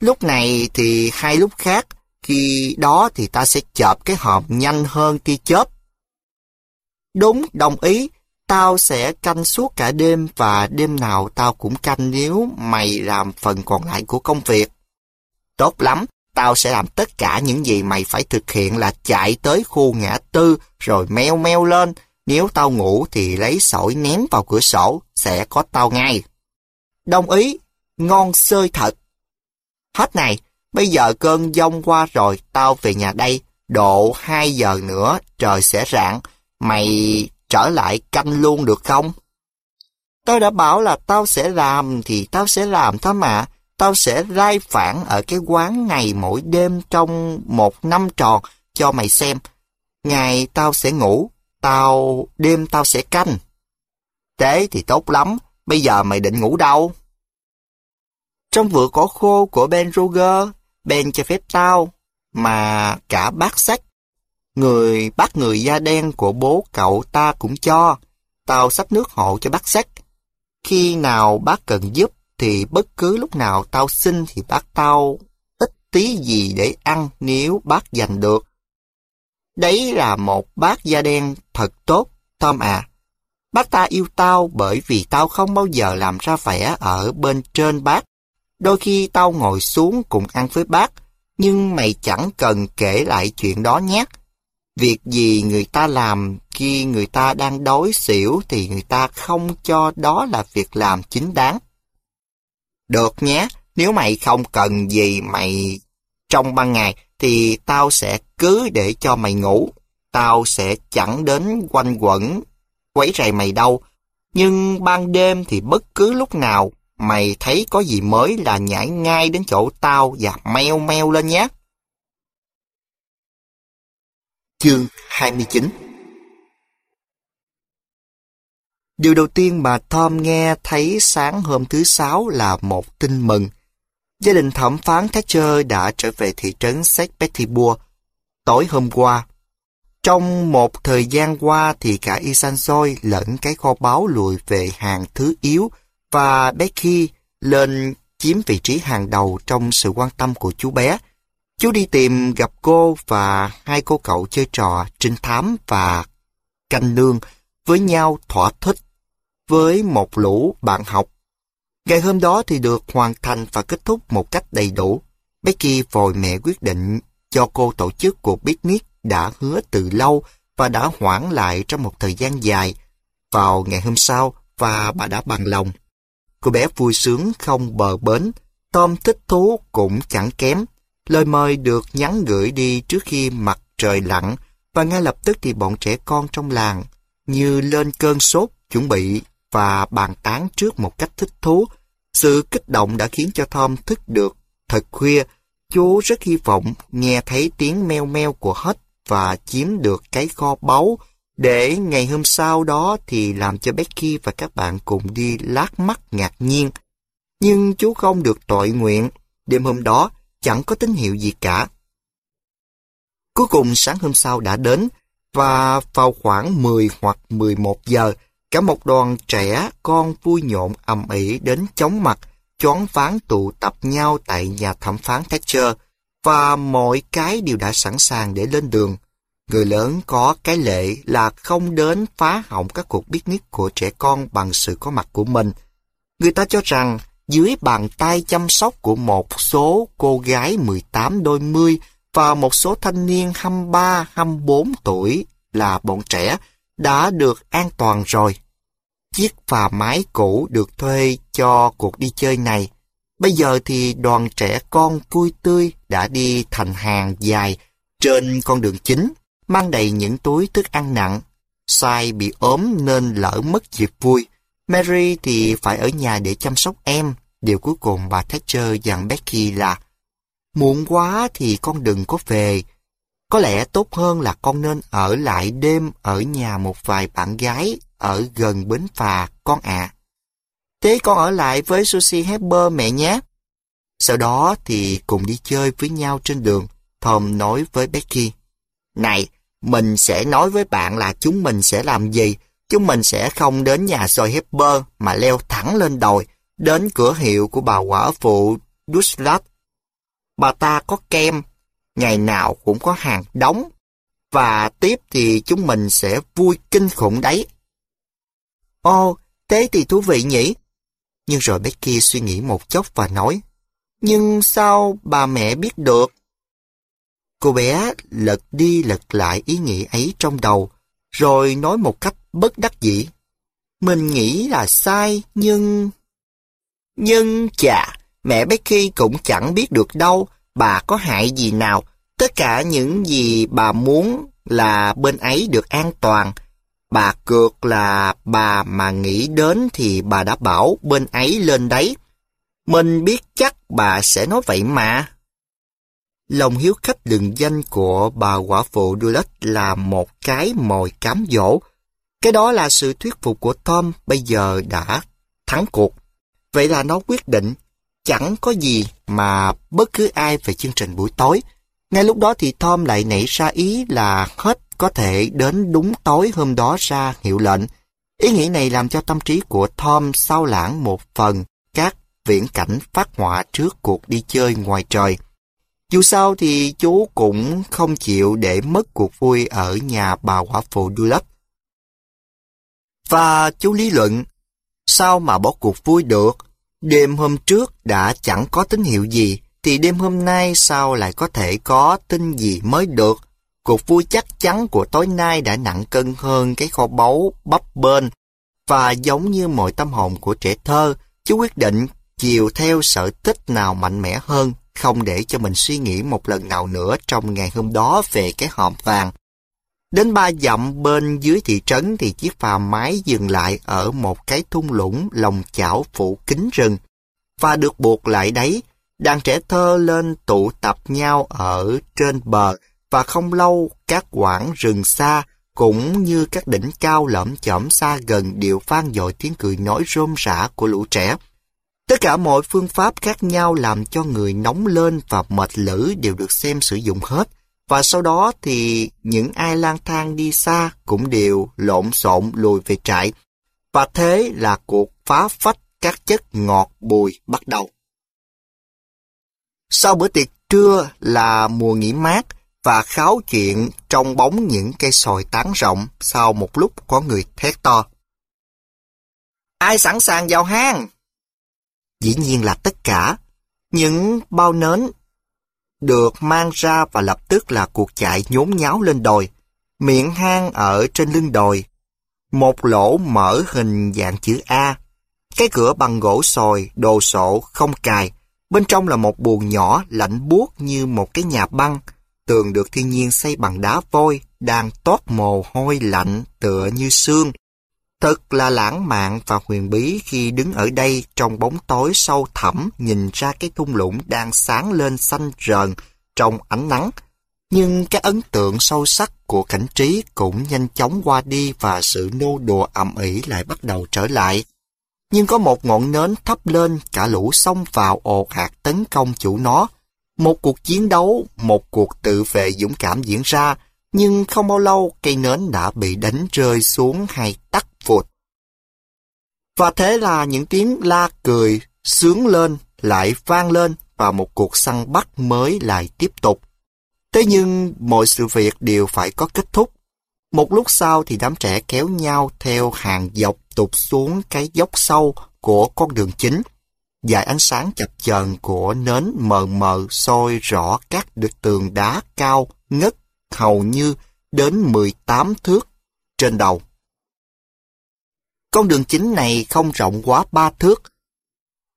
Speaker 1: Lúc này thì hai lúc khác, khi đó thì ta sẽ chợp cái hộp nhanh hơn khi chớp. Đúng, đồng ý, tao sẽ canh suốt cả đêm và đêm nào tao cũng canh nếu mày làm phần còn lại của công việc. Tốt lắm, tao sẽ làm tất cả những gì mày phải thực hiện là chạy tới khu ngã tư rồi meo meo lên. Nếu tao ngủ thì lấy sỏi ném vào cửa sổ, sẽ có tao ngay. Đồng ý, ngon sơi thật. Hết này, bây giờ cơn giông qua rồi, tao về nhà đây, độ 2 giờ nữa trời sẽ rạng, mày trở lại canh luôn được không? Tao đã bảo là tao sẽ làm thì tao sẽ làm thôi mà, tao sẽ lai phản ở cái quán ngày mỗi đêm trong một năm tròn cho mày xem. Ngày tao sẽ ngủ, tao đêm tao sẽ canh. Thế thì tốt lắm, bây giờ mày định ngủ đâu? Trong vựa cỏ khô của Ben Ruger, Ben cho phép tao, mà cả bác sách, người bác người da đen của bố cậu ta cũng cho. Tao sắp nước hộ cho bác sách. Khi nào bác cần giúp thì bất cứ lúc nào tao xin thì bác tao ít tí gì để ăn nếu bác giành được. Đấy là một bác da đen thật tốt, Tom à. Bác ta yêu tao bởi vì tao không bao giờ làm ra vẻ ở bên trên bác. Đôi khi tao ngồi xuống cùng ăn với bác, nhưng mày chẳng cần kể lại chuyện đó nhé. Việc gì người ta làm khi người ta đang đói xỉu thì người ta không cho đó là việc làm chính đáng. Được nhé, nếu mày không cần gì mày trong ban ngày thì tao sẽ cứ để cho mày ngủ. Tao sẽ chẳng đến quanh quẩn, quấy rầy mày đâu. Nhưng ban đêm thì bất cứ lúc nào Mày thấy có gì mới là nhảy ngay đến chỗ tao và meo meo lên nhé. Chương 29 Điều đầu tiên mà Tom nghe thấy sáng hôm thứ Sáu là một tin mừng. Gia đình thẩm phán Thatcher đã trở về thị trấn St. Petersburg tối hôm qua. Trong một thời gian qua thì cả Isansoi lẫn cái kho báu lùi về hàng thứ yếu và Becky lên chiếm vị trí hàng đầu trong sự quan tâm của chú bé. Chú đi tìm gặp cô và hai cô cậu chơi trò trinh thám và canh nương với nhau thỏa thích với một lũ bạn học. Ngày hôm đó thì được hoàn thành và kết thúc một cách đầy đủ. Becky vội mẹ quyết định cho cô tổ chức cuộc picnic đã hứa từ lâu và đã hoãn lại trong một thời gian dài. Vào ngày hôm sau và bà đã bằng lòng. Cô bé vui sướng không bờ bến, Tom thích thú cũng chẳng kém. Lời mời được nhắn gửi đi trước khi mặt trời lặn và ngay lập tức thì bọn trẻ con trong làng như lên cơn sốt chuẩn bị và bàn tán trước một cách thích thú. Sự kích động đã khiến cho Tom thức được. Thật khuya, chú rất hy vọng nghe thấy tiếng meo meo của hết và chiếm được cái kho báu để ngày hôm sau đó thì làm cho Becky và các bạn cùng đi lát mắt ngạc nhiên. Nhưng chú không được tội nguyện, đêm hôm đó chẳng có tín hiệu gì cả. Cuối cùng sáng hôm sau đã đến, và vào khoảng 10 hoặc 11 giờ, cả một đoàn trẻ con vui nhộn ầm ĩ đến chóng mặt, choáng váng tụ tập nhau tại nhà thẩm phán Thatcher, và mọi cái đều đã sẵn sàng để lên đường. Người lớn có cái lệ là không đến phá hỏng các cuộc biết nít của trẻ con bằng sự có mặt của mình. Người ta cho rằng dưới bàn tay chăm sóc của một số cô gái 18 đôi mươi và một số thanh niên 23, 24 tuổi là bọn trẻ đã được an toàn rồi. Chiếc phà mái cũ được thuê cho cuộc đi chơi này. Bây giờ thì đoàn trẻ con vui tươi đã đi thành hàng dài trên con đường chính mang đầy những túi thức ăn nặng. Sai bị ốm nên lỡ mất dịp vui. Mary thì phải ở nhà để chăm sóc em. Điều cuối cùng bà Thatcher dặn Becky là Muộn quá thì con đừng có về. Có lẽ tốt hơn là con nên ở lại đêm ở nhà một vài bạn gái ở gần bến phà con ạ. Thế con ở lại với Susie Hepburn mẹ nhé. Sau đó thì cùng đi chơi với nhau trên đường. Tom nói với Becky. Này, mình sẽ nói với bạn là chúng mình sẽ làm gì. Chúng mình sẽ không đến nhà soi Hepper mà leo thẳng lên đồi, đến cửa hiệu của bà quả phụ Duslat. Bà ta có kem, ngày nào cũng có hàng đóng. Và tiếp thì chúng mình sẽ vui kinh khủng đấy. Ồ, thế thì thú vị nhỉ? Nhưng rồi Becky suy nghĩ một chốc và nói, nhưng sao bà mẹ biết được? Cô bé lật đi lật lại ý nghĩ ấy trong đầu, rồi nói một cách bất đắc dĩ. Mình nghĩ là sai, nhưng... Nhưng chà, mẹ Becky cũng chẳng biết được đâu bà có hại gì nào. Tất cả những gì bà muốn là bên ấy được an toàn. Bà cược là bà mà nghĩ đến thì bà đã bảo bên ấy lên đấy. Mình biết chắc bà sẽ nói vậy mà. Lòng hiếu khách lừng danh của bà quả phụ Dulac là một cái mồi cám dỗ. Cái đó là sự thuyết phục của Tom bây giờ đã thắng cuộc. Vậy là nó quyết định chẳng có gì mà bất cứ ai về chương trình buổi tối. Ngay lúc đó thì Tom lại nảy ra ý là hết có thể đến đúng tối hôm đó ra hiệu lệnh. Ý nghĩ này làm cho tâm trí của Tom sao lãng một phần các viễn cảnh phát họa trước cuộc đi chơi ngoài trời. Dù sao thì chú cũng không chịu để mất cuộc vui ở nhà bà quả phụ Dulap. Và chú lý luận, sao mà bỏ cuộc vui được? Đêm hôm trước đã chẳng có tín hiệu gì, thì đêm hôm nay sao lại có thể có tin gì mới được? Cuộc vui chắc chắn của tối nay đã nặng cân hơn cái kho báu bắp bên. Và giống như mọi tâm hồn của trẻ thơ, chú quyết định chiều theo sở thích nào mạnh mẽ hơn không để cho mình suy nghĩ một lần nào nữa trong ngày hôm đó về cái hòm vàng. Đến ba dặm bên dưới thị trấn thì chiếc phà máy dừng lại ở một cái thung lũng lòng chảo phủ kính rừng và được buộc lại đấy. Đàn trẻ thơ lên tụ tập nhau ở trên bờ và không lâu các quãng rừng xa cũng như các đỉnh cao lõm chởm xa gần đều vang dội tiếng cười nói rôm rã của lũ trẻ. Tất cả mọi phương pháp khác nhau làm cho người nóng lên và mệt lử đều được xem sử dụng hết. Và sau đó thì những ai lang thang đi xa cũng đều lộn xộn lùi về trại. Và thế là cuộc phá phách các chất ngọt bùi bắt đầu. Sau bữa tiệc trưa là mùa nghỉ mát và kháo chuyện trong bóng những cây sồi tán rộng sau một lúc có người thét to. Ai sẵn sàng vào hang? dĩ nhiên là tất cả. Những bao nến được mang ra và lập tức là cuộc chạy nhốn nháo lên đồi, miệng hang ở trên lưng đồi. Một lỗ mở hình dạng chữ A, cái cửa bằng gỗ sồi, đồ sộ, không cài. Bên trong là một buồng nhỏ lạnh buốt như một cái nhà băng, tường được thiên nhiên xây bằng đá vôi, đang toát mồ hôi lạnh tựa như xương. Thật là lãng mạn và huyền bí khi đứng ở đây trong bóng tối sâu thẳm nhìn ra cái thung lũng đang sáng lên xanh rờn trong ánh nắng. Nhưng cái ấn tượng sâu sắc của cảnh trí cũng nhanh chóng qua đi và sự nô đùa ẩm ỉ lại bắt đầu trở lại. Nhưng có một ngọn nến thắp lên cả lũ sông vào ồ hạt tấn công chủ nó. Một cuộc chiến đấu, một cuộc tự vệ dũng cảm diễn ra, nhưng không bao lâu cây nến đã bị đánh rơi xuống hay tắt vụt. Và thế là những tiếng la cười, sướng lên, lại vang lên và một cuộc săn bắt mới lại tiếp tục. Thế nhưng mọi sự việc đều phải có kết thúc. Một lúc sau thì đám trẻ kéo nhau theo hàng dọc tụt xuống cái dốc sâu của con đường chính. Dải ánh sáng chập chờn của nến mờ mờ soi rõ các được tường đá cao ngất hầu như đến 18 thước trên đầu. Con đường chính này không rộng quá 3 thước.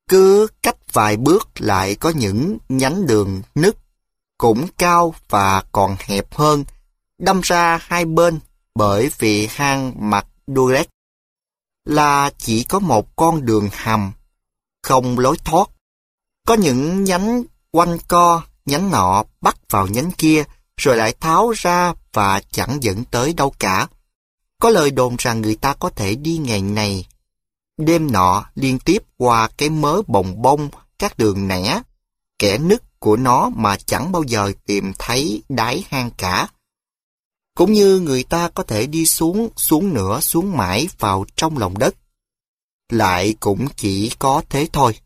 Speaker 1: Cứ cách vài bước lại có những nhánh đường nứt, cũng cao và còn hẹp hơn, đâm ra hai bên bởi vì hang mặt Durex là chỉ có một con đường hầm, không lối thoát. Có những nhánh quanh co, nhánh nọ bắt vào nhánh kia, rồi lại tháo ra và chẳng dẫn tới đâu cả. Có lời đồn rằng người ta có thể đi ngày này, đêm nọ liên tiếp qua cái mớ bồng bông, các đường nẻ, kẻ nứt của nó mà chẳng bao giờ tìm thấy đáy hang cả. Cũng như người ta có thể đi xuống, xuống nữa, xuống mãi vào trong lòng đất. Lại cũng chỉ có thế thôi.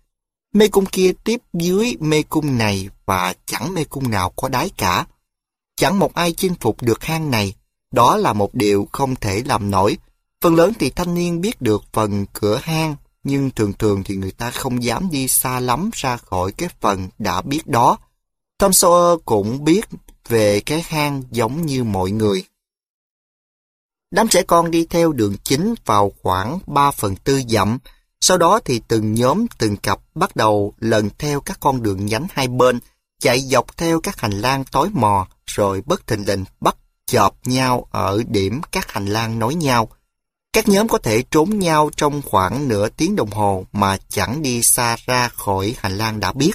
Speaker 1: Mê cung kia tiếp dưới mê cung này và chẳng mê cung nào có đáy cả. Chẳng một ai chinh phục được hang này. Đó là một điều không thể làm nổi. Phần lớn thì thanh niên biết được phần cửa hang, nhưng thường thường thì người ta không dám đi xa lắm ra khỏi cái phần đã biết đó. Tom Sawyer cũng biết về cái hang giống như mọi người. Đám trẻ con đi theo đường chính vào khoảng 3 phần tư dặm, sau đó thì từng nhóm từng cặp bắt đầu lần theo các con đường nhánh hai bên, chạy dọc theo các hành lang tối mò, rồi bất thình lình bắt chọp nhau ở điểm các hành lang nối nhau. Các nhóm có thể trốn nhau trong khoảng nửa tiếng đồng hồ mà chẳng đi xa ra khỏi hành lang đã biết.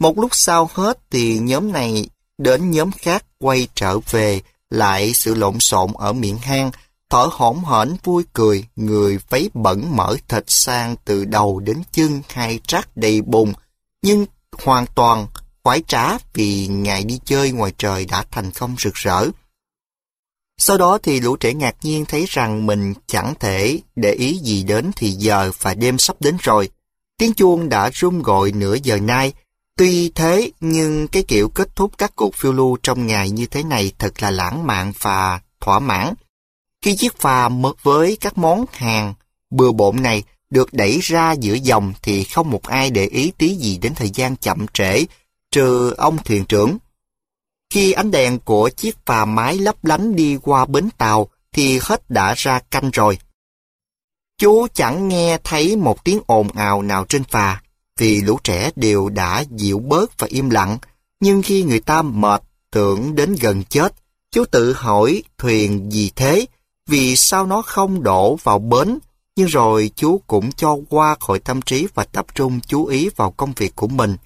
Speaker 1: Một lúc sau hết thì nhóm này đến nhóm khác quay trở về lại sự lộn xộn ở miệng hang, thở hổn hển vui cười, người vấy bẩn mỡ thịt sang từ đầu đến chân hay trát đầy bùn, nhưng hoàn toàn khoái trá vì ngày đi chơi ngoài trời đã thành công rực rỡ. Sau đó thì lũ trẻ ngạc nhiên thấy rằng mình chẳng thể để ý gì đến thì giờ và đêm sắp đến rồi. Tiếng chuông đã rung gọi nửa giờ nay. Tuy thế nhưng cái kiểu kết thúc các cuộc phiêu lưu trong ngày như thế này thật là lãng mạn và thỏa mãn. Khi chiếc phà mất với các món hàng bừa bộn này được đẩy ra giữa dòng thì không một ai để ý tí gì đến thời gian chậm trễ trừ ông thuyền trưởng. Khi ánh đèn của chiếc phà mái lấp lánh đi qua bến tàu thì hết đã ra canh rồi. Chú chẳng nghe thấy một tiếng ồn ào nào trên phà, vì lũ trẻ đều đã dịu bớt và im lặng, nhưng khi người ta mệt tưởng đến gần chết, chú tự hỏi thuyền gì thế, vì sao nó không đổ vào bến, nhưng rồi chú cũng cho qua khỏi tâm trí và tập trung chú ý vào công việc của mình.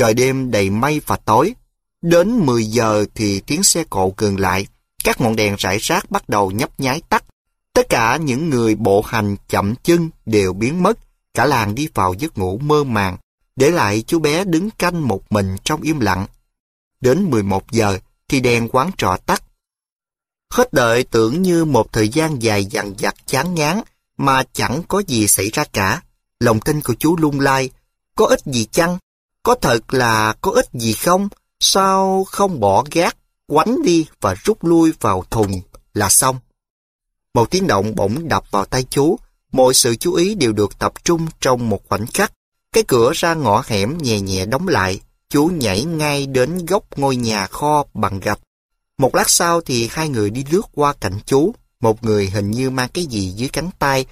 Speaker 1: Trời đêm đầy mây và tối. Đến 10 giờ thì tiếng xe cộ cường lại. Các ngọn đèn rải rác bắt đầu nhấp nháy tắt. Tất cả những người bộ hành chậm chân đều biến mất. Cả làng đi vào giấc ngủ mơ màng. Để lại chú bé đứng canh một mình trong im lặng. Đến 11 giờ thì đèn quán trọ tắt. Hết đợi tưởng như một thời gian dài dằn vặt chán ngán mà chẳng có gì xảy ra cả. Lòng tin của chú lung lai, có ích gì chăng có thật là có ích gì không? Sao không bỏ gác, quánh đi và rút lui vào thùng là xong? Một tiếng động bỗng đập vào tay chú. Mọi sự chú ý đều được tập trung trong một khoảnh khắc. Cái cửa ra ngõ hẻm nhẹ nhẹ đóng lại. Chú nhảy ngay đến góc ngôi nhà kho bằng gạch. Một lát sau thì hai người đi lướt qua cạnh chú. Một người hình như mang cái gì dưới cánh tay.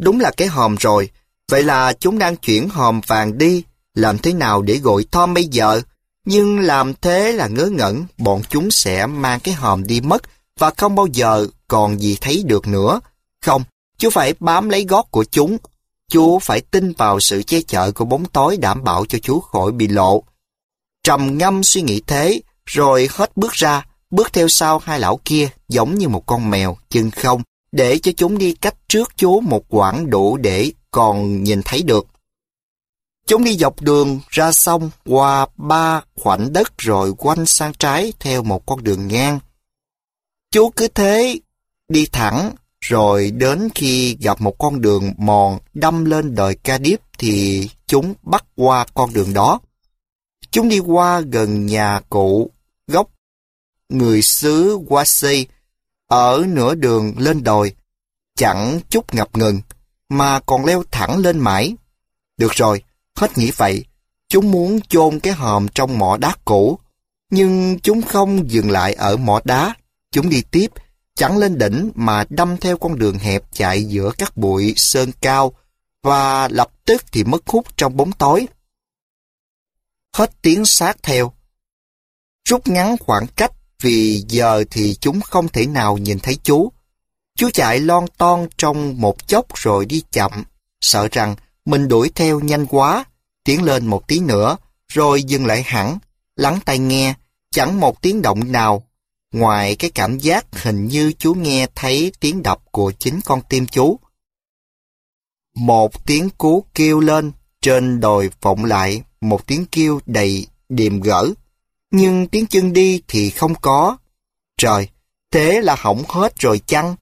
Speaker 1: Đúng là cái hòm rồi. Vậy là chúng đang chuyển hòm vàng đi làm thế nào để gọi Tom bây giờ? Nhưng làm thế là ngớ ngẩn, bọn chúng sẽ mang cái hòm đi mất và không bao giờ còn gì thấy được nữa. Không, chú phải bám lấy gót của chúng. Chú phải tin vào sự che chở của bóng tối đảm bảo cho chú khỏi bị lộ. Trầm ngâm suy nghĩ thế, rồi hết bước ra, bước theo sau hai lão kia giống như một con mèo, chân không, để cho chúng đi cách trước chú một quãng đủ để còn nhìn thấy được. Chúng đi dọc đường ra sông qua ba khoảnh đất rồi quanh sang trái theo một con đường ngang. Chú cứ thế đi thẳng rồi đến khi gặp một con đường mòn đâm lên đồi ca điếp thì chúng bắt qua con đường đó. Chúng đi qua gần nhà cụ gốc người xứ Wasi ở nửa đường lên đồi chẳng chút ngập ngừng mà còn leo thẳng lên mãi. Được rồi, Hết nghĩ vậy, chúng muốn chôn cái hòm trong mỏ đá cũ. Nhưng chúng không dừng lại ở mỏ đá. Chúng đi tiếp, chẳng lên đỉnh mà đâm theo con đường hẹp chạy giữa các bụi sơn cao và lập tức thì mất hút trong bóng tối. Hết tiếng sát theo. Rút ngắn khoảng cách vì giờ thì chúng không thể nào nhìn thấy chú. Chú chạy lon ton trong một chốc rồi đi chậm, sợ rằng mình đuổi theo nhanh quá, tiến lên một tí nữa, rồi dừng lại hẳn, lắng tai nghe, chẳng một tiếng động nào. Ngoài cái cảm giác hình như chú nghe thấy tiếng đập của chính con tim chú. Một tiếng cú kêu lên, trên đồi vọng lại một tiếng kêu đầy điềm gỡ. Nhưng tiếng chân đi thì không có. Trời, thế là hỏng hết rồi chăng?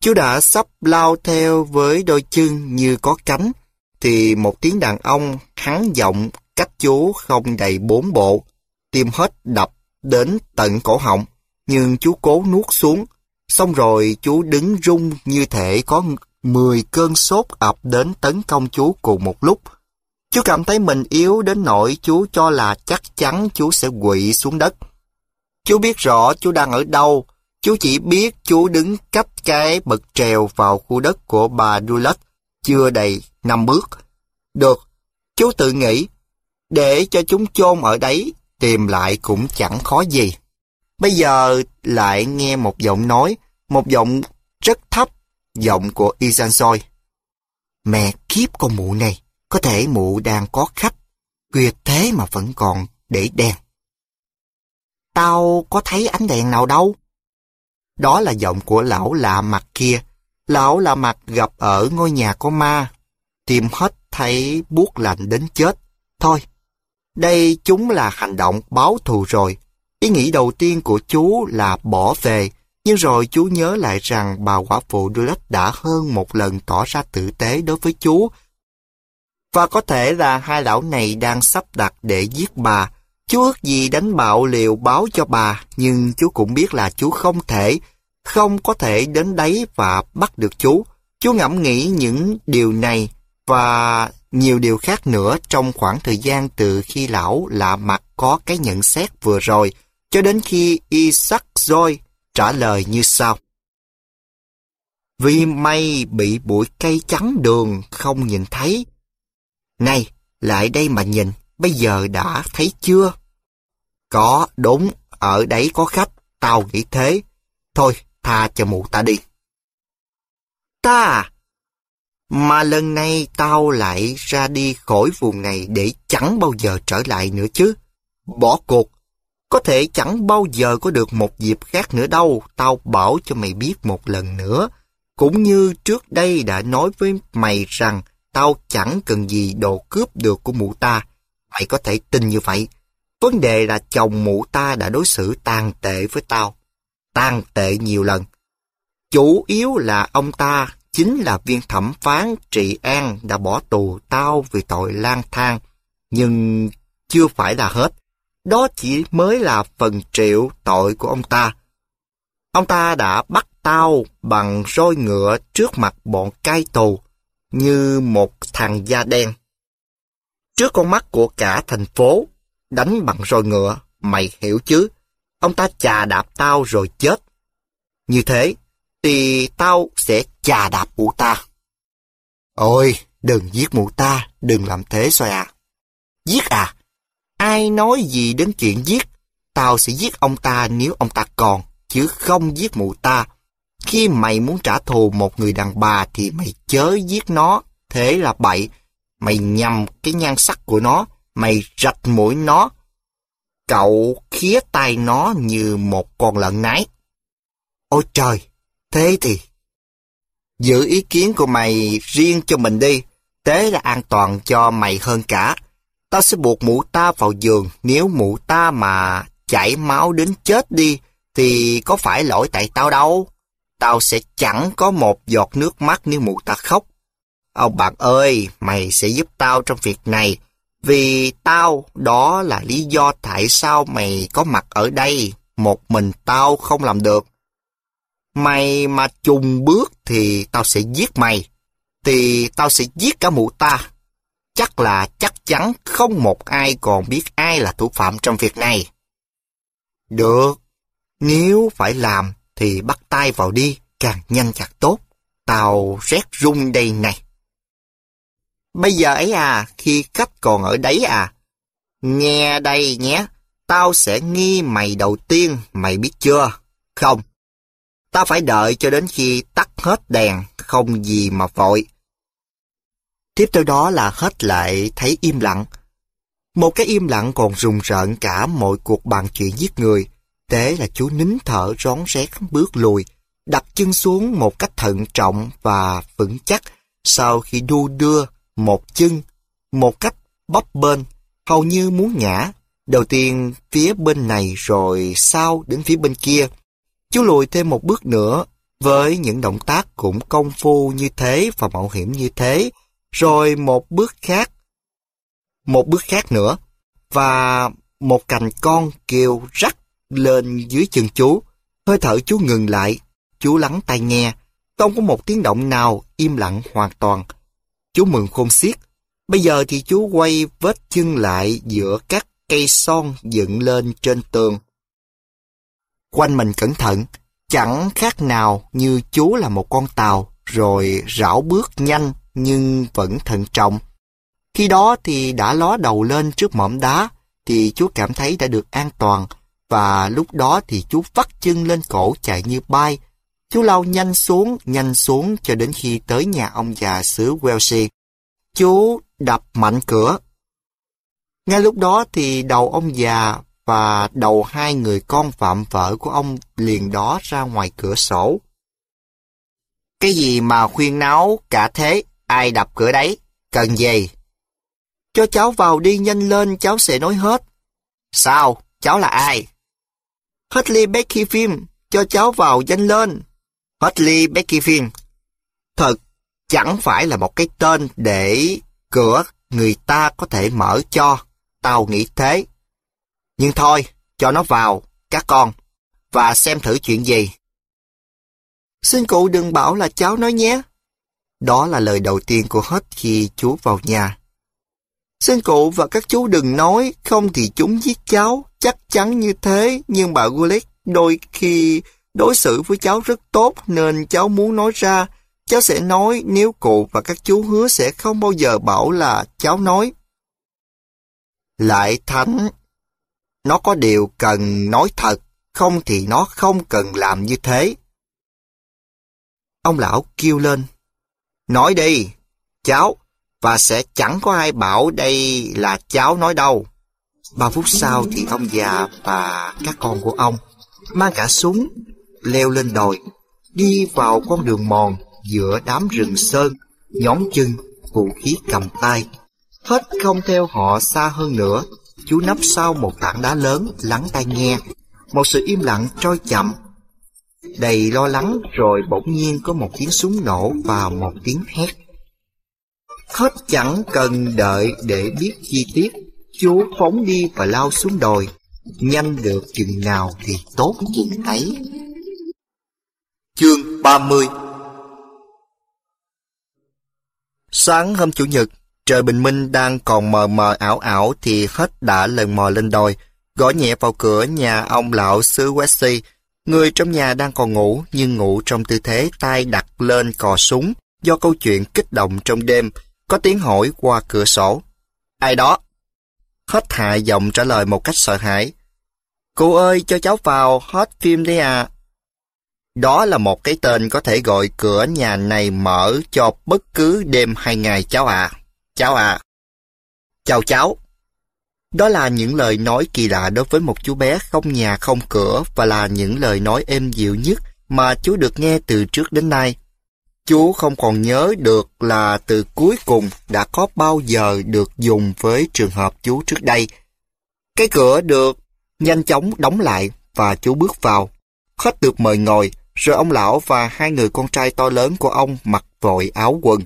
Speaker 1: Chú đã sắp lao theo với đôi chân như có cánh, thì một tiếng đàn ông hắn giọng cách chú không đầy bốn bộ, tim hết đập đến tận cổ họng, nhưng chú cố nuốt xuống. Xong rồi chú đứng rung như thể có 10 cơn sốt ập đến tấn công chú cùng một lúc. Chú cảm thấy mình yếu đến nỗi chú cho là chắc chắn chú sẽ quỵ xuống đất. Chú biết rõ chú đang ở đâu, Chú chỉ biết chú đứng cách cái bậc trèo vào khu đất của bà Dulac chưa đầy năm bước. Được, chú tự nghĩ, để cho chúng chôn ở đấy, tìm lại cũng chẳng khó gì. Bây giờ lại nghe một giọng nói, một giọng rất thấp, giọng của Isanzoi. Mẹ kiếp con mụ này, có thể mụ đang có khách, tuyệt thế mà vẫn còn để đèn. Tao có thấy ánh đèn nào đâu, đó là giọng của lão lạ mặt kia. Lão lạ mặt gặp ở ngôi nhà có ma. Tim hết thấy buốt lạnh đến chết. Thôi, đây chúng là hành động báo thù rồi. Ý nghĩ đầu tiên của chú là bỏ về, nhưng rồi chú nhớ lại rằng bà quả phụ Dulles đã hơn một lần tỏ ra tử tế đối với chú. Và có thể là hai lão này đang sắp đặt để giết bà, Chú ước gì đánh bạo liều báo cho bà, nhưng chú cũng biết là chú không thể, không có thể đến đấy và bắt được chú. Chú ngẫm nghĩ những điều này và nhiều điều khác nữa trong khoảng thời gian từ khi lão lạ mặt có cái nhận xét vừa rồi, cho đến khi Isaac Joy trả lời như sau. Vì mây bị bụi cây trắng đường không nhìn thấy. Này, lại đây mà nhìn, bây giờ đã thấy chưa? Có, đúng, ở đấy có khách, tao nghĩ thế. Thôi, tha cho mụ ta đi. Ta Mà lần này tao lại ra đi khỏi vùng này để chẳng bao giờ trở lại nữa chứ. Bỏ cuộc. Có thể chẳng bao giờ có được một dịp khác nữa đâu. Tao bảo cho mày biết một lần nữa. Cũng như trước đây đã nói với mày rằng tao chẳng cần gì đồ cướp được của mụ ta. Mày có thể tin như vậy. Vấn đề là chồng mụ ta đã đối xử tàn tệ với tao. Tàn tệ nhiều lần. Chủ yếu là ông ta chính là viên thẩm phán trị an đã bỏ tù tao vì tội lang thang. Nhưng chưa phải là hết. Đó chỉ mới là phần triệu tội của ông ta. Ông ta đã bắt tao bằng roi ngựa trước mặt bọn cai tù như một thằng da đen. Trước con mắt của cả thành phố, Đánh bằng roi ngựa, mày hiểu chứ? Ông ta chà đạp tao rồi chết. Như thế, thì tao sẽ chà đạp mụ ta. Ôi, đừng giết mụ ta, đừng làm thế xoay à. Giết à? Ai nói gì đến chuyện giết? Tao sẽ giết ông ta nếu ông ta còn, chứ không giết mụ ta. Khi mày muốn trả thù một người đàn bà thì mày chớ giết nó, thế là bậy. Mày nhầm cái nhan sắc của nó, mày rạch mũi nó. Cậu khía tay nó như một con lợn nái. Ôi trời, thế thì... Giữ ý kiến của mày riêng cho mình đi, thế là an toàn cho mày hơn cả. Tao sẽ buộc mũ ta vào giường nếu mũ ta mà chảy máu đến chết đi thì có phải lỗi tại tao đâu. Tao sẽ chẳng có một giọt nước mắt nếu mũ ta khóc. Ông bạn ơi, mày sẽ giúp tao trong việc này. Vì tao đó là lý do tại sao mày có mặt ở đây, một mình tao không làm được. Mày mà trùng bước thì tao sẽ giết mày, thì tao sẽ giết cả mụ ta. Chắc là chắc chắn không một ai còn biết ai là thủ phạm trong việc này. Được, nếu phải làm thì bắt tay vào đi, càng nhanh càng tốt. Tao rét rung đây này. Bây giờ ấy à, khi khách còn ở đấy à. Nghe đây nhé, tao sẽ nghi mày đầu tiên, mày biết chưa? Không. Tao phải đợi cho đến khi tắt hết đèn, không gì mà vội. Tiếp theo đó là hết lại thấy im lặng. Một cái im lặng còn rùng rợn cả mọi cuộc bàn chuyện giết người. Thế là chú nín thở rón rét bước lùi, đặt chân xuống một cách thận trọng và vững chắc sau khi đu đưa một chân, một cách bấp bên, hầu như muốn ngã, đầu tiên phía bên này rồi sau đến phía bên kia. Chú lùi thêm một bước nữa, với những động tác cũng công phu như thế và mạo hiểm như thế, rồi một bước khác, một bước khác nữa, và một cành con kêu rắc lên dưới chân chú. Hơi thở chú ngừng lại, chú lắng tai nghe, không có một tiếng động nào im lặng hoàn toàn. Chú mừng khôn xiết. Bây giờ thì chú quay vết chân lại giữa các cây son dựng lên trên tường. Quanh mình cẩn thận, chẳng khác nào như chú là một con tàu rồi rảo bước nhanh nhưng vẫn thận trọng. Khi đó thì đã ló đầu lên trước mỏm đá thì chú cảm thấy đã được an toàn và lúc đó thì chú vắt chân lên cổ chạy như bay Chú lao nhanh xuống, nhanh xuống cho đến khi tới nhà ông già xứ Welsh. Chú đập mạnh cửa. Ngay lúc đó thì đầu ông già và đầu hai người con phạm vợ của ông liền đó ra ngoài cửa sổ. Cái gì mà khuyên náo cả thế, ai đập cửa đấy, cần gì? Cho cháu vào đi nhanh lên, cháu sẽ nói hết. Sao, cháu là ai? Hedley Becky Phim, cho cháu vào nhanh lên. Becky Finn, Thật, chẳng phải là một cái tên để cửa người ta có thể mở cho. Tao nghĩ thế. Nhưng thôi, cho nó vào, các con, và xem thử chuyện gì. Xin cụ đừng bảo là cháu nói nhé. Đó là lời đầu tiên của hết khi chú vào nhà. Xin cụ và các chú đừng nói, không thì chúng giết cháu, chắc chắn như thế, nhưng bà Gulick đôi khi đối xử với cháu rất tốt nên cháu muốn nói ra. Cháu sẽ nói nếu cụ và các chú hứa sẽ không bao giờ bảo là cháu nói. Lại thánh, nó có điều cần nói thật, không thì nó không cần làm như thế. Ông lão kêu lên. Nói đi, cháu, và sẽ chẳng có ai bảo đây là cháu nói đâu. Ba phút sau thì ông già và các con của ông mang cả súng leo lên đồi, đi vào con đường mòn giữa đám rừng sơn, nhón chân, vũ khí cầm tay. Hết không theo họ xa hơn nữa, chú nấp sau một tảng đá lớn lắng tai nghe, một sự im lặng trôi chậm. Đầy lo lắng rồi bỗng nhiên có một tiếng súng nổ và một tiếng hét. Hết chẳng cần đợi để biết chi tiết, chú phóng đi và lao xuống đồi, nhanh được chừng nào thì tốt chừng ấy. Chương 30 Sáng hôm Chủ nhật, trời bình minh đang còn mờ mờ ảo ảo thì hết đã lần mò lên đồi, gõ nhẹ vào cửa nhà ông lão xứ Wesley. Người trong nhà đang còn ngủ nhưng ngủ trong tư thế tay đặt lên cò súng do câu chuyện kích động trong đêm, có tiếng hỏi qua cửa sổ. Ai đó? Hết hạ giọng trả lời một cách sợ hãi. Cô ơi, cho cháu vào, hết phim đi à. Đó là một cái tên có thể gọi cửa nhà này mở cho bất cứ đêm hay ngày cháu à. Cháu à. Chào cháu. Đó là những lời nói kỳ lạ đối với một chú bé không nhà không cửa và là những lời nói êm dịu nhất mà chú được nghe từ trước đến nay. Chú không còn nhớ được là từ cuối cùng đã có bao giờ được dùng với trường hợp chú trước đây. Cái cửa được nhanh chóng đóng lại và chú bước vào. Khách được mời ngồi, rồi ông lão và hai người con trai to lớn của ông mặc vội áo quần.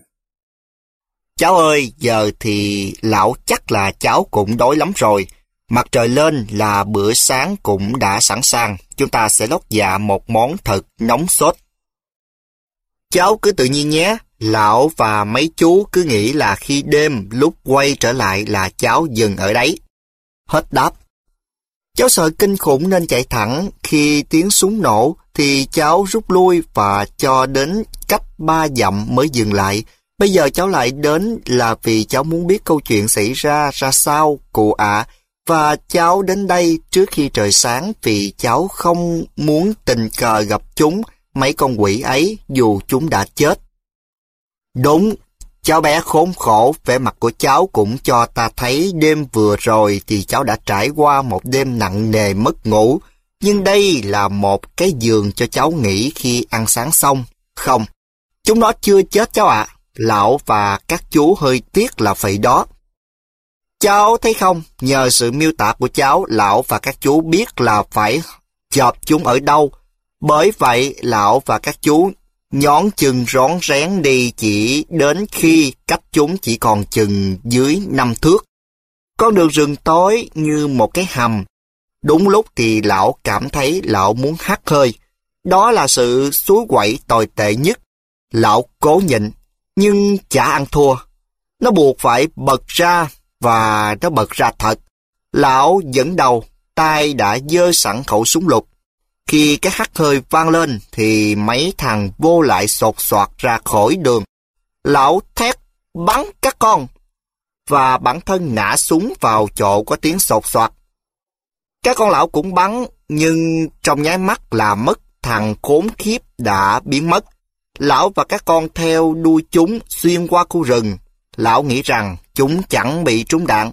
Speaker 1: Cháu ơi, giờ thì lão chắc là cháu cũng đói lắm rồi. Mặt trời lên là bữa sáng cũng đã sẵn sàng. Chúng ta sẽ lót dạ một món thật nóng sốt. Cháu cứ tự nhiên nhé. Lão và mấy chú cứ nghĩ là khi đêm lúc quay trở lại là cháu dừng ở đấy. Hết đáp. Cháu sợ kinh khủng nên chạy thẳng, khi tiếng súng nổ thì cháu rút lui và cho đến cách ba dặm mới dừng lại. Bây giờ cháu lại đến là vì cháu muốn biết câu chuyện xảy ra ra sao, cụ ạ. Và cháu đến đây trước khi trời sáng vì cháu không muốn tình cờ gặp chúng, mấy con quỷ ấy dù chúng đã chết. Đúng, Cháu bé khốn khổ, vẻ mặt của cháu cũng cho ta thấy đêm vừa rồi thì cháu đã trải qua một đêm nặng nề mất ngủ. Nhưng đây là một cái giường cho cháu nghỉ khi ăn sáng xong. Không, chúng nó chưa chết cháu ạ. Lão và các chú hơi tiếc là vậy đó. Cháu thấy không, nhờ sự miêu tả của cháu, lão và các chú biết là phải chộp chúng ở đâu. Bởi vậy, lão và các chú nhón chân rón rén đi chỉ đến khi cách chúng chỉ còn chừng dưới năm thước. Con đường rừng tối như một cái hầm. Đúng lúc thì lão cảm thấy lão muốn hắt hơi. Đó là sự suối quậy tồi tệ nhất. Lão cố nhịn, nhưng chả ăn thua. Nó buộc phải bật ra, và nó bật ra thật. Lão dẫn đầu, tay đã dơ sẵn khẩu súng lục. Khi cái hắt hơi vang lên thì mấy thằng vô lại sột soạt ra khỏi đường. Lão thét bắn các con và bản thân ngã súng vào chỗ có tiếng sột soạt. Các con lão cũng bắn nhưng trong nháy mắt là mất thằng khốn khiếp đã biến mất. Lão và các con theo đuôi chúng xuyên qua khu rừng. Lão nghĩ rằng chúng chẳng bị trúng đạn.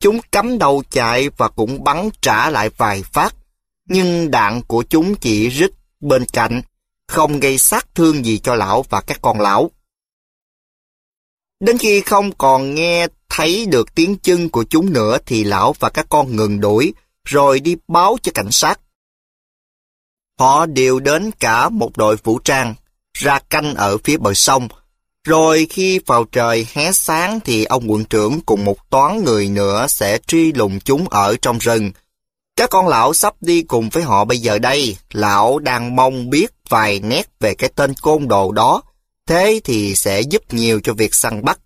Speaker 1: Chúng cắm đầu chạy và cũng bắn trả lại vài phát nhưng đạn của chúng chỉ rít bên cạnh, không gây sát thương gì cho lão và các con lão. Đến khi không còn nghe thấy được tiếng chân của chúng nữa thì lão và các con ngừng đuổi, rồi đi báo cho cảnh sát. Họ đều đến cả một đội vũ trang, ra canh ở phía bờ sông. Rồi khi vào trời hé sáng thì ông quận trưởng cùng một toán người nữa sẽ truy lùng chúng ở trong rừng. Các con lão sắp đi cùng với họ bây giờ đây, lão đang mong biết vài nét về cái tên côn đồ đó, thế thì sẽ giúp nhiều cho việc săn bắt.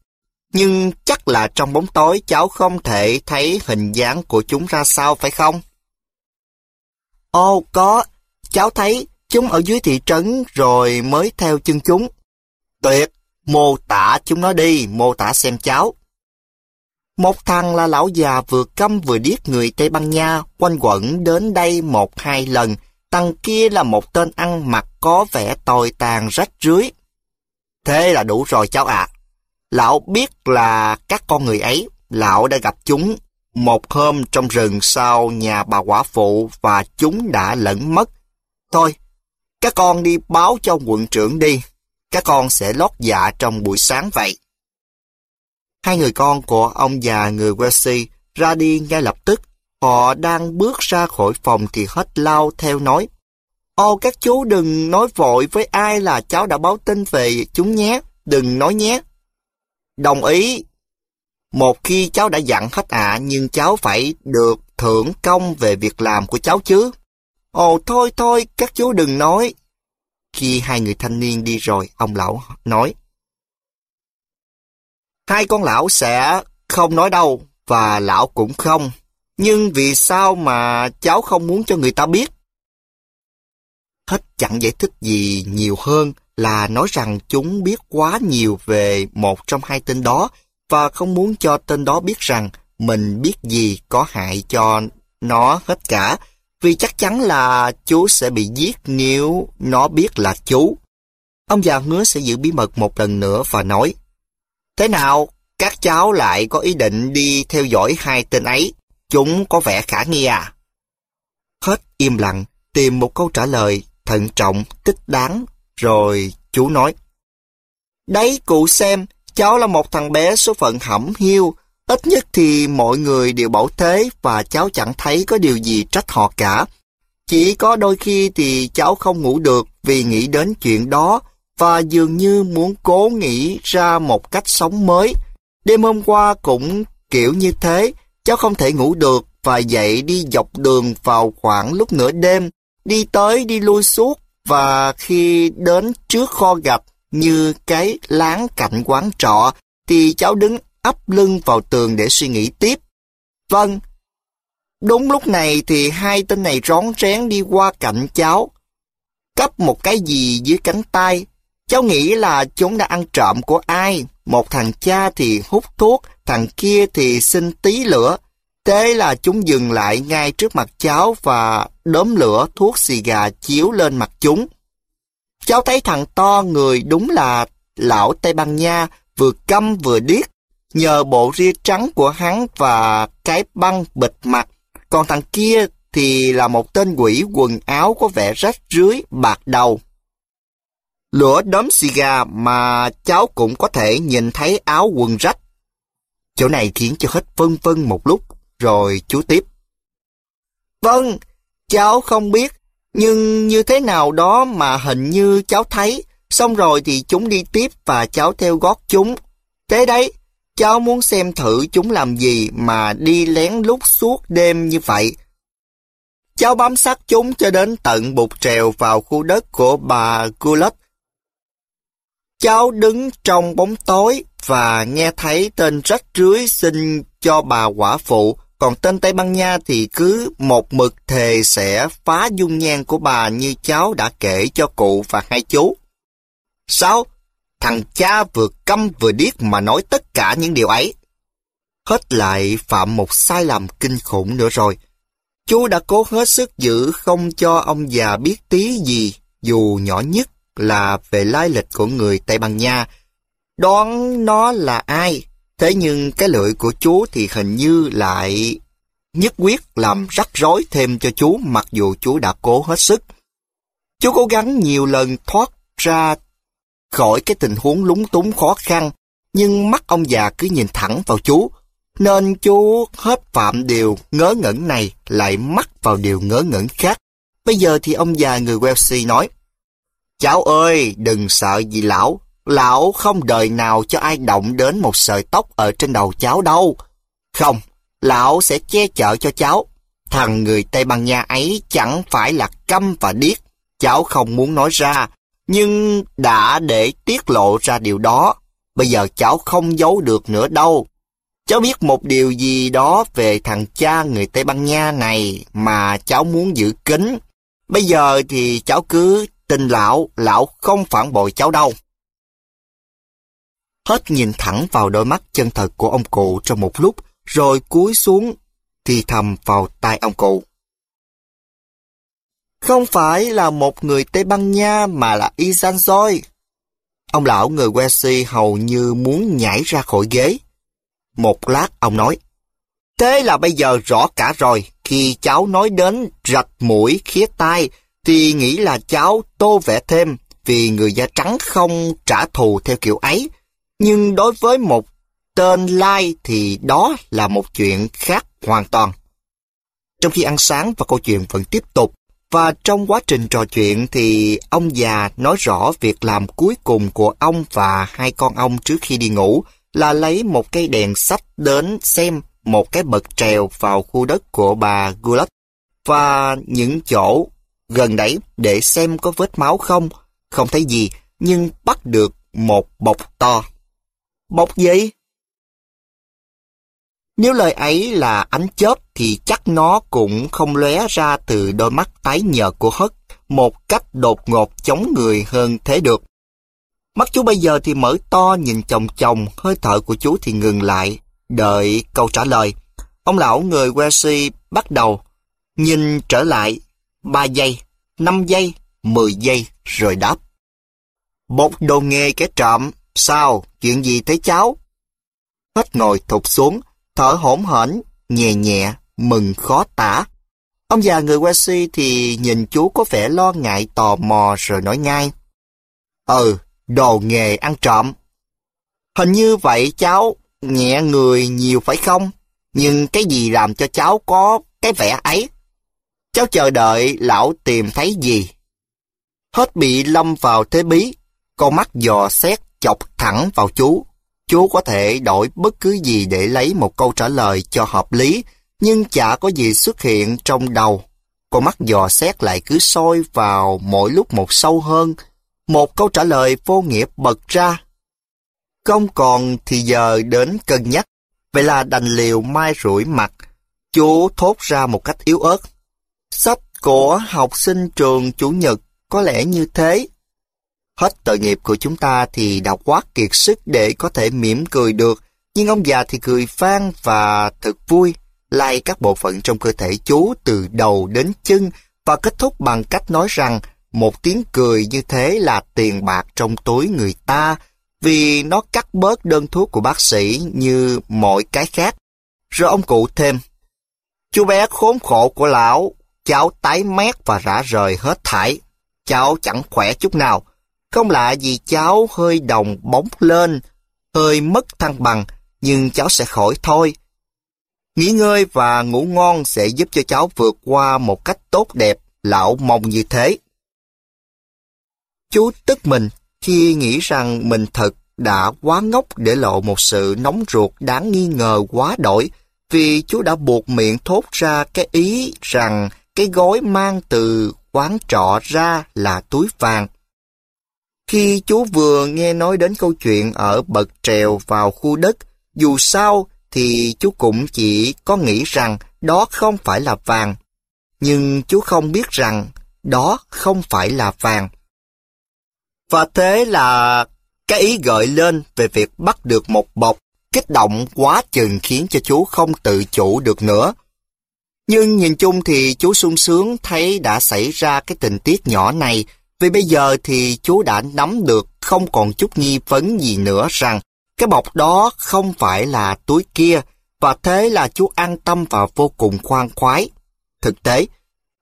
Speaker 1: Nhưng chắc là trong bóng tối cháu không thể thấy hình dáng của chúng ra sao phải không? Ồ có, cháu thấy chúng ở dưới thị trấn rồi mới theo chân chúng. Tuyệt, mô tả chúng nó đi, mô tả xem cháu. Một thằng là lão già vừa câm vừa điếc người Tây Ban Nha, quanh quẩn đến đây một hai lần. Thằng kia là một tên ăn mặc có vẻ tồi tàn rách rưới. Thế là đủ rồi cháu ạ. Lão biết là các con người ấy, lão đã gặp chúng một hôm trong rừng sau nhà bà quả phụ và chúng đã lẫn mất. Thôi, các con đi báo cho quận trưởng đi. Các con sẽ lót dạ trong buổi sáng vậy. Hai người con của ông già người Welsi ra đi ngay lập tức. Họ đang bước ra khỏi phòng thì hết lao theo nói. Ô các chú đừng nói vội với ai là cháu đã báo tin về chúng nhé. Đừng nói nhé. Đồng ý. Một khi cháu đã dặn hết ạ à, nhưng cháu phải được thưởng công về việc làm của cháu chứ. Ồ thôi thôi các chú đừng nói. Khi hai người thanh niên đi rồi ông lão nói. Hai con lão sẽ không nói đâu, và lão cũng không. Nhưng vì sao mà cháu không muốn cho người ta biết? Hết chẳng giải thích gì nhiều hơn là nói rằng chúng biết quá nhiều về một trong hai tên đó và không muốn cho tên đó biết rằng mình biết gì có hại cho nó hết cả, vì chắc chắn là chú sẽ bị giết nếu nó biết là chú. Ông già hứa sẽ giữ bí mật một lần nữa và nói, Thế nào, các cháu lại có ý định đi theo dõi hai tên ấy? Chúng có vẻ khả nghi à? Hết im lặng, tìm một câu trả lời thận trọng, thích đáng, rồi chú nói. Đấy cụ xem, cháu là một thằng bé số phận hẩm hiu, ít nhất thì mọi người đều bảo thế và cháu chẳng thấy có điều gì trách họ cả. Chỉ có đôi khi thì cháu không ngủ được vì nghĩ đến chuyện đó và dường như muốn cố nghĩ ra một cách sống mới. Đêm hôm qua cũng kiểu như thế, cháu không thể ngủ được và dậy đi dọc đường vào khoảng lúc nửa đêm, đi tới đi lui suốt và khi đến trước kho gạch như cái láng cạnh quán trọ thì cháu đứng ấp lưng vào tường để suy nghĩ tiếp. Vâng, đúng lúc này thì hai tên này rón rén đi qua cạnh cháu, cắp một cái gì dưới cánh tay Cháu nghĩ là chúng đã ăn trộm của ai? Một thằng cha thì hút thuốc, thằng kia thì xin tí lửa. Thế là chúng dừng lại ngay trước mặt cháu và đốm lửa thuốc xì gà chiếu lên mặt chúng. Cháu thấy thằng to người đúng là lão Tây Ban Nha vừa câm vừa điếc nhờ bộ ria trắng của hắn và cái băng bịt mặt. Còn thằng kia thì là một tên quỷ quần áo có vẻ rách rưới bạc đầu lửa đốm xì gà mà cháu cũng có thể nhìn thấy áo quần rách. Chỗ này khiến cho hết vân vân một lúc, rồi chú tiếp. Vâng, cháu không biết, nhưng như thế nào đó mà hình như cháu thấy, xong rồi thì chúng đi tiếp và cháu theo gót chúng. Thế đấy, cháu muốn xem thử chúng làm gì mà đi lén lút suốt đêm như vậy. Cháu bám sát chúng cho đến tận bụt trèo vào khu đất của bà Gullet Cháu đứng trong bóng tối và nghe thấy tên rách rưới xin cho bà quả phụ, còn tên Tây Ban Nha thì cứ một mực thề sẽ phá dung nhan của bà như cháu đã kể cho cụ và hai chú. 6. Thằng cha vừa câm vừa điếc mà nói tất cả những điều ấy. Hết lại phạm một sai lầm kinh khủng nữa rồi. Chú đã cố hết sức giữ không cho ông già biết tí gì, dù nhỏ nhất là về lai lịch của người Tây Ban Nha, đoán nó là ai. Thế nhưng cái lưỡi của chú thì hình như lại nhất quyết làm rắc rối thêm cho chú mặc dù chú đã cố hết sức. Chú cố gắng nhiều lần thoát ra khỏi cái tình huống lúng túng khó khăn, nhưng mắt ông già cứ nhìn thẳng vào chú, nên chú hết phạm điều ngớ ngẩn này lại mắc vào điều ngớ ngẩn khác. Bây giờ thì ông già người Welsi nói, Cháu ơi, đừng sợ gì lão. Lão không đời nào cho ai động đến một sợi tóc ở trên đầu cháu đâu. Không, lão sẽ che chở cho cháu. Thằng người Tây Ban Nha ấy chẳng phải là câm và điếc. Cháu không muốn nói ra, nhưng đã để tiết lộ ra điều đó. Bây giờ cháu không giấu được nữa đâu. Cháu biết một điều gì đó về thằng cha người Tây Ban Nha này mà cháu muốn giữ kín. Bây giờ thì cháu cứ Tình lão, lão không phản bội cháu đâu. Hết nhìn thẳng vào đôi mắt chân thật của ông cụ trong một lúc, rồi cúi xuống, thì thầm vào tai ông cụ. Không phải là một người Tây Ban Nha mà là Isan Joy. Ông lão người Wesley hầu như muốn nhảy ra khỏi ghế. Một lát ông nói, Thế là bây giờ rõ cả rồi, khi cháu nói đến rạch mũi khía tai thì nghĩ là cháu tô vẽ thêm vì người da trắng không trả thù theo kiểu ấy. Nhưng đối với một tên Lai thì đó là một chuyện khác hoàn toàn. Trong khi ăn sáng và câu chuyện vẫn tiếp tục, và trong quá trình trò chuyện thì ông già nói rõ việc làm cuối cùng của ông và hai con ông trước khi đi ngủ là lấy một cây đèn sách đến xem một cái bậc trèo vào khu đất của bà Gulot và những chỗ gần đấy để xem có vết máu không. Không thấy gì, nhưng bắt được một bọc to. Bọc gì? Nếu lời ấy là ánh chớp thì chắc nó cũng không lóe ra từ đôi mắt tái nhợt của Hất một cách đột ngột chống người hơn thế được. Mắt chú bây giờ thì mở to nhìn chồng chồng, hơi thở của chú thì ngừng lại, đợi câu trả lời. Ông lão người Wesley bắt đầu nhìn trở lại 3 giây, 5 giây, 10 giây rồi đáp. Một đồ nghề kẻ trộm, sao, chuyện gì thế cháu? Hết ngồi thụt xuống, thở hổn hển, nhẹ nhẹ, mừng khó tả. Ông già người Wesi thì nhìn chú có vẻ lo ngại tò mò rồi nói ngay. Ừ, đồ nghề ăn trộm. Hình như vậy cháu, nhẹ người nhiều phải không? Nhưng cái gì làm cho cháu có cái vẻ ấy? Cháu chờ đợi lão tìm thấy gì. Hết bị lâm vào thế bí, con mắt dò xét chọc thẳng vào chú. Chú có thể đổi bất cứ gì để lấy một câu trả lời cho hợp lý, nhưng chả có gì xuất hiện trong đầu. Con mắt dò xét lại cứ soi vào mỗi lúc một sâu hơn, một câu trả lời vô nghĩa bật ra. Không còn thì giờ đến cân nhắc, vậy là đành liều mai rủi mặt. Chú thốt ra một cách yếu ớt. Sách của học sinh trường Chủ nhật có lẽ như thế. Hết tội nghiệp của chúng ta thì đã quá kiệt sức để có thể mỉm cười được, nhưng ông già thì cười phang và thật vui, lay các bộ phận trong cơ thể chú từ đầu đến chân và kết thúc bằng cách nói rằng một tiếng cười như thế là tiền bạc trong túi người ta vì nó cắt bớt đơn thuốc của bác sĩ như mọi cái khác. Rồi ông cụ thêm, chú bé khốn khổ của lão cháu tái mét và rã rời hết thải, Cháu chẳng khỏe chút nào. Không lạ gì cháu hơi đồng bóng lên, hơi mất thăng bằng, nhưng cháu sẽ khỏi thôi. Nghỉ ngơi và ngủ ngon sẽ giúp cho cháu vượt qua một cách tốt đẹp, lão mong như thế. Chú tức mình khi nghĩ rằng mình thật đã quá ngốc để lộ một sự nóng ruột đáng nghi ngờ quá đổi vì chú đã buộc miệng thốt ra cái ý rằng cái gói mang từ quán trọ ra là túi vàng. Khi chú vừa nghe nói đến câu chuyện ở bậc trèo vào khu đất, dù sao thì chú cũng chỉ có nghĩ rằng đó không phải là vàng. Nhưng chú không biết rằng đó không phải là vàng. Và thế là cái ý gợi lên về việc bắt được một bọc kích động quá chừng khiến cho chú không tự chủ được nữa. Nhưng nhìn chung thì chú sung sướng thấy đã xảy ra cái tình tiết nhỏ này, vì bây giờ thì chú đã nắm được không còn chút nghi vấn gì nữa rằng cái bọc đó không phải là túi kia, và thế là chú an tâm và vô cùng khoan khoái. Thực tế,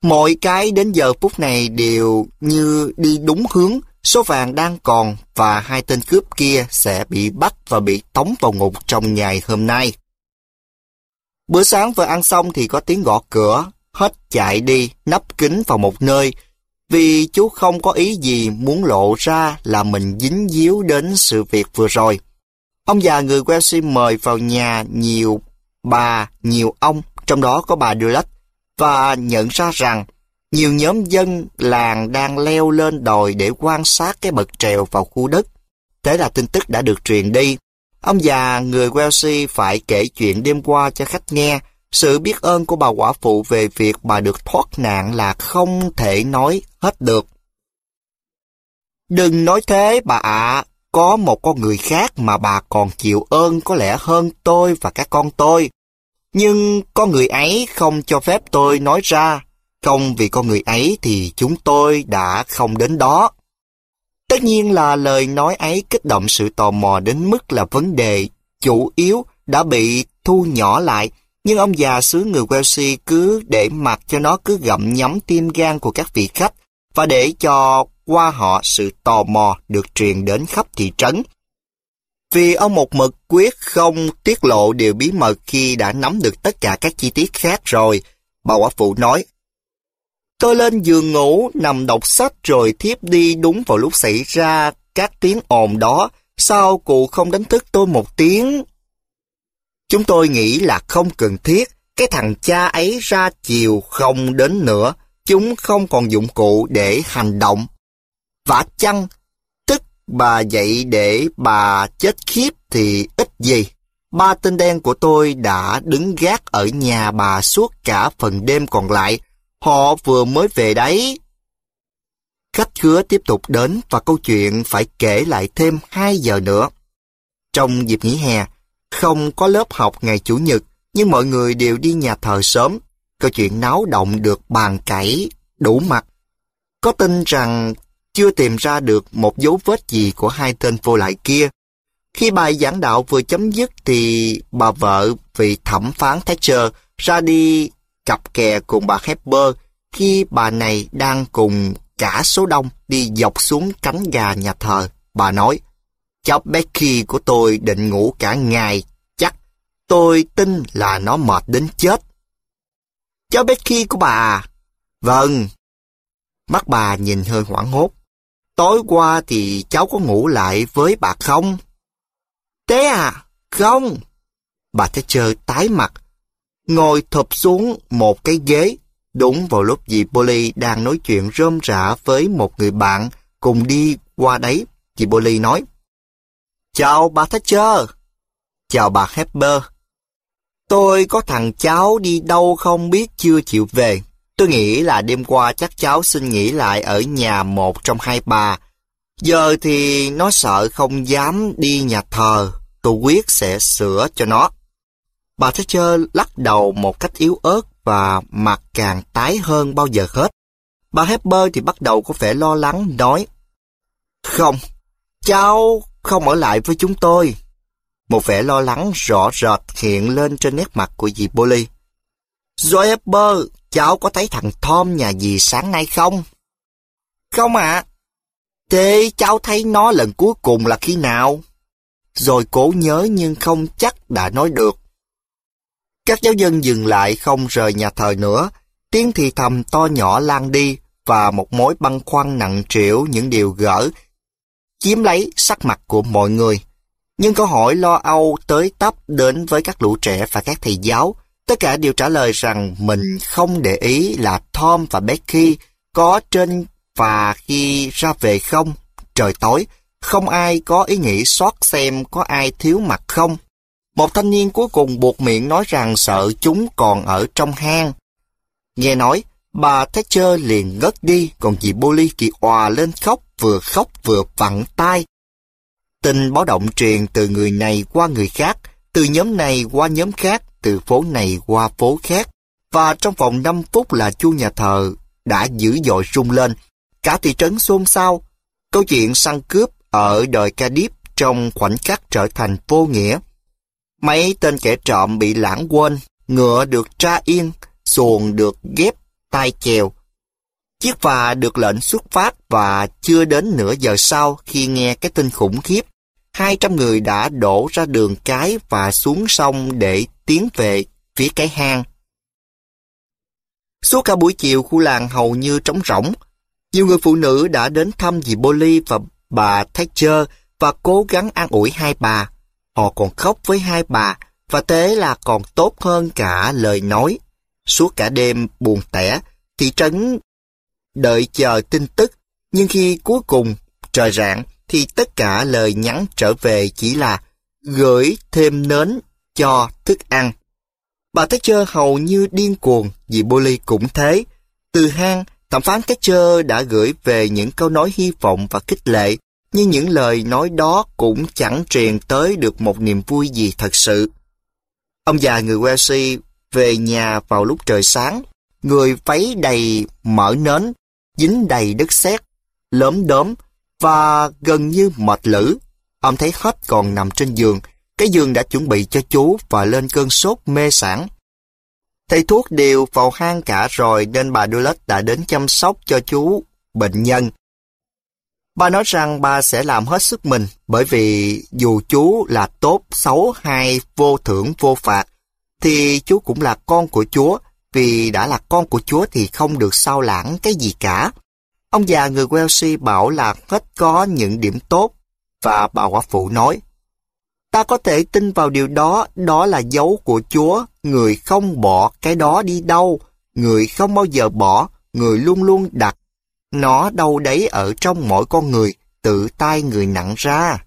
Speaker 1: mọi cái đến giờ phút này đều như đi đúng hướng, số vàng đang còn và hai tên cướp kia sẽ bị bắt và bị tống vào ngục trong ngày hôm nay. Bữa sáng vừa ăn xong thì có tiếng gõ cửa, hết chạy đi, nấp kín vào một nơi, vì chú không có ý gì muốn lộ ra là mình dính díu đến sự việc vừa rồi. Ông già người Welsh mời vào nhà nhiều bà, nhiều ông, trong đó có bà Dulac, và nhận ra rằng nhiều nhóm dân làng đang leo lên đồi để quan sát cái bậc trèo vào khu đất. Thế là tin tức đã được truyền đi Ông già người Welsh phải kể chuyện đêm qua cho khách nghe. Sự biết ơn của bà quả phụ về việc bà được thoát nạn là không thể nói hết được. Đừng nói thế bà ạ, có một con người khác mà bà còn chịu ơn có lẽ hơn tôi và các con tôi. Nhưng con người ấy không cho phép tôi nói ra, không vì con người ấy thì chúng tôi đã không đến đó. Tất nhiên là lời nói ấy kích động sự tò mò đến mức là vấn đề chủ yếu đã bị thu nhỏ lại, nhưng ông già xứ người Welsh cứ để mặc cho nó cứ gặm nhắm tim gan của các vị khách và để cho qua họ sự tò mò được truyền đến khắp thị trấn. Vì ông một mực quyết không tiết lộ điều bí mật khi đã nắm được tất cả các chi tiết khác rồi, bà quả phụ nói, Tôi lên giường ngủ, nằm đọc sách rồi thiếp đi đúng vào lúc xảy ra các tiếng ồn đó. Sao cụ không đánh thức tôi một tiếng? Chúng tôi nghĩ là không cần thiết. Cái thằng cha ấy ra chiều không đến nữa. Chúng không còn dụng cụ để hành động. Vả chăng, tức bà dậy để bà chết khiếp thì ít gì. Ba tên đen của tôi đã đứng gác ở nhà bà suốt cả phần đêm còn lại Họ vừa mới về đấy. Khách khứa tiếp tục đến và câu chuyện phải kể lại thêm 2 giờ nữa. Trong dịp nghỉ hè, không có lớp học ngày Chủ nhật, nhưng mọi người đều đi nhà thờ sớm. Câu chuyện náo động được bàn cãi, đủ mặt. Có tin rằng chưa tìm ra được một dấu vết gì của hai tên vô lại kia. Khi bài giảng đạo vừa chấm dứt thì bà vợ vị thẩm phán Thatcher ra đi cặp kè cùng bà Hepburn khi bà này đang cùng cả số đông đi dọc xuống cánh gà nhà thờ. Bà nói, cháu Becky của tôi định ngủ cả ngày, chắc tôi tin là nó mệt đến chết. Cháu Becky của bà à? Vâng. Mắt bà nhìn hơi hoảng hốt. Tối qua thì cháu có ngủ lại với bà không? Thế à? Không. Bà Thatcher tái mặt ngồi thụp xuống một cái ghế, đúng vào lúc dì Polly đang nói chuyện rôm rã với một người bạn cùng đi qua đấy. Dì Polly nói, Chào bà Thatcher. Chào bà Hepburn Tôi có thằng cháu đi đâu không biết chưa chịu về. Tôi nghĩ là đêm qua chắc cháu xin nghỉ lại ở nhà một trong hai bà. Giờ thì nó sợ không dám đi nhà thờ. Tôi quyết sẽ sửa cho nó. Bà Thatcher lắc đầu một cách yếu ớt và mặt càng tái hơn bao giờ hết. Bà Hepburn thì bắt đầu có vẻ lo lắng nói Không, cháu không ở lại với chúng tôi. Một vẻ lo lắng rõ rệt hiện lên trên nét mặt của dì Polly. Joy Hepburn, cháu có thấy thằng Tom nhà dì sáng nay không? Không ạ. À. Thế cháu thấy nó lần cuối cùng là khi nào? Rồi cố nhớ nhưng không chắc đã nói được. Các giáo dân dừng lại không rời nhà thờ nữa, tiếng thì thầm to nhỏ lan đi và một mối băn khoăn nặng trĩu những điều gỡ, chiếm lấy sắc mặt của mọi người. Nhưng câu hỏi lo âu tới tấp đến với các lũ trẻ và các thầy giáo, tất cả đều trả lời rằng mình không để ý là Tom và Becky có trên và khi ra về không, trời tối, không ai có ý nghĩ soát xem có ai thiếu mặt không một thanh niên cuối cùng buộc miệng nói rằng sợ chúng còn ở trong hang. Nghe nói, bà Thatcher liền ngất đi, còn chị Bolly thì òa lên khóc, vừa khóc vừa vặn tay. Tin báo động truyền từ người này qua người khác, từ nhóm này qua nhóm khác, từ phố này qua phố khác. Và trong vòng 5 phút là chu nhà thờ đã dữ dội rung lên. Cả thị trấn xôn xao. Câu chuyện săn cướp ở đồi Ca Điếp trong khoảnh khắc trở thành vô nghĩa. Mấy tên kẻ trộm bị lãng quên, ngựa được tra yên, xuồng được ghép tay chèo. Chiếc phà được lệnh xuất phát và chưa đến nửa giờ sau khi nghe cái tin khủng khiếp, 200 người đã đổ ra đường cái và xuống sông để tiến về phía cái hang. Suốt cả buổi chiều khu làng hầu như trống rỗng. Nhiều người phụ nữ đã đến thăm dì Polly và bà Thatcher và cố gắng an ủi hai bà họ còn khóc với hai bà, và thế là còn tốt hơn cả lời nói. Suốt cả đêm buồn tẻ, thị trấn đợi chờ tin tức, nhưng khi cuối cùng trời rạng thì tất cả lời nhắn trở về chỉ là gửi thêm nến cho thức ăn. Bà Thatcher hầu như điên cuồng, vì Bully cũng thế. Từ hang, thẩm phán Thatcher đã gửi về những câu nói hy vọng và khích lệ, nhưng những lời nói đó cũng chẳng truyền tới được một niềm vui gì thật sự. Ông già người Welsh về nhà vào lúc trời sáng, người váy đầy mỡ nến, dính đầy đất sét, lớm đốm và gần như mệt lử. Ông thấy hết còn nằm trên giường, cái giường đã chuẩn bị cho chú và lên cơn sốt mê sản. Thầy thuốc đều vào hang cả rồi nên bà Dulles đã đến chăm sóc cho chú bệnh nhân Ba nói rằng ba sẽ làm hết sức mình, bởi vì dù chú là tốt, xấu hay vô thưởng vô phạt, thì chú cũng là con của Chúa, vì đã là con của Chúa thì không được sao lãng cái gì cả. Ông già người Welsh bảo là hết có những điểm tốt, và bà quả phụ nói, Ta có thể tin vào điều đó, đó là dấu của Chúa, người không bỏ cái đó đi đâu, người không bao giờ bỏ, người luôn luôn đặt nó đâu đấy ở trong mỗi con người, tự tay người nặng ra.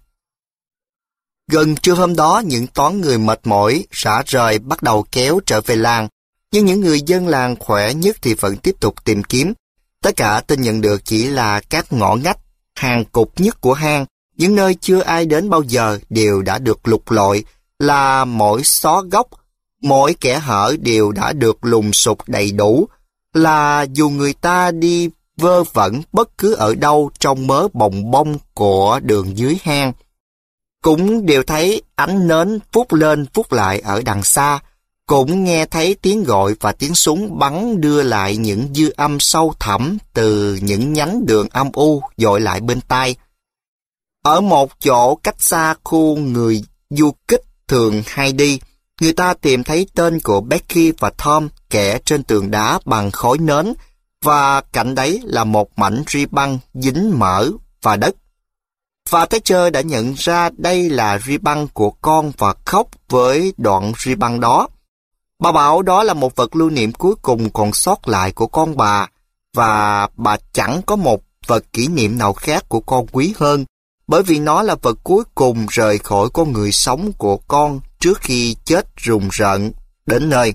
Speaker 1: Gần trưa hôm đó, những toán người mệt mỏi, xả rời bắt đầu kéo trở về làng. Nhưng những người dân làng khỏe nhất thì vẫn tiếp tục tìm kiếm. Tất cả tin nhận được chỉ là các ngõ ngách, hàng cục nhất của hang, những nơi chưa ai đến bao giờ đều đã được lục lội là mỗi xó góc, mỗi kẻ hở đều đã được lùng sục đầy đủ, là dù người ta đi vơ vẩn bất cứ ở đâu trong mớ bồng bông của đường dưới hang. Cũng đều thấy ánh nến phút lên phút lại ở đằng xa, cũng nghe thấy tiếng gọi và tiếng súng bắn đưa lại những dư âm sâu thẳm từ những nhánh đường âm u dội lại bên tai. Ở một chỗ cách xa khu người du kích thường hay đi, người ta tìm thấy tên của Becky và Tom kẻ trên tường đá bằng khói nến, và cạnh đấy là một mảnh ri băng dính mỡ và đất. Và Thatcher đã nhận ra đây là ri băng của con và khóc với đoạn ri băng đó. Bà bảo đó là một vật lưu niệm cuối cùng còn sót lại của con bà và bà chẳng có một vật kỷ niệm nào khác của con quý hơn bởi vì nó là vật cuối cùng rời khỏi con người sống của con trước khi chết rùng rợn đến nơi.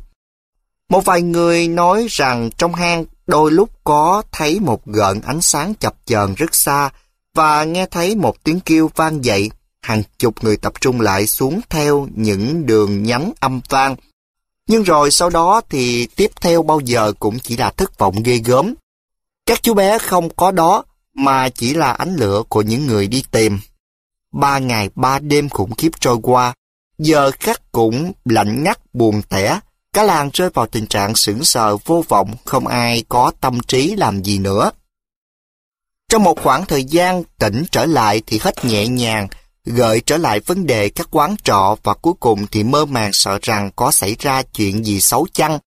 Speaker 1: Một vài người nói rằng trong hang Đôi lúc có thấy một gợn ánh sáng chập chờn rất xa và nghe thấy một tiếng kêu vang dậy. Hàng chục người tập trung lại xuống theo những đường nhánh âm vang. Nhưng rồi sau đó thì tiếp theo bao giờ cũng chỉ là thất vọng ghê gớm. Các chú bé không có đó mà chỉ là ánh lửa của những người đi tìm. Ba ngày ba đêm khủng khiếp trôi qua, giờ khắc cũng lạnh ngắt buồn tẻ Cả làng rơi vào tình trạng sững sờ vô vọng, không ai có tâm trí làm gì nữa. Trong một khoảng thời gian tỉnh trở lại thì hết nhẹ nhàng, gợi trở lại vấn đề các quán trọ và cuối cùng thì mơ màng sợ rằng có xảy ra chuyện gì xấu chăng.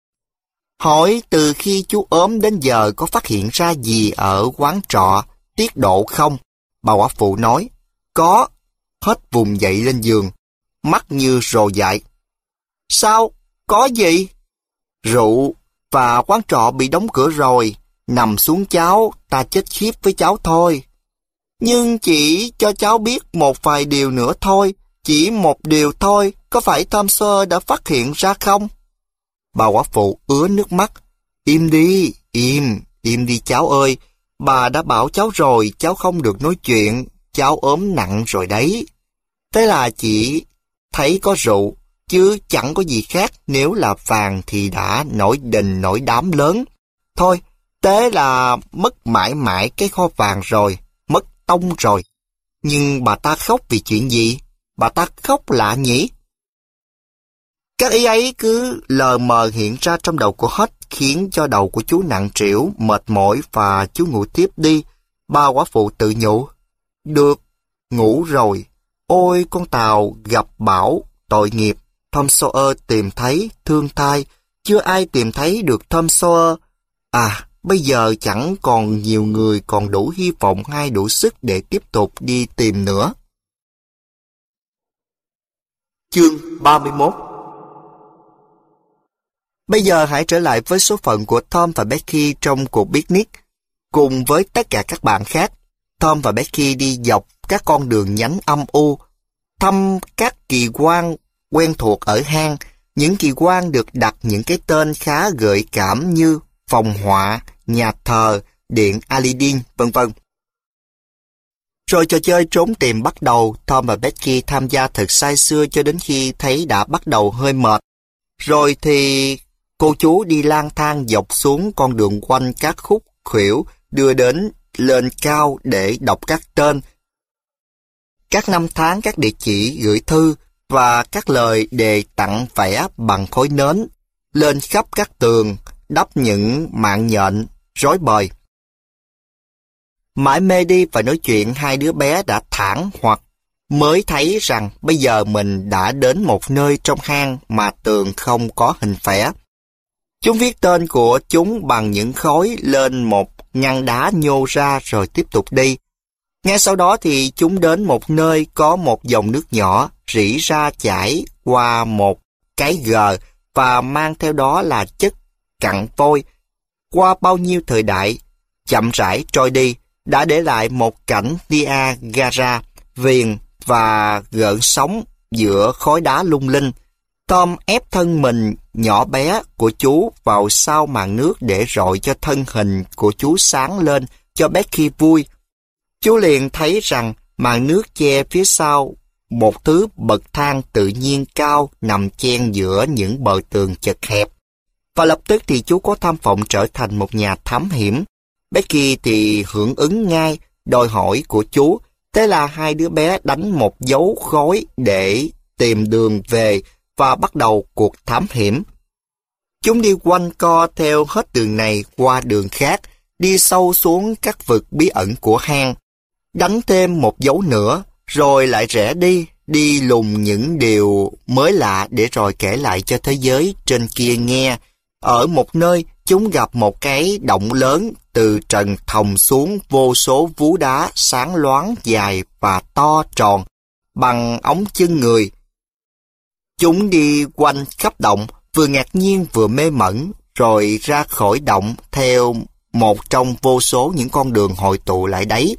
Speaker 1: Hỏi từ khi chú ốm đến giờ có phát hiện ra gì ở quán trọ, tiết độ không? Bà quả phụ nói, có, hết vùng dậy lên giường, mắt như rồ dại. Sao, có gì? Rượu và quán trọ bị đóng cửa rồi. Nằm xuống cháu, ta chết khiếp với cháu thôi. Nhưng chỉ cho cháu biết một vài điều nữa thôi. Chỉ một điều thôi, có phải Tom Sawyer đã phát hiện ra không? Bà quả phụ ứa nước mắt. Im đi, im, im đi cháu ơi. Bà đã bảo cháu rồi, cháu không được nói chuyện. Cháu ốm nặng rồi đấy. Thế là chị thấy có rượu chứ chẳng có gì khác nếu là vàng thì đã nổi đình nổi đám lớn. Thôi, thế là mất mãi mãi cái kho vàng rồi, mất tông rồi. Nhưng bà ta khóc vì chuyện gì? Bà ta khóc lạ nhỉ? Các ý ấy cứ lờ mờ hiện ra trong đầu của hết khiến cho đầu của chú nặng trĩu, mệt mỏi và chú ngủ tiếp đi. Ba quả phụ tự nhủ. Được, ngủ rồi. Ôi con tàu gặp bão, tội nghiệp. Tom Sawyer tìm thấy, thương thai, chưa ai tìm thấy được Tom Sawyer. À, bây giờ chẳng còn nhiều người còn đủ hy vọng hay đủ sức để tiếp tục đi tìm nữa. Chương 31 Bây giờ hãy trở lại với số phận của Tom và Becky trong cuộc picnic. Cùng với tất cả các bạn khác, Tom và Becky đi dọc các con đường nhánh âm u, thăm các kỳ quan quen thuộc ở hang, những kỳ quan được đặt những cái tên khá gợi cảm như phòng họa, nhà thờ, điện Alidin, vân vân. Rồi trò chơi trốn tìm bắt đầu, Tom và Becky tham gia thật say xưa cho đến khi thấy đã bắt đầu hơi mệt. Rồi thì cô chú đi lang thang dọc xuống con đường quanh các khúc khuỷu đưa đến lên cao để đọc các tên. Các năm tháng các địa chỉ gửi thư và các lời đề tặng vẽ bằng khối nến lên khắp các tường, đắp những mạng nhện, rối bời. Mãi mê đi và nói chuyện hai đứa bé đã thẳng hoặc mới thấy rằng bây giờ mình đã đến một nơi trong hang mà tường không có hình vẽ. Chúng viết tên của chúng bằng những khối lên một ngăn đá nhô ra rồi tiếp tục đi. Ngay sau đó thì chúng đến một nơi có một dòng nước nhỏ rỉ ra chảy qua một cái gờ và mang theo đó là chất cặn vôi. Qua bao nhiêu thời đại, chậm rãi trôi đi, đã để lại một cảnh Niagara, viền và gợn sóng giữa khói đá lung linh. Tom ép thân mình nhỏ bé của chú vào sau màn nước để rọi cho thân hình của chú sáng lên cho Becky vui. Chú liền thấy rằng màn nước che phía sau một thứ bậc thang tự nhiên cao nằm chen giữa những bờ tường chật hẹp. Và lập tức thì chú có tham vọng trở thành một nhà thám hiểm. Becky thì hưởng ứng ngay đòi hỏi của chú. Thế là hai đứa bé đánh một dấu khói để tìm đường về và bắt đầu cuộc thám hiểm. Chúng đi quanh co theo hết đường này qua đường khác, đi sâu xuống các vực bí ẩn của hang. Đánh thêm một dấu nữa rồi lại rẽ đi, đi lùng những điều mới lạ để rồi kể lại cho thế giới trên kia nghe. Ở một nơi, chúng gặp một cái động lớn từ trần thòng xuống vô số vú đá sáng loáng dài và to tròn, bằng ống chân người. Chúng đi quanh khắp động, vừa ngạc nhiên vừa mê mẩn, rồi ra khỏi động theo một trong vô số những con đường hội tụ lại đấy.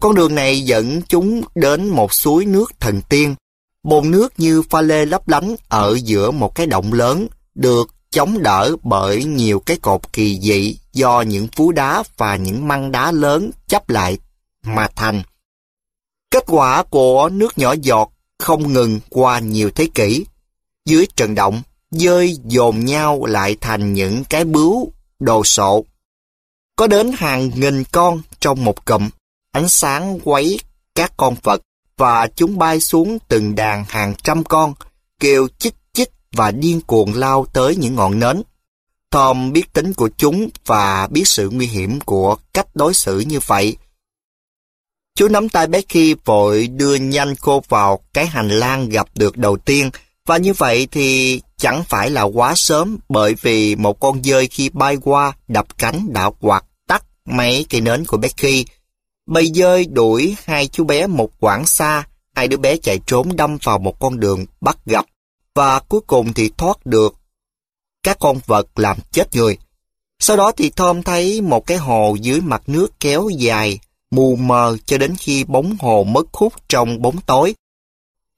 Speaker 1: Con đường này dẫn chúng đến một suối nước thần tiên. Bồn nước như pha lê lấp lánh ở giữa một cái động lớn, được chống đỡ bởi nhiều cái cột kỳ dị do những phú đá và những măng đá lớn chấp lại mà thành. Kết quả của nước nhỏ giọt không ngừng qua nhiều thế kỷ. Dưới trận động, dơi dồn nhau lại thành những cái bướu, đồ sộ. Có đến hàng nghìn con trong một cụm. Ánh sáng quấy các con Phật và chúng bay xuống từng đàn hàng trăm con, kêu chích chích và điên cuồng lao tới những ngọn nến. Tom biết tính của chúng và biết sự nguy hiểm của cách đối xử như vậy. Chú nắm tay Becky vội đưa nhanh cô vào cái hành lang gặp được đầu tiên và như vậy thì chẳng phải là quá sớm bởi vì một con dơi khi bay qua đập cánh đã quạt tắt mấy cây nến của Becky. Bầy dơi đuổi hai chú bé một quãng xa, hai đứa bé chạy trốn đâm vào một con đường bắt gặp và cuối cùng thì thoát được các con vật làm chết người. Sau đó thì Tom thấy một cái hồ dưới mặt nước kéo dài, mù mờ cho đến khi bóng hồ mất hút trong bóng tối.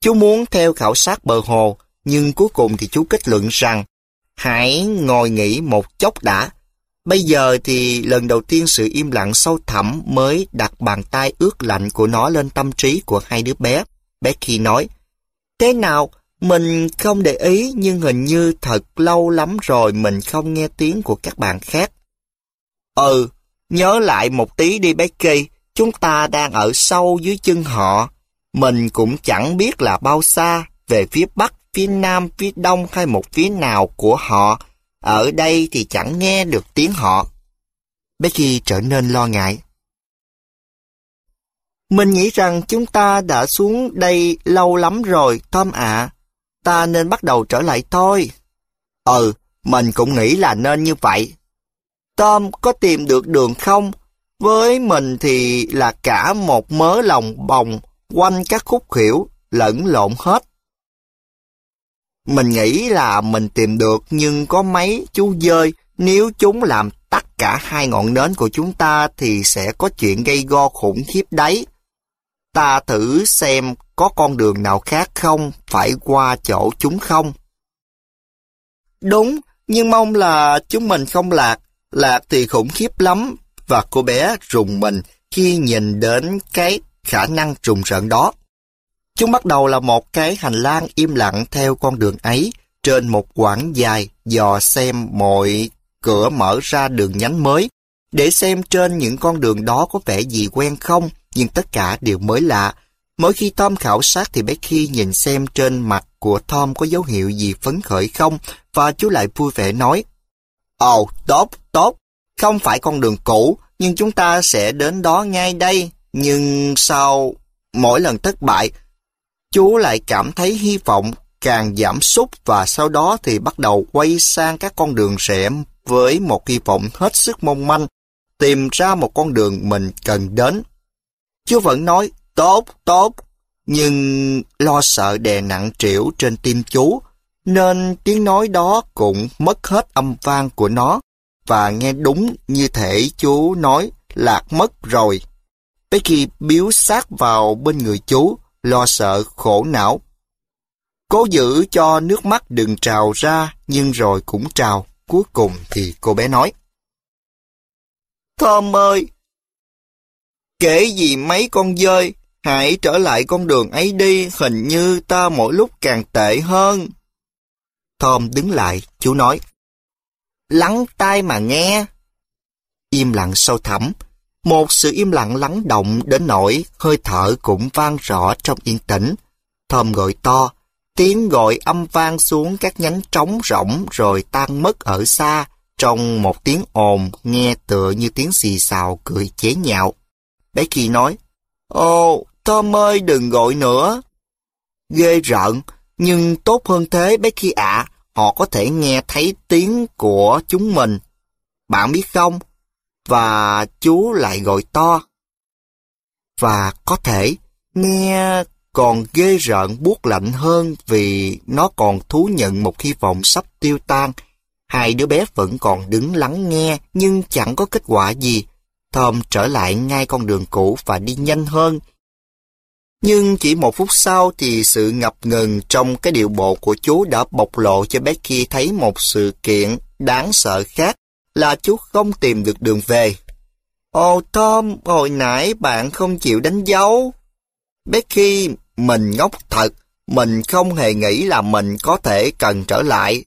Speaker 1: Chú muốn theo khảo sát bờ hồ, nhưng cuối cùng thì chú kết luận rằng hãy ngồi nghỉ một chốc đã Bây giờ thì lần đầu tiên sự im lặng sâu thẳm mới đặt bàn tay ướt lạnh của nó lên tâm trí của hai đứa bé. Becky nói, Thế nào, mình không để ý nhưng hình như thật lâu lắm rồi mình không nghe tiếng của các bạn khác. Ừ, nhớ lại một tí đi Becky, chúng ta đang ở sâu dưới chân họ. Mình cũng chẳng biết là bao xa, về phía bắc, phía nam, phía đông hay một phía nào của họ, ở đây thì chẳng nghe được tiếng họ. Becky trở nên lo ngại. Mình nghĩ rằng chúng ta đã xuống đây lâu lắm rồi, Tom ạ. Ta nên bắt đầu trở lại thôi. Ừ, mình cũng nghĩ là nên như vậy. Tom có tìm được đường không? Với mình thì là cả một mớ lòng bồng quanh các khúc hiểu lẫn lộn hết. Mình nghĩ là mình tìm được nhưng có mấy chú dơi, nếu chúng làm tắt cả hai ngọn nến của chúng ta thì sẽ có chuyện gây go khủng khiếp đấy. Ta thử xem có con đường nào khác không, phải qua chỗ chúng không. Đúng, nhưng mong là chúng mình không lạc. Lạc thì khủng khiếp lắm, và cô bé rùng mình khi nhìn đến cái khả năng trùng rợn đó. Chúng bắt đầu là một cái hành lang im lặng theo con đường ấy, trên một quãng dài dò xem mọi cửa mở ra đường nhánh mới, để xem trên những con đường đó có vẻ gì quen không, nhưng tất cả đều mới lạ. Mỗi khi Tom khảo sát thì Becky nhìn xem trên mặt của Tom có dấu hiệu gì phấn khởi không, và chú lại vui vẻ nói, Ồ, oh, tốt, tốt, không phải con đường cũ, nhưng chúng ta sẽ đến đó ngay đây. Nhưng sau mỗi lần thất bại, chú lại cảm thấy hy vọng càng giảm sút và sau đó thì bắt đầu quay sang các con đường rẽ với một hy vọng hết sức mong manh, tìm ra một con đường mình cần đến. Chú vẫn nói, tốt, tốt, nhưng lo sợ đè nặng trĩu trên tim chú, nên tiếng nói đó cũng mất hết âm vang của nó, và nghe đúng như thể chú nói lạc mất rồi. Becky biếu sát vào bên người chú, lo sợ, khổ não. Cố giữ cho nước mắt đừng trào ra, nhưng rồi cũng trào. Cuối cùng thì cô bé nói. Thơm ơi! Kể gì mấy con dơi, hãy trở lại con đường ấy đi, hình như ta mỗi lúc càng tệ hơn. Thơm đứng lại, chú nói. Lắng tai mà nghe. Im lặng sâu thẳm, một sự im lặng lắng động đến nỗi hơi thở cũng vang rõ trong yên tĩnh. Thơm gọi to, tiếng gọi âm vang xuống các nhánh trống rỗng rồi tan mất ở xa trong một tiếng ồn nghe tựa như tiếng xì xào cười chế nhạo. Becky nói, Ồ, Tom ơi đừng gọi nữa. Ghê rợn, nhưng tốt hơn thế Becky ạ, họ có thể nghe thấy tiếng của chúng mình. Bạn biết không, và chú lại gọi to. Và có thể nghe còn ghê rợn buốt lạnh hơn vì nó còn thú nhận một hy vọng sắp tiêu tan. Hai đứa bé vẫn còn đứng lắng nghe nhưng chẳng có kết quả gì. Thom trở lại ngay con đường cũ và đi nhanh hơn. Nhưng chỉ một phút sau thì sự ngập ngừng trong cái điệu bộ của chú đã bộc lộ cho Becky thấy một sự kiện đáng sợ khác là chú không tìm được đường về. Ồ Tom, hồi nãy bạn không chịu đánh dấu. Becky, mình ngốc thật, mình không hề nghĩ là mình có thể cần trở lại.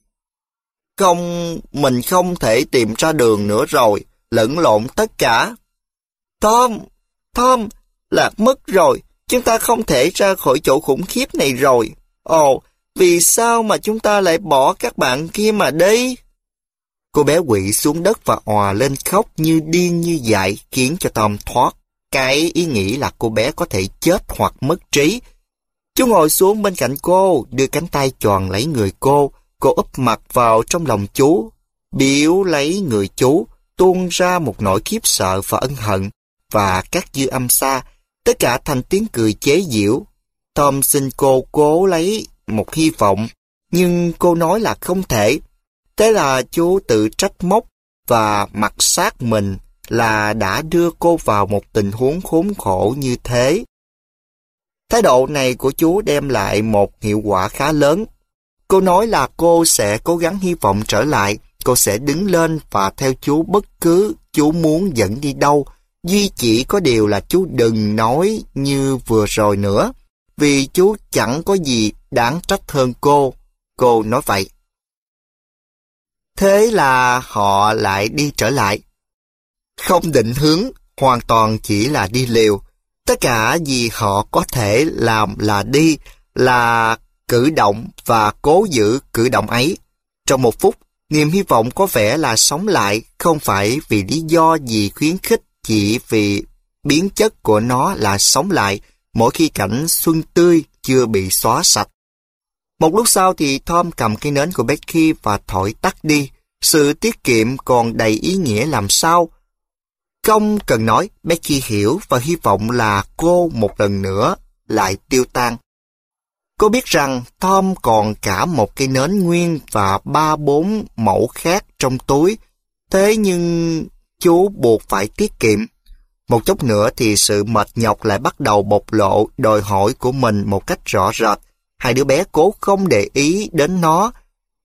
Speaker 1: Không, mình không thể tìm ra đường nữa rồi, lẫn lộn tất cả. Tom, Tom, lạc mất rồi, chúng ta không thể ra khỏi chỗ khủng khiếp này rồi. Ồ, vì sao mà chúng ta lại bỏ các bạn kia mà đi? Cô bé quỵ xuống đất và òa lên khóc như điên như dại khiến cho Tom thoát. Cái ý nghĩ là cô bé có thể chết hoặc mất trí. Chú ngồi xuống bên cạnh cô, đưa cánh tay tròn lấy người cô. Cô úp mặt vào trong lòng chú, biểu lấy người chú, tuôn ra một nỗi khiếp sợ và ân hận và các dư âm xa, tất cả thành tiếng cười chế giễu. Tom xin cô cố lấy một hy vọng, nhưng cô nói là không thể Thế là chú tự trách móc và mặc sát mình là đã đưa cô vào một tình huống khốn khổ như thế. Thái độ này của chú đem lại một hiệu quả khá lớn. Cô nói là cô sẽ cố gắng hy vọng trở lại, cô sẽ đứng lên và theo chú bất cứ chú muốn dẫn đi đâu, duy chỉ có điều là chú đừng nói như vừa rồi nữa, vì chú chẳng có gì đáng trách hơn cô. Cô nói vậy. Thế là họ lại đi trở lại. Không định hướng, hoàn toàn chỉ là đi liều. Tất cả gì họ có thể làm là đi, là cử động và cố giữ cử động ấy. Trong một phút, niềm hy vọng có vẻ là sống lại không phải vì lý do gì khuyến khích chỉ vì biến chất của nó là sống lại mỗi khi cảnh xuân tươi chưa bị xóa sạch. Một lúc sau thì Tom cầm cây nến của Becky và thổi tắt đi. Sự tiết kiệm còn đầy ý nghĩa làm sao? Không cần nói, Becky hiểu và hy vọng là cô một lần nữa lại tiêu tan. Cô biết rằng Tom còn cả một cây nến nguyên và ba bốn mẫu khác trong túi. Thế nhưng chú buộc phải tiết kiệm. Một chút nữa thì sự mệt nhọc lại bắt đầu bộc lộ đòi hỏi của mình một cách rõ rệt hai đứa bé cố không để ý đến nó,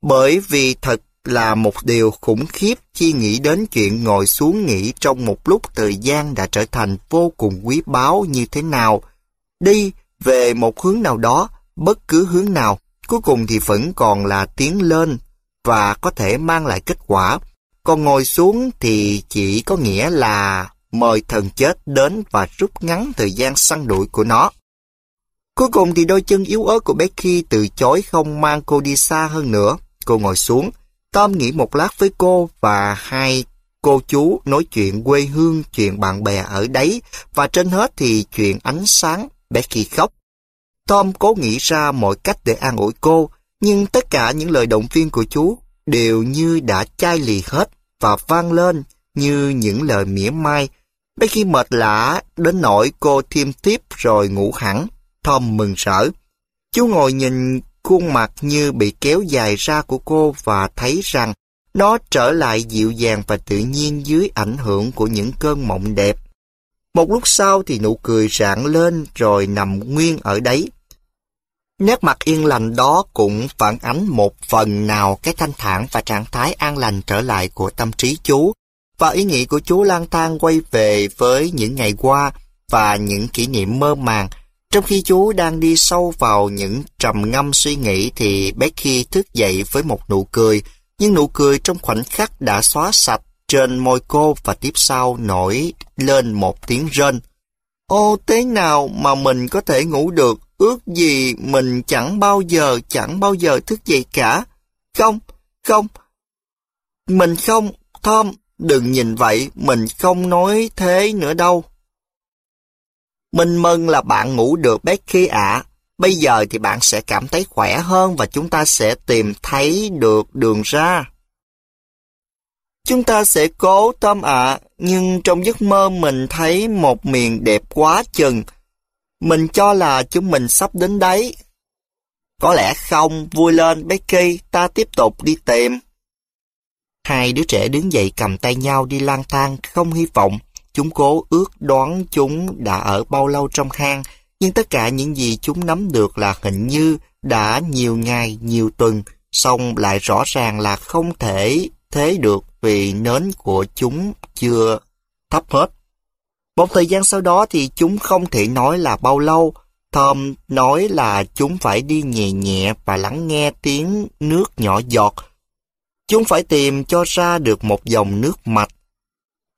Speaker 1: bởi vì thật là một điều khủng khiếp khi nghĩ đến chuyện ngồi xuống nghỉ trong một lúc thời gian đã trở thành vô cùng quý báu như thế nào. Đi về một hướng nào đó, bất cứ hướng nào, cuối cùng thì vẫn còn là tiến lên và có thể mang lại kết quả. Còn ngồi xuống thì chỉ có nghĩa là mời thần chết đến và rút ngắn thời gian săn đuổi của nó. Cuối cùng thì đôi chân yếu ớt của Becky từ chối không mang cô đi xa hơn nữa. Cô ngồi xuống, Tom nghĩ một lát với cô và hai cô chú nói chuyện quê hương, chuyện bạn bè ở đấy và trên hết thì chuyện ánh sáng. Becky khóc. Tom cố nghĩ ra mọi cách để an ủi cô, nhưng tất cả những lời động viên của chú đều như đã chai lì hết và vang lên như những lời mỉa mai. Becky mệt lã đến nỗi cô thiêm tiếp rồi ngủ hẳn. Tom mừng sở. Chú ngồi nhìn khuôn mặt như bị kéo dài ra của cô và thấy rằng nó trở lại dịu dàng và tự nhiên dưới ảnh hưởng của những cơn mộng đẹp. Một lúc sau thì nụ cười rạng lên rồi nằm nguyên ở đấy. Nét mặt yên lành đó cũng phản ánh một phần nào cái thanh thản và trạng thái an lành trở lại của tâm trí chú và ý nghĩ của chú lang thang quay về với những ngày qua và những kỷ niệm mơ màng trong khi chú đang đi sâu vào những trầm ngâm suy nghĩ thì Becky thức dậy với một nụ cười, nhưng nụ cười trong khoảnh khắc đã xóa sạch trên môi cô và tiếp sau nổi lên một tiếng rên. Ô thế nào mà mình có thể ngủ được, ước gì mình chẳng bao giờ, chẳng bao giờ thức dậy cả. Không, không, mình không, Tom, đừng nhìn vậy, mình không nói thế nữa đâu. Minh Mân là bạn ngủ được Becky ạ. Bây giờ thì bạn sẽ cảm thấy khỏe hơn và chúng ta sẽ tìm thấy được đường ra. Chúng ta sẽ cố tâm ạ, nhưng trong giấc mơ mình thấy một miền đẹp quá chừng. Mình cho là chúng mình sắp đến đấy. Có lẽ không, vui lên Becky, ta tiếp tục đi tìm. Hai đứa trẻ đứng dậy cầm tay nhau đi lang thang, không hy vọng. Chúng cố ước đoán chúng đã ở bao lâu trong hang, nhưng tất cả những gì chúng nắm được là hình như đã nhiều ngày, nhiều tuần, xong lại rõ ràng là không thể thế được vì nến của chúng chưa thấp hết. Một thời gian sau đó thì chúng không thể nói là bao lâu. Thom nói là chúng phải đi nhẹ nhẹ và lắng nghe tiếng nước nhỏ giọt. Chúng phải tìm cho ra được một dòng nước mạch.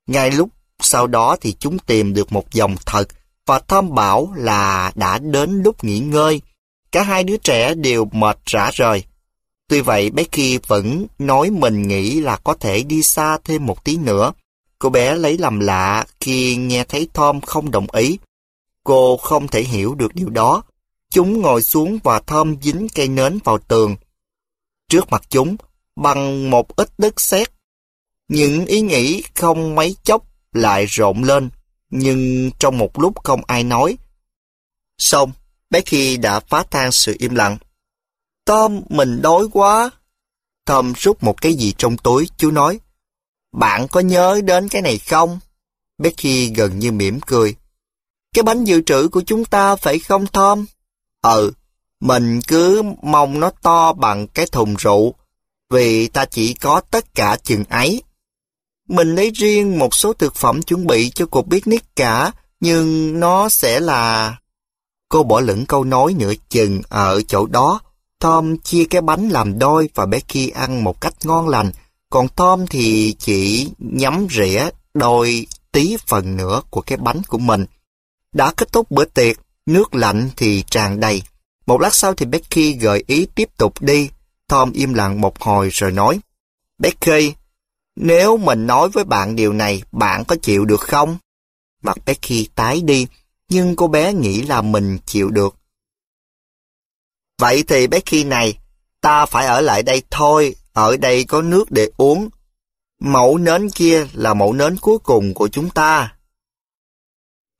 Speaker 1: Ngay lúc sau đó thì chúng tìm được một dòng thật và Tom bảo là đã đến lúc nghỉ ngơi. Cả hai đứa trẻ đều mệt rã rời. Tuy vậy Becky vẫn nói mình nghĩ là có thể đi xa thêm một tí nữa. Cô bé lấy làm lạ khi nghe thấy Tom không đồng ý. Cô không thể hiểu được điều đó. Chúng ngồi xuống và Tom dính cây nến vào tường. Trước mặt chúng, bằng một ít đất sét. Những ý nghĩ không mấy chốc lại rộn lên, nhưng trong một lúc không ai nói. Xong, Becky đã phá tan sự im lặng. Tom, mình đói quá. Tom rút một cái gì trong túi, chú nói. Bạn có nhớ đến cái này không? Becky gần như mỉm cười. Cái bánh dự trữ của chúng ta phải không Tom? Ừ, mình cứ mong nó to bằng cái thùng rượu, vì ta chỉ có tất cả chừng ấy. Mình lấy riêng một số thực phẩm chuẩn bị cho cuộc picnic cả, nhưng nó sẽ là... Cô bỏ lửng câu nói nửa chừng ở chỗ đó. Tom chia cái bánh làm đôi và Becky ăn một cách ngon lành. Còn Tom thì chỉ nhắm rỉa đôi tí phần nữa của cái bánh của mình. Đã kết thúc bữa tiệc, nước lạnh thì tràn đầy. Một lát sau thì Becky gợi ý tiếp tục đi. Tom im lặng một hồi rồi nói, Becky, nếu mình nói với bạn điều này, bạn có chịu được không? Mặt Becky tái đi, nhưng cô bé nghĩ là mình chịu được. Vậy thì Becky này, ta phải ở lại đây thôi, ở đây có nước để uống. Mẫu nến kia là mẫu nến cuối cùng của chúng ta.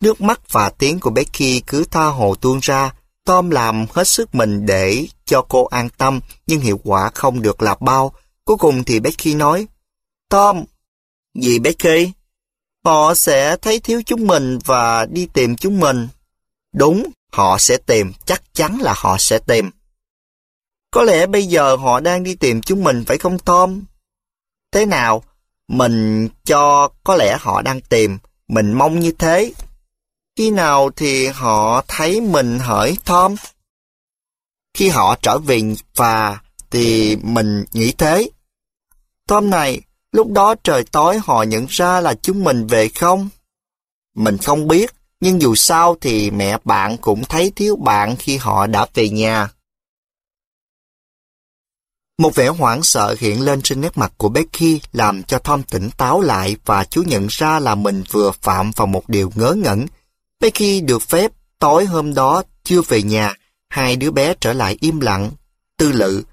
Speaker 1: Nước mắt và tiếng của Becky cứ tha hồ tuôn ra, Tom làm hết sức mình để cho cô an tâm, nhưng hiệu quả không được là bao. Cuối cùng thì Becky nói, Tom. Gì Becky? Họ sẽ thấy thiếu chúng mình và đi tìm chúng mình. Đúng, họ sẽ tìm, chắc chắn là họ sẽ tìm. Có lẽ bây giờ họ đang đi tìm chúng mình phải không Tom? Thế nào? Mình cho có lẽ họ đang tìm, mình mong như thế. Khi nào thì họ thấy mình hỡi Tom? Khi họ trở về và thì mình nghĩ thế. Tom này, Lúc đó trời tối họ nhận ra là chúng mình về không? Mình không biết, nhưng dù sao thì mẹ bạn cũng thấy thiếu bạn khi họ đã về nhà. Một vẻ hoảng sợ hiện lên trên nét mặt của Becky làm cho Tom tỉnh táo lại và chú nhận ra là mình vừa phạm vào một điều ngớ ngẩn. Becky được phép tối hôm đó chưa về nhà, hai đứa bé trở lại im lặng, tư lự.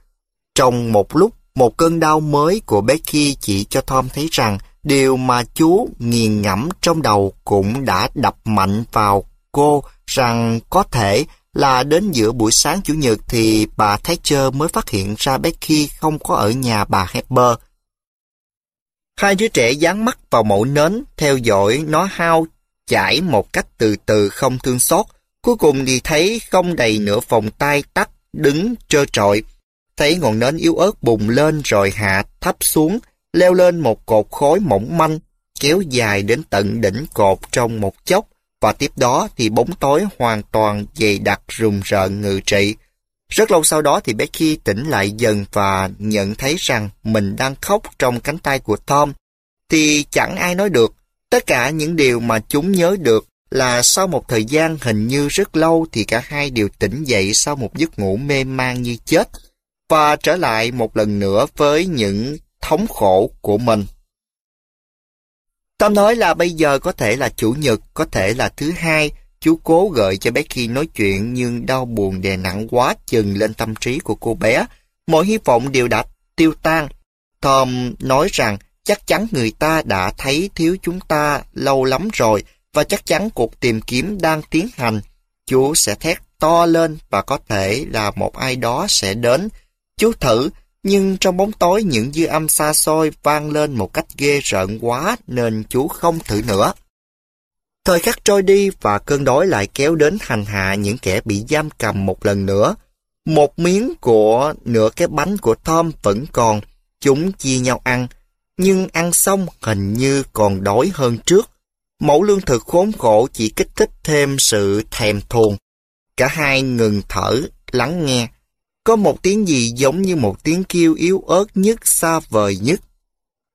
Speaker 1: Trong một lúc một cơn đau mới của Becky chỉ cho Tom thấy rằng điều mà chú nghiền ngẫm trong đầu cũng đã đập mạnh vào cô rằng có thể là đến giữa buổi sáng Chủ nhật thì bà Thatcher mới phát hiện ra Becky không có ở nhà bà Hepburn. Hai đứa trẻ dán mắt vào mẫu nến, theo dõi nó hao, chảy một cách từ từ không thương xót. Cuối cùng thì thấy không đầy nửa phòng tay tắt, đứng trơ trọi thấy ngọn nến yếu ớt bùng lên rồi hạ thấp xuống, leo lên một cột khói mỏng manh, kéo dài đến tận đỉnh cột trong một chốc, và tiếp đó thì bóng tối hoàn toàn dày đặc rùng rợn ngự trị. Rất lâu sau đó thì Becky tỉnh lại dần và nhận thấy rằng mình đang khóc trong cánh tay của Tom. Thì chẳng ai nói được, tất cả những điều mà chúng nhớ được là sau một thời gian hình như rất lâu thì cả hai đều tỉnh dậy sau một giấc ngủ mê man như chết và trở lại một lần nữa với những thống khổ của mình. Tom nói là bây giờ có thể là chủ nhật, có thể là thứ hai. Chú cố gợi cho bé khi nói chuyện nhưng đau buồn đè nặng quá chừng lên tâm trí của cô bé. Mọi hy vọng đều đã tiêu tan. Tom nói rằng chắc chắn người ta đã thấy thiếu chúng ta lâu lắm rồi và chắc chắn cuộc tìm kiếm đang tiến hành. Chú sẽ thét to lên và có thể là một ai đó sẽ đến Chú thử, nhưng trong bóng tối những dư âm xa xôi vang lên một cách ghê rợn quá nên chú không thử nữa. Thời khắc trôi đi và cơn đói lại kéo đến hành hạ những kẻ bị giam cầm một lần nữa. Một miếng của nửa cái bánh của Tom vẫn còn, chúng chia nhau ăn. Nhưng ăn xong hình như còn đói hơn trước. Mẫu lương thực khốn khổ chỉ kích thích thêm sự thèm thuồng. Cả hai ngừng thở, lắng nghe. Có một tiếng gì giống như một tiếng kêu yếu ớt nhất, xa vời nhất.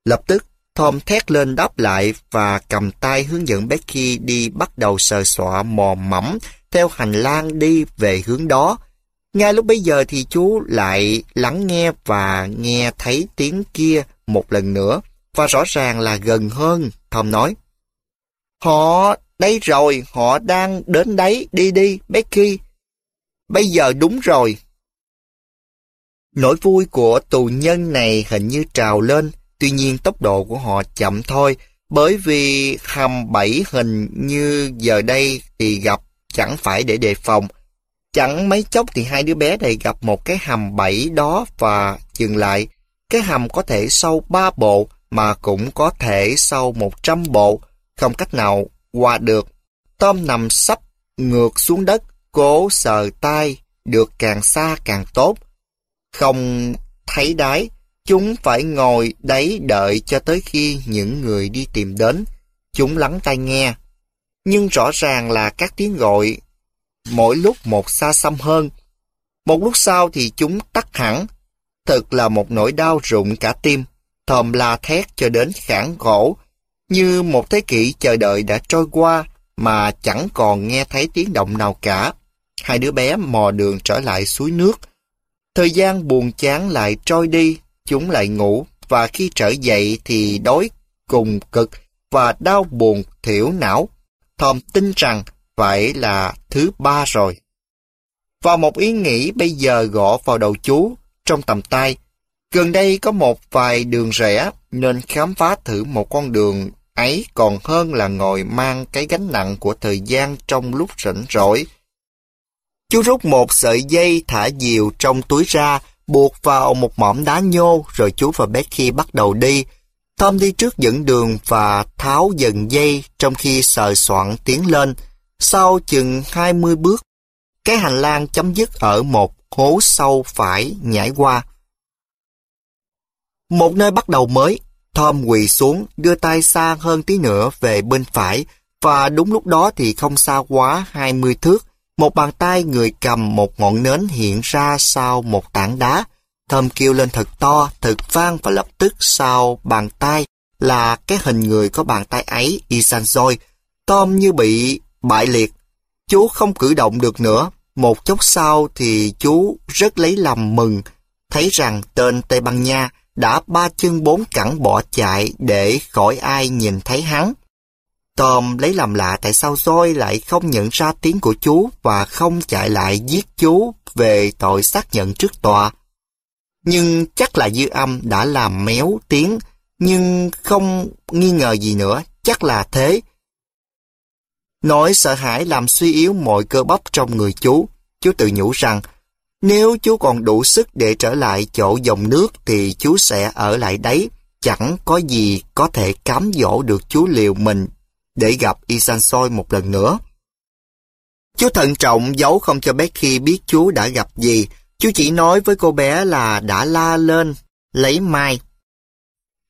Speaker 1: Lập tức, Tom thét lên đáp lại và cầm tay hướng dẫn Becky đi bắt đầu sờ soạ mò mẫm theo hành lang đi về hướng đó. Ngay lúc bấy giờ thì chú lại lắng nghe và nghe thấy tiếng kia một lần nữa và rõ ràng là gần hơn, Tom nói. Họ, đây rồi, họ đang đến đấy, đi đi, Becky. Bây giờ đúng rồi, Nỗi vui của tù nhân này hình như trào lên, tuy nhiên tốc độ của họ chậm thôi, bởi vì hầm bảy hình như giờ đây thì gặp chẳng phải để đề phòng. Chẳng mấy chốc thì hai đứa bé này gặp một cái hầm bảy đó và dừng lại. Cái hầm có thể sâu ba bộ mà cũng có thể sâu một trăm bộ, không cách nào qua được. Tom nằm sắp ngược xuống đất, cố sờ tay, được càng xa càng tốt không thấy đáy, chúng phải ngồi đấy đợi cho tới khi những người đi tìm đến, chúng lắng tai nghe. Nhưng rõ ràng là các tiếng gọi mỗi lúc một xa xăm hơn. Một lúc sau thì chúng tắt hẳn, thật là một nỗi đau rụng cả tim, thầm la thét cho đến khản gỗ, như một thế kỷ chờ đợi đã trôi qua mà chẳng còn nghe thấy tiếng động nào cả. Hai đứa bé mò đường trở lại suối nước, Thời gian buồn chán lại trôi đi, chúng lại ngủ, và khi trở dậy thì đói cùng cực và đau buồn thiểu não. Thòm tin rằng vậy là thứ ba rồi. Và một ý nghĩ bây giờ gõ vào đầu chú, trong tầm tay. Gần đây có một vài đường rẽ, nên khám phá thử một con đường ấy còn hơn là ngồi mang cái gánh nặng của thời gian trong lúc rảnh rỗi Chú rút một sợi dây thả diều trong túi ra, buộc vào một mỏm đá nhô, rồi chú và Becky bắt đầu đi. Tom đi trước dẫn đường và tháo dần dây trong khi sờ soạn tiến lên. Sau chừng 20 bước, cái hành lang chấm dứt ở một hố sâu phải nhảy qua. Một nơi bắt đầu mới, Tom quỳ xuống, đưa tay xa hơn tí nữa về bên phải, và đúng lúc đó thì không xa quá 20 thước, một bàn tay người cầm một ngọn nến hiện ra sau một tảng đá. Thơm kêu lên thật to, thật vang và lập tức sau bàn tay là cái hình người có bàn tay ấy, Isanzoi. Tom như bị bại liệt. Chú không cử động được nữa. Một chốc sau thì chú rất lấy làm mừng, thấy rằng tên Tây Ban Nha đã ba chân bốn cẳng bỏ chạy để khỏi ai nhìn thấy hắn. Tom lấy làm lạ tại sao Joy lại không nhận ra tiếng của chú và không chạy lại giết chú về tội xác nhận trước tòa. Nhưng chắc là dư âm đã làm méo tiếng, nhưng không nghi ngờ gì nữa, chắc là thế. Nỗi sợ hãi làm suy yếu mọi cơ bắp trong người chú. Chú tự nhủ rằng, nếu chú còn đủ sức để trở lại chỗ dòng nước thì chú sẽ ở lại đấy. Chẳng có gì có thể cám dỗ được chú liều mình để gặp Isansoi một lần nữa. Chú thận trọng giấu không cho Becky biết chú đã gặp gì, chú chỉ nói với cô bé là đã la lên, lấy mai.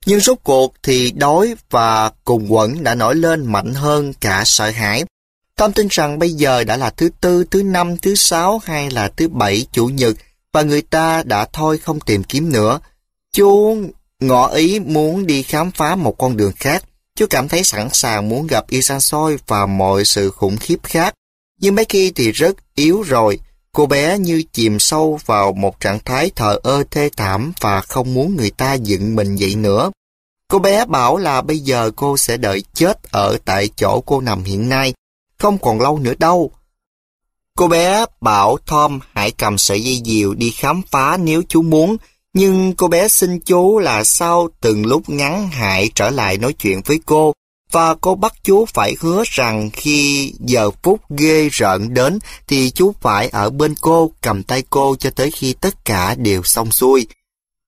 Speaker 1: Nhưng rốt cuộc thì đói và cùng quẩn đã nổi lên mạnh hơn cả sợ hãi. Tom tin rằng bây giờ đã là thứ tư, thứ năm, thứ sáu hay là thứ bảy chủ nhật và người ta đã thôi không tìm kiếm nữa. Chú ngỏ ý muốn đi khám phá một con đường khác. Chú cảm thấy sẵn sàng muốn gặp Isansoi và mọi sự khủng khiếp khác. Nhưng mấy khi thì rất yếu rồi, cô bé như chìm sâu vào một trạng thái thờ ơ thê thảm và không muốn người ta dựng mình dậy nữa. Cô bé bảo là bây giờ cô sẽ đợi chết ở tại chỗ cô nằm hiện nay, không còn lâu nữa đâu. Cô bé bảo Tom hãy cầm sợi dây diều đi khám phá nếu chú muốn, nhưng cô bé xin chú là sau từng lúc ngắn hại trở lại nói chuyện với cô và cô bắt chú phải hứa rằng khi giờ phút ghê rợn đến thì chú phải ở bên cô cầm tay cô cho tới khi tất cả đều xong xuôi.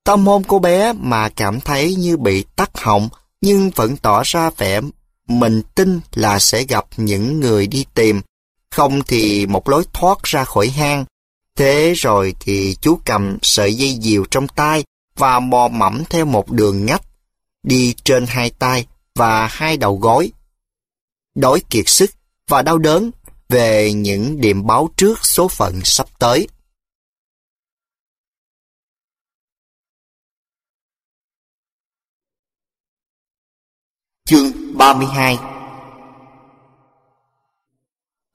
Speaker 1: Tâm hồn cô bé mà cảm thấy như bị tắc họng nhưng vẫn tỏ ra vẻ mình tin là sẽ gặp những người đi tìm. Không thì một lối thoát ra khỏi hang Thế rồi thì chú cầm sợi dây diều trong tay và mò mẫm theo một đường ngách, đi trên hai tay và hai đầu gối. Đói kiệt sức và đau đớn về những điểm báo trước số phận sắp tới. Chương 32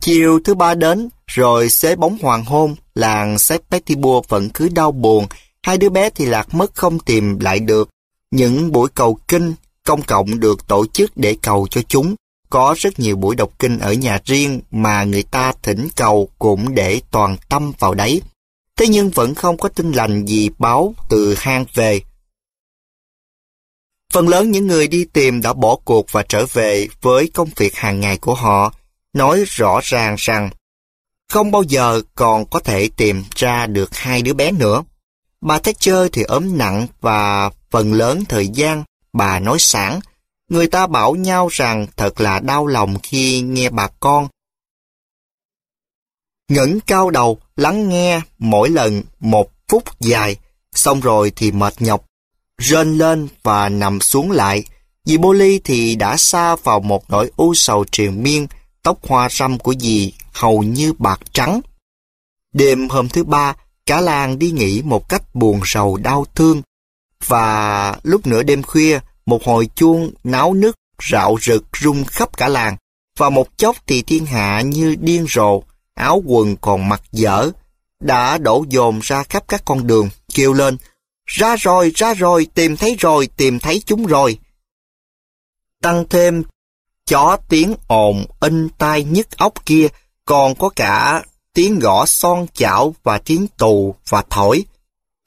Speaker 1: Chiều thứ ba đến, rồi xế bóng hoàng hôn làng Sepetibur vẫn cứ đau buồn, hai đứa bé thì lạc mất không tìm lại được. Những buổi cầu kinh công cộng được tổ chức để cầu cho chúng. Có rất nhiều buổi đọc kinh ở nhà riêng mà người ta thỉnh cầu cũng để toàn tâm vào đấy. Thế nhưng vẫn không có tin lành gì báo từ hang về. Phần lớn những người đi tìm đã bỏ cuộc và trở về với công việc hàng ngày của họ, nói rõ ràng rằng không bao giờ còn có thể tìm ra được hai đứa bé nữa. Bà Thatcher thì ốm nặng và phần lớn thời gian bà nói sẵn. Người ta bảo nhau rằng thật là đau lòng khi nghe bà con. Ngẩng cao đầu, lắng nghe mỗi lần một phút dài, xong rồi thì mệt nhọc. Rên lên và nằm xuống lại. Dì Boli thì đã xa vào một nỗi u sầu triền miên, tóc hoa râm của dì hầu như bạc trắng. Đêm hôm thứ ba, cả làng đi nghỉ một cách buồn rầu đau thương. Và lúc nửa đêm khuya, một hồi chuông náo nức rạo rực rung khắp cả làng. Và một chốc thì thiên hạ như điên rồ, áo quần còn mặc dở, đã đổ dồn ra khắp các con đường, kêu lên, ra rồi, ra rồi, tìm thấy rồi, tìm thấy chúng rồi. Tăng thêm chó tiếng ồn in tai nhức óc kia, còn có cả tiếng gõ son chảo và tiếng tù và thổi.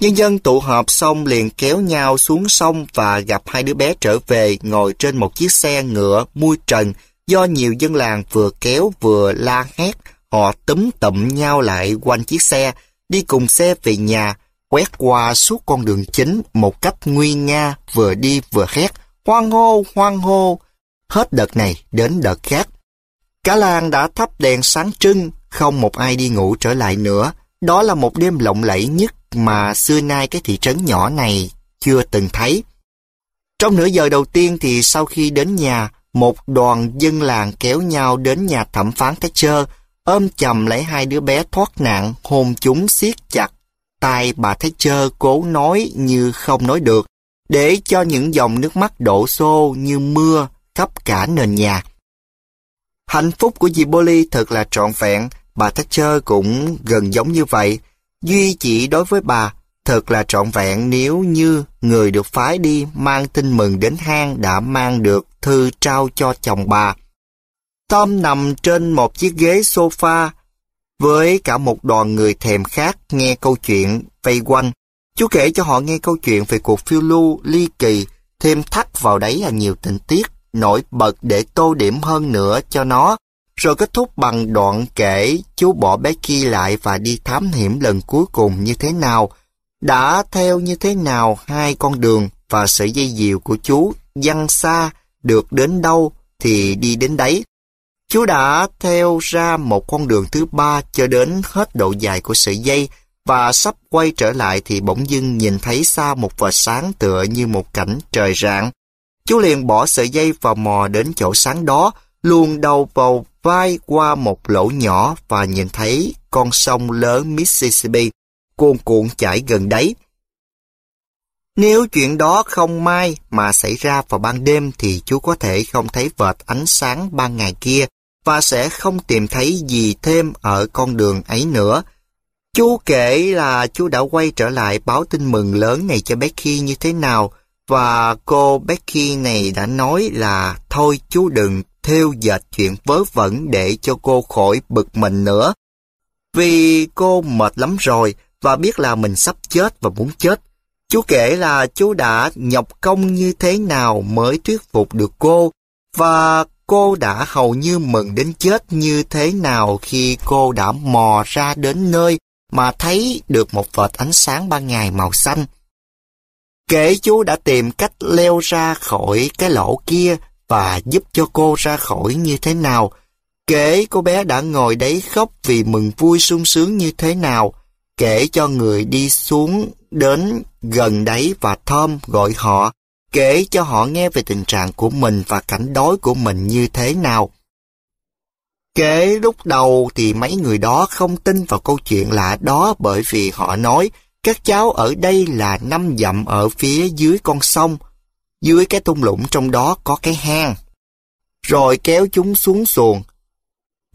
Speaker 1: Nhân dân tụ họp xong liền kéo nhau xuống sông và gặp hai đứa bé trở về ngồi trên một chiếc xe ngựa mui trần do nhiều dân làng vừa kéo vừa la hét. Họ túm tụm nhau lại quanh chiếc xe, đi cùng xe về nhà, quét qua suốt con đường chính một cách nguy nga vừa đi vừa hét. hoan hô, hoan hô, hết đợt này đến đợt khác. Cả làng đã thắp đèn sáng trưng, không một ai đi ngủ trở lại nữa. Đó là một đêm lộng lẫy nhất mà xưa nay cái thị trấn nhỏ này chưa từng thấy. Trong nửa giờ đầu tiên thì sau khi đến nhà, một đoàn dân làng kéo nhau đến nhà thẩm phán Thatcher, ôm chầm lấy hai đứa bé thoát nạn, hôn chúng siết chặt. Tai bà Thatcher cố nói như không nói được, để cho những dòng nước mắt đổ xô như mưa khắp cả nền nhà. Hạnh phúc của dì Polly thật là trọn vẹn, bà Thatcher cũng gần giống như vậy. Duy chỉ đối với bà, thật là trọn vẹn nếu như người được phái đi mang tin mừng đến hang đã mang được thư trao cho chồng bà. Tom nằm trên một chiếc ghế sofa với cả một đoàn người thèm khát nghe câu chuyện vây quanh. Chú kể cho họ nghe câu chuyện về cuộc phiêu lưu ly kỳ, thêm thắt vào đấy là nhiều tình tiết nổi bật để tô điểm hơn nữa cho nó, rồi kết thúc bằng đoạn kể chú bỏ Becky lại và đi thám hiểm lần cuối cùng như thế nào, đã theo như thế nào hai con đường và sợi dây diều của chú văng xa được đến đâu thì đi đến đấy. Chú đã theo ra một con đường thứ ba cho đến hết độ dài của sợi dây và sắp quay trở lại thì bỗng dưng nhìn thấy xa một vệt sáng tựa như một cảnh trời rạng. Chú liền bỏ sợi dây vào mò đến chỗ sáng đó, luồn đầu vào vai qua một lỗ nhỏ và nhìn thấy con sông lớn Mississippi cuồn cuộn chảy gần đấy. Nếu chuyện đó không may mà xảy ra vào ban đêm thì chú có thể không thấy vệt ánh sáng ban ngày kia và sẽ không tìm thấy gì thêm ở con đường ấy nữa. Chú kể là chú đã quay trở lại báo tin mừng lớn này cho Becky như thế nào, và cô Becky này đã nói là thôi chú đừng theo dệt chuyện vớ vẩn để cho cô khỏi bực mình nữa. Vì cô mệt lắm rồi và biết là mình sắp chết và muốn chết. Chú kể là chú đã nhọc công như thế nào mới thuyết phục được cô và cô đã hầu như mừng đến chết như thế nào khi cô đã mò ra đến nơi mà thấy được một vệt ánh sáng ban ngày màu xanh. Kể chú đã tìm cách leo ra khỏi cái lỗ kia và giúp cho cô ra khỏi như thế nào. Kể cô bé đã ngồi đấy khóc vì mừng vui sung sướng như thế nào. Kể cho người đi xuống đến gần đấy và thơm gọi họ. Kể cho họ nghe về tình trạng của mình và cảnh đói của mình như thế nào. Kể lúc đầu thì mấy người đó không tin vào câu chuyện lạ đó bởi vì họ nói các cháu ở đây là năm dặm ở phía dưới con sông, dưới cái thung lũng trong đó có cái hang. Rồi kéo chúng xuống xuồng,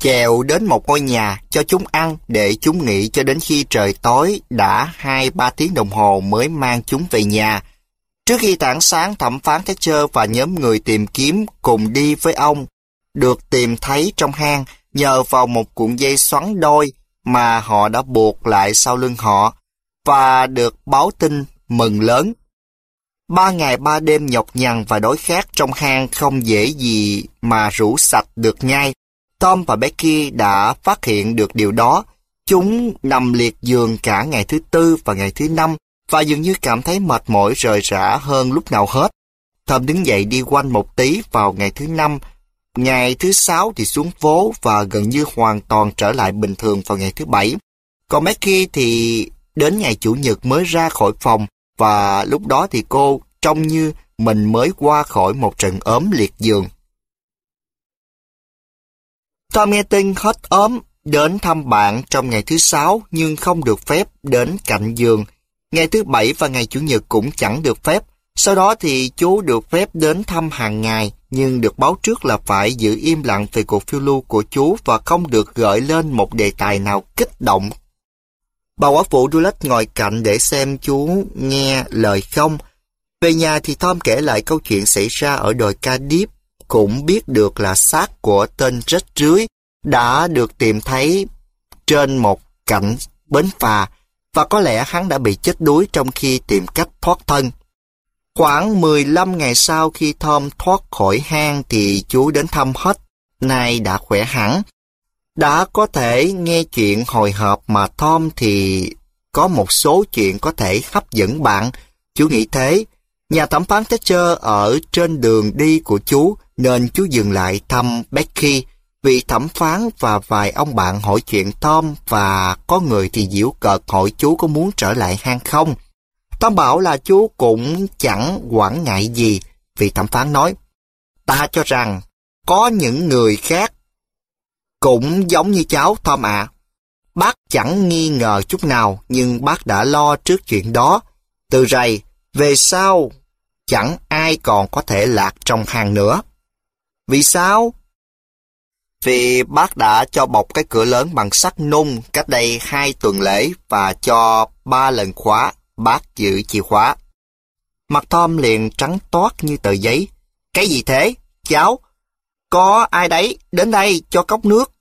Speaker 1: chèo đến một ngôi nhà cho chúng ăn để chúng nghỉ cho đến khi trời tối đã 2-3 tiếng đồng hồ mới mang chúng về nhà. Trước khi tảng sáng thẩm phán Thatcher và nhóm người tìm kiếm cùng đi với ông, được tìm thấy trong hang nhờ vào một cuộn dây xoắn đôi mà họ đã buộc lại sau lưng họ và được báo tin mừng lớn. Ba ngày ba đêm nhọc nhằn và đói khát trong hang không dễ gì mà rủ sạch được nhai. Tom và Becky đã phát hiện được điều đó. Chúng nằm liệt giường cả ngày thứ tư và ngày thứ năm và dường như cảm thấy mệt mỏi rời rã hơn lúc nào hết. Tom đứng dậy đi quanh một tí vào ngày thứ năm. Ngày thứ sáu thì xuống phố và gần như hoàn toàn trở lại bình thường vào ngày thứ bảy. Còn Becky thì Đến ngày Chủ nhật mới ra khỏi phòng và lúc đó thì cô trông như mình mới qua khỏi một trận ốm liệt giường. Tom tin hết ốm, đến thăm bạn trong ngày thứ sáu nhưng không được phép đến cạnh giường. Ngày thứ bảy và ngày Chủ nhật cũng chẳng được phép. Sau đó thì chú được phép đến thăm hàng ngày nhưng được báo trước là phải giữ im lặng về cuộc phiêu lưu của chú và không được gợi lên một đề tài nào kích động Bà quả phụ Dulac ngồi cạnh để xem chú nghe lời không. Về nhà thì Tom kể lại câu chuyện xảy ra ở đồi Ca Điếp, cũng biết được là xác của tên rách rưới đã được tìm thấy trên một cạnh bến phà và có lẽ hắn đã bị chết đuối trong khi tìm cách thoát thân. Khoảng 15 ngày sau khi Tom thoát khỏi hang thì chú đến thăm hết, nay đã khỏe hẳn đã có thể nghe chuyện hồi hộp mà Tom thì có một số chuyện có thể hấp dẫn bạn. Chú nghĩ thế. Nhà thẩm phán Thatcher ở trên đường đi của chú nên chú dừng lại thăm Becky. Vị thẩm phán và vài ông bạn hỏi chuyện Tom và có người thì diễu cợt hỏi chú có muốn trở lại hang không. Tom bảo là chú cũng chẳng quản ngại gì. Vị thẩm phán nói, ta cho rằng có những người khác cũng giống như cháu Tom ạ. Bác chẳng nghi ngờ chút nào, nhưng bác đã lo trước chuyện đó. Từ rầy, về sau, chẳng ai còn có thể lạc trong hàng nữa. Vì sao? Vì bác đã cho bọc cái cửa lớn bằng sắt nung cách đây hai tuần lễ và cho ba lần khóa, bác giữ chìa khóa. Mặt Tom liền trắng toát như tờ giấy. Cái gì thế? Cháu, có ai đấy, đến đây cho cốc nước.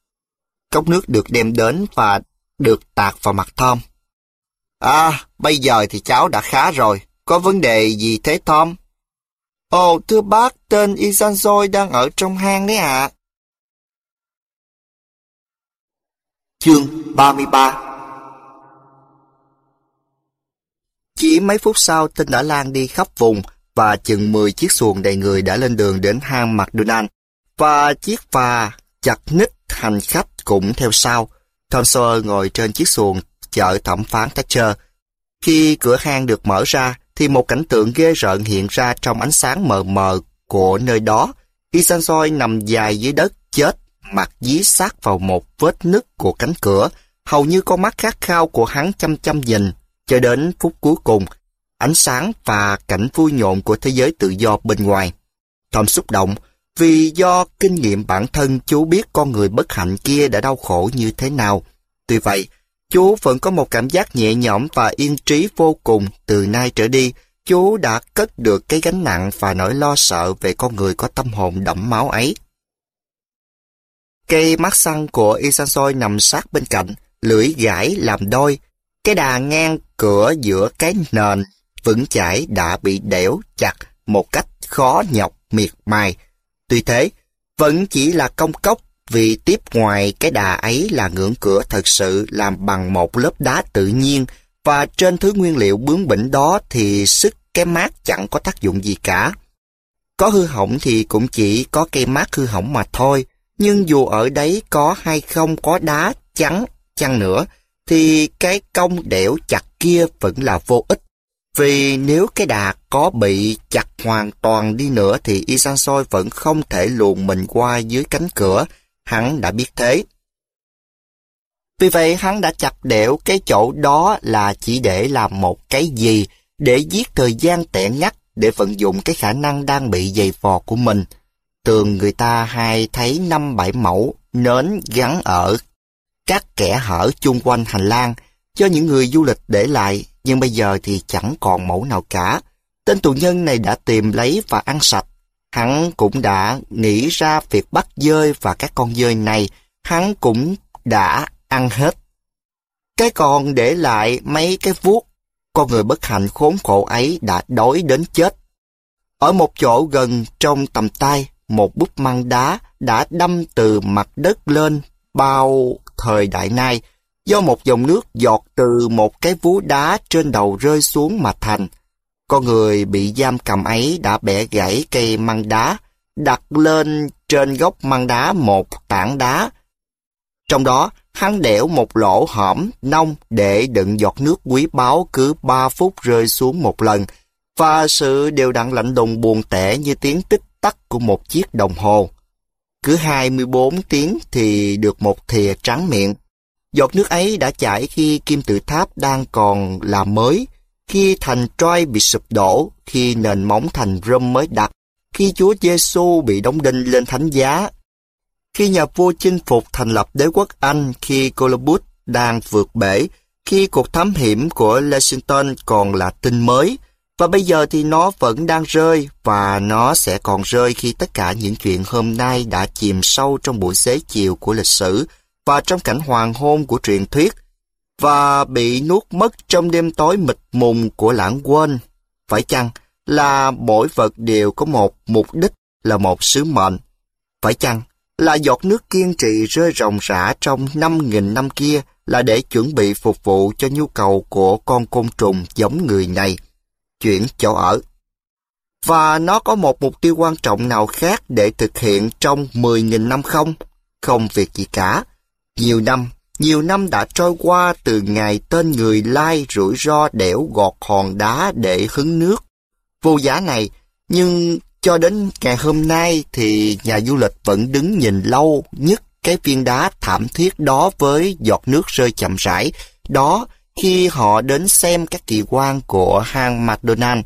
Speaker 1: Cốc nước được đem đến và được tạt vào mặt Tom. À, bây giờ thì cháu đã khá rồi. Có vấn đề gì thế Tom? Ồ, thưa bác, tên Isanzoi đang ở trong hang đấy ạ. À. Chương 33 Chỉ mấy phút sau, tên đã lan đi khắp vùng và chừng 10 chiếc xuồng đầy người đã lên đường đến hang McDonald và chiếc phà chặt ních hành khách cũng theo sau. Tom ngồi trên chiếc xuồng chở thẩm phán Thatcher. Khi cửa hang được mở ra, thì một cảnh tượng ghê rợn hiện ra trong ánh sáng mờ mờ của nơi đó. Isansoy nằm dài dưới đất chết, mặt dí sát vào một vết nứt của cánh cửa. Hầu như con mắt khát khao của hắn chăm chăm nhìn, cho đến phút cuối cùng, ánh sáng và cảnh vui nhộn của thế giới tự do bên ngoài. Tom xúc động, vì do kinh nghiệm bản thân chú biết con người bất hạnh kia đã đau khổ như thế nào. Tuy vậy, chú vẫn có một cảm giác nhẹ nhõm và yên trí vô cùng từ nay trở đi. Chú đã cất được cái gánh nặng và nỗi lo sợ về con người có tâm hồn đẫm máu ấy. Cây mát xăng của Isansoi nằm sát bên cạnh, lưỡi gãi làm đôi. Cái đà ngang cửa giữa cái nền vững chãi đã bị đẻo chặt một cách khó nhọc miệt mài. Tuy thế, vẫn chỉ là công cốc vì tiếp ngoài cái đà ấy là ngưỡng cửa thật sự làm bằng một lớp đá tự nhiên và trên thứ nguyên liệu bướng bỉnh đó thì sức cái mát chẳng có tác dụng gì cả. Có hư hỏng thì cũng chỉ có cây mát hư hỏng mà thôi, nhưng dù ở đấy có hay không có đá chắn chăng nữa thì cái công đẻo chặt kia vẫn là vô ích vì nếu cái đà có bị chặt hoàn toàn đi nữa thì Isansoi vẫn không thể luồn mình qua dưới cánh cửa, hắn đã biết thế. Vì vậy hắn đã chặt đẽo cái chỗ đó là chỉ để làm một cái gì, để giết thời gian tẻ ngắt để vận dụng cái khả năng đang bị dày vò của mình. tường người ta hay thấy năm bảy mẫu nến gắn ở các kẻ hở chung quanh hành lang cho những người du lịch để lại nhưng bây giờ thì chẳng còn mẫu nào cả. Tên tù nhân này đã tìm lấy và ăn sạch. Hắn cũng đã nghĩ ra việc bắt dơi và các con dơi này, hắn cũng đã ăn hết. Cái còn để lại mấy cái vuốt, con người bất hạnh khốn khổ ấy đã đói đến chết. Ở một chỗ gần trong tầm tay, một búp măng đá đã đâm từ mặt đất lên bao thời đại nay, do một dòng nước giọt từ một cái vú đá trên đầu rơi xuống mà thành. Con người bị giam cầm ấy đã bẻ gãy cây măng đá, đặt lên trên góc măng đá một tảng đá. Trong đó, hắn đẽo một lỗ hõm nông để đựng giọt nước quý báu cứ ba phút rơi xuống một lần, và sự đều đặn lạnh đùng buồn tẻ như tiếng tích tắc của một chiếc đồng hồ. Cứ 24 tiếng thì được một thìa trắng miệng. Giọt nước ấy đã chảy khi kim tự tháp đang còn là mới, khi thành Troy bị sụp đổ, khi nền móng thành Rome mới đặt, khi Chúa Giêsu bị đóng đinh lên thánh giá, khi nhà vua chinh phục thành lập đế quốc Anh, khi Columbus đang vượt bể, khi cuộc thám hiểm của Lexington còn là tin mới, và bây giờ thì nó vẫn đang rơi và nó sẽ còn rơi khi tất cả những chuyện hôm nay đã chìm sâu trong buổi xế chiều của lịch sử và trong cảnh hoàng hôn của truyền thuyết và bị nuốt mất trong đêm tối mịt mùng của lãng quên. Phải chăng là mỗi vật đều có một mục đích là một sứ mệnh? Phải chăng là giọt nước kiên trì rơi ròng rã trong 5.000 năm kia là để chuẩn bị phục vụ cho nhu cầu của con côn trùng giống người này, chuyển chỗ ở. Và nó có một mục tiêu quan trọng nào khác để thực hiện trong 10.000 năm không? Không việc gì cả. Nhiều năm, nhiều năm đã trôi qua từ ngày tên người lai rủi ro đẻo gọt hòn đá để hứng nước. Vô giá này, nhưng cho đến ngày hôm nay thì nhà du lịch vẫn đứng nhìn lâu nhất cái viên đá thảm thiết đó với giọt nước rơi chậm rãi. Đó khi họ đến xem các kỳ quan của hang McDonald.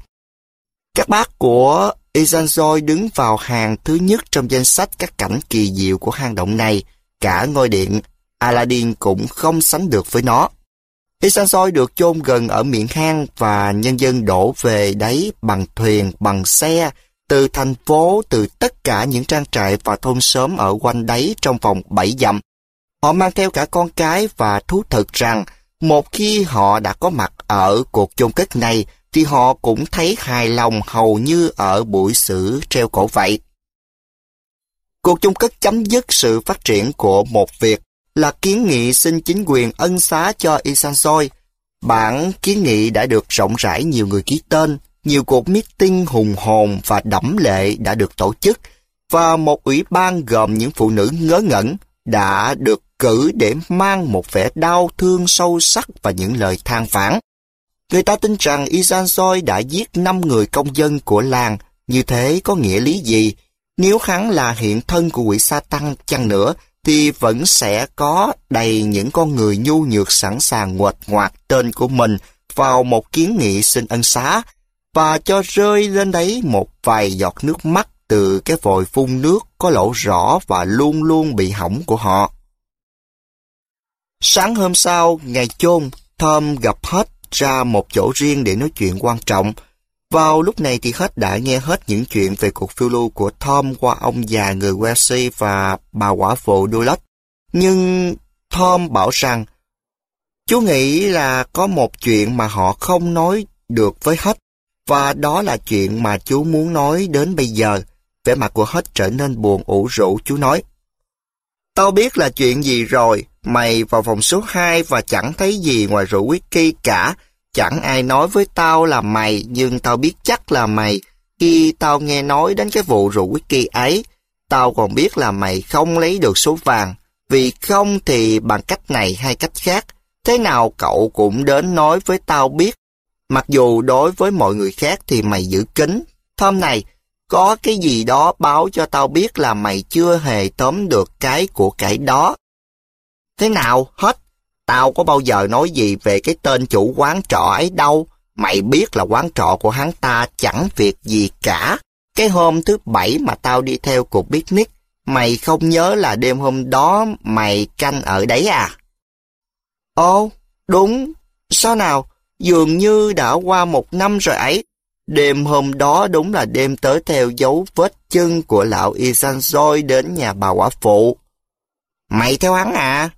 Speaker 1: Các bác của Isanzoy đứng vào hàng thứ nhất trong danh sách các cảnh kỳ diệu của hang động này. Cả ngôi điện Aladdin cũng không sánh được với nó. Soi được chôn gần ở miệng hang và nhân dân đổ về đấy bằng thuyền, bằng xe, từ thành phố, từ tất cả những trang trại và thôn xóm ở quanh đấy trong vòng 7 dặm. Họ mang theo cả con cái và thú thực rằng một khi họ đã có mặt ở cuộc chôn cất này thì họ cũng thấy hài lòng hầu như ở buổi xử treo cổ vậy. Cuộc chung cất chấm dứt sự phát triển của một việc là kiến nghị xin chính quyền ân xá cho Isansoi. Bản kiến nghị đã được rộng rãi nhiều người ký tên, nhiều cuộc meeting hùng hồn và đẫm lệ đã được tổ chức, và một ủy ban gồm những phụ nữ ngớ ngẩn đã được cử để mang một vẻ đau thương sâu sắc và những lời than vãn. Người ta tin rằng Isansoi đã giết 5 người công dân của làng, như thế có nghĩa lý gì? Nếu hắn là hiện thân của quỷ Satan chăng nữa, thì vẫn sẽ có đầy những con người nhu nhược sẵn sàng nguệt ngoạc tên của mình vào một kiến nghị xin ân xá và cho rơi lên đấy một vài giọt nước mắt từ cái vòi phun nước có lỗ rõ và luôn luôn bị hỏng của họ. Sáng hôm sau, ngày chôn, Thơm gặp hết ra một chỗ riêng để nói chuyện quan trọng. Vào lúc này thì hết đã nghe hết những chuyện về cuộc phiêu lưu của Tom qua ông già người Wesley và bà quả phụ Dulac. Nhưng Tom bảo rằng, chú nghĩ là có một chuyện mà họ không nói được với hết, và đó là chuyện mà chú muốn nói đến bây giờ. Vẻ mặt của hết trở nên buồn ủ rũ, chú nói. Tao biết là chuyện gì rồi, mày vào vòng số 2 và chẳng thấy gì ngoài rượu whisky cả, Chẳng ai nói với tao là mày, nhưng tao biết chắc là mày. Khi tao nghe nói đến cái vụ rượu whisky ấy, tao còn biết là mày không lấy được số vàng. Vì không thì bằng cách này hay cách khác, thế nào cậu cũng đến nói với tao biết. Mặc dù đối với mọi người khác thì mày giữ kín. Hôm này, có cái gì đó báo cho tao biết là mày chưa hề tóm được cái của cái đó. Thế nào, hết Tao có bao giờ nói gì về cái tên chủ quán trọ ấy đâu. Mày biết là quán trọ của hắn ta chẳng việc gì cả. Cái hôm thứ bảy mà tao đi theo cuộc picnic, mày không nhớ là đêm hôm đó mày canh ở đấy à? Ồ, đúng. Sao nào? Dường như đã qua một năm rồi ấy. Đêm hôm đó đúng là đêm tớ theo dấu vết chân của lão Isanzoi đến nhà bà quả phụ. Mày theo hắn à?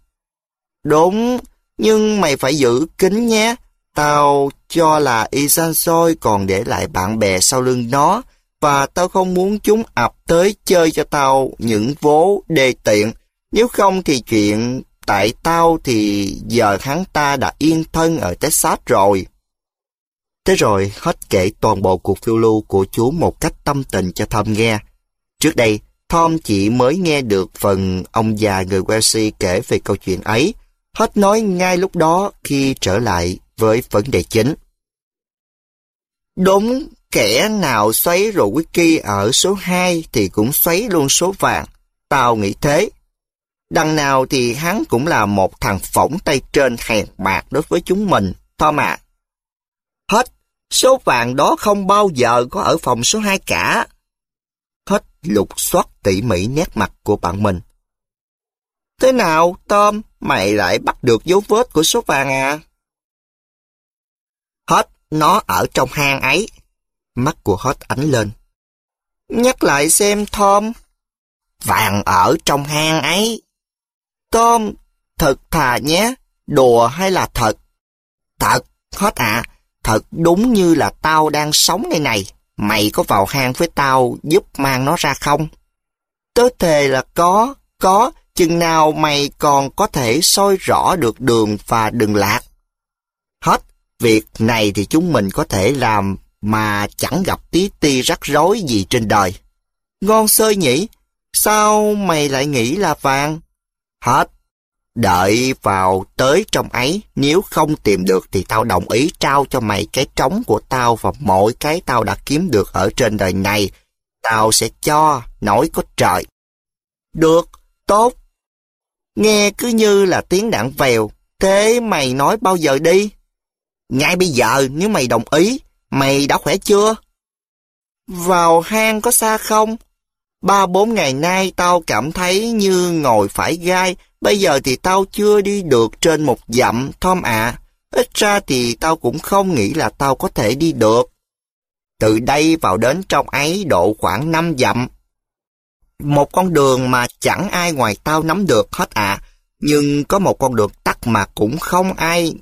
Speaker 1: Đúng, nhưng mày phải giữ kín nhé. Tao cho là Isansoi còn để lại bạn bè sau lưng nó và tao không muốn chúng ập tới chơi cho tao những vố đề tiện. Nếu không thì chuyện tại tao thì giờ hắn ta đã yên thân ở Texas rồi. Thế rồi hết kể toàn bộ cuộc phiêu lưu của chú một cách tâm tình cho Thom nghe. Trước đây, Tom chỉ mới nghe được phần ông già người Welsh kể về câu chuyện ấy, hết nói ngay lúc đó khi trở lại với vấn đề chính. Đúng kẻ nào xoáy rổ wiki ở số 2 thì cũng xoáy luôn số vàng. Tao nghĩ thế. Đằng nào thì hắn cũng là một thằng phỏng tay trên hèn bạc đối với chúng mình, thôi mà Hết, số vàng đó không bao giờ có ở phòng số 2 cả. Hết lục soát tỉ mỉ nét mặt của bạn mình. Thế nào, Tom, mày lại bắt được dấu vết của số vàng à? Hết, nó ở trong hang ấy. Mắt của Hết ánh lên. Nhắc lại xem, Tom. Vàng ở trong hang ấy. Tom, thật thà nhé, đùa hay là thật? Thật, Hết à, thật đúng như là tao đang sống đây này. Mày có vào hang với tao giúp mang nó ra không? Tớ thề là có, có, chừng nào mày còn có thể soi rõ được đường và đường lạc. Hết việc này thì chúng mình có thể làm mà chẳng gặp tí ti rắc rối gì trên đời. Ngon sơi nhỉ, sao mày lại nghĩ là vàng? Hết, đợi vào tới trong ấy, nếu không tìm được thì tao đồng ý trao cho mày cái trống của tao và mọi cái tao đã kiếm được ở trên đời này, tao sẽ cho, nói có trời. Được, tốt, Nghe cứ như là tiếng đạn vèo. Thế mày nói bao giờ đi? Ngay bây giờ nếu mày đồng ý, mày đã khỏe chưa? Vào hang có xa không? Ba bốn ngày nay tao cảm thấy như ngồi phải gai, bây giờ thì tao chưa đi được trên một dặm, Tom ạ. À. Ít ra thì tao cũng không nghĩ là tao có thể đi được. Từ đây vào đến trong ấy độ khoảng năm dặm. Một con đường mà chẳng ai ngoài tao nắm được hết ạ. À. Nhưng có một con đường tắt mà cũng không ai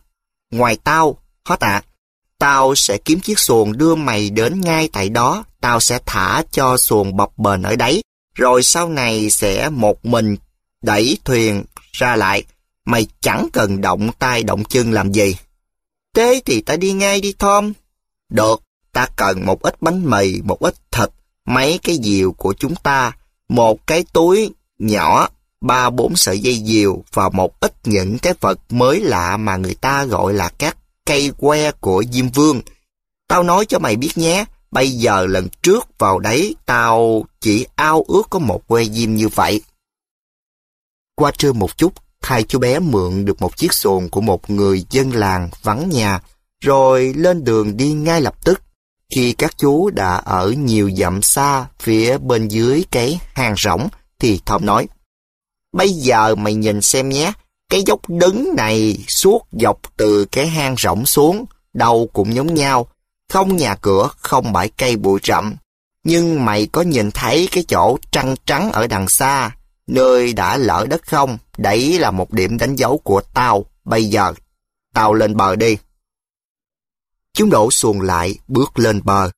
Speaker 1: ngoài tao hết ạ. Tao sẽ kiếm chiếc xuồng đưa mày đến ngay tại đó. Tao sẽ thả cho xuồng bọc bền ở đấy. Rồi sau này sẽ một mình đẩy thuyền ra lại. Mày chẳng cần động tay động chân làm gì. Thế thì ta đi ngay đi Tom. Được, ta cần một ít bánh mì, một ít thịt, mấy cái diều của chúng ta một cái túi nhỏ, ba bốn sợi dây diều và một ít những cái vật mới lạ mà người ta gọi là các cây que của Diêm Vương. Tao nói cho mày biết nhé, bây giờ lần trước vào đấy tao chỉ ao ước có một que diêm như vậy. Qua trưa một chút, hai chú bé mượn được một chiếc xuồng của một người dân làng vắng nhà, rồi lên đường đi ngay lập tức. Khi các chú đã ở nhiều dặm xa phía bên dưới cái hang rỗng, thì Thom nói, Bây giờ mày nhìn xem nhé, cái dốc đứng này suốt dọc từ cái hang rỗng xuống, đầu cũng giống nhau, không nhà cửa, không bãi cây bụi rậm. Nhưng mày có nhìn thấy cái chỗ trăng trắng ở đằng xa, nơi đã lỡ đất không? Đấy là một điểm đánh dấu của tao, bây giờ tao lên bờ đi. Chúng đổ xuồng lại, bước lên bờ.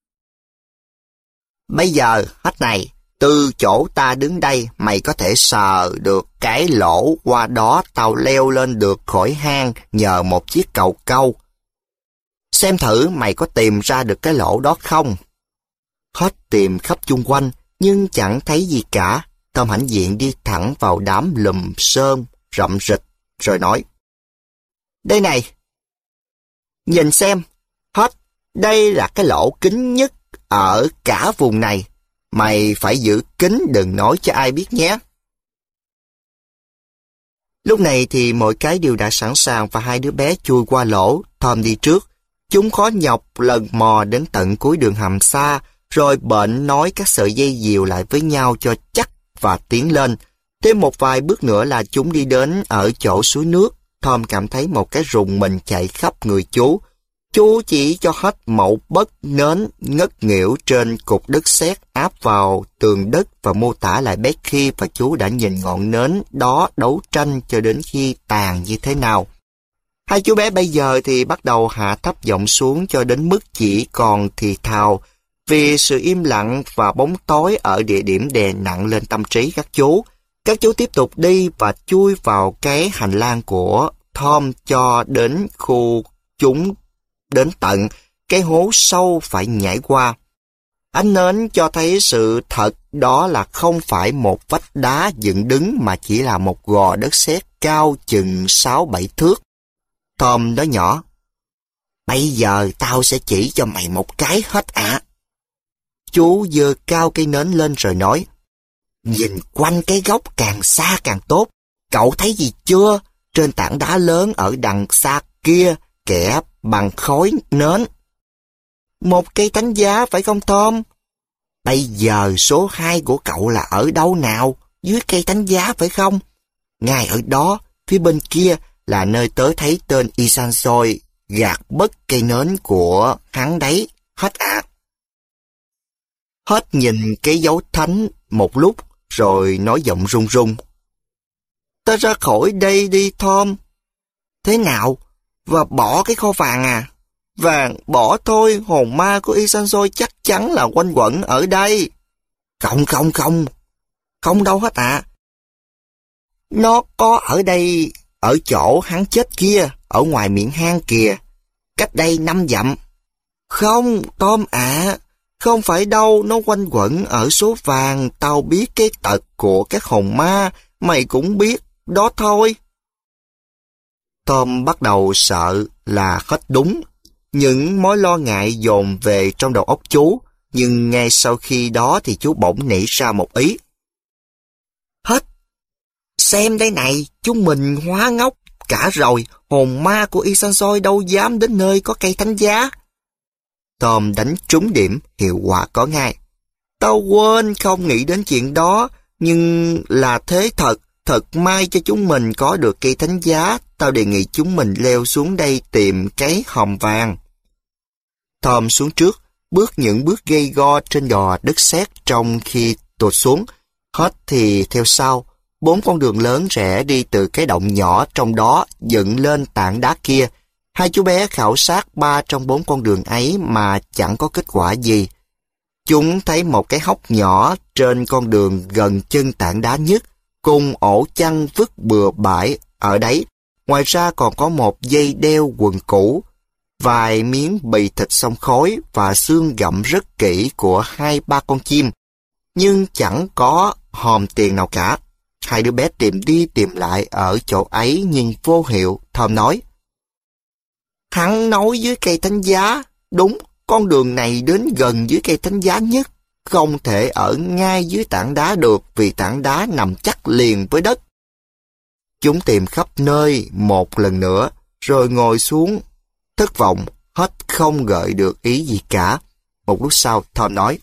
Speaker 1: Bây giờ, hết này, từ chỗ ta đứng đây, mày có thể sờ được cái lỗ qua đó tàu leo lên được khỏi hang nhờ một chiếc cầu câu. Xem thử mày có tìm ra được cái lỗ đó không? Hết tìm khắp chung quanh, nhưng chẳng thấy gì cả. Tom hãnh diện đi thẳng vào đám lùm sơn, rậm rịch, rồi nói. Đây này! Nhìn xem, đây là cái lỗ kín nhất ở cả vùng này. Mày phải giữ kín đừng nói cho ai biết nhé. Lúc này thì mọi cái đều đã sẵn sàng và hai đứa bé chui qua lỗ, Tom đi trước. Chúng khó nhọc lần mò đến tận cuối đường hầm xa, rồi bệnh nói các sợi dây diều lại với nhau cho chắc và tiến lên. Thêm một vài bước nữa là chúng đi đến ở chỗ suối nước. Tom cảm thấy một cái rùng mình chạy khắp người chú chú chỉ cho hết mẫu bất nến ngất nghỉu trên cục đất sét áp vào tường đất và mô tả lại bé khi và chú đã nhìn ngọn nến đó đấu tranh cho đến khi tàn như thế nào. Hai chú bé bây giờ thì bắt đầu hạ thấp giọng xuống cho đến mức chỉ còn thì thào vì sự im lặng và bóng tối ở địa điểm đè nặng lên tâm trí các chú. Các chú tiếp tục đi và chui vào cái hành lang của Tom cho đến khu chúng đến tận cái hố sâu phải nhảy qua. Ánh nến cho thấy sự thật đó là không phải một vách đá dựng đứng mà chỉ là một gò đất sét cao chừng 6-7 thước. Tom đó nhỏ. Bây giờ tao sẽ chỉ cho mày một cái hết ạ. Chú dơ cao cây nến lên rồi nói. Nhìn quanh cái góc càng xa càng tốt. Cậu thấy gì chưa? Trên tảng đá lớn ở đằng xa kia, kẻ bằng khói nến. Một cây thánh giá phải không Tom? Bây giờ số 2 của cậu là ở đâu nào? Dưới cây thánh giá phải không? Ngay ở đó, phía bên kia là nơi tớ thấy tên Isansoi gạt bất cây nến của hắn đấy. Hết ạ. Hết nhìn cái dấu thánh một lúc rồi nói giọng run run. Ta ra khỏi đây đi Tom. Thế nào? và bỏ cái kho vàng à? Vàng bỏ thôi, hồn ma của Isanzo chắc chắn là quanh quẩn ở đây. Không, không, không. Không đâu hết ạ. À. Nó có ở đây, ở chỗ hắn chết kia, ở ngoài miệng hang kìa. Cách đây năm dặm. Không, Tom ạ. À, không phải đâu, nó quanh quẩn ở số vàng. Tao biết cái tật của các hồn ma, mày cũng biết. Đó thôi. Tom bắt đầu sợ là hết đúng. Những mối lo ngại dồn về trong đầu óc chú, nhưng ngay sau khi đó thì chú bỗng nảy ra một ý. Hết! Xem đây này, chúng mình hóa ngốc cả rồi, hồn ma của y san soi đâu dám đến nơi có cây thánh giá. Tom đánh trúng điểm, hiệu quả có ngay. Tao quên không nghĩ đến chuyện đó, nhưng là thế thật, Thật may cho chúng mình có được cây thánh giá, tao đề nghị chúng mình leo xuống đây tìm cái hòm vàng. Tom xuống trước, bước những bước gây go trên gò đất sét trong khi tụt xuống. Hết thì theo sau, bốn con đường lớn rẽ đi từ cái động nhỏ trong đó dựng lên tảng đá kia. Hai chú bé khảo sát ba trong bốn con đường ấy mà chẳng có kết quả gì. Chúng thấy một cái hốc nhỏ trên con đường gần chân tảng đá nhất cùng ổ chăn vứt bừa bãi ở đấy. Ngoài ra còn có một dây đeo quần cũ, vài miếng bì thịt xông khói và xương gặm rất kỹ của hai ba con chim. Nhưng chẳng có hòm tiền nào cả. Hai đứa bé tìm đi tìm lại ở chỗ ấy nhưng vô hiệu, Thơm nói. Hắn nói dưới cây thánh giá, đúng, con đường này đến gần dưới cây thánh giá nhất không thể ở ngay dưới tảng đá được vì tảng đá nằm chắc liền với đất. Chúng tìm khắp nơi một lần nữa, rồi ngồi xuống, thất vọng, hết không gợi được ý gì cả. Một lúc sau, Tom nói,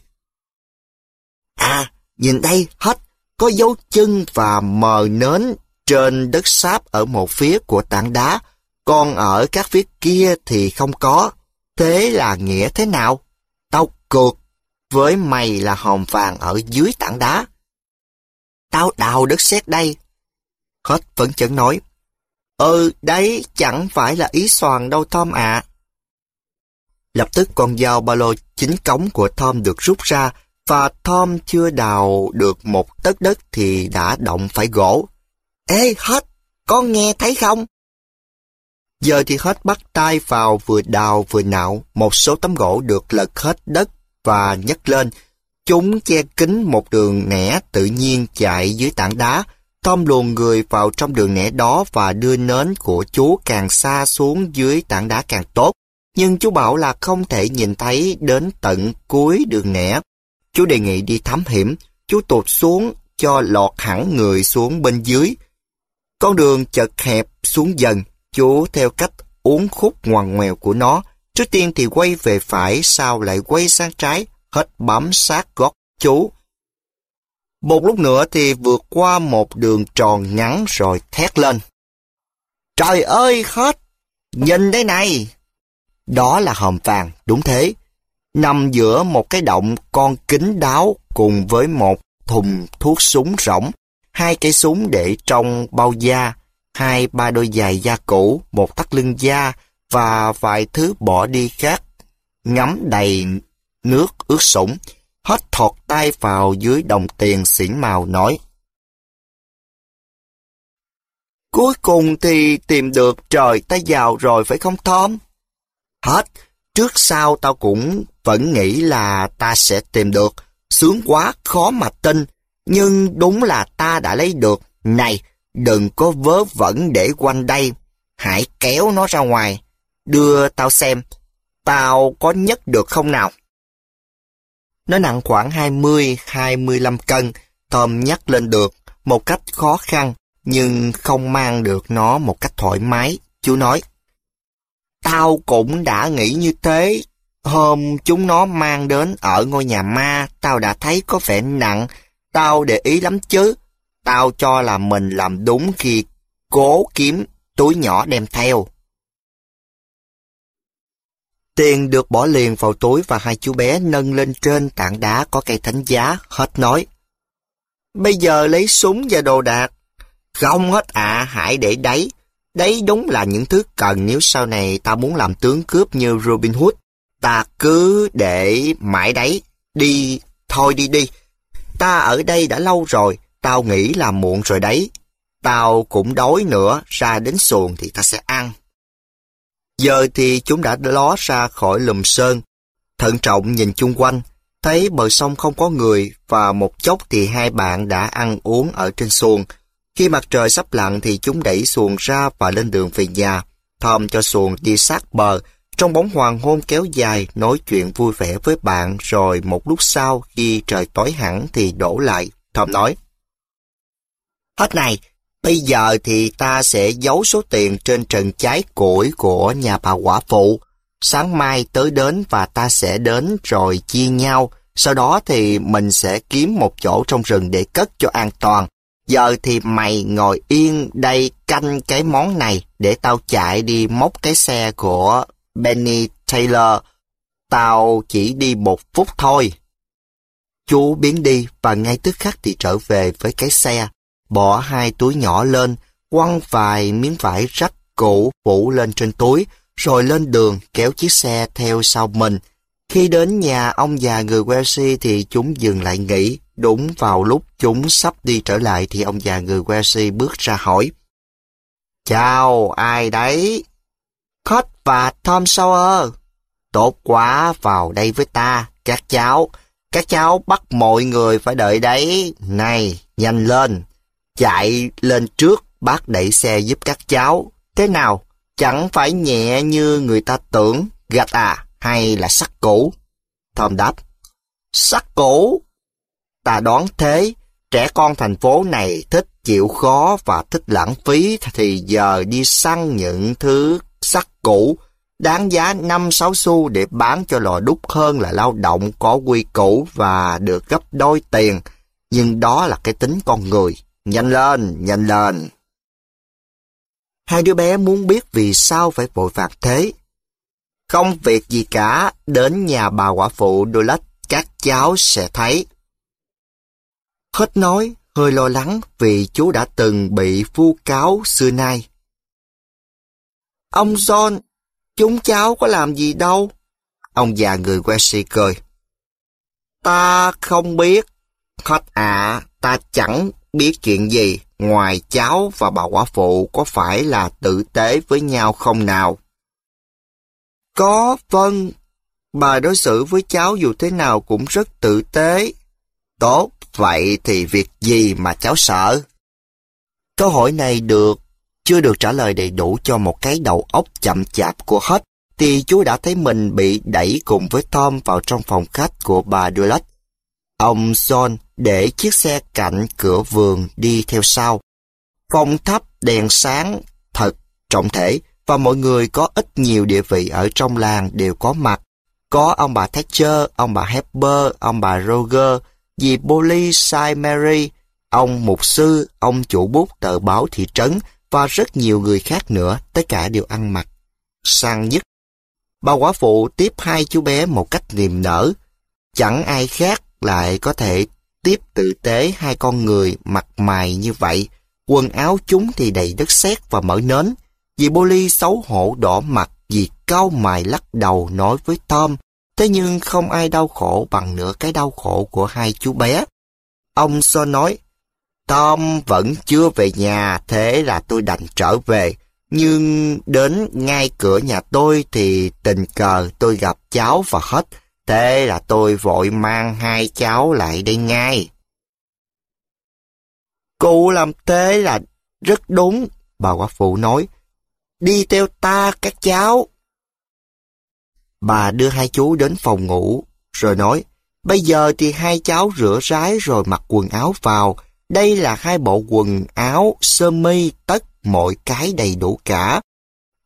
Speaker 1: À, nhìn đây, hết, có dấu chân và mờ nến trên đất sáp ở một phía của tảng đá, còn ở các phía kia thì không có. Thế là nghĩa thế nào? Tao cược với mày là hòm vàng ở dưới tảng đá. Tao đào đất sét đây. Hết vẫn chấn nói. Ừ, đấy chẳng phải là ý soàn đâu Tom ạ. Lập tức con dao ba lô chính cống của Tom được rút ra và Tom chưa đào được một tấc đất thì đã động phải gỗ. Ê, hết, con nghe thấy không? Giờ thì hết bắt tay vào vừa đào vừa nạo, một số tấm gỗ được lật hết đất và nhấc lên. Chúng che kín một đường nẻ tự nhiên chạy dưới tảng đá, Tom luồn người vào trong đường nẻ đó và đưa nến của chú càng xa xuống dưới tảng đá càng tốt. Nhưng chú bảo là không thể nhìn thấy đến tận cuối đường nẻ. Chú đề nghị đi thám hiểm. Chú tụt xuống cho lọt hẳn người xuống bên dưới. Con đường chật hẹp xuống dần. Chú theo cách uốn khúc ngoằn ngoèo của nó. Trước tiên thì quay về phải, sau lại quay sang trái, hết bám sát gót chú. Một lúc nữa thì vượt qua một đường tròn ngắn rồi thét lên. Trời ơi hết! Nhìn đây này! Đó là hòm vàng, đúng thế. Nằm giữa một cái động con kính đáo cùng với một thùng thuốc súng rỗng, hai cây súng để trong bao da, hai ba đôi giày da cũ, một thắt lưng da, và vài thứ bỏ đi khác, ngắm đầy nước ướt sũng, hết thọt tay vào dưới đồng tiền xỉn màu nói. Cuối cùng thì tìm được trời ta giàu rồi phải không Tom? Hết, trước sau tao cũng vẫn nghĩ là ta sẽ tìm được, sướng quá khó mà tin, nhưng đúng là ta đã lấy được. Này, đừng có vớ vẩn để quanh đây, hãy kéo nó ra ngoài. Đưa tao xem, tao có nhấc được không nào? Nó nặng khoảng 20-25 cân, Tom nhấc lên được một cách khó khăn, nhưng không mang được nó một cách thoải mái, chú nói. Tao cũng đã nghĩ như thế, hôm chúng nó mang đến ở ngôi nhà ma, tao đã thấy có vẻ nặng, tao để ý lắm chứ. Tao cho là mình làm đúng khi cố kiếm túi nhỏ đem theo. Tiền được bỏ liền vào túi và hai chú bé nâng lên trên tảng đá có cây thánh giá, hết nói. Bây giờ lấy súng và đồ đạc. Không hết ạ, à, hãy để đấy. Đấy đúng là những thứ cần nếu sau này ta muốn làm tướng cướp như Robin Hood. Ta cứ để mãi đấy. Đi, thôi đi đi. Ta ở đây đã lâu rồi, tao nghĩ là muộn rồi đấy. Tao cũng đói nữa, ra đến xuồng thì ta sẽ ăn. Giờ thì chúng đã ló ra khỏi lùm sơn. Thận trọng nhìn chung quanh, thấy bờ sông không có người và một chốc thì hai bạn đã ăn uống ở trên xuồng. Khi mặt trời sắp lặn thì chúng đẩy xuồng ra và lên đường về nhà. Thom cho xuồng đi sát bờ, trong bóng hoàng hôn kéo dài nói chuyện vui vẻ với bạn rồi một lúc sau khi trời tối hẳn thì đổ lại. Thom nói, Hết này, Bây giờ thì ta sẽ giấu số tiền trên trần trái củi của nhà bà quả phụ. Sáng mai tới đến và ta sẽ đến rồi chia nhau. Sau đó thì mình sẽ kiếm một chỗ trong rừng để cất cho an toàn. Giờ thì mày ngồi yên đây canh cái món này để tao chạy đi móc cái xe của Benny Taylor. Tao chỉ đi một phút thôi. Chú biến đi và ngay tức khắc thì trở về với cái xe bỏ hai túi nhỏ lên, quăng vài miếng vải rách cũ phủ lên trên túi, rồi lên đường kéo chiếc xe theo sau mình. Khi đến nhà ông già người Welsi thì chúng dừng lại nghỉ. Đúng vào lúc chúng sắp đi trở lại thì ông già người Welsi bước ra hỏi. Chào, ai đấy? Cott và Tom Sawyer. Tốt quá vào đây với ta, các cháu. Các cháu bắt mọi người phải đợi đấy. Này, nhanh lên, chạy lên trước bác đẩy xe giúp các cháu. Thế nào, chẳng phải nhẹ như người ta tưởng, gạch à, hay là sắt cũ? Thom đáp, sắt cũ. Ta đoán thế, trẻ con thành phố này thích chịu khó và thích lãng phí thì giờ đi săn những thứ sắt cũ, đáng giá năm sáu xu để bán cho lò đúc hơn là lao động có quy củ và được gấp đôi tiền. Nhưng đó là cái tính con người. Nhanh lên, nhanh lên. Hai đứa bé muốn biết vì sao phải vội vàng thế. Không việc gì cả, đến nhà bà quả phụ đôi lách các cháu sẽ thấy. Hết nói, hơi lo lắng vì chú đã từng bị phu cáo xưa nay. Ông John, chúng cháu có làm gì đâu. Ông già người Wesley cười. Ta không biết. Hết ạ, à, ta chẳng biết chuyện gì ngoài cháu và bà quả phụ có phải là tử tế với nhau không nào? Có, vâng. Bà đối xử với cháu dù thế nào cũng rất tử tế. Tốt, vậy thì việc gì mà cháu sợ? Câu hỏi này được chưa được trả lời đầy đủ cho một cái đầu óc chậm chạp của hết thì chú đã thấy mình bị đẩy cùng với Tom vào trong phòng khách của bà Dulac. Ông John để chiếc xe cạnh cửa vườn đi theo sau. Phòng thấp đèn sáng thật trọng thể và mọi người có ít nhiều địa vị ở trong làng đều có mặt. Có ông bà Thatcher, ông bà Hepburn, ông bà Roger, dì Polly Sai Mary, ông mục sư, ông chủ bút tờ báo thị trấn và rất nhiều người khác nữa, tất cả đều ăn mặc sang nhất. Bà quả phụ tiếp hai chú bé một cách niềm nở. Chẳng ai khác lại có thể tiếp tự tế hai con người mặt mày như vậy. Quần áo chúng thì đầy đất sét và mỡ nến. Dì Boli xấu hổ đỏ mặt vì cao mày lắc đầu nói với Tom. Thế nhưng không ai đau khổ bằng nửa cái đau khổ của hai chú bé. Ông So nói, Tom vẫn chưa về nhà, thế là tôi đành trở về. Nhưng đến ngay cửa nhà tôi thì tình cờ tôi gặp cháu và hết. Thế là tôi vội mang hai cháu lại đây ngay. Cụ làm thế là rất đúng, bà quả phụ nói. Đi theo ta các cháu. Bà đưa hai chú đến phòng ngủ, rồi nói, bây giờ thì hai cháu rửa rái rồi mặc quần áo vào. Đây là hai bộ quần áo, sơ mi, tất, mọi cái đầy đủ cả.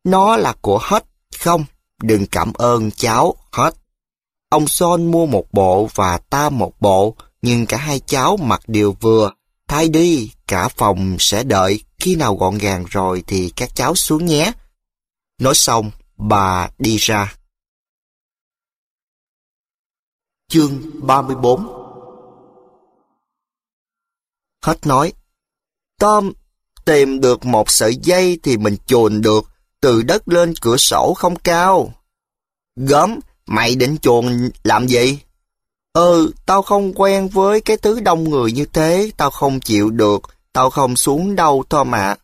Speaker 1: Nó là của hết không? Đừng cảm ơn cháu hết. Ông Son mua một bộ và ta một bộ, nhưng cả hai cháu mặc đều vừa. Thay đi, cả phòng sẽ đợi, khi nào gọn gàng rồi thì các cháu xuống nhé. Nói xong, bà đi ra. Chương 34 Hết nói. Tom tìm được một sợi dây thì mình chuồn được, từ đất lên cửa sổ không cao. gấm Mày đến chuồng làm gì? Ừ, tao không quen với cái thứ đông người như thế, tao không chịu được, tao không xuống đâu thôi mà.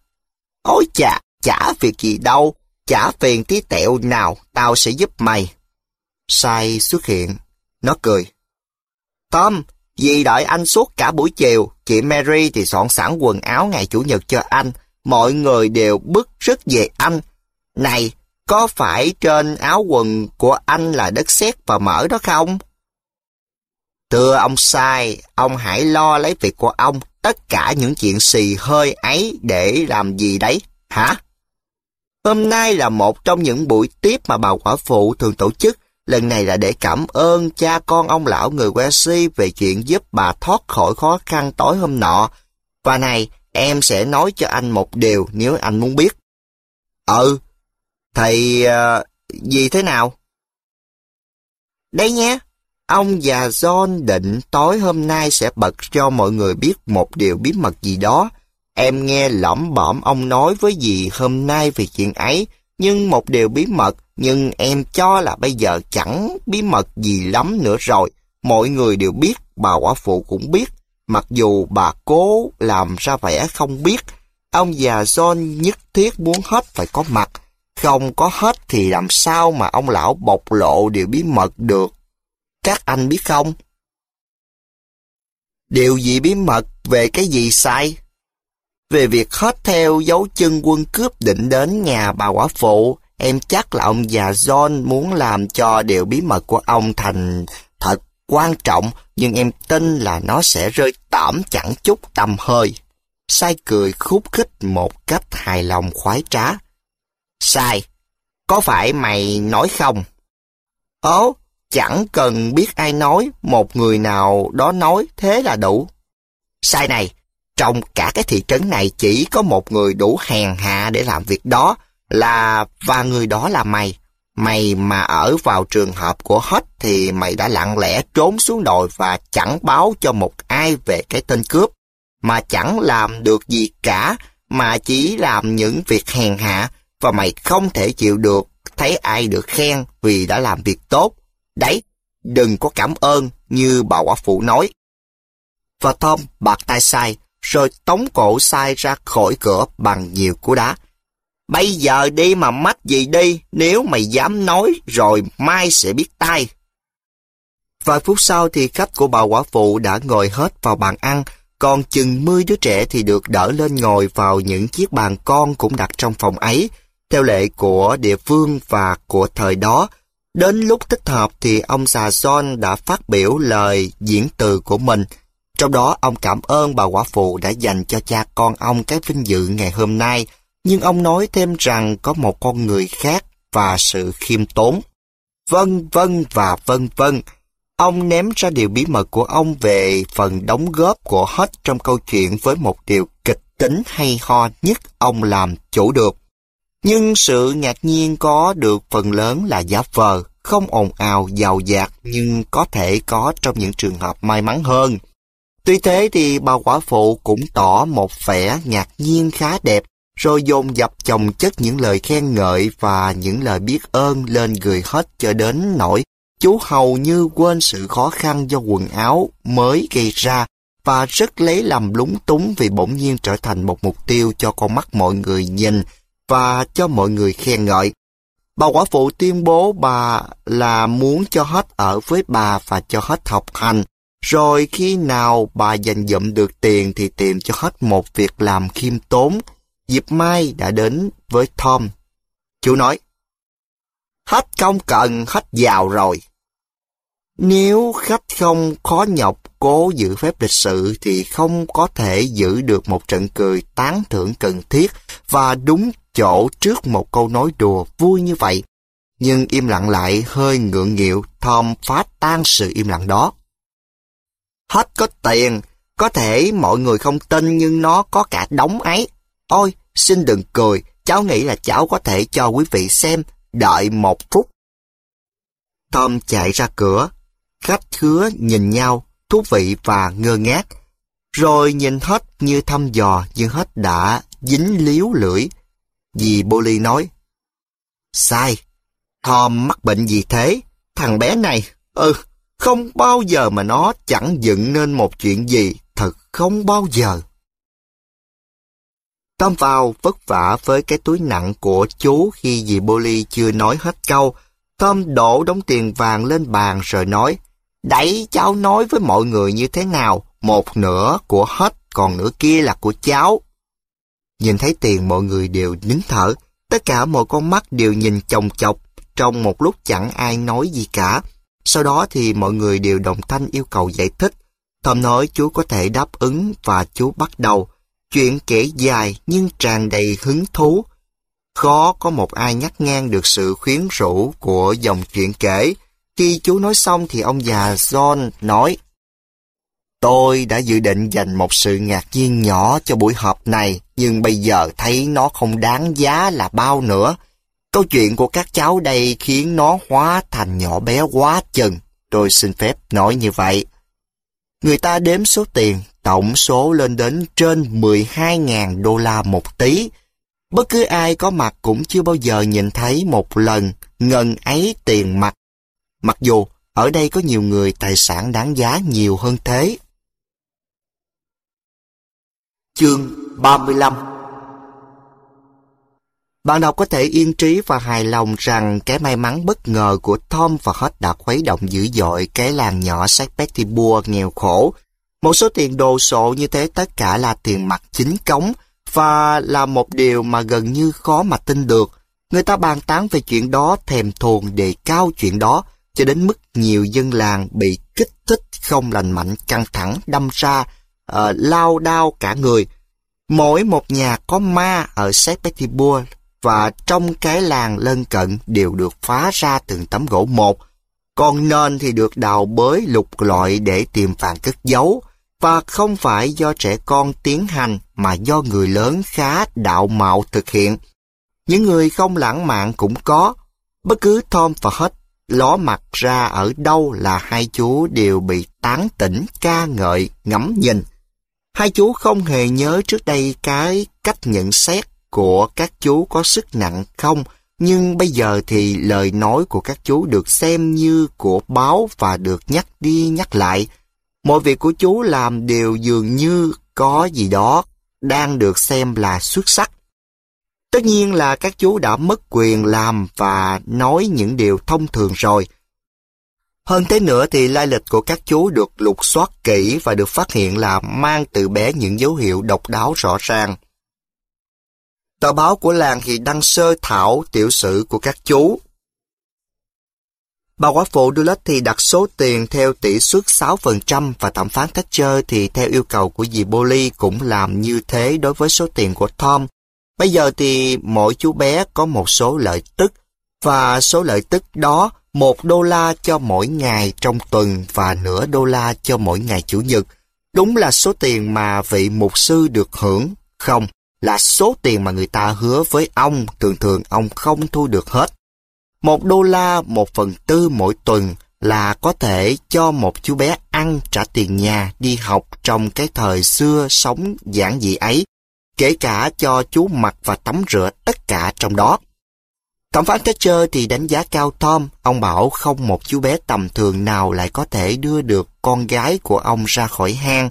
Speaker 1: Ôi chà, chả việc gì đâu, chả phiền tí tẹo nào, tao sẽ giúp mày. Sai xuất hiện, nó cười. Tom, vì đợi anh suốt cả buổi chiều, chị Mary thì soạn sẵn quần áo ngày Chủ nhật cho anh, mọi người đều bức rất về anh. Này, có phải trên áo quần của anh là đất sét và mỡ đó không? Thưa ông sai, ông hãy lo lấy việc của ông, tất cả những chuyện xì hơi ấy để làm gì đấy, hả? Hôm nay là một trong những buổi tiếp mà bà quả phụ thường tổ chức, lần này là để cảm ơn cha con ông lão người Wesley về chuyện giúp bà thoát khỏi khó khăn tối hôm nọ. Và này, em sẽ nói cho anh một điều nếu anh muốn biết. Ừ, Thầy... Uh, gì thế nào? Đấy nhé, ông già John định tối hôm nay sẽ bật cho mọi người biết một điều bí mật gì đó. Em nghe lõm bõm ông nói với dì hôm nay về chuyện ấy, nhưng một điều bí mật, nhưng em cho là bây giờ chẳng bí mật gì lắm nữa rồi. Mọi người đều biết, bà quả phụ cũng biết, mặc dù bà cố làm ra vẻ không biết. Ông già John nhất thiết muốn hết phải có mặt, không có hết thì làm sao mà ông lão bộc lộ điều bí mật được. Các anh biết không? Điều gì bí mật về cái gì sai? Về việc hết theo dấu chân quân cướp định đến nhà bà quả phụ, em chắc là ông già John muốn làm cho điều bí mật của ông thành thật quan trọng, nhưng em tin là nó sẽ rơi tẩm chẳng chút tầm hơi. Sai cười khúc khích một cách hài lòng khoái trá. Sai, có phải mày nói không? Ố, chẳng cần biết ai nói, một người nào đó nói thế là đủ. Sai này, trong cả cái thị trấn này chỉ có một người đủ hèn hạ để làm việc đó, là và người đó là mày. Mày mà ở vào trường hợp của hết thì mày đã lặng lẽ trốn xuống đồi và chẳng báo cho một ai về cái tên cướp, mà chẳng làm được gì cả, mà chỉ làm những việc hèn hạ, và mày không thể chịu được thấy ai được khen vì đã làm việc tốt. Đấy, đừng có cảm ơn như bà quả phụ nói. Và Tom bạc tay sai, rồi tống cổ sai ra khỏi cửa bằng nhiều cú đá. Bây giờ đi mà mách gì đi, nếu mày dám nói rồi mai sẽ biết tay. Vài phút sau thì khách của bà quả phụ đã ngồi hết vào bàn ăn, còn chừng mươi đứa trẻ thì được đỡ lên ngồi vào những chiếc bàn con cũng đặt trong phòng ấy, theo lệ của địa phương và của thời đó. Đến lúc thích hợp thì ông Sà Son đã phát biểu lời diễn từ của mình. Trong đó ông cảm ơn bà quả phụ đã dành cho cha con ông cái vinh dự ngày hôm nay, nhưng ông nói thêm rằng có một con người khác và sự khiêm tốn. Vân vân và vân vân. Ông ném ra điều bí mật của ông về phần đóng góp của hết trong câu chuyện với một điều kịch tính hay ho nhất ông làm chủ được. Nhưng sự ngạc nhiên có được phần lớn là giả vờ, không ồn ào, giàu dạt nhưng có thể có trong những trường hợp may mắn hơn. Tuy thế thì bà quả phụ cũng tỏ một vẻ ngạc nhiên khá đẹp, rồi dồn dập chồng chất những lời khen ngợi và những lời biết ơn lên người hết cho đến nỗi chú hầu như quên sự khó khăn do quần áo mới gây ra và rất lấy làm lúng túng vì bỗng nhiên trở thành một mục tiêu cho con mắt mọi người nhìn và cho mọi người khen ngợi. Bà quả phụ tuyên bố bà là muốn cho hết ở với bà và cho hết học hành. Rồi khi nào bà dành dụm được tiền thì tìm cho hết một việc làm khiêm tốn. Dịp mai đã đến với Tom. Chú nói, Hết công cần, hết giàu rồi. Nếu khách không khó nhọc cố giữ phép lịch sự thì không có thể giữ được một trận cười tán thưởng cần thiết và đúng chỗ trước một câu nói đùa vui như vậy. Nhưng im lặng lại hơi ngượng nghịu, Tom phá tan sự im lặng đó. Hết có tiền, có thể mọi người không tin nhưng nó có cả đống ấy. Ôi, xin đừng cười, cháu nghĩ là cháu có thể cho quý vị xem, đợi một phút. Tom chạy ra cửa, khách khứa nhìn nhau thú vị và ngơ ngác. Rồi nhìn hết như thăm dò nhưng hết đã dính liếu lưỡi. Dì Boli nói, Sai, Tom mắc bệnh gì thế? Thằng bé này, ừ, không bao giờ mà nó chẳng dựng nên một chuyện gì, thật không bao giờ. Tom vào vất vả với cái túi nặng của chú khi dì Boli chưa nói hết câu. Tom đổ đống tiền vàng lên bàn rồi nói, Đấy cháu nói với mọi người như thế nào, một nửa của hết, còn nửa kia là của cháu. Nhìn thấy tiền mọi người đều nín thở, tất cả mọi con mắt đều nhìn chồng chọc, trong một lúc chẳng ai nói gì cả. Sau đó thì mọi người đều đồng thanh yêu cầu giải thích. thầm nói chú có thể đáp ứng và chú bắt đầu. Chuyện kể dài nhưng tràn đầy hứng thú. Khó có một ai nhắc ngang được sự khuyến rũ của dòng chuyện kể. Khi chú nói xong thì ông già John nói Tôi đã dự định dành một sự ngạc nhiên nhỏ cho buổi họp này, nhưng bây giờ thấy nó không đáng giá là bao nữa. Câu chuyện của các cháu đây khiến nó hóa thành nhỏ bé quá chừng. Tôi xin phép nói như vậy. Người ta đếm số tiền, tổng số lên đến trên 12.000 đô la một tí. Bất cứ ai có mặt cũng chưa bao giờ nhìn thấy một lần ngần ấy tiền mặt Mặc dù ở đây có nhiều người tài sản đáng giá nhiều hơn thế. Chương 35 Bạn đọc có thể yên trí và hài lòng rằng cái may mắn bất ngờ của Tom và hết đã khuấy động dữ dội cái làng nhỏ sát Pettibur nghèo khổ. Một số tiền đồ sộ như thế tất cả là tiền mặt chính cống và là một điều mà gần như khó mà tin được. Người ta bàn tán về chuyện đó, thèm thuồng để cao chuyện đó, cho đến mức nhiều dân làng bị kích thích không lành mạnh căng thẳng đâm ra uh, lao đao cả người. Mỗi một nhà có ma ở Saint Petersburg và trong cái làng lân cận đều được phá ra từng tấm gỗ một. Còn nền thì được đào bới lục lọi để tìm vàng cất giấu và không phải do trẻ con tiến hành mà do người lớn khá đạo mạo thực hiện. Những người không lãng mạn cũng có. Bất cứ Tom và hết ló mặt ra ở đâu là hai chú đều bị tán tỉnh ca ngợi ngắm nhìn. Hai chú không hề nhớ trước đây cái cách nhận xét của các chú có sức nặng không, nhưng bây giờ thì lời nói của các chú được xem như của báo và được nhắc đi nhắc lại. Mọi việc của chú làm đều dường như có gì đó đang được xem là xuất sắc Tất nhiên là các chú đã mất quyền làm và nói những điều thông thường rồi. Hơn thế nữa thì lai lịch của các chú được lục soát kỹ và được phát hiện là mang từ bé những dấu hiệu độc đáo rõ ràng. Tờ báo của làng thì đăng sơ thảo tiểu sử của các chú. Bà quả phụ Dulles thì đặt số tiền theo tỷ suất 6% và thẩm phán Thatcher thì theo yêu cầu của dì Bolly cũng làm như thế đối với số tiền của Tom Bây giờ thì mỗi chú bé có một số lợi tức, và số lợi tức đó một đô la cho mỗi ngày trong tuần và nửa đô la cho mỗi ngày Chủ nhật. Đúng là số tiền mà vị mục sư được hưởng, không, là số tiền mà người ta hứa với ông, thường thường ông không thu được hết. Một đô la một phần tư mỗi tuần là có thể cho một chú bé ăn trả tiền nhà đi học trong cái thời xưa sống giản dị ấy kể cả cho chú mặc và tắm rửa tất cả trong đó. Thẩm phán Thatcher thì đánh giá cao Tom, ông bảo không một chú bé tầm thường nào lại có thể đưa được con gái của ông ra khỏi hang.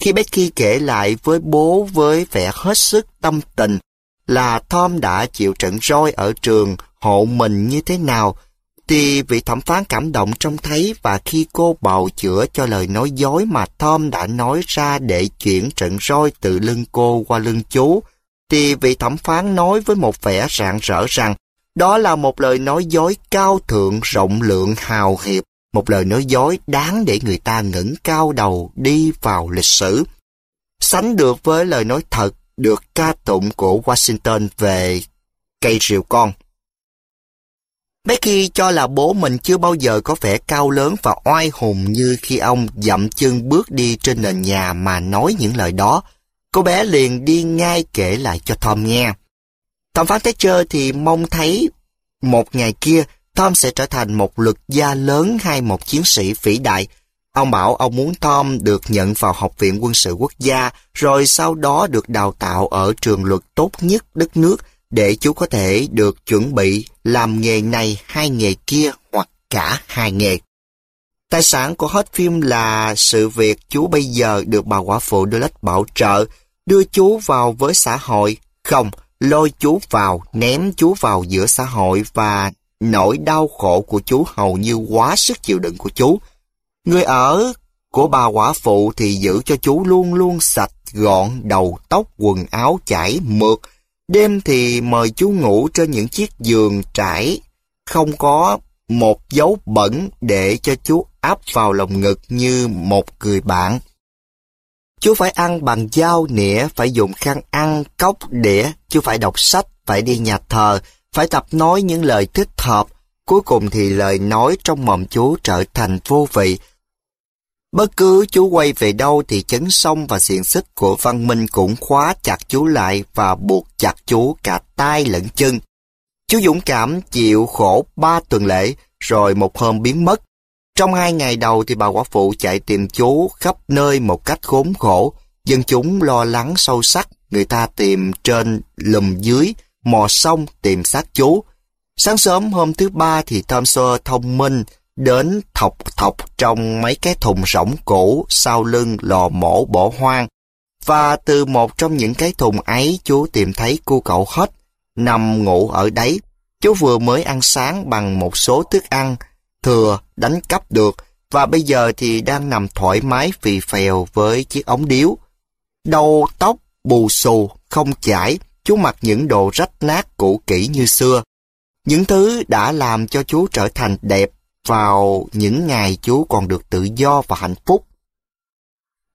Speaker 1: Khi Becky kể lại với bố với vẻ hết sức tâm tình là Tom đã chịu trận roi ở trường hộ mình như thế nào, thì vị thẩm phán cảm động trông thấy và khi cô bào chữa cho lời nói dối mà Tom đã nói ra để chuyển trận roi từ lưng cô qua lưng chú, thì vị thẩm phán nói với một vẻ rạng rỡ rằng đó là một lời nói dối cao thượng rộng lượng hào hiệp, một lời nói dối đáng để người ta ngẩng cao đầu đi vào lịch sử. Sánh được với lời nói thật được ca tụng của Washington về cây rượu con. Becky cho là bố mình chưa bao giờ có vẻ cao lớn và oai hùng như khi ông dậm chân bước đi trên nền nhà mà nói những lời đó. Cô bé liền đi ngay kể lại cho Tom nghe. Thẩm phán Thatcher thì mong thấy một ngày kia Tom sẽ trở thành một luật gia lớn hay một chiến sĩ vĩ đại. Ông bảo ông muốn Tom được nhận vào Học viện Quân sự Quốc gia, rồi sau đó được đào tạo ở trường luật tốt nhất đất nước để chú có thể được chuẩn bị làm nghề này hai nghề kia hoặc cả hai nghề. Tài sản của hết phim là sự việc chú bây giờ được bà quả phụ Dulles bảo trợ, đưa chú vào với xã hội, không, lôi chú vào, ném chú vào giữa xã hội và nỗi đau khổ của chú hầu như quá sức chịu đựng của chú. Người ở của bà quả phụ thì giữ cho chú luôn luôn sạch, gọn, đầu tóc, quần áo chảy mượt, Đêm thì mời chú ngủ trên những chiếc giường trải, không có một dấu bẩn để cho chú áp vào lòng ngực như một người bạn. Chú phải ăn bằng dao nĩa, phải dùng khăn ăn, cốc, đĩa, chú phải đọc sách, phải đi nhà thờ, phải tập nói những lời thích hợp. Cuối cùng thì lời nói trong mồm chú trở thành vô vị, Bất cứ chú quay về đâu thì chấn sông và xiềng xích của văn minh cũng khóa chặt chú lại và buộc chặt chú cả tay lẫn chân. Chú dũng cảm chịu khổ ba tuần lễ rồi một hôm biến mất. Trong hai ngày đầu thì bà quả phụ chạy tìm chú khắp nơi một cách khốn khổ. Dân chúng lo lắng sâu sắc, người ta tìm trên lùm dưới, mò sông tìm xác chú. Sáng sớm hôm thứ ba thì Tom Sawyer thông minh, đến thọc thọc trong mấy cái thùng rỗng cũ sau lưng lò mổ bỏ hoang. Và từ một trong những cái thùng ấy chú tìm thấy cu cậu hết, nằm ngủ ở đấy. Chú vừa mới ăn sáng bằng một số thức ăn, thừa, đánh cắp được, và bây giờ thì đang nằm thoải mái phì phèo với chiếc ống điếu. Đầu tóc, bù xù, không chải, chú mặc những đồ rách nát cũ kỹ như xưa. Những thứ đã làm cho chú trở thành đẹp vào những ngày chú còn được tự do và hạnh phúc.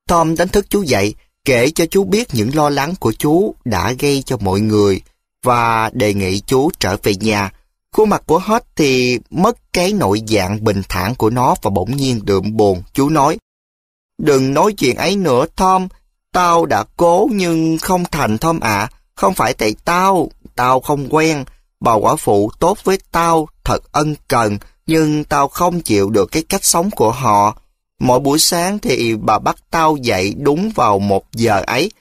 Speaker 1: Tom đánh thức chú dậy, kể cho chú biết những lo lắng của chú đã gây cho mọi người và đề nghị chú trở về nhà. Khuôn mặt của hết thì mất cái nội dạng bình thản của nó và bỗng nhiên đượm buồn. Chú nói, Đừng nói chuyện ấy nữa Tom, tao đã cố nhưng không thành Tom ạ, không phải tại tao, tao không quen. Bà quả phụ tốt với tao, thật ân cần, nhưng tao không chịu được cái cách sống của họ. Mỗi buổi sáng thì bà bắt tao dậy đúng vào một giờ ấy.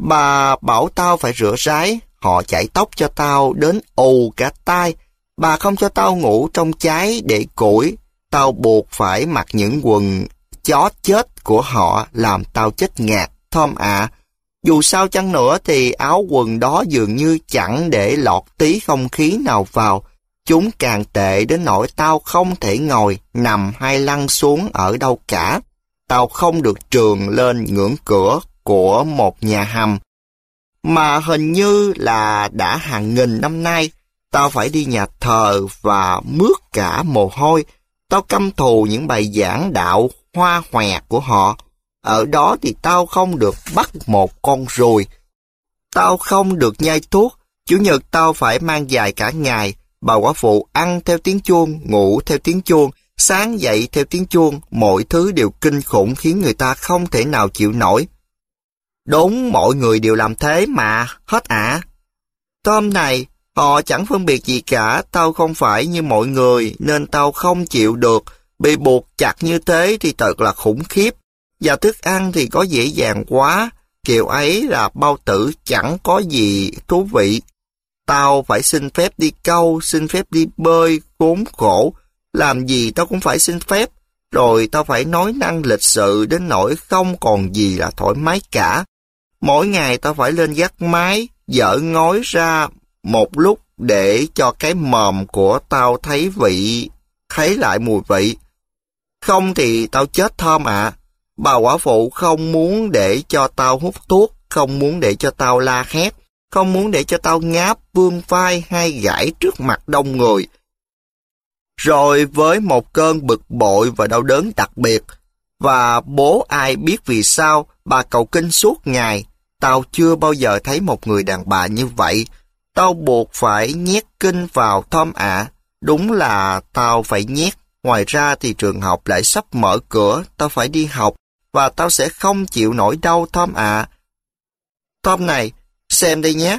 Speaker 1: Bà bảo tao phải rửa ráy, họ chải tóc cho tao đến ù cả tai. Bà không cho tao ngủ trong cháy để củi, tao buộc phải mặc những quần chó chết của họ làm tao chết ngạt, thơm ạ. Dù sao chăng nữa thì áo quần đó dường như chẳng để lọt tí không khí nào vào. Chúng càng tệ đến nỗi tao không thể ngồi, nằm hay lăn xuống ở đâu cả. Tao không được trường lên ngưỡng cửa của một nhà hầm. Mà hình như là đã hàng nghìn năm nay, tao phải đi nhà thờ và mướt cả mồ hôi. Tao căm thù những bài giảng đạo hoa hòe của họ. Ở đó thì tao không được bắt một con ruồi. Tao không được nhai thuốc, Chủ nhật tao phải mang dài cả ngày bà quả phụ ăn theo tiếng chuông, ngủ theo tiếng chuông, sáng dậy theo tiếng chuông, mọi thứ đều kinh khủng khiến người ta không thể nào chịu nổi. Đúng mọi người đều làm thế mà, hết ả. À. Tôm này, họ chẳng phân biệt gì cả, tao không phải như mọi người nên tao không chịu được, bị buộc chặt như thế thì thật là khủng khiếp, và thức ăn thì có dễ dàng quá, kiểu ấy là bao tử chẳng có gì thú vị Tao phải xin phép đi câu, xin phép đi bơi, khốn khổ. Làm gì tao cũng phải xin phép. Rồi tao phải nói năng lịch sự đến nỗi không còn gì là thoải mái cả. Mỗi ngày tao phải lên gác mái, dở ngói ra một lúc để cho cái mồm của tao thấy vị, thấy lại mùi vị. Không thì tao chết thơm ạ. Bà quả phụ không muốn để cho tao hút thuốc, không muốn để cho tao la hét không muốn để cho tao ngáp vương vai hay gãi trước mặt đông người. Rồi với một cơn bực bội và đau đớn đặc biệt, và bố ai biết vì sao bà cầu kinh suốt ngày, tao chưa bao giờ thấy một người đàn bà như vậy. Tao buộc phải nhét kinh vào thom ạ. Đúng là tao phải nhét. Ngoài ra thì trường học lại sắp mở cửa, tao phải đi học, và tao sẽ không chịu nổi đau thom ạ. À. Thom này, xem đây nhé.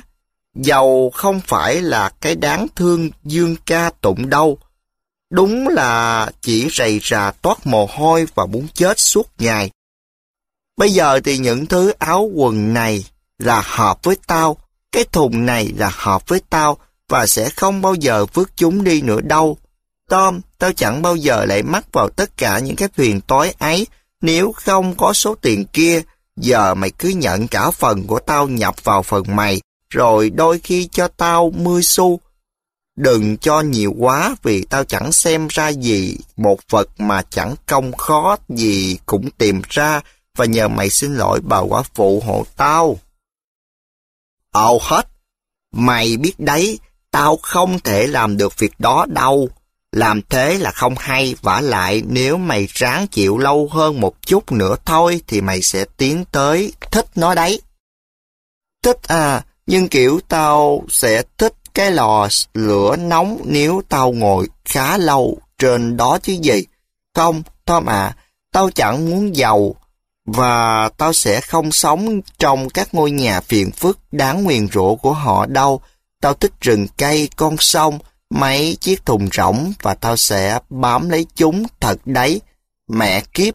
Speaker 1: dầu không phải là cái đáng thương dương ca tụng đâu. Đúng là chỉ rầy rà toát mồ hôi và muốn chết suốt ngày. Bây giờ thì những thứ áo quần này là hợp với tao, cái thùng này là hợp với tao và sẽ không bao giờ vứt chúng đi nữa đâu. Tom, tao chẳng bao giờ lại mắc vào tất cả những cái phiền tối ấy nếu không có số tiền kia Giờ mày cứ nhận cả phần của tao nhập vào phần mày, rồi đôi khi cho tao mươi xu. Đừng cho nhiều quá vì tao chẳng xem ra gì, một vật mà chẳng công khó gì cũng tìm ra và nhờ mày xin lỗi bà quả phụ hộ tao. Ồ hết, mày biết đấy, tao không thể làm được việc đó đâu. Làm thế là không hay, vả lại nếu mày ráng chịu lâu hơn một chút nữa thôi thì mày sẽ tiến tới thích nó đấy. Thích à, nhưng kiểu tao sẽ thích cái lò lửa nóng nếu tao ngồi khá lâu trên đó chứ gì. Không, Tom à, tao chẳng muốn giàu và tao sẽ không sống trong các ngôi nhà phiền phức đáng nguyền rủa của họ đâu. Tao thích rừng cây, con sông, Mấy chiếc thùng rỗng và tao sẽ bám lấy chúng thật đấy. Mẹ kiếp!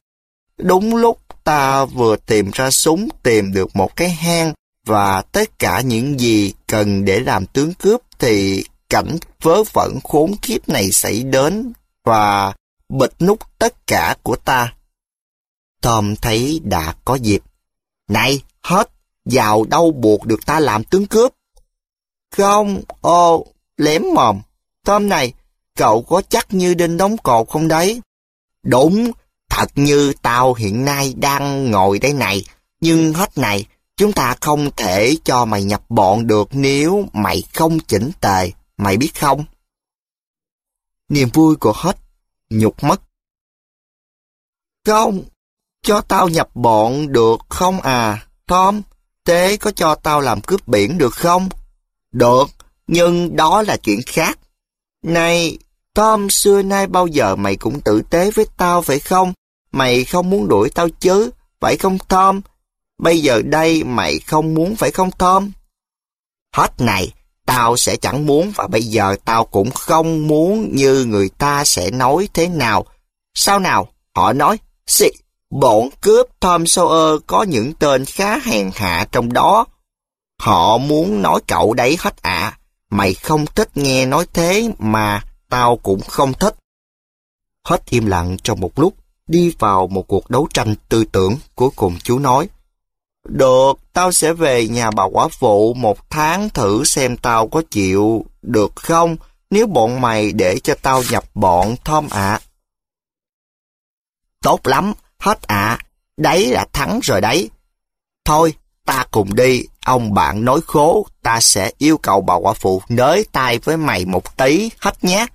Speaker 1: Đúng lúc ta vừa tìm ra súng tìm được một cái hang và tất cả những gì cần để làm tướng cướp thì cảnh vớ vẩn khốn kiếp này xảy đến và bịt nút tất cả của ta. Tom thấy đã có dịp. Này, hết, vào đâu buộc được ta làm tướng cướp? Không, ô, lém mồm. Tom này, cậu có chắc như đinh đóng cột không đấy? Đúng, thật như tao hiện nay đang ngồi đây này. Nhưng hết này, chúng ta không thể cho mày nhập bọn được nếu mày không chỉnh tề, mày biết không? Niềm vui của hết, nhục mất. Không, cho tao nhập bọn được không à, Tom? Tế có cho tao làm cướp biển được không? Được, nhưng đó là chuyện khác. Này, Tom xưa nay bao giờ mày cũng tử tế với tao phải không? Mày không muốn đuổi tao chứ, phải không Tom? Bây giờ đây mày không muốn phải không Tom? Hết này, tao sẽ chẳng muốn và bây giờ tao cũng không muốn như người ta sẽ nói thế nào. Sao nào? Họ nói, xị, bọn cướp Tom Sawyer có những tên khá hèn hạ trong đó. Họ muốn nói cậu đấy hết ạ. À. Mày không thích nghe nói thế mà tao cũng không thích. Hết im lặng trong một lúc, đi vào một cuộc đấu tranh tư tưởng, cuối cùng chú nói. Được, tao sẽ về nhà bà quả phụ một tháng thử xem tao có chịu được không nếu bọn mày để cho tao nhập bọn Thom ạ. Tốt lắm, hết ạ, đấy là thắng rồi đấy. Thôi, ta cùng đi, ông bạn nói khố, ta sẽ yêu cầu bà quả phụ nới tay với mày một tí, hách nhé.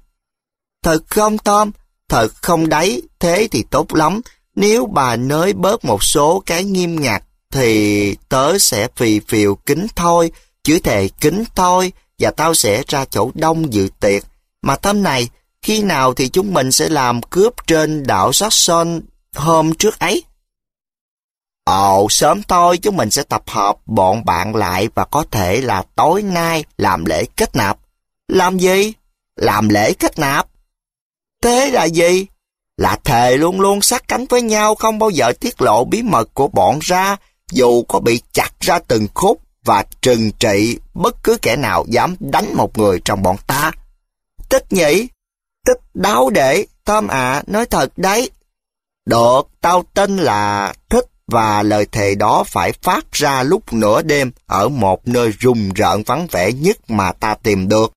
Speaker 1: Thật không Tom, thật không đấy, thế thì tốt lắm. Nếu bà nới bớt một số cái nghiêm ngặt, thì tớ sẽ phì phiều kính thôi, chữ thề kính thôi, và tao sẽ ra chỗ đông dự tiệc. Mà tấm này, khi nào thì chúng mình sẽ làm cướp trên đảo Saxon hôm trước ấy? Ồ, sớm thôi chúng mình sẽ tập hợp bọn bạn lại và có thể là tối nay làm lễ kết nạp. Làm gì? Làm lễ kết nạp. Thế là gì? Là thề luôn luôn sát cánh với nhau không bao giờ tiết lộ bí mật của bọn ra, dù có bị chặt ra từng khúc và trừng trị bất cứ kẻ nào dám đánh một người trong bọn ta. Tích nhỉ? Tích đáo để, Tom ạ, nói thật đấy. Được, tao tin là thích và lời thề đó phải phát ra lúc nửa đêm ở một nơi rùng rợn vắng vẻ nhất mà ta tìm được.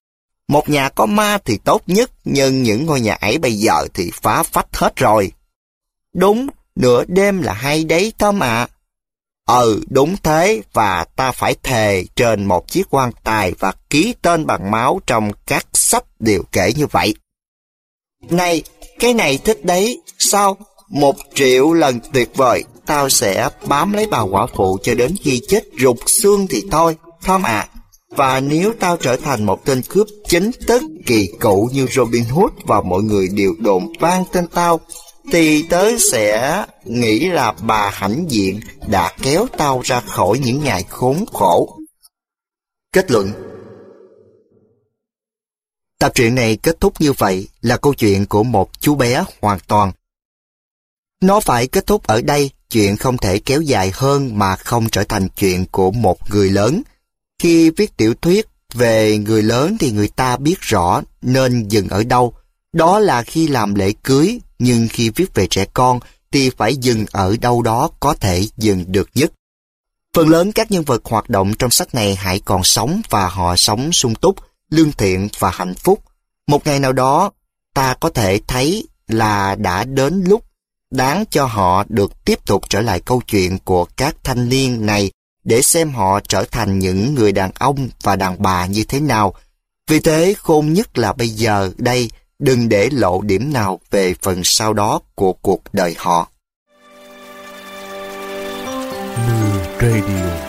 Speaker 1: Một nhà có ma thì tốt nhất, nhưng những ngôi nhà ấy bây giờ thì phá phách hết rồi. Đúng, nửa đêm là hay đấy Tom ạ. Ừ, đúng thế, và ta phải thề trên một chiếc quan tài và ký tên bằng máu trong các sách điều kể như vậy. Này, cái này thích đấy, sao? Một triệu lần tuyệt vời, Tao sẽ bám lấy bà quả phụ cho đến khi chết rụt xương thì thôi, Tom ạ. À. Và nếu tao trở thành một tên cướp chính tức kỳ cựu như Robin Hood và mọi người đều đồn vang tên tao, thì tớ sẽ nghĩ là bà hãnh diện đã kéo tao ra khỏi những ngày khốn khổ. Kết luận Tập truyện này kết thúc như vậy là câu chuyện của một chú bé hoàn toàn. Nó phải kết thúc ở đây chuyện không thể kéo dài hơn mà không trở thành chuyện của một người lớn. Khi viết tiểu thuyết về người lớn thì người ta biết rõ nên dừng ở đâu. Đó là khi làm lễ cưới, nhưng khi viết về trẻ con thì phải dừng ở đâu đó có thể dừng được nhất. Phần lớn các nhân vật hoạt động trong sách này hãy còn sống và họ sống sung túc, lương thiện và hạnh phúc. Một ngày nào đó, ta có thể thấy là đã đến lúc đáng cho họ được tiếp tục trở lại câu chuyện của các thanh niên này để xem họ trở thành những người đàn ông và đàn bà như thế nào. Vì thế khôn nhất là bây giờ đây đừng để lộ điểm nào về phần sau đó của cuộc đời họ. Mưa Radio